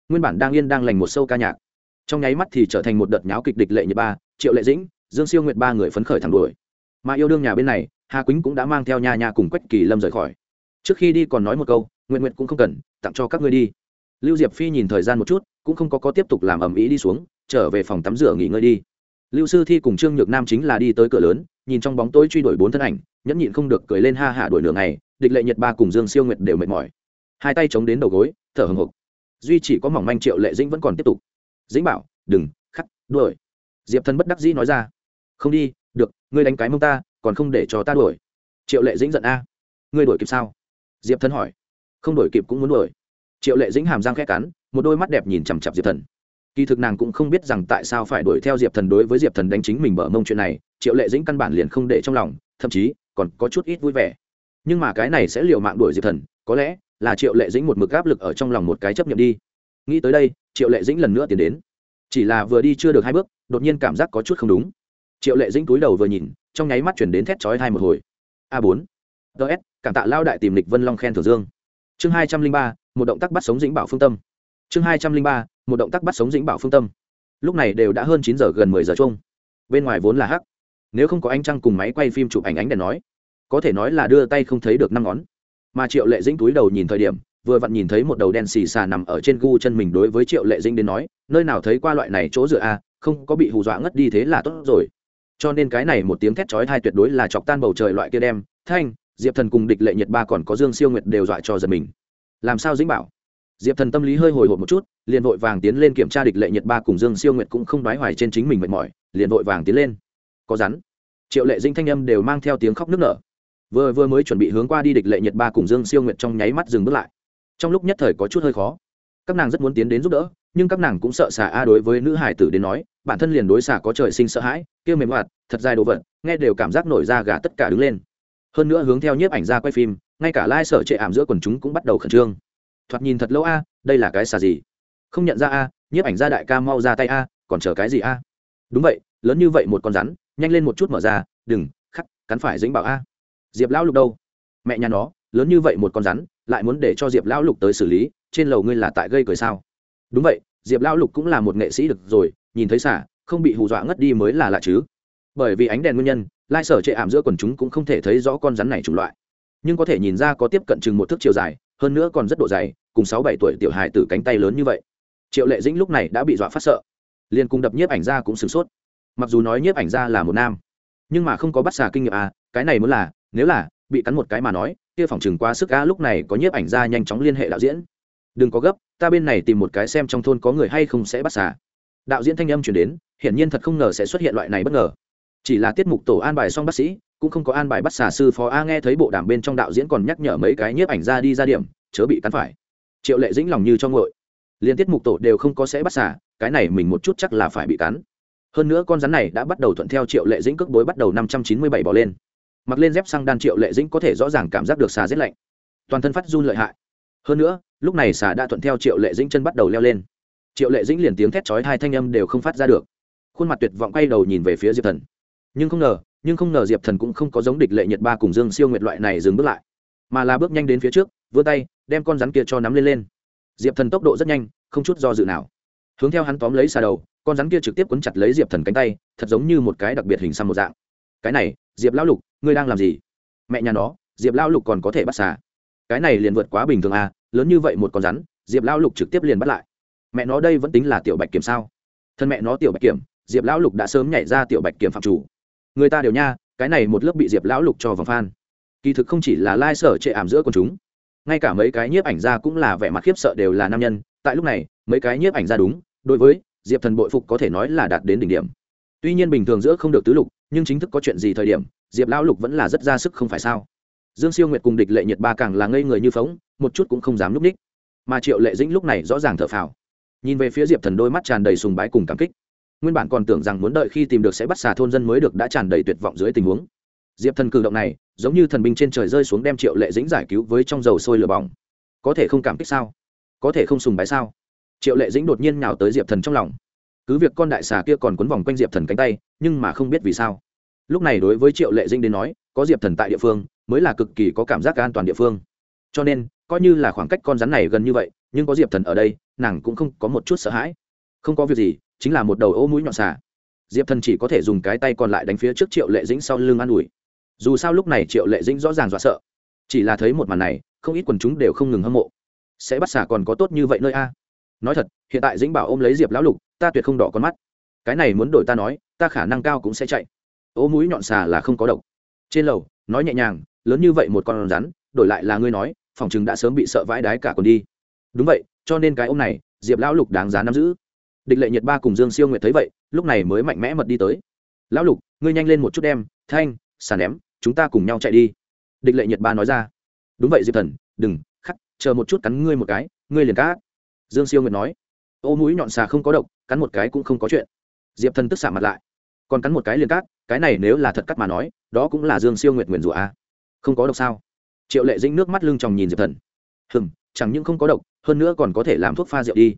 nguyên bản đang yên đang lành một sâu ca nhạc. Trong nháy mắt thì trở thành một đợt nháo kịch địch lệ nhiệt ba, triệu lệ dĩnh, dương siêu nguyệt ba người phấn khởi thẳng đuổi. Mà yêu đương nhà bên này, hà quýnh cũng đã mang theo nhà nhà cùng quách kỳ lâm rời khỏi. Trước khi đi còn nói một câu nguyện nguyện cũng không cần, tặng cho các ngươi đi. Lưu diệp phi nhìn thời gian một chút, cũng không có có tiếp tục làm ầm ĩ đi xuống, trở về phòng tắm rửa nghỉ ngơi đi. Lưu sư thi cùng trương nhược nam chính là đi tới cửa lớn, nhìn trong bóng tối truy đuổi bốn thân ảnh, nhẫn nhịn không được cười lên ha hạ đuổi nửa ngày, địch lệ nhật ba cùng dương siêu nguyệt đều mệt mỏi hai tay chống đến đầu gối, thở hừng hực. Duy chỉ có mỏng manh triệu lệ dĩnh vẫn còn tiếp tục. Dĩnh bảo, đừng, khắc, đuổi. Diệp thần bất đắc dĩ nói ra. Không đi, được, ngươi đánh cái mông ta, còn không để cho ta đuổi. Triệu lệ dĩnh giận a. Ngươi đuổi kịp sao? Diệp thần hỏi. Không đuổi kịp cũng muốn đuổi. Triệu lệ dĩnh hàm răng khẽ cắn, một đôi mắt đẹp nhìn chằm chặp diệp thần. Kỳ thực nàng cũng không biết rằng tại sao phải đuổi theo diệp thần đối với diệp thần đánh chính mình bở mông chuyện này, triệu lệ dĩnh căn bản liền không để trong lòng, thậm chí còn có chút ít vui vẻ. Nhưng mà cái này sẽ liều mạng đuổi diệp thần, có lẽ là triệu lệ dĩnh một mực áp lực ở trong lòng một cái chấp nhận đi. Nghĩ tới đây, triệu lệ dĩnh lần nữa tiến đến. Chỉ là vừa đi chưa được hai bước, đột nhiên cảm giác có chút không đúng. Triệu lệ dĩnh túi đầu vừa nhìn, trong nháy mắt chuyển đến thét chói hai một hồi. A bốn. Ts cảm tạ lao đại tìm lịch vân long khen thưởng dương. Chương hai trăm linh ba, một động tác bắt sống dĩnh bảo phương tâm. Chương hai trăm linh ba, một động tác bắt sống dĩnh bảo phương tâm. Lúc này đều đã hơn chín giờ gần mười giờ chung bên ngoài vốn là hắc. Nếu không có anh trăng cùng máy quay phim chụp ảnh ánh đèn nói, có thể nói là đưa tay không thấy được năm ngón mà triệu lệ dĩnh túi đầu nhìn thời điểm, vừa vặn nhìn thấy một đầu đen xì xà nằm ở trên gu chân mình đối với triệu lệ dĩnh đến nói, nơi nào thấy qua loại này chỗ dựa a không có bị hù dọa ngất đi thế là tốt rồi. Cho nên cái này một tiếng thét chói thai tuyệt đối là chọc tan bầu trời loại kia đem, thanh, diệp thần cùng địch lệ nhiệt ba còn có dương siêu nguyệt đều dọa cho giật mình. Làm sao dĩnh bảo? Diệp thần tâm lý hơi hồi hộp một chút, liền vội vàng tiến lên kiểm tra địch lệ nhiệt ba cùng dương siêu nguyệt cũng không đoái hoài trên chính mình mệt mỏi, liền vội vàng tiến lên. Có rắn. Triệu lệ dĩnh thanh âm đều mang theo tiếng khóc nức nở vừa vừa mới chuẩn bị hướng qua đi địch lệ nhiệt ba cùng dương siêu nguyệt trong nháy mắt dừng bước lại. Trong lúc nhất thời có chút hơi khó. Các nàng rất muốn tiến đến giúp đỡ, nhưng các nàng cũng sợ xà a đối với nữ hải tử đến nói, bản thân liền đối xà có trời sinh sợ hãi kêu mềm hoạt, thật dài đồ vật, nghe đều cảm giác nổi da gà tất cả đứng lên. Hơn nữa hướng theo nhiếp ảnh ra quay phim, ngay cả lai、like、sở trệ ảm giữa quần chúng cũng bắt đầu khẩn trương. Thoạt nhìn thật lâu a, đây là cái xà gì? Không nhận ra a, nhiếp ảnh ra đại ca mau ra tay a, còn chờ cái gì a? Đúng vậy, lớn như vậy một con rắn, nhanh lên một chút mở ra, đừng, khắc, cắn phải dính bảo a diệp lão lục đâu? Mẹ nhà nó, lớn như vậy một con rắn, lại muốn để cho diệp lão lục tới xử lý, trên lầu ngươi là tại gây cười sao? Đúng vậy, diệp lão lục cũng là một nghệ sĩ được rồi, nhìn thấy xả, không bị hù dọa ngất đi mới là lạ chứ. Bởi vì ánh đèn nguyên nhân, lai sở chệ ảm giữa quần chúng cũng không thể thấy rõ con rắn này chủng loại. Nhưng có thể nhìn ra có tiếp cận chừng một thước chiều dài, hơn nữa còn rất độ dày, cùng sáu bảy tuổi tiểu hài tử cánh tay lớn như vậy. Triệu lệ dĩnh lúc này đã bị dọa phát sợ. Liền cùng đập nhiếp ảnh ra cũng sửng sốt. Mặc dù nói nhiếp ảnh ra là một nam, nhưng mà không có bắt xà kinh nghiệm à cái này muốn là nếu là, bị cắn một cái mà nói, kia phòng chừng quá sức á, lúc này có nhiếp ảnh ra nhanh chóng liên hệ đạo diễn. Đừng có gấp, ta bên này tìm một cái xem trong thôn có người hay không sẽ bắt xả. Đạo diễn thanh âm chuyển đến, hiển nhiên thật không ngờ sẽ xuất hiện loại này bất ngờ. Chỉ là tiết mục tổ an bài xong bác sĩ, cũng không có an bài bắt xả sư phó a nghe thấy bộ đàm bên trong đạo diễn còn nhắc nhở mấy cái nhiếp ảnh ra đi ra điểm, chớ bị cắn phải. Triệu lệ dĩnh lòng như cho ngội liên tiết mục tổ đều không có sẽ bắt xả, cái này mình một chút chắc là phải bị cắn. Hơn nữa con rắn này đã bắt đầu thuận theo triệu lệ dĩnh cước bối bắt đầu năm trăm chín mươi bảy bỏ lên mặc lên dép xăng đan triệu lệ dĩnh có thể rõ ràng cảm giác được xà rét lạnh. Toàn thân phát run lợi hại. Hơn nữa, lúc này xà đã thuận theo triệu lệ dĩnh chân bắt đầu leo lên. Triệu lệ dĩnh liền tiếng thét chói hai thanh âm đều không phát ra được. Khuôn mặt tuyệt vọng quay đầu nhìn về phía diệp thần. Nhưng không ngờ, nhưng không ngờ diệp thần cũng không có giống địch lệ nhiệt ba cùng dương siêu nguyệt loại này dừng bước lại, mà là bước nhanh đến phía trước, vươn tay, đem con rắn kia cho nắm lên lên. Diệp thần tốc độ rất nhanh, không chút do dự nào. Hướng theo hắn tóm lấy xà đầu, con rắn kia trực tiếp quấn chặt lấy diệp thần cánh tay, thật giống như một cái đặc biệt hình xăm một dạng. Cái này, diệp lão lục ngươi đang làm gì? Mẹ nhà nó, diệp lão lục còn có thể bắt xà. Cái này liền vượt quá bình thường à lớn như vậy một con rắn, diệp lão lục trực tiếp liền bắt lại. Mẹ nó đây vẫn tính là tiểu bạch kiểm sao? Thân mẹ nó tiểu bạch kiểm, diệp lão lục đã sớm nhảy ra tiểu bạch kiểm phạm chủ. Người ta đều nha, cái này một lớp bị diệp lão lục cho vòng phan. Kỳ thực không chỉ là lai sở trệ ảm giữa con chúng, ngay cả mấy cái nhiếp ảnh ra cũng là vẻ mặt khiếp sợ đều là nam nhân. Tại lúc này, mấy cái nhiếp ảnh ra đúng, đối với diệp thần bội phục có thể nói là đạt đến đỉnh điểm. Tuy nhiên bình thường giữa không được tứ lục, nhưng chính thức có chuyện gì thời điểm diệp lão lục vẫn là rất ra sức không phải sao dương siêu nguyệt cùng địch lệ nhiệt ba càng là ngây người như phóng, một chút cũng không dám núp ních. mà triệu lệ dĩnh lúc này rõ ràng thở phào. nhìn về phía diệp thần đôi mắt tràn đầy sùng bái cùng cảm kích. nguyên bản còn tưởng rằng muốn đợi khi tìm được sẽ bắt xà thôn dân mới được đã tràn đầy tuyệt vọng dưới tình huống. diệp thần cử động này, giống như thần binh trên trời rơi xuống đem triệu lệ dĩnh giải cứu với trong dầu sôi lửa bỏng. có thể không cảm kích sao? có thể không sùng bái sao? triệu lệ dĩnh đột nhiên nhào tới diệp thần trong lòng. cứ việc con đại xà kia còn quấn vòng quanh diệp thần cánh tay, nhưng mà không biết vì sao lúc này đối với triệu lệ dĩnh đến nói, có diệp thần tại địa phương, mới là cực kỳ có cảm giác an toàn địa phương. Cho nên, coi như là khoảng cách con rắn này gần như vậy, nhưng có diệp thần ở đây, nàng cũng không có một chút sợ hãi. Không có việc gì, chính là một đầu ô mũi nhọn xà. Diệp thần chỉ có thể dùng cái tay còn lại đánh phía trước triệu lệ dĩnh sau lưng an ủi. Dù sao lúc này triệu lệ dĩnh rõ ràng dọa sợ. Chỉ là thấy một màn này, không ít quần chúng đều không ngừng hâm mộ. Sẽ bắt xả còn có tốt như vậy nơi a? Nói thật, hiện tại dĩnh bảo ôm lấy diệp lão lục, ta tuyệt không đỏ con mắt. Cái này muốn đổi ta nói, ta khả năng cao cũng sẽ chạy ô mũi nhọn xà là không có độc. Trên lầu, nói nhẹ nhàng, lớn như vậy một con rắn, đổi lại là ngươi nói, phòng chừng đã sớm bị sợ vãi đái cả còn đi. Đúng vậy, cho nên cái ôm này, diệp lão lục đáng giá nắm giữ. Địch lệ nhiệt ba cùng dương siêu nguyệt thấy vậy, lúc này mới mạnh mẽ mật đi tới. Lão lục, ngươi nhanh lên một chút đem, thanh, sàn ném, chúng ta cùng nhau chạy đi. Địch lệ nhiệt ba nói ra. Đúng vậy, diệp thần, đừng, khắc, chờ một chút cắn ngươi một cái, ngươi liền cá. Dương siêu nguyệt nói. Ô mũi nhọn xà không có độc, cắn một cái cũng không có chuyện. Diệp thần tức xả mặt lại. Còn cắn một cái liền cát cái này nếu là thật cắt mà nói, đó cũng là dương siêu nguyệt nguyền rủa a. Không có độc sao? Triệu lệ dĩnh nước mắt lưng tròng nhìn diệp thần. Hừng chẳng những không có độc, hơn nữa còn có thể làm thuốc pha rượu đi.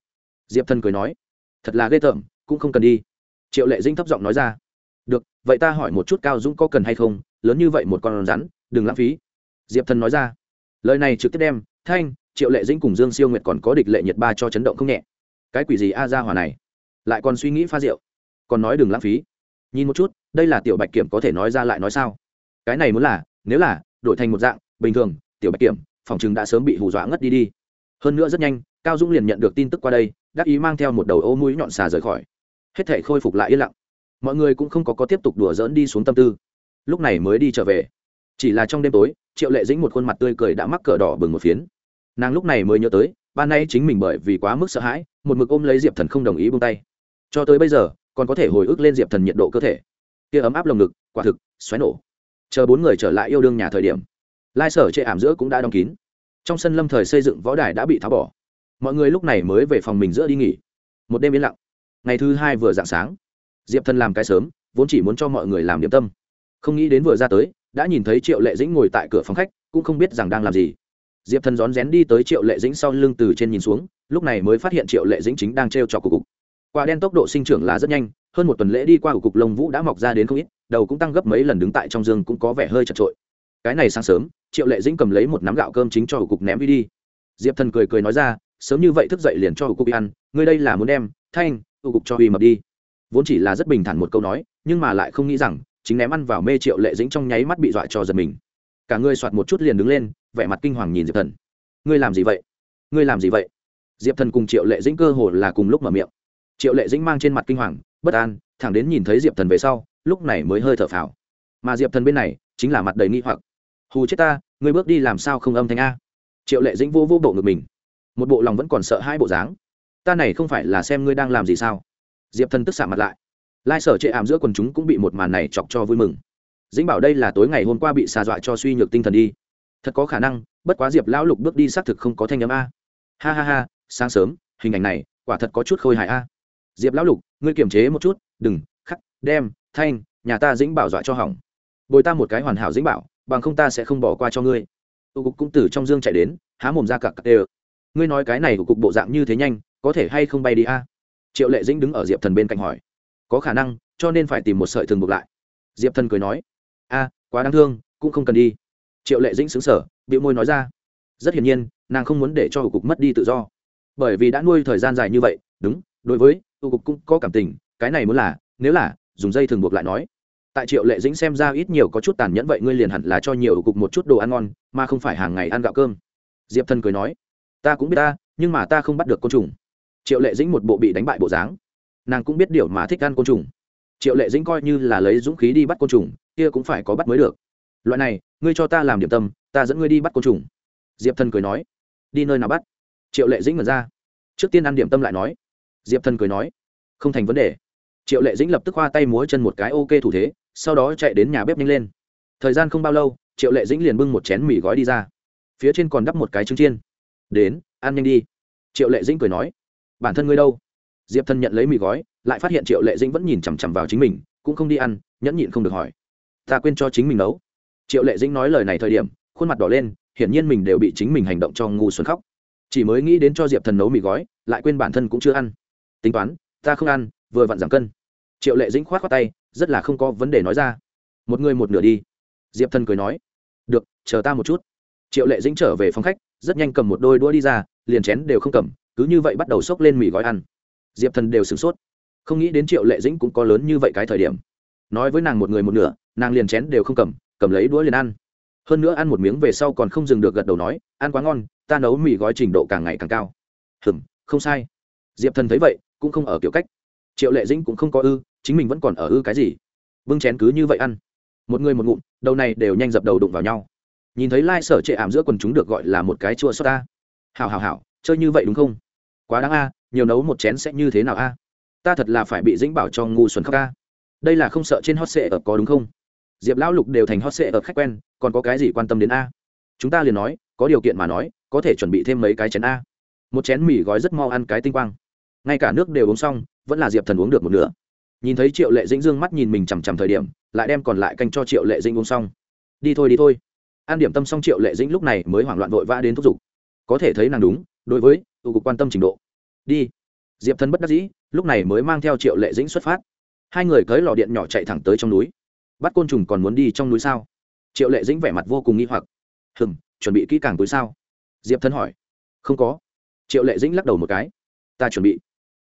Diệp thần cười nói, thật là ghê tởm, cũng không cần đi. Triệu lệ dĩnh thấp giọng nói ra, được, vậy ta hỏi một chút cao dũng có cần hay không? Lớn như vậy một con rắn, đừng lãng phí. Diệp thần nói ra, lời này trực tiếp đem, thanh, triệu lệ dĩnh cùng dương siêu nguyệt còn có địch lệ nhiệt ba cho chấn động không nhẹ. Cái quỷ gì a ra hỏa này? Lại còn suy nghĩ pha rượu. Còn nói đừng lãng phí nhìn một chút, đây là tiểu bạch kiểm có thể nói ra lại nói sao? Cái này muốn là, nếu là, đổi thành một dạng, bình thường, tiểu bạch kiểm, phòng chừng đã sớm bị hù dọa ngất đi đi. Hơn nữa rất nhanh, cao dũng liền nhận được tin tức qua đây, đắc ý mang theo một đầu ô mũi nhọn xà rời khỏi. Hết thể khôi phục lại yên lặng. Mọi người cũng không có có tiếp tục đùa dỡn đi xuống tâm tư. Lúc này mới đi trở về. Chỉ là trong đêm tối, triệu lệ dĩnh một khuôn mặt tươi cười đã mắc cờ đỏ bừng một phiến. Nàng lúc này mới nhớ tới, ban nay chính mình bởi vì quá mức sợ hãi, một mực ôm lấy diệp thần không đồng ý buông tay. Cho tới bây giờ còn có thể hồi ức lên diệp thần nhiệt độ cơ thể. Kia ấm áp lồng ngực, quả thực, xoáy nổ. Chờ bốn người trở lại yêu đương nhà thời điểm, lai sở chệ ảm giữa cũng đã đóng kín. Trong sân lâm thời xây dựng võ đài đã bị tháo bỏ. Mọi người lúc này mới về phòng mình giữa đi nghỉ. Một đêm yên lặng. Ngày thứ hai vừa dạng sáng, diệp thần làm cái sớm, vốn chỉ muốn cho mọi người làm điểm tâm. Không nghĩ đến vừa ra tới, đã nhìn thấy triệu lệ dĩnh ngồi tại cửa phòng khách, cũng không biết rằng đang làm gì. Diệp thần rón rén đi tới triệu lệ dĩnh sau lưng từ trên nhìn xuống, lúc này mới phát hiện triệu lệ dĩnh chính đang t r e o trọc cục cục quả đen tốc độ sinh trưởng là rất nhanh, hơn một tuần lễ đi qua cục cục lông vũ đã mọc ra đến không ít, đầu cũng tăng gấp mấy lần đứng tại trong giường cũng có vẻ hơi chật trội. Cái này sáng sớm, triệu lệ dĩnh cầm lấy một nắm gạo cơm chính cho cục ném đi đi. Diệp thần cười cười nói ra, sớm như vậy thức dậy liền cho cục ăn, ngươi đây là muốn đem thanh cục cho uy mập đi. Vốn chỉ là rất bình thản một câu nói, nhưng mà lại không nghĩ rằng, chính ném ăn vào mê triệu lệ dĩnh trong nháy mắt bị dọa cho giật mình. Cả ngươi soạt một chút liền đứng lên, vẻ mặt kinh hoàng nhìn diệp thần. Ngươi làm gì vậy? Ngươi làm gì vậy? Diệp thần cùng triệu lệ dĩnh cơ hồ là cùng lúc mở miệng triệu lệ dĩnh mang trên mặt kinh hoàng, bất an, thẳng đến nhìn thấy diệp thần về sau, lúc này mới hơi thở phào. Mà diệp thần bên này, chính là mặt đầy nghi hoặc. Hù chết ta, ngươi bước đi làm sao không âm thanh a? Triệu lệ dĩnh vô vô bộ ngực mình. Một bộ lòng vẫn còn sợ hai bộ dáng. Ta này không phải là xem ngươi đang làm gì sao? Diệp thần tức xạ mặt lại. Lai sở chệ ảm giữa quần chúng cũng bị một màn này chọc cho vui mừng. Dĩnh bảo đây là tối ngày hôm qua bị xà dọa cho suy nhược tinh thần đi. Thật có khả năng, bất quá diệp lão lục bước đi xác thực không có thanh âm a. Ha ha ha, sáng sớm, hình ảnh này, quả thật có chút khôi hài a diệp lão lục, ngươi kiềm chế một chút, đừng, khắc, đem, thanh, nhà ta dĩnh bảo dọa cho hỏng. Bồi ta một cái hoàn hảo dĩnh bảo, bằng không ta sẽ không bỏ qua cho ngươi. Tụ cục cũng từ trong dương chạy đến, há mồm ra cặp cặp đều ngươi nói cái này của cục bộ dạng như thế nhanh, có thể hay không bay đi a? Triệu lệ dĩnh đứng ở diệp thần bên cạnh hỏi. Có khả năng, cho nên phải tìm một sợi thường buộc lại. Diệp thần cười nói. A, quá đáng thương, cũng không cần đi. Triệu lệ dĩnh xứng sở bị môi nói ra. Rất hiển nhiên, nàng không muốn để cho hủ cục mất đi tự do. Bởi vì đã nuôi thời gian dài như vậy, đúng, đối với Tu cục cũng có cảm tình, cái này muốn là, nếu là, dùng dây thường buộc lại nói. Tại triệu lệ dĩnh xem ra ít nhiều có chút tàn nhẫn vậy ngươi liền hẳn là cho nhiều cục một chút đồ ăn ngon, mà không phải hàng ngày ăn gạo cơm. Diệp thần cười nói, ta cũng biết ta, nhưng mà ta không bắt được côn trùng. Triệu lệ dĩnh một bộ bị đánh bại bộ dáng. Nàng cũng biết điều mà thích ăn côn trùng. Triệu lệ dĩnh coi như là lấy dũng khí đi bắt côn trùng, kia cũng phải có bắt mới được. Loại này, ngươi cho ta làm điểm tâm, ta dẫn ngươi đi bắt côn trùng. Diệp thần cười nói, đi nơi nào bắt? Triệu lệ dĩnh mở ra. Trước tiên ăn điểm tâm lại nói diệp thần cười nói, không thành vấn đề. Triệu lệ dĩnh lập tức khoa tay múa chân một cái ok thủ thế, sau đó chạy đến nhà bếp nhanh lên. Thời gian không bao lâu, triệu lệ dĩnh liền bưng một chén mì gói đi ra. Phía trên còn đắp một cái trứng chiên. Đến, ăn nhanh đi. Triệu lệ dĩnh cười nói, bản thân ngươi đâu? Diệp thần nhận lấy mì gói, lại phát hiện triệu lệ dĩnh vẫn nhìn chằm chằm vào chính mình, cũng không đi ăn, nhẫn nhịn không được hỏi, ta quên cho chính mình nấu. Triệu lệ dĩnh nói lời này thời điểm, khuôn mặt đỏ lên, hiển nhiên mình đều bị chính mình hành động cho ngu xuân khóc. Chỉ mới nghĩ đến cho diệp thần nấu mì gói, lại quên bản thân cũng chưa ăn tính toán, ta không ăn, vừa vặn giảm cân. Triệu lệ dĩnh k h o á t khoác tay, rất là không có vấn đề nói ra. Một người một nửa đi. Diệp thần cười nói, được, chờ ta một chút. Triệu lệ dĩnh trở về phòng khách, rất nhanh cầm một đôi đũa đi ra, liền chén đều không cầm, cứ như vậy bắt đầu xốc lên mì gói ăn. Diệp thần đều sửng sốt. Không nghĩ đến triệu lệ dĩnh cũng có lớn như vậy cái thời điểm. Nói với nàng một người một nửa, nàng liền chén đều không cầm cầm lấy đũa liền ăn. Hơn nữa ăn một miếng về sau còn không dừng được gật đầu nói, ăn quá ngon, ta nấu mì gói trình độ càng ngày càng cao. Hừm, không sai. Diệp thần thấy vậy cũng không ở kiểu cách. Triệu lệ dĩnh cũng không có ư, chính mình vẫn còn ở ư cái gì? Bưng chén cứ như vậy ăn. Một người một ngụm, đầu này đều nhanh dập đầu đụng vào nhau. Nhìn thấy lai、like、sở trệ ảm giữa quần chúng được gọi là một cái chua xót ta. Hào hào hào chơi như vậy đúng không? Quá đáng a, nhiều nấu một chén sẽ như thế nào a? Ta thật là phải bị dĩnh bảo cho ngu xuẩn khóc a. Đây là không sợ trên hot sệ ở có đúng không? Diệp lão lục đều thành hot sệ ở khách quen, còn có cái gì quan tâm đến a? Chúng ta liền nói, có điều kiện mà nói, có thể chuẩn bị thêm mấy cái chén a. Một chén mì gói rất mau ăn cái tinh quang ngay cả nước đều uống xong, vẫn là diệp thần uống được một nửa. Nhìn thấy triệu lệ dĩnh dương mắt nhìn mình chằm chằm thời điểm, lại đem còn lại canh cho triệu lệ dĩnh uống xong. Đi thôi đi thôi. An điểm tâm xong triệu lệ dĩnh lúc này mới hoảng loạn vội vã đến thúc giục. Có thể thấy nàng đúng, đối với, tụ cục quan tâm trình độ. Đi. Diệp thần bất đắc dĩ, lúc này mới mang theo triệu lệ dĩnh xuất phát. Hai người cưới lò điện nhỏ chạy thẳng tới trong núi. Bắt côn trùng còn muốn đi trong núi sao? Triệu lệ dĩnh vẻ mặt vô cùng nghi hoặc. Hừng chuẩn bị kỹ càng túi sao? Diệp thần hỏi. Không có. Triệu lệ dĩnh lắc đầu một cái. Ta chuẩn bị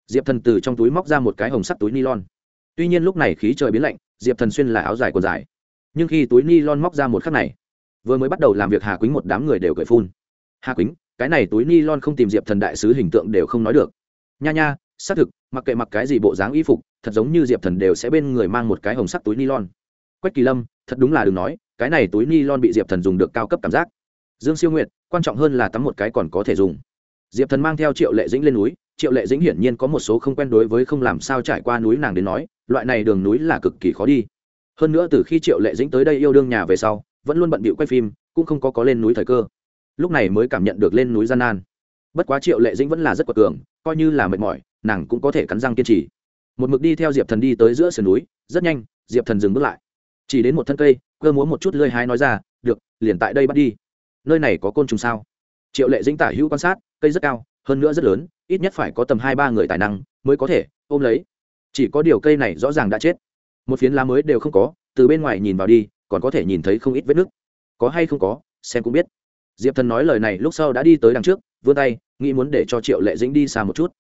diệp thần từ trong túi móc ra một cái hồng sắt túi ni lon tuy nhiên lúc này khí trời biến lạnh, diệp thần xuyên là áo dài quần dài. Nhưng khi túi ni lon móc ra một khắc này, vừa mới bắt đầu làm việc hà quýnh một đám người đều cười phun. Hà quýnh, cái này túi ni lon không tìm diệp thần đại sứ hình tượng đều không nói được. Nha nha, xác thực, mặc kệ mặc cái gì bộ dáng y phục, thật giống như diệp thần đều sẽ bên người mang một cái hồng sắc túi ni lon quách kỳ lâm, thật đúng là đừng nói, cái này túi ni lon bị diệp thần dùng được cao cấp cảm giác. Dương siêu nguyện quan trọng hơn là tắm một cái còn có thể dùng. Diệp thần mang theo triệu lệ dĩnh lên núi triệu lệ dĩnh hiển nhiên có một số không quen đối với không làm sao trải qua núi nàng đến nói, loại này đường núi là cực kỳ khó đi. Hơn nữa từ khi triệu lệ dĩnh tới đây yêu đương nhà về sau, vẫn luôn bận bịu quay phim, cũng không có có lên núi thời cơ. Lúc này mới cảm nhận được lên núi gian nan. Bất quá triệu lệ dĩnh vẫn là rất quật cường, coi như là mệt mỏi, nàng cũng có thể cắn răng kiên trì. Một mực đi theo diệp thần đi tới giữa sườn núi, rất nhanh, diệp thần dừng bước lại. Chỉ đến một thân cây, cơ múa một chút lơi hái nói ra, được, liền tại đây bắt đi. Nơi này có côn trùng sao? Triệu lệ dĩnh tả hữu quan sát, cây rất cao, hơn nữa rất lớn ít nhất phải có tầm hai ba người tài năng mới có thể ôm lấy. Chỉ có điều cây này rõ ràng đã chết. Một phiến lá mới đều không có, từ bên ngoài nhìn vào đi, còn có thể nhìn thấy không ít vết nứt. Có hay không có, xem cũng biết. Diệp thần nói lời này lúc sau đã đi tới đằng trước, vươn tay, nghĩ muốn để cho triệu lệ dĩnh đi xa một chút.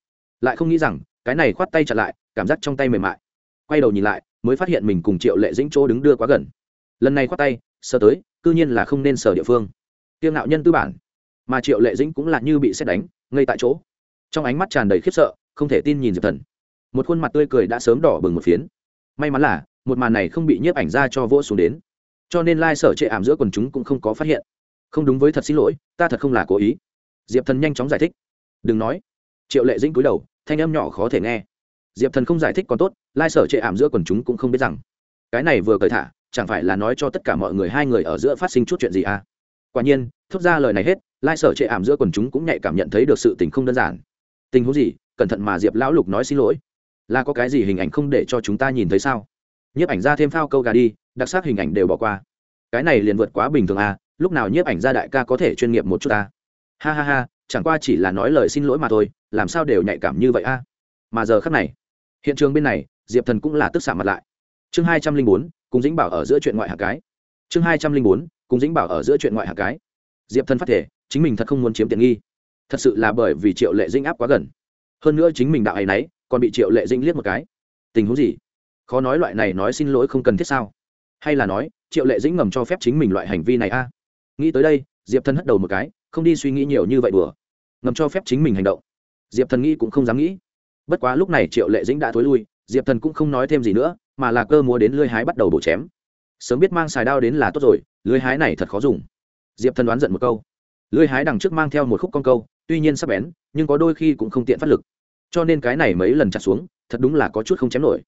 Lại không nghĩ rằng, cái này khoát tay chặt lại, cảm giác trong tay mềm mại. Quay đầu nhìn lại, mới phát hiện mình cùng triệu lệ dĩnh chỗ đứng đưa quá gần. Lần này khoát tay sờ tới c ư nhiên là không nên sờ địa phương. Tiêu ngạo nhân tư bản. Mà triệu lệ dĩnh cũng là như bị xét đánh ngay tại chỗ trong ánh mắt tràn đầy khiếp sợ, không thể tin nhìn diệp thần. Một khuôn mặt tươi cười đã sớm đỏ bừng một phiến. May mắn là, một màn này không bị nhiếp ảnh ra cho vỗ xuống đến. Cho nên lai、like、sở trệ ảm giữa quần chúng cũng không có phát hiện. Không đúng với thật xin lỗi, ta thật không là cố ý. Diệp thần nhanh chóng giải thích. Đừng nói. Triệu lệ dĩnh cúi đầu, thanh âm nhỏ khó thể nghe. Diệp thần không giải thích còn tốt, lai sở trệ ảm giữa quần chúng cũng không biết rằng. Cái này vừa cởi thả, chẳng phải là nói cho tất cả mọi người hai người ở giữa phát sinh chút chuyện gì à? Quả nhiên, thốt ra lời này hết, lai sở trệ ảm giữa quần chúng cũng nhạy cảm nhận thấy được sự tình không đơn giản tình huống gì, cẩn thận mà diệp lão lục nói xin lỗi. Là có cái gì hình ảnh không để cho chúng ta nhìn thấy sao? Nhiếp ảnh ra thêm phao câu gà đi, đặc sắc hình ảnh đều bỏ qua. Cái này liền vượt quá bình thường à lúc nào nhiếp ảnh ra đại ca có thể chuyên nghiệp một chút ta? Ha ha ha, chẳng qua chỉ là nói lời xin lỗi mà thôi, làm sao đều nhạy cảm như vậy a? Mà giờ khắc này, hiện trường bên này, diệp thần cũng là tức xạ mặt lại. Chương hai trăm linh bốn, cùng dĩnh bảo ở giữa chuyện ngoại hạng cái. Chương hai trăm linh bốn, cùng dĩnh bảo ở giữa chuyện ngoại hạng cái. Diệp thần phát thể, chính mình thật không muốn chiếm tiện nghi thật sự là bởi vì triệu lệ dinh áp quá gần. Hơn nữa chính mình đạo ấy nấy, còn bị triệu lệ dinh liếc một cái. Tình huống gì? Khó nói loại này nói xin lỗi không cần thiết sao? Hay là nói, triệu lệ dĩnh ngầm cho phép chính mình loại hành vi này a? Nghĩ tới đây, diệp thần hất đầu một cái, không đi suy nghĩ nhiều như vậy đùa. Ngầm cho phép chính mình hành động. Diệp thần nghĩ cũng không dám nghĩ. Bất quá lúc này triệu lệ dĩnh đã thối lui, diệp thần cũng không nói thêm gì nữa, mà là cơ múa đến lưới hái bắt đầu bổ chém. Sớm biết mang xài đao đến là tốt rồi, lưới hái này thật khó dùng. Diệp thần đoán giận một câu. Lưới hái đằng trước mang theo một khúc con câu tuy nhiên sắp bén, nhưng có đôi khi cũng không tiện phát lực. Cho nên cái này mấy lần chặt xuống, thật đúng là có chút không chém nổi.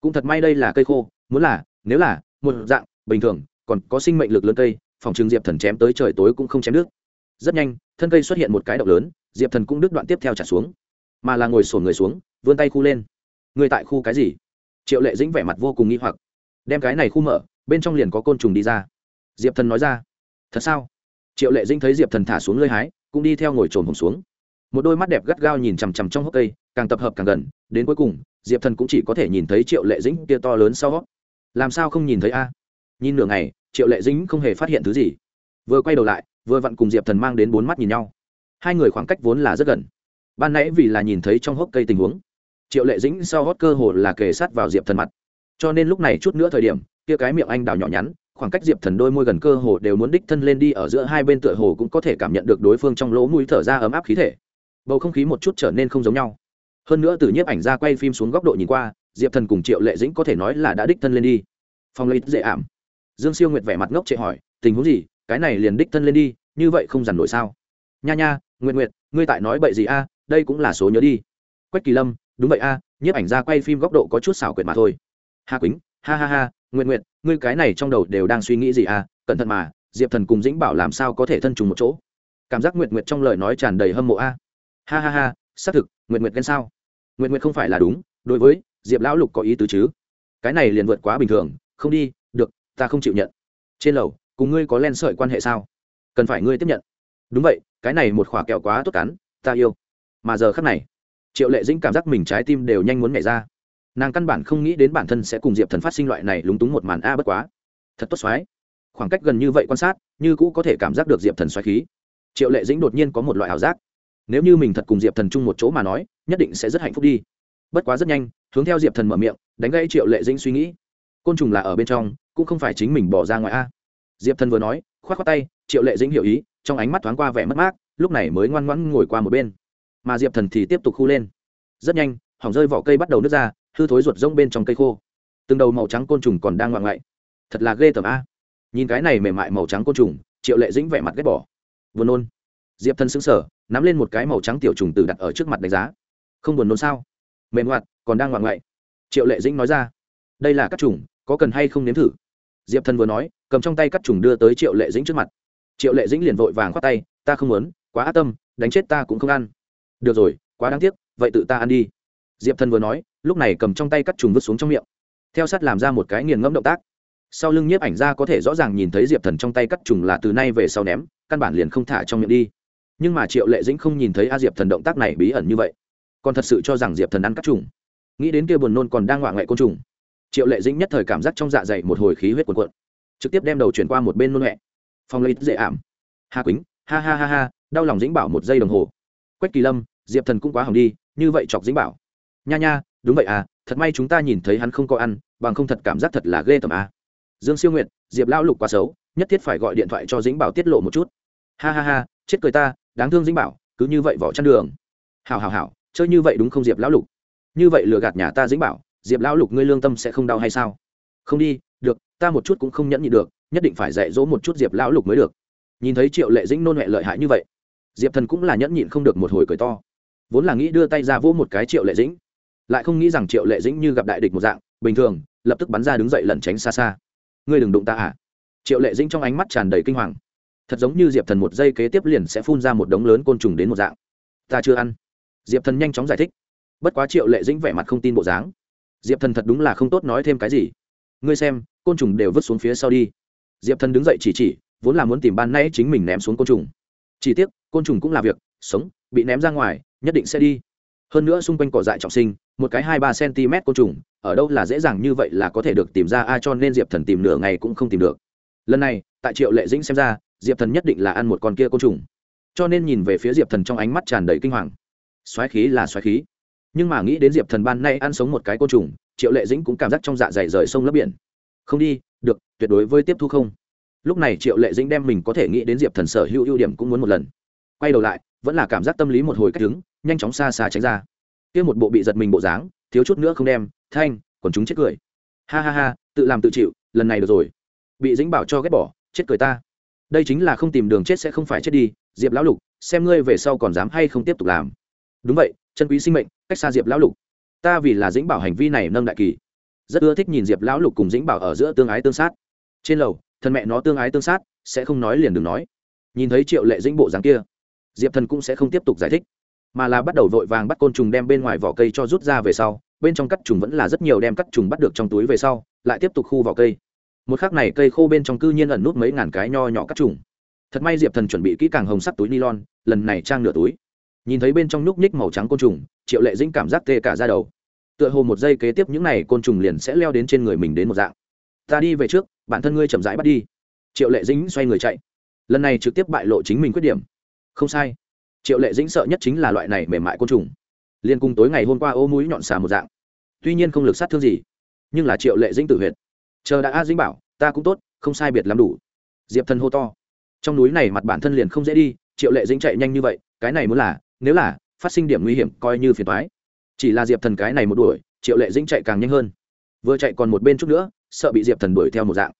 Cũng thật may đây là cây khô, muốn là, nếu là, một dạng, bình thường, còn có sinh mệnh lực lớn cây, phòng trường diệp thần chém tới trời tối cũng không chém nước. Rất nhanh, thân cây xuất hiện một cái động lớn, diệp thần cũng đứt đoạn tiếp theo trả xuống. Mà là ngồi sổn người xuống, vươn tay khu lên. Người tại khu cái gì? Triệu lệ dĩnh vẻ mặt vô cùng nghi hoặc. Đem cái này khu mở, bên trong liền có côn trùng đi ra. Diệp thần nói ra. Thật sao? Triệu lệ dĩnh thấy diệp thần thả xuống lơi hái cũng đi theo ngồi trồn hồng xuống. Một đôi mắt đẹp gắt gao nhìn chằm chằm trong hốc cây, càng tập hợp càng gần, đến cuối cùng, diệp thần cũng chỉ có thể nhìn thấy triệu lệ dĩnh kia to lớn sau làm sao không nhìn thấy a? Nhìn nửa ngày, triệu lệ dĩnh không hề phát hiện thứ gì. Vừa quay đầu lại, vừa vặn cùng diệp thần mang đến bốn mắt nhìn nhau. Hai người khoảng cách vốn là rất gần. Ban nãy vì là nhìn thấy trong hốc cây tình huống, triệu lệ dĩnh sau hót cơ hồ là kề sát vào diệp thần mặt. Cho nên lúc này chút nữa thời điểm, kia cái miệng anh đào nhỏ nhắn khoảng cách diệp thần đôi môi gần cơ hồ đều muốn đích thân lên đi ở giữa hai bên tựa hồ cũng có thể cảm nhận được đối phương trong lỗ mũi thở ra ấm áp khí thể. Bầu không khí một chút trở nên không giống nhau. Hơn nữa từ nhiếp ảnh ra quay phim xuống góc độ nhìn qua, diệp thần cùng triệu lệ dĩnh có thể nói là đã đích thân lên đi. Phong lấy dễ ảm. Dương siêu nguyệt vẻ mặt ngốc trệ hỏi, tình huống gì? Cái này liền đích thân lên đi, như vậy không dằn nổi sao? Nha nha nguyện nguyện ngươi tại nói bậy gì a? Đây cũng là số nhớ đi. Quách kỳ lâm, đúng vậy a, nhiếp ảnh ra quay phim góc độ có chút xảo quyệt mà thôi. Hà quýnh ha ha ha nguyện nguyện ngươi cái này trong đầu đều đang suy nghĩ gì à? cẩn thận mà, diệp thần cùng dĩnh bảo làm sao có thể thân trùng một chỗ? Cảm giác nguyện nguyện trong lời nói tràn đầy hâm mộ a. Ha ha ha, xác thực nguyện nguyện ghen sao? Nguyện nguyện không phải là đúng, đối với diệp lão lục có ý tứ chứ? Cái này liền vượt quá bình thường, không đi, được, ta không chịu nhận. Trên lầu, cùng ngươi có len sợi quan hệ sao? Cần phải ngươi tiếp nhận. Đúng vậy, cái này một khỏa kẹo quá tốt cắn, ta yêu. Mà giờ khắc này, triệu lệ dĩnh cảm giác mình trái tim đều nhanh muốn nhảy ra nàng căn bản không nghĩ đến bản thân sẽ cùng diệp thần phát sinh loại này lúng túng một màn a bất quá. Thật tốt xoái. khoảng cách gần như vậy quan sát, như cũ có thể cảm giác được diệp thần xoáy khí. Triệu lệ dĩnh đột nhiên có một loại ảo giác. Nếu như mình thật cùng diệp thần chung một chỗ mà nói, nhất định sẽ rất hạnh phúc đi. Bất quá rất nhanh, hướng theo diệp thần mở miệng, đánh gãy triệu lệ dĩnh suy nghĩ. Côn trùng là ở bên trong, cũng không phải chính mình bỏ ra ngoài a. Diệp thần vừa nói k h o á t khoác tay, triệu lệ dĩnh hiểu ý, trong ánh mắt thoáng qua vẻ mất mát, lúc này mới ngoan ngoãn ngồi qua một bên. Mà diệp thần thì tiếp tục khu lên. Rất nhanh, hỏng rơi vỏ cây bắt đầu nước ra hư thối ruột rông bên trong cây khô. Từng đầu màu trắng côn trùng còn đang ngoạn ngoại. Thật là ghê tởm a. Nhìn cái này mềm mại màu trắng côn trùng, triệu lệ dĩnh vẻ mặt ghét bỏ. Buồn nôn. Diệp thân xứng sở nắm lên một cái màu trắng tiểu trùng từ đặt ở trước mặt đánh giá. Không buồn nôn sao? Mềm hoạt còn đang ngoạn ngoại. Triệu lệ dĩnh nói ra. Đây là các trùng, có cần hay không nếm thử? Diệp thân vừa nói, cầm trong tay cắt trùng đưa tới triệu lệ dĩnh trước mặt. Triệu lệ dĩnh liền vội vàng khoát tay, ta không muốn, quá ác tâm, đánh chết ta cũng không ăn. Được rồi, quá đáng tiếc, vậy tự ta ăn đi diệp thần vừa nói, lúc này cầm trong tay cắt trùng vứt xuống trong miệng. Theo sát làm ra một cái nghiền ngẫm động tác. Sau lưng nhiếp ảnh ra có thể rõ ràng nhìn thấy diệp thần trong tay cắt trùng là từ nay về sau ném, căn bản liền không thả trong miệng đi. Nhưng mà triệu lệ dĩnh không nhìn thấy a diệp thần động tác này bí ẩn như vậy. Còn thật sự cho rằng diệp thần ăn cắt trùng. Nghĩ đến kia buồn nôn còn đang ngoạ lại côn trùng. Triệu lệ dĩnh nhất thời cảm giác trong dạ dày một hồi khí huyết cuộn cuộn. Trực tiếp đem đầu chuyển qua một bên nôn huệ phong lấy dễ ảm. Hà quýnh ha ha ha ha, đau lòng dĩnh bảo một giây đồng hồ. Quách kỳ lâm, diệp thần cũng quá hỏng đi, như vậy chọc dĩnh bảo nha nha, đúng vậy à thật may chúng ta nhìn thấy hắn không có ăn, bằng không thật cảm giác thật là ghê tởm à. dương siêu nguyện diệp lão lục quá xấu, nhất thiết phải gọi điện thoại cho dĩnh bảo tiết lộ một chút. Ha ha ha, chết cười ta, đáng thương dĩnh bảo, cứ như vậy vỏ chăn đường. Hào hào hào chơi như vậy đúng không diệp lão lục? Như vậy lừa gạt nhà ta dĩnh bảo, diệp lão lục ngươi lương tâm sẽ không đau hay sao? Không đi, được, ta một chút cũng không nhẫn nhị được, nhất định phải dạy dỗ một chút diệp lão lục mới được. Nhìn thấy triệu lệ dĩnh nôn huệ lợi hại như vậy, diệp thần cũng là nhẫn nhịn không được một hồi cười to. Vốn là nghĩ đưa tay ra vỗ một cái triệu lệ dĩnh lại không nghĩ rằng triệu lệ dĩnh như gặp đại địch một dạng, bình thường, lập tức bắn ra đứng dậy lẩn tránh xa xa. Ngươi đừng đụng ta à? Triệu lệ dĩnh trong ánh mắt tràn đầy kinh hoàng. Thật giống như diệp thần một giây kế tiếp liền sẽ phun ra một đống lớn côn trùng đến một dạng. Ta chưa ăn. Diệp thần nhanh chóng giải thích. Bất quá triệu lệ dĩnh vẻ mặt không tin bộ dáng. Diệp thần thật đúng là không tốt nói thêm cái gì. Ngươi xem, côn trùng đều vứt xuống phía sau đi. Diệp thần đứng dậy chỉ chỉ, vốn là muốn tìm ban nay chính mình ném xuống côn trùng. Chỉ tiếc, côn trùng cũng là việc, sống, bị ném ra ngoài, nhất định sẽ đi hơn nữa xung quanh cỏ dại trọng sinh, một cái hai ba cm côn trùng, ở đâu là dễ dàng như vậy là có thể được tìm ra ai cho nên diệp thần tìm nửa ngày cũng không tìm được. Lần này, tại triệu lệ dĩnh xem ra, diệp thần nhất định là ăn một con kia côn trùng. Cho nên nhìn về phía diệp thần trong ánh mắt tràn đầy kinh hoàng. Xoáy khí là xoáy khí. Nhưng mà nghĩ đến diệp thần ban nay ăn sống một cái côn trùng, triệu lệ dĩnh cũng cảm giác trong dạ dày rời sông lấp biển. Không đi, được, tuyệt đối với tiếp thu không. Lúc này triệu lệ dĩnh đem mình có thể nghĩ đến diệp thần sở hữu ưu điểm cũng muốn một lần. Quay đầu lại vẫn là cảm giác tâm lý một hồi cách đứng, nhanh chóng xa xa tránh ra. Kia một bộ bị giật mình bộ dáng, thiếu chút nữa không đem, thanh còn chúng chết cười. Ha ha ha, tự làm tự chịu, lần này được rồi. Bị dĩnh bảo cho ghét bỏ, chết cười ta. Đây chính là không tìm đường chết sẽ không phải chết đi, diệp lão lục, xem ngươi về sau còn dám hay không tiếp tục làm. Đúng vậy, chân quý sinh mệnh, cách xa diệp lão lục. Ta vì là dĩnh bảo hành vi này nâng đại kỳ. Rất ưa thích nhìn diệp lão lục cùng dĩnh bảo ở giữa tương ái tương sát. Trên lầu, thân mẹ nó tương ái tương sát, sẽ không nói liền đừng nói. Nhìn thấy triệu lệ dĩnh bộ dáng kia diệp thần cũng sẽ không tiếp tục giải thích, mà là bắt đầu vội vàng bắt côn trùng đem bên ngoài vỏ cây cho rút ra về sau, bên trong cắt trùng vẫn là rất nhiều đem cắt trùng bắt được trong túi về sau, lại tiếp tục khu vỏ cây. Một khác này cây khô bên trong cư nhiên ẩn nút mấy ngàn cái nho nhỏ cắt trùng. Thật may diệp thần chuẩn bị kỹ càng hồng sắc túi nylon, lần này trang nửa túi. Nhìn thấy bên trong nhúc nhích màu trắng côn trùng, triệu lệ dĩnh cảm giác tê cả ra đầu. Tựa hồ một giây kế tiếp những n à y côn trùng liền sẽ leo đến trên người mình đến một dạng. Ta đi về trước, bản thân ngươi chậm rãi bắt đi. Triệu lệ dĩnh xoay người chạy. Lần này trực tiếp bại lộ chính mình khuyết điểm không sai. Triệu lệ dĩnh sợ nhất chính là loại này mềm mại côn trùng. Liên cùng tối ngày hôm qua ô mũi nhọn xà một dạng. Tuy nhiên không lực sát thương gì, nhưng là triệu lệ dĩnh tử huyệt. Chờ đã a dĩnh bảo, ta cũng tốt, không sai biệt lắm đủ. Diệp thần hô to. Trong núi này mặt bản thân liền không dễ đi, triệu lệ dĩnh chạy nhanh như vậy, cái này muốn là, nếu là phát sinh điểm nguy hiểm coi như phiền thoái chỉ là diệp thần cái này một đuổi, triệu lệ dĩnh chạy càng nhanh hơn. Vừa chạy còn một bên chút nữa, sợ bị diệp thần đuổi theo một dạng.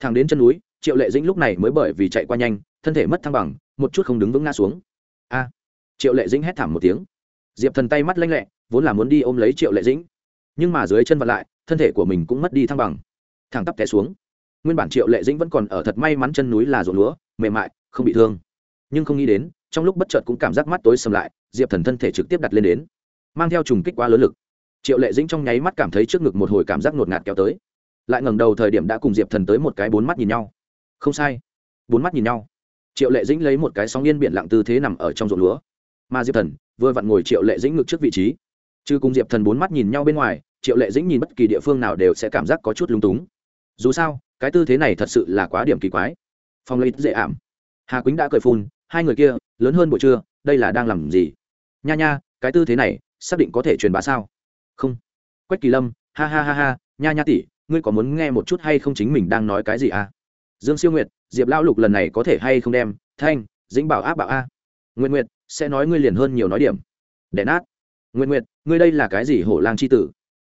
Thằng đến chân núi, triệu lệ dĩnh lúc này mới bởi vì chạy qua nhanh, thân thể mất thăng bằng một chút không đứng vững ngã xuống. A. Triệu lệ dĩnh hét thảm một tiếng. Diệp thần tay mắt lanh lẹ, vốn là muốn đi ôm lấy triệu lệ dĩnh, nhưng mà dưới chân vật lại, thân thể của mình cũng mất đi thăng bằng. Thẳng tắp té xuống. Nguyên bản triệu lệ dĩnh vẫn còn ở thật may mắn chân núi là ruộng lúa, mềm mại, không bị thương. Nhưng không nghĩ đến, trong lúc bất chợt cũng cảm giác mắt tối sầm lại, diệp thần thân thể trực tiếp đặt lên đến, mang theo trùng kích quá lớn lực. Triệu lệ dĩnh trong nháy mắt cảm thấy trước ngực một hồi cảm giác ngột ngạt kéo tới. Lại ngẩng đầu thời điểm đã cùng diệp thần tới một cái bốn mắt nhìn nhau. Không sai. Bốn mắt nhìn nhau triệu lệ dĩnh lấy một cái sóng yên biển lặng tư thế nằm ở trong ruộng lúa. Mà diệp thần, vừa vặn ngồi triệu lệ dĩnh ngực trước vị trí. Chứ cùng diệp thần bốn mắt nhìn nhau bên ngoài, triệu lệ dĩnh nhìn bất kỳ địa phương nào đều sẽ cảm giác có chút lung túng. Dù sao, cái tư thế này thật sự là quá điểm kỳ quái. Phong lấy dễ ảm. Hà quýnh đã cười phun, hai người kia, lớn hơn buổi trưa, đây là đang làm gì? Nha nha, cái tư thế này, xác định có thể truyền bá sao? Không. Quách kỳ lâm, ha ha ha ha, nha nha tỷ, ngươi có muốn nghe một chút hay không chính mình đang nói cái gì à? Dương siêu nguyệt diệp lão lục lần này có thể hay không đem thanh dĩnh bảo áp bảo a. Nguyện Nguyệt sẽ nói ngươi liền hơn nhiều nói điểm. Đẻ nát. Nguyện Nguyệt, ngươi đây là cái gì hổ lang c h i tử?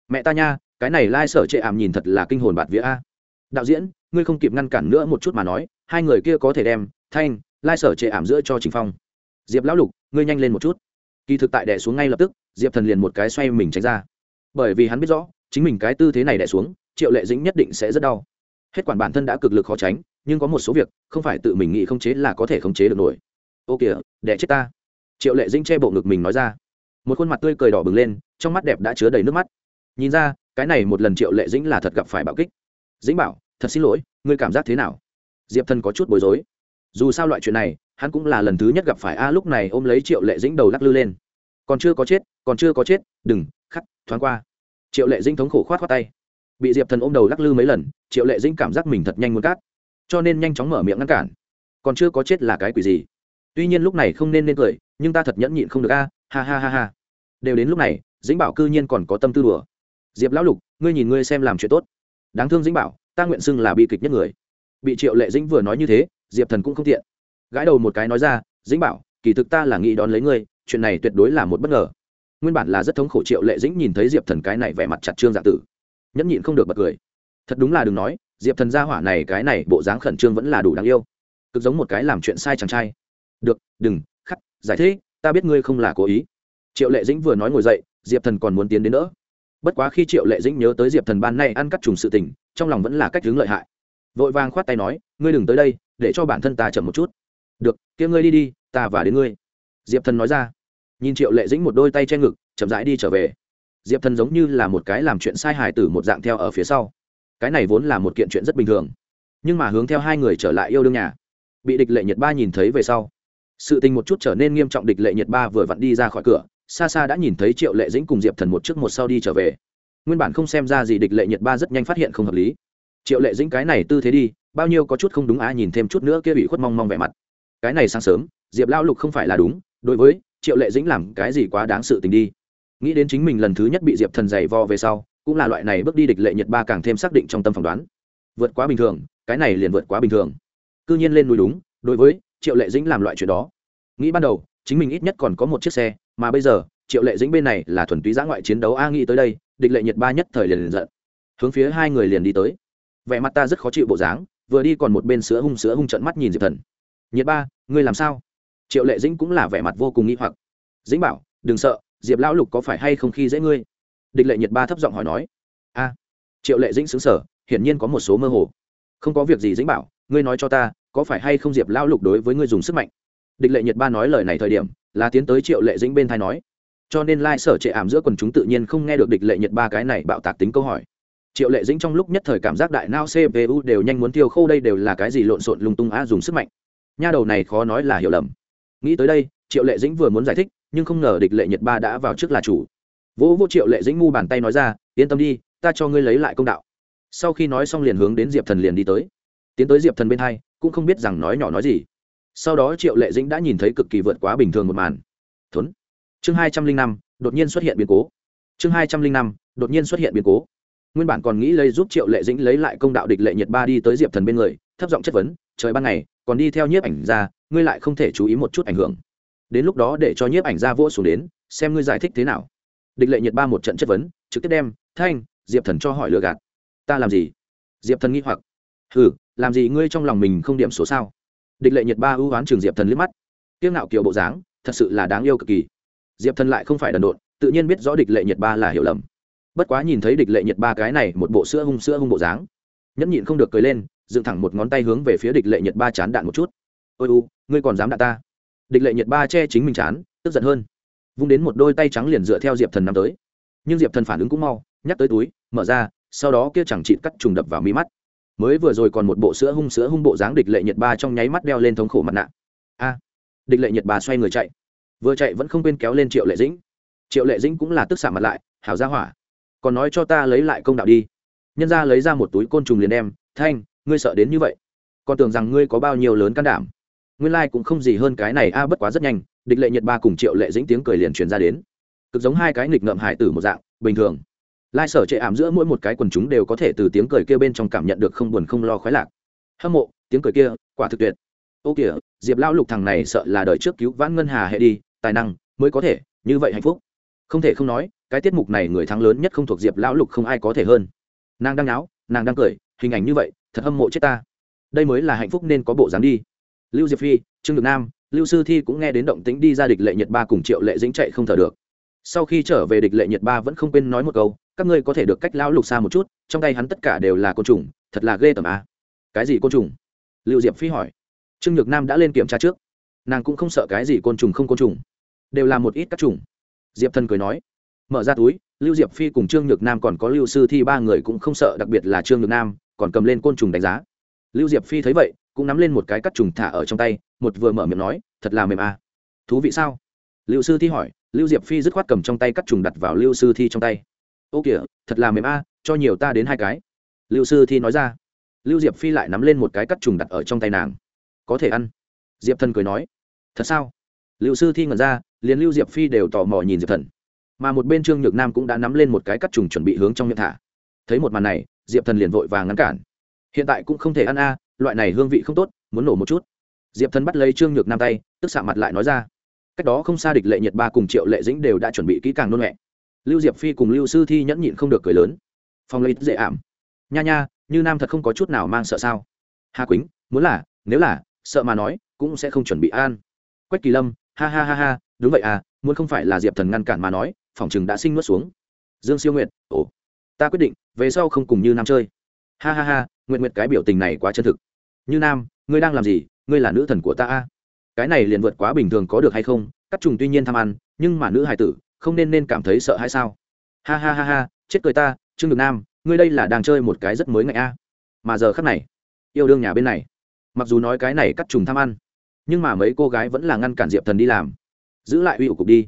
Mẹ ta nha cái này lai sở Trệ ảm nhìn thật là kinh hồn bạt vía a. Đạo diễn ngươi không kịp ngăn cản nữa một chút mà nói hai người kia có thể đem thanh lai sở Trệ ảm giữa cho trình phong. Diệp lão lục ngươi nhanh lên một chút. Kỳ thực tại đẻ xuống ngay lập tức diệp thần liền một cái xoay mình tránh ra. Bởi vì hắn biết rõ chính mình cái tư thế này đẻ xuống triệu lệ dĩnh nhất định sẽ rất đau hết quản bản thân đã cực lực khó tránh, nhưng có một số việc, không phải tự mình nghĩ không chế là có thể khống chế được nổi. Ô kìa, đẻ chết ta. Triệu lệ dĩnh che bộ ngực mình nói ra. Một khuôn mặt tươi cười đỏ bừng lên, trong mắt đẹp đã chứa đầy nước mắt. Nhìn ra, cái này một lần triệu lệ dĩnh là thật gặp phải bạo kích. Dĩnh bảo, thật xin lỗi, ngươi cảm giác thế nào? Diệp thân có chút bối rối. Dù sao loại chuyện này, hắn cũng là lần thứ nhất gặp phải, a, lúc này ôm lấy triệu lệ dĩnh đầu lắc lư lên. Còn chưa có chết, còn chưa có chết, đừng, khắc, thoáng qua. Triệu lệ dĩnh thống khổ khoát khoát tay bị diệp thần ôm đầu lắc lư mấy lần triệu lệ dĩnh cảm giác mình thật nhanh muốn cát cho nên nhanh chóng mở miệng ngăn cản còn chưa có chết là cái quỷ gì tuy nhiên lúc này không nên nên cười nhưng ta thật nhẫn nhịn không được a à. ha ha ha ha đều đến lúc này dĩnh bảo cư nhiên còn có tâm tư đùa diệp lão lục ngươi nhìn ngươi xem làm chuyện tốt đáng thương dĩnh bảo ta nguyện xưng là bi kịch nhất người bị triệu lệ dĩnh vừa nói như thế diệp thần cũng không tiện gãi đầu một cái nói ra dĩnh bảo kỳ thực ta là nghĩ đón lấy ngươi chuyện này tuyệt đối là một bất ngờ nguyên bản là rất thống khổ triệu lệ dĩnh nhìn thấy diệp thần cái này vẻ mặt chặt trương dạ tử nhẫn nhịn không được bật cười. Thật đúng là đừng nói, diệp thần gia hỏa này, cái này bộ dáng khẩn trương vẫn là đủ đáng yêu. Cực giống một cái làm chuyện sai chàng trai. Được, đừng, khắc, giải thích, ta biết ngươi không là cố ý. Triệu lệ dĩnh vừa nói ngồi dậy, diệp thần còn muốn tiến đến nữa bất quá khi triệu lệ dĩnh nhớ tới diệp thần ban nay ăn cắt trùng sự tình, trong lòng vẫn là cách hướng lợi hại. Vội vàng khoát tay nói, ngươi đừng tới đây, để cho bản thân ta chậm một chút. Được, kia ngươi đi đi, ta và đến ngươi. Diệp thần nói ra. Nhìn triệu lệ dĩnh một đôi tay che ngực, chậm rãi đi trở về diệp thần giống như là một cái làm chuyện sai hài tử một dạng theo ở phía sau. Cái này vốn là một kiện chuyện rất bình thường. Nhưng mà hướng theo hai người trở lại yêu đương nhà, bị địch lệ nhật ba nhìn thấy về sau, sự tình một chút trở nên nghiêm trọng địch lệ nhật ba vừa vặn đi ra khỏi cửa, xa xa đã nhìn thấy triệu lệ dĩnh cùng diệp thần một trước một sau đi trở về. Nguyên bản không xem ra gì địch lệ nhật ba rất nhanh phát hiện không hợp lý. Triệu lệ dĩnh cái này tư thế đi, bao nhiêu có chút không đúng á, nhìn thêm chút nữa kia bị khuất mong mong vẻ mặt. Cái này sáng sớm, diệp lao lục không phải là đúng, đối với triệu lệ dĩnh làm cái gì quá đáng sự tình đi nghĩ đến chính mình lần thứ nhất bị diệp thần giày vo về sau, cũng là loại này bước đi địch lệ nhật ba càng thêm xác định trong tâm phỏng đoán. Vượt quá bình thường, cái này liền vượt quá bình thường. C nhiên lên núi đúng, đối với triệu lệ dĩnh làm loại chuyện đó. Nghĩ ban đầu, chính mình ít nhất còn có một chiếc xe, mà bây giờ, triệu lệ dĩnh bên này là thuần túy giã ngoại chiến đấu a nghĩ tới đây, địch lệ nhật ba nhất thời liền liền giận. Hướng phía hai người liền đi tới. Vẻ mặt ta rất khó chịu bộ dáng, vừa đi còn một bên sữa hung sữa hung trận mắt nhìn diệp thần. Nhiệt ba, ngươi làm sao? Triệu lệ dĩnh cũng là vẻ mặt vô cùng nghi hoặc. Dĩnh bảo, đừng sợ diệp lão lục có phải hay không khi dễ ngươi? Địch lệ nhiệt ba thấp giọng hỏi nói. A, triệu lệ dĩnh xứng sở hiển nhiên có một số mơ hồ. Không có việc gì dĩnh bảo, ngươi nói cho ta, có phải hay không diệp lão lục đối với ngươi dùng sức mạnh? Địch lệ nhiệt ba nói lời này thời điểm, là tiến tới triệu lệ dĩnh bên thai nói. Cho nên lai sở trệ ảm giữa quần chúng tự nhiên không nghe được địch lệ nhiệt ba cái này bạo tạc tính câu hỏi. Triệu lệ dĩnh trong lúc nhất thời cảm giác đại nao cpu đều nhanh muốn tiêu khô, đây đều là cái gì lộn xộn lung tung a dùng sức mạnh. Nha đầu này khó nói là hiểu lầm. Nghĩ tới đây, triệu lệ dĩnh vừa muốn giải thích nhưng không ngờ địch lệ nhật ba đã vào trước là chủ. Vỗ vô triệu lệ dĩnh ngu bàn tay nói ra, yên tâm đi, ta cho ngươi lấy lại công đạo. Sau khi nói xong liền hướng đến diệp thần liền đi tới. Tiến tới diệp thần bên hai, cũng không biết rằng nói nhỏ nói gì. Sau đó triệu lệ dĩnh đã nhìn thấy cực kỳ vượt quá bình thường một màn. Thốn, chương hai trăm linh năm, đột nhiên xuất hiện biến cố. Chương hai trăm linh năm, đột nhiên xuất hiện biến cố. Nguyên bản còn nghĩ lấy giúp triệu lệ dĩnh lấy lại công đạo địch lệ nhiệt ba đi tới diệp thần bên người, thấp giọng chất vấn, trời ban ngày, còn đi theo nhiếp ảnh ra, ngươi lại không thể chú ý một chút ảnh hưởng đến lúc đó để cho nhiếp ảnh ra vỗ xuống đến, xem ngươi giải thích thế nào. Địch lệ nhiệt ba một trận chất vấn, trực tiếp đem, thanh, diệp thần cho hỏi lừa gạt. Ta làm gì? Diệp thần nghi hoặc. Hừ, làm gì ngươi trong lòng mình không điểm số sao? Địch lệ nhiệt ba ưu oán trường diệp thần liếc mắt. Kiêng ngạo kiều bộ dáng, thật sự là đáng yêu cực kỳ. Diệp thần lại không phải đần độn, tự nhiên biết rõ địch lệ nhiệt ba là hiểu lầm. Bất quá nhìn thấy địch lệ nhiệt ba cái này một bộ sữa hung sữa hung bộ dáng, nhẫn nhịn không được cười lên, dựng thẳng một ngón tay hướng về phía địch lệ nhiệt ba chán đạn một chút. Ôi u, ngươi còn dám đạn ta? Địch lệ nhiệt ba che chính mình chán, tức giận hơn. Vung đến một đôi tay trắng liền dựa theo diệp thần năm tới. Nhưng diệp thần phản ứng cũng mau, nhắc tới túi, mở ra, sau đó kia chẳng chịt cắt trùng đập vào mi mắt. Mới vừa rồi còn một bộ sữa hung sữa hung bộ dáng địch lệ nhiệt ba trong nháy mắt đeo lên thống khổ mặt nạ. A! Địch lệ nhiệt ba xoay người chạy. Vừa chạy vẫn không quên kéo lên triệu lệ dĩnh. Triệu lệ dĩnh cũng là tức xạ mặt lại, hảo ra hỏa, còn nói cho ta lấy lại công đạo đi. Nhân ra lấy ra một túi côn trùng liền đem, thanh, ngươi sợ đến như vậy? Còn tưởng rằng ngươi có bao nhiêu lớn can đảm nguyên lai、like、cũng không gì hơn cái này a, bất quá rất nhanh, địch lệ nhật ba cùng triệu lệ dĩnh tiếng cười liền truyền ra đến. Cực giống hai cái nghịch ngợm hải tử một dạng, bình thường. Lai sở trệ ảm giữa mỗi một cái quần chúng đều có thể từ tiếng cười kia bên trong cảm nhận được không buồn không lo khoái lạc. Hâm mộ, tiếng cười kia, quả thực tuyệt. Ô kìa, diệp lão lục thằng này sợ là đời trước cứu vãn ngân hà hệ đi, tài năng mới có thể, như vậy hạnh phúc. Không thể không nói, cái tiết mục này người thắng lớn nhất không thuộc diệp lão lục không ai có thể hơn. Nàng đang náo, nàng đang cười, hình ảnh như vậy, thật hâm mộ chết ta. Đây mới là hạnh phúc nên có bộ dáng đi lưu diệp phi, trương được nam, lưu sư thi cũng nghe đến động tĩnh đi ra địch lệ nhật ba cùng triệu lệ dính chạy không thở được. Sau khi trở về địch lệ nhật ba vẫn không quên nói một câu, các ngươi có thể được cách lão lục xa một chút, trong tay hắn tất cả đều là côn trùng, thật là ghê tởm a cái gì côn trùng? Lưu diệp phi hỏi. Trương nhược nam đã lên kiểm tra trước. Nàng cũng không sợ cái gì côn trùng không côn trùng, đều là một ít các trùng. Diệp thần cười nói. Mở ra túi, lưu diệp phi cùng trương nhược nam còn có lưu sư thi ba người cũng không sợ, đặc biệt là trương nhược nam, còn cầm lên côn trùng đánh giá. Lưu diệp phi thấy vậy cũng nắm lên một cái cắt trùng thả ở trong tay một vừa mở miệng nói thật là mềm à. thú vị sao? Lưu sư thi hỏi lưu diệp phi dứt khoát cầm trong tay cắt trùng đặt vào lưu sư thi trong tay. Ô kìa thật là mềm a à, cho nhiều ta đến hai cái. Lưu sư thi nói ra. Lưu diệp phi lại nắm lên một cái cắt trùng đặt ở trong tay nàng. Có thể ăn. Diệp thần cười nói. Thật sao? Lưu sư thi ngẩn ra liền lưu diệp phi đều tò mò nhìn diệp thần. Mà một bên trương nhược nam cũng đã nắm lên một cái cắt trùng chuẩn bị hướng trong miệng thả. Thấy một màn này diệp thần liền vội vàng ngăn cản. Hiện tại cũng không thể ăn a loại này hương vị không tốt, muốn nổ một chút. Diệp thần bắt lấy trương nhược nam tay, tức xạ mặt lại nói ra. Cách đó không xa địch lệ nhiệt ba cùng triệu lệ dĩnh đều đã chuẩn bị kỹ càng nôn mẹ lưu diệp phi cùng lưu sư thi nhẫn nhịn không được cười lớn. Phong lấy dễ ảm. Nha nha, như nam thật không có chút nào mang sợ sao. Hà quýnh muốn là, nếu là, sợ mà nói, cũng sẽ không chuẩn bị an. Quách kỳ lâm, ha ha ha ha, đúng vậy à muốn không phải là diệp thần ngăn cản mà nói, phòng chừng đã sinh nuốt xuống. Dương siêu nguyện ồ, ta quyết định, về sau không cùng như nam chơi. Ha ha ha nguyện nguyện cái biểu tình này quá chân thực như nam, ngươi đang làm gì? Ngươi là nữ thần của ta a? Cái này liền vượt quá bình thường có được hay không? Cắt trùng tuy nhiên tham ăn, nhưng mà nữ hài tử, không nên nên cảm thấy sợ hay sao? Ha ha ha ha, chết cười ta, trương được nam, ngươi đây là đang chơi một cái rất mới ngại a. Mà giờ khắc này, yêu đương nhà bên này. Mặc dù nói cái này cắt trùng tham ăn, nhưng mà mấy cô gái vẫn là ngăn cản diệp thần đi làm. Giữ lại uy ủ cục đi.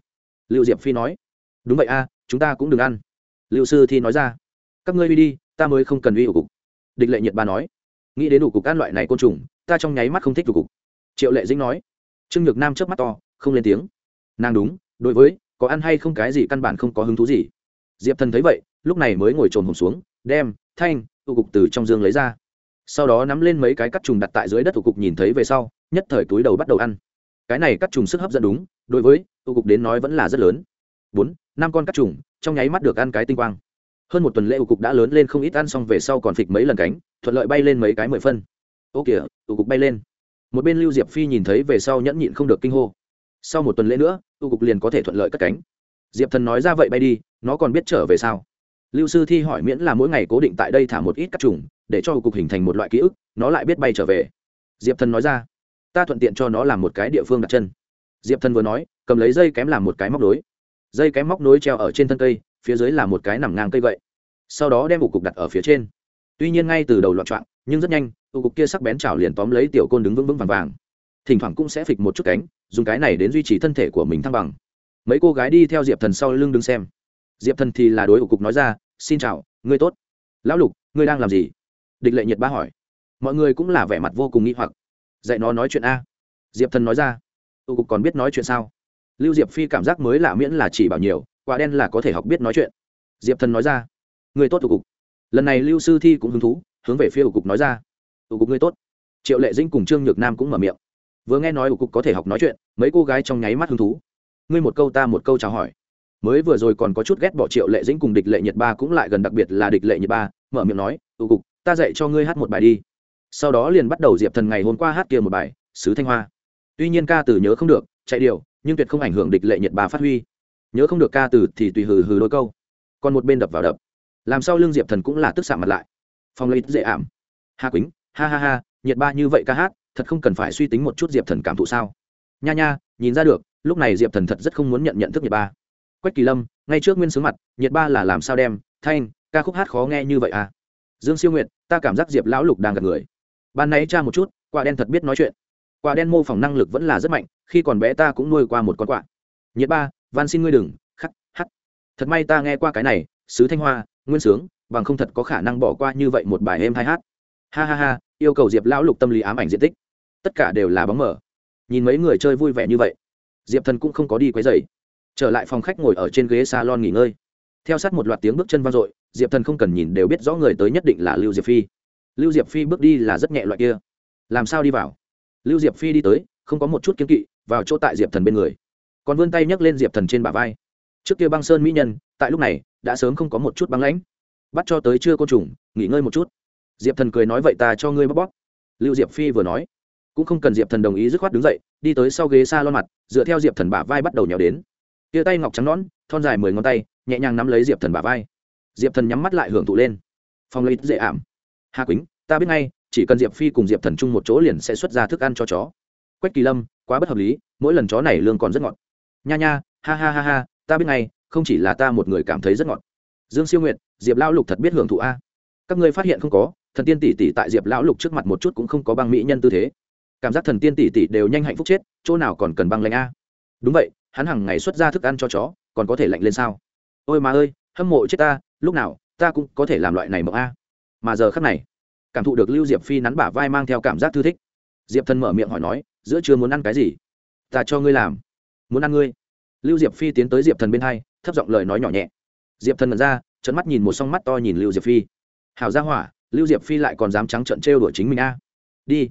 Liệu diệp phi nói. Đúng vậy a, chúng ta cũng đừng ăn. Liệu sư thi nói ra. Các ngươi uy đi, ta mới không cần uy ủ cục. Địch lệ nhiệt ba nói nghĩ đến đủ cục ăn loại này côn trùng, ta trong nháy mắt không thích đủ cục. Triệu lệ dĩnh nói. Trương nhược nam chớp mắt to, không lên tiếng. Nàng đúng, đối với, có ăn hay không cái gì căn bản không có hứng thú gì. Diệp thần thấy vậy, lúc này mới ngồi trồn hồn xuống, đem, thanh tụ cục từ trong dương lấy ra. Sau đó nắm lên mấy cái cắt trùng đặt tại dưới đất tụ cục nhìn thấy về sau, nhất thời túi đầu bắt đầu ăn. Cái này cắt trùng sức hấp dẫn đúng, đối với tụ cục đến nói vẫn là rất lớn. Bốn, năm con cắt trùng, trong nháy mắt được ăn cái tinh quang. Hơn một tuần lễ tụ cục đã lớn lên không ít ăn xong về sau còn phịch mấy lần cánh thuận lợi bay lên mấy cái mười phân. Ô kìa tụ cục bay lên. Một bên lưu diệp phi nhìn thấy về sau nhẫn nhịn không được kinh hô. Sau một tuần lễ nữa tụ cục liền có thể thuận lợi cất cánh. Diệp thần nói ra vậy bay đi, nó còn biết trở về sao? Lưu sư thi hỏi miễn là mỗi ngày cố định tại đây thả một ít các trùng, để cho cục hình thành một loại ký ức, nó lại biết bay trở về. Diệp thần nói ra, ta thuận tiện cho nó làm một cái địa phương đặt chân. Diệp thần vừa nói, cầm lấy dây kém làm một cái móc nối. Dây kém móc nối treo ở trên thân cây, phía dưới là một cái nằm ngang cây vậy. sau đó đem ủ cục đặt ở phía trên tuy nhiên ngay từ đầu loạn trọn nhưng rất nhanh ủ cục kia sắc bén chảo liền tóm lấy tiểu côn đứng vững vững vàng vàng. Thỉnh thoảng cũng sẽ phịch một chút cánh, dùng cái này đến duy trì thân thể của mình thăng bằng. Mấy cô gái đi theo diệp thần sau lưng đứng xem. Diệp thần thì là đối ủ cục nói ra, xin chào, ngươi tốt. Lão lục, ngươi đang làm gì? Địch lệ nhiệt ba hỏi. Mọi người cũng là vẻ mặt vô cùng nghi hoặc. Dạy nó nói chuyện a. Diệp thần nói ra. Ủ cục còn biết nói chuyện sao? Lưu diệp phi cảm giác mới lạ miễn là chỉ bảo nhiều, quả đen là có thể học biết nói chuyện. Diệp thần nói ra. Người tốt thủ cục lần này lưu sư thi cũng hứng thú, hướng về phía ủ cục nói ra. Ủ cục ngươi tốt. Triệu lệ dĩnh cùng trương nhược nam cũng mở miệng. Vừa nghe nói ủ cục có thể học nói chuyện, mấy cô gái trong nháy mắt hứng thú. Ngươi một câu ta một câu chào hỏi. Mới vừa rồi còn có chút ghét bỏ triệu lệ dĩnh cùng địch lệ nhiệt ba cũng lại gần đặc biệt là địch lệ nhiệt ba, mở miệng nói, ủ cục, ta dạy cho ngươi hát một bài đi. Sau đó liền bắt đầu diệp thần ngày hôm qua hát kia một bài, sứ thanh hoa. Tuy nhiên ca từ nhớ không được, chạy điều, nhưng tuyệt không ảnh hưởng địch lệ nhiệt ba phát huy. Nhớ không được ca từ thì tùy hừ hừ đôi câu. Còn một bên đập vào đập làm sao lương diệp thần cũng là tức xạ mặt lại. Phong lấy dễ ảm. Hà quýnh, ha ha ha, nhiệt ba như vậy ca hát, thật không cần phải suy tính một chút diệp thần cảm thụ sao. Nha nha, nhìn ra được, lúc này diệp thần thật rất không muốn nhận nhận thức nhiệt ba. Quách kỳ lâm, ngay trước nguyên sướng mặt, nhiệt ba là làm sao đem, thanh, ca khúc hát khó nghe như vậy à? Dương siêu nguyện ta cảm giác diệp lão lục đang gặp người. Ban nãy cha một chút, quả đen thật biết nói chuyện. Quả đen mô phỏng năng lực vẫn là rất mạnh, khi còn bé ta cũng nuôi qua một con quạ. Nhiệt ba, van xin ngươi đừng, khắc hắt thật may ta nghe qua cái này, sứ thanh hoa nguyên sướng, bằng không thật có khả năng bỏ qua như vậy một bài êm hai hát. Ha ha ha, yêu cầu diệp lão lục tâm lý ám ảnh diện tích. Tất cả đều là bóng mở nhìn mấy người chơi vui vẻ như vậy, diệp thần cũng không có đi quấy dày trở lại phòng khách ngồi ở trên ghế salon nghỉ ngơi. Theo sát một loạt tiếng bước chân vang dội, diệp thần không cần nhìn đều biết rõ người tới nhất định là lưu diệp phi. Lưu diệp phi bước đi là rất nhẹ loại kia. Làm sao đi vào? Lưu diệp phi đi tới, không có một chút kiếm kỵ, vào chỗ tại diệp thần bên người. Còn vươn tay nhấc lên diệp thần trên bả vai. Trước kia băng sơn mỹ nhân, tại lúc này đã sớm không có một chút băng lãnh. Bắt cho tới chưa côn trùng, nghỉ ngơi một chút. Diệp thần cười nói vậy ta cho ngươi bóp bóp. Lưu diệp phi vừa nói. Cũng không cần diệp thần đồng ý dứt khoát đứng dậy, đi tới sau ghế s a lon mặt, dựa theo diệp thần bả vai bắt đầu nhào đến. Tia tay ngọc trắng nón thon dài mười ngón tay, nhẹ nhàng nắm lấy diệp thần bả vai. Diệp thần nhắm mắt lại hưởng thụ lên. Phong lấy dễ ảm. Hà quýnh, ta biết ngay, chỉ cần diệp phi cùng diệp thần chung một chỗ liền sẽ xuất ra thức ăn cho chó. Quách kỳ lâm, quá bất hợp lý, mỗi lần chó này lương còn rất ngọt. Nha nha, ha ha ha ha, ta biết ngay không chỉ là ta một người cảm thấy rất ngọt. Dương siêu Nguyệt, diệp lão lục thật biết hưởng thụ a. Các ngươi phát hiện không có, thần tiên tỷ tỷ tại diệp lão lục trước mặt một chút cũng không có băng mỹ nhân tư thế. Cảm giác thần tiên tỷ tỷ đều nhanh hạnh phúc chết, chỗ nào còn cần băng lạnh a? Đúng vậy, hắn hàng ngày xuất ra thức ăn cho chó, còn có thể lạnh lên sao? Ôi mà ơi, hâm mộ chết ta, lúc nào, ta cũng có thể làm loại này mộng a. Mà giờ khắc này, cảm thụ được lưu diệp phi nắn bả vai mang theo cảm giác thư thích. Diệp thần mở miệng hỏi nói, giữa chưa muốn ăn cái gì? Ta cho ngươi làm. Muốn ăn ngươi. Lưu diệp phi tiến tới diệp thần bên hai thấp giọng lời nói nhỏ nhẹ. Diệp thần mật ra trận mắt nhìn một song mắt to nhìn lưu diệp phi. Hảo ra hỏa, lưu diệp phi lại còn dám trắng trận trêu đuổi chính mình a. Đi.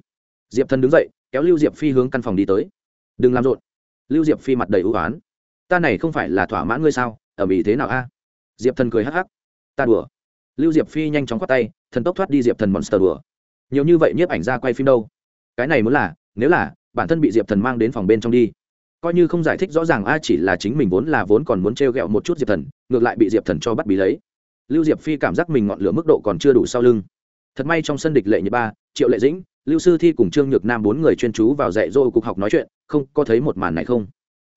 Diệp thần đứng dậy, kéo lưu diệp phi hướng căn phòng đi tới. Đừng làm rộn. Lưu diệp phi mặt đầy ưu oán ta này không phải là thỏa mãn ngươi sao? Ở mỹ thế nào a? Diệp thần cười hắc hắc. Ta đùa. Lưu diệp phi nhanh chóng khoát tay, thần tốc thoát đi diệp thần monster đùa. Nhiều như vậy nhiếp ảnh ra quay phim đâu? Cái này muốn là, nếu là, bản thân bị diệp thần mang đến phòng bên trong đi coi như không giải thích rõ ràng a chỉ là chính mình vốn là vốn còn muốn t r e o g ẹ o một chút diệp thần, ngược lại bị diệp thần cho bắt bí lấy. Lưu diệp phi cảm giác mình ngọn lửa mức độ còn chưa đủ sau lưng. Thật may trong sân địch lệ như ba, triệu lệ dĩnh, lưu sư thi cùng trương nhược nam bốn người chuyên chú vào dạy dỗ cục học nói chuyện, không có thấy một màn này không?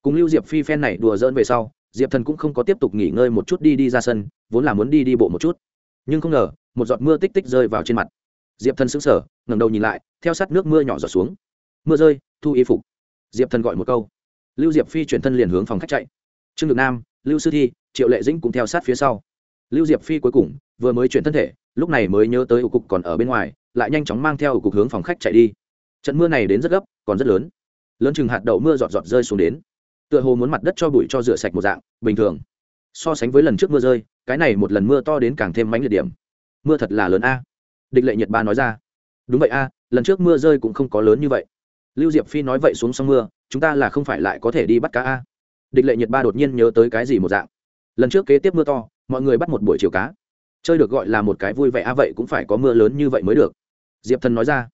Cùng lưu diệp phi phen này đùa dỡn về sau, diệp thần cũng không có tiếp tục nghỉ ngơi một chút đi đi ra sân, vốn là muốn đi đi bộ một chút. Nhưng không ngờ, một giọt mưa tích tích rơi vào trên mặt. Diệp thần sững sờ, ngẩng đầu nhìn lại, theo sát nước mưa nhỏ giọt xuống. Mưa rơi, thu y phục. Diệp thần gọi một câu lưu diệp phi chuyển thân liền hướng phòng khách chạy. Trương được nam, lưu sư thi, triệu lệ dĩnh cũng theo sát phía sau. Lưu diệp phi cuối cùng vừa mới chuyển thân thể, lúc này mới nhớ tới ổ cục còn ở bên ngoài, lại nhanh chóng mang theo ổ cục hướng phòng khách chạy đi. Trận mưa này đến rất gấp, còn rất lớn. Lớn chừng hạt đậu mưa giọt giọt rơi xuống đến. Tựa hồ muốn mặt đất cho bụi cho rửa sạch một dạng, bình thường. So sánh với lần trước mưa rơi, cái này một lần mưa to đến càng thêm mánh liệt điểm. Mưa thật là lớn a. Địch lệ nhật ba nói ra. Đúng vậy a, lần trước mưa rơi cũng không có lớn như vậy lưu diệp phi nói vậy xuống xong mưa, chúng ta là không phải lại có thể đi bắt cá a. Địch lệ nhật ba đột nhiên nhớ tới cái gì một dạng. Lần trước kế tiếp mưa to, mọi người bắt một buổi chiều cá. Chơi được gọi là một cái vui vẻ a, vậy cũng phải có mưa lớn như vậy mới được. Diệp thần nói ra.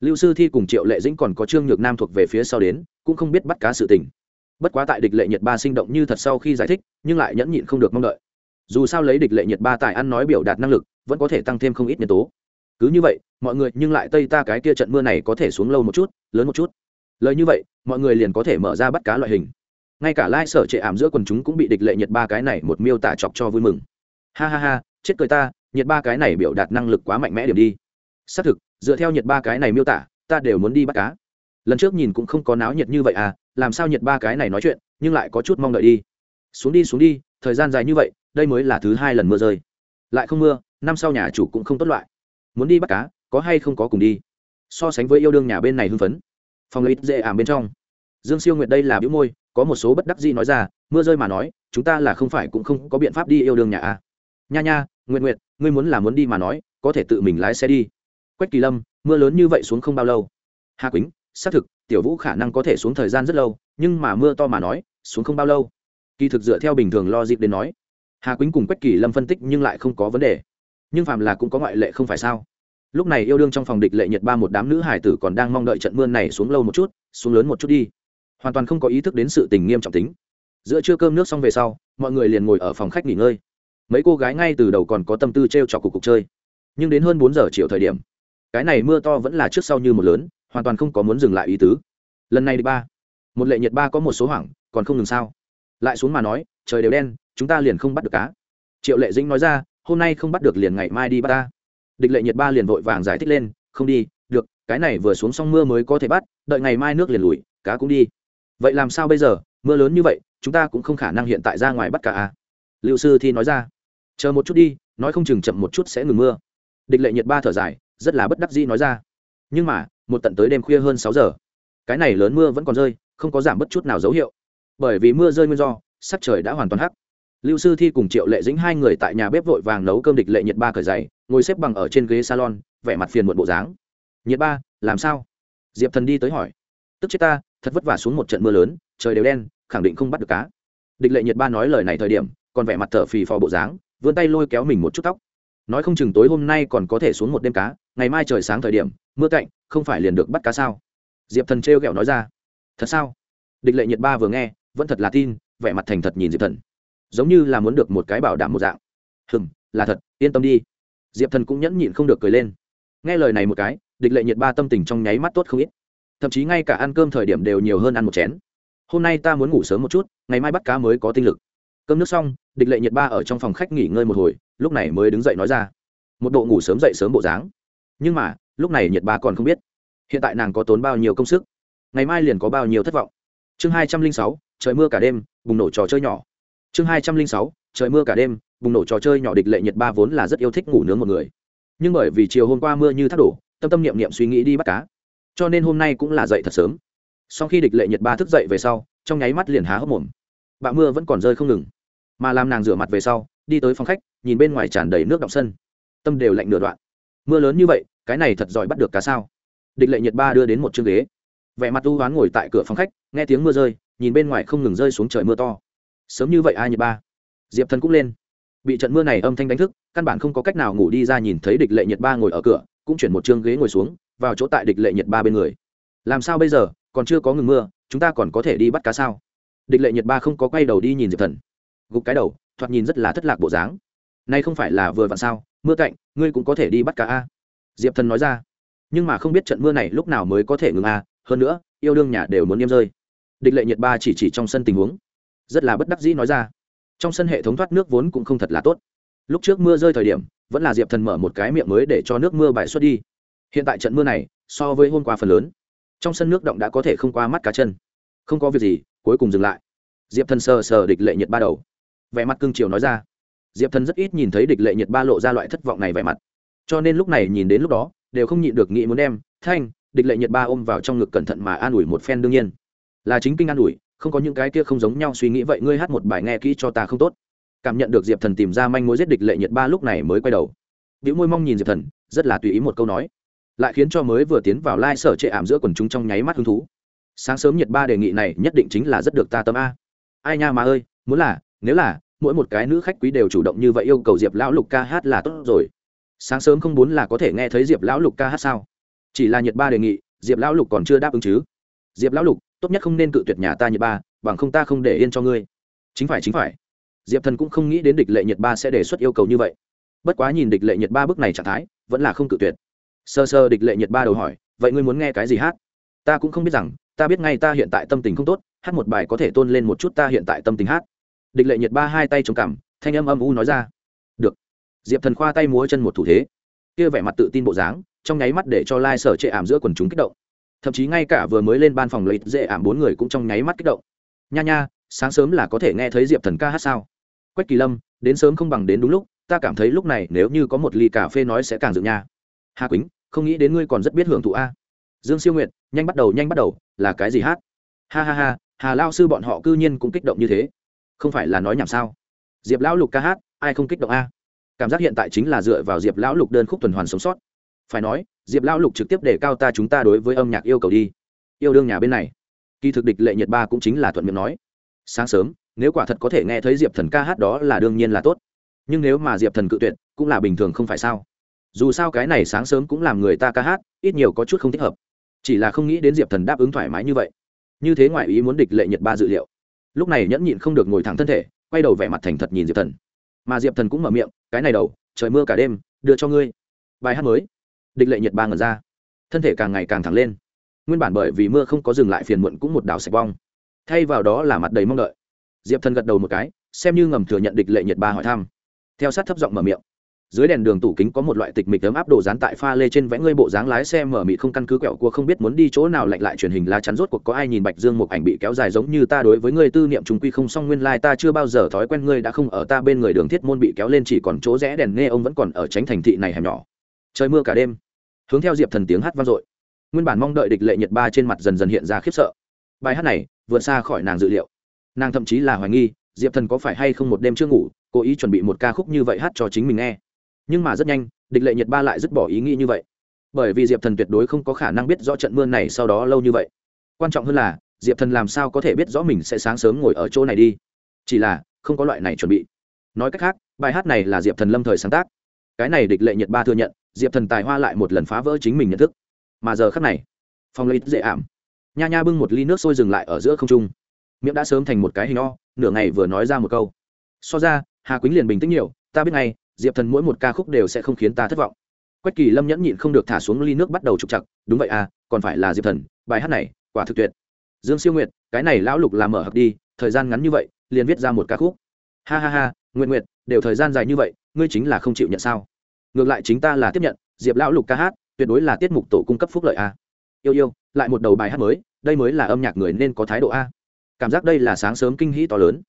Lưu sư thi cùng triệu lệ dĩnh còn có trương nhược nam thuộc về phía sau đến, cũng không biết bắt cá sự tình. Bất quá tại địch lệ nhật ba sinh động như thật sau khi giải thích, nhưng lại nhẫn nhịn không được mong đợi. Dù sao lấy địch lệ nhật ba tài ăn nói biểu đạt năng lực, vẫn có thể tăng thêm không ít nhân tố cứ như vậy, mọi người, nhưng lại tây ta cái kia trận mưa này có thể xuống lâu một chút, lớn một chút. Lời như vậy, mọi người liền có thể mở ra bắt cá loại hình. Ngay cả lai sở trệ ảm giữa quần chúng cũng bị địch lệ nhiệt ba cái này một miêu tả chọc cho vui mừng. Ha ha ha, chết cười ta nhiệt ba cái này biểu đạt năng lực quá mạnh mẽ điểm đi. Xác thực, dựa theo nhiệt ba cái này miêu tả, ta đều muốn đi bắt cá. Lần trước nhìn cũng không có náo nhiệt như vậy à làm sao nhiệt ba cái này nói chuyện, nhưng lại có chút mong đợi đi. Xuống đi xuống đi, thời gian dài như vậy, đây mới là thứ hai lần mưa rơi. Lại không mưa, năm sau nhà chủ cũng không tốt loại muốn đi bắt cá, có hay không có cùng đi. So sánh với yêu đương nhà bên này hưng phấn. Phòng lấy dễ ảm bên trong. Dương siêu nguyệt đây là biểu môi, có một số bất đắc dĩ nói ra, mưa rơi mà nói, chúng ta là không phải cũng không có biện pháp đi yêu đương nhà à. nha nha nguyện nguyện ngươi muốn là muốn đi mà nói, có thể tự mình lái xe đi. Quách kỳ lâm, mưa lớn như vậy xuống không bao lâu? Hà quýnh, xác thực, tiểu vũ khả năng có thể xuống thời gian rất lâu, nhưng mà mưa to mà nói, xuống không bao lâu. Kỳ thực dựa theo bình thường lo dịp đến nói, hà quýnh cùng quách kỳ lâm phân tích nhưng lại không có vấn đề nhưng phàm là cũng có ngoại lệ không phải sao? Lúc này yêu đương trong phòng địch lệ nhiệt ba một đám nữ hải tử còn đang mong đợi trận mưa này xuống lâu một chút, xuống lớn một chút đi. Hoàn toàn không có ý thức đến sự tình nghiêm trọng tính. Giữa trưa cơm nước xong về sau, mọi người liền ngồi ở phòng khách nghỉ ngơi. Mấy cô gái ngay từ đầu còn có tâm tư t r e o trọc cục cục chơi. Nhưng đến hơn bốn giờ chiều thời điểm, cái này mưa to vẫn là trước sau như một lớn, hoàn toàn không có muốn dừng lại ý tứ. Lần này đi ba, một lệ nhiệt ba có một số hoảng, còn không ngừng sao? Lại xuống mà nói, trời đều đen, chúng ta liền không bắt được cá. Triệu lệ dĩnh nói ra hôm nay không bắt được liền ngày mai đi bắt ta. Địch lệ nhiệt ba liền vội vàng giải thích lên, không đi, được, cái này vừa xuống xong mưa mới có thể bắt, đợi ngày mai nước liền lùi, cá cũng đi. Vậy làm sao bây giờ, mưa lớn như vậy, chúng ta cũng không khả năng hiện tại ra ngoài bắt cá à? Liệu sư thi nói ra. Chờ một chút đi, nói không chừng chậm một chút sẽ ngừng mưa. Địch lệ nhiệt ba thở dài, rất là bất đắc dĩ nói ra. Nhưng mà, một tận tới đêm khuya hơn sáu giờ, cái này lớn mưa vẫn còn rơi, không có giảm bất chút nào dấu hiệu. Bởi vì mưa rơi nguyên do, sắc trời đã hoàn toàn hắc lưu sư thi cùng triệu lệ dĩnh hai người tại nhà bếp vội vàng nấu cơm địch lệ nhiệt ba cởi giày, ngồi xếp bằng ở trên ghế salon, vẻ mặt phiền muộn bộ dáng. Nhiệt ba, làm sao? Diệp thần đi tới hỏi. Tức chết ta, thật vất vả xuống một trận mưa lớn, trời đều đen, khẳng định không bắt được cá. Địch lệ nhiệt ba nói lời này thời điểm, còn vẻ mặt thở phì phò bộ dáng, vươn tay lôi kéo mình một chút tóc. Nói không chừng tối hôm nay còn có thể xuống một đêm cá, ngày mai trời sáng thời điểm, mưa cạnh, không phải liền được bắt cá sao? Diệp thần trêu ghẹo nói ra. Thật sao? Địch lệ nhiệt ba vừa nghe, vẫn thật là tin, vẻ mặt thành thật nhìn diệp thần giống như là muốn được một cái bảo đảm một dạng. Hừm, là thật, yên tâm đi. Diệp thần cũng nhẫn nhịn không được cười lên. Nghe lời này một cái, địch lệ nhiệt ba tâm tình trong nháy mắt tốt không ít. Thậm chí ngay cả ăn cơm thời điểm đều nhiều hơn ăn một chén. Hôm nay ta muốn ngủ sớm một chút, ngày mai bắt cá mới có tinh lực. Cơm nước xong, địch lệ nhiệt ba ở trong phòng khách nghỉ ngơi một hồi, lúc này mới đứng dậy nói ra. Một bộ ngủ sớm dậy sớm bộ dáng. Nhưng mà, lúc này nhiệt ba còn không biết. Hiện tại nàng có tốn bao nhiêu công sức? Ngày mai liền có bao nhiêu thất vọng? Chương hai trăm linh sáu, trời mưa cả đêm, bùng nổ trò chơi nhỏ chương hai trăm linh sáu, trời mưa cả đêm, bùng nổ trò chơi nhỏ địch lệ nhiệt ba vốn là rất yêu thích ngủ nướng một người. Nhưng bởi vì chiều hôm qua mưa như thác đổ, tâm tâm niệm niệm suy nghĩ đi bắt cá. Cho nên hôm nay cũng là dậy thật sớm. Sau khi địch lệ nhiệt ba thức dậy về sau, trong nháy mắt liền há hốc mồm. Bạo mưa vẫn còn rơi không ngừng. Mà làm nàng rửa mặt về sau, đi tới phòng khách, nhìn bên ngoài tràn đầy nước đọng sân. Tâm đều lạnh nửa đoạn. Mưa lớn như vậy, cái này thật giỏi bắt được cá sao? Địch lệ nhiệt ba đưa đến một chương ghế. Vẻ mặt u hoán ngồi tại cửa phòng khách, nghe tiếng mưa rơi, nhìn bên ngoài không ngừng rơi xuống trời mưa to sớm như vậy ai nhiệt ba. Diệp thần cũng lên. Bị trận mưa này âm thanh đánh thức, căn bản không có cách nào ngủ đi ra nhìn thấy địch lệ nhiệt ba ngồi ở cửa, cũng chuyển một chương ghế ngồi xuống, vào chỗ tại địch lệ nhiệt ba bên người. Làm sao bây giờ? Còn chưa có ngừng mưa, chúng ta còn có thể đi bắt cá sao? Địch lệ nhiệt ba không có quay đầu đi nhìn diệp thần. Gục cái đầu, thoạt nhìn rất là thất lạc bộ dáng. Nay không phải là vừa vặn sao? Mưa cạnh, ngươi cũng có thể đi bắt cá a. Diệp thần nói ra. Nhưng mà không biết trận mưa này lúc nào mới có thể ngừng a, hơn nữa, yêu đương nhà đều muốn niêm rơi. Địch lệ nhiệt ba chỉ chỉ trong sân tình huống rất là bất đắc dĩ nói ra. Trong sân hệ thống thoát nước vốn cũng không thật là tốt. Lúc trước mưa rơi thời điểm, vẫn là diệp thần mở một cái miệng mới để cho nước mưa bài xuất đi. Hiện tại trận mưa này, so với hôm qua phần lớn. Trong sân nước động đã có thể không qua mắt cá chân. Không có việc gì, cuối cùng dừng lại. Diệp thần sờ sờ địch lệ nhiệt ba đầu. Vẻ mặt cương triều nói ra. Diệp thần rất ít nhìn thấy địch lệ nhiệt ba lộ ra loại thất vọng này vẻ mặt. Cho nên lúc này nhìn đến lúc đó, đều không nhịn được nghĩ muốn đem, thanh, địch lệ nhiệt ba ôm vào trong ngực cẩn thận mà an ủi một phen đương nhiên. Là chính kinh an ủi không có những cái kia không giống nhau suy nghĩ vậy, ngươi hát một bài nghe kỹ cho ta không tốt. Cảm nhận được diệp thần tìm ra manh mối giết địch lệ nhiệt ba lúc này mới quay đầu. Biểu môi mong nhìn diệp thần, rất là tùy ý một câu nói. Lại khiến cho mới vừa tiến vào lai、like、sở trệ ảm giữa quần chúng trong nháy mắt hứng thú. Sáng sớm nhiệt ba đề nghị này nhất định chính là rất được ta tâm a. Ai nha mà ơi, muốn là, nếu là, mỗi một cái nữ khách quý đều chủ động như vậy yêu cầu diệp lão lục ca hát là tốt rồi. Sáng sớm không muốn là có thể nghe thấy diệp lão lục ca hát sao? Chỉ là nhiệt ba đề nghị, diệp lão lục còn chưa đáp ứng chứ? Diệp lão lục tốt nhất không nên cự tuyệt nhà ta nhiệt ba, bằng không ta không để yên cho ngươi. Chính phải chính phải. Diệp thần cũng không nghĩ đến địch lệ nhiệt ba sẽ đề xuất yêu cầu như vậy. Bất quá nhìn địch lệ nhiệt ba bước này trạng thái, vẫn là không cự tuyệt. Sơ sơ địch lệ nhiệt ba đầu hỏi, vậy ngươi muốn nghe cái gì hát? Ta cũng không biết rằng, ta biết ngay ta hiện tại tâm tình không tốt, hát một bài có thể tôn lên một chút ta hiện tại tâm tình hát. Địch lệ nhiệt ba hai tay trầm cảm thanh âm âm u nói ra, được. Diệp thần khoa tay múa chân một thủ thế. Kia vẻ mặt tự tin bộ dáng, trong nháy mắt để cho lai sở chệ ảm giữa quần chúng kích động thậm chí ngay cả vừa mới lên ban phòng lợi dễ ảm bốn người cũng trong nháy mắt kích động. Nha nha, sáng sớm là có thể nghe thấy diệp thần ca hát sao? Quách kỳ lâm, đến sớm không bằng đến đúng lúc, ta cảm thấy lúc này nếu như có một ly cà phê nói sẽ càng dựng nha. Hà quýnh, không nghĩ đến ngươi còn rất biết hưởng thụ a. Dương siêu nguyện nhanh bắt đầu, nhanh bắt đầu, là cái gì hát? Ha ha ha, hà lao sư bọn họ cư nhiên cũng kích động như thế. Không phải là nói nhảm sao? Diệp lão lục ca hát, ai không kích động a? Cảm giác hiện tại chính là dựa vào diệp lão lục đơn khúc tuần hoàn sống sót. Phải nói diệp lão lục trực tiếp để cao ta chúng ta đối với âm nhạc yêu cầu đi. Yêu đương nhà bên này. Kỳ thực địch lệ nhật ba cũng chính là thuận miệng nói. Sáng sớm, nếu quả thật có thể nghe thấy diệp thần ca hát đó là đương nhiên là tốt. Nhưng nếu mà diệp thần cự tuyệt, cũng là bình thường không phải sao? Dù sao cái này sáng sớm cũng làm người ta ca hát, ít nhiều có chút không thích hợp. Chỉ là không nghĩ đến diệp thần đáp ứng thoải mái như vậy. Như thế ngoại ý muốn địch lệ nhật ba dự liệu. Lúc này nhẫn nhịn không được ngồi thẳng thân thể, quay đầu vẻ mặt thành thật nhìn diệp thần. Mà diệp thần cũng mở miệng, cái này đầu, trời mưa cả đêm, đưa cho ngươi. Bài hát mới địch lệ nhật ba ngần ra. Thân thể càng ngày càng thẳng lên. Nguyên bản bởi vì mưa không có dừng lại phiền muộn cũng một đảo sạch bong. Thay vào đó là mặt đầy mong đợi. Diệp thần gật đầu một cái, xem như ngầm thừa nhận địch lệ nhật ba hỏi thăm. Theo sát thấp giọng mở miệng. Dưới đèn đường tủ kính có một loại tịch mịch ấm áp đồ dán tại pha lê trên vẽ ngươi bộ dáng lái xe mở mịt không căn cứ quẹo cua không biết muốn đi chỗ nào lạnh lại truyền hình lá chắn rốt cuộc có ai nhìn bạch dương một ảnh bị kéo dài giống như ta đối với ngươi tư niệm chúng quy không xong nguyên lai ta chưa bao giờ thói quen ngươi đã không ở ta bên người đường thiết môn bị kéo lên chỉ còn chỗ rẽ đèn nghe ông vẫn còn ở tránh thành thị này hẻm nhỏ trời mưa cả đêm. Hướng theo diệp thần tiếng hát vang dội. Nguyên bản mong đợi địch lệ nhật ba trên mặt dần dần hiện ra khiếp sợ. Bài hát này, vượt xa khỏi nàng dự liệu. Nàng thậm chí là hoài nghi, diệp thần có phải hay không một đêm chưa ngủ, cố ý chuẩn bị một ca khúc như vậy hát cho chính mình nghe. Nhưng mà rất nhanh, địch lệ nhiệt ba lại dứt bỏ ý nghĩ như vậy. Bởi vì diệp thần tuyệt đối không có khả năng biết rõ trận mưa này sau đó lâu như vậy. Quan trọng hơn là, diệp thần làm sao có thể biết rõ mình sẽ sáng sớm ngồi ở chỗ này đi. Chỉ là, không có loại này chuẩn bị. Nói cách khác, bài hát này là diệp thần lâm thời sáng tác. Cái này địch lệ nhiệt ba thừa nhận diệp thần tài hoa lại một lần phá vỡ chính mình nhận thức mà giờ khắc này phong lấy dễ ảm nha nha bưng một ly nước sôi dừng lại ở giữa không trung miệng đã sớm thành một cái hình o nửa ngày vừa nói ra một câu so ra hà quýnh liền bình tĩnh nhiều ta biết ngay diệp thần mỗi một ca khúc đều sẽ không khiến ta thất vọng quách kỳ lâm nhẫn nhịn không được thả xuống ly nước bắt đầu trục chặt đúng vậy à còn phải là diệp thần bài hát này quả thực tuyệt dương siêu nguyệt cái này lão lục làm mở hợp đi thời gian ngắn như vậy liền viết ra một ca khúc ha ha ha nguyện nguyệt đều thời gian dài như vậy ngươi chính là không chịu nhận sao ngược lại chính ta là tiếp nhận, diệp lão lục ca hát, tuyệt đối là tiết mục tổ cung cấp phúc lợi a. Yêu yêu, lại một đầu bài hát mới, đây mới là âm nhạc người nên có thái độ a. Cảm giác đây là sáng sớm kinh hĩ to lớn.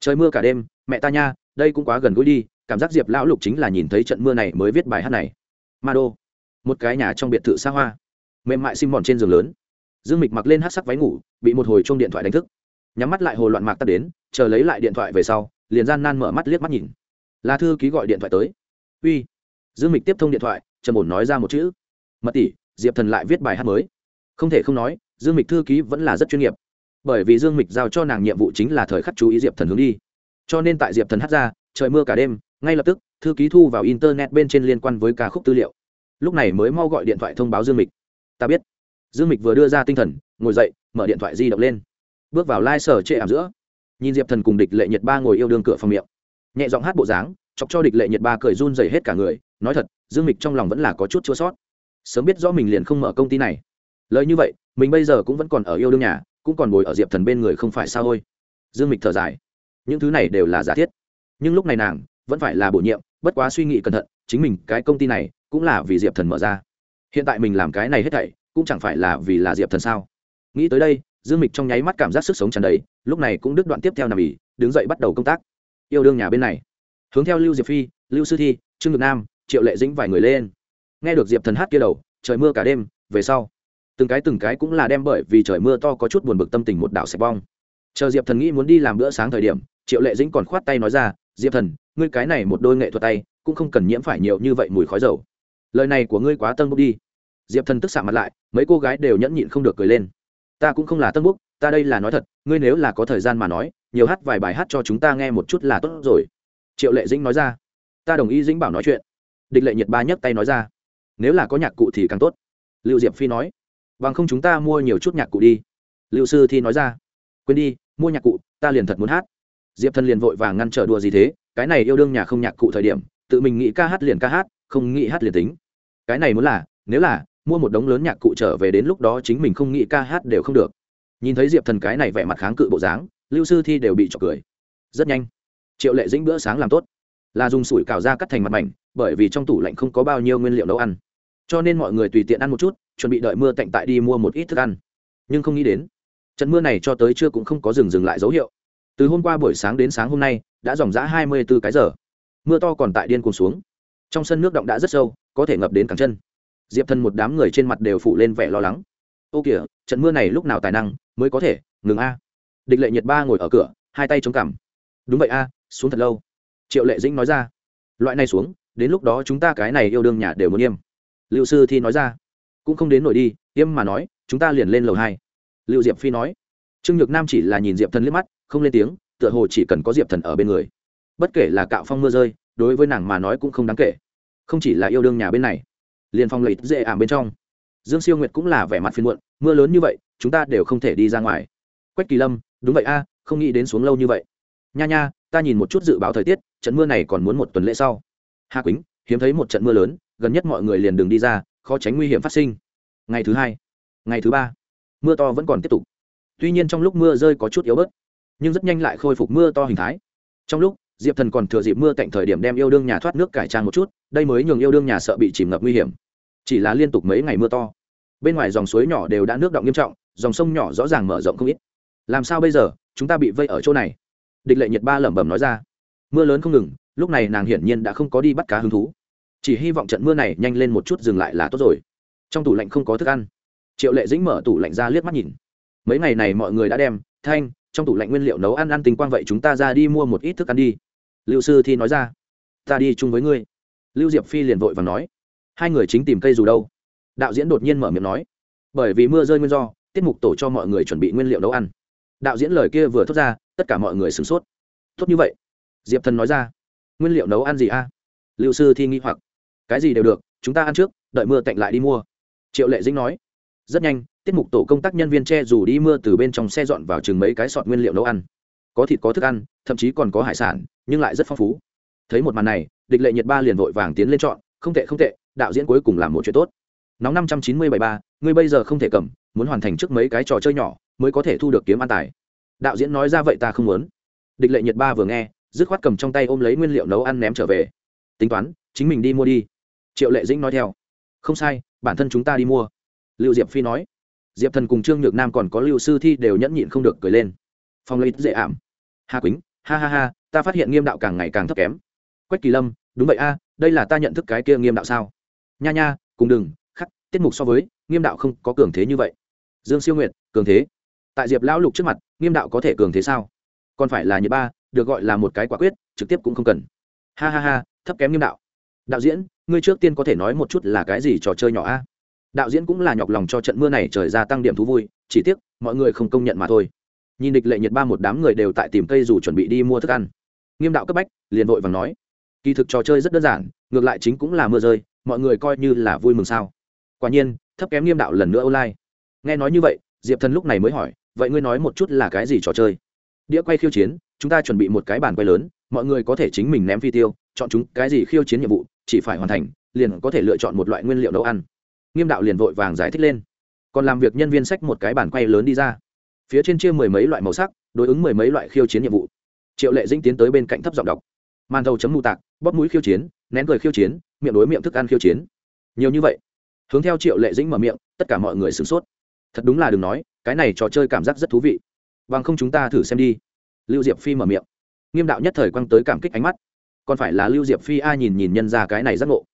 Trời mưa cả đêm, mẹ ta nha, đây cũng quá gần gũi đi, cảm giác diệp lão lục chính là nhìn thấy trận mưa này mới viết bài hát này. Ma đô, một cái nhà trong biệt thự xa hoa, mềm mại sim mòn trên giường lớn. Dương mịch mặc lên hát sắc váy ngủ, bị một hồi chung điện thoại đánh thức. Nhắm mắt lại hồ loạn mạc tắt đến, chờ lấy lại điện thoại về sau, liền gian nan mở mắt liếc mắt nhìn. Là thư ký gọi điện thoại tới. Uy dương mịch tiếp thông điện thoại, trầm ổn nói ra một chữ. Mật tỷ, diệp thần lại viết bài hát mới. Không thể không nói, dương mịch thư ký vẫn là rất chuyên nghiệp. Bởi vì dương mịch giao cho nàng nhiệm vụ chính là thời khắc chú ý diệp thần hướng đi. Cho nên tại diệp thần hát ra, trời mưa cả đêm, ngay lập tức, thư ký thu vào internet bên trên liên quan với ca khúc tư liệu. Lúc này mới mau gọi điện thoại thông báo dương mịch. Ta biết. Dương mịch vừa đưa ra tinh thần, ngồi dậy, mở điện thoại di động lên. Bước vào lai、like、sở trệ ảm giữa, nhìn diệp thần cùng địch lệ nhiệt ba ngồi yêu đương cửa phòng miệng. Nhẹ giọng hát bộ dáng, chọc cho địch lệ nhiệt ba cười run dày hết cả người nói thật, dương mịch trong lòng vẫn là có chút chua sót. Sớm biết rõ mình liền không mở công ty này. Lời như vậy, mình bây giờ cũng vẫn còn ở yêu đương nhà, cũng còn bồi ở diệp thần bên người không phải sao thôi. Dương mịch thở dài. Những thứ này đều là giả thiết. Nhưng lúc này nàng vẫn phải là bổ nhiệm, bất quá suy nghĩ cẩn thận, chính mình cái công ty này cũng là vì diệp thần mở ra. Hiện tại mình làm cái này hết thảy, cũng chẳng phải là vì là diệp thần sao? Nghĩ tới đây, dương mịch trong nháy mắt cảm giác sức sống tràn đầy, lúc này cũng đứt đoạn tiếp theo nằm ỉ đứng dậy bắt đầu công tác. Yêu đương nhà bên này. Hướng theo lưu diệp phi, lưu sư thi, trương ngực nam triệu lệ dĩnh vài người lên. Nghe được diệp thần hát kia đầu, trời mưa cả đêm, về sau, từng cái từng cái cũng là đem bởi vì trời mưa to có chút buồn bực tâm tình một đảo sạch bong. Chờ diệp thần nghĩ muốn đi làm bữa sáng thời điểm, triệu lệ dĩnh còn khoát tay nói ra, diệp thần, ngươi cái này một đôi nghệ thuật tay, cũng không cần nhiễm phải nhiều như vậy mùi khói dầu. Lời này của ngươi quá tân bốc đi. Diệp thần tức xạ mặt lại, mấy cô gái đều nhẫn nhịn không được cười lên. Ta cũng không là tân bốc, ta đây là nói thật, ngươi nếu là có thời gian mà nói, nhiều hát vài bài hát cho chúng ta nghe một chút là tốt rồi. Triệu lệ dĩnh nói ra. Ta đồng ý dĩnh bảo nói chuyện địch lệ nhiệt ba nhấc tay nói ra. Nếu là có nhạc cụ thì càng tốt. Lưu diệp phi nói. Bằng không chúng ta mua nhiều chút nhạc cụ đi. Lưu sư thi nói ra. Quên đi, mua nhạc cụ, ta liền thật muốn hát. Diệp thần liền vội vàng ngăn trở đùa gì thế, cái này yêu đương nhà không nhạc cụ thời điểm, tự mình nghĩ ca hát liền ca hát, không nghĩ hát liền tính. Cái này muốn là, nếu là, mua một đống lớn nhạc cụ trở về đến lúc đó chính mình không nghĩ ca hát đều không được. Nhìn thấy diệp thần cái này vẻ mặt kháng cự bộ dáng, lưu sư thi đều bị trọc cười. Rất nhanh. Triệu lệ dĩnh bữa sáng làm tốt là dùng sủi cào ra cắt thành mặt mảnh, bởi vì trong tủ lạnh không có bao nhiêu nguyên liệu nấu ăn. Cho nên mọi người tùy tiện ăn một chút, chuẩn bị đợi mưa tạnh tại đi mua một ít thức ăn. Nhưng không nghĩ đến, trận mưa này cho tới trưa cũng không có dừng dừng lại dấu hiệu. Từ hôm qua buổi sáng đến sáng hôm nay, đã dòng g hai mươi bốn cái giờ. Mưa to còn tại điên cuồng xuống. Trong sân nước động đã rất sâu, có thể ngập đến cẳng chân. Diệp thân một đám người trên mặt đều phụ lên vẻ lo lắng. Ô kìa, trận mưa này lúc nào tài năng, mới có thể, ngừng a. Địch lệ nhiệt ba ngồi ở cửa, hai tay chống cằm. Đúng vậy a, xuống thật lâu triệu lệ dĩnh nói ra. Loại này xuống, đến lúc đó chúng ta cái này yêu đương nhà đều muốn nghiêm liệu sư thi nói ra. Cũng không đến nổi đi, yêm mà nói, chúng ta liền lên lầu hai. Liệu diệp phi nói. Trương nhược nam chỉ là nhìn diệp thần liếc mắt, không lên tiếng, tựa hồ chỉ cần có diệp thần ở bên người. Bất kể là cạo phong mưa rơi, đối với nàng mà nói cũng không đáng kể. Không chỉ là yêu đương nhà bên này, liền phong lấy dễ ảm bên trong. Dương siêu nguyệt cũng là vẻ mặt phiên muộn, mưa lớn như vậy, chúng ta đều không thể đi ra ngoài. Quách kỳ lâm, đúng vậy a, không nghĩ đến xuống lâu như vậy. Nha nha ta nhìn một chút dự báo thời tiết, trận mưa này còn muốn một tuần lễ sau. Hà quýnh, hiếm thấy một trận mưa lớn, gần nhất mọi người liền đường đi ra, khó tránh nguy hiểm phát sinh. Ngày thứ hai, ngày thứ ba, mưa to vẫn còn tiếp tục. Tuy nhiên trong lúc mưa rơi có chút yếu bớt, nhưng rất nhanh lại khôi phục mưa to hình thái. Trong lúc, diệp thần còn thừa dịp mưa cạnh thời điểm đem yêu đương nhà thoát nước cải trang một chút, đây mới nhường yêu đương nhà sợ bị chìm ngập nguy hiểm. Chỉ là liên tục mấy ngày mưa to, bên ngoài dòng suối nhỏ đều đã nước động nghiêm trọng, dòng sông nhỏ rõ ràng mở rộng không ít. Làm sao bây giờ, chúng ta bị vây ở chỗ này? Địch lệ nhiệt ba lẩm bẩm nói ra. Mưa lớn không ngừng, lúc này nàng hiển nhiên đã không có đi bắt cá hứng thú. Chỉ hy vọng trận mưa này nhanh lên một chút dừng lại là tốt rồi. Trong tủ lạnh không có thức ăn. Triệu lệ dĩnh mở tủ lạnh ra liếc mắt nhìn. Mấy ngày này mọi người đã đem, thanh, trong tủ lạnh nguyên liệu nấu ăn ăn tình quang vậy chúng ta ra đi mua một ít thức ăn đi. Lưu sư thi nói ra. Ta đi chung với ngươi. Lưu diệp phi liền vội và nói. Hai người chính tìm cây dù đâu. Đạo diễn đột nhiên mở miệng nói. Bởi vì mưa rơi nguyên do, tiết mục tổ cho mọi người chuẩn bị nguyên liệu nấu ăn đạo diễn lời kia vừa thốt ra, tất cả mọi người sửng sốt. Tốt như vậy? Diệp thần nói ra. Nguyên liệu nấu ăn gì a? Liệu sư thi nghi hoặc. Cái gì đều được, chúng ta ăn trước, đợi mưa tạnh lại đi mua. Triệu lệ dĩnh nói. Rất nhanh, tiết mục tổ công tác nhân viên che dù đi mưa từ bên trong xe dọn vào chừng mấy cái sọt nguyên liệu nấu ăn. Có thịt, có thức ăn, thậm chí còn có hải sản, nhưng lại rất phong phú. Thấy một màn này, địch lệ nhiệt ba liền vội vàng tiến lên chọn, không tệ không tệ, đạo diễn cuối cùng làm một chuyện tốt. Nóng năm trăm chín mươi bảy ba, ngươi bây giờ không thể cầm, muốn hoàn thành trước mấy cái trò chơi nhỏ mới có thể thu được kiếm an tài. Đạo diễn nói ra vậy ta không muốn. Địch lệ nhiệt ba vừa nghe, dứt khoát cầm trong tay ôm lấy nguyên liệu nấu ăn ném trở về. Tính toán, chính mình đi mua đi. Triệu lệ dĩnh nói theo. Không sai, bản thân chúng ta đi mua. Lưu diệp phi nói. Diệp thần cùng trương nhược nam còn có lưu sư thi đều nhẫn nhịn không được cười lên. Phong lấy dễ ảm. Hà quýnh, ha ha ha, ta phát hiện nghiêm đạo càng ngày càng thấp kém. Quách kỳ lâm, đúng vậy a, đây là ta nhận thức cái kia nghiêm đạo sao? Nha nha, cùng đừng, khắc, tiết mục so với, nghiêm đạo không có cường thế như vậy. Dương siêu nguyệt, cường thế tại diệp lão lục trước mặt nghiêm đạo có thể cường thế sao còn phải là nhiệt ba được gọi là một cái quả quyết trực tiếp cũng không cần ha ha ha thấp kém nghiêm đạo đạo diễn ngươi trước tiên có thể nói một chút là cái gì trò chơi nhỏ a đạo diễn cũng là nhọc lòng cho trận mưa này trời ra tăng điểm thú vui chỉ tiếc mọi người không công nhận mà thôi nhìn địch lệ nhiệt ba một đám người đều tại tìm cây dù chuẩn bị đi mua thức ăn nghiêm đạo cấp bách liền vội vàng nói kỳ thực trò chơi rất đơn giản ngược lại chính cũng là mưa rơi mọi người coi như là vui mừng sao quả nhiên thấp kém nghiêm đạo lần nữa online nghe nói như vậy diệp thần lúc này mới hỏi vậy ngươi nói một chút là cái gì trò chơi? Đĩa quay khiêu chiến, chúng ta chuẩn bị một cái bàn quay lớn, mọi người có thể chính mình ném phi tiêu, chọn chúng cái gì khiêu chiến nhiệm vụ, chỉ phải hoàn thành, liền có thể lựa chọn một loại nguyên liệu nấu ăn. Nghiêm đạo liền vội vàng giải thích lên. Còn làm việc nhân viên sách một cái bàn quay lớn đi ra. Phía trên chia mười mấy loại màu sắc, đối ứng mười mấy loại khiêu chiến nhiệm vụ. Triệu lệ dinh tiến tới bên cạnh thấp giọng đọc. Màn thầu chấm mù tạc, bóp mũi khiêu chiến, nén cười khiêu chiến, miệng đối miệng thức ăn khiêu chiến. Nhiều như vậy. Hướng theo triệu lệ dĩnh mở miệng, tất cả mọi người sửng sốt. Thật đúng là đừng nói cái này trò chơi cảm giác rất thú vị. Bằng không chúng ta thử xem đi. Lưu diệp phi mở miệng. Nghiêm đạo nhất thời quăng tới cảm kích ánh mắt. Còn phải là lưu diệp phi a nhìn nhìn nhân ra cái này giác ngộ.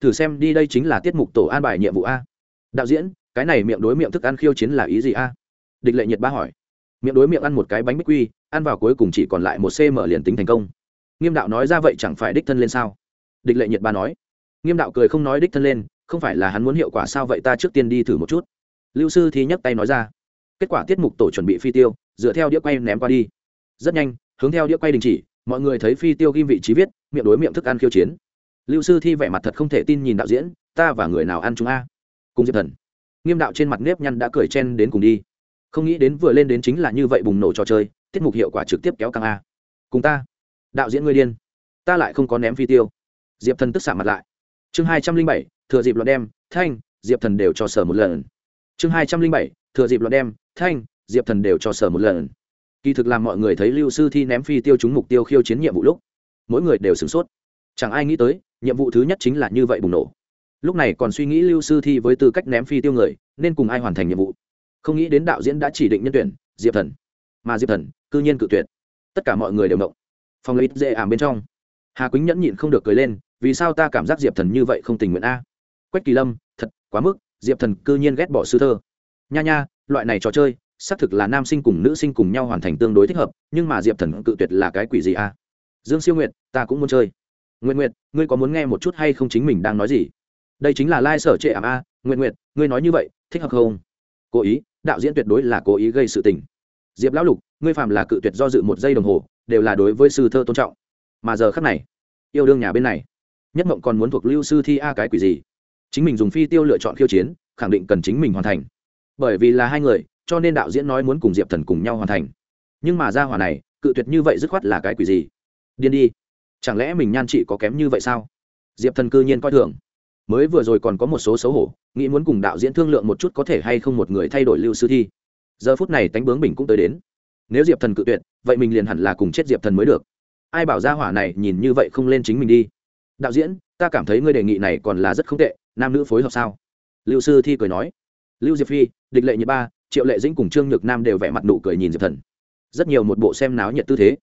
Thử xem đi, đây chính là tiết mục tổ an bài nhiệm vụ a. Đạo diễn, cái này miệng đối miệng thức ăn khiêu chiến là ý gì a? Địch lệ nhiệt ba hỏi. Miệng đối miệng ăn một cái bánh bích quy, ăn vào cuối cùng chỉ còn lại một cm liền tính thành công. Nghiêm đạo nói ra vậy chẳng phải đích thân lên sao? Địch lệ nhiệt ba nói. Nghiêm đạo cười không nói đích thân lên, không phải là hắn muốn hiệu quả sao vậy ta trước tiên đi thử một chút. Lưu sư thì nhấc tay nói ra kết quả tiết mục tổ chuẩn bị phi tiêu, dựa theo đĩa quay ném qua đi. Rất nhanh, hướng theo đĩa quay đình chỉ, mọi người thấy phi tiêu ghim vị trí viết, miệng đối miệng thức ăn khiêu chiến. Lưu sư thi vẻ mặt thật không thể tin nhìn đạo diễn, ta và người nào ăn chúng a? Cùng diệp thần. Nghiêm đạo trên mặt nếp nhăn đã cười chen đến cùng đi. Không nghĩ đến vừa lên đến chính là như vậy bùng nổ trò chơi, tiết mục hiệu quả trực tiếp kéo căng a. Cùng ta. Đạo diễn ngươi điên. Ta lại không có ném phi tiêu. Diệp thần tức xạ mặt lại. Chương hai trăm linh bảy, thừa dịp loạn đem, thanh, diệp thần đều cho sở một lần. Chương hai trăm linh bảy, thừa dịp loạn đem thanh, diệp thần đều cho sở một lần. Kỳ thực làm mọi người thấy lưu sư thi ném phi tiêu trúng mục tiêu khiêu chiến nhiệm vụ lúc, mỗi người đều sửng sốt. Chẳng ai nghĩ tới, nhiệm vụ thứ nhất chính là như vậy bùng nổ. Lúc này còn suy nghĩ lưu sư thi với tư cách ném phi tiêu người, nên cùng ai hoàn thành nhiệm vụ. Không nghĩ đến đạo diễn đã chỉ định nhân tuyển, diệp thần. Mà diệp thần, cư nhiên cự tuyệt. Tất cả mọi người đều động. Phòng lấy dễ ảm bên trong. Hà quýnh nhẫn nhịn không được cười lên, vì sao ta cảm giác diệp thần như vậy không tình nguyện a? Quách kỳ lâm, thật, quá mức, diệp thần cư nhiên ghét bỏ sư thơ. Nha nha loại này trò chơi xác thực là nam sinh cùng nữ sinh cùng nhau hoàn thành tương đối thích hợp nhưng mà diệp thần cự tuyệt là cái quỷ gì a dương siêu Nguyệt, ta cũng muốn chơi. Nguyện nguyện ngươi có muốn nghe một chút hay không chính mình đang nói gì? Đây chính là lai、like、sở trệ ảm a nguyện nguyện ngươi nói như vậy thích hợp không? Cố ý đạo diễn tuyệt đối là cố ý gây sự tình. Diệp lão lục ngươi phạm là cự tuyệt do dự một giây đồng hồ đều là đối với sư thơ tôn trọng. Mà giờ khắc này yêu đương nhà bên này nhất mộng còn muốn thuộc lưu sư thi a cái quỷ gì? Chính mình dùng phi tiêu lựa chọn khiêu chiến khẳng định cần chính mình hoàn thành bởi vì là hai người, cho nên đạo diễn nói muốn cùng diệp thần cùng nhau hoàn thành. Nhưng mà ra hỏa này, cự tuyệt như vậy dứt khoát là cái quỷ gì? Điên đi. Chẳng lẽ mình nhan chị có kém như vậy sao? Diệp thần cư nhiên coi thường. Mới vừa rồi còn có một số xấu hổ, nghĩ muốn cùng đạo diễn thương lượng một chút có thể hay không một người thay đổi lưu sư thi. Giờ phút này tánh bướng bình cũng tới đến. Nếu diệp thần cự tuyệt, vậy mình liền hẳn là cùng chết diệp thần mới được. Ai bảo ra hỏa này nhìn như vậy không lên chính mình đi? Đạo diễn, ta cảm thấy ngươi đề nghị này còn là rất không tệ, nam nữ phối hợp sao? Lưu sư thi cười nói lưu diệp phi, địch lệ nhật ba, triệu lệ dĩnh cùng trương nhược nam đều vẽ mặt nụ cười nhìn diệp thần. Rất nhiều một bộ xem náo nhiệt tư thế.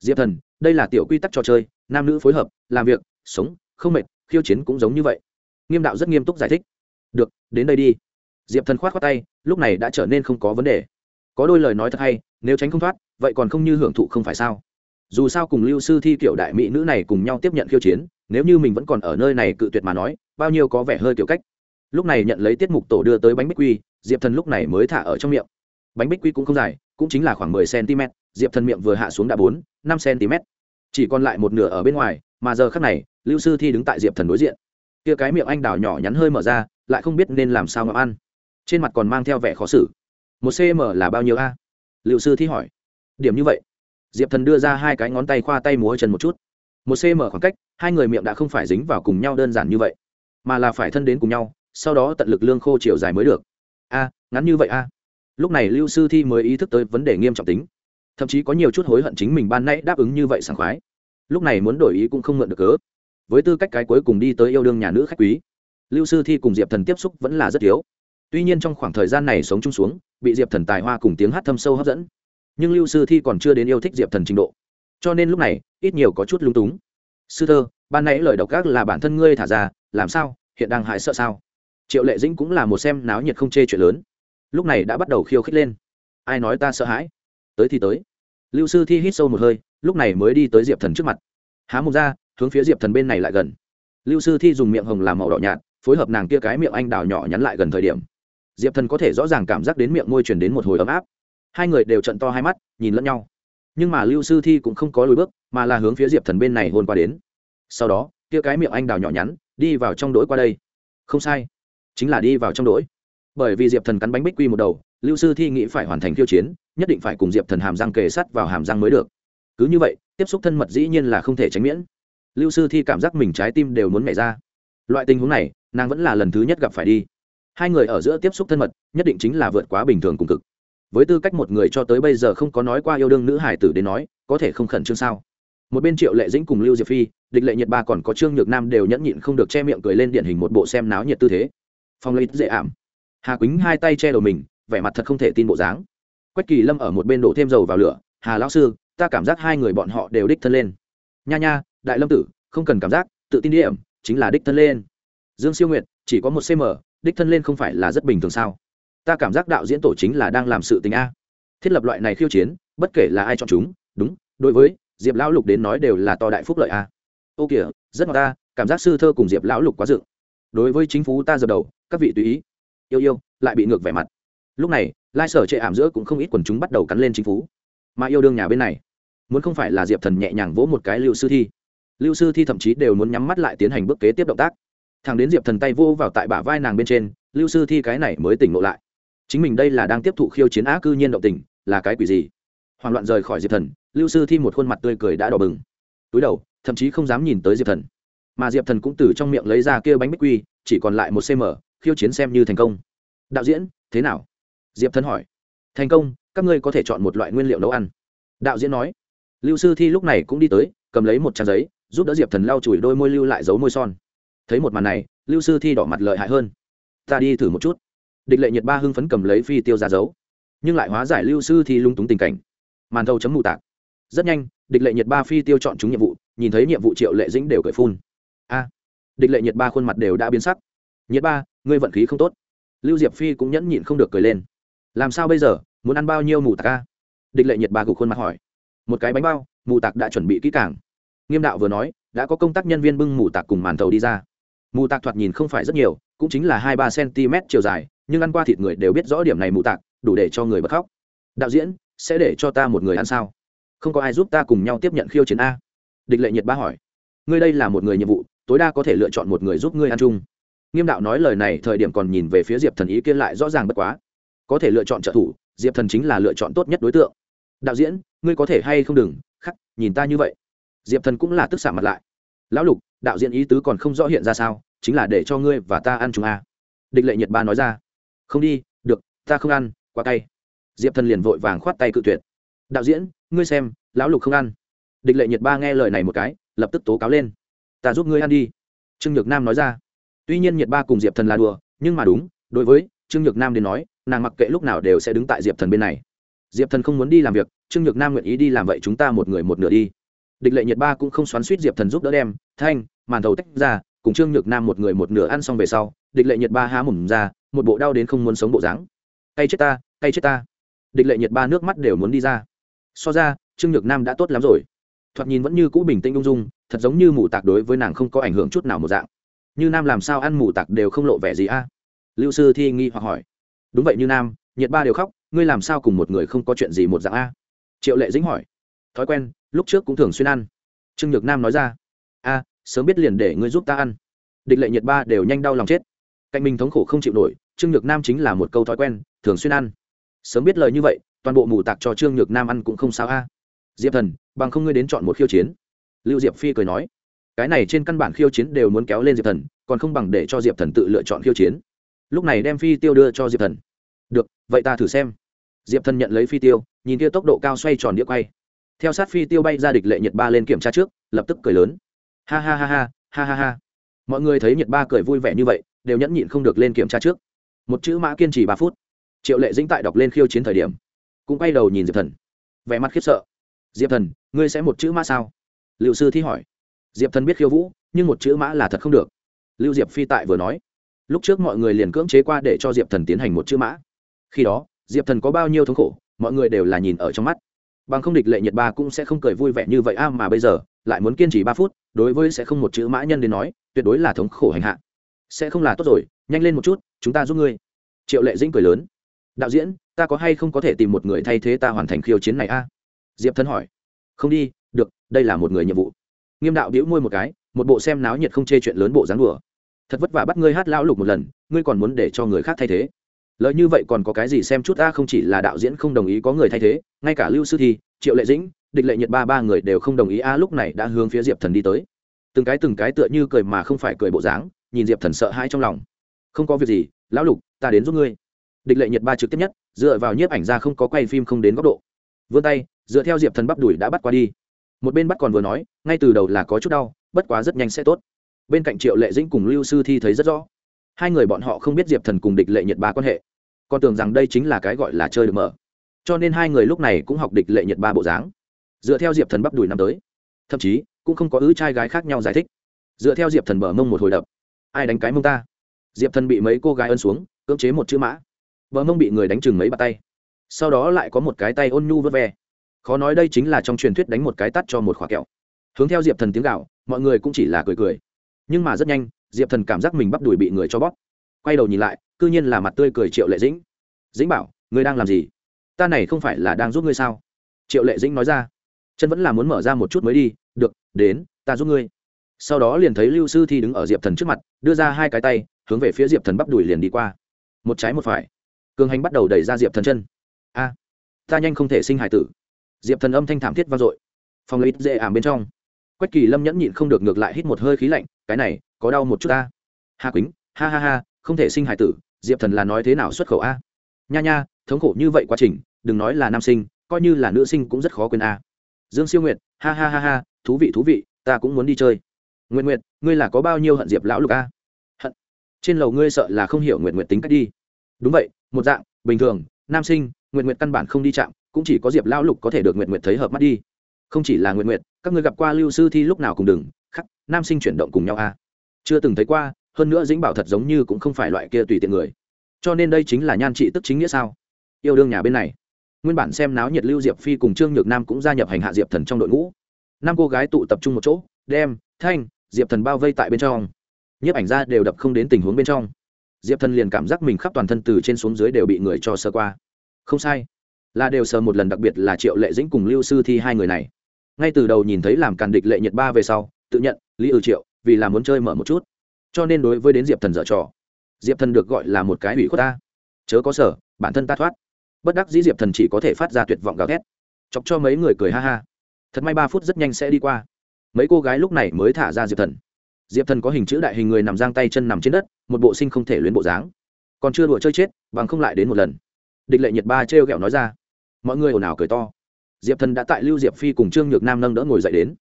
Diệp thần, đây là tiểu quy tắc trò chơi, nam nữ phối hợp, làm việc, sống, không mệt, khiêu chiến cũng giống như vậy. Nghiêm đạo rất nghiêm túc giải thích. Được, đến đây đi. Diệp thần k h o á t khoác tay, lúc này đã trở nên không có vấn đề. Có đôi lời nói thật hay, nếu tránh không thoát, vậy còn không như hưởng thụ không phải sao? Dù sao cùng lưu sư thi kiểu đại mỹ nữ này cùng nhau tiếp nhận khiêu chiến, nếu như mình vẫn còn ở nơi này cự tuyệt mà nói, bao nhiêu có vẻ hơi kiểu cách lúc này nhận lấy tiết mục tổ đưa tới bánh bích quy, diệp thần lúc này mới thả ở trong miệng. Bánh bích quy cũng không dài, cũng chính là khoảng mười cm diệp thần miệng vừa hạ xuống đã bốn, năm cm chỉ còn lại một nửa ở bên ngoài, mà giờ khác này, lưu sư thi đứng tại diệp thần đối diện. Kia cái miệng anh đào nhỏ nhắn hơi mở ra, lại không biết nên làm sao ngậm ăn. Trên mặt còn mang theo vẻ khó xử. Một cm là bao nhiêu a? Liệu sư thi hỏi. Điểm như vậy. Diệp thần đưa ra hai cái ngón tay khoa tay múa chân một chút. Một cm khoảng cách, hai người miệng đã không phải dính vào cùng nhau đơn giản như vậy, mà là phải thân đến cùng nhau sau đó tận lực lương khô chiều dài mới được. A, ngắn như vậy a. Lúc này lưu sư thi mới ý thức tới vấn đề nghiêm trọng tính. Thậm chí có nhiều chút hối hận chính mình ban nãy đáp ứng như vậy sảng khoái. Lúc này muốn đổi ý cũng không mượn được cớ. Với tư cách cái cuối cùng đi tới yêu đương nhà nữ khách quý, lưu sư thi cùng diệp thần tiếp xúc vẫn là rất thiếu tuy nhiên trong khoảng thời gian này sống chung xuống, bị diệp thần tài hoa cùng tiếng hát thâm sâu hấp dẫn. Nhưng lưu sư thi còn chưa đến yêu thích diệp thần trình độ. Cho nên lúc này, ít nhiều có chút lung túng. Sư thơ, ban nãy lời độc ác là bản thân ngươi thả ra, làm sao? Hiện đang hại sợ sao? Triệu lệ dĩnh cũng là một xem náo nhiệt không chê chuyện lớn. Lúc này đã bắt đầu khiêu khích lên. Ai nói ta sợ hãi? Tới thì tới. Lưu sư thi hít sâu một hơi, lúc này mới đi tới diệp thần trước mặt. Há mục ra, hướng phía diệp thần bên này lại gần. Lưu sư thi dùng miệng hồng làm màu đỏ nhạt, phối hợp nàng kia cái miệng anh đào nhỏ nhắn lại gần thời điểm. Diệp thần có thể rõ ràng cảm giác đến miệng môi truyền đến một hồi ấm áp. Hai người đều trận to hai mắt, nhìn lẫn nhau. Nhưng mà lưu sư thi cũng không có lùi bước, mà là hướng phía diệp thần bên này hôn qua đến. Sau đó, kia cái miệng anh đào nhỏ nhắn, đi vào trong đỗi qua đây. Không sai chính là đi vào trong đỗi. Bởi vì diệp thần cắn bánh bích quy một đầu, lưu sư thi nghĩ phải hoàn thành khiêu chiến, nhất định phải cùng diệp thần hàm răng kề sắt vào hàm răng mới được. Cứ như vậy, tiếp xúc thân mật dĩ nhiên là không thể tránh miễn. Lưu sư thi cảm giác mình trái tim đều muốn mẻ ra. Loại tình huống này, nàng vẫn là lần thứ nhất gặp phải đi. Hai người ở giữa tiếp xúc thân mật, nhất định chính là vượt quá bình thường cùng cực. Với tư cách một người cho tới bây giờ không có nói qua yêu đương nữ hải tử đến nói, có thể không khẩn trương sao? Một bên triệu lệ dĩnh cùng lưu diệp phi, địch lệ nhiệt ba còn có trương nhược nam đều nhẫn nhịn không được che miệng cười lên điển hình một bộ xem náo nhiệt tư thế phong lấy dễ ảm. Hà quýnh hai tay che đầu mình, vẻ mặt thật không thể tin bộ dáng. Quách kỳ lâm ở một bên đổ thêm dầu vào lửa. Hà lão sư, ta cảm giác hai người bọn họ đều đích thân lên. Nha nha, đại lâm tử, không cần cảm giác, tự tin điểm chính là đích thân lên. Dương siêu nguyệt, chỉ có một cm đích thân lên không phải là rất bình thường sao? Ta cảm giác đạo diễn tổ chính là đang làm sự tình a. Thiết lập loại này khiêu chiến, bất kể là ai chọn chúng, đúng, đối với diệp lão lục đến nói đều là to đại phúc lợi a. Ô kìa, rất ngọt ta cảm giác sư thơ cùng diệp lão lục quá dựng đối với chính phủ ta dập đầu các vị tùy ý. Yêu yêu, lại bị ngược vẻ mặt. Lúc này, lai sở chệ ảm giữa cũng không ít quần chúng bắt đầu cắn lên chính phủ mà yêu đương nhà bên này, muốn không phải là diệp thần nhẹ nhàng vỗ một cái lưu sư thi. Lưu sư thi thậm chí đều muốn nhắm mắt lại tiến hành bước kế tiếp động tác. Thằng đến diệp thần tay vô vào tại bả vai nàng bên trên, lưu sư thi cái này mới tỉnh ngộ lại. Chính mình đây là đang tiếp thụ khiêu chiến á cư nhiên động tình, là cái quỷ gì? Hoảng loạn rời khỏi diệp thần, lưu sư thi một khuôn mặt tươi cười đã đỏ bừng. Túi đầu, thậm chí không dám nhìn tới diệp thần. Mà diệp thần cũng từ trong miệng lấy ra kia bánh bích quy, chỉ còn lại một cm khiêu chiến xem như thành công. Đạo diễn, thế nào? Diệp thần hỏi. Thành công, các ngươi có thể chọn một loại nguyên liệu nấu ăn. Đạo diễn nói. Lưu sư thi lúc này cũng đi tới, cầm lấy một trang giấy, giúp đỡ diệp thần lau chùi đôi môi lưu lại dấu môi son. Thấy một màn này, lưu sư thi đỏ mặt lợi hại hơn. Ta đi thử một chút. Địch lệ nhiệt ba hưng phấn cầm lấy phi tiêu ra dấu. Nhưng lại hóa giải lưu sư thi lung túng tình cảnh. Màn thầu chấm mù tạc. Rất nhanh, địch lệ nhiệt ba phi tiêu chọn chúng nhiệm vụ, nhìn thấy nhiệm vụ triệu lệ dĩnh đều cởi phun. A. Địch lệ nhiệt ba khuôn mặt đều đã biến sắc. Nhiệt ba ngươi vận khí không tốt. Lưu diệp phi cũng nhẫn nhịn không được cười lên. Làm sao bây giờ? Muốn ăn bao nhiêu mù tạc a? Địch lệ nhiệt ba gục khuôn mặt hỏi. Một cái bánh bao, mù tạc đã chuẩn bị kỹ càng. Nghiêm đạo vừa nói, đã có công tác nhân viên bưng mù tạc cùng màn thầu đi ra. Mù tạc thoạt nhìn không phải rất nhiều, cũng chính là hai ba cm chiều dài, nhưng ăn qua thịt người đều biết rõ điểm này mù tạc, đủ để cho người bật khóc. Đạo diễn, sẽ để cho ta một người ăn sao? Không có ai giúp ta cùng nhau tiếp nhận khiêu chiến a? Địch lệ nhiệt ba hỏi. Ngươi đây là một người nhiệm vụ, tối đa có thể lựa chọn một người giúp ngươi ăn chung nghiêm đạo nói lời này thời điểm còn nhìn về phía diệp thần ý kiến lại rõ ràng bất quá. Có thể lựa chọn trợ thủ, diệp thần chính là lựa chọn tốt nhất đối tượng. Đạo diễn, ngươi có thể hay không đừng, khắc, nhìn ta như vậy. Diệp thần cũng là tức xả mặt lại. Lão lục, đạo diễn ý tứ còn không rõ hiện ra sao, chính là để cho ngươi và ta ăn chúng a. Địch lệ nhiệt ba nói ra. Không đi, được, ta không ăn, quá tay diệp thần liền vội vàng khoát tay cự tuyệt. Đạo diễn, ngươi xem, lão lục không ăn. Địch lệ nhiệt ba nghe lời này một cái, lập tức tố cáo lên. Ta giúp ngươi ăn đi. Trương nhược nam nói ra tuy nhiên nhiệt ba cùng diệp thần là đùa, nhưng mà đúng, đối với trương nhược nam đến nói, nàng mặc kệ lúc nào đều sẽ đứng tại diệp thần bên này. Diệp thần không muốn đi làm việc, trương nhược nam nguyện ý đi làm vậy chúng ta một người một nửa đi. Địch lệ nhiệt ba cũng không xoắn suýt diệp thần giúp đỡ đem thanh, màn thầu tách ra, cùng trương nhược nam một người một nửa ăn xong về sau, địch lệ nhiệt ba há mồm ra, một bộ đau đến không muốn sống bộ dáng. Cay chết ta, cay chết ta. Địch lệ nhiệt ba nước mắt đều muốn đi ra. So ra, trương nhược nam đã tốt lắm rồi. Thoạt nhìn vẫn như cũ bình tĩnh ung dung, thật giống như mù tạc đối với nàng không có ảnh hưởng chút nào một dạng như nam làm sao ăn mù tặc đều không lộ vẻ gì a? Lưu sư thi nghi hoặc hỏi. Đúng vậy như nam, nhiệt ba đều khóc, ngươi làm sao cùng một người không có chuyện gì một dạng a? Triệu lệ dĩnh hỏi. Thói quen, lúc trước cũng thường xuyên ăn. Trương nhược nam nói ra. A, sớm biết liền để ngươi giúp ta ăn. Địch lệ nhiệt ba đều nhanh đau lòng chết. Cạnh mình thống khổ không chịu nổi, trương nhược nam chính là một câu thói quen, thường xuyên ăn. Sớm biết lời như vậy, toàn bộ mù tạc cho trương nhược nam ăn cũng không sao a. Diệp thần, bằng không ngươi đến chọn một khiêu chiến. Lưu diệp phi cười nói cái này trên căn bản khiêu chiến đều muốn kéo lên diệp thần, còn không bằng để cho diệp thần tự lựa chọn khiêu chiến. Lúc này đem phi tiêu đưa cho diệp thần. Được, vậy ta thử xem. Diệp thần nhận lấy phi tiêu, nhìn kia tốc độ cao xoay tròn đĩa quay. Theo sát phi tiêu bay ra địch lệ nhiệt ba lên kiểm tra trước, lập tức cười lớn. Ha ha ha ha ha ha ha. Mọi người thấy nhiệt ba cười vui vẻ như vậy, đều nhẫn nhịn không được lên kiểm tra trước. Một chữ mã kiên trì ba phút. Triệu lệ dĩnh tại đọc lên khiêu chiến thời điểm, cũng quay đầu nhìn diệp thần. Vẻ mặt khiếp sợ. Diệp thần, ngươi sẽ một chữ mã sao? Liệu sư thi hỏi diệp thần biết khiêu vũ, nhưng một chữ mã là thật không được. Lưu diệp phi tại vừa nói. Lúc trước mọi người liền cưỡng chế qua để cho diệp thần tiến hành một chữ mã. Khi đó, diệp thần có bao nhiêu thống khổ, mọi người đều là nhìn ở trong mắt. Bằng không địch lệ nhiệt ba cũng sẽ không cười vui vẻ như vậy a, mà bây giờ, lại muốn kiên trì ba phút, đối với sẽ không một chữ mã nhân đến nói, tuyệt đối là thống khổ hành hạ. Sẽ không là tốt rồi, nhanh lên một chút, chúng ta giúp ngươi. Triệu lệ dĩnh cười lớn. Đạo diễn, ta có hay không có thể tìm một người thay thế ta hoàn thành khiêu chiến này a? Diệp thân hỏi. Không đi, được, đây là một người nhiệm vụ nghiêm đạo đĩu môi một cái, một bộ xem náo nhiệt không chê chuyện lớn bộ dáng đùa. Thật vất vả bắt ngươi hát lão lục một lần, ngươi còn muốn để cho người khác thay thế. Lời như vậy còn có cái gì xem chút ta không chỉ là đạo diễn không đồng ý có người thay thế, ngay cả lưu sư thi, triệu lệ dĩnh, địch lệ nhiệt ba ba người đều không đồng ý, a, lúc này đã hướng phía diệp thần đi tới. Từng cái từng cái tựa như cười mà không phải cười bộ dáng, nhìn diệp thần sợ hãi trong lòng. Không có việc gì, lão lục, ta đến giúp ngươi. Địch lệ nhiệt ba trực tiếp nhất, dựa vào nhiếp ảnh ra không có quay phim không đến góc độ. Vươn tay, dựa theo diệp thần bắp đùi đã bắt qua đi một bên bắt còn vừa nói, ngay từ đầu là có chút đau, bất quá rất nhanh sẽ tốt. Bên cạnh triệu lệ dĩnh cùng lưu sư thi thấy rất rõ. Hai người bọn họ không biết diệp thần cùng địch lệ nhiệt ba quan hệ. Còn tưởng rằng đây chính là cái gọi là chơi được mở. Cho nên hai người lúc này cũng học địch lệ nhiệt ba bộ dáng. Dựa theo diệp thần bắp đùi năm tới, thậm chí cũng không có ứ trai gái khác nhau giải thích. Dựa theo diệp thần bờ mông một hồi đập, ai đánh cái mông ta? Diệp thần bị mấy cô gái ân xuống, cưỡng chế một chữ mã. Bờ mông bị người đánh chừng mấy bàn tay. Sau đó lại có một cái tay ôn nhu vớt ve khó nói đây chính là trong truyền thuyết đánh một cái tắt cho một khóa kẹo. Hướng theo diệp thần tiếng gạo mọi người cũng chỉ là cười cười. Nhưng mà rất nhanh, diệp thần cảm giác mình bắp đùi bị người cho bóp. Quay đầu nhìn lại c ư nhiên là mặt tươi cười triệu lệ dĩnh. Dĩnh bảo, ngươi đang làm gì? Ta này không phải là đang giúp ngươi sao? Triệu lệ dĩnh nói ra. Chân vẫn là muốn mở ra một chút mới đi, được, đến, ta giúp ngươi. Sau đó liền thấy lưu sư thi đứng ở diệp thần trước mặt, đưa ra hai cái tay, hướng về phía diệp thần bắp đùi liền đi qua. Một trái một phải. Cường hành bắt đầu đẩy ra diệp thần chân. A, ta nhanh không thể sinh hải tử diệp thần âm thanh thảm thiết vang dội phòng lấy ít dễ ảm bên trong quách kỳ lâm nhẫn nhịn không được ngược lại hít một hơi khí lạnh cái này có đau một chút ta hà quýnh ha ha ha không thể sinh hải tử diệp thần là nói thế nào xuất khẩu a nha nha thống khổ như vậy quá trình đừng nói là nam sinh coi như là nữ sinh cũng rất khó quên a dương siêu nguyệt ha ha ha ha thú vị thú vị ta cũng muốn đi chơi nguyện nguyện ngươi là có bao nhiêu hận diệp lão lục a hận trên lầu ngươi sợ là không hiểu nguyện nguyện tính cách đi đúng vậy một dạng bình thường nam sinh nguyện nguyện căn bản không đi chạm cũng chỉ có diệp lão lục có thể được nguyện nguyện thấy hợp mắt đi. không chỉ là nguyện nguyện các người gặp qua lưu sư thi lúc nào cùng đừng, khắc, nam sinh chuyển động cùng nhau a à. chưa từng thấy qua, hơn nữa dĩnh bảo thật giống như cũng không phải loại kia tùy tiện người. cho nên đây chính là nhan trị tức chính nghĩa sao? yêu đương nhà bên này. nguyên bản xem náo nhiệt lưu diệp phi cùng trương nhược nam cũng gia nhập hành hạ diệp thần trong đội ngũ. năm cô gái tụ tập trung một chỗ, đem, thanh, diệp thần bao vây tại bên trong. nhiếp ảnh ra đều đập không đến tình huống bên trong. diệp thần liền cảm giác mình khắp toàn thân từ trên xuống dưới đều bị người cho sơ qua. không sai là đều sờ một lần đặc biệt là triệu lệ dĩnh cùng lưu sư thi hai người này. Ngay từ đầu nhìn thấy làm càn địch lệ nhiệt ba về sau, tự nhận, lý ư triệu, vì là muốn chơi mở một chút. Cho nên đối với đến diệp thần dở trò, diệp thần được gọi là một cái ủy khuất ta. Chớ có sở bản thân ta thoát. Bất đắc dĩ diệp thần chỉ có thể phát ra tuyệt vọng gào thét. Chọc cho mấy người cười ha ha. Thật may ba phút rất nhanh sẽ đi qua. Mấy cô gái lúc này mới thả ra diệp thần. Diệp thần có hình chữ đại hình người nằm giang tay chân nằm trên đất, một bộ sinh không thể luyến bộ dáng. Còn chưa đùa chơi chết, bằng không lại đến một lần. Địch lệ nhiệt ba trêu ghẹo nói ra mọi người ồn ào cười to. Diệp thần đã tại lưu diệp phi cùng trương nhược nam nâng đỡ ngồi dậy đến.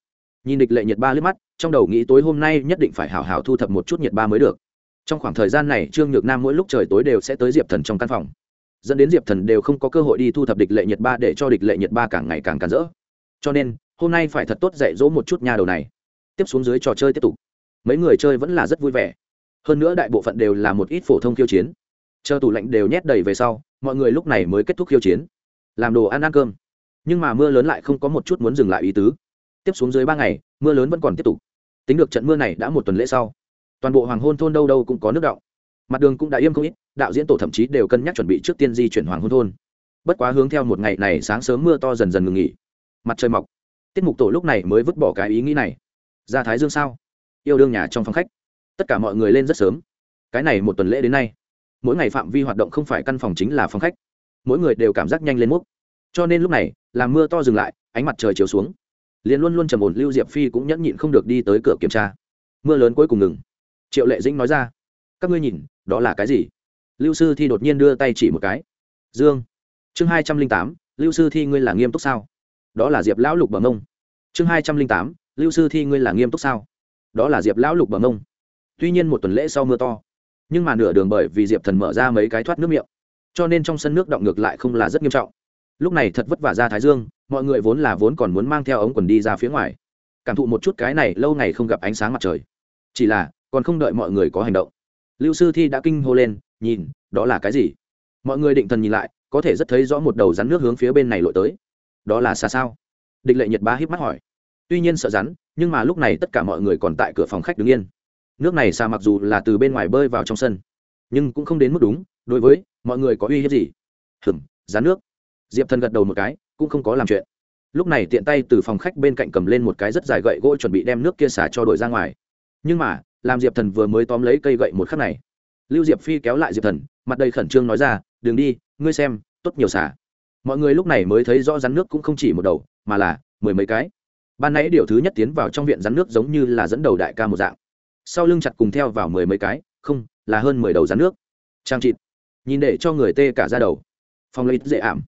Nhìn địch lệ nhiệt ba lướt mắt, trong đầu nghĩ tối hôm nay nhất định phải hào hào thu thập một chút nhiệt ba mới được. Trong khoảng thời gian này, trương nhược nam mỗi lúc trời tối đều sẽ tới diệp thần trong căn phòng. Dẫn đến diệp thần đều không có cơ hội đi thu thập địch lệ nhiệt ba để cho địch lệ nhiệt ba càng ngày càng càn rỡ. Cho nên, hôm nay phải thật tốt dạy dỗ một chút nhà đầu này. Tiếp xuống dưới trò chơi tiếp tục. Mấy người chơi vẫn là rất vui vẻ. Hơn nữa đại bộ phận đều là một ít phổ thông khiêu chiến. Chờ tủ lạnh đều nhét đầy về sau, mọi người lúc này mới kết thúc khiêu chiến làm đồ ăn ăn cơm. Nhưng mà mưa lớn lại không có một chút muốn dừng lại ý tứ. Tiếp xuống dưới ba ngày, mưa lớn vẫn còn tiếp tục. Tính được trận mưa này đã một tuần lễ sau, toàn bộ hoàng hôn thôn đâu đâu cũng có nước động mặt đường cũng đã im không ít, đạo diễn tổ thậm chí đều cân nhắc chuẩn bị trước tiên di chuyển hoàng hôn thôn. Bất quá hướng theo một ngày này sáng sớm mưa to dần dần ngừng nghỉ. Mặt trời mọc. Tiết mục tổ lúc này mới vứt bỏ cái ý nghĩ này. Ra thái dương sao? Yêu đương nhà trong phòng khách. Tất cả mọi người lên rất sớm. Cái này một tuần lễ đến nay, mỗi ngày phạm vi hoạt động không phải căn phòng chính là phòng khách mỗi người đều cảm giác nhanh lên múc. Cho nên lúc này làm mưa to dừng lại, ánh mặt trời chiếu xuống. Liền luôn luôn trầm ổn lưu diệp phi cũng nhẫn nhịn không được đi tới cửa kiểm tra. Mưa lớn cuối cùng ngừng. Triệu lệ dĩnh nói ra, các ngươi nhìn, đó là cái gì? Lưu sư thi đột nhiên đưa tay chỉ một cái. Dương, chương hai trăm linh tám, lưu sư thi ngươi là nghiêm túc sao? Đó là diệp lão lục bờ mông chương hai trăm linh tám, lưu sư thi ngươi là nghiêm túc sao? Đó là diệp lão lục bờ mông tuy nhiên một tuần lễ sau mưa to, nhưng mà nửa đường bởi vì diệp thần mở ra mấy cái thoát nước miệng cho nên trong sân nước động ngược lại không là rất nghiêm trọng. Lúc này thật vất vả ra thái dương, mọi người vốn là vốn còn muốn mang theo ống quần đi ra phía ngoài. Cảm thụ một chút cái này lâu ngày không gặp ánh sáng mặt trời. Chỉ là, còn không đợi mọi người có hành động. Lưu sư thi đã kinh hô lên, nhìn, đó là cái gì? Mọi người định thần nhìn lại, có thể rất thấy rõ một đầu rắn nước hướng phía bên này lội tới. Đó là xa sao? Địch lệ nhật bá híp mắt hỏi. Tuy nhiên sợ rắn, nhưng mà lúc này tất cả mọi người còn tại cửa phòng khách đứng yên. Nước này xa mặc dù là từ bên ngoài bơi vào trong sân, nhưng cũng không đến mức đúng đối với mọi người có uy hiếp gì? Hừm rán nước. Diệp thần gật đầu một cái, cũng không có làm chuyện. Lúc này tiện tay từ phòng khách bên cạnh cầm lên một cái rất dài gậy gỗ chuẩn bị đem nước kia xả cho đổi ra ngoài. Nhưng mà, làm diệp thần vừa mới tóm lấy cây gậy một khắc này, lưu diệp phi kéo lại diệp thần, mặt đầy khẩn trương nói ra đ đi, ngươi xem, tốt nhiều xả. Mọi người lúc này mới thấy rõ rắn nước cũng không chỉ một đầu, mà là mười mấy cái. Ban nãy điều thứ nhất tiến vào trong viện rắn nước giống như là dẫn đầu đại ca một dạng. Sau lưng chặt cùng theo vào mười mấy cái, không, là hơn mười đầu rắn nước. Trang trịt nhìn để cho người tê cả ra đầu. Phong lấy dễ ảm.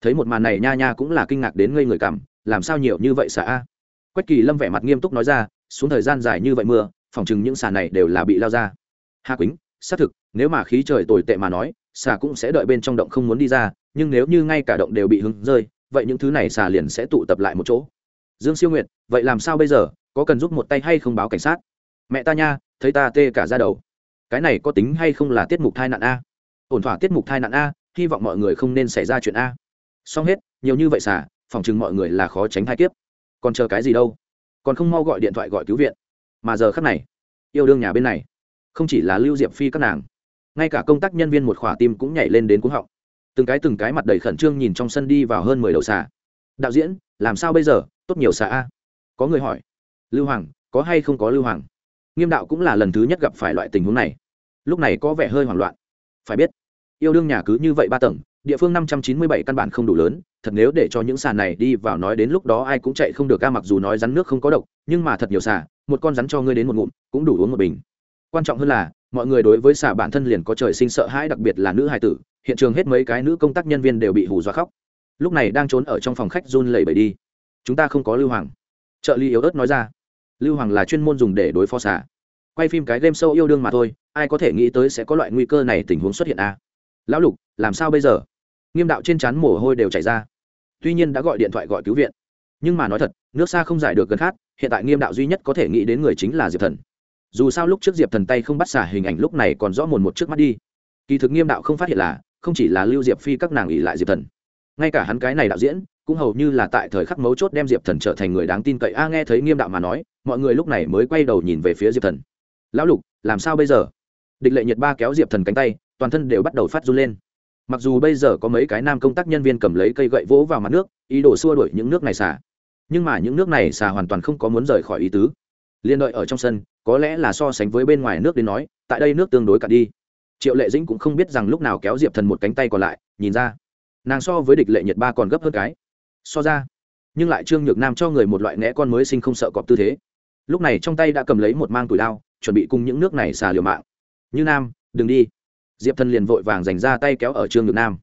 Thấy một màn này nha nha cũng là kinh ngạc đến ngây người cảm, làm sao nhiều như vậy xả a? Quách kỳ lâm vẻ mặt nghiêm túc nói ra, xuống thời gian dài như vậy mưa, phòng chừng những xà này đều là bị lao ra. Hà quýnh, xác thực, nếu mà khí trời tồi tệ mà nói, xà cũng sẽ đợi bên trong động không muốn đi ra, nhưng nếu như ngay cả động đều bị hứng rơi, vậy những thứ này xà liền sẽ tụ tập lại một chỗ. Dương siêu nguyệt, vậy làm sao bây giờ, có cần giúp một tay hay không báo cảnh sát? Mẹ ta nha, thấy ta tê cả ra đầu. Cái này có tính hay không là tiết mục thai nạn a? Ổn thỏa tiết mục thai nạn a, hy vọng mọi người không nên xảy ra chuyện a. Xong hết, nhiều như vậy xả, phòng chừng mọi người là khó tránh thai kiếp. Còn chờ cái gì đâu? Còn không mau gọi điện thoại gọi cứu viện. Mà giờ khắc này, yêu đương nhà bên này, không chỉ là lưu diệp phi các nàng, ngay cả công tác nhân viên một khỏa tim cũng nhảy lên đến cuống họng. Từng cái từng cái mặt đầy khẩn trương nhìn trong sân đi vào hơn mười đầu xà đạo diễn, làm sao bây giờ? Tốt nhiều xà a. Có người hỏi. Lưu hoàng, có hay không có lưu hoàng? Nghiêm đạo cũng là lần thứ nhất gặp phải loại tình huống này. Lúc này có vẻ hơi hoảng loạn. Phải biết yêu đương nhà cứ như vậy ba tầng, địa phương năm trăm chín mươi bảy căn bản không đủ lớn, thật nếu để cho những sàn này đi vào nói đến lúc đó ai cũng chạy không được ca mặc dù nói rắn nước không có độc, nhưng mà thật nhiều xà, một con rắn cho ngươi đến một ngụm, cũng đủ uống một bình. Quan trọng hơn là, mọi người đối với xà bản thân liền có trời sinh sợ hãi, đặc biệt là nữ hài tử, hiện trường hết mấy cái nữ công tác nhân viên đều bị hù dọa khóc. Lúc này đang trốn ở trong phòng khách run lẩy bẩy đi. Chúng ta không có lưu hoàng. Trợ lý yếu ớt nói ra. Lưu hoàng là chuyên môn dùng để đối phó xà. Quay phim cái game sâu yêu đương mà thôi, ai có thể nghĩ tới sẽ có loại nguy cơ này tình huống xuất hiện à? Lão lục, làm sao bây giờ? Nghiêm đạo trên trán mồ hôi đều chảy ra. Tuy nhiên đã gọi điện thoại gọi cứu viện. Nhưng mà nói thật, nước xa không giải được gần khát hiện tại nghiêm đạo duy nhất có thể nghĩ đến người chính là diệp thần. Dù sao lúc trước diệp thần tay không bắt xả hình ảnh lúc này còn rõ mồn một trước mắt đi. Kỳ thực nghiêm đạo không phát hiện là, không chỉ là lưu diệp phi các nàng ỉ lại diệp thần. Ngay cả hắn cái này đạo diễn, cũng hầu như là tại thời khắc mấu chốt đem diệp thần trở thành người đáng tin cậy. A, nghe thấy nghiêm đạo mà nói, mọi người lúc này mới quay đầu nhìn về phía diệp thần. Lão lục, làm sao bây giờ? Địch lệ nhật ba kéo diệp thần cánh tay toàn thân đều bắt đầu phát run lên. Mặc dù bây giờ có mấy cái nam công tác nhân viên cầm lấy cây gậy vỗ vào mặt nước, ý đồ xua đuổi những nước này xả. Nhưng mà những nước này xả hoàn toàn không có muốn rời khỏi ý tứ. Liên đợi ở trong sân, có lẽ là so sánh với bên ngoài nước đến nói, tại đây nước tương đối cả đi. Triệu lệ dĩnh cũng không biết rằng lúc nào kéo diệp thần một cánh tay còn lại, nhìn ra. Nàng so với địch lệ nhiệt ba còn gấp hơn cái. So ra. Nhưng lại trương nhược nam cho người một loại ngẽ con mới sinh không sợ cọp tư thế. Lúc này trong tay đã cầm lấy một mang tủi đao, chuẩn bị cùng những nước này xà liều mạng. Như nam, đừng đi diệp thần liền vội vàng dành ra tay kéo ở trương nhược nam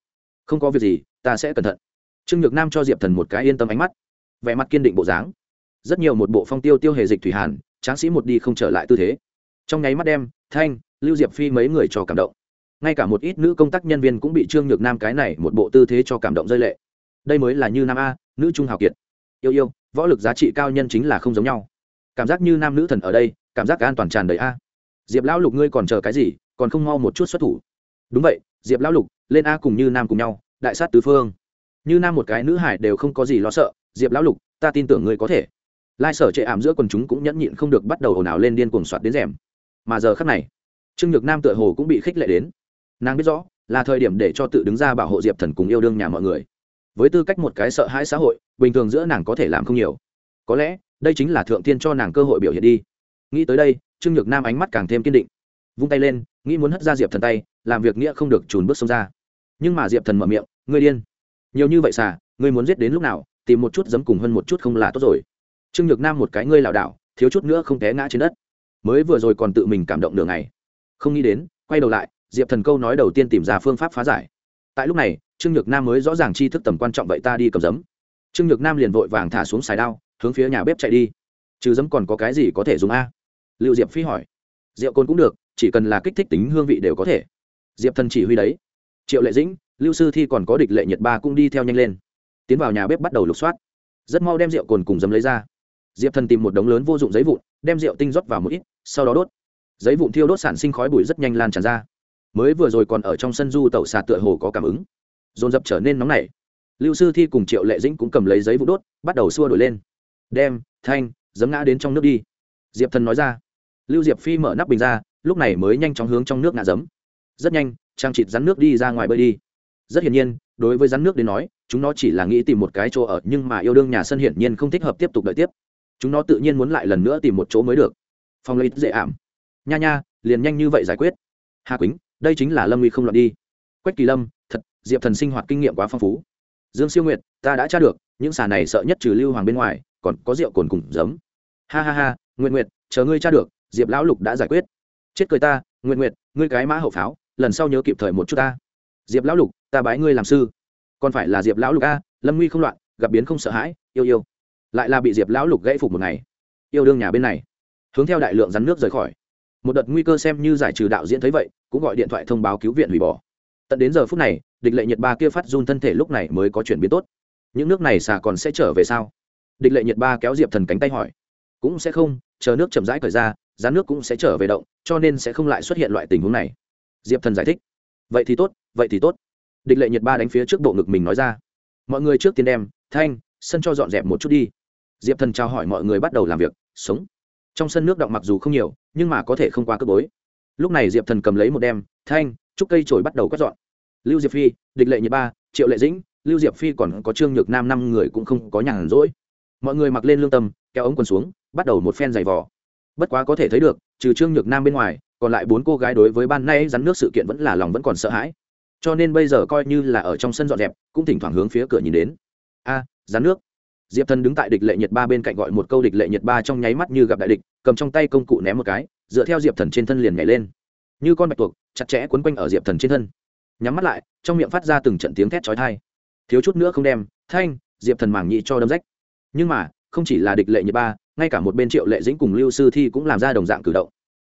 không có việc gì ta sẽ cẩn thận trương nhược nam cho diệp thần một cái yên tâm ánh mắt vẻ mặt kiên định bộ dáng rất nhiều một bộ phong tiêu tiêu hề dịch thủy hàn tráng sĩ một đi không trở lại tư thế trong nháy mắt đem thanh lưu diệp phi mấy người cho cảm động ngay cả một ít nữ công tác nhân viên cũng bị trương nhược nam cái này một bộ tư thế cho cảm động rơi lệ đây mới là như nam a nữ trung hào kiệt yêu yêu võ lực giá trị cao nhân chính là không giống nhau cảm giác như nam nữ thần ở đây cảm giác an toàn tràn đầy a diệp lão lục ngươi còn chờ cái gì còn không mau một chút xuất thủ đúng vậy, diệp lão lục, lên a cùng như nam cùng nhau, đại sát tứ phương. Như nam một cái nữ hải đều không có gì lo sợ, diệp lão lục, ta tin tưởng ngươi có thể. Lai sở trệ ảm giữa quần chúng cũng nhẫn nhịn không được bắt đầu ồn ào lên điên cuồng soạt đến rèm. Mà giờ khắc này, trương nhược nam tựa hồ cũng bị khích lệ đến. Nàng biết rõ, là thời điểm để cho tự đứng ra bảo hộ diệp thần cùng yêu đương nhà mọi người. Với tư cách một cái sợ hãi xã hội, bình thường giữa nàng có thể làm không nhiều. Có lẽ, đây chính là thượng tiên cho nàng cơ hội biểu hiện đi. Nghĩ tới đây, trương nhược nam ánh mắt càng thêm kiên định. Vung tay lên, nghĩ muốn hất ra diệp thần tay làm việc nghĩa không được trùn bước xông ra. Nhưng mà diệp thần mở miệng ngươi điên. Nhiều như vậy xà ngươi muốn giết đến lúc nào tìm một chút dấm cùng hơn một chút không là tốt rồi. Trương nhược nam một cái ngươi lảo đảo thiếu chút nữa không té ngã trên đất. Mới vừa rồi còn tự mình cảm động nửa ngày, không nghĩ đến quay đầu lại diệp thần câu nói đầu tiên tìm ra phương pháp phá giải. Tại lúc này trương nhược nam mới rõ ràng chi thức tầm quan trọng vậy ta đi cầm giấm. Trương nhược nam liền vội vàng thả xuống xài đao hướng phía nhà bếp chạy đi. Trừ giấm còn có cái gì có thể dùng a? Liệu diệp phi hỏi. Rượu cồn cũng được chỉ cần là kích thích tính hương vị đều có thể diệp thần chỉ huy đấy. Triệu lệ dĩnh, lưu sư thi còn có địch lệ nhiệt ba cũng đi theo nhanh lên. Tiến vào nhà bếp bắt đầu lục soát. Rất mau đem rượu cồn cùng giấm lấy ra. Diệp thần tìm một đống lớn vô dụng giấy vụn, đem rượu tinh rót vào một ít, sau đó đốt. Giấy vụn thiêu đốt sản sinh khói bụi rất nhanh lan tràn ra. Mới vừa rồi còn ở trong sân du tẩu xà tựa hồ có cảm ứng. Dồn dập trở nên nóng nảy. Lưu sư thi cùng triệu lệ dĩnh cũng cầm lấy giấy vụn đốt, bắt đầu xua đổi lên. Đem, thanh, giấm ngã đến trong nước đi. Diệp thần nói ra. Lưu diệp phi mở nắp bình ra, lúc này mới nhanh chóng hướng trong nước ngã giấm rất nhanh, trang trịt rắn nước đi ra ngoài bơi đi. Rất hiển nhiên, đối với rắn nước đến nói, chúng nó chỉ là nghĩ tìm một cái chỗ ở, nhưng mà yêu đương nhà sân hiển nhiên không thích hợp tiếp tục đợi tiếp. Chúng nó tự nhiên muốn lại lần nữa tìm một chỗ mới được. Phong lấy dễ ảm. Nha nha, liền nhanh như vậy giải quyết. Hà quýnh, đây chính là lâm uy không loạn đi. Quách kỳ lâm, thật, diệp thần sinh hoạt kinh nghiệm quá phong phú. Dương siêu nguyệt, ta đã tra được, những xà này sợ nhất trừ lưu hoàng bên ngoài, còn có rượu cồn cùng giấm. Ha ha ha nguyện nguyệt, chờ ngươi tra được, diệp lão lục đã giải quyết. Chết cười ta nguyện nguyệt, ngươi cái mã hậu pháo lần sau nhớ kịp thời một chút ta. Diệp lão lục, ta bái ngươi làm sư. Còn phải là diệp lão lục a, lâm nguy không loạn, gặp biến không sợ hãi, yêu yêu. Lại là bị diệp lão lục gãy phục một ngày. Yêu đương nhà bên này. Hướng theo đại lượng rắn nước rời khỏi. Một đợt nguy cơ xem như giải trừ đạo diễn thấy vậy, cũng gọi điện thoại thông báo cứu viện hủy bỏ. Tận đến giờ phút này, địch lệ nhiệt ba kia phát run thân thể lúc này mới có chuyển biến tốt. Những nước này xà còn sẽ trở về sao? Địch lệ nhiệt ba kéo diệp thần cánh tay hỏi. Cũng sẽ không, chờ nước chậm rãi cởi ra rán nước cũng sẽ trở về động, cho nên sẽ không lại xuất hiện loại tình huống này diệp thần giải thích. Vậy thì tốt, vậy thì tốt. Địch lệ nhiệt ba đánh phía trước bộ ngực mình nói ra. Mọi người trước tiên đem, thanh, sân cho dọn dẹp một chút đi. Diệp thần trao hỏi mọi người bắt đầu làm việc, sống. Trong sân nước động mặc dù không nhiều, nhưng mà có thể không qua cướp bối. Lúc này diệp thần cầm lấy một đem, thanh trúc cây trổi bắt đầu quét dọn. Lưu diệp phi, địch lệ nhiệt ba, triệu lệ dĩnh, lưu diệp phi còn có trương nhược nam năm người cũng không có nhàn rỗi. Mọi người mặc lên lương tâm, kéo ống quần xuống, bắt đầu một phen giày vò. Bất quá có thể thấy được, trừ trương nhược nam bên ngoài còn lại bốn cô gái đối với ban nay rắn nước sự kiện vẫn là lòng vẫn còn sợ hãi. Cho nên bây giờ coi như là ở trong sân dọn dẹp, cũng thỉnh thoảng hướng phía cửa nhìn đến. A, rắn nước. Diệp thần đứng tại địch lệ nhiệt ba bên cạnh gọi một câu địch lệ nhiệt ba trong nháy mắt như gặp đại địch, cầm trong tay công cụ ném một cái, dựa theo diệp thần trên thân liền nhảy lên. Như con bạch tuộc, chặt chẽ quấn quanh ở diệp thần trên thân. Nhắm mắt lại, trong miệng phát ra từng trận tiếng thét chói thai thiếu chút nữa không đem, thanh, diệp thần mảng nhị cho đâm rách. Nhưng mà, không chỉ là địch lệ nhiệt ba, ngay cả một bên triệu lệ dĩnh cùng lưu sư thi cũng làm ra đồng dạng cử động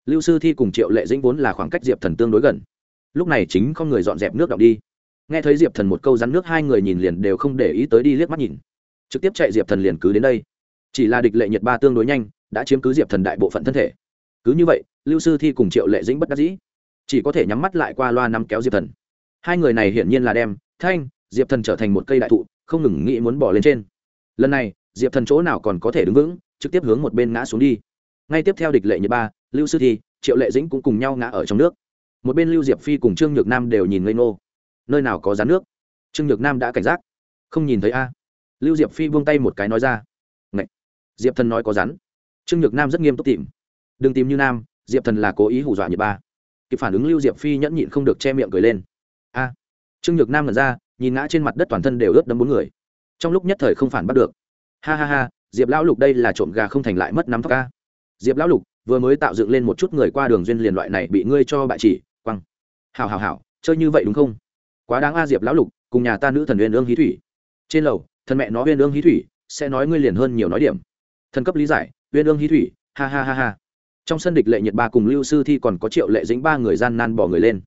lưu sư thi cùng triệu lệ dĩnh vốn là khoảng cách diệp thần tương đối gần. Lúc này chính không người dọn dẹp nước đọng đi. Nghe thấy diệp thần một câu rắn nước, hai người nhìn liền đều không để ý tới đi liếc mắt nhìn. Trực tiếp chạy diệp thần liền cứ đến đây. Chỉ là địch lệ nhiệt ba tương đối nhanh, đã chiếm cứ diệp thần đại bộ phận thân thể. Cứ như vậy, lưu sư thi cùng triệu lệ dĩnh bất đắc dĩ. Chỉ có thể nhắm mắt lại qua loa nắm kéo diệp thần. Hai người này hiển nhiên là đem thanh, diệp thần trở thành một cây đại thụ, không ngừng nghĩ muốn bỏ lên trên. Lần này, diệp thần chỗ nào còn có thể đứng vững, trực tiếp hướng một bên ngã xuống đi. Ngay tiếp theo địch lệ nhiệt ba lưu sư thi, triệu lệ dĩnh cũng cùng nhau ngã ở trong nước. Một bên lưu diệp phi cùng trương nhược nam đều nhìn ngây ngô. Nơi nào có rán nước? Trương nhược nam đã cảnh giác. Không nhìn thấy a. Lưu diệp phi buông tay một cái nói ra. Ngậy! diệp thần nói có rắn trương nhược nam rất nghiêm túc tìm. Đừng tìm như nam, diệp thần là cố ý hù dọa nhật ba. Kịp phản ứng lưu diệp phi nhẫn nhịn không được che miệng cười lên. A. Trương nhược nam lần ra, nhìn ngã trên mặt đất toàn thân đều ướt đấm bốn người. Trong lúc nhất thời không phản bắt được. Ha ha ha, diệp lão lục đây là trộm gà không thành lại mất nắm tóc ca diệp lão lục vừa mới tạo dựng lên một chút người qua đường duyên liền loại này bị ngươi cho bại chỉ, quăng. Hào hào hào chơi như vậy đúng không? Quá đáng a diệp lão lục, cùng nhà ta nữ thần uyên ương hí thủy. Trên lầu thần mẹ nó uyên ương hí thủy, sẽ nói ngươi liền hơn nhiều nói điểm. Thần cấp lý giải, uyên ương hí thủy, ha ha ha ha. Trong sân địch lệ nhiệt ba cùng lưu sư thi còn có triệu lệ dính ba người gian nan bỏ người lên.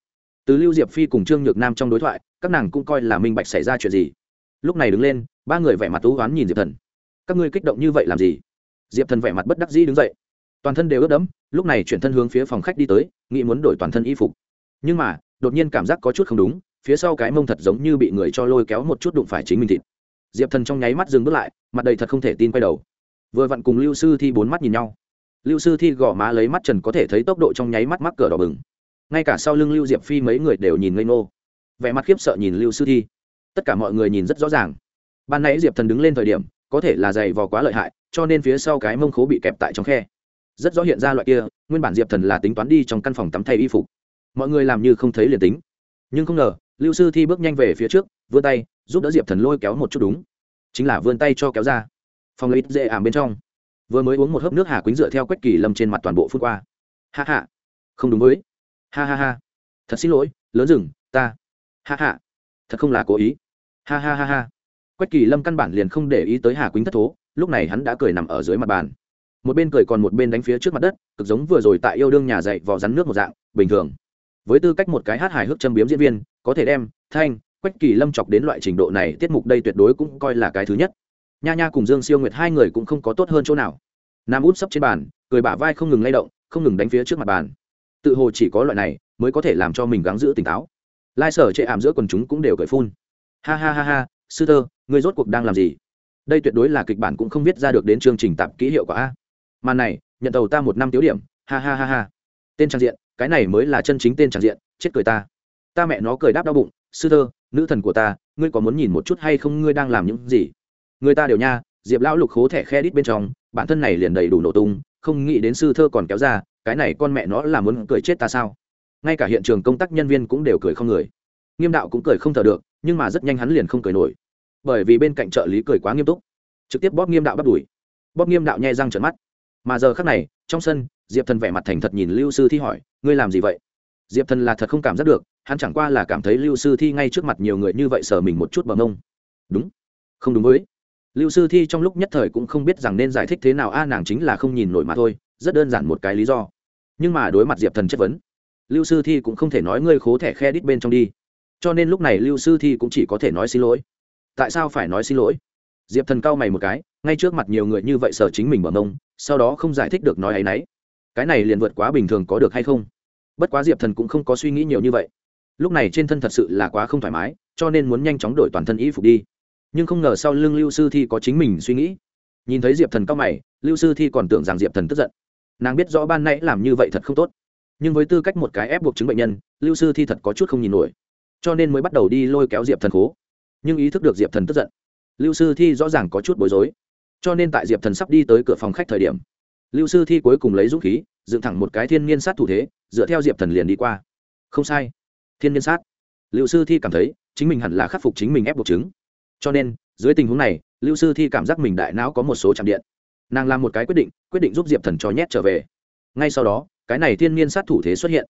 Từ lưu diệp phi cùng trương nhược nam trong đối thoại, các nàng cũng coi là minh bạch xảy ra chuyện gì. Lúc này đứng lên, ba người vẻ mặt tú oán nhìn diệp thần. Các ngươi kích động như vậy làm gì? Diệp thần vẻ mặt bất đắc dĩ đứng dậy toàn thân đều ướt đẫm, lúc này chuyển thân hướng phía phòng khách đi tới, nghĩ muốn đổi toàn thân y phục. Nhưng mà, đột nhiên cảm giác có chút không đúng, phía sau cái mông thật giống như bị người cho lôi kéo một chút đụng phải chính mình thịt. Diệp thần trong nháy mắt dừng bước lại, mặt đầy thật không thể tin quay đầu. Vừa vặn cùng lưu sư thi bốn mắt nhìn nhau. Lưu sư thi gõ má lấy mắt trần có thể thấy tốc độ trong nháy mắt mắc cửa đỏ bừng. Ngay cả sau lưng lưu diệp phi mấy người đều nhìn ngây ngô. Vẻ mặt khiếp sợ nhìn lưu sư thi. Tất cả mọi người nhìn rất rõ ràng. Ban nãy diệp thần đứng lên thời điểm, có thể là dày vò quá lợi hại, cho nên phía sau cái mông khố bị kẹp tại trong khe rất rõ hiện ra loại kia, nguyên bản diệp thần là tính toán đi trong căn phòng tắm thay y phục. Mọi người làm như không thấy liền tính. Nhưng không ngờ, lưu sư thi bước nhanh về phía trước, vươn tay, giúp đỡ diệp thần lôi kéo một chút đúng. Chính là vươn tay cho kéo ra. Phòng lấy dễ ảm bên trong. Vừa mới uống một hớp nước hà quýnh dựa theo quách kỳ lâm trên mặt toàn bộ phút qua. Ha ha. Không đúng với. Ha ha ha. Thật xin lỗi, lớn rừng, ta. Ha ha. Thật không là cố ý. Ha ha ha ha. Quách kỳ lâm căn bản liền không để ý tới hà quýnh thất thố, lúc này hắn đã cười nằm ở dưới mặt bàn một bên cười còn một bên đánh phía trước mặt đất, cực giống vừa rồi tại yêu đương nhà dạy vò rắn nước một dạng, bình thường. Với tư cách một cái hát hài hước châm biếm diễn viên, có thể đem thanh, quách kỳ lâm chọc đến loại trình độ này, tiết mục đây tuyệt đối cũng coi là cái thứ nhất. Nha nha cùng dương siêu nguyệt hai người cũng không có tốt hơn chỗ nào. Nam út sấp trên bàn, cười bả vai không ngừng lay động, không ngừng đánh phía trước mặt bàn. Tự hồ chỉ có loại này mới có thể làm cho mình gắng giữ tỉnh táo. Lai sở chệ ảm giữa quần chúng cũng đều cười phun. Ha ha ha ha, sư thơ người rốt cuộc đang làm gì? Đây tuyệt đối là kịch bản cũng không viết ra được đến chương trình tạp kỹ hiệu quả a màn này, nhận tàu ta một năm tiếu điểm, ha ha ha ha. Tên trang diện, cái này mới là chân chính tên trang diện, chết cười ta. Ta mẹ nó cười đáp đau bụng, sư thơ, nữ thần của ta, ngươi có muốn nhìn một chút hay không, ngươi đang làm những gì? Người ta đều nha, diệp lão lục khố thẻ khe đít bên trong, bản thân này liền đầy đủ nổ tung, không nghĩ đến sư thơ còn kéo ra, cái này con mẹ nó là muốn cười chết ta sao? Ngay cả hiện trường công tác nhân viên cũng đều cười không người. Nghiêm đạo cũng cười không thở được, nhưng mà rất nhanh hắn liền không cười nổi. Bởi vì bên cạnh trợ lý cười quá nghiêm túc. Trực tiếp bóp nghiêm đạo bắt đuổi bóp nghiêm đạo nhai răng trợn mắt mà giờ khác này, trong sân, diệp thần vẻ mặt thành thật nhìn lưu sư thi hỏi, ngươi làm gì vậy? Diệp thần là thật không cảm giác được, hắn chẳng qua là cảm thấy lưu sư thi ngay trước mặt nhiều người như vậy sờ mình một chút bằng ông đúng, không đúng với. Lưu sư thi trong lúc nhất thời cũng không biết rằng nên giải thích thế nào, a, nàng chính là không nhìn nổi mà thôi, rất đơn giản một cái lý do. Nhưng mà đối mặt diệp thần chất vấn, lưu sư thi cũng không thể nói ngươi khố thẻ khe đít bên trong đi. Cho nên lúc này lưu sư thi cũng chỉ có thể nói xin lỗi. Tại sao phải nói xin lỗi? Diệp thần cau mày một cái ngay trước mặt nhiều người như vậy sở chính mình bằng ông sau đó không giải thích được nói ấ y n ấ y cái này liền vượt quá bình thường có được hay không? Bất quá diệp thần cũng không có suy nghĩ nhiều như vậy. Lúc này trên thân thật sự là quá không thoải mái, cho nên muốn nhanh chóng đổi toàn thân y phục đi. Nhưng không ngờ sau lưng lưu sư thi có chính mình suy nghĩ. Nhìn thấy diệp thần cao mày, lưu sư thi còn tưởng rằng diệp thần tức giận. Nàng biết rõ ban nãy làm như vậy thật không tốt. Nhưng với tư cách một cái ép buộc chứng bệnh nhân, lưu sư thi thật có chút không nhìn nổi. Cho nên mới bắt đầu đi lôi kéo diệp thần khố. Nhưng ý thức được diệp thần tức giận, lưu sư thi rõ ràng có chút bối rối cho nên tại diệp thần sắp đi tới cửa phòng khách thời điểm lưu sư thi cuối cùng lấy dũng khí dựng thẳng một cái thiên nhiên sát thủ thế dựa theo diệp thần liền đi qua không sai thiên nhiên sát lưu sư thi cảm thấy chính mình hẳn là khắc phục chính mình ép buộc chứng cho nên dưới tình huống này lưu sư thi cảm giác mình đại não có một số chạm điện nàng làm một cái quyết định quyết định giúp diệp thần cho nhét trở về ngay sau đó cái này thiên nhiên sát thủ thế xuất hiện